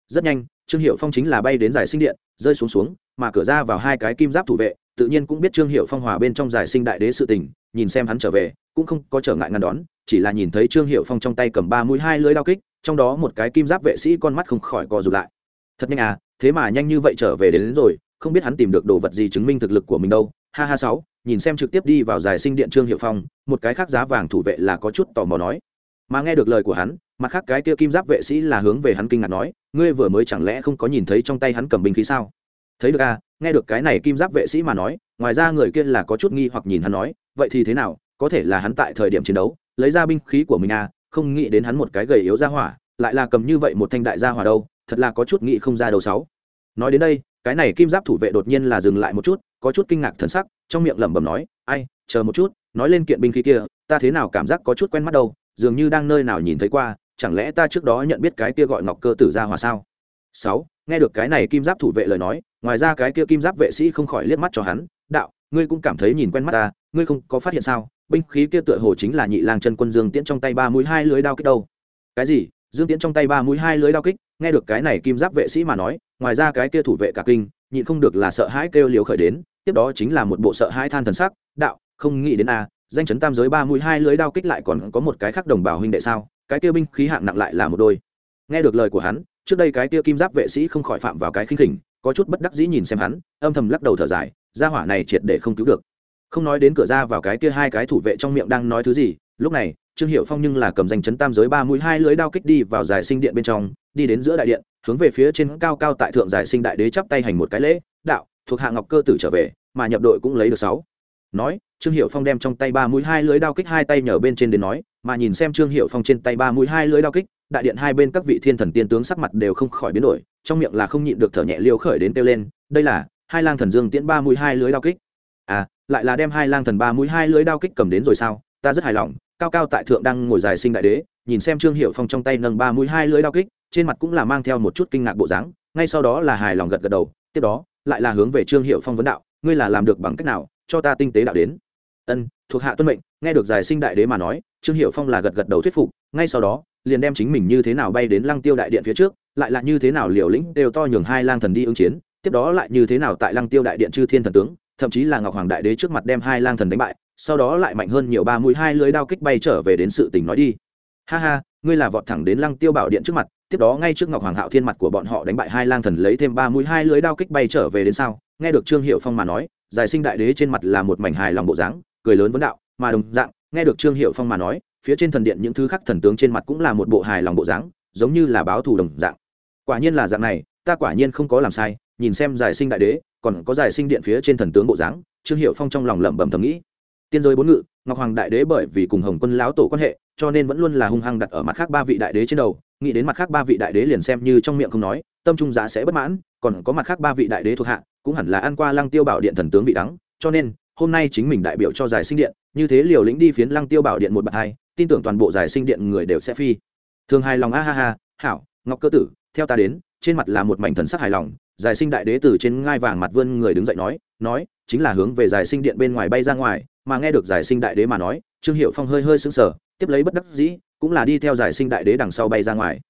Rất nhanh, trương hiệu phong chính là bay đến giải sinh điện, rơi xuống xuống mà cửa ra vào hai cái kim giáp thủ vệ tự nhiên cũng biết trương hiệu phong hòa bên trong giải sinh đại đế sự tình nhìn xem hắn trở về cũng không có trở ngại ngăn đón chỉ là nhìn thấy trương hiệu phong trong tay cầm ba mũi hai lưới đao kích trong đó một cái kim giáp vệ sĩ con mắt không khỏi co rụt lại. Thật nhanh à thế mà nhanh như vậy trở về đến, đến rồi không biết hắn tìm được đồ vật gì chứng minh thực lực của mình đâu. Ha ha sáu nhìn xem trực tiếp đi vào giải sinh điện trương hiệu phong một cái khác giá vàng thủ vệ là có chút tò mò nói. Mà nghe được lời của hắn mặt khác cái kia kim giáp vệ sĩ là hướng về hắn kinh ngạc nói ngươi vừa mới chẳng lẽ không có nhìn thấy trong tay hắn cầm binh khí sao? Thấy được à nghe được cái này kim giáp vệ sĩ mà nói, ngoài ra người kia là có chút nghi hoặc nhìn hắn nói, vậy thì thế nào, có thể là hắn tại thời điểm chiến đấu, lấy ra binh khí của mình à không nghĩ đến hắn một cái gầy yếu ra hỏa, lại là cầm như vậy một thanh đại gia hỏa đâu, thật là có chút nghĩ không ra đầu sáu. Nói đến đây, cái này kim giáp thủ vệ đột nhiên là dừng lại một chút, có chút kinh ngạc thần sắc, trong miệng lẩm bẩm nói, ai, chờ một chút, nói lên kiện binh khí kia, ta thế nào cảm giác có chút quen mắt đâu, dường như đang nơi nào nhìn thấy qua, chẳng lẽ ta trước đó nhận biết cái kia gọi ngọc cơ tử ra hòa sao? Sáu, nghe được cái này kim giáp thủ vệ lời nói ngoài ra cái kia kim giáp vệ sĩ không khỏi liếc mắt cho hắn, đạo, ngươi cũng cảm thấy nhìn quen mắt ta, ngươi không có phát hiện sao? Binh khí kia tựa hồ chính là nhị lang chân quân dương tiễn trong tay ba mũi hai lưới đao kích đâu. Cái gì? Dương tiễn trong tay ba mũi hai lưới đao kích? Nghe được cái này kim giáp vệ sĩ mà nói, ngoài ra cái kia thủ vệ cả kinh, nhịn không được là sợ hãi kêu liều khởi đến, tiếp đó chính là một bộ sợ hãi than thần sắc, đạo, không nghĩ đến a, danh chấn tam giới ba mũi hai lưới đao kích lại còn có một cái khác đồng bào huynh đệ sao? Cái kia binh khí hạng nặng lại là một đôi. Nghe được lời của hắn, trước đây cái kia kim giáp vệ sĩ không khỏi phạm vào cái khinh khỉnh có chút bất đắc dĩ nhìn xem hắn, âm thầm lắc đầu thở dài ra hỏa này triệt để không cứu được. Không nói đến cửa ra vào cái kia hai cái thủ vệ trong miệng đang nói thứ gì, lúc này, trương hiệu phong nhưng là cầm danh chấn tam giới ba mũi hai lưới đao kích đi vào giải sinh điện bên trong, đi đến giữa đại điện, hướng về phía trên cao cao tại thượng giải sinh đại đế chắp tay hành một cái lễ, đạo, thuộc hạ ngọc cơ tử trở về, mà nhập đội cũng lấy được sáu. Nói, trương hiệu phong đem trong tay ba mũi hai lưới đao kích hai tay nhờ bên trên đến nói, mà nhìn xem trương hiệu phong trên tay ba mũi hai lưới đao kích, đại điện hai bên các vị thiên thần tiên tướng sắc mặt đều không khỏi biến đổi trong miệng là không nhịn được thở nhẹ liêu khởi đến kêu lên, đây là hai lang thần dương tiễn ba mũi hai lưới đao kích. À lại là đem hai lang thần ba mũi hai lưới đao kích cầm đến rồi sao? Ta rất hài lòng, cao cao tại thượng đang ngồi dài sinh đại đế, nhìn xem trương hiệu phong trong tay nâng ba mũi hai lưới đao kích, trên mặt cũng là mang theo một chút kinh ngạc bộ dáng, ngay sau đó là hài lòng gật gật đầu, tiếp đó lại là hướng về trương hiệu phong vấn đạo, ngươi là làm được bằng cách nào cho ta tinh tế đạo đến? Ân, thuộc hạ tuân mệnh, nghe được giải sinh đại đế mà nói, trương hiệu phong là gật gật đầu thuyết phục, ngay sau đó liền đem chính mình như thế nào bay đến lăng tiêu đại điện phía trước lại là như thế nào liều lĩnh đều to nhường hai lang thần đi ứng chiến, tiếp đó lại như thế nào tại lăng tiêu đại điện chư thiên thần tướng, thậm chí là ngọc hoàng đại đế trước mặt đem hai lang thần đánh bại, sau đó lại mạnh hơn nhiều ba mũi hai lưới đao kích bay trở về đến sự tình nói đi ha ha, ngươi là vọt thẳng đến lăng tiêu bảo điện trước mặt, tiếp đó ngay trước ngọc hoàng hạo thiên mặt của bọn họ đánh bại hai lang thần lấy thêm ba mũi hai lưới đao kích bay trở về đến sau. nghe được trương hiệu phong mà nói, giải sinh đại đế trên mặt là một mảnh hài lòng bộ dáng, cười lớn vấn đạo, mà đồng dạng, nghe được trương hiệu phong mà nói, phía trên thần điện những thứ khác thần tướng trên mặt cũng là một bộ hài lòng bộ dáng, giống như là báo thù đồng dạng quả nhiên là dạng này, ta quả nhiên không có làm sai, nhìn xem giải sinh đại đế, còn có giải sinh điện phía trên thần tướng bộ dáng, trương hiệu phong trong lòng lẩm bẩm thầm nghĩ. Tiên giới bốn ngự, ngọc hoàng đại đế bởi vì cùng hồng quân lão tổ quan hệ, cho nên vẫn luôn là hung hăng đặt ở mặt khác ba vị đại đế trên đầu, nghĩ đến mặt khác ba vị đại đế liền xem như trong miệng không nói, tâm trung giá sẽ bất mãn, còn có mặt khác ba vị đại đế thuộc hạ, cũng hẳn là ăn qua lăng tiêu bảo điện thần tướng vị đắng, cho nên, hôm nay chính mình đại biểu cho giải sinh điện, như thế liều lĩnh đi phiến lăng tiêu bảo điện một bậc hai, tin tưởng toàn bộ giải sinh điện người đều sẽ phi. Thường hài lòng a ha ha, hảo, ngọc cơ tử theo ta đến, trên mặt là một mảnh thần sắc hài lòng, giải sinh đại đế từ trên ngai vàng mặt vươn người đứng dậy nói nói, chính là hướng về giải sinh điện bên ngoài bay ra ngoài, mà nghe được giải sinh đại đế mà nói, trương hiệu phong hơi hơi sững sờ, tiếp lấy bất đắc dĩ, cũng là đi theo giải sinh đại đế đằng sau bay ra ngoài.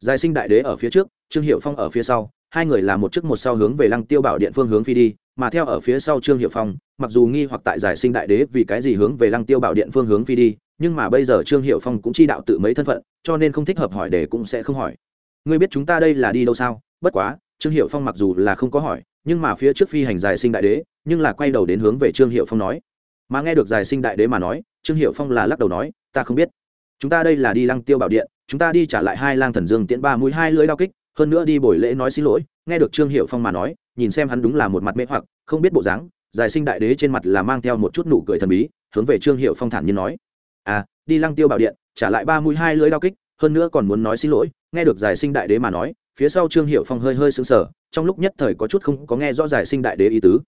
Giải sinh đại đế ở phía trước, trương hiệu phong ở phía sau, hai người là một trước một sau hướng về lăng tiêu bảo điện phương hướng phi đi, mà theo ở phía sau trương hiệu phong, mặc dù nghi hoặc tại giải sinh đại đế vì cái gì hướng về lăng tiêu bảo điện phương hướng phi đi, nhưng mà bây giờ trương hiệu phong cũng chi đạo tự mấy thân phận, cho nên không thích hợp hỏi để cũng sẽ không hỏi ngươi biết chúng ta đây là đi đâu sao? Bất quá, trương hiệu phong mặc dù là không có hỏi, nhưng mà phía trước phi hành giải sinh đại đế, nhưng là quay đầu đến hướng về trương hiệu phong nói. Mà nghe được giải sinh đại đế mà nói, trương hiệu phong là lắc đầu nói, ta không biết. Chúng ta đây là đi lăng tiêu bảo điện, chúng ta đi trả lại hai lang thần dương tiễn ba mũi hai lưỡi đao kích, hơn nữa đi buổi lễ nói xin lỗi. Nghe được trương hiệu phong mà nói, nhìn xem hắn đúng là một mặt mê hoặc, không biết bộ dáng, giải sinh đại đế trên mặt là mang theo một chút nụ cười thần bí, hướng về trương hiệu phong thản nhiên nói à đi lăng tiêu bảo điện, trả lại ba mũi hai lưỡi đao kích, hơn nữa còn muốn nói xin lỗi nghe được giải sinh đại đế mà nói, phía sau trương hiệu phong hơi hơi sững sờ, trong lúc nhất thời có chút không có nghe rõ giải sinh đại đế ý tứ.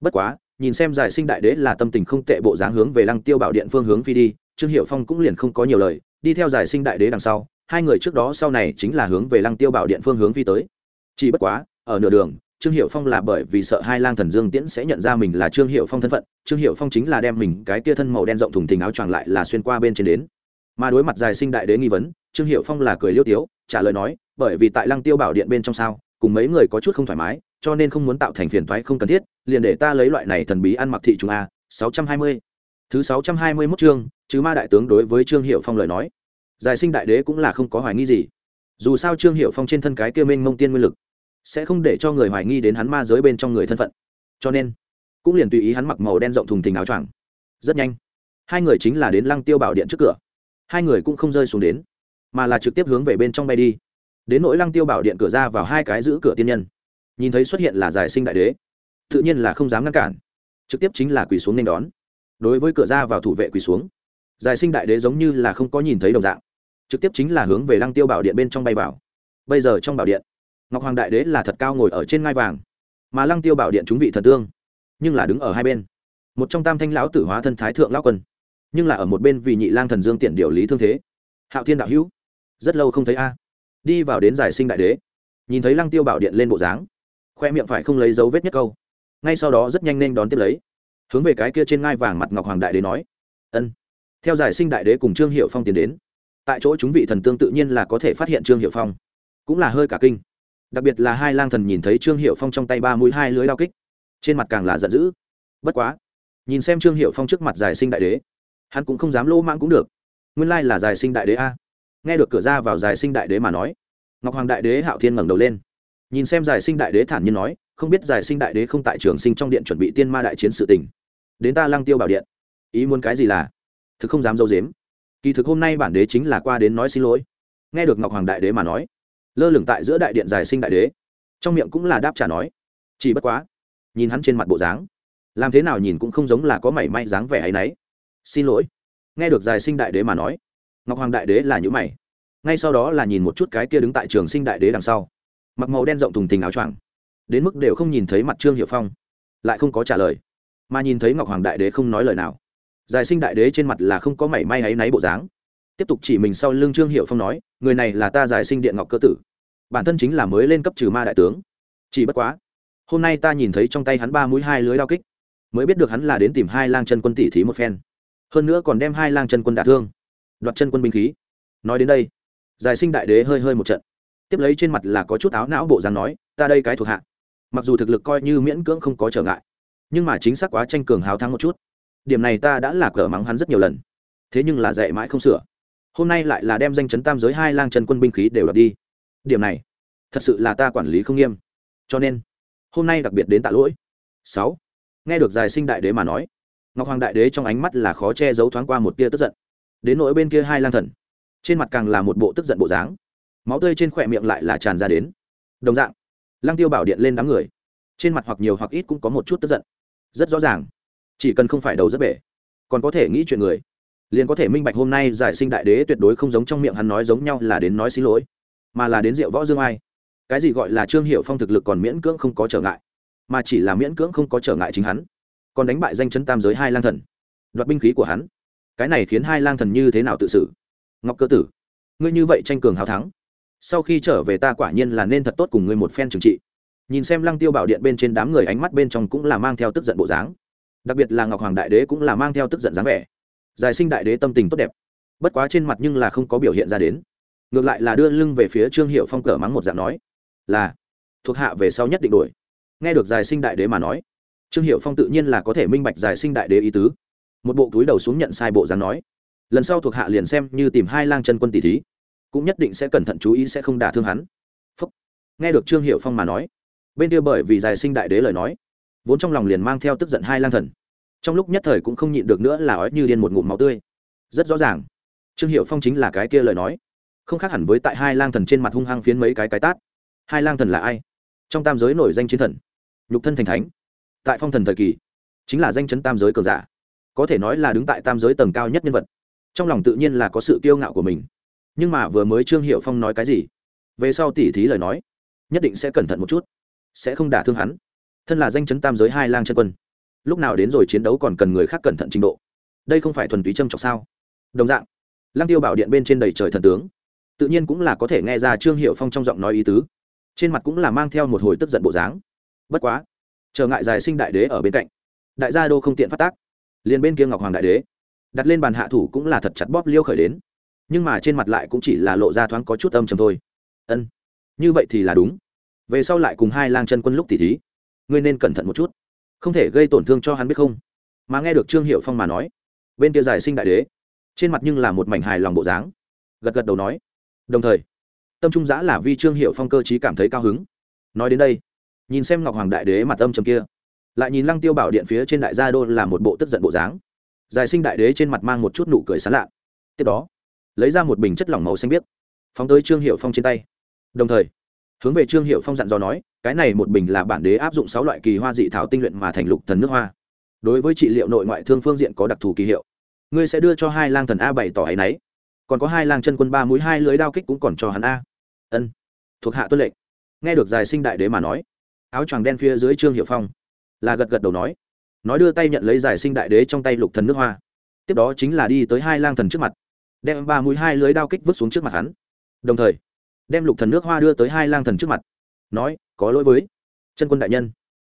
Bất quá, nhìn xem giải sinh đại đế là tâm tình không tệ bộ dáng hướng về lăng tiêu bảo điện phương hướng phi đi, trương hiệu phong cũng liền không có nhiều lời, đi theo giải sinh đại đế đằng sau, hai người trước đó sau này chính là hướng về lăng tiêu bảo điện phương hướng phi tới. Chỉ bất quá, ở nửa đường, trương hiệu phong là bởi vì sợ hai lang thần dương tiễn sẽ nhận ra mình là trương hiệu phong thân phận, trương hiệu phong chính là đem mình cái kia thân màu đen rộng thùng thình áo choàng lại là xuyên qua bên trên đến mà đối mặt dài sinh đại đế nghi vấn, trương hiệu phong là cười liêu tiếu, trả lời nói, bởi vì tại lăng tiêu bảo điện bên trong sao, cùng mấy người có chút không thoải mái, cho nên không muốn tạo thành phiền thoái không cần thiết, liền để ta lấy loại này thần bí ăn mặc thị chúng a, sáu trăm hai mươi. Thứ sáu trăm hai mươi mốt chương chứ ma đại tướng đối với trương hiệu phong lời nói. Giải sinh đại đế cũng là không có hoài nghi gì. Dù sao trương hiệu phong trên thân cái kia minh mông tiên nguyên lực, sẽ không để cho người hoài nghi đến hắn ma giới bên trong người thân phận. Cho nên, cũng liền tùy ý hắn mặc màu đen rộng thùng thình áo choàng. Rất nhanh, hai người chính là đến lăng tiêu bảo điện trước cửa hai người cũng không rơi xuống đến, mà là trực tiếp hướng về bên trong bay đi. Đến nỗi lăng tiêu bảo điện cửa ra vào hai cái giữ cửa tiên nhân, nhìn thấy xuất hiện là giải sinh đại đế, tự nhiên là không dám ngăn cản, trực tiếp chính là quỳ xuống nên đón. Đối với cửa ra vào thủ vệ quỳ xuống, giải sinh đại đế giống như là không có nhìn thấy đồng dạng, trực tiếp chính là hướng về lăng tiêu bảo điện bên trong bay vào. Bây giờ trong bảo điện, ngọc hoàng đại đế là thật cao ngồi ở trên ngai vàng, mà lăng tiêu bảo điện chúng vị thần tương, nhưng là đứng ở hai bên. Một trong tam thanh lão tử hóa thân thái thượng lão quân nhưng là ở một bên vì nhị lang thần dương tiện điều lý thương thế. Hạo thiên đạo hữu, rất lâu không thấy a. Đi vào đến giải sinh đại đế, nhìn thấy lăng tiêu bảo điện lên bộ dáng, khoe miệng phải không lấy dấu vết nhất câu. Ngay sau đó rất nhanh nên đón tiếp lấy, hướng về cái kia trên ngai vàng mặt ngọc hoàng đại đế nói, ân. Theo giải sinh đại đế cùng trương hiệu phong tiến đến, tại chỗ chúng vị thần tương tự nhiên là có thể phát hiện trương hiệu phong, cũng là hơi cả kinh. Đặc biệt là hai lang thần nhìn thấy trương hiệu phong trong tay ba mũi hai lưới đao kích, trên mặt càng là giận dữ. Bất quá, nhìn xem trương hiệu phong trước mặt giải sinh đại đế hắn cũng không dám lỗ mãng cũng được. Nguyên lai là giải sinh đại đế a. Nghe được cửa ra vào giải sinh đại đế mà nói, ngọc hoàng đại đế hạo thiên ngẩng đầu lên. Nhìn xem giải sinh đại đế thản nhiên nói, không biết giải sinh đại đế không tại trường sinh trong điện chuẩn bị tiên ma đại chiến sự tình. Đến ta lăng tiêu bảo điện. Ý muốn cái gì là? Thực không dám dâu dếm kỳ thực hôm nay bản đế chính là qua đến nói xin lỗi. Nghe được ngọc hoàng đại đế mà nói, lơ lửng tại giữa đại điện giải sinh đại đế. Trong miệng cũng là đáp trả nói, chỉ bất quá, nhìn hắn trên mặt bộ dáng, làm thế nào nhìn cũng không giống là có mảy may dáng vẻ hay nấy xin lỗi. Nghe được dài sinh đại đế mà nói, ngọc hoàng đại đế là nhữ mày, ngay sau đó là nhìn một chút cái kia đứng tại trường sinh đại đế đằng sau, mặc màu đen rộng thùng tình áo choàng, đến mức đều không nhìn thấy mặt trương hiệu phong, lại không có trả lời, mà nhìn thấy ngọc hoàng đại đế không nói lời nào. Giải sinh đại đế trên mặt là không có mảy may áy náy bộ dáng, tiếp tục chỉ mình sau lưng trương hiệu phong nói, người này là ta giải sinh điện ngọc cơ tử, bản thân chính là mới lên cấp trừ ma đại tướng, chỉ bất quá, hôm nay ta nhìn thấy trong tay hắn ba mũi hai lưới đao kích, mới biết được hắn là đến tìm hai lang chân quân tỷ thí một phen hơn nữa còn đem hai lang chân quân đả thương. Đoạt chân quân binh khí. Nói đến đây, giải sinh đại đế hơi hơi một trận. Tiếp lấy trên mặt là có chút áo não bộ dáng nói, ta đây cái thuộc hạ. Mặc dù thực lực coi như miễn cưỡng không có trở ngại, nhưng mà chính xác quá tranh cường hào thắng một chút. Điểm này ta đã là cờ mắng hắn rất nhiều lần. Thế nhưng là dạy mãi không sửa. Hôm nay lại là đem danh chấn tam giới hai lang chân quân binh khí đều đập đi. Điểm này, thật sự là ta quản lý không nghiêm. Cho nên, hôm nay đặc biệt đến tạ lỗi. Sáu. Nghe được giải sinh đại đế mà nói ngọc hoàng đại đế trong ánh mắt là khó che giấu thoáng qua một tia tức giận. Đến nỗi bên kia hai lang thần, trên mặt càng là một bộ tức giận bộ dáng. Máu tươi trên khỏe miệng lại là tràn ra đến. Đồng dạng lang tiêu bảo điện lên đám người. Trên mặt hoặc nhiều hoặc ít cũng có một chút tức giận. Rất rõ ràng, chỉ cần không phải đầu rất bể, còn có thể nghĩ chuyện người, liền có thể minh bạch hôm nay giải sinh đại đế tuyệt đối không giống trong miệng hắn nói giống nhau là đến nói xin lỗi, mà là đến rượu võ dương ai. Cái gì gọi là trương hiệu phong thực lực còn miễn cưỡng không có trở ngại, mà chỉ là miễn cưỡng không có trở ngại chính hắn còn đánh bại danh chấn tam giới hai lang thần. Đoạt binh khí của hắn. Cái này khiến hai lang thần như thế nào tự xử? Ngọc cơ tử, ngươi như vậy tranh cường hào thắng. Sau khi trở về ta quả nhiên là nên thật tốt cùng ngươi một phen trừng trị. Nhìn xem lăng tiêu bảo điện bên trên đám người ánh mắt bên trong cũng là mang theo tức giận bộ dáng. Đặc biệt là ngọc hoàng đại đế cũng là mang theo tức giận dáng vẻ. Giải sinh đại đế tâm tình tốt đẹp. Bất quá trên mặt nhưng là không có biểu hiện ra đến. Ngược lại là đưa lưng về phía trương hiệu phong cờ mắng một dạng nói, là, thuộc hạ về sau nhất định đổi. Nghe được giải sinh đại đế mà nói trương hiệu phong tự nhiên là có thể minh bạch giải sinh đại đế ý tứ. Một bộ túi đầu xuống nhận sai bộ dáng nói, lần sau thuộc hạ liền xem như tìm hai lang chân quân tỷ thí, cũng nhất định sẽ cẩn thận chú ý sẽ không đả thương hắn. Phúc. nghe được trương hiệu phong mà nói, bên kia bởi vì giải sinh đại đế lời nói, vốn trong lòng liền mang theo tức giận hai lang thần. Trong lúc nhất thời cũng không nhịn được nữa là ói như điên một ngụm máu tươi. Rất rõ ràng, trương hiệu phong chính là cái kia lời nói, không khác hẳn với tại hai lang thần trên mặt hung hăng phiến mấy cái cái tát. Hai lang thần là ai? Trong tam giới nổi danh chiến thần, nhục thân thành thánh tại phong thần thời kỳ, chính là danh chấn tam giới cờ giả, có thể nói là đứng tại tam giới tầng cao nhất nhân vật, trong lòng tự nhiên là có sự kiêu ngạo của mình. Nhưng mà vừa mới trương hiệu phong nói cái gì, về sau tỉ thí lời nói, nhất định sẽ cẩn thận một chút, sẽ không đả thương hắn. Thân là danh chấn tam giới hai lang chân quân, lúc nào đến rồi chiến đấu còn cần người khác cẩn thận trình độ. Đây không phải thuần túy trâm trọng sao? Đồng dạng lang tiêu bảo điện bên trên đầy trời thần tướng, tự nhiên cũng là có thể nghe ra trương hiệu phong trong giọng nói ý tứ, trên mặt cũng là mang theo một hồi tức giận bộ dáng. Bất quá trở ngại dài sinh đại đế ở bên cạnh. Đại gia đô không tiện phát tác. Liền bên kia ngọc hoàng đại đế, đặt lên bàn hạ thủ cũng là thật chặt bóp liêu khởi đến. Nhưng mà trên mặt lại cũng chỉ là lộ ra thoáng có chút âm trầm thôi. Ân, như vậy thì là đúng. Về sau lại cùng hai lang chân quân lúc tỉ thí. Ngươi nên cẩn thận một chút, không thể gây tổn thương cho hắn biết không? Mà nghe được trương hiệu phong mà nói, bên kia giải sinh đại đế, trên mặt nhưng là một mảnh hài lòng bộ dáng, gật gật đầu nói, đồng thời, tâm trung giã là vi trương hiệu phong cơ chí cảm thấy cao hứng. Nói đến đây nhìn xem ngọc hoàng đại đế mặt âm trầm kia, lại nhìn lăng tiêu bảo điện phía trên đại gia đô là một bộ tức giận bộ dáng. Giải sinh đại đế trên mặt mang một chút nụ cười sán lạ. Tiếp đó, lấy ra một bình chất lỏng màu xanh biếc, phóng tới trương hiệu phong trên tay. Đồng thời, hướng về trương hiệu phong dặn dò nói, cái này một bình là bản đế áp dụng sáu loại kỳ hoa dị thảo tinh luyện mà thành lục thần nước hoa. Đối với trị liệu nội ngoại thương phương diện có đặc thù kỳ hiệu. Ngươi sẽ đưa cho hai lang thần a bảy tỏ ấ y n ấ y còn có hai lang chân quân ba mũi hai lưới đao kích cũng còn cho hắn a. Ân, thuộc hạ tuân lệnh. Nghe được dài sinh đại đế mà nói áo choàng đen phía dưới trương hiệu phong, là gật gật đầu nói nói đưa tay nhận lấy giải sinh đại đế trong tay lục thần nước hoa. Tiếp đó chính là đi tới hai lang thần trước mặt, đem ba mũi hai lưới đao kích vứt xuống trước mặt hắn. Đồng thời, đem lục thần nước hoa đưa tới hai lang thần trước mặt, nói, có lỗi với chân quân đại nhân,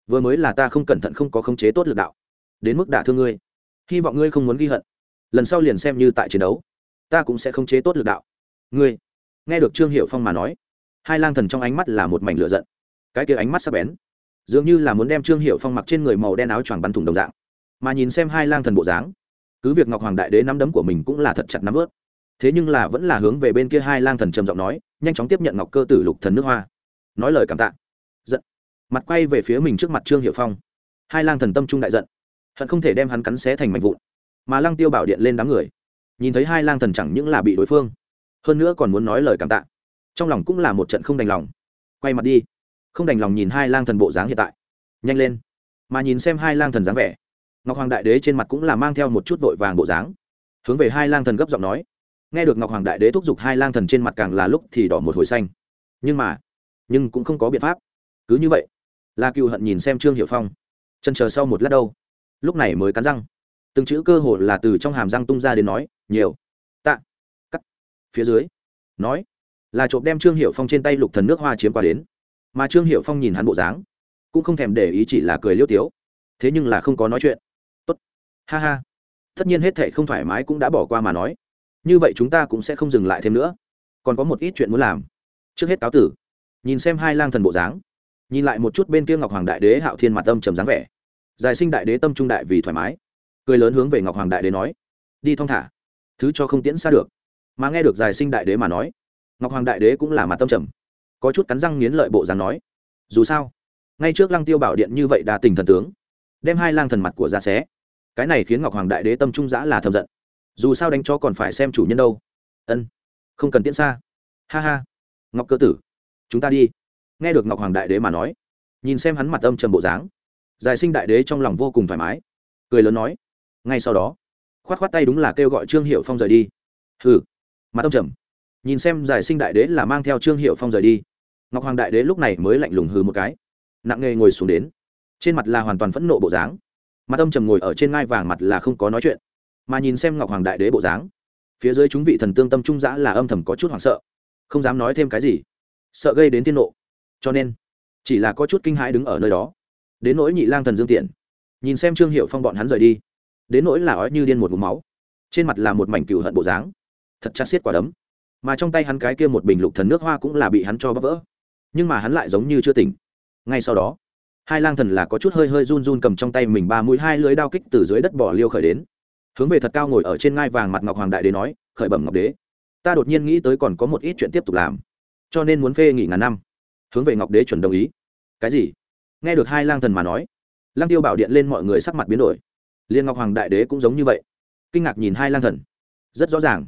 vừa mới là ta không cẩn thận không có khống chế tốt lực đạo, đến mức đả thương ngươi. Hy vọng ngươi không muốn ghi hận. Lần sau liền xem như tại chiến đấu, ta cũng sẽ khống chế tốt lực đạo. Ngươi? Nghe được trương hiệu phong mà nói, hai lang thần trong ánh mắt là một mảnh lửa giận cái kia ánh mắt sắc bén. Dường như là muốn đem trương hiệu phong mặc trên người màu đen áo choàng bắn thủng đồng dạng. Mà nhìn xem hai lang thần bộ dáng, cứ việc ngọc hoàng đại đế nắm đấm của mình cũng là thật chặt nắm ướt. Thế nhưng là vẫn là hướng về bên kia hai lang thần trầm giọng nói, nhanh chóng tiếp nhận ngọc cơ tử lục thần nước hoa. Nói lời cảm tạ. Giận. Mặt quay về phía mình trước mặt trương hiệu phong. Hai lang thần tâm trung đại giận. Hận không thể đem hắn cắn xé thành mảnh vụn. Mà lăng tiêu bảo điện lên đám người. Nhìn thấy hai lang thần chẳng những là bị đối phương, hơn nữa còn muốn nói lời cảm tạ. Trong lòng cũng là một trận không đành lòng. Quay mặt đi không đành lòng nhìn hai lang thần bộ dáng hiện tại. Nhanh lên. Mà nhìn xem hai lang thần dáng vẻ, ngọc hoàng đại đế trên mặt cũng là mang theo một chút vội vàng bộ dáng. Hướng về hai lang thần gấp giọng nói. Nghe được ngọc hoàng đại đế thúc giục hai lang thần trên mặt càng là lúc thì đỏ một hồi xanh. Nhưng mà, nhưng cũng không có biện pháp. Cứ như vậy là cựu hận nhìn xem trương hiệu phong chân chờ sau một lát đâu. Lúc này mới cắn răng. Từng chữ cơ hồ là từ trong hàm răng tung ra đến nói, nhiều, tạ, cắt. Phía dưới, nói, là trộm đem trương hiệu phong trên tay lục thần nước hoa chiếm qua đến mà trương hiệu phong nhìn hắn bộ dáng cũng không thèm để ý chỉ là cười liêu tiếu thế nhưng là không có nói chuyện tốt ha ha tất nhiên hết thệ không thoải mái cũng đã bỏ qua mà nói như vậy chúng ta cũng sẽ không dừng lại thêm nữa còn có một ít chuyện muốn làm trước hết cáo tử nhìn xem hai lang thần bộ dáng nhìn lại một chút bên kia ngọc hoàng đại đế hạo thiên mặt tâm trầm dáng vẻ giải sinh đại đế tâm trung đại vì thoải mái cười lớn hướng về ngọc hoàng đại đế nói đi thong thả thứ cho không tiễn xa được mà nghe được giải sinh đại đế mà nói ngọc hoàng đại đế cũng là mặt tâm trầm có chút cắn răng nghiến lợi bộ dáng nói, dù sao, ngay trước lăng tiêu bảo điện như vậy đa tình thần tướng, đem hai lang thần mặt của ra xé, cái này khiến ngọc hoàng đại đế tâm trung giã là thầm giận. Dù sao đánh cho còn phải xem chủ nhân đâu. Ân, không cần tiễn xa. Ha ha, ngọc cơ tử, chúng ta đi. Nghe được ngọc hoàng đại đế mà nói, nhìn xem hắn mặt âm trầm bộ dáng, giải sinh đại đế trong lòng vô cùng thoải mái, cười lớn nói, ngay sau đó, khoát khoát tay đúng là kêu gọi trương hiệu phong rời đi. Hừ. Mặt âm trầm, nhìn xem giải sinh đại đế là mang theo trương hiệu phong rời đi ngọc hoàng đại đế lúc này mới lạnh lùng hừ một cái. Nặng nghề ngồi xuống đến. Trên mặt là hoàn toàn phẫn nộ bộ dáng. Mặt âm trầm ngồi ở trên ngai vàng mặt là không có nói chuyện. Mà nhìn xem ngọc hoàng đại đế bộ dáng, phía dưới chúng vị thần tương tâm trung giã là âm thầm có chút hoảng sợ. Không dám nói thêm cái gì. Sợ gây đến tiên nộ. Cho nên, chỉ là có chút kinh hãi đứng ở nơi đó. Đến nỗi nhị lang thần dương tiện. Nhìn xem trương hiệu phong bọn hắn rời đi. Đến nỗi là ói như điên một mũ máu. Trên mặt là một mảnh cừu hận bộ dáng. Thật chắc xiết quả đấm. Mà trong tay hắn cái kia một bình lục thần nước hoa cũng là bị hắn cho bắp vỡ nhưng mà hắn lại giống như chưa tỉnh. Ngay sau đó, hai lang thần là có chút hơi hơi run run cầm trong tay mình ba mũi hai lưới đao kích từ dưới đất bỏ liêu khởi đến. Hướng về thật cao ngồi ở trên ngai vàng mặt ngọc hoàng đại đế nói, khởi bẩm ngọc đế, ta đột nhiên nghĩ tới còn có một ít chuyện tiếp tục làm, cho nên muốn phê nghỉ ngàn năm. Hướng về ngọc đế chuẩn đồng ý. Cái gì? Nghe được hai lang thần mà nói lang tiêu bảo điện lên mọi người sắc mặt biến đổi. Liên ngọc hoàng đại đế cũng giống như vậy. Kinh ngạc nhìn hai lang thần. Rất rõ ràng,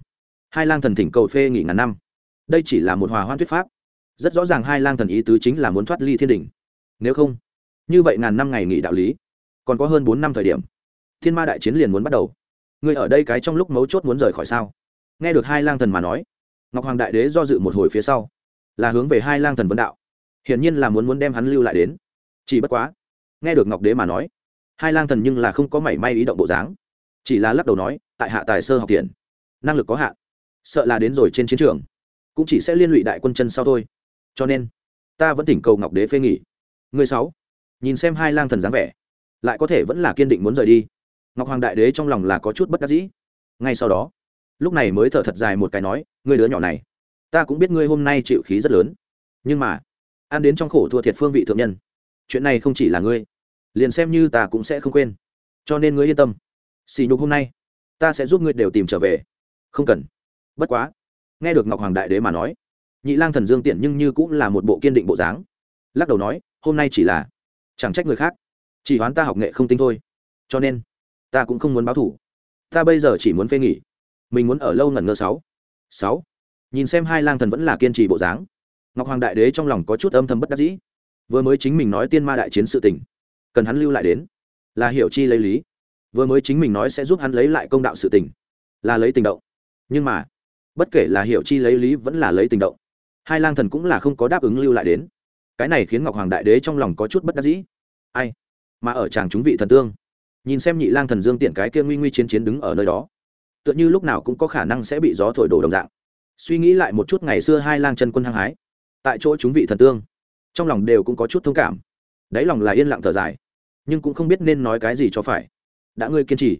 hai lang thần thỉnh cầu phê nghỉ ngàn năm. Đây chỉ là một hòa hoan thuyết pháp rất rõ ràng hai lang thần ý tứ chính là muốn thoát ly thiên đình. Nếu không, như vậy ngàn năm ngày nghỉ đạo lý, còn có hơn bốn năm thời điểm, thiên ma đại chiến liền muốn bắt đầu. Người ở đây cái trong lúc mấu chốt muốn rời khỏi sao? Nghe được hai lang thần mà nói, ngọc hoàng đại đế do dự một hồi phía sau, là hướng về hai lang thần vấn đạo. Hiển nhiên là muốn muốn đem hắn lưu lại đến. Chỉ bất quá, nghe được ngọc đế mà nói, hai lang thần nhưng là không có mảy may ý động bộ dáng, chỉ là lắc đầu nói, tại hạ tài sơ học tiền năng lực có hạn, sợ là đến rồi trên chiến trường, cũng chỉ sẽ liên lụy đại quân chân sau thôi cho nên ta vẫn thỉnh cầu ngọc đế phê nghỉ. Người sáu, nhìn xem hai lang thần dáng vẻ, lại có thể vẫn là kiên định muốn rời đi. Ngọc hoàng đại đế trong lòng là có chút bất đắc dĩ. Ngay sau đó, lúc này mới thở thật dài một cái nói, ngươi đứa nhỏ này, ta cũng biết ngươi hôm nay chịu khí rất lớn. Nhưng mà, ăn đến trong khổ thua thiệt phương vị thượng nhân, chuyện này không chỉ là ngươi, liền xem như ta cũng sẽ không quên. Cho nên ngươi yên tâm. Xì nhục hôm nay, ta sẽ giúp ngươi đều tìm trở về. Không cần. Bất quá, nghe được ngọc hoàng đại đế mà nói nhị lang thần dương tiện nhưng như cũng là một bộ kiên định bộ dáng. Lắc đầu nói, hôm nay chỉ là chẳng trách người khác, chỉ hoán ta học nghệ không tinh thôi. Cho nên, ta cũng không muốn báo thủ. Ta bây giờ chỉ muốn phê nghỉ. Mình muốn ở lâu ngẩn ngơ sáu. Sáu. Nhìn xem hai lang thần vẫn là kiên trì bộ dáng. Ngọc hoàng đại đế trong lòng có chút âm thầm bất đắc dĩ. Vừa mới chính mình nói tiên ma đại chiến sự tình, cần hắn lưu lại đến, là hiểu chi lấy lý. Vừa mới chính mình nói sẽ giúp hắn lấy lại công đạo sự tình, là lấy tình động. Nhưng mà, bất kể là hiểu chi lấy lý vẫn là lấy tình động hai lang thần cũng là không có đáp ứng lưu lại đến. Cái này khiến ngọc hoàng đại đế trong lòng có chút bất đắc dĩ. Ai? Mà ở chàng chúng vị thần tương, nhìn xem nhị lang thần dương tiện cái kia nguy nguy chiến chiến đứng ở nơi đó, tựa như lúc nào cũng có khả năng sẽ bị gió thổi đổ đồng dạng. Suy nghĩ lại một chút ngày xưa hai lang chân quân hăng hái, tại chỗ chúng vị thần tương, trong lòng đều cũng có chút thông cảm. Đáy lòng là yên lặng thở dài, nhưng cũng không biết nên nói cái gì cho phải. Đã ngươi kiên trì,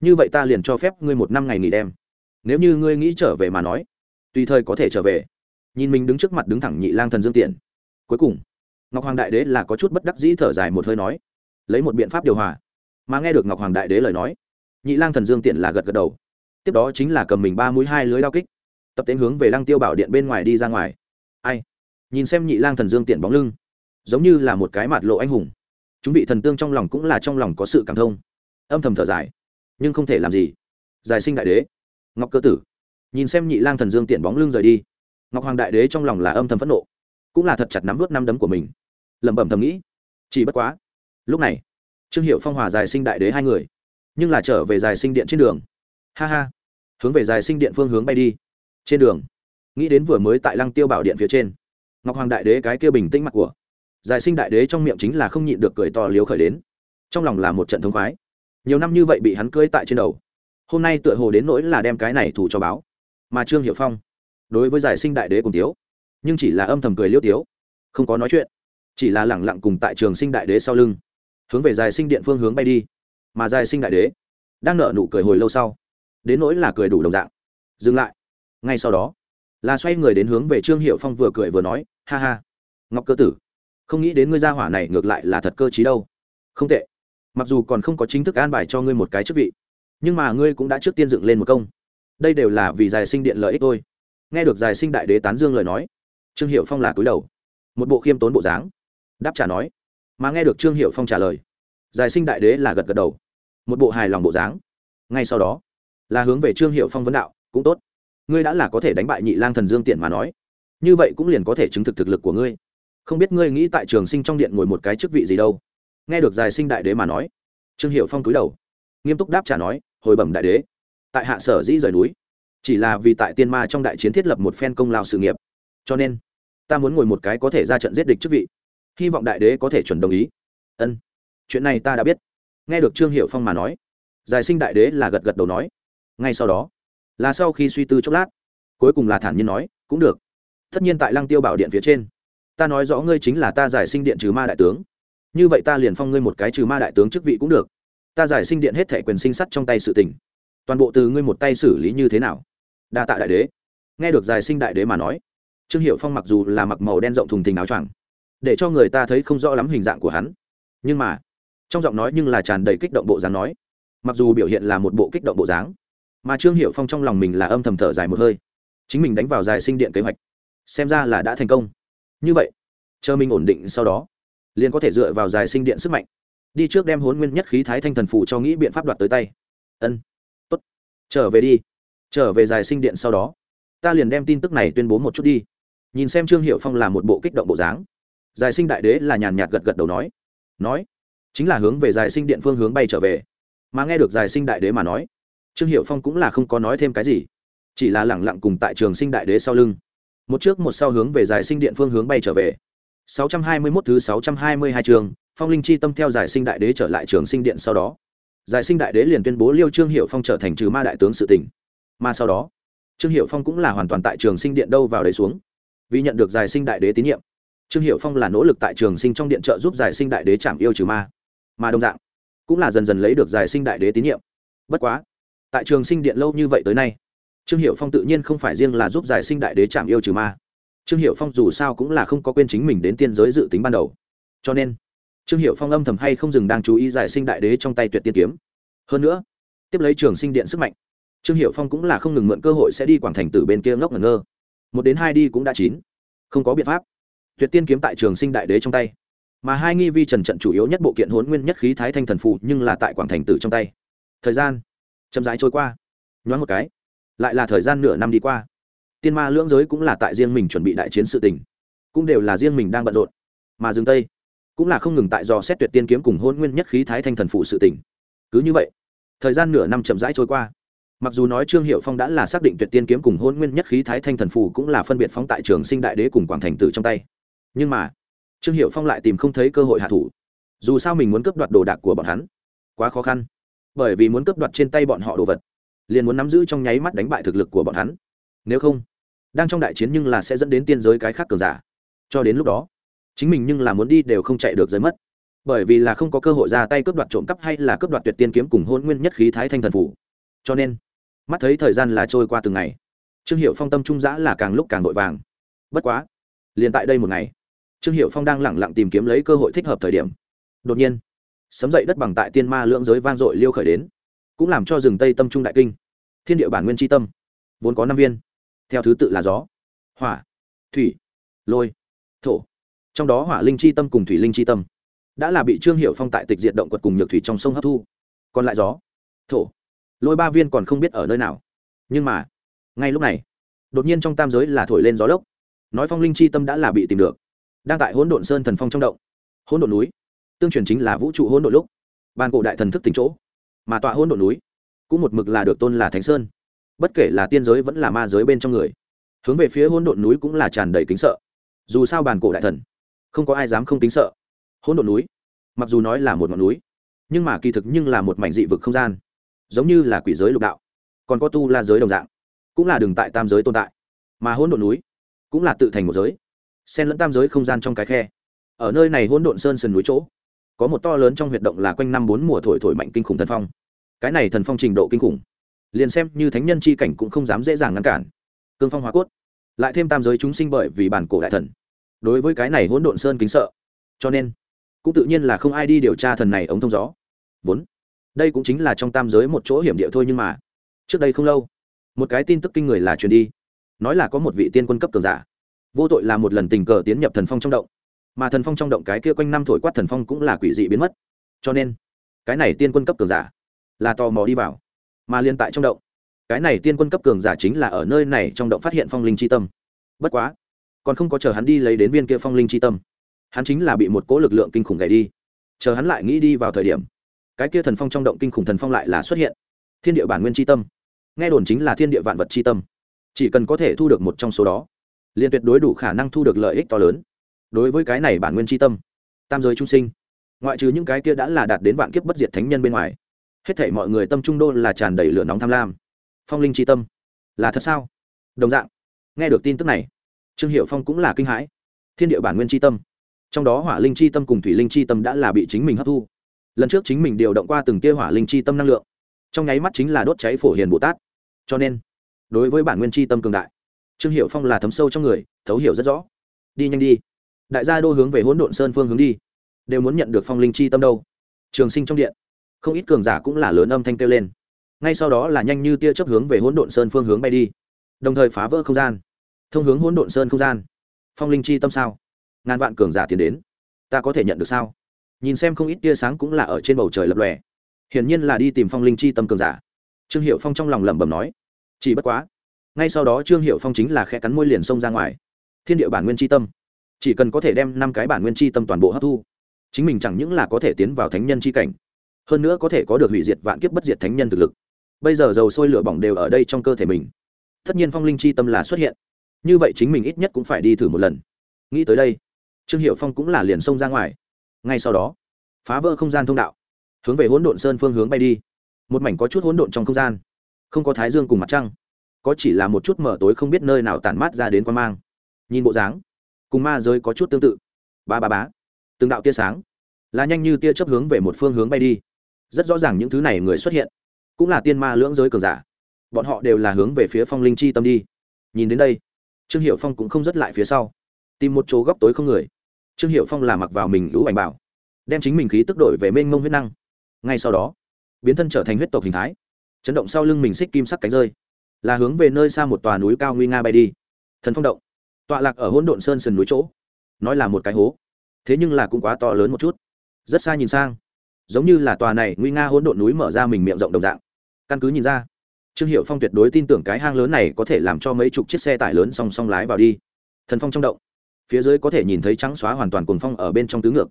như vậy ta liền cho phép ngươi một năm ngày nghỉ đêm nếu như ngươi nghĩ trở về mà nói, tùy thời có thể trở về nhìn mình đứng trước mặt đứng thẳng nhị lang thần dương tiện. Cuối cùng, ngọc hoàng đại đế là có chút bất đắc dĩ thở dài một hơi nói, lấy một biện pháp điều hòa. Mà nghe được ngọc hoàng đại đế lời nói, nhị lang thần dương tiện là gật gật đầu. Tiếp đó chính là cầm mình ba mũi hai lưới lao kích, tập tiến hướng về lăng tiêu bảo điện bên ngoài đi ra ngoài. Ai? Nhìn xem nhị lang thần dương tiện bóng lưng, giống như là một cái mặt lộ anh hùng. Chúng vị thần tương trong lòng cũng là trong lòng có sự cảm thông. Âm thầm thở dài. Nhưng không thể làm gì. Giải sinh đại đế. Ngọc cơ tử. Nhìn xem nhị lang thần dương tiện bóng lưng rời đi ngọc hoàng đại đế trong lòng là âm thầm phẫn nộ, cũng là thật chặt nắm vớt năm đấm của mình. Lẩm bẩm thầm nghĩ, chỉ bất quá, lúc này, trương hiệu phong hòa dài sinh đại đế hai người, nhưng là trở về dài sinh điện trên đường. Ha ha, hướng về dài sinh điện phương hướng bay đi. Trên đường, nghĩ đến vừa mới tại lăng tiêu bảo điện phía trên, ngọc hoàng đại đế cái kia bình tĩnh mặt của dài sinh đại đế trong miệng chính là không nhịn được cười to liếu khởi đến. Trong lòng là một trận thống khoái. Nhiều năm như vậy bị hắn cưới tại trên đầu, hôm nay tựa hồ đến nỗi là đem cái này thủ cho báo. Mà trương hiệu phong đối với giải sinh đại đế cùng tiếu. Nhưng chỉ là âm thầm cười liêu tiếu. Không có nói chuyện. Chỉ là lẳng lặng cùng tại trường sinh đại đế sau lưng. Hướng về giải sinh điện phương hướng bay đi. Mà giải sinh đại đế đang nợ nụ cười hồi lâu sau. Đến nỗi là cười đủ đồng dạng. Dừng lại. Ngay sau đó, là xoay người đến hướng về trương hiệu phong vừa cười vừa nói, ha ha, ngọc cơ tử, không nghĩ đến ngươi gia hỏa này ngược lại là thật cơ t đâu. Không tệ. Mặc dù còn không có chính thức an bài cho ngươi một cái chức vị, nhưng mà ngươi cũng đã trước tiên dựng lên một công. Đây đều là vì giải sinh điện lợi ích thôi nghe được giải sinh đại đế tán dương lời nói, trương hiệu phong là cúi đầu, một bộ khiêm tốn bộ dáng, đáp trả nói, mà nghe được trương hiệu phong trả lời, giải sinh đại đế là gật gật đầu, một bộ hài lòng bộ dáng. Ngay sau đó, là hướng về trương hiệu phong vấn đạo, cũng tốt, ngươi đã là có thể đánh bại nhị lang thần dương tiện mà nói, như vậy cũng liền có thể chứng thực thực lực của ngươi. Không biết ngươi nghĩ tại trường sinh trong điện ngồi một cái chức vị gì đâu. Nghe được giải sinh đại đế mà nói, trương hiệu phong cúi đầu, nghiêm túc đáp trả nói, hồi bẩm đại đế, tại hạ sở dĩ rời núi chỉ là vì tại tiên ma trong đại chiến thiết lập một phen công lao sự nghiệp. Cho nên, ta muốn ngồi một cái có thể ra trận giết địch chức vị. Hy vọng đại đế có thể chuẩn đồng ý. Ân, chuyện này ta đã biết. Nghe được trương hiệu phong mà nói, giải sinh đại đế là gật gật đầu nói. Ngay sau đó, là sau khi suy tư chốc lát, cuối cùng là thản nhiên nói, cũng được. Tất nhiên tại lăng tiêu bảo điện phía trên, ta nói rõ ngươi chính là ta giải sinh điện trừ ma đại tướng. Như vậy ta liền phong ngươi một cái trừ ma đại tướng chức vị cũng được. Ta giải sinh điện hết thể quyền sinh sắt trong tay sự tình. Toàn bộ từ ngươi một tay xử lý như thế nào? Đa tạ đại đế. Nghe được dài sinh đại đế mà nói, trương hiệu phong mặc dù là mặc màu đen rộng thùng thình áo choàng, để cho người ta thấy không rõ lắm hình dạng của hắn, nhưng mà, trong giọng nói nhưng là tràn đầy kích động bộ dáng nói, mặc dù biểu hiện là một bộ kích động bộ dáng, mà trương hiệu phong trong lòng mình là âm thầm thở dài một hơi. Chính mình đánh vào dài sinh điện kế hoạch, xem ra là đã thành công. Như vậy, chờ mình ổn định sau đó, liền có thể dựa vào dài sinh điện sức mạnh, đi trước đem hốn nguyên nhất khí thái thanh thần phụ cho nghĩ biện pháp đoạt tới tay. Ân, tốt. Trở về đi trở về dài sinh điện sau đó, ta liền đem tin tức này tuyên bố một chút đi. Nhìn xem trương hiệu phong là một bộ kích động bộ dáng. Dài sinh đại đế là nhàn nhạt gật gật đầu nói. Nói, chính là hướng về dài sinh điện phương hướng bay trở về. Mà nghe được dài sinh đại đế mà nói, trương hiệu phong cũng là không có nói thêm cái gì. Chỉ là lẳng lặng cùng tại trường sinh đại đế sau lưng. Một trước một sau hướng về dài sinh điện phương hướng bay trở về. 621 thứ 622 trường, phong linh chi tâm theo giải sinh đại đế trở lại trường sinh điện sau đó. Giải sinh đại đế liền tuyên bố liêu trương hiệu phong trở thành trừ ma đại tướng sự tỉnh mà sau đó, trương hiệu phong cũng là hoàn toàn tại trường sinh điện đâu vào đấy xuống, vì nhận được giải sinh đại đế tín nhiệm. Trương hiệu phong là nỗ lực tại trường sinh trong điện trợ giúp giải sinh đại đế chạm yêu trừ ma. Mà đồng dạng, cũng là dần dần lấy được giải sinh đại đế tín nhiệm. Bất quá, tại trường sinh điện lâu như vậy tới nay, trương hiệu phong tự nhiên không phải riêng là giúp giải sinh đại đế chạm yêu trừ ma. Trương hiệu phong dù sao cũng là không có quên chính mình đến tiên giới dự tính ban đầu. Cho nên, trương hiệu phong âm thầm hay không dừng đang chú ý giải sinh đại đế trong tay tuyệt tiên kiếm. Hơn nữa, tiếp lấy trường sinh điện sức mạnh trương hiệu phong cũng là không ngừng mượn cơ hội sẽ đi quảng thành từ bên kia ngốc ngẩn ngơ. Một đến hai đi cũng đã chín. Không có biện pháp. Tuyệt tiên kiếm tại trường sinh đại đế trong tay. Mà hai nghi vi trần trận chủ yếu nhất bộ kiện hốn nguyên nhất khí thái thanh thần phù nhưng là tại quảng thành tử trong tay. Thời gian chậm rãi trôi qua. Nhoáng một cái, lại là thời gian nửa năm đi qua. Tiên ma lưỡng giới cũng là tại riêng mình chuẩn bị đại chiến sự tình. Cũng đều là riêng mình đang bận rộn. Mà dương tây cũng là không ngừng tại do xét tuyệt tiên kiếm cùng hôn nguyên nhất khí thái thanh thần phụ sự tình. Cứ như vậy, thời gian nửa năm chậm rãi trôi qua mặc dù nói trương hiệu phong đã là xác định tuyệt tiên kiếm cùng hôn nguyên nhất khí thái thanh thần phù cũng là phân biệt phóng tại trường sinh đại đế cùng quảng thành tử trong tay. Nhưng mà, trương hiệu phong lại tìm không thấy cơ hội hạ thủ. Dù sao mình muốn cướp đoạt đồ đạc của bọn hắn, quá khó khăn. Bởi vì muốn cướp đoạt trên tay bọn họ đồ vật, liền muốn nắm giữ trong nháy mắt đánh bại thực lực của bọn hắn. Nếu không, đang trong đại chiến nhưng là sẽ dẫn đến tiên giới cái khác cường giả. Cho đến lúc đó, chính mình nhưng là muốn đi đều không chạy được giới mất. Bởi vì là không có cơ hội ra tay cướp đoạt trộm cắp hay là cướp đoạt tuyệt tiên kiếm cùng hôn nguyên nhất khí thái thanh thần phủ cho nên mắt thấy thời gian là trôi qua từng ngày. Trương hiệu phong tâm trung giã là càng lúc càng vội vàng. Bất quá, liền tại đây một ngày, trương hiệu phong đang lẳng lặng tìm kiếm lấy cơ hội thích hợp thời điểm. Đột nhiên, sấm dậy đất bằng tại tiên ma lưỡng giới vang dội liêu khởi đến, cũng làm cho rừng tây tâm trung đại kinh, thiên địa bản nguyên tri tâm, vốn có năm viên, theo thứ tự là gió, hỏa, thủy, lôi, thổ. Trong đó hỏa linh chi tâm cùng thủy linh chi tâm đã là bị trương hiệu phong tại tịch diệt động quật cùng nhược thủy trong sông hấp thu. Còn lại gió, thổ lôi ba viên còn không biết ở nơi nào. Nhưng mà, ngay lúc này, đột nhiên trong tam giới là thổi lên gió lốc. Nói phong linh chi tâm đã là bị tìm được. Đang tại hỗn độn sơn thần phong trong động. Hỗn độn núi, tương truyền chính là vũ trụ hỗn độn lúc. Ban cổ đại thần thức tỉnh chỗ, mà tọa hỗn độn núi cũng một mực là được tôn là thánh sơn. Bất kể là tiên giới vẫn là ma giới bên trong người, hướng về phía hỗn độn núi cũng là tràn đầy kính sợ. Dù sao bàn cổ đại thần, không có ai dám không kính sợ. Hỗn độn núi, mặc dù nói là một ngọn núi, nhưng mà kỳ thực nhưng là một mảnh dị vực không gian giống như là quỷ giới lục đạo, còn có tu la giới đồng dạng, cũng là đường tại tam giới tồn tại, mà hỗn độn núi cũng là tự thành một giới, xen lẫn tam giới không gian trong cái khe. Ở nơi này hỗn độn sơn sườn núi chỗ, có một to lớn trong huyệt động là quanh năm bốn mùa thổi thổi mạnh kinh khủng thần phong. Cái này thần phong trình độ kinh khủng, liền xem như thánh nhân c h i cảnh cũng không dám dễ dàng ngăn cản. Cương phong hóa cốt, lại thêm tam giới chúng sinh bởi vì bản cổ đại thần. Đối với cái này hỗn độn sơn kính sợ. Cho nên, cũng tự nhiên là không ai đi điều tra thần này ống thông gió. Vốn đây cũng chính là trong tam giới một chỗ hiểm địa thôi nhưng mà, trước đây không lâu, một cái tin tức kinh người là truyền đi, nói là có một vị tiên quân cấp cường giả, vô tội là một lần tình cờ tiến nhập thần phong trong động, mà thần phong trong động cái kia quanh năm thổi quát thần phong cũng là quỷ dị biến mất, cho nên, cái này tiên quân cấp cường giả là tò mò đi vào, mà liên tại trong động, cái này tiên quân cấp cường giả chính là ở nơi này trong động phát hiện phong linh c h i tâm, bất quá, còn không có chờ hắn đi lấy đến viên kia phong linh c h i tâm, hắn chính là bị một cỗ lực lượng kinh khủng gậy đi, chờ hắn lại nghĩ đi vào thời điểm cái kia thần phong trong động kinh khủng thần phong lại là xuất hiện. Thiên địa bản nguyên tri tâm. Nghe đồn chính là thiên địa vạn vật tri tâm. Chỉ cần có thể thu được một trong số đó, liền tuyệt đối đủ khả năng thu được lợi ích to lớn. Đối với cái này bản nguyên tri tâm, tam giới trung sinh, ngoại trừ những cái kia đã là đạt đến vạn kiếp bất diệt thánh nhân bên ngoài, hết thể mọi người tâm trung đô là tràn đầy lửa nóng tham lam. Phong linh tri tâm, là thật sao? Đồng dạng, nghe được tin tức này, trương hiệu phong cũng là kinh hãi. Thiên địa bản nguyên tri tâm, trong đó hỏa linh chi tâm cùng thủy linh chi tâm đã là bị chính mình hấp thu lần trước chính mình điều động qua từng tia hỏa linh chi tâm năng lượng. Trong nháy mắt chính là đốt cháy phổ hiền bồ tát. Cho nên, đối với bản nguyên chi tâm cường đại, trương hiệu phong là thấm sâu trong người, thấu hiểu rất rõ. Đi nhanh đi. Đại gia đô hướng về hỗn độn sơn phương hướng đi. Đều muốn nhận được phong linh chi tâm đâu. Trường sinh trong điện, không ít cường giả cũng là lớn âm thanh kêu lên. Ngay sau đó là nhanh như tia chấp hướng về hỗn độn sơn phương hướng bay đi. Đồng thời phá vỡ không gian. Thông hướng hỗn độn sơn không gian. Phong linh chi tâm sao? Ngàn vạn cường giả tiến đến. Ta có thể nhận được sao? Nhìn xem không ít tia sáng cũng là ở trên bầu trời lập lòe. Hiển nhiên là đi tìm phong linh chi tâm cường giả. Trương hiệu phong trong lòng lẩm bẩm nói, chỉ bất quá, ngay sau đó trương hiệu phong chính là khe cắn môi liền xông ra ngoài. Thiên địa bản nguyên chi tâm, chỉ cần có thể đem năm cái bản nguyên chi tâm toàn bộ hấp thu, chính mình chẳng những là có thể tiến vào thánh nhân chi cảnh, hơn nữa có thể có được hủy diệt vạn kiếp bất diệt thánh nhân thực lực. Bây giờ dầu sôi lửa bỏng đều ở đây trong cơ thể mình. Tất nhiên phong linh chi tâm là xuất hiện. Như vậy chính mình ít nhất cũng phải đi thử một lần. Nghĩ tới đây, trương hiệu phong cũng là liền xông ra ngoài ngay sau đó, phá vỡ không gian thông đạo, hướng về hỗn độn sơn phương hướng bay đi. Một mảnh có chút hỗn độn trong không gian, không có thái dương cùng mặt trăng, có chỉ là một chút mở tối không biết nơi nào tản mát ra đến quan mang. Nhìn bộ dáng, cùng ma giới có chút tương tự. Ba ba bá từng đạo tia sáng, là nhanh như tia chấp hướng về một phương hướng bay đi. Rất rõ ràng những thứ này người xuất hiện, cũng là tiên ma lưỡng giới cường giả. Bọn họ đều là hướng về phía phong linh chi tâm đi. Nhìn đến đây, trương hiệu phong cũng không dứt lại phía sau, tìm một chỗ góc tối không người trương hiệu phong là mặc vào mình lũ ảnh bảo, đem chính mình khí tức đổi về mênh mông huyết năng. Ngay sau đó, biến thân trở thành huyết tộc hình thái, chấn động sau lưng mình xích kim sắc cánh rơi, là hướng về nơi xa một tòa núi cao nguy nga bay đi. Thần phong động, tọa lạc ở hỗn độn sơn sườn núi chỗ, nói là một cái hố, thế nhưng là cũng quá to lớn một chút, rất xa nhìn sang, giống như là tòa này nguy nga hỗn độn núi mở ra mình miệng rộng đồng dạng. Căn cứ nhìn ra, trương hiệu phong tuyệt đối tin tưởng cái hang lớn này có thể làm cho mấy chục chiếc xe tải lớn song song lái vào đi. Thần phong trong động phía dưới có thể nhìn thấy trắng xóa hoàn toàn cuồng phong ở bên trong tứ ngược,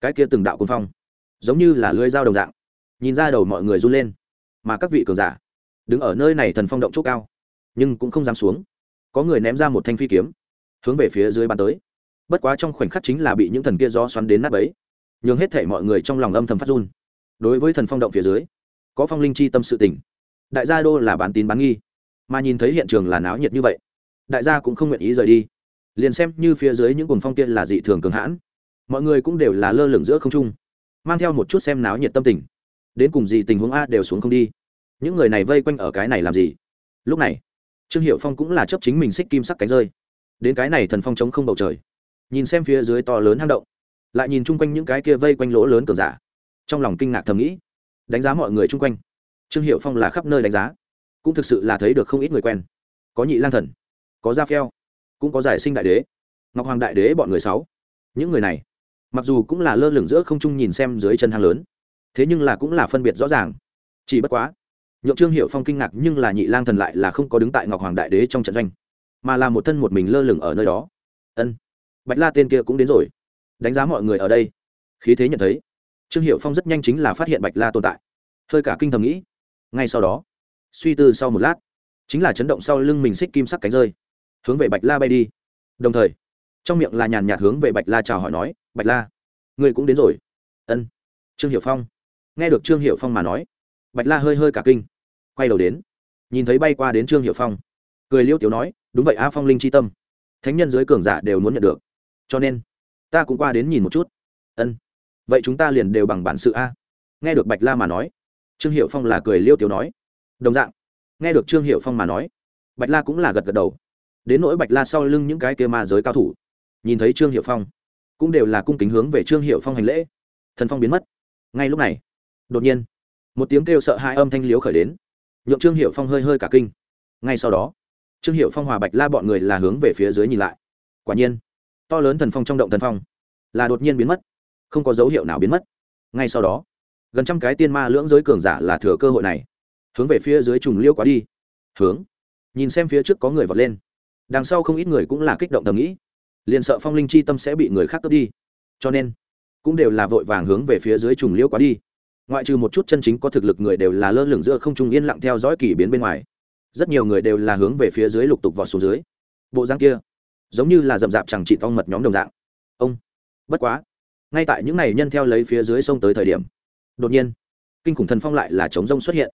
cái kia từng đạo cuồng phong, giống như là lưới dao đồng dạng, nhìn ra đầu mọi người run lên, mà các vị cường giả đứng ở nơi này thần phong động chỗ cao, nhưng cũng không dám xuống. Có người ném ra một thanh phi kiếm, hướng về phía dưới bàn tới. Bất quá trong khoảnh khắc chính là bị những thần kia gió xoắn đến nát bấy, nhường hết thể mọi người trong lòng âm thầm phát run. Đối với thần phong động phía dưới, có phong linh chi tâm sự tỉnh đại gia đô là bán tín bán nghi, mà nhìn thấy hiện trường là náo nhiệt như vậy, đại gia cũng không nguyện ý rời đi liền xem như phía dưới những cuồng phong kia là dị thường cường hãn. Mọi người cũng đều là lơ lửng giữa không trung, mang theo một chút xem náo nhiệt tâm tình. Đến cùng gì tình huống a đều xuống không đi. Những người này vây quanh ở cái này làm gì? Lúc này, trương hiệu phong cũng là chấp chính mình xích kim sắc cánh rơi. Đến cái này thần phong chống không bầu trời, nhìn xem phía dưới to lớn hang động, lại nhìn chung quanh những cái kia vây quanh lỗ lớn cường giả. Trong lòng kinh ngạc thầm nghĩ, đánh giá mọi người chung quanh. Trương hiệu phong là khắp nơi đánh giá, cũng thực sự là thấy được không ít người quen. Có nhị lang thần, có da phèo cũng có giải sinh đại đế. Ngọc hoàng đại đế bọn người sáu. Những người này, mặc dù cũng là lơ lửng giữa không trung nhìn xem dưới chân hang lớn, thế nhưng là cũng là phân biệt rõ ràng. Chỉ bất quá, nhượng trương hiệu phong kinh ngạc nhưng là nhị lang thần lại là không có đứng tại ngọc hoàng đại đế trong trận doanh, mà là một thân một mình lơ lửng ở nơi đó. Ân, bạch la tên kia cũng đến rồi. Đánh giá mọi người ở đây. Khí thế nhận thấy. Trương hiệu phong rất nhanh chính là phát hiện bạch la tồn tại. Hơi cả kinh thầm nghĩ. Ngay sau đó, suy tư sau một lát, chính là chấn động sau lưng mình xích kim sắc cánh rơi hướng về bạch la bay đi. Đồng thời, trong miệng là nhàn nhạt hướng về bạch la chào hỏi nói, bạch la người cũng đến rồi. Ân, trương hiệu phong. Nghe được trương hiệu phong mà nói, bạch la hơi hơi cả kinh, quay đầu đến, nhìn thấy bay qua đến trương hiệu phong, cười liêu tiếu nói, đúng vậy a phong linh c h i tâm, thánh nhân dưới cường giả đều muốn nhận được, cho nên ta cũng qua đến nhìn một chút. Ân, vậy chúng ta liền đều bằng bản sự a. Nghe được bạch la mà nói, trương hiệu phong là cười liêu tiếu nói, đồng dạng. Nghe được trương hiệu phong mà nói, bạch la cũng là gật gật đầu đến nỗi bạch la sau lưng những cái kia ma giới cao thủ. Nhìn thấy trương hiệu phong, cũng đều là cung kính hướng về trương hiệu phong hành lễ. Thần phong biến mất. Ngay lúc này, đột nhiên, một tiếng kêu sợ hai âm thanh liếu khởi đến. Nhượng trương hiệu phong hơi hơi cả kinh. Ngay sau đó, trương hiệu phong hòa bạch la bọn người là hướng về phía dưới nhìn lại. Quả nhiên, to lớn thần phong trong động thần phong là đột nhiên biến mất. Không có dấu hiệu nào biến mất. Ngay sau đó, gần trăm cái tiên ma lưỡng giới cường giả là thừa cơ hội này, hướng về phía dưới trùng liêu quá đi. Hướng, nhìn xem phía trước có người vọt lên đằng sau không ít người cũng là kích động thầm nghĩ, liền sợ phong linh chi tâm sẽ bị người khác cướp đi. Cho nên, cũng đều là vội vàng hướng về phía dưới trùng liễu quá đi. Ngoại trừ một chút chân chính có thực lực người đều là lơ lửng giữa không trung yên lặng theo dõi kỳ biến bên ngoài. Rất nhiều người đều là hướng về phía dưới lục tục vọt xuống dưới. Bộ giang kia, giống như là rậm rạp chẳng trị phong mật nhóm đồng dạng. Ông, bất quá, ngay tại những này nhân theo lấy phía dưới sông tới thời điểm, đột nhiên, kinh khủng thần phong lại là chống rông xuất hiện.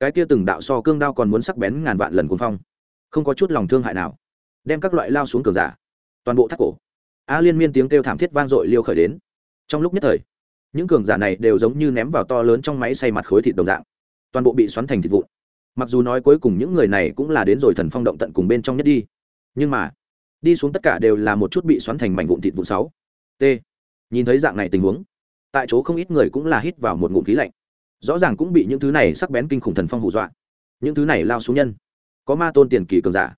Cái kia từng đạo so cương đao còn muốn sắc bén ngàn vạn lần cuốn phong, không có chút lòng thương hại nào đem các loại lao xuống cường giả. Toàn bộ thắt cổ. A liên miên tiếng kêu thảm thiết vang dội liêu khởi đến. Trong lúc nhất thời, những cường giả này đều giống như ném vào to lớn trong máy xay mặt khối thịt đồng dạng. Toàn bộ bị xoắn thành thịt vụn. Mặc dù nói cuối cùng những người này cũng là đến rồi thần phong động tận cùng bên trong nhất đi. Nhưng mà, đi xuống tất cả đều là một chút bị xoắn thành mảnh vụn thịt vụn sáu. T. Nhìn thấy dạng này tình huống, tại chỗ không ít người cũng là hít vào một ngụm khí lạnh. Rõ ràng cũng bị những thứ này sắc bén kinh khủng thần phong hù dọa. Những thứ này lao xuống nhân. Có ma tôn tiền kỳ cường giả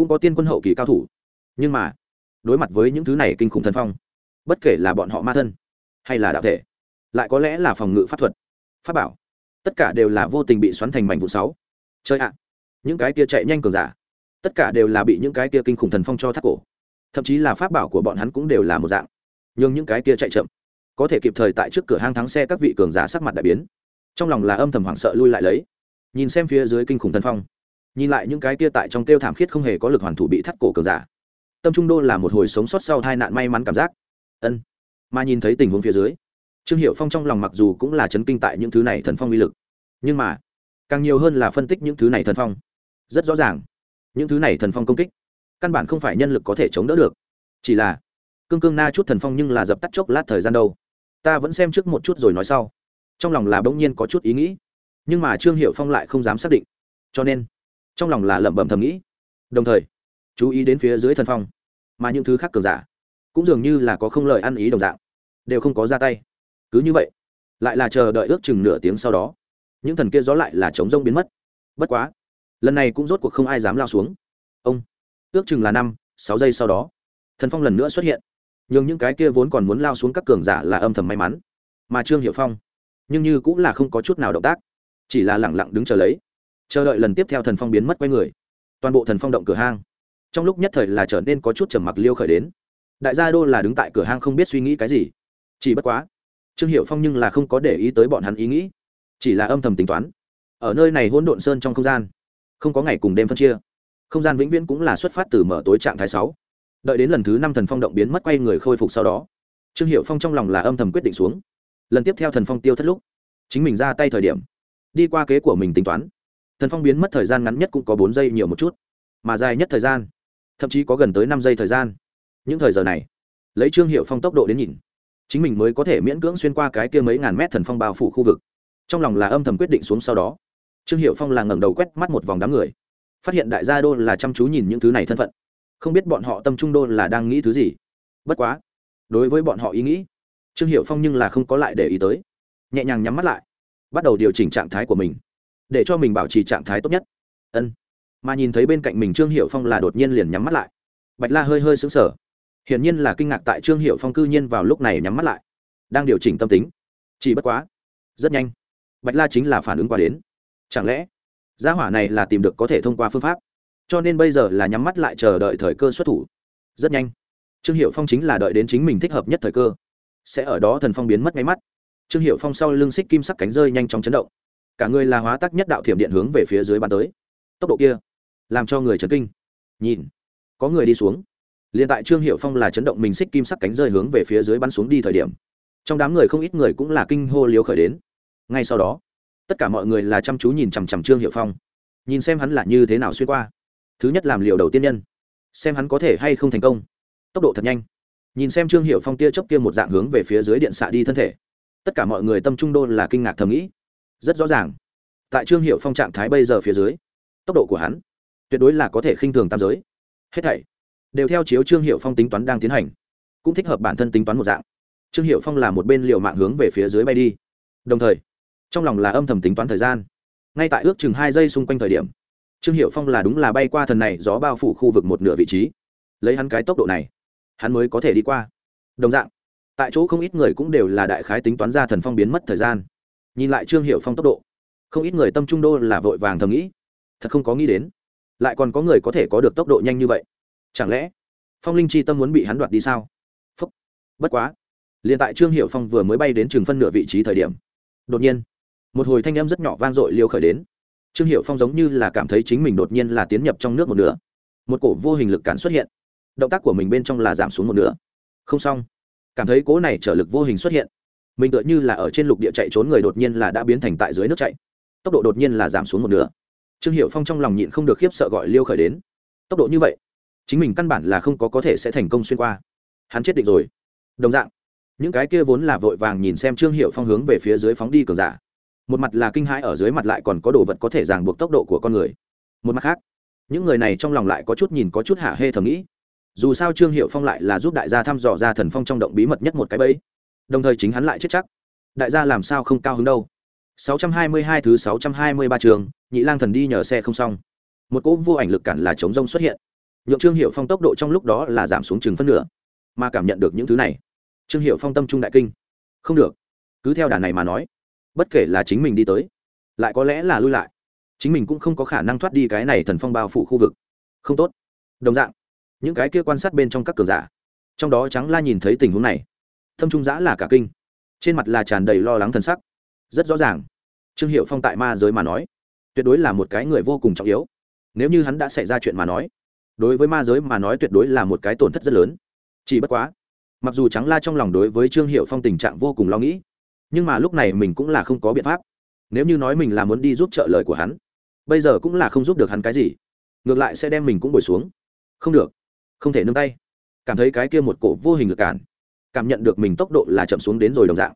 cũng có tiên quân hậu kỳ cao thủ. Nhưng mà, đối mặt với những thứ này kinh khủng thần phong, bất kể là bọn họ ma thân hay là đạo thể, lại có lẽ là phòng ngự pháp thuật, pháp bảo, tất cả đều là vô tình bị xoắn thành mảnh vụ sáu. Chơi ạ, những cái kia chạy nhanh cường giả, tất cả đều là bị những cái kia kinh khủng thần phong cho thắt cổ. Thậm chí là pháp bảo của bọn hắn cũng đều là một dạng. Nhưng những cái kia chạy chậm, có thể kịp thời tại trước cửa hang thắng xe các vị cường giả sắc mặt đại biến. Trong lòng là âm thầm hoảng sợ lui lại lấy. Nhìn xem phía dưới kinh khủng thần phong nhìn lại những cái kia tại trong kêu thảm khiết không hề có lực hoàn thủ bị thắt cổ cường giả, tâm trung đô là một hồi sống sót sau hai nạn may mắn cảm giác. Ân. Mà nhìn thấy tình huống phía dưới, trương hiệu phong trong lòng mặc dù cũng là chấn kinh tại những thứ này thần phong uy lực, nhưng mà, càng nhiều hơn là phân tích những thứ này thần phong. Rất rõ ràng, những thứ này thần phong công kích, căn bản không phải nhân lực có thể chống đỡ được. Chỉ là, cương cương na chút thần phong nhưng là dập tắt chốc lát thời gian đâu. Ta vẫn xem trước một chút rồi nói sau. Trong lòng là bỗng nhiên có chút ý nghĩ, nhưng mà trương hiệu phong lại không dám xác định. Cho nên trong lòng là lẩm bẩm thầm nghĩ. Đồng thời, chú ý đến phía dưới thần phong, mà những thứ khác cường giả cũng dường như là có không lời ăn ý đồng dạng, đều không có ra tay. Cứ như vậy, lại là chờ đợi ước chừng nửa tiếng sau đó, những thần kia gió lại là chống rông biến mất. Bất quá, lần này cũng rốt cuộc không ai dám lao xuống. Ông, ước chừng là năm, sáu giây sau đó, thần phong lần nữa xuất hiện. Nhưng những cái kia vốn còn muốn lao xuống các cường giả là âm thầm may mắn, mà trương hiệu phong nhưng như cũng là không có chút nào động tác, chỉ là lẳng lặng đứng chờ lấy chờ đợi lần tiếp theo thần phong biến mất quay người. Toàn bộ thần phong động cửa hang. Trong lúc nhất thời là trở nên có chút trầm mặc liêu khởi đến. Đại gia đô là đứng tại cửa hang không biết suy nghĩ cái gì. Chỉ bất quá, trương hiệu phong nhưng là không có để ý tới bọn hắn ý nghĩ. Chỉ là âm thầm tính toán. Ở nơi này hỗn độn sơn trong không gian, không có ngày cùng đêm phân chia. Không gian vĩnh viễn cũng là xuất phát từ mở tối trạng thái sáu. Đợi đến lần thứ năm thần phong động biến mất quay người khôi phục sau đó, trương hiệu phong trong lòng là âm thầm quyết định xuống. Lần tiếp theo thần phong tiêu thất lúc, chính mình ra tay thời điểm, đi qua kế của mình tính toán thần phong biến mất thời gian ngắn nhất cũng có bốn giây nhiều một chút, mà dài nhất thời gian, thậm chí có gần tới năm giây thời gian. Những thời giờ này, lấy trương hiệu phong tốc độ đến nhìn, chính mình mới có thể miễn cưỡng xuyên qua cái kia mấy ngàn mét thần phong bao phủ khu vực. Trong lòng là âm thầm quyết định xuống sau đó. Trương hiệu phong là ngẩng đầu quét mắt một vòng đám người, phát hiện đại gia đô là chăm chú nhìn những thứ này thân phận. Không biết bọn họ tâm trung đô là đang nghĩ thứ gì. Bất quá, đối với bọn họ ý nghĩ, trương hiệu phong nhưng là không có lại để ý tới. Nhẹ nhàng nhắm mắt lại, bắt đầu điều chỉnh trạng thái của mình để cho mình bảo trì trạng thái tốt nhất. Ân. Mà nhìn thấy bên cạnh mình trương hiệu phong là đột nhiên liền nhắm mắt lại. Bạch la hơi hơi xứng sở hiển nhiên là kinh ngạc tại trương hiệu phong cư nhiên vào lúc này nhắm mắt lại. Đang điều chỉnh tâm tính. Chỉ bất quá, rất nhanh, bạch la chính là phản ứng qua đến. Chẳng lẽ, gia hỏa này là tìm được có thể thông qua phương pháp? Cho nên bây giờ là nhắm mắt lại chờ đợi thời cơ xuất thủ. Rất nhanh, trương hiệu phong chính là đợi đến chính mình thích hợp nhất thời cơ. Sẽ ở đó thần phong biến mất ngay mắt. Trương hiệu phong sau lưng xích kim sắc cánh rơi nhanh chóng chấn động cả người là hóa tắc nhất đạo thiểm điện hướng về phía dưới bắn tới. Tốc độ kia làm cho người chấn kinh. Nhìn, có người đi xuống. Liền tại trương hiệu phong là chấn động mình xích kim sắc cánh rơi hướng về phía dưới bắn xuống đi thời điểm, trong đám người không ít người cũng là kinh hô liếu khởi đến. Ngay sau đó, tất cả mọi người là chăm chú nhìn chằm chằm trương hiệu phong, nhìn xem hắn là như thế nào xuyên qua. Thứ nhất làm liều đầu tiên nhân, xem hắn có thể hay không thành công. Tốc độ thật nhanh. Nhìn xem trương hiệu phong tia chốc kia một dạng hướng về phía dưới điện xạ đi thân thể. Tất cả mọi người tâm trung đô là kinh ngạc thầm nghĩ rất rõ ràng. Tại trương hiệu phong trạng thái bây giờ phía dưới, tốc độ của hắn tuyệt đối là có thể khinh thường tam giới. Hết thảy đều theo chiếu trương hiệu phong tính toán đang tiến hành, cũng thích hợp bản thân tính toán một dạng. Trương hiệu phong là một bên liệu mạng hướng về phía dưới bay đi. Đồng thời, trong lòng là âm thầm tính toán thời gian. Ngay tại ước chừng hai giây xung quanh thời điểm, trương hiệu phong là đúng là bay qua thần này gió bao phủ khu vực một nửa vị trí. Lấy hắn cái tốc độ này, hắn mới có thể đi qua. Đồng dạng, tại chỗ không ít người cũng đều là đại khái tính toán ra thần phong biến mất thời gian nhìn lại trương hiệu phong tốc độ, không ít người tâm trung đô là vội vàng thầm nghĩ, thật không có nghĩ đến, lại còn có người có thể có được tốc độ nhanh như vậy. Chẳng lẽ, phong linh chi tâm muốn bị hắn đoạt đi sao? Phúc, bất quá. Liền tại trương hiệu phong vừa mới bay đến trường phân nửa vị trí thời điểm, đột nhiên, một hồi thanh âm rất nhỏ vang dội liêu khởi đến. Trương hiệu phong giống như là cảm thấy chính mình đột nhiên là tiến nhập trong nước một nửa. Một cổ vô hình lực cản xuất hiện. Động tác của mình bên trong là giảm xuống một nửa. Không xong. Cảm thấy cố này trở lực vô hình xuất hiện mình tựa như là ở trên lục địa chạy trốn người đột nhiên là đã biến thành tại dưới nước chạy. Tốc độ đột nhiên là giảm xuống một nửa. Trương hiệu phong trong lòng nhịn không được khiếp sợ gọi liêu khởi đến. Tốc độ như vậy, chính mình căn bản là không có có thể sẽ thành công xuyên qua. Hắn chết định rồi. Đồng dạng, những cái kia vốn là vội vàng nhìn xem trương hiệu phong hướng về phía dưới phóng đi cường giả. Một mặt là kinh hãi ở dưới mặt lại còn có đồ vật có thể ràng buộc tốc độ của con người. Một mặt khác, những người này trong lòng lại có chút nhìn có chút hạ hê thầm nghĩ. Dù sao trương hiệu phong lại là giúp đại gia thăm dò ra thần phong trong động bí mật nhất một cái bẫy đồng thời chính hắn lại chết chắc. Đại gia làm sao không cao hứng đâu? 622 thứ 623 trường, nhị lang thần đi nhờ xe không xong. Một cỗ vô ảnh lực cản là chống rông xuất hiện. Nhượng trương hiệu phong tốc độ trong lúc đó là giảm xuống chừng phân nửa, mà cảm nhận được những thứ này, trương hiệu phong tâm trung đại kinh. Không được. Cứ theo đà này mà nói, bất kể là chính mình đi tới, lại có lẽ là lui lại. Chính mình cũng không có khả năng thoát đi cái này thần phong bao phủ khu vực. Không tốt. Đồng dạng, những cái kia quan sát bên trong các cường giả, trong đó trắng la nhìn thấy tình huống này thâm trung giã là cả kinh. Trên mặt là tràn đầy lo lắng thần sắc. Rất rõ ràng. Trương hiệu phong tại ma giới mà nói, tuyệt đối là một cái người vô cùng trọng yếu. Nếu như hắn đã xảy ra chuyện mà nói, đối với ma giới mà nói tuyệt đối là một cái tổn thất rất lớn. Chỉ bất quá, mặc dù trắng la trong lòng đối với trương hiệu phong tình trạng vô cùng lo nghĩ, nhưng mà lúc này mình cũng là không có biện pháp. Nếu như nói mình là muốn đi giúp trợ lời của hắn, bây giờ cũng là không giúp được hắn cái gì. Ngược lại sẽ đem mình cũng bồi xuống. Không được. Không thể nương tay. Cảm thấy cái kia một cổ vô hình lực cản cảm nhận được mình tốc độ là chậm xuống đến rồi đồng dạng.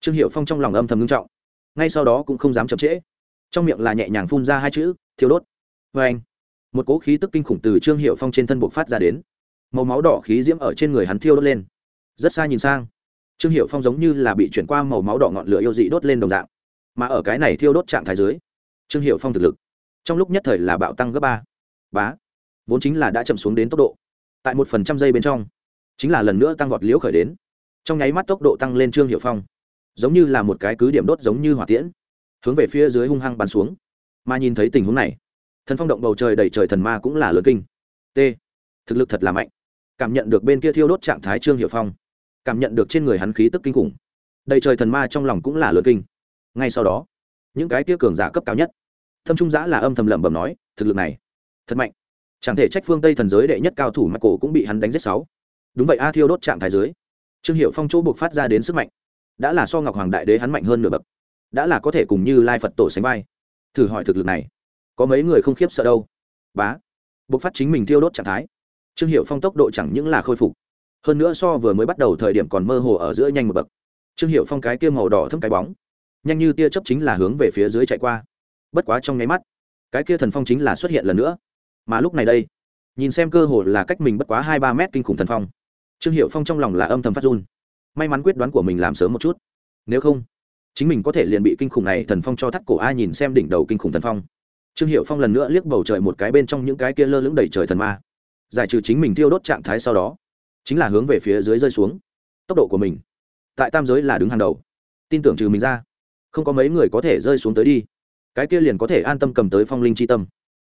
Trương hiệu phong trong lòng âm thầm ngưng trọng. Ngay sau đó cũng không dám chậm trễ. Trong miệng là nhẹ nhàng phun ra hai chữ, thiêu đốt. Vê anh, một cỗ khí tức kinh khủng từ trương hiệu phong trên thân bộ phát ra đến. Màu máu đỏ khí diễm ở trên người hắn thiêu đốt lên. Rất xa nhìn sang, trương hiệu phong giống như là bị chuyển qua màu máu đỏ ngọn lửa yêu dị đốt lên đồng dạng. Mà ở cái này thiêu đốt trạng thái dưới, trương hiệu phong thực lực, trong lúc nhất thời là bạo tăng gấp ba. Bá, vốn chính là đã chậm xuống đến tốc độ. Tại một phần trăm giây bên trong chính là lần nữa tăng vọt liễu khởi đến. Trong nháy mắt tốc độ tăng lên trương hiệu phong, giống như là một cái cứ điểm đốt giống như hỏa tiễn, hướng về phía dưới hung hăng bắn xuống. Mà nhìn thấy tình huống này, thần phong động bầu trời đầy trời thần ma cũng là lớn kinh. T, thực lực thật là mạnh. Cảm nhận được bên kia thiêu đốt trạng thái trương hiệu phong, cảm nhận được trên người hắn khí tức kinh khủng, đầy trời thần ma trong lòng cũng là lớn kinh. Ngay sau đó, những cái kia cường giả cấp cao nhất, thâm trung giã là âm thầm lẩm bẩm nói, thực lực này, thật mạnh. Chẳng thể trách phương tây thần giới đệ nhất cao thủ mạch cổ cũng bị hắn đánh giết sáu đúng vậy, a thiêu đốt trạng thái dưới. Trương hiệu phong chỗ buộc phát ra đến sức mạnh. Đã là so ngọc hoàng đại đế hắn mạnh hơn nửa bậc. Đã là có thể cùng như lai phật tổ sánh vai. Thử hỏi thực lực này, có mấy người không khiếp sợ đâu? Bá. Buộc phát chính mình thiêu đốt trạng thái. Trương hiệu phong tốc độ chẳng những là khôi phục, hơn nữa so vừa mới bắt đầu thời điểm còn mơ hồ ở giữa nhanh một bậc. Trương hiệu phong cái kia màu đỏ thâm cái bóng, nhanh như tia chấp chính là hướng về phía dưới chạy qua. Bất quá trong nháy mắt, cái kia thần phong chính là xuất hiện lần nữa. Mà lúc này đây, nhìn xem cơ hồ là cách mình bất quá hai ba mét kinh khủng thần phong trương hiệu phong trong lòng là âm thầm phát run. May mắn quyết đoán của mình làm sớm một chút. Nếu không, chính mình có thể liền bị kinh khủng này thần phong cho thắt cổ ai nhìn xem đỉnh đầu kinh khủng thần phong. Trương hiệu phong lần nữa liếc bầu trời một cái bên trong những cái kia lơ lửng đầy trời thần ma. Giải trừ chính mình tiêu đốt trạng thái sau đó, chính là hướng về phía dưới rơi xuống. Tốc độ của mình tại tam giới là đứng hàng đầu. Tin tưởng trừ mình ra, không có mấy người có thể rơi xuống tới đi. Cái kia liền có thể an tâm cầm tới phong linh c h i tâm.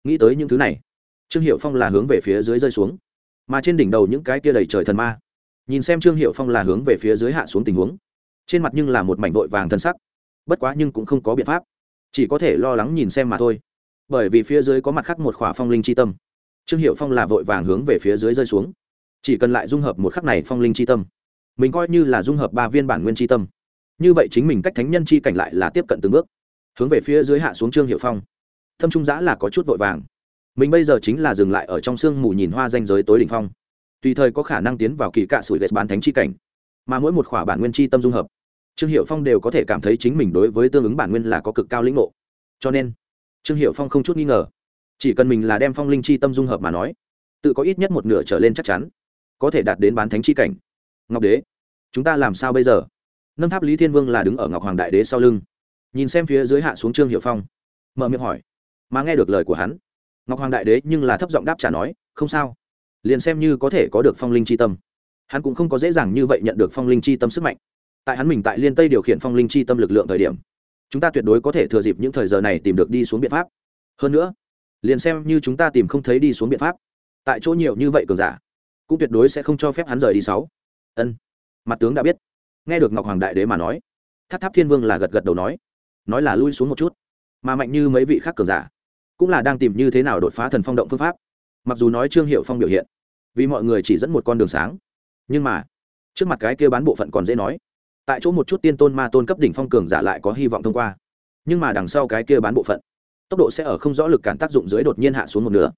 Nghĩ tới những thứ này, trương hiệu phong là hướng về phía dưới rơi xuống mà trên đỉnh đầu những cái kia đầy trời thần ma. Nhìn xem trương hiệu phong là hướng về phía dưới hạ xuống tình huống. Trên mặt nhưng là một mảnh vội vàng thân sắc. Bất quá nhưng cũng không có biện pháp. Chỉ có thể lo lắng nhìn xem mà thôi. Bởi vì phía dưới có mặt khác một khỏa phong linh c h i tâm. Trương hiệu phong là vội vàng hướng về phía dưới rơi xuống. Chỉ cần lại dung hợp một khắc này phong linh c h i tâm. Mình coi như là dung hợp ba viên bản nguyên c h i tâm. Như vậy chính mình cách thánh nhân chi cảnh lại là tiếp cận từng bước. Hướng về phía dưới hạ xuống trương hiệu phong. Thâm trung giã là có chút vội vàng mình bây giờ chính là dừng lại ở trong sương mù nhìn hoa danh giới tối đ ỉ n h phong. Tùy thời có khả năng tiến vào kỳ cạ sủi ghét bán thánh chi cảnh. Mà mỗi một khỏa bản nguyên chi tâm dung hợp, trương hiệu phong đều có thể cảm thấy chính mình đối với tương ứng bản nguyên là có cực cao lĩnh ngộ. Cho nên, trương hiệu phong không chút nghi ngờ, chỉ cần mình là đem phong linh chi tâm dung hợp mà nói, tự có ít nhất một nửa trở lên chắc chắn, có thể đạt đến bán thánh chi cảnh. Ngọc đế, chúng ta làm sao bây giờ? Nâng tháp lý thiên vương là đứng ở ngọc hoàng đại đế sau lưng. Nhìn xem phía dưới hạ xuống trương hiệu phong, mở miệng hỏi, mà nghe được lời của hắn ngọc hoàng đại đế nhưng là thấp giọng đáp trả nói, không sao. Liền xem như có thể có được phong linh c h i tâm. Hắn cũng không có dễ dàng như vậy nhận được phong linh c h i tâm sức mạnh. Tại hắn mình tại liên tây điều khiển phong linh c h i tâm lực lượng thời điểm, chúng ta tuyệt đối có thể thừa dịp những thời giờ này tìm được đi xuống biện pháp. Hơn nữa, liền xem như chúng ta tìm không thấy đi xuống biện pháp, tại chỗ nhiều như vậy cường giả, cũng tuyệt đối sẽ không cho phép hắn rời đi sáu. Ân. Mặt tướng đã biết. Nghe được ngọc hoàng đại đế mà nói, tháp tháp thiên vương là gật gật đầu nói nói là lui xuống một chút. Mà mạnh như mấy vị khác cường giả cũng là đang tìm như thế nào đột phá thần phong động phương pháp. Mặc dù nói trương hiệu phong biểu hiện, vì mọi người chỉ dẫn một con đường sáng, nhưng mà, trước mặt cái kia bán bộ phận còn dễ nói. Tại chỗ một chút tiên tôn ma tôn cấp đỉnh phong cường giả lại có hy vọng thông qua. Nhưng mà đằng sau cái kia bán bộ phận, tốc độ sẽ ở không rõ lực cản tác dụng dưới đột nhiên hạ xuống một nửa.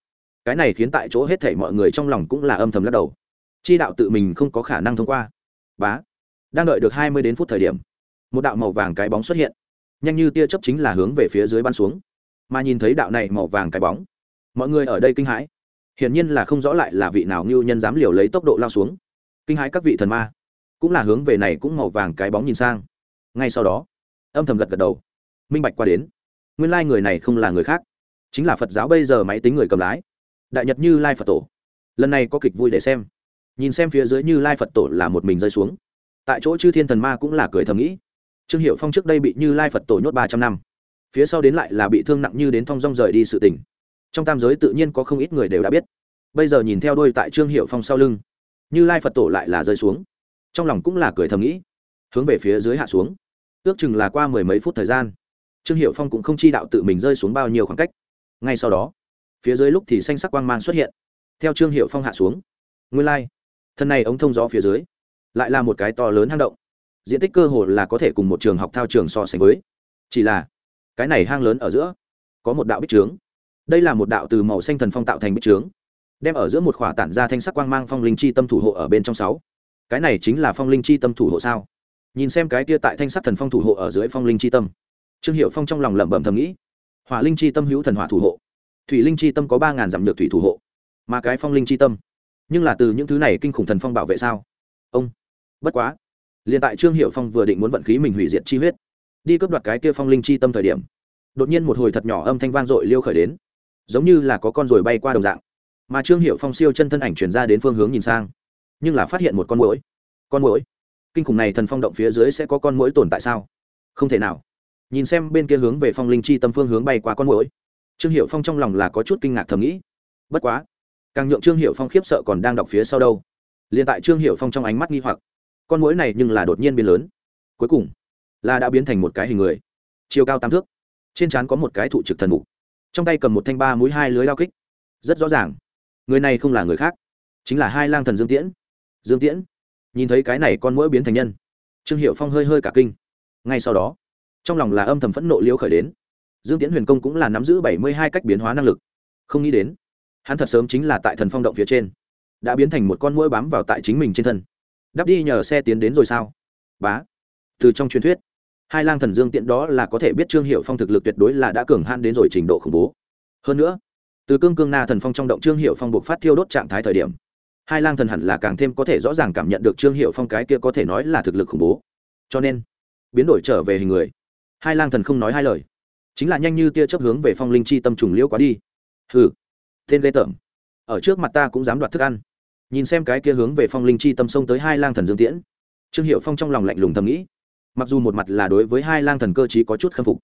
Cái này khiến tại chỗ hết thảy mọi người trong lòng cũng là âm thầm lắc đầu. Chi đạo tự mình không có khả năng thông qua. Bá, đang đợi được hai mươi đến phút thời điểm, một đạo màu vàng cái bóng xuất hiện. Nhanh như tia chớp chính là hướng về phía dưới bắn xuống mà nhìn thấy đạo này màu vàng cái bóng. Mọi người ở đây kinh hãi. Hiển nhiên là không rõ lại là vị nào ngưu nhân dám liều lấy tốc độ lao xuống. Kinh hãi các vị thần ma. Cũng là hướng về này cũng màu vàng cái bóng nhìn sang. Ngay sau đó, âm thầm gật gật đầu. Minh bạch qua đến. Nguyên lai người này không là người khác. Chính là phật giáo bây giờ máy tính người cầm lái. Đại nhật như lai phật tổ. Lần này có kịch vui để xem. Nhìn xem phía dưới như lai phật tổ là một mình rơi xuống. Tại chỗ chư thiên thần ma cũng là cười thầm nghĩ. Trương hiệu phong trước đây bị như lai phật tổ nhốt ba trăm năm phía sau đến lại là bị thương nặng như đến thong dong rời đi sự tỉnh trong tam giới tự nhiên có không ít người đều đã biết. Bây giờ nhìn theo đôi tại trương hiệu phong sau lưng, như lai phật tổ lại là rơi xuống. Trong lòng cũng là cười thầm nghĩ, hướng về phía dưới hạ xuống. Ước chừng là qua mười mấy phút thời gian, trương hiệu phong cũng không chi đạo tự mình rơi xuống bao nhiêu khoảng cách. Ngay sau đó, phía dưới lúc thì xanh sắc quang mang xuất hiện, theo trương hiệu phong hạ xuống. Nguyên lai, thân này ống thông gió phía dưới, lại là một cái to lớn hang động. Diện tích cơ hồ là có thể cùng một trường học thao trường so sánh với. Chỉ là cái này hang lớn ở giữa có một đạo bích trướng. Đây là một đạo từ màu xanh thần phong tạo thành bích trướng, đem ở giữa một khỏa tản ra thanh sắc quang mang phong linh chi tâm thủ hộ ở bên trong sáu. Cái này chính là phong linh chi tâm thủ hộ sao? Nhìn xem cái kia tại thanh sắc thần phong thủ hộ ở dưới phong linh chi tâm. Trương hiệu phong trong lòng lẩm bẩm thầm nghĩ, hỏa linh chi tâm hữu thần hỏa thủ hộ, thủy linh chi tâm có ba ngàn dặm nhược thủy thủ hộ, mà cái phong linh chi tâm, nhưng là từ những thứ này kinh khủng thần phong bảo vệ sao? Ông, bất quá, liền tại trương hiệu phong vừa định muốn vận khí mình hủy diệt chi huyết đi cướp đoạt cái kia phong linh chi tâm thời điểm. Đột nhiên một hồi thật nhỏ âm thanh vang dội liêu khởi đến, giống như là có con ruồi bay qua đồng dạng. Mà trương hiệu phong siêu chân thân ảnh chuyển ra đến phương hướng nhìn sang, nhưng là phát hiện một con mũi con mũi kinh khủng này thần phong động phía dưới sẽ có con mũi tồn tại sao? Không thể nào. Nhìn xem bên kia hướng về phong linh chi tâm phương hướng bay qua con mũi trương hiệu phong trong lòng là có chút kinh ngạc thầm nghĩ. Bất quá, càng nhượng trương hiệu phong khiếp sợ còn đang đọc phía sau đâu. Liền tại trương hiệu phong trong ánh mắt nghi hoặc, con mũi này nhưng là đột nhiên biến lớn. Cuối cùng là đã biến thành một cái hình người. Chiều cao tam thước, trên trán có một cái thụ trực thần mục. Trong tay cầm một thanh ba mũi hai lưới lao kích. Rất rõ ràng. Người này không là người khác, chính là hai lang thần dương tiễn. Dương tiễn, nhìn thấy cái này con mũi biến thành nhân. Trương hiệu phong hơi hơi cả kinh. Ngay sau đó, trong lòng là âm thầm phẫn nộ liêu khởi đến. Dương tiễn huyền công cũng là nắm giữ bảy mươi hai cách biến hóa năng lực. Không nghĩ đến, hắn thật sớm chính là tại thần phong động phía trên, đã biến thành một con mũi bám vào tại chính mình trên thân. Đắp đi nhờ xe tiến đến rồi sao? Bá, từ trong truyền thuyết hai lang thần dương tiện đó là có thể biết trương hiệu phong thực lực tuyệt đối là đã cường han đến rồi trình độ khủng bố. Hơn nữa, từ cương cương na thần phong trong động trương hiệu phong buộc phát thiêu đốt trạng thái thời điểm, hai lang thần hẳn là càng thêm có thể rõ ràng cảm nhận được trương hiệu phong cái kia có thể nói là thực lực khủng bố. Cho nên, biến đổi trở về hình người, hai lang thần không nói hai lời. Chính là nhanh như tia chấp hướng về phong linh chi tâm trùng liễu quá đi. Hừ, tên ghê tởm. Ở trước mặt ta cũng dám đoạt thức ăn. Nhìn xem cái kia hướng về phong linh chi tâm sông tới hai lang thần dương tiễn, trương hiệu phong trong lòng lạnh lùng thầm nghĩ mặc dù một mặt là đối với hai lang thần cơ chí có chút khâm phục,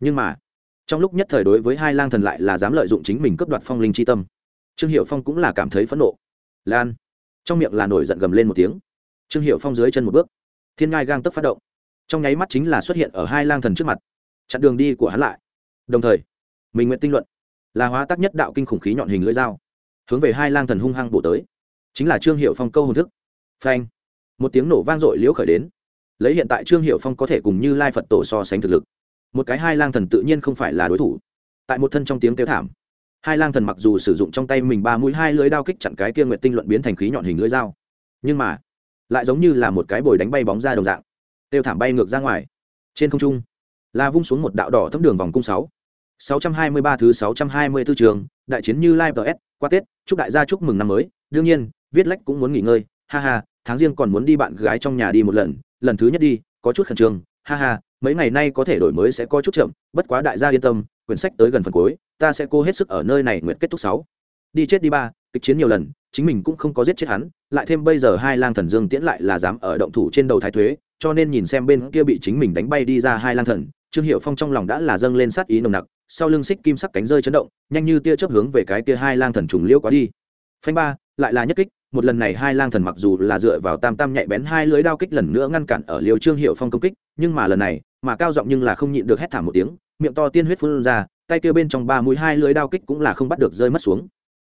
nhưng mà, trong lúc nhất thời đối với hai lang thần lại là dám lợi dụng chính mình cướp đoạt phong linh chi tâm. Trương hiệu phong cũng là cảm thấy phẫn nộ. Lan, trong miệng là nổi giận gầm lên một tiếng. Trương hiệu phong dưới chân một bước, thiên ngai gang tấp phát động. Trong nháy mắt chính là xuất hiện ở hai lang thần trước mặt, chặn đường đi của hắn lại. Đồng thời, mình nguyện tinh luận, là hóa tác nhất đạo kinh khủng khí nhọn hình lưỡi dao, hướng về hai lang thần hung hăng bổ tới. Chính là trương hiệu phong câu hồn thức. Phanh, một tiếng nổ vang dội liễu khởi đến lấy hiện tại trương hiệu phong có thể cùng như lai phật tổ so sánh thực lực, một cái hai lang thần tự nhiên không phải là đối thủ. Tại một thân trong tiếng kêu thảm, hai lang thần mặc dù sử dụng trong tay mình ba mũi hai lưới đao kích chặn cái kia nguyện tinh luận biến thành khí nhọn hình lưới dao, nhưng mà lại giống như là một cái bồi đánh bay bóng ra đồng dạng, kêu thảm bay ngược ra ngoài. Trên không trung, là vung xuống một đạo đỏ thấm đường vòng cung sáu sáu trăm hai mươi ba thứ sáu trăm hai mươi 624 trường, đại chiến như live ts qua tết, chúc đại gia chúc mừng năm mới. Đương nhiên, viết lách cũng muốn nghỉ ngơi, ha ha, tháng riêng còn muốn đi bạn gái trong nhà đi một lần lần thứ nhất đi, có chút khẩn trương, ha ha, mấy ngày nay có thể đổi mới sẽ có chút chậm, bất quá đại gia yên tâm, quyển sách tới gần phần cuối, ta sẽ cố hết sức ở nơi này nguyện kết thúc sáu. Đi chết đi ba, kịch chiến nhiều lần, chính mình cũng không có giết chết hắn, lại thêm bây giờ hai lang thần dương tiễn lại là dám ở động thủ trên đầu thái thuế, cho nên nhìn xem bên kia bị chính mình đánh bay đi ra hai lang thần, trương hiệu phong trong lòng đã là dâng lên sát ý nồng nặc, sau lưng xích kim sắc cánh rơi chấn động, nhanh như tia chớp hướng về cái kia hai lang thần trùng liêu quá đi. Phanh ba, lại là nhất kích một lần này hai lang thần mặc dù là dựa vào tam tam nhạy bén hai lưới đao kích lần nữa ngăn cản ở liều trương hiệu phong công kích, nhưng mà lần này, mà cao giọng nhưng là không nhịn được hét thảm một tiếng, miệng to tiên huyết phun ra, tay kia bên trong ba mũi hai lưới đao kích cũng là không bắt được rơi mất xuống.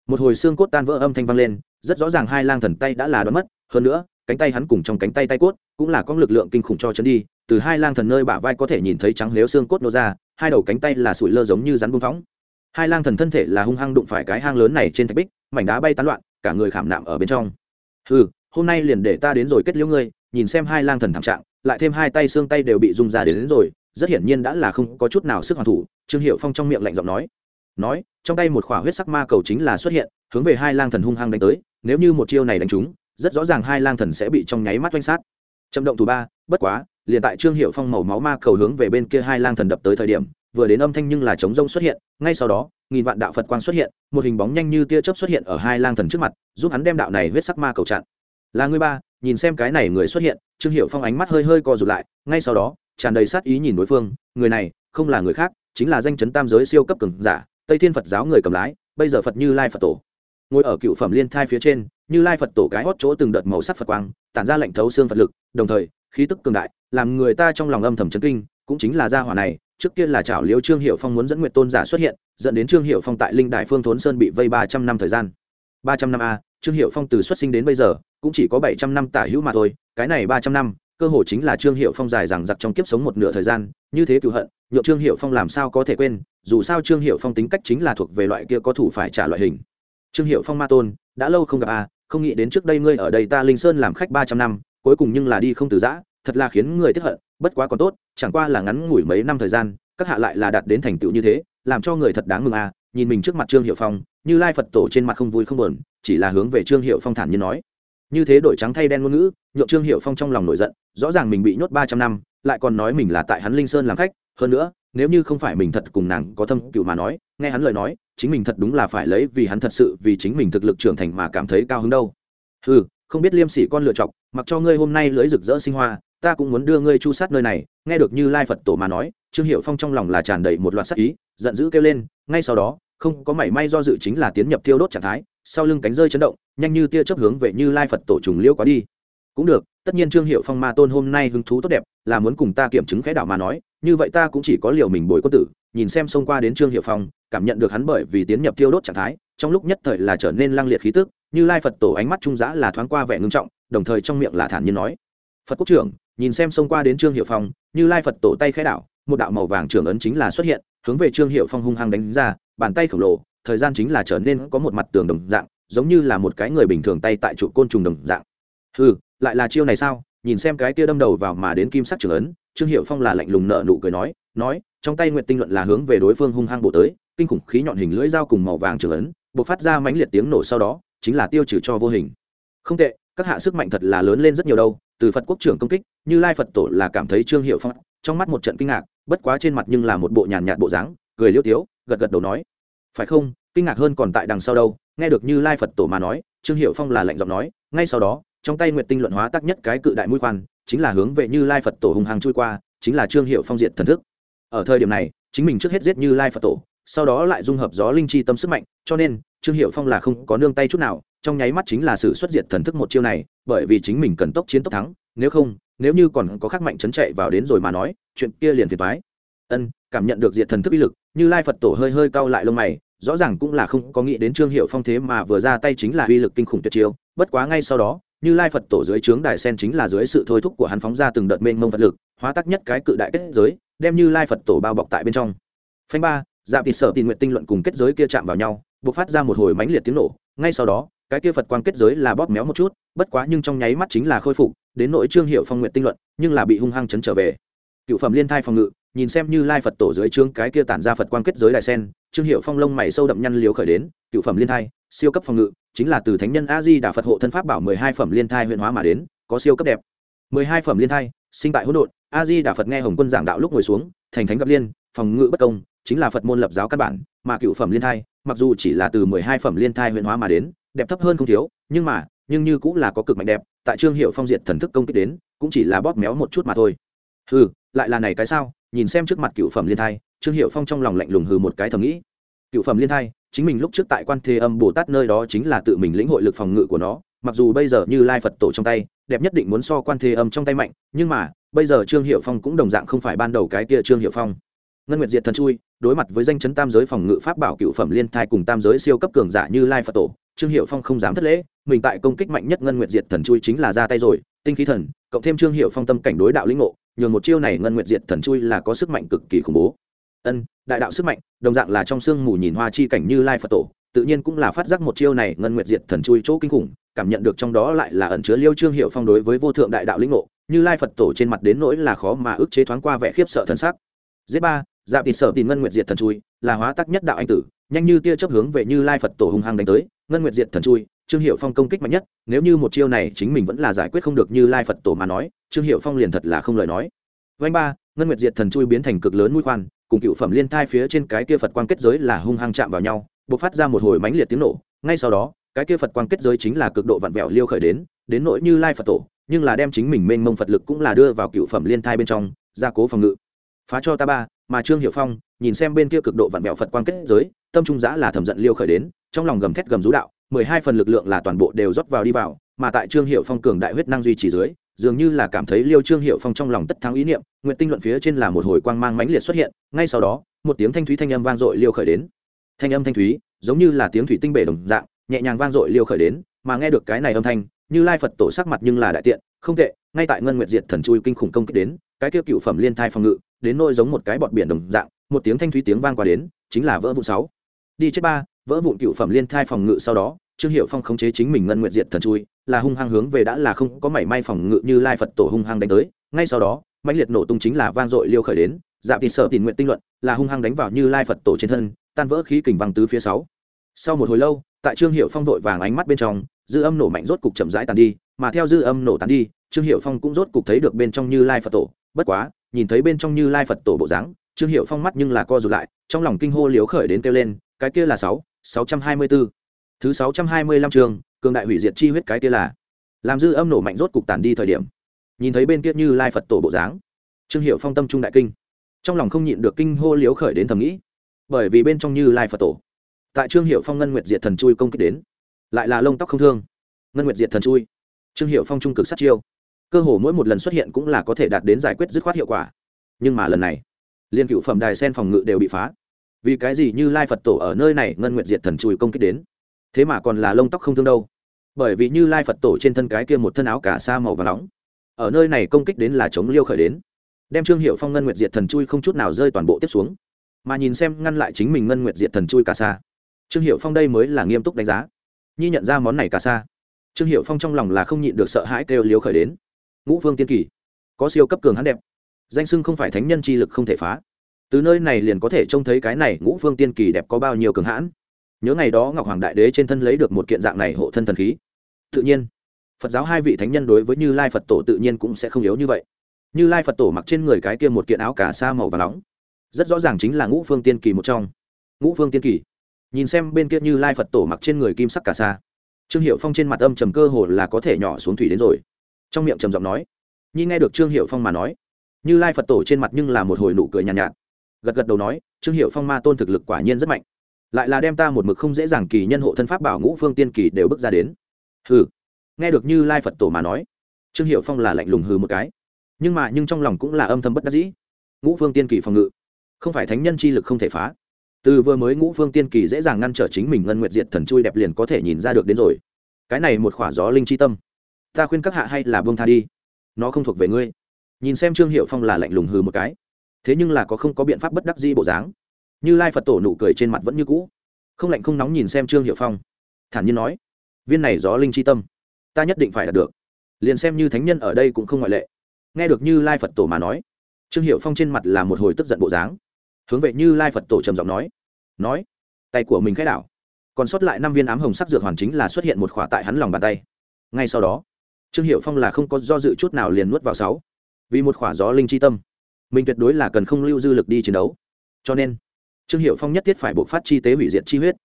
Một hồi xương cốt tan vỡ âm thanh vang lên, rất rõ ràng hai lang thần tay đã là đoán mất, hơn nữa, cánh tay hắn cùng trong cánh tay tay cốt cũng là có lực lượng kinh khủng cho chấn đi, từ hai lang thần nơi bả vai có thể nhìn thấy trắng lếu xương cốt nô ra, hai đầu cánh tay là sủi lơ giống như rắn bung phóng. Hai lang thần thân thể là hung hăng đụng phải cái hang lớn này trên thạch bích, mảnh đá bay tán loạn cả người khảm nạm ở bên trong. Ừ hôm nay liền để ta đến rồi kết liễu ngươi nhìn xem hai lang thần thảm trạng lại thêm hai tay xương tay đều bị rung ra đến, đến rồi rất hiển nhiên đã là không có chút nào sức hoàn thủ trương hiệu phong trong miệng lạnh giọng nói. Nói trong tay một khỏa huyết sắc ma cầu chính là xuất hiện hướng về hai lang thần hung hăng đánh tới nếu như một chiêu này đánh trúng rất rõ ràng hai lang thần sẽ bị trong nháy mắt oanh sát. Chậm động thủ ba bất quá liền tại trương hiệu phong màu máu ma cầu hướng về bên kia hai lang thần đập tới thời điểm vừa đến âm thanh nhưng là chống rông xuất hiện ngay sau đó nghìn vạn đạo phật quang xuất hiện, một hình bóng nhanh như tia chớp xuất hiện ở hai lang thần trước mặt, giúp hắn đem đạo này huyết sắc ma cầu chặn. Là người ba, nhìn xem cái này người xuất hiện, trương hiệu phong ánh mắt hơi hơi co rụt lại, ngay sau đó, tràn đầy sát ý nhìn đối phương, người này không là người khác, chính là danh chấn tam giới siêu cấp cường giả, tây thiên phật giáo người cầm lái, bây giờ phật như lai phật tổ. Ngồi ở cựu phẩm liên thai phía trên, như lai phật tổ cái hót chỗ từng đợt màu sắc phật quang, tản ra lệnh thấu xương phật lực, đồng thời, khí tức cường đại, làm người ta trong lòng âm thầm chấn kinh cũng chính là gia hỏa này, trước kia là chảo liêu trương hiệu phong muốn dẫn nguyện tôn giả xuất hiện, dẫn đến trương hiệu phong tại linh đại phương thốn sơn bị vây ba trăm năm thời gian. ba trăm năm a, trương hiệu phong từ xuất sinh đến bây giờ, cũng chỉ có bảy trăm năm tả hữu mà thôi, cái này ba trăm năm, cơ hội chính là trương hiệu phong dài rằng giặc trong kiếp sống một nửa thời gian, như thế cựu hận nhộn trương hiệu phong làm sao có thể quên, dù sao trương hiệu phong tính cách chính là thuộc về loại kia có thủ phải trả loại hình. Trương hiệu phong ma tôn, đã lâu không gặp a, không nghĩ đến trước đây ngươi ở đây ta linh sơn làm khách ba trăm năm, cuối cùng nhưng là đi không từ giã, thật là khiến người tiếp hận, bất quá còn tốt chẳng qua là ngắn ngủi mấy năm thời gian, các hạ lại là đạt đến thành tựu như thế, làm cho người thật đáng mừng à? nhìn mình trước mặt trương hiệu phong, như lai phật tổ trên mặt không vui không buồn, chỉ là hướng về trương hiệu phong thản nhiên nói như thế đổi trắng thay đen ngôn ngữ, nhượng trương hiệu phong trong lòng nổi giận, rõ ràng mình bị nhốt ba trăm năm, lại còn nói mình là tại hắn linh sơn làm khách, hơn nữa, nếu như không phải mình thật cùng nàng có thâm cựu mà nói, nghe hắn lời nói, chính mình thật đúng là phải lấy vì hắn thật sự, vì chính mình thực lực trưởng thành mà cảm thấy cao hứng đâu ừ không biết liêm sỉ con lựa chọc, mặc cho ngươi hôm nay lưới rực rỡ sinh hoa ta cũng muốn đưa ngươi chu sát nơi này, nghe được như lai phật tổ mà nói, trương hiệu phong trong lòng là tràn đầy một loạt sắc ý, giận dữ kêu lên, ngay sau đó, không có mảy may do dự chính là tiến nhập tiêu đốt trạng thái, sau lưng cánh rơi chấn động, nhanh như tia chấp hướng về như lai phật tổ trùng liêu quá đi. Cũng được, tất nhiên trương hiệu phong ma tôn hôm nay hứng thú tốt đẹp, là muốn cùng ta kiểm chứng khẽ đảo mà nói, như vậy ta cũng chỉ có liều mình bồi quân tử, nhìn xem xông qua đến trương hiệu phong, cảm nhận được hắn bởi vì tiến nhập tiêu đốt trạng thái, trong lúc nhất thời là trở nên lăng liệt khí tức, như lai phật tổ ánh mắt trung giã là thoáng qua vẻ ngưng trọng, đồng thời trong miệng là thản nhiên nói, phật quốc trưởng nhìn xem xông qua đến trương hiệu phong, như lai phật tổ tay khai đạo một đạo màu vàng trưởng ấn chính là xuất hiện, hướng về trương hiệu phong hung hăng đánh ra, bàn tay khổng lồ, thời gian chính là trở nên có một mặt tường đồng dạng, giống như là một cái người bình thường tay tại trụ côn trùng đồng dạng. Ừ lại là chiêu này sao? Nhìn xem cái kia đâm đầu vào mà đến kim sắc trưởng ấn, trương hiệu phong là lạnh lùng nợ nụ cười nói nói, trong tay nguyện tinh luận là hướng về đối phương hung hăng bộ tới, kinh khủng khí nhọn hình lưỡi dao cùng màu vàng trưởng ấn b ộ c phát ra mãnh liệt tiếng nổ sau đó, chính là tiêu trừ cho vô hình. Không tệ các hạ sức mạnh thật là lớn lên rất nhiều đâu, từ phật quốc trưởng công kích, như lai phật tổ là cảm thấy trương hiệu phong, trong mắt một trận kinh ngạc, bất quá trên mặt nhưng là một bộ nhàn nhạt bộ dáng, cười liêu tiếu, gật gật đầu nói. Phải không, kinh ngạc hơn còn tại đằng sau đâu, nghe được như lai phật tổ mà nói, trương hiệu phong là lạnh giọng nói, ngay sau đó, trong tay nguyện tinh luận hóa tắc nhất cái cự đại mũi khoan, chính là hướng về như lai phật tổ hùng hàng chui qua, chính là trương hiệu phong diệt thần thức. Ở thời điểm này, chính mình trước hết giết như lai phật tổ, sau đó lại dung hợp gió linh chi tâm sức mạnh, cho nên trương hiệu phong là không có nương tay chút nào, trong nháy mắt chính là sự xuất diệt thần thức một chiêu này, bởi vì chính mình cần tốc chiến tốc thắng, nếu không, nếu như còn có khắc mạnh chấn chạy vào đến rồi mà nói, chuyện kia liền phiền thoái ân, cảm nhận được diệt thần thức uy lực, như lai phật tổ hơi hơi cau lại lông mày, rõ ràng cũng là không có nghĩ đến trương hiệu phong thế mà vừa ra tay chính là uy lực kinh khủng tuyệt chiêu, bất quá ngay sau đó, như lai phật tổ dưới trướng đài sen chính là dưới sự thôi thúc của hắn phóng ra từng đợt mênh mông vật lực, hóa tắc nhất cái cự đại kết giới, đem như lai phật tổ bao bọc tại bên trong. Phanh ba dạp thịt sở tình nguyện tinh luận cùng kết giới kia chạm vào nhau bộc phát ra một hồi mãnh liệt tiếng nổ, ngay sau đó, cái kia phật quang kết giới là bóp méo một chút, bất quá nhưng trong nháy mắt chính là khôi phục, đến nội trương hiệu phong nguyện tinh luận, nhưng là bị hung hăng chấn trở về. Cựu phẩm liên thai phòng ngự, nhìn xem như lai phật tổ dưới trương cái kia tản ra phật quang kết giới đại sen, trương hiệu phong lông mày sâu đậm nhăn liếu khởi đến, cựu phẩm liên thai, siêu cấp phòng ngự, chính là từ thánh nhân a di đà phật hộ thân pháp bảo mười hai phẩm liên thai huyện hóa mà đến, có siêu cấp đẹp. mười hai phẩm liên thai, sinh tại hỗn độn, a di đà phật nghe hồng quân giảng đạo lúc ngồi xuống, thành thánh gặp liên, phòng ngự bất công, chính là phật môn lập giáo căn bản, mà cựu phẩm liên thai mặc dù chỉ là từ mười hai phẩm liên thai huyện hóa mà đến, đẹp thấp hơn không thiếu, nhưng mà, nhưng như cũng là có cực mạnh đẹp, tại trương hiệu phong diệt thần thức công kích đến, cũng chỉ là bóp méo một chút mà thôi. Hừ, lại là này cái sao? Nhìn xem trước mặt cựu phẩm liên thai, trương hiệu phong trong lòng lạnh lùng hừ một cái thầm nghĩ. Cựu phẩm liên thai, chính mình lúc trước tại quan thế âm bồ tát nơi đó chính là tự mình lĩnh hội lực phòng ngự của nó, mặc dù bây giờ như lai phật tổ trong tay, đẹp nhất định muốn so quan thế âm trong tay mạnh, nhưng mà, bây giờ trương hiệu phong cũng đồng dạng không phải ban đầu cái kia trương hiệu phong ngân nguyệt diệt thần chui, đối mặt với danh chấn tam giới phòng ngự pháp bảo cựu phẩm liên thai cùng tam giới siêu cấp cường giả như lai phật tổ, trương hiệu phong không dám thất lễ, mình tại công kích mạnh nhất ngân nguyệt diệt thần chui chính là ra tay rồi, tinh khí thần, cộng thêm trương hiệu phong tâm cảnh đối đạo lĩnh ngộ, nhường một chiêu này ngân nguyệt diệt thần chui là có sức mạnh cực kỳ khủng bố. Ân, đại đạo sức mạnh, đồng dạng là trong sương mù nhìn hoa chi cảnh như lai phật tổ, tự nhiên cũng là phát giác một chiêu này ngân nguyệt diệt thần chui chỗ kinh khủng, cảm nhận được trong đó lại là ẩn chứa liêu trương hiệu phong đối với vô thượng đại đạo lĩnh ngộ, như lai phật tổ trên mặt đến nỗi là khó mà ức chế thoáng qua vẻ khiếp sợ thân sắc. Dễ ba dạp thịt sở tìm ngân nguyệt diệt thần chui, là hóa tắc nhất đạo anh tử, nhanh như tia chấp hướng về như lai phật tổ hung hăng đánh tới. Ngân nguyệt diệt thần chui, trương hiệu phong công kích mạnh nhất, nếu như một chiêu này chính mình vẫn là giải quyết không được như lai phật tổ mà nói, trương hiệu phong liền thật là không lời nói. Vanh ba, ngân nguyệt diệt thần chui biến thành cực lớn mũi khoan, cùng cựu phẩm liên thai phía trên cái kia phật quan kết giới là hung hăng chạm vào nhau b ộ c phát ra một hồi mãnh liệt tiếng nổ. Ngay sau đó, cái kia phật quan kết giới chính là cực độ vặn vẹo liêu khởi đến đến nỗi như lai phật tổ, nhưng là đem chính mình mênh mông phật lực cũng là đưa vào cựu phẩm liên thai bên trong, gia cố phòng ngự. Phá cho ta ba mà trương hiệu phong nhìn xem bên kia cực độ vặn vẹo phật quan kết giới, tâm trung giã là thầm giận liêu khởi đến, trong lòng gầm thét gầm rú đạo, mười hai phần lực lượng là toàn bộ đều rót vào đi vào, mà tại trương hiệu phong cường đại huyết năng duy trì dưới, dường như là cảm thấy liêu trương hiệu phong trong lòng tất thắng ý niệm, nguyện tinh luận phía trên là một hồi quang mang mãnh liệt xuất hiện, ngay sau đó, một tiếng thanh thúy thanh âm vang dội liêu khởi đến. Thanh âm thanh thúy, giống như là tiếng thủy tinh bể đồng dạng, nhẹ nhàng vang dội liêu khởi đến, mà nghe được cái này âm thanh, như lai phật tổ sắc mặt nhưng là đại tiện, không tệ, ngay tại ngân nguyệt diệt thần chui kinh khủng công kích đến, cái kia cựu phẩm liên thai phòng ngự đến nôi giống một cái bọt biển đồng dạng, một tiếng thanh thúy tiếng vang qua đến, chính là vỡ vụn sáu. Đi chết ba, vỡ vụn cựu phẩm liên thai phòng ngự sau đó, trương hiệu phong khống chế chính mình ngân nguyệt diệt thần chui, là hung hăng hướng về đã là không có mảy may phòng ngự như lai phật tổ hung hăng đánh tới. Ngay sau đó, mãnh liệt nổ tung chính là vang dội liêu khởi đến dạp thì sợ tình nguyện tinh luận, là hung hăng đánh vào như lai phật tổ trên thân, tan vỡ khí kình văng tứ phía sáu. Sau một hồi lâu, tại trương hiệu phong vội vàng ánh mắt bên trong, dư âm nổ mạnh rốt cục chậm rãi tàn đi, mà theo dư âm nổ tàn đi, trương hiệu phong cũng rốt cục thấy được bên trong như lai phật tổ. Bất quá nhìn thấy bên trong như lai phật tổ bộ dáng, trương hiệu phong mắt nhưng là co rụt lại, trong lòng kinh hô liếu khởi đến kêu lên, cái kia là sáu sáu trăm hai mươi bốn thứ sáu trăm hai mươi lăm trường, cường đại hủy diệt chi huyết cái kia là. Làm dư âm nổ mạnh rốt cục tàn đi thời điểm. Nhìn thấy bên kia như lai phật tổ bộ dáng, trương hiệu phong tâm trung đại kinh. Trong lòng không nhịn được kinh hô liếu khởi đến thầm nghĩ. Bởi vì bên trong như lai phật tổ, tại trương hiệu phong ngân nguyệt diệt thần chui công kích đến, lại là lông tóc không thương. Ngân nguyệt diệt thần chui. Trương hiệu phong trung cực sát chiêu cơ hồ mỗi một lần xuất hiện cũng là có thể đạt đến giải quyết dứt khoát hiệu quả. Nhưng mà lần này, liên cựu phẩm đài sen phòng ngự đều bị phá. Vì cái gì như lai phật tổ ở nơi này ngân nguyệt diệt thần chui công kích đến? Thế mà còn là lông tóc không thương đâu. Bởi vì như lai phật tổ trên thân cái kia một thân áo cả sa màu và nóng, ở nơi này công kích đến là chống liêu khởi đến. Đem trương hiệu phong ngân nguyệt diệt thần chui không chút nào rơi toàn bộ tiếp xuống, mà nhìn xem ngăn lại chính mình ngân nguyệt diệt thần chui cả sa. Trương hiệu phong đây mới là nghiêm túc đánh giá. Nhi nhận ra món này cả sa. Trương hiệu phong trong lòng là không nhịn được sợ hãi kêu liêu khởi đến ngũ phương tiên kỳ. Có siêu cấp cường hắn đẹp. Danh sưng không phải thánh nhân chi lực không thể phá. Từ nơi này liền có thể trông thấy cái này ngũ phương tiên kỳ đẹp có bao nhiêu cường hãn. Nhớ ngày đó ngọc hoàng đại đế trên thân lấy được một kiện dạng này hộ thân thần khí. Tự nhiên, phật giáo hai vị thánh nhân đối với như lai phật tổ tự nhiên cũng sẽ không yếu như vậy. Như lai phật tổ mặc trên người cái kia một kiện áo cà sa màu và nóng. Rất rõ ràng chính là ngũ phương tiên kỳ một trong. Ngũ phương tiên kỳ. Nhìn xem bên kia như lai phật tổ mặc trên người kim sắc cà sa. Trương hiệu phong trên mặt âm trầm cơ hồ là có thể nhỏ xuống thủy đến rồi trong miệng trầm giọng nói nhi nghe được trương hiệu phong mà nói như lai phật tổ trên mặt nhưng là một hồi nụ cười nhàn nhạt, nhạt. Gật gật đầu nói trương hiệu phong ma tôn thực lực quả nhiên rất mạnh. Lại là đem ta một mực không dễ dàng kỳ nhân hộ thân pháp bảo ngũ phương tiên kỳ đều bước ra đến. Hừ. Nghe được như lai phật tổ mà nói trương hiệu phong là lạnh lùng hừ một cái. Nhưng mà nhưng trong lòng cũng là âm thầm bất đắc dĩ. Ngũ phương tiên kỳ phòng ngự không phải thánh nhân chi lực không thể phá. Từ vừa mới ngũ phương tiên kỳ dễ dàng ngăn trở chính mình ngân nguyện diệt thần chui đẹp liền có thể nhìn ra được đến rồi. Cái này một khỏa gió linh chi tâm ta khuyên các hạ hay là buông tha đi. Nó không thuộc về ngươi. Nhìn xem trương hiệu phong là lạnh lùng hừ một cái. Thế nhưng là có không có biện pháp bất đắc di bộ dáng. Như lai phật tổ nụ cười trên mặt vẫn như cũ. Không lạnh không nóng nhìn xem trương hiệu phong. Thản nhiên nói, viên này gió linh chi tâm, ta nhất định phải đạt được. Liền xem như thánh nhân ở đây cũng không ngoại lệ. Nghe được như lai phật tổ mà nói, trương hiệu phong trên mặt là một hồi tức giận bộ dáng. Hướng về như lai phật tổ trầm giọng nói nói, tay của mình khai đảo. Còn sót lại năm viên ám hồng sắc dược hoàn chính là xuất hiện một khỏa tại hắn lòng bàn tay. Ngay sau đó trương hiệu phong là không có do dự chút nào liền nuốt vào sáu. Vì một khỏa gió linh chi tâm, mình tuyệt đối là cần không lưu dư lực đi chiến đấu. Cho nên, trương hiệu phong nhất thiết phải buộc phát chi tế hủy diệt chi huyết.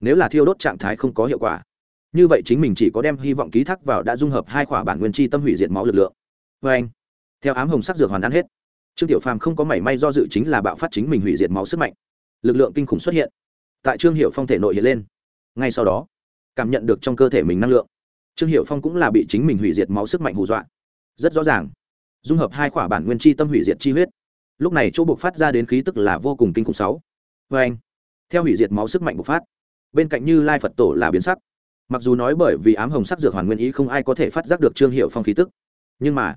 Nếu là thiêu đốt trạng thái không có hiệu quả, như vậy chính mình chỉ có đem hy vọng ký thác vào đã dung hợp hai khỏa bản nguyên chi tâm hủy diệt máu lực lượng. Vê anh, theo ám hồng sắc dược hoàn ăn hết, trương tiểu phàm không có mảy may do dự chính là bạo phát chính mình hủy diệt máu sức mạnh. Lực lượng kinh khủng xuất hiện, tại trương hiệu phong thể nội hiện lên. Ngay sau đó, cảm nhận được trong cơ thể mình năng lượng trương hiệu phong cũng là bị chính mình hủy diệt máu sức mạnh hù dọa. Rất rõ ràng. Dung hợp hai khỏa bản nguyên chi tâm hủy diệt chi huyết. Lúc này chỗ buộc phát ra đến khí tức là vô cùng kinh khủng sáu. Vê anh, theo hủy diệt máu sức mạnh bộc phát, bên cạnh như lai phật tổ là biến sắc. Mặc dù nói bởi vì ám hồng sắc dược hoàn nguyên ý không ai có thể phát giác được trương hiệu phong khí tức, nhưng mà,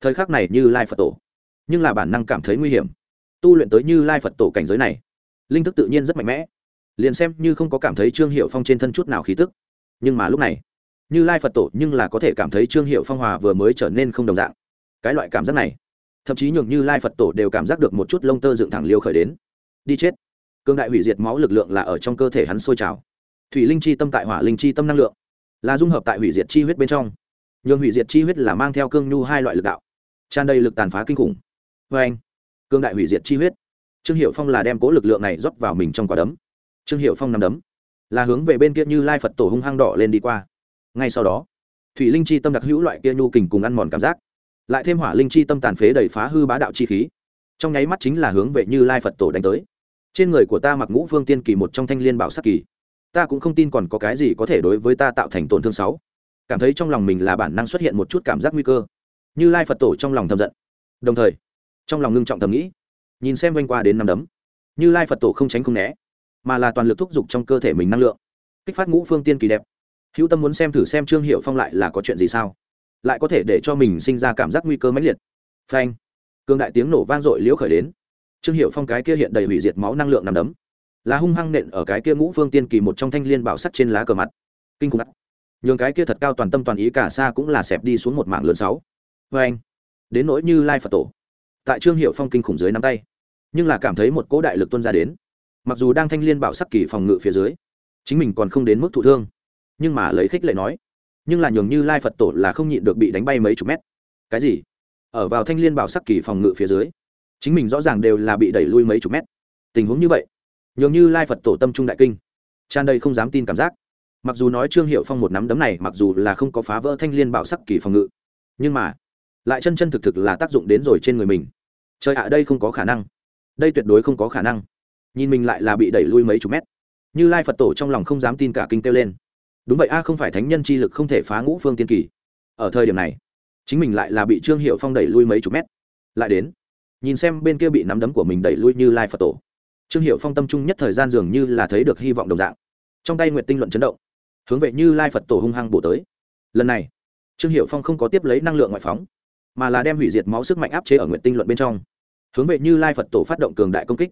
thời khắc này như lai phật tổ, nhưng là bản năng cảm thấy nguy hiểm. Tu luyện tới như lai phật tổ cảnh giới này, linh thức tự nhiên rất mạnh mẽ. Liền xem như không có cảm thấy trương hiệu phong trên thân chút nào khí tức, nhưng mà lúc này như lai phật tổ nhưng là có thể cảm thấy trương hiệu phong hòa vừa mới trở nên không đồng dạng. Cái loại cảm giác này, thậm chí nhường như lai phật tổ đều cảm giác được một chút lông tơ dựng thẳng liêu khởi đến. Đi chết. Cương đại hủy diệt máu lực lượng là ở trong cơ thể hắn sôi trào. Thủy linh chi tâm tại hỏa linh chi tâm năng lượng, là dung hợp tại hủy diệt chi huyết bên trong. Nhường hủy diệt chi huyết là mang theo cương nhu hai loại lực đạo, tràn đầy lực tàn phá kinh khủng. Vê anh, cương đại hủy diệt chi huyết. Trương hiệu phong là đem cố lực lượng này rót vào mình trong quả đấm. Trương hiệu phong nằm đấm, là hướng về bên kia như lai phật tổ hung hăng đỏ lên đi qua ngay sau đó, thủy linh chi tâm đặc hữu loại kia nhu kình cùng ăn mòn cảm giác, lại thêm hỏa linh chi tâm tàn phế đầy phá hư bá đạo chi khí. Trong nháy mắt chính là hướng về như lai phật tổ đánh tới. Trên người của ta mặc ngũ phương tiên kỳ một trong thanh liên bảo sắc kỳ. Ta cũng không tin còn có cái gì có thể đối với ta tạo thành tổn thương sáu cảm thấy trong lòng mình là bản năng xuất hiện một chút cảm giác nguy cơ. Như lai phật tổ trong lòng thầm giận. Đồng thời, trong lòng ngưng trọng thầm nghĩ, nhìn xem quanh qua đến năm đấm. Như lai phật tổ không tránh không né, mà là toàn lực thúc giục trong cơ thể mình năng lượng. Kích phát ngũ phương tiên kỳ đẹp hữu tâm muốn xem thử xem trương hiệu phong lại là có chuyện gì sao? Lại có thể để cho mình sinh ra cảm giác nguy cơ mãnh liệt. Phanh. Cương đại tiếng nổ vang dội liễu khởi đến. Trương hiệu phong cái kia hiện đầy hủy diệt máu năng lượng nằm đấm. Là hung hăng nện ở cái kia ngũ phương tiên kỳ một trong thanh liên bảo sắt trên lá cờ mặt. Kinh khủng. Nhường cái kia thật cao toàn tâm toàn ý cả xa cũng là xẹp đi xuống một mảng lớn sáu. Vê anh đến nỗi như lai phật tổ. Tại trương hiệu phong kinh khủng dưới nắm tay. Nhưng là cảm thấy một cỗ đại lực tuân ra đến. Mặc dù đang thanh liên bảo sắc kỳ phòng ngự phía dưới, chính mình còn không đến mức thụ thương nhưng mà lấy khích lệ nói, nhưng là nhường như lai phật tổ là không nhịn được bị đánh bay mấy chục mét. Cái gì? Ở vào thanh liên bảo sắc kỳ phòng ngự phía dưới, chính mình rõ ràng đều là bị đẩy lui mấy chục mét. Tình huống như vậy, nhường như lai phật tổ tâm trung đại kinh. Tràn đầy không dám tin cảm giác. Mặc dù nói trương hiệu phong một nắm đấm này mặc dù là không có phá vỡ thanh liên bảo sắc kỳ phòng ngự, nhưng mà lại chân chân thực thực là tác dụng đến rồi trên người mình. Trời ạ, đây không có khả năng. Đây tuyệt đối không có khả năng. Nhìn mình lại là bị đẩy lui mấy chục mét. Như lai phật tổ trong lòng không dám tin cả kinh kêu lên đúng vậy a, không phải thánh nhân chi lực không thể phá ngũ phương tiên kỳ. Ở thời điểm này, chính mình lại là bị trương hiệu phong đẩy lui mấy chục mét. Lại đến, nhìn xem bên kia bị nắm đấm của mình đẩy lui như lai phật tổ. Trương hiệu phong tâm trung nhất thời gian dường như là thấy được hy vọng đồng dạng. Trong tay nguyện tinh luận chấn động, hướng về như lai phật tổ hung hăng bổ tới. Lần này, trương hiệu phong không có tiếp lấy năng lượng ngoại phóng, mà là đem hủy diệt máu sức mạnh áp chế ở nguyện tinh luận bên trong. Hướng về như lai phật tổ phát động cường đại công kích.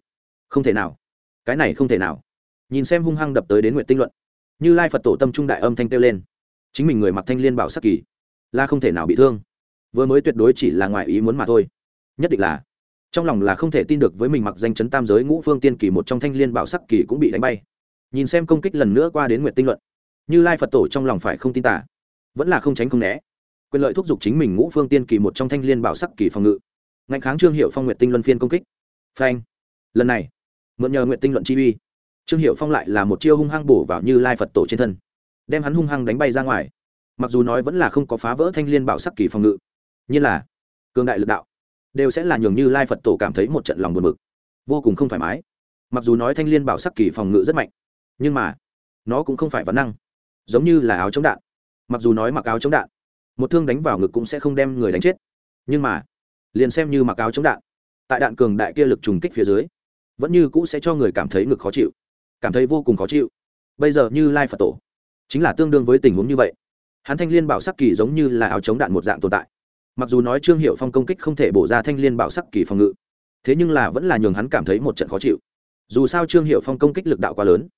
Không thể nào. Cái này không thể nào. Nhìn xem hung hăng đập tới đến nguyện tinh luận như lai phật tổ tâm trung đại âm thanh kêu lên chính mình người mặc thanh liên bảo sắc kỳ là không thể nào bị thương vừa mới tuyệt đối chỉ là ngoài ý muốn mà thôi nhất định là trong lòng là không thể tin được với mình mặc danh chấn tam giới ngũ phương tiên kỳ một trong thanh liên bảo sắc kỳ cũng bị đánh bay nhìn xem công kích lần nữa qua đến nguyện tinh luận như lai phật tổ trong lòng phải không tin tả vẫn là không tránh không né quyền lợi thúc giục chính mình ngũ phương tiên kỳ một trong thanh liên bảo sắc kỳ phòng ngự ngạnh kháng trương hiệu phong nguyện tinh luân phiên công kích phanh lần này mượn nhờ nguyện tinh luận chi uy trương hiệu phong lại là một chiêu hung hăng bổ vào như lai phật tổ trên thân, đem hắn hung hăng đánh bay ra ngoài. Mặc dù nói vẫn là không có phá vỡ thanh liên bảo sắc kỳ phòng ngự như là cường đại lực đạo đều sẽ là nhường như lai phật tổ cảm thấy một trận lòng buồn bực, vô cùng không thoải mái. Mặc dù nói thanh liên bảo sắc kỳ phòng ngự rất mạnh, nhưng mà nó cũng không phải vấn năng, giống như là áo chống đạn. Mặc dù nói mặc áo chống đạn, một thương đánh vào ngực cũng sẽ không đem người đánh chết, nhưng mà liền xem như mặc áo chống đạn, tại đạn cường đại kia lực trùng kích phía dưới, vẫn như cũ sẽ cho người cảm thấy ngực khó chịu cảm thấy vô cùng khó chịu. Bây giờ như lai phật tổ, chính là tương đương với tình huống như vậy. Hắn thanh liên bảo sắc kỳ giống như là áo chống đạn một dạng tồn tại. Mặc dù nói trương hiệu phong công kích không thể bổ ra thanh liên bảo sắc kỳ phòng ngự, thế nhưng là vẫn là nhường hắn cảm thấy một trận khó chịu. Dù sao trương hiệu phong công kích lực đạo quá lớn,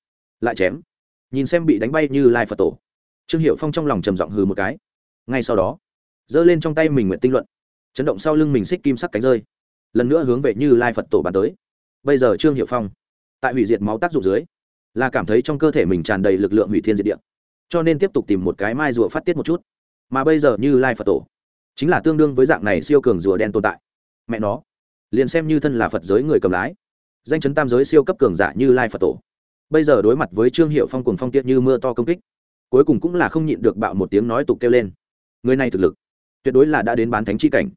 lại chém. Nhìn xem bị đánh bay như lai phật tổ, trương hiệu phong trong lòng trầm giọng hừ một cái. Ngay sau đó, giơ lên trong tay mình nguyện tinh luận, chấn động sau lưng mình xích kim sắc cánh rơi, lần nữa hướng về như lai phật tổ bàn tới. Bây giờ trương hiệu phong, tại hủy diệt máu tác dụng dưới là cảm thấy trong cơ thể mình tràn đầy lực lượng hủy thiên diệt địa. Cho nên tiếp tục tìm một cái mai rùa phát tiết một chút. Mà bây giờ như lai phật tổ, chính là tương đương với dạng này siêu cường rùa đen tồn tại. Mẹ nó, liền xem như thân là phật giới người cầm lái, danh chấn tam giới siêu cấp cường giả như lai phật tổ. Bây giờ đối mặt với trương hiệu phong cùng phong tiết như mưa to công kích, cuối cùng cũng là không nhịn được bạo một tiếng nói tục kêu lên. Người này thực lực, tuyệt đối là đã đến bán thánh chi cảnh.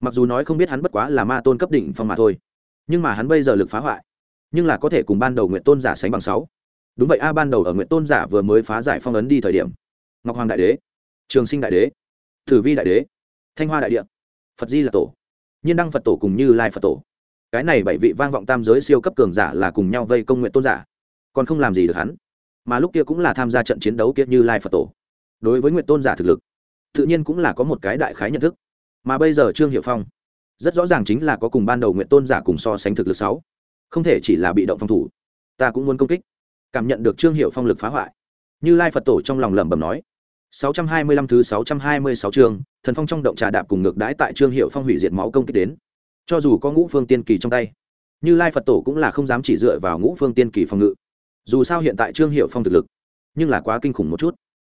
Mặc dù nói không biết hắn bất quá là ma tôn cấp đỉnh phong mà thôi, nhưng mà hắn bây giờ lực phá hoại, nhưng là có thể cùng ban đầu nguyện tôn giả sánh bằng sáu đúng vậy, a ban đầu ở nguyện tôn giả vừa mới phá giải phong ấn đi thời điểm. Ngọc hoàng đại đế, trường sinh đại đế thử vi đại đế, thanh hoa đại địa, phật di là tổ, nhiên đăng phật tổ cùng như lai phật tổ. Cái này bảy vị vang vọng tam giới siêu cấp cường giả là cùng nhau vây công nguyện tôn giả, còn không làm gì được hắn. Mà lúc kia cũng là tham gia trận chiến đấu kia như lai phật tổ. Đối với nguyện tôn giả thực lực, tự nhiên cũng là có một cái đại khái nhận thức. Mà bây giờ trương hiệu phong, rất rõ ràng chính là có cùng ban đầu nguyện tôn giả cùng so sánh thực lực sáu, không thể chỉ là bị động phòng thủ. Ta cũng muốn công kích cảm nhận được trương hiệu phong lực phá hoại như lai phật tổ trong lòng lẩm bẩm nói 625 thứ 626 chương, thần phong trong động trà đạp cùng ngược đãi tại trương hiệu phong hủy diệt máu công kích đến. Cho dù có ngũ phương tiên kỳ trong tay, Như Lai Phật tổ cũng là không dám chỉ dựa vào ngũ phương tiên kỳ phòng ngự. Dù sao hiện tại trương hiệu phong thực lực, nhưng là quá kinh khủng một chút.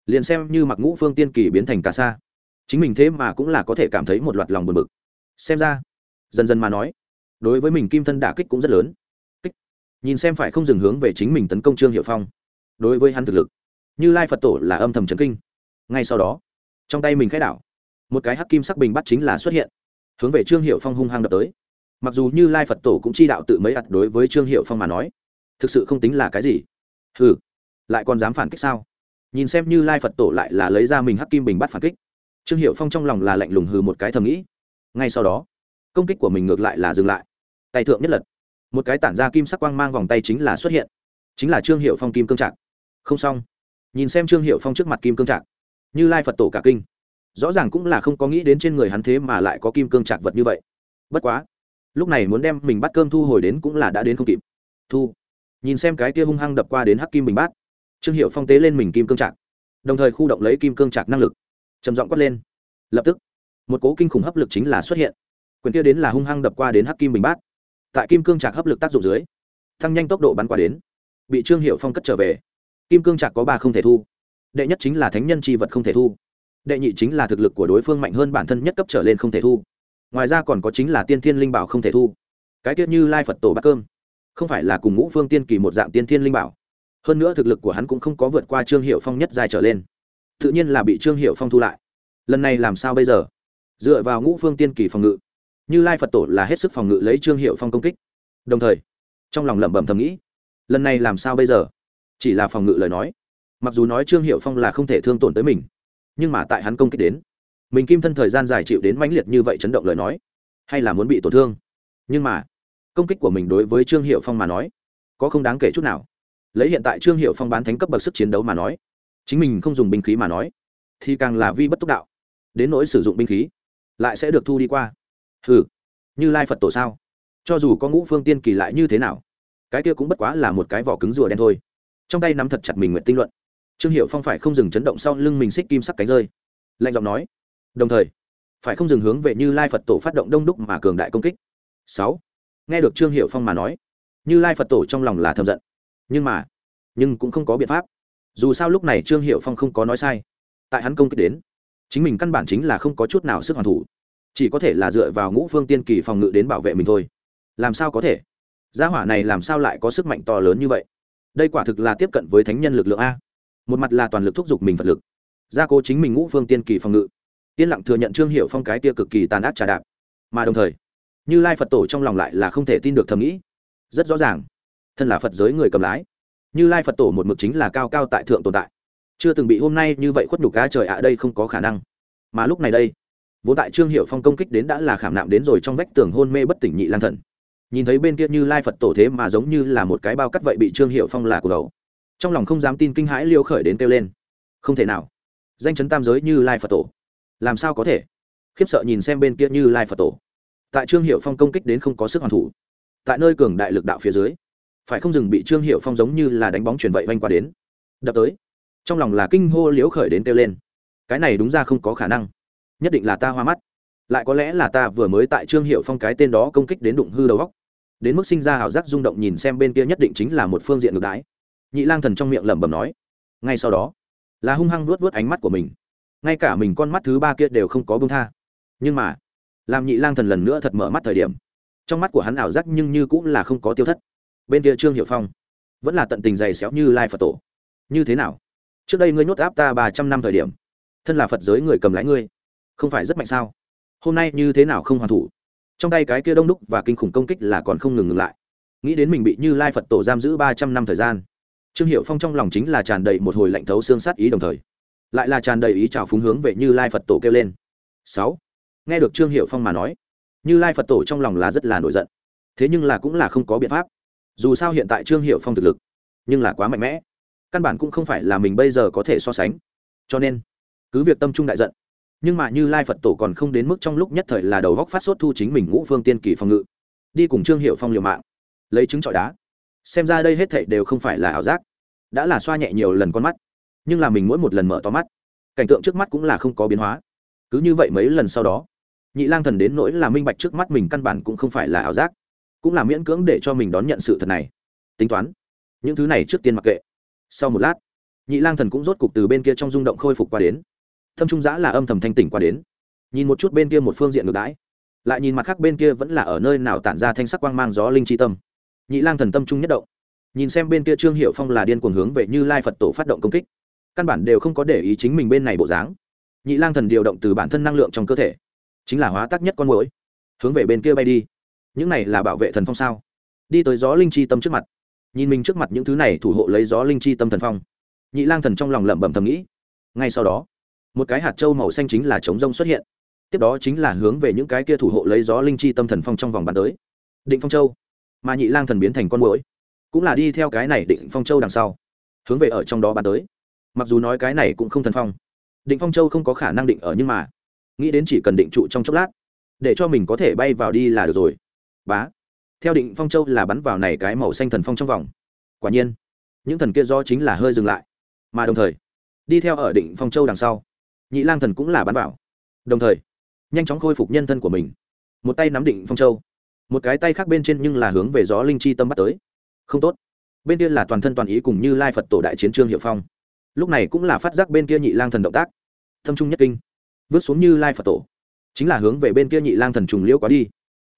Liền xem như mặc ngũ phương tiên kỳ biến thành cà sa, chính mình thế mà cũng là có thể cảm thấy một loạt lòng buồn bực. Xem ra, dần dần mà nói, đối với mình kim thân đả kích cũng rất lớn. Nhìn xem phải không dừng hướng về chính mình tấn công trương hiệu phong. Đối với hắn thực lực, Như Lai Phật tổ là âm thầm chấn kinh. Ngay sau đó trong tay mình khai đảo một cái hắc kim sắc bình bắt chính là xuất hiện hướng về trương hiệu phong hung hăng đập tới. Mặc dù như lai phật tổ cũng chi đạo tự mấy ặt đối với trương hiệu phong mà nói thực sự không tính là cái gì. Hừ lại còn dám phản kích sao? Nhìn xem như lai phật tổ lại là lấy ra mình hắc kim bình bắt phản kích trương hiệu phong trong lòng là lạnh lùng hừ một cái thầm nghĩ. Ngay sau đó công kích của mình ngược lại là dừng lại. Tay thượng nhất lật một cái tản ra kim sắc quang mang vòng tay chính là xuất hiện, chính là trương hiệu phong kim cương trạng không xong. Nhìn xem trương hiệu phong trước mặt kim cương trạng như lai phật tổ cả kinh. Rõ ràng cũng là không có nghĩ đến trên người hắn thế mà lại có kim cương trạc vật như vậy. Bất quá, lúc này muốn đem mình bắt cơm thu hồi đến cũng là đã đến không kịp. Thu. Nhìn xem cái kia hung hăng đập qua đến hắc kim bình bát, trương hiệu phong tế lên mình kim cương trạc, đồng thời khu động lấy kim cương trạc năng lực. Trầm giọng quát lên. Lập tức, một cố kinh khủng hấp lực chính là xuất hiện. Quyền kia đến là hung hăng đập qua đến hắc kim bình bát tại kim cương trạc hấp lực tác dụng dưới, tăng nhanh tốc độ bắn qua đến, bị trương hiệu phong cất trở về. Kim cương trạc có ba không thể thu. Đệ nhất chính là thánh nhân c h i vật không thể thu. Đệ nhị chính là thực lực của đối phương mạnh hơn bản thân nhất cấp trở lên không thể thu. Ngoài ra còn có chính là tiên thiên linh bảo không thể thu. Cái tiết như lai phật tổ bát cơm. Không phải là cùng ngũ phương tiên kỳ một dạng tiên thiên linh bảo. Hơn nữa thực lực của hắn cũng không có vượt qua trương hiệu phong nhất dài trở lên. Tự nhiên là bị trương hiệu phong thu lại. Lần này làm sao bây giờ? Dựa vào ngũ phương tiên kỳ phòng ngự như lai phật tổ là hết sức phòng ngự lấy trương hiệu phong công kích. Đồng thời, trong lòng lẩm bẩm thầm nghĩ, lần này làm sao bây giờ? Chỉ là phòng ngự lời nói. Mặc dù nói trương hiệu phong là không thể thương tổn tới mình, nhưng mà tại hắn công kích đến, mình kim thân thời gian dài chịu đến mãnh liệt như vậy chấn động lời nói, hay là muốn bị tổn thương? Nhưng mà, công kích của mình đối với trương hiệu phong mà nói, có không đáng kể chút nào. Lấy hiện tại trương hiệu phong bán thánh cấp bậc sức chiến đấu mà nói, chính mình không dùng binh khí mà nói, thì càng là vi bất túc đạo. Đến nỗi sử dụng binh khí, lại sẽ được thu đi qua hừ, như lai phật tổ sao? Cho dù có ngũ phương tiên kỳ lại như thế nào, cái kia cũng bất quá là một cái vỏ cứng rùa đen thôi. Trong tay nắm thật chặt mình nguyện tinh luận. Trương hiệu phong phải không dừng chấn động sau lưng mình xích kim sắc cánh rơi. Lạnh giọng nói, đồng thời, phải không dừng hướng về như lai phật tổ phát động đông đúc mà cường đại công kích? Sáu. Nghe được trương hiệu phong mà nói, như lai phật tổ trong lòng là thầm giận. Nhưng mà, nhưng cũng không có biện pháp. Dù sao lúc này trương hiệu phong không có nói sai. Tại hắn công kích đến, chính mình căn bản chính là không có chút nào sức hoàn thủ chỉ có thể là dựa vào ngũ phương tiên kỳ phòng ngự đến bảo vệ mình thôi. Làm sao có thể? Gia hỏa này làm sao lại có sức mạnh to lớn như vậy? Đây quả thực là tiếp cận với thánh nhân lực lượng a. Một mặt là toàn lực thúc giục mình phật lực. Gia cố chính mình ngũ phương tiên kỳ phòng ngự. Yên lặng thừa nhận trương hiệu phong cái tia cực kỳ tàn ác trà đạp. Mà đồng thời, như lai phật tổ trong lòng lại là không thể tin được thầm nghĩ. Rất rõ ràng, thân là phật giới người cầm lái, như lai phật tổ một mực chính là cao cao tại thượng tồn tại. Chưa từng bị hôm nay như vậy khuất nhục cá trời ạ, đây không có khả năng. Mà lúc này đây vốn tại trương hiệu phong công kích đến đã là khảm nạm đến rồi trong vách tường hôn mê bất tỉnh nhị lang thần. Nhìn thấy bên kia như lai phật tổ thế mà giống như là một cái bao cắt vậy bị trương hiệu phong là của đầu. Trong lòng không dám tin kinh hãi liêu khởi đến kêu lên. Không thể nào. Danh chấn tam giới như lai phật tổ. Làm sao có thể? Khiếp sợ nhìn xem bên kia như lai phật tổ. Tại trương hiệu phong công kích đến không có sức hoàn thủ. Tại nơi cường đại lực đạo phía dưới, phải không dừng bị trương hiệu phong giống như là đánh bóng chuyển vậy vanh qua đến? Đập tới. Trong lòng là kinh hô liếu khởi đến kêu lên. Cái này đúng ra không có khả năng nhất định là ta hoa mắt. Lại có lẽ là ta vừa mới tại trương hiệu phong cái tên đó công kích đến đụng hư đầu góc đến mức sinh ra ảo giác rung động nhìn xem bên kia nhất định chính là một phương diện ngược đái nhị lang thần trong miệng lẩm bẩm nói. Ngay sau đó, là hung hăng vuốt vuốt ánh mắt của mình. Ngay cả mình con mắt thứ ba kia đều không có bông tha. Nhưng mà, làm nhị lang thần lần nữa thật mở mắt thời điểm, trong mắt của hắn ảo giác nhưng như cũng là không có tiêu thất. Bên kia trương hiệu phong vẫn là tận tình dày xéo như lai phật tổ. Như thế nào? Trước đây ngươi nhốt áp ta ba trăm năm thời điểm, thân là phật giới người cầm lái ngươi không phải rất mạnh sao? Hôm nay như thế nào không hoàn thủ? Trong tay cái kia đông đúc và kinh khủng công kích là còn không ngừng ngừng lại. Nghĩ đến mình bị như lai phật tổ giam giữ ba trăm năm thời gian, trương hiệu phong trong lòng chính là tràn đầy một hồi lạnh thấu xương sát ý đồng thời, lại là tràn đầy ý trào phúng hướng về như lai phật tổ kêu lên. Sáu. Nghe được trương hiệu phong mà nói, như lai phật tổ trong lòng là rất là nổi giận. Thế nhưng là cũng là không có biện pháp. Dù sao hiện tại trương hiệu phong thực lực, nhưng là quá mạnh mẽ. Căn bản cũng không phải là mình bây giờ có thể so sánh. Cho nên, cứ việc tâm trung đại giận nhưng mà như lai phật tổ còn không đến mức trong lúc nhất thời là đầu góc phát sốt thu chính mình ngũ phương tiên kỳ phòng ngự. Đi cùng trương hiệu phong liều mạng. Lấy trứng trọi đá. Xem ra đây hết thảy đều không phải là ảo giác. Đã là xoa nhẹ nhiều lần con mắt. Nhưng là mình mỗi một lần mở to mắt, cảnh tượng trước mắt cũng là không có biến hóa. Cứ như vậy mấy lần sau đó, nhị lang thần đến nỗi là minh bạch trước mắt mình căn bản cũng không phải là ảo giác. Cũng là miễn cưỡng để cho mình đón nhận sự thật này. Tính toán, những thứ này trước tiên mặc kệ. Sau một lát, nhị lang thần cũng rốt cục từ bên kia trong rung động khôi phục qua đến thâm trung giã là âm thầm thanh tỉnh qua đến. Nhìn một chút bên kia một phương diện ngược đãi, lại nhìn mặt khác bên kia vẫn là ở nơi nào tản ra thanh sắc quang mang gió linh chi tâm. Nhị lang thần tâm trung nhất động, nhìn xem bên kia trương hiệu phong là điên cuồng hướng về như lai phật tổ phát động công kích, căn bản đều không có để ý chính mình bên này bộ dáng. Nhị lang thần điều động từ bản thân năng lượng trong cơ thể, chính là hóa tác nhất con mũi hướng về bên kia bay đi. Những này là bảo vệ thần phong sao? Đi tới gió linh chi tâm trước mặt, nhìn mình trước mặt những thứ này thủ hộ lấy gió linh chi tâm thần phong. Nhị lang thần trong lòng lẩm bẩm thầm nghĩ, ngay sau đó một cái hạt trâu màu xanh chính là chống rông xuất hiện. Tiếp đó chính là hướng về những cái kia thủ hộ lấy gió linh chi tâm thần phong trong vòng bàn tới. Định phong châu. Mà nhị lang thần biến thành con mũi cũng là đi theo cái này định phong châu đằng sau. Hướng về ở trong đó bàn tới. Mặc dù nói cái này cũng không thần phong. Định phong châu không có khả năng định ở nhưng mà, nghĩ đến chỉ cần định trụ trong chốc lát, để cho mình có thể bay vào đi là được rồi. Bá. Theo định phong châu là bắn vào này cái màu xanh thần phong trong vòng. Quả nhiên, những thần kia do chính là hơi dừng lại. Mà đồng thời, đi theo ở định phong châu đằng sau nhị lang thần cũng là bắn vào. Đồng thời, nhanh chóng khôi phục nhân thân của mình. Một tay nắm định phong châu, một cái tay khác bên trên nhưng là hướng về gió linh chi tâm bắt tới. Không tốt. Bên kia là toàn thân toàn ý cùng như lai phật tổ đại chiến trương hiệu phong. Lúc này cũng là phát giác bên kia nhị lang thần động tác. Thâm trung nhất kinh. Vứt xuống như lai phật tổ. Chính là hướng về bên kia nhị lang thần trùng liễu quá đi.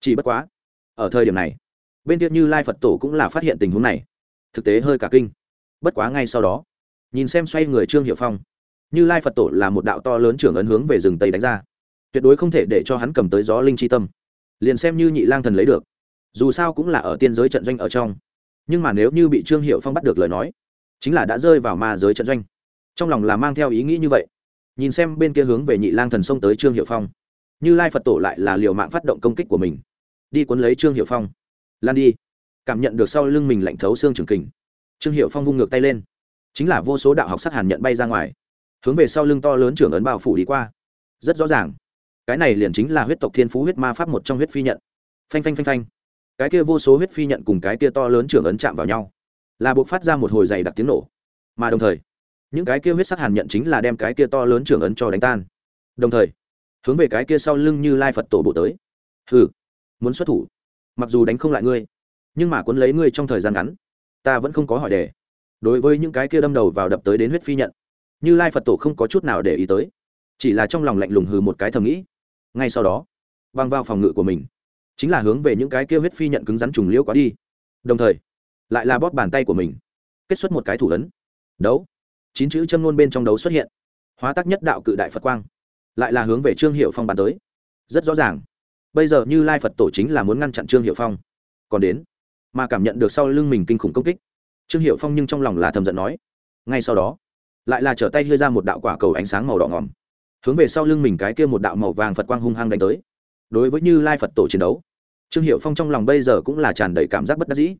Chỉ bất quá, ở thời điểm này, bên kia như lai phật tổ cũng là phát hiện tình huống này. Thực tế hơi cả kinh. Bất quá ngay sau đó, nhìn xem xoay người trương hiệu phong như lai phật tổ là một đạo to lớn trưởng ấn hướng về rừng tây đánh ra. Tuyệt đối không thể để cho hắn cầm tới gió linh c h i tâm. Liền xem như nhị lang thần lấy được. Dù sao cũng là ở tiên giới trận doanh ở trong. Nhưng mà nếu như bị trương hiệu phong bắt được lời nói, chính là đã rơi vào ma giới trận doanh. Trong lòng là mang theo ý nghĩ như vậy. Nhìn xem bên kia hướng về nhị lang thần xông tới trương hiệu phong, như lai phật tổ lại là liều mạng phát động công kích của mình. Đi cuốn lấy trương hiệu phong. Lan đi. Cảm nhận được sau lưng mình lạnh thấu xương trường kình. Trương hiệu phong vung ngược tay lên. Chính là vô số đạo học sát hàn nhận bay ra ngoài hướng về sau lưng to lớn trưởng ấn bao phủ đi qua. Rất rõ ràng. Cái này liền chính là huyết tộc thiên phú huyết ma pháp một trong huyết phi nhận. Phanh phanh phanh phanh. Cái kia vô số huyết phi nhận cùng cái kia to lớn trưởng ấn chạm vào nhau, là buộc phát ra một hồi dày đặc tiếng nổ. Mà đồng thời, những cái kia huyết sắc hàn nhận chính là đem cái kia to lớn trưởng ấn cho đánh tan. Đồng thời, hướng về cái kia sau lưng như lai phật tổ bộ tới. Hừ, muốn xuất thủ. Mặc dù đánh không lại ngươi, nhưng mà cuốn lấy ngươi trong thời gian ngắn, ta vẫn không có hỏi đề. Đối với những cái kia đâm đầu vào đập tới đến huyết phi nhận như lai phật tổ không có chút nào để ý tới, chỉ là trong lòng lạnh lùng hừ một cái thầm nghĩ. Ngay sau đó băng vào phòng ngự của mình, chính là hướng về những cái kia huyết phi nhận cứng rắn trùng liễu quá đi. Đồng thời, lại là bóp bàn tay của mình, kết xuất một cái thủ ấn. Đấu. Chín chữ châm ngôn bên trong đấu xuất hiện. Hóa tác nhất đạo cự đại phật quang, lại là hướng về trương hiệu phong bàn tới. Rất rõ ràng, bây giờ như lai phật tổ chính là muốn ngăn chặn trương hiệu phong. Còn đến, mà cảm nhận được sau lưng mình kinh khủng công kích, trương hiệu phong nhưng trong lòng là thầm giận nói. Ngay sau đó lại là trở tay đưa ra một đạo quả cầu ánh sáng màu đỏ ngòm. Hướng về sau lưng mình cái kia một đạo màu vàng phật quang hung hăng đánh tới. Đối với như lai phật tổ chiến đấu, trương hiệu phong trong lòng bây giờ cũng là tràn đầy cảm giác bất đắc dĩ.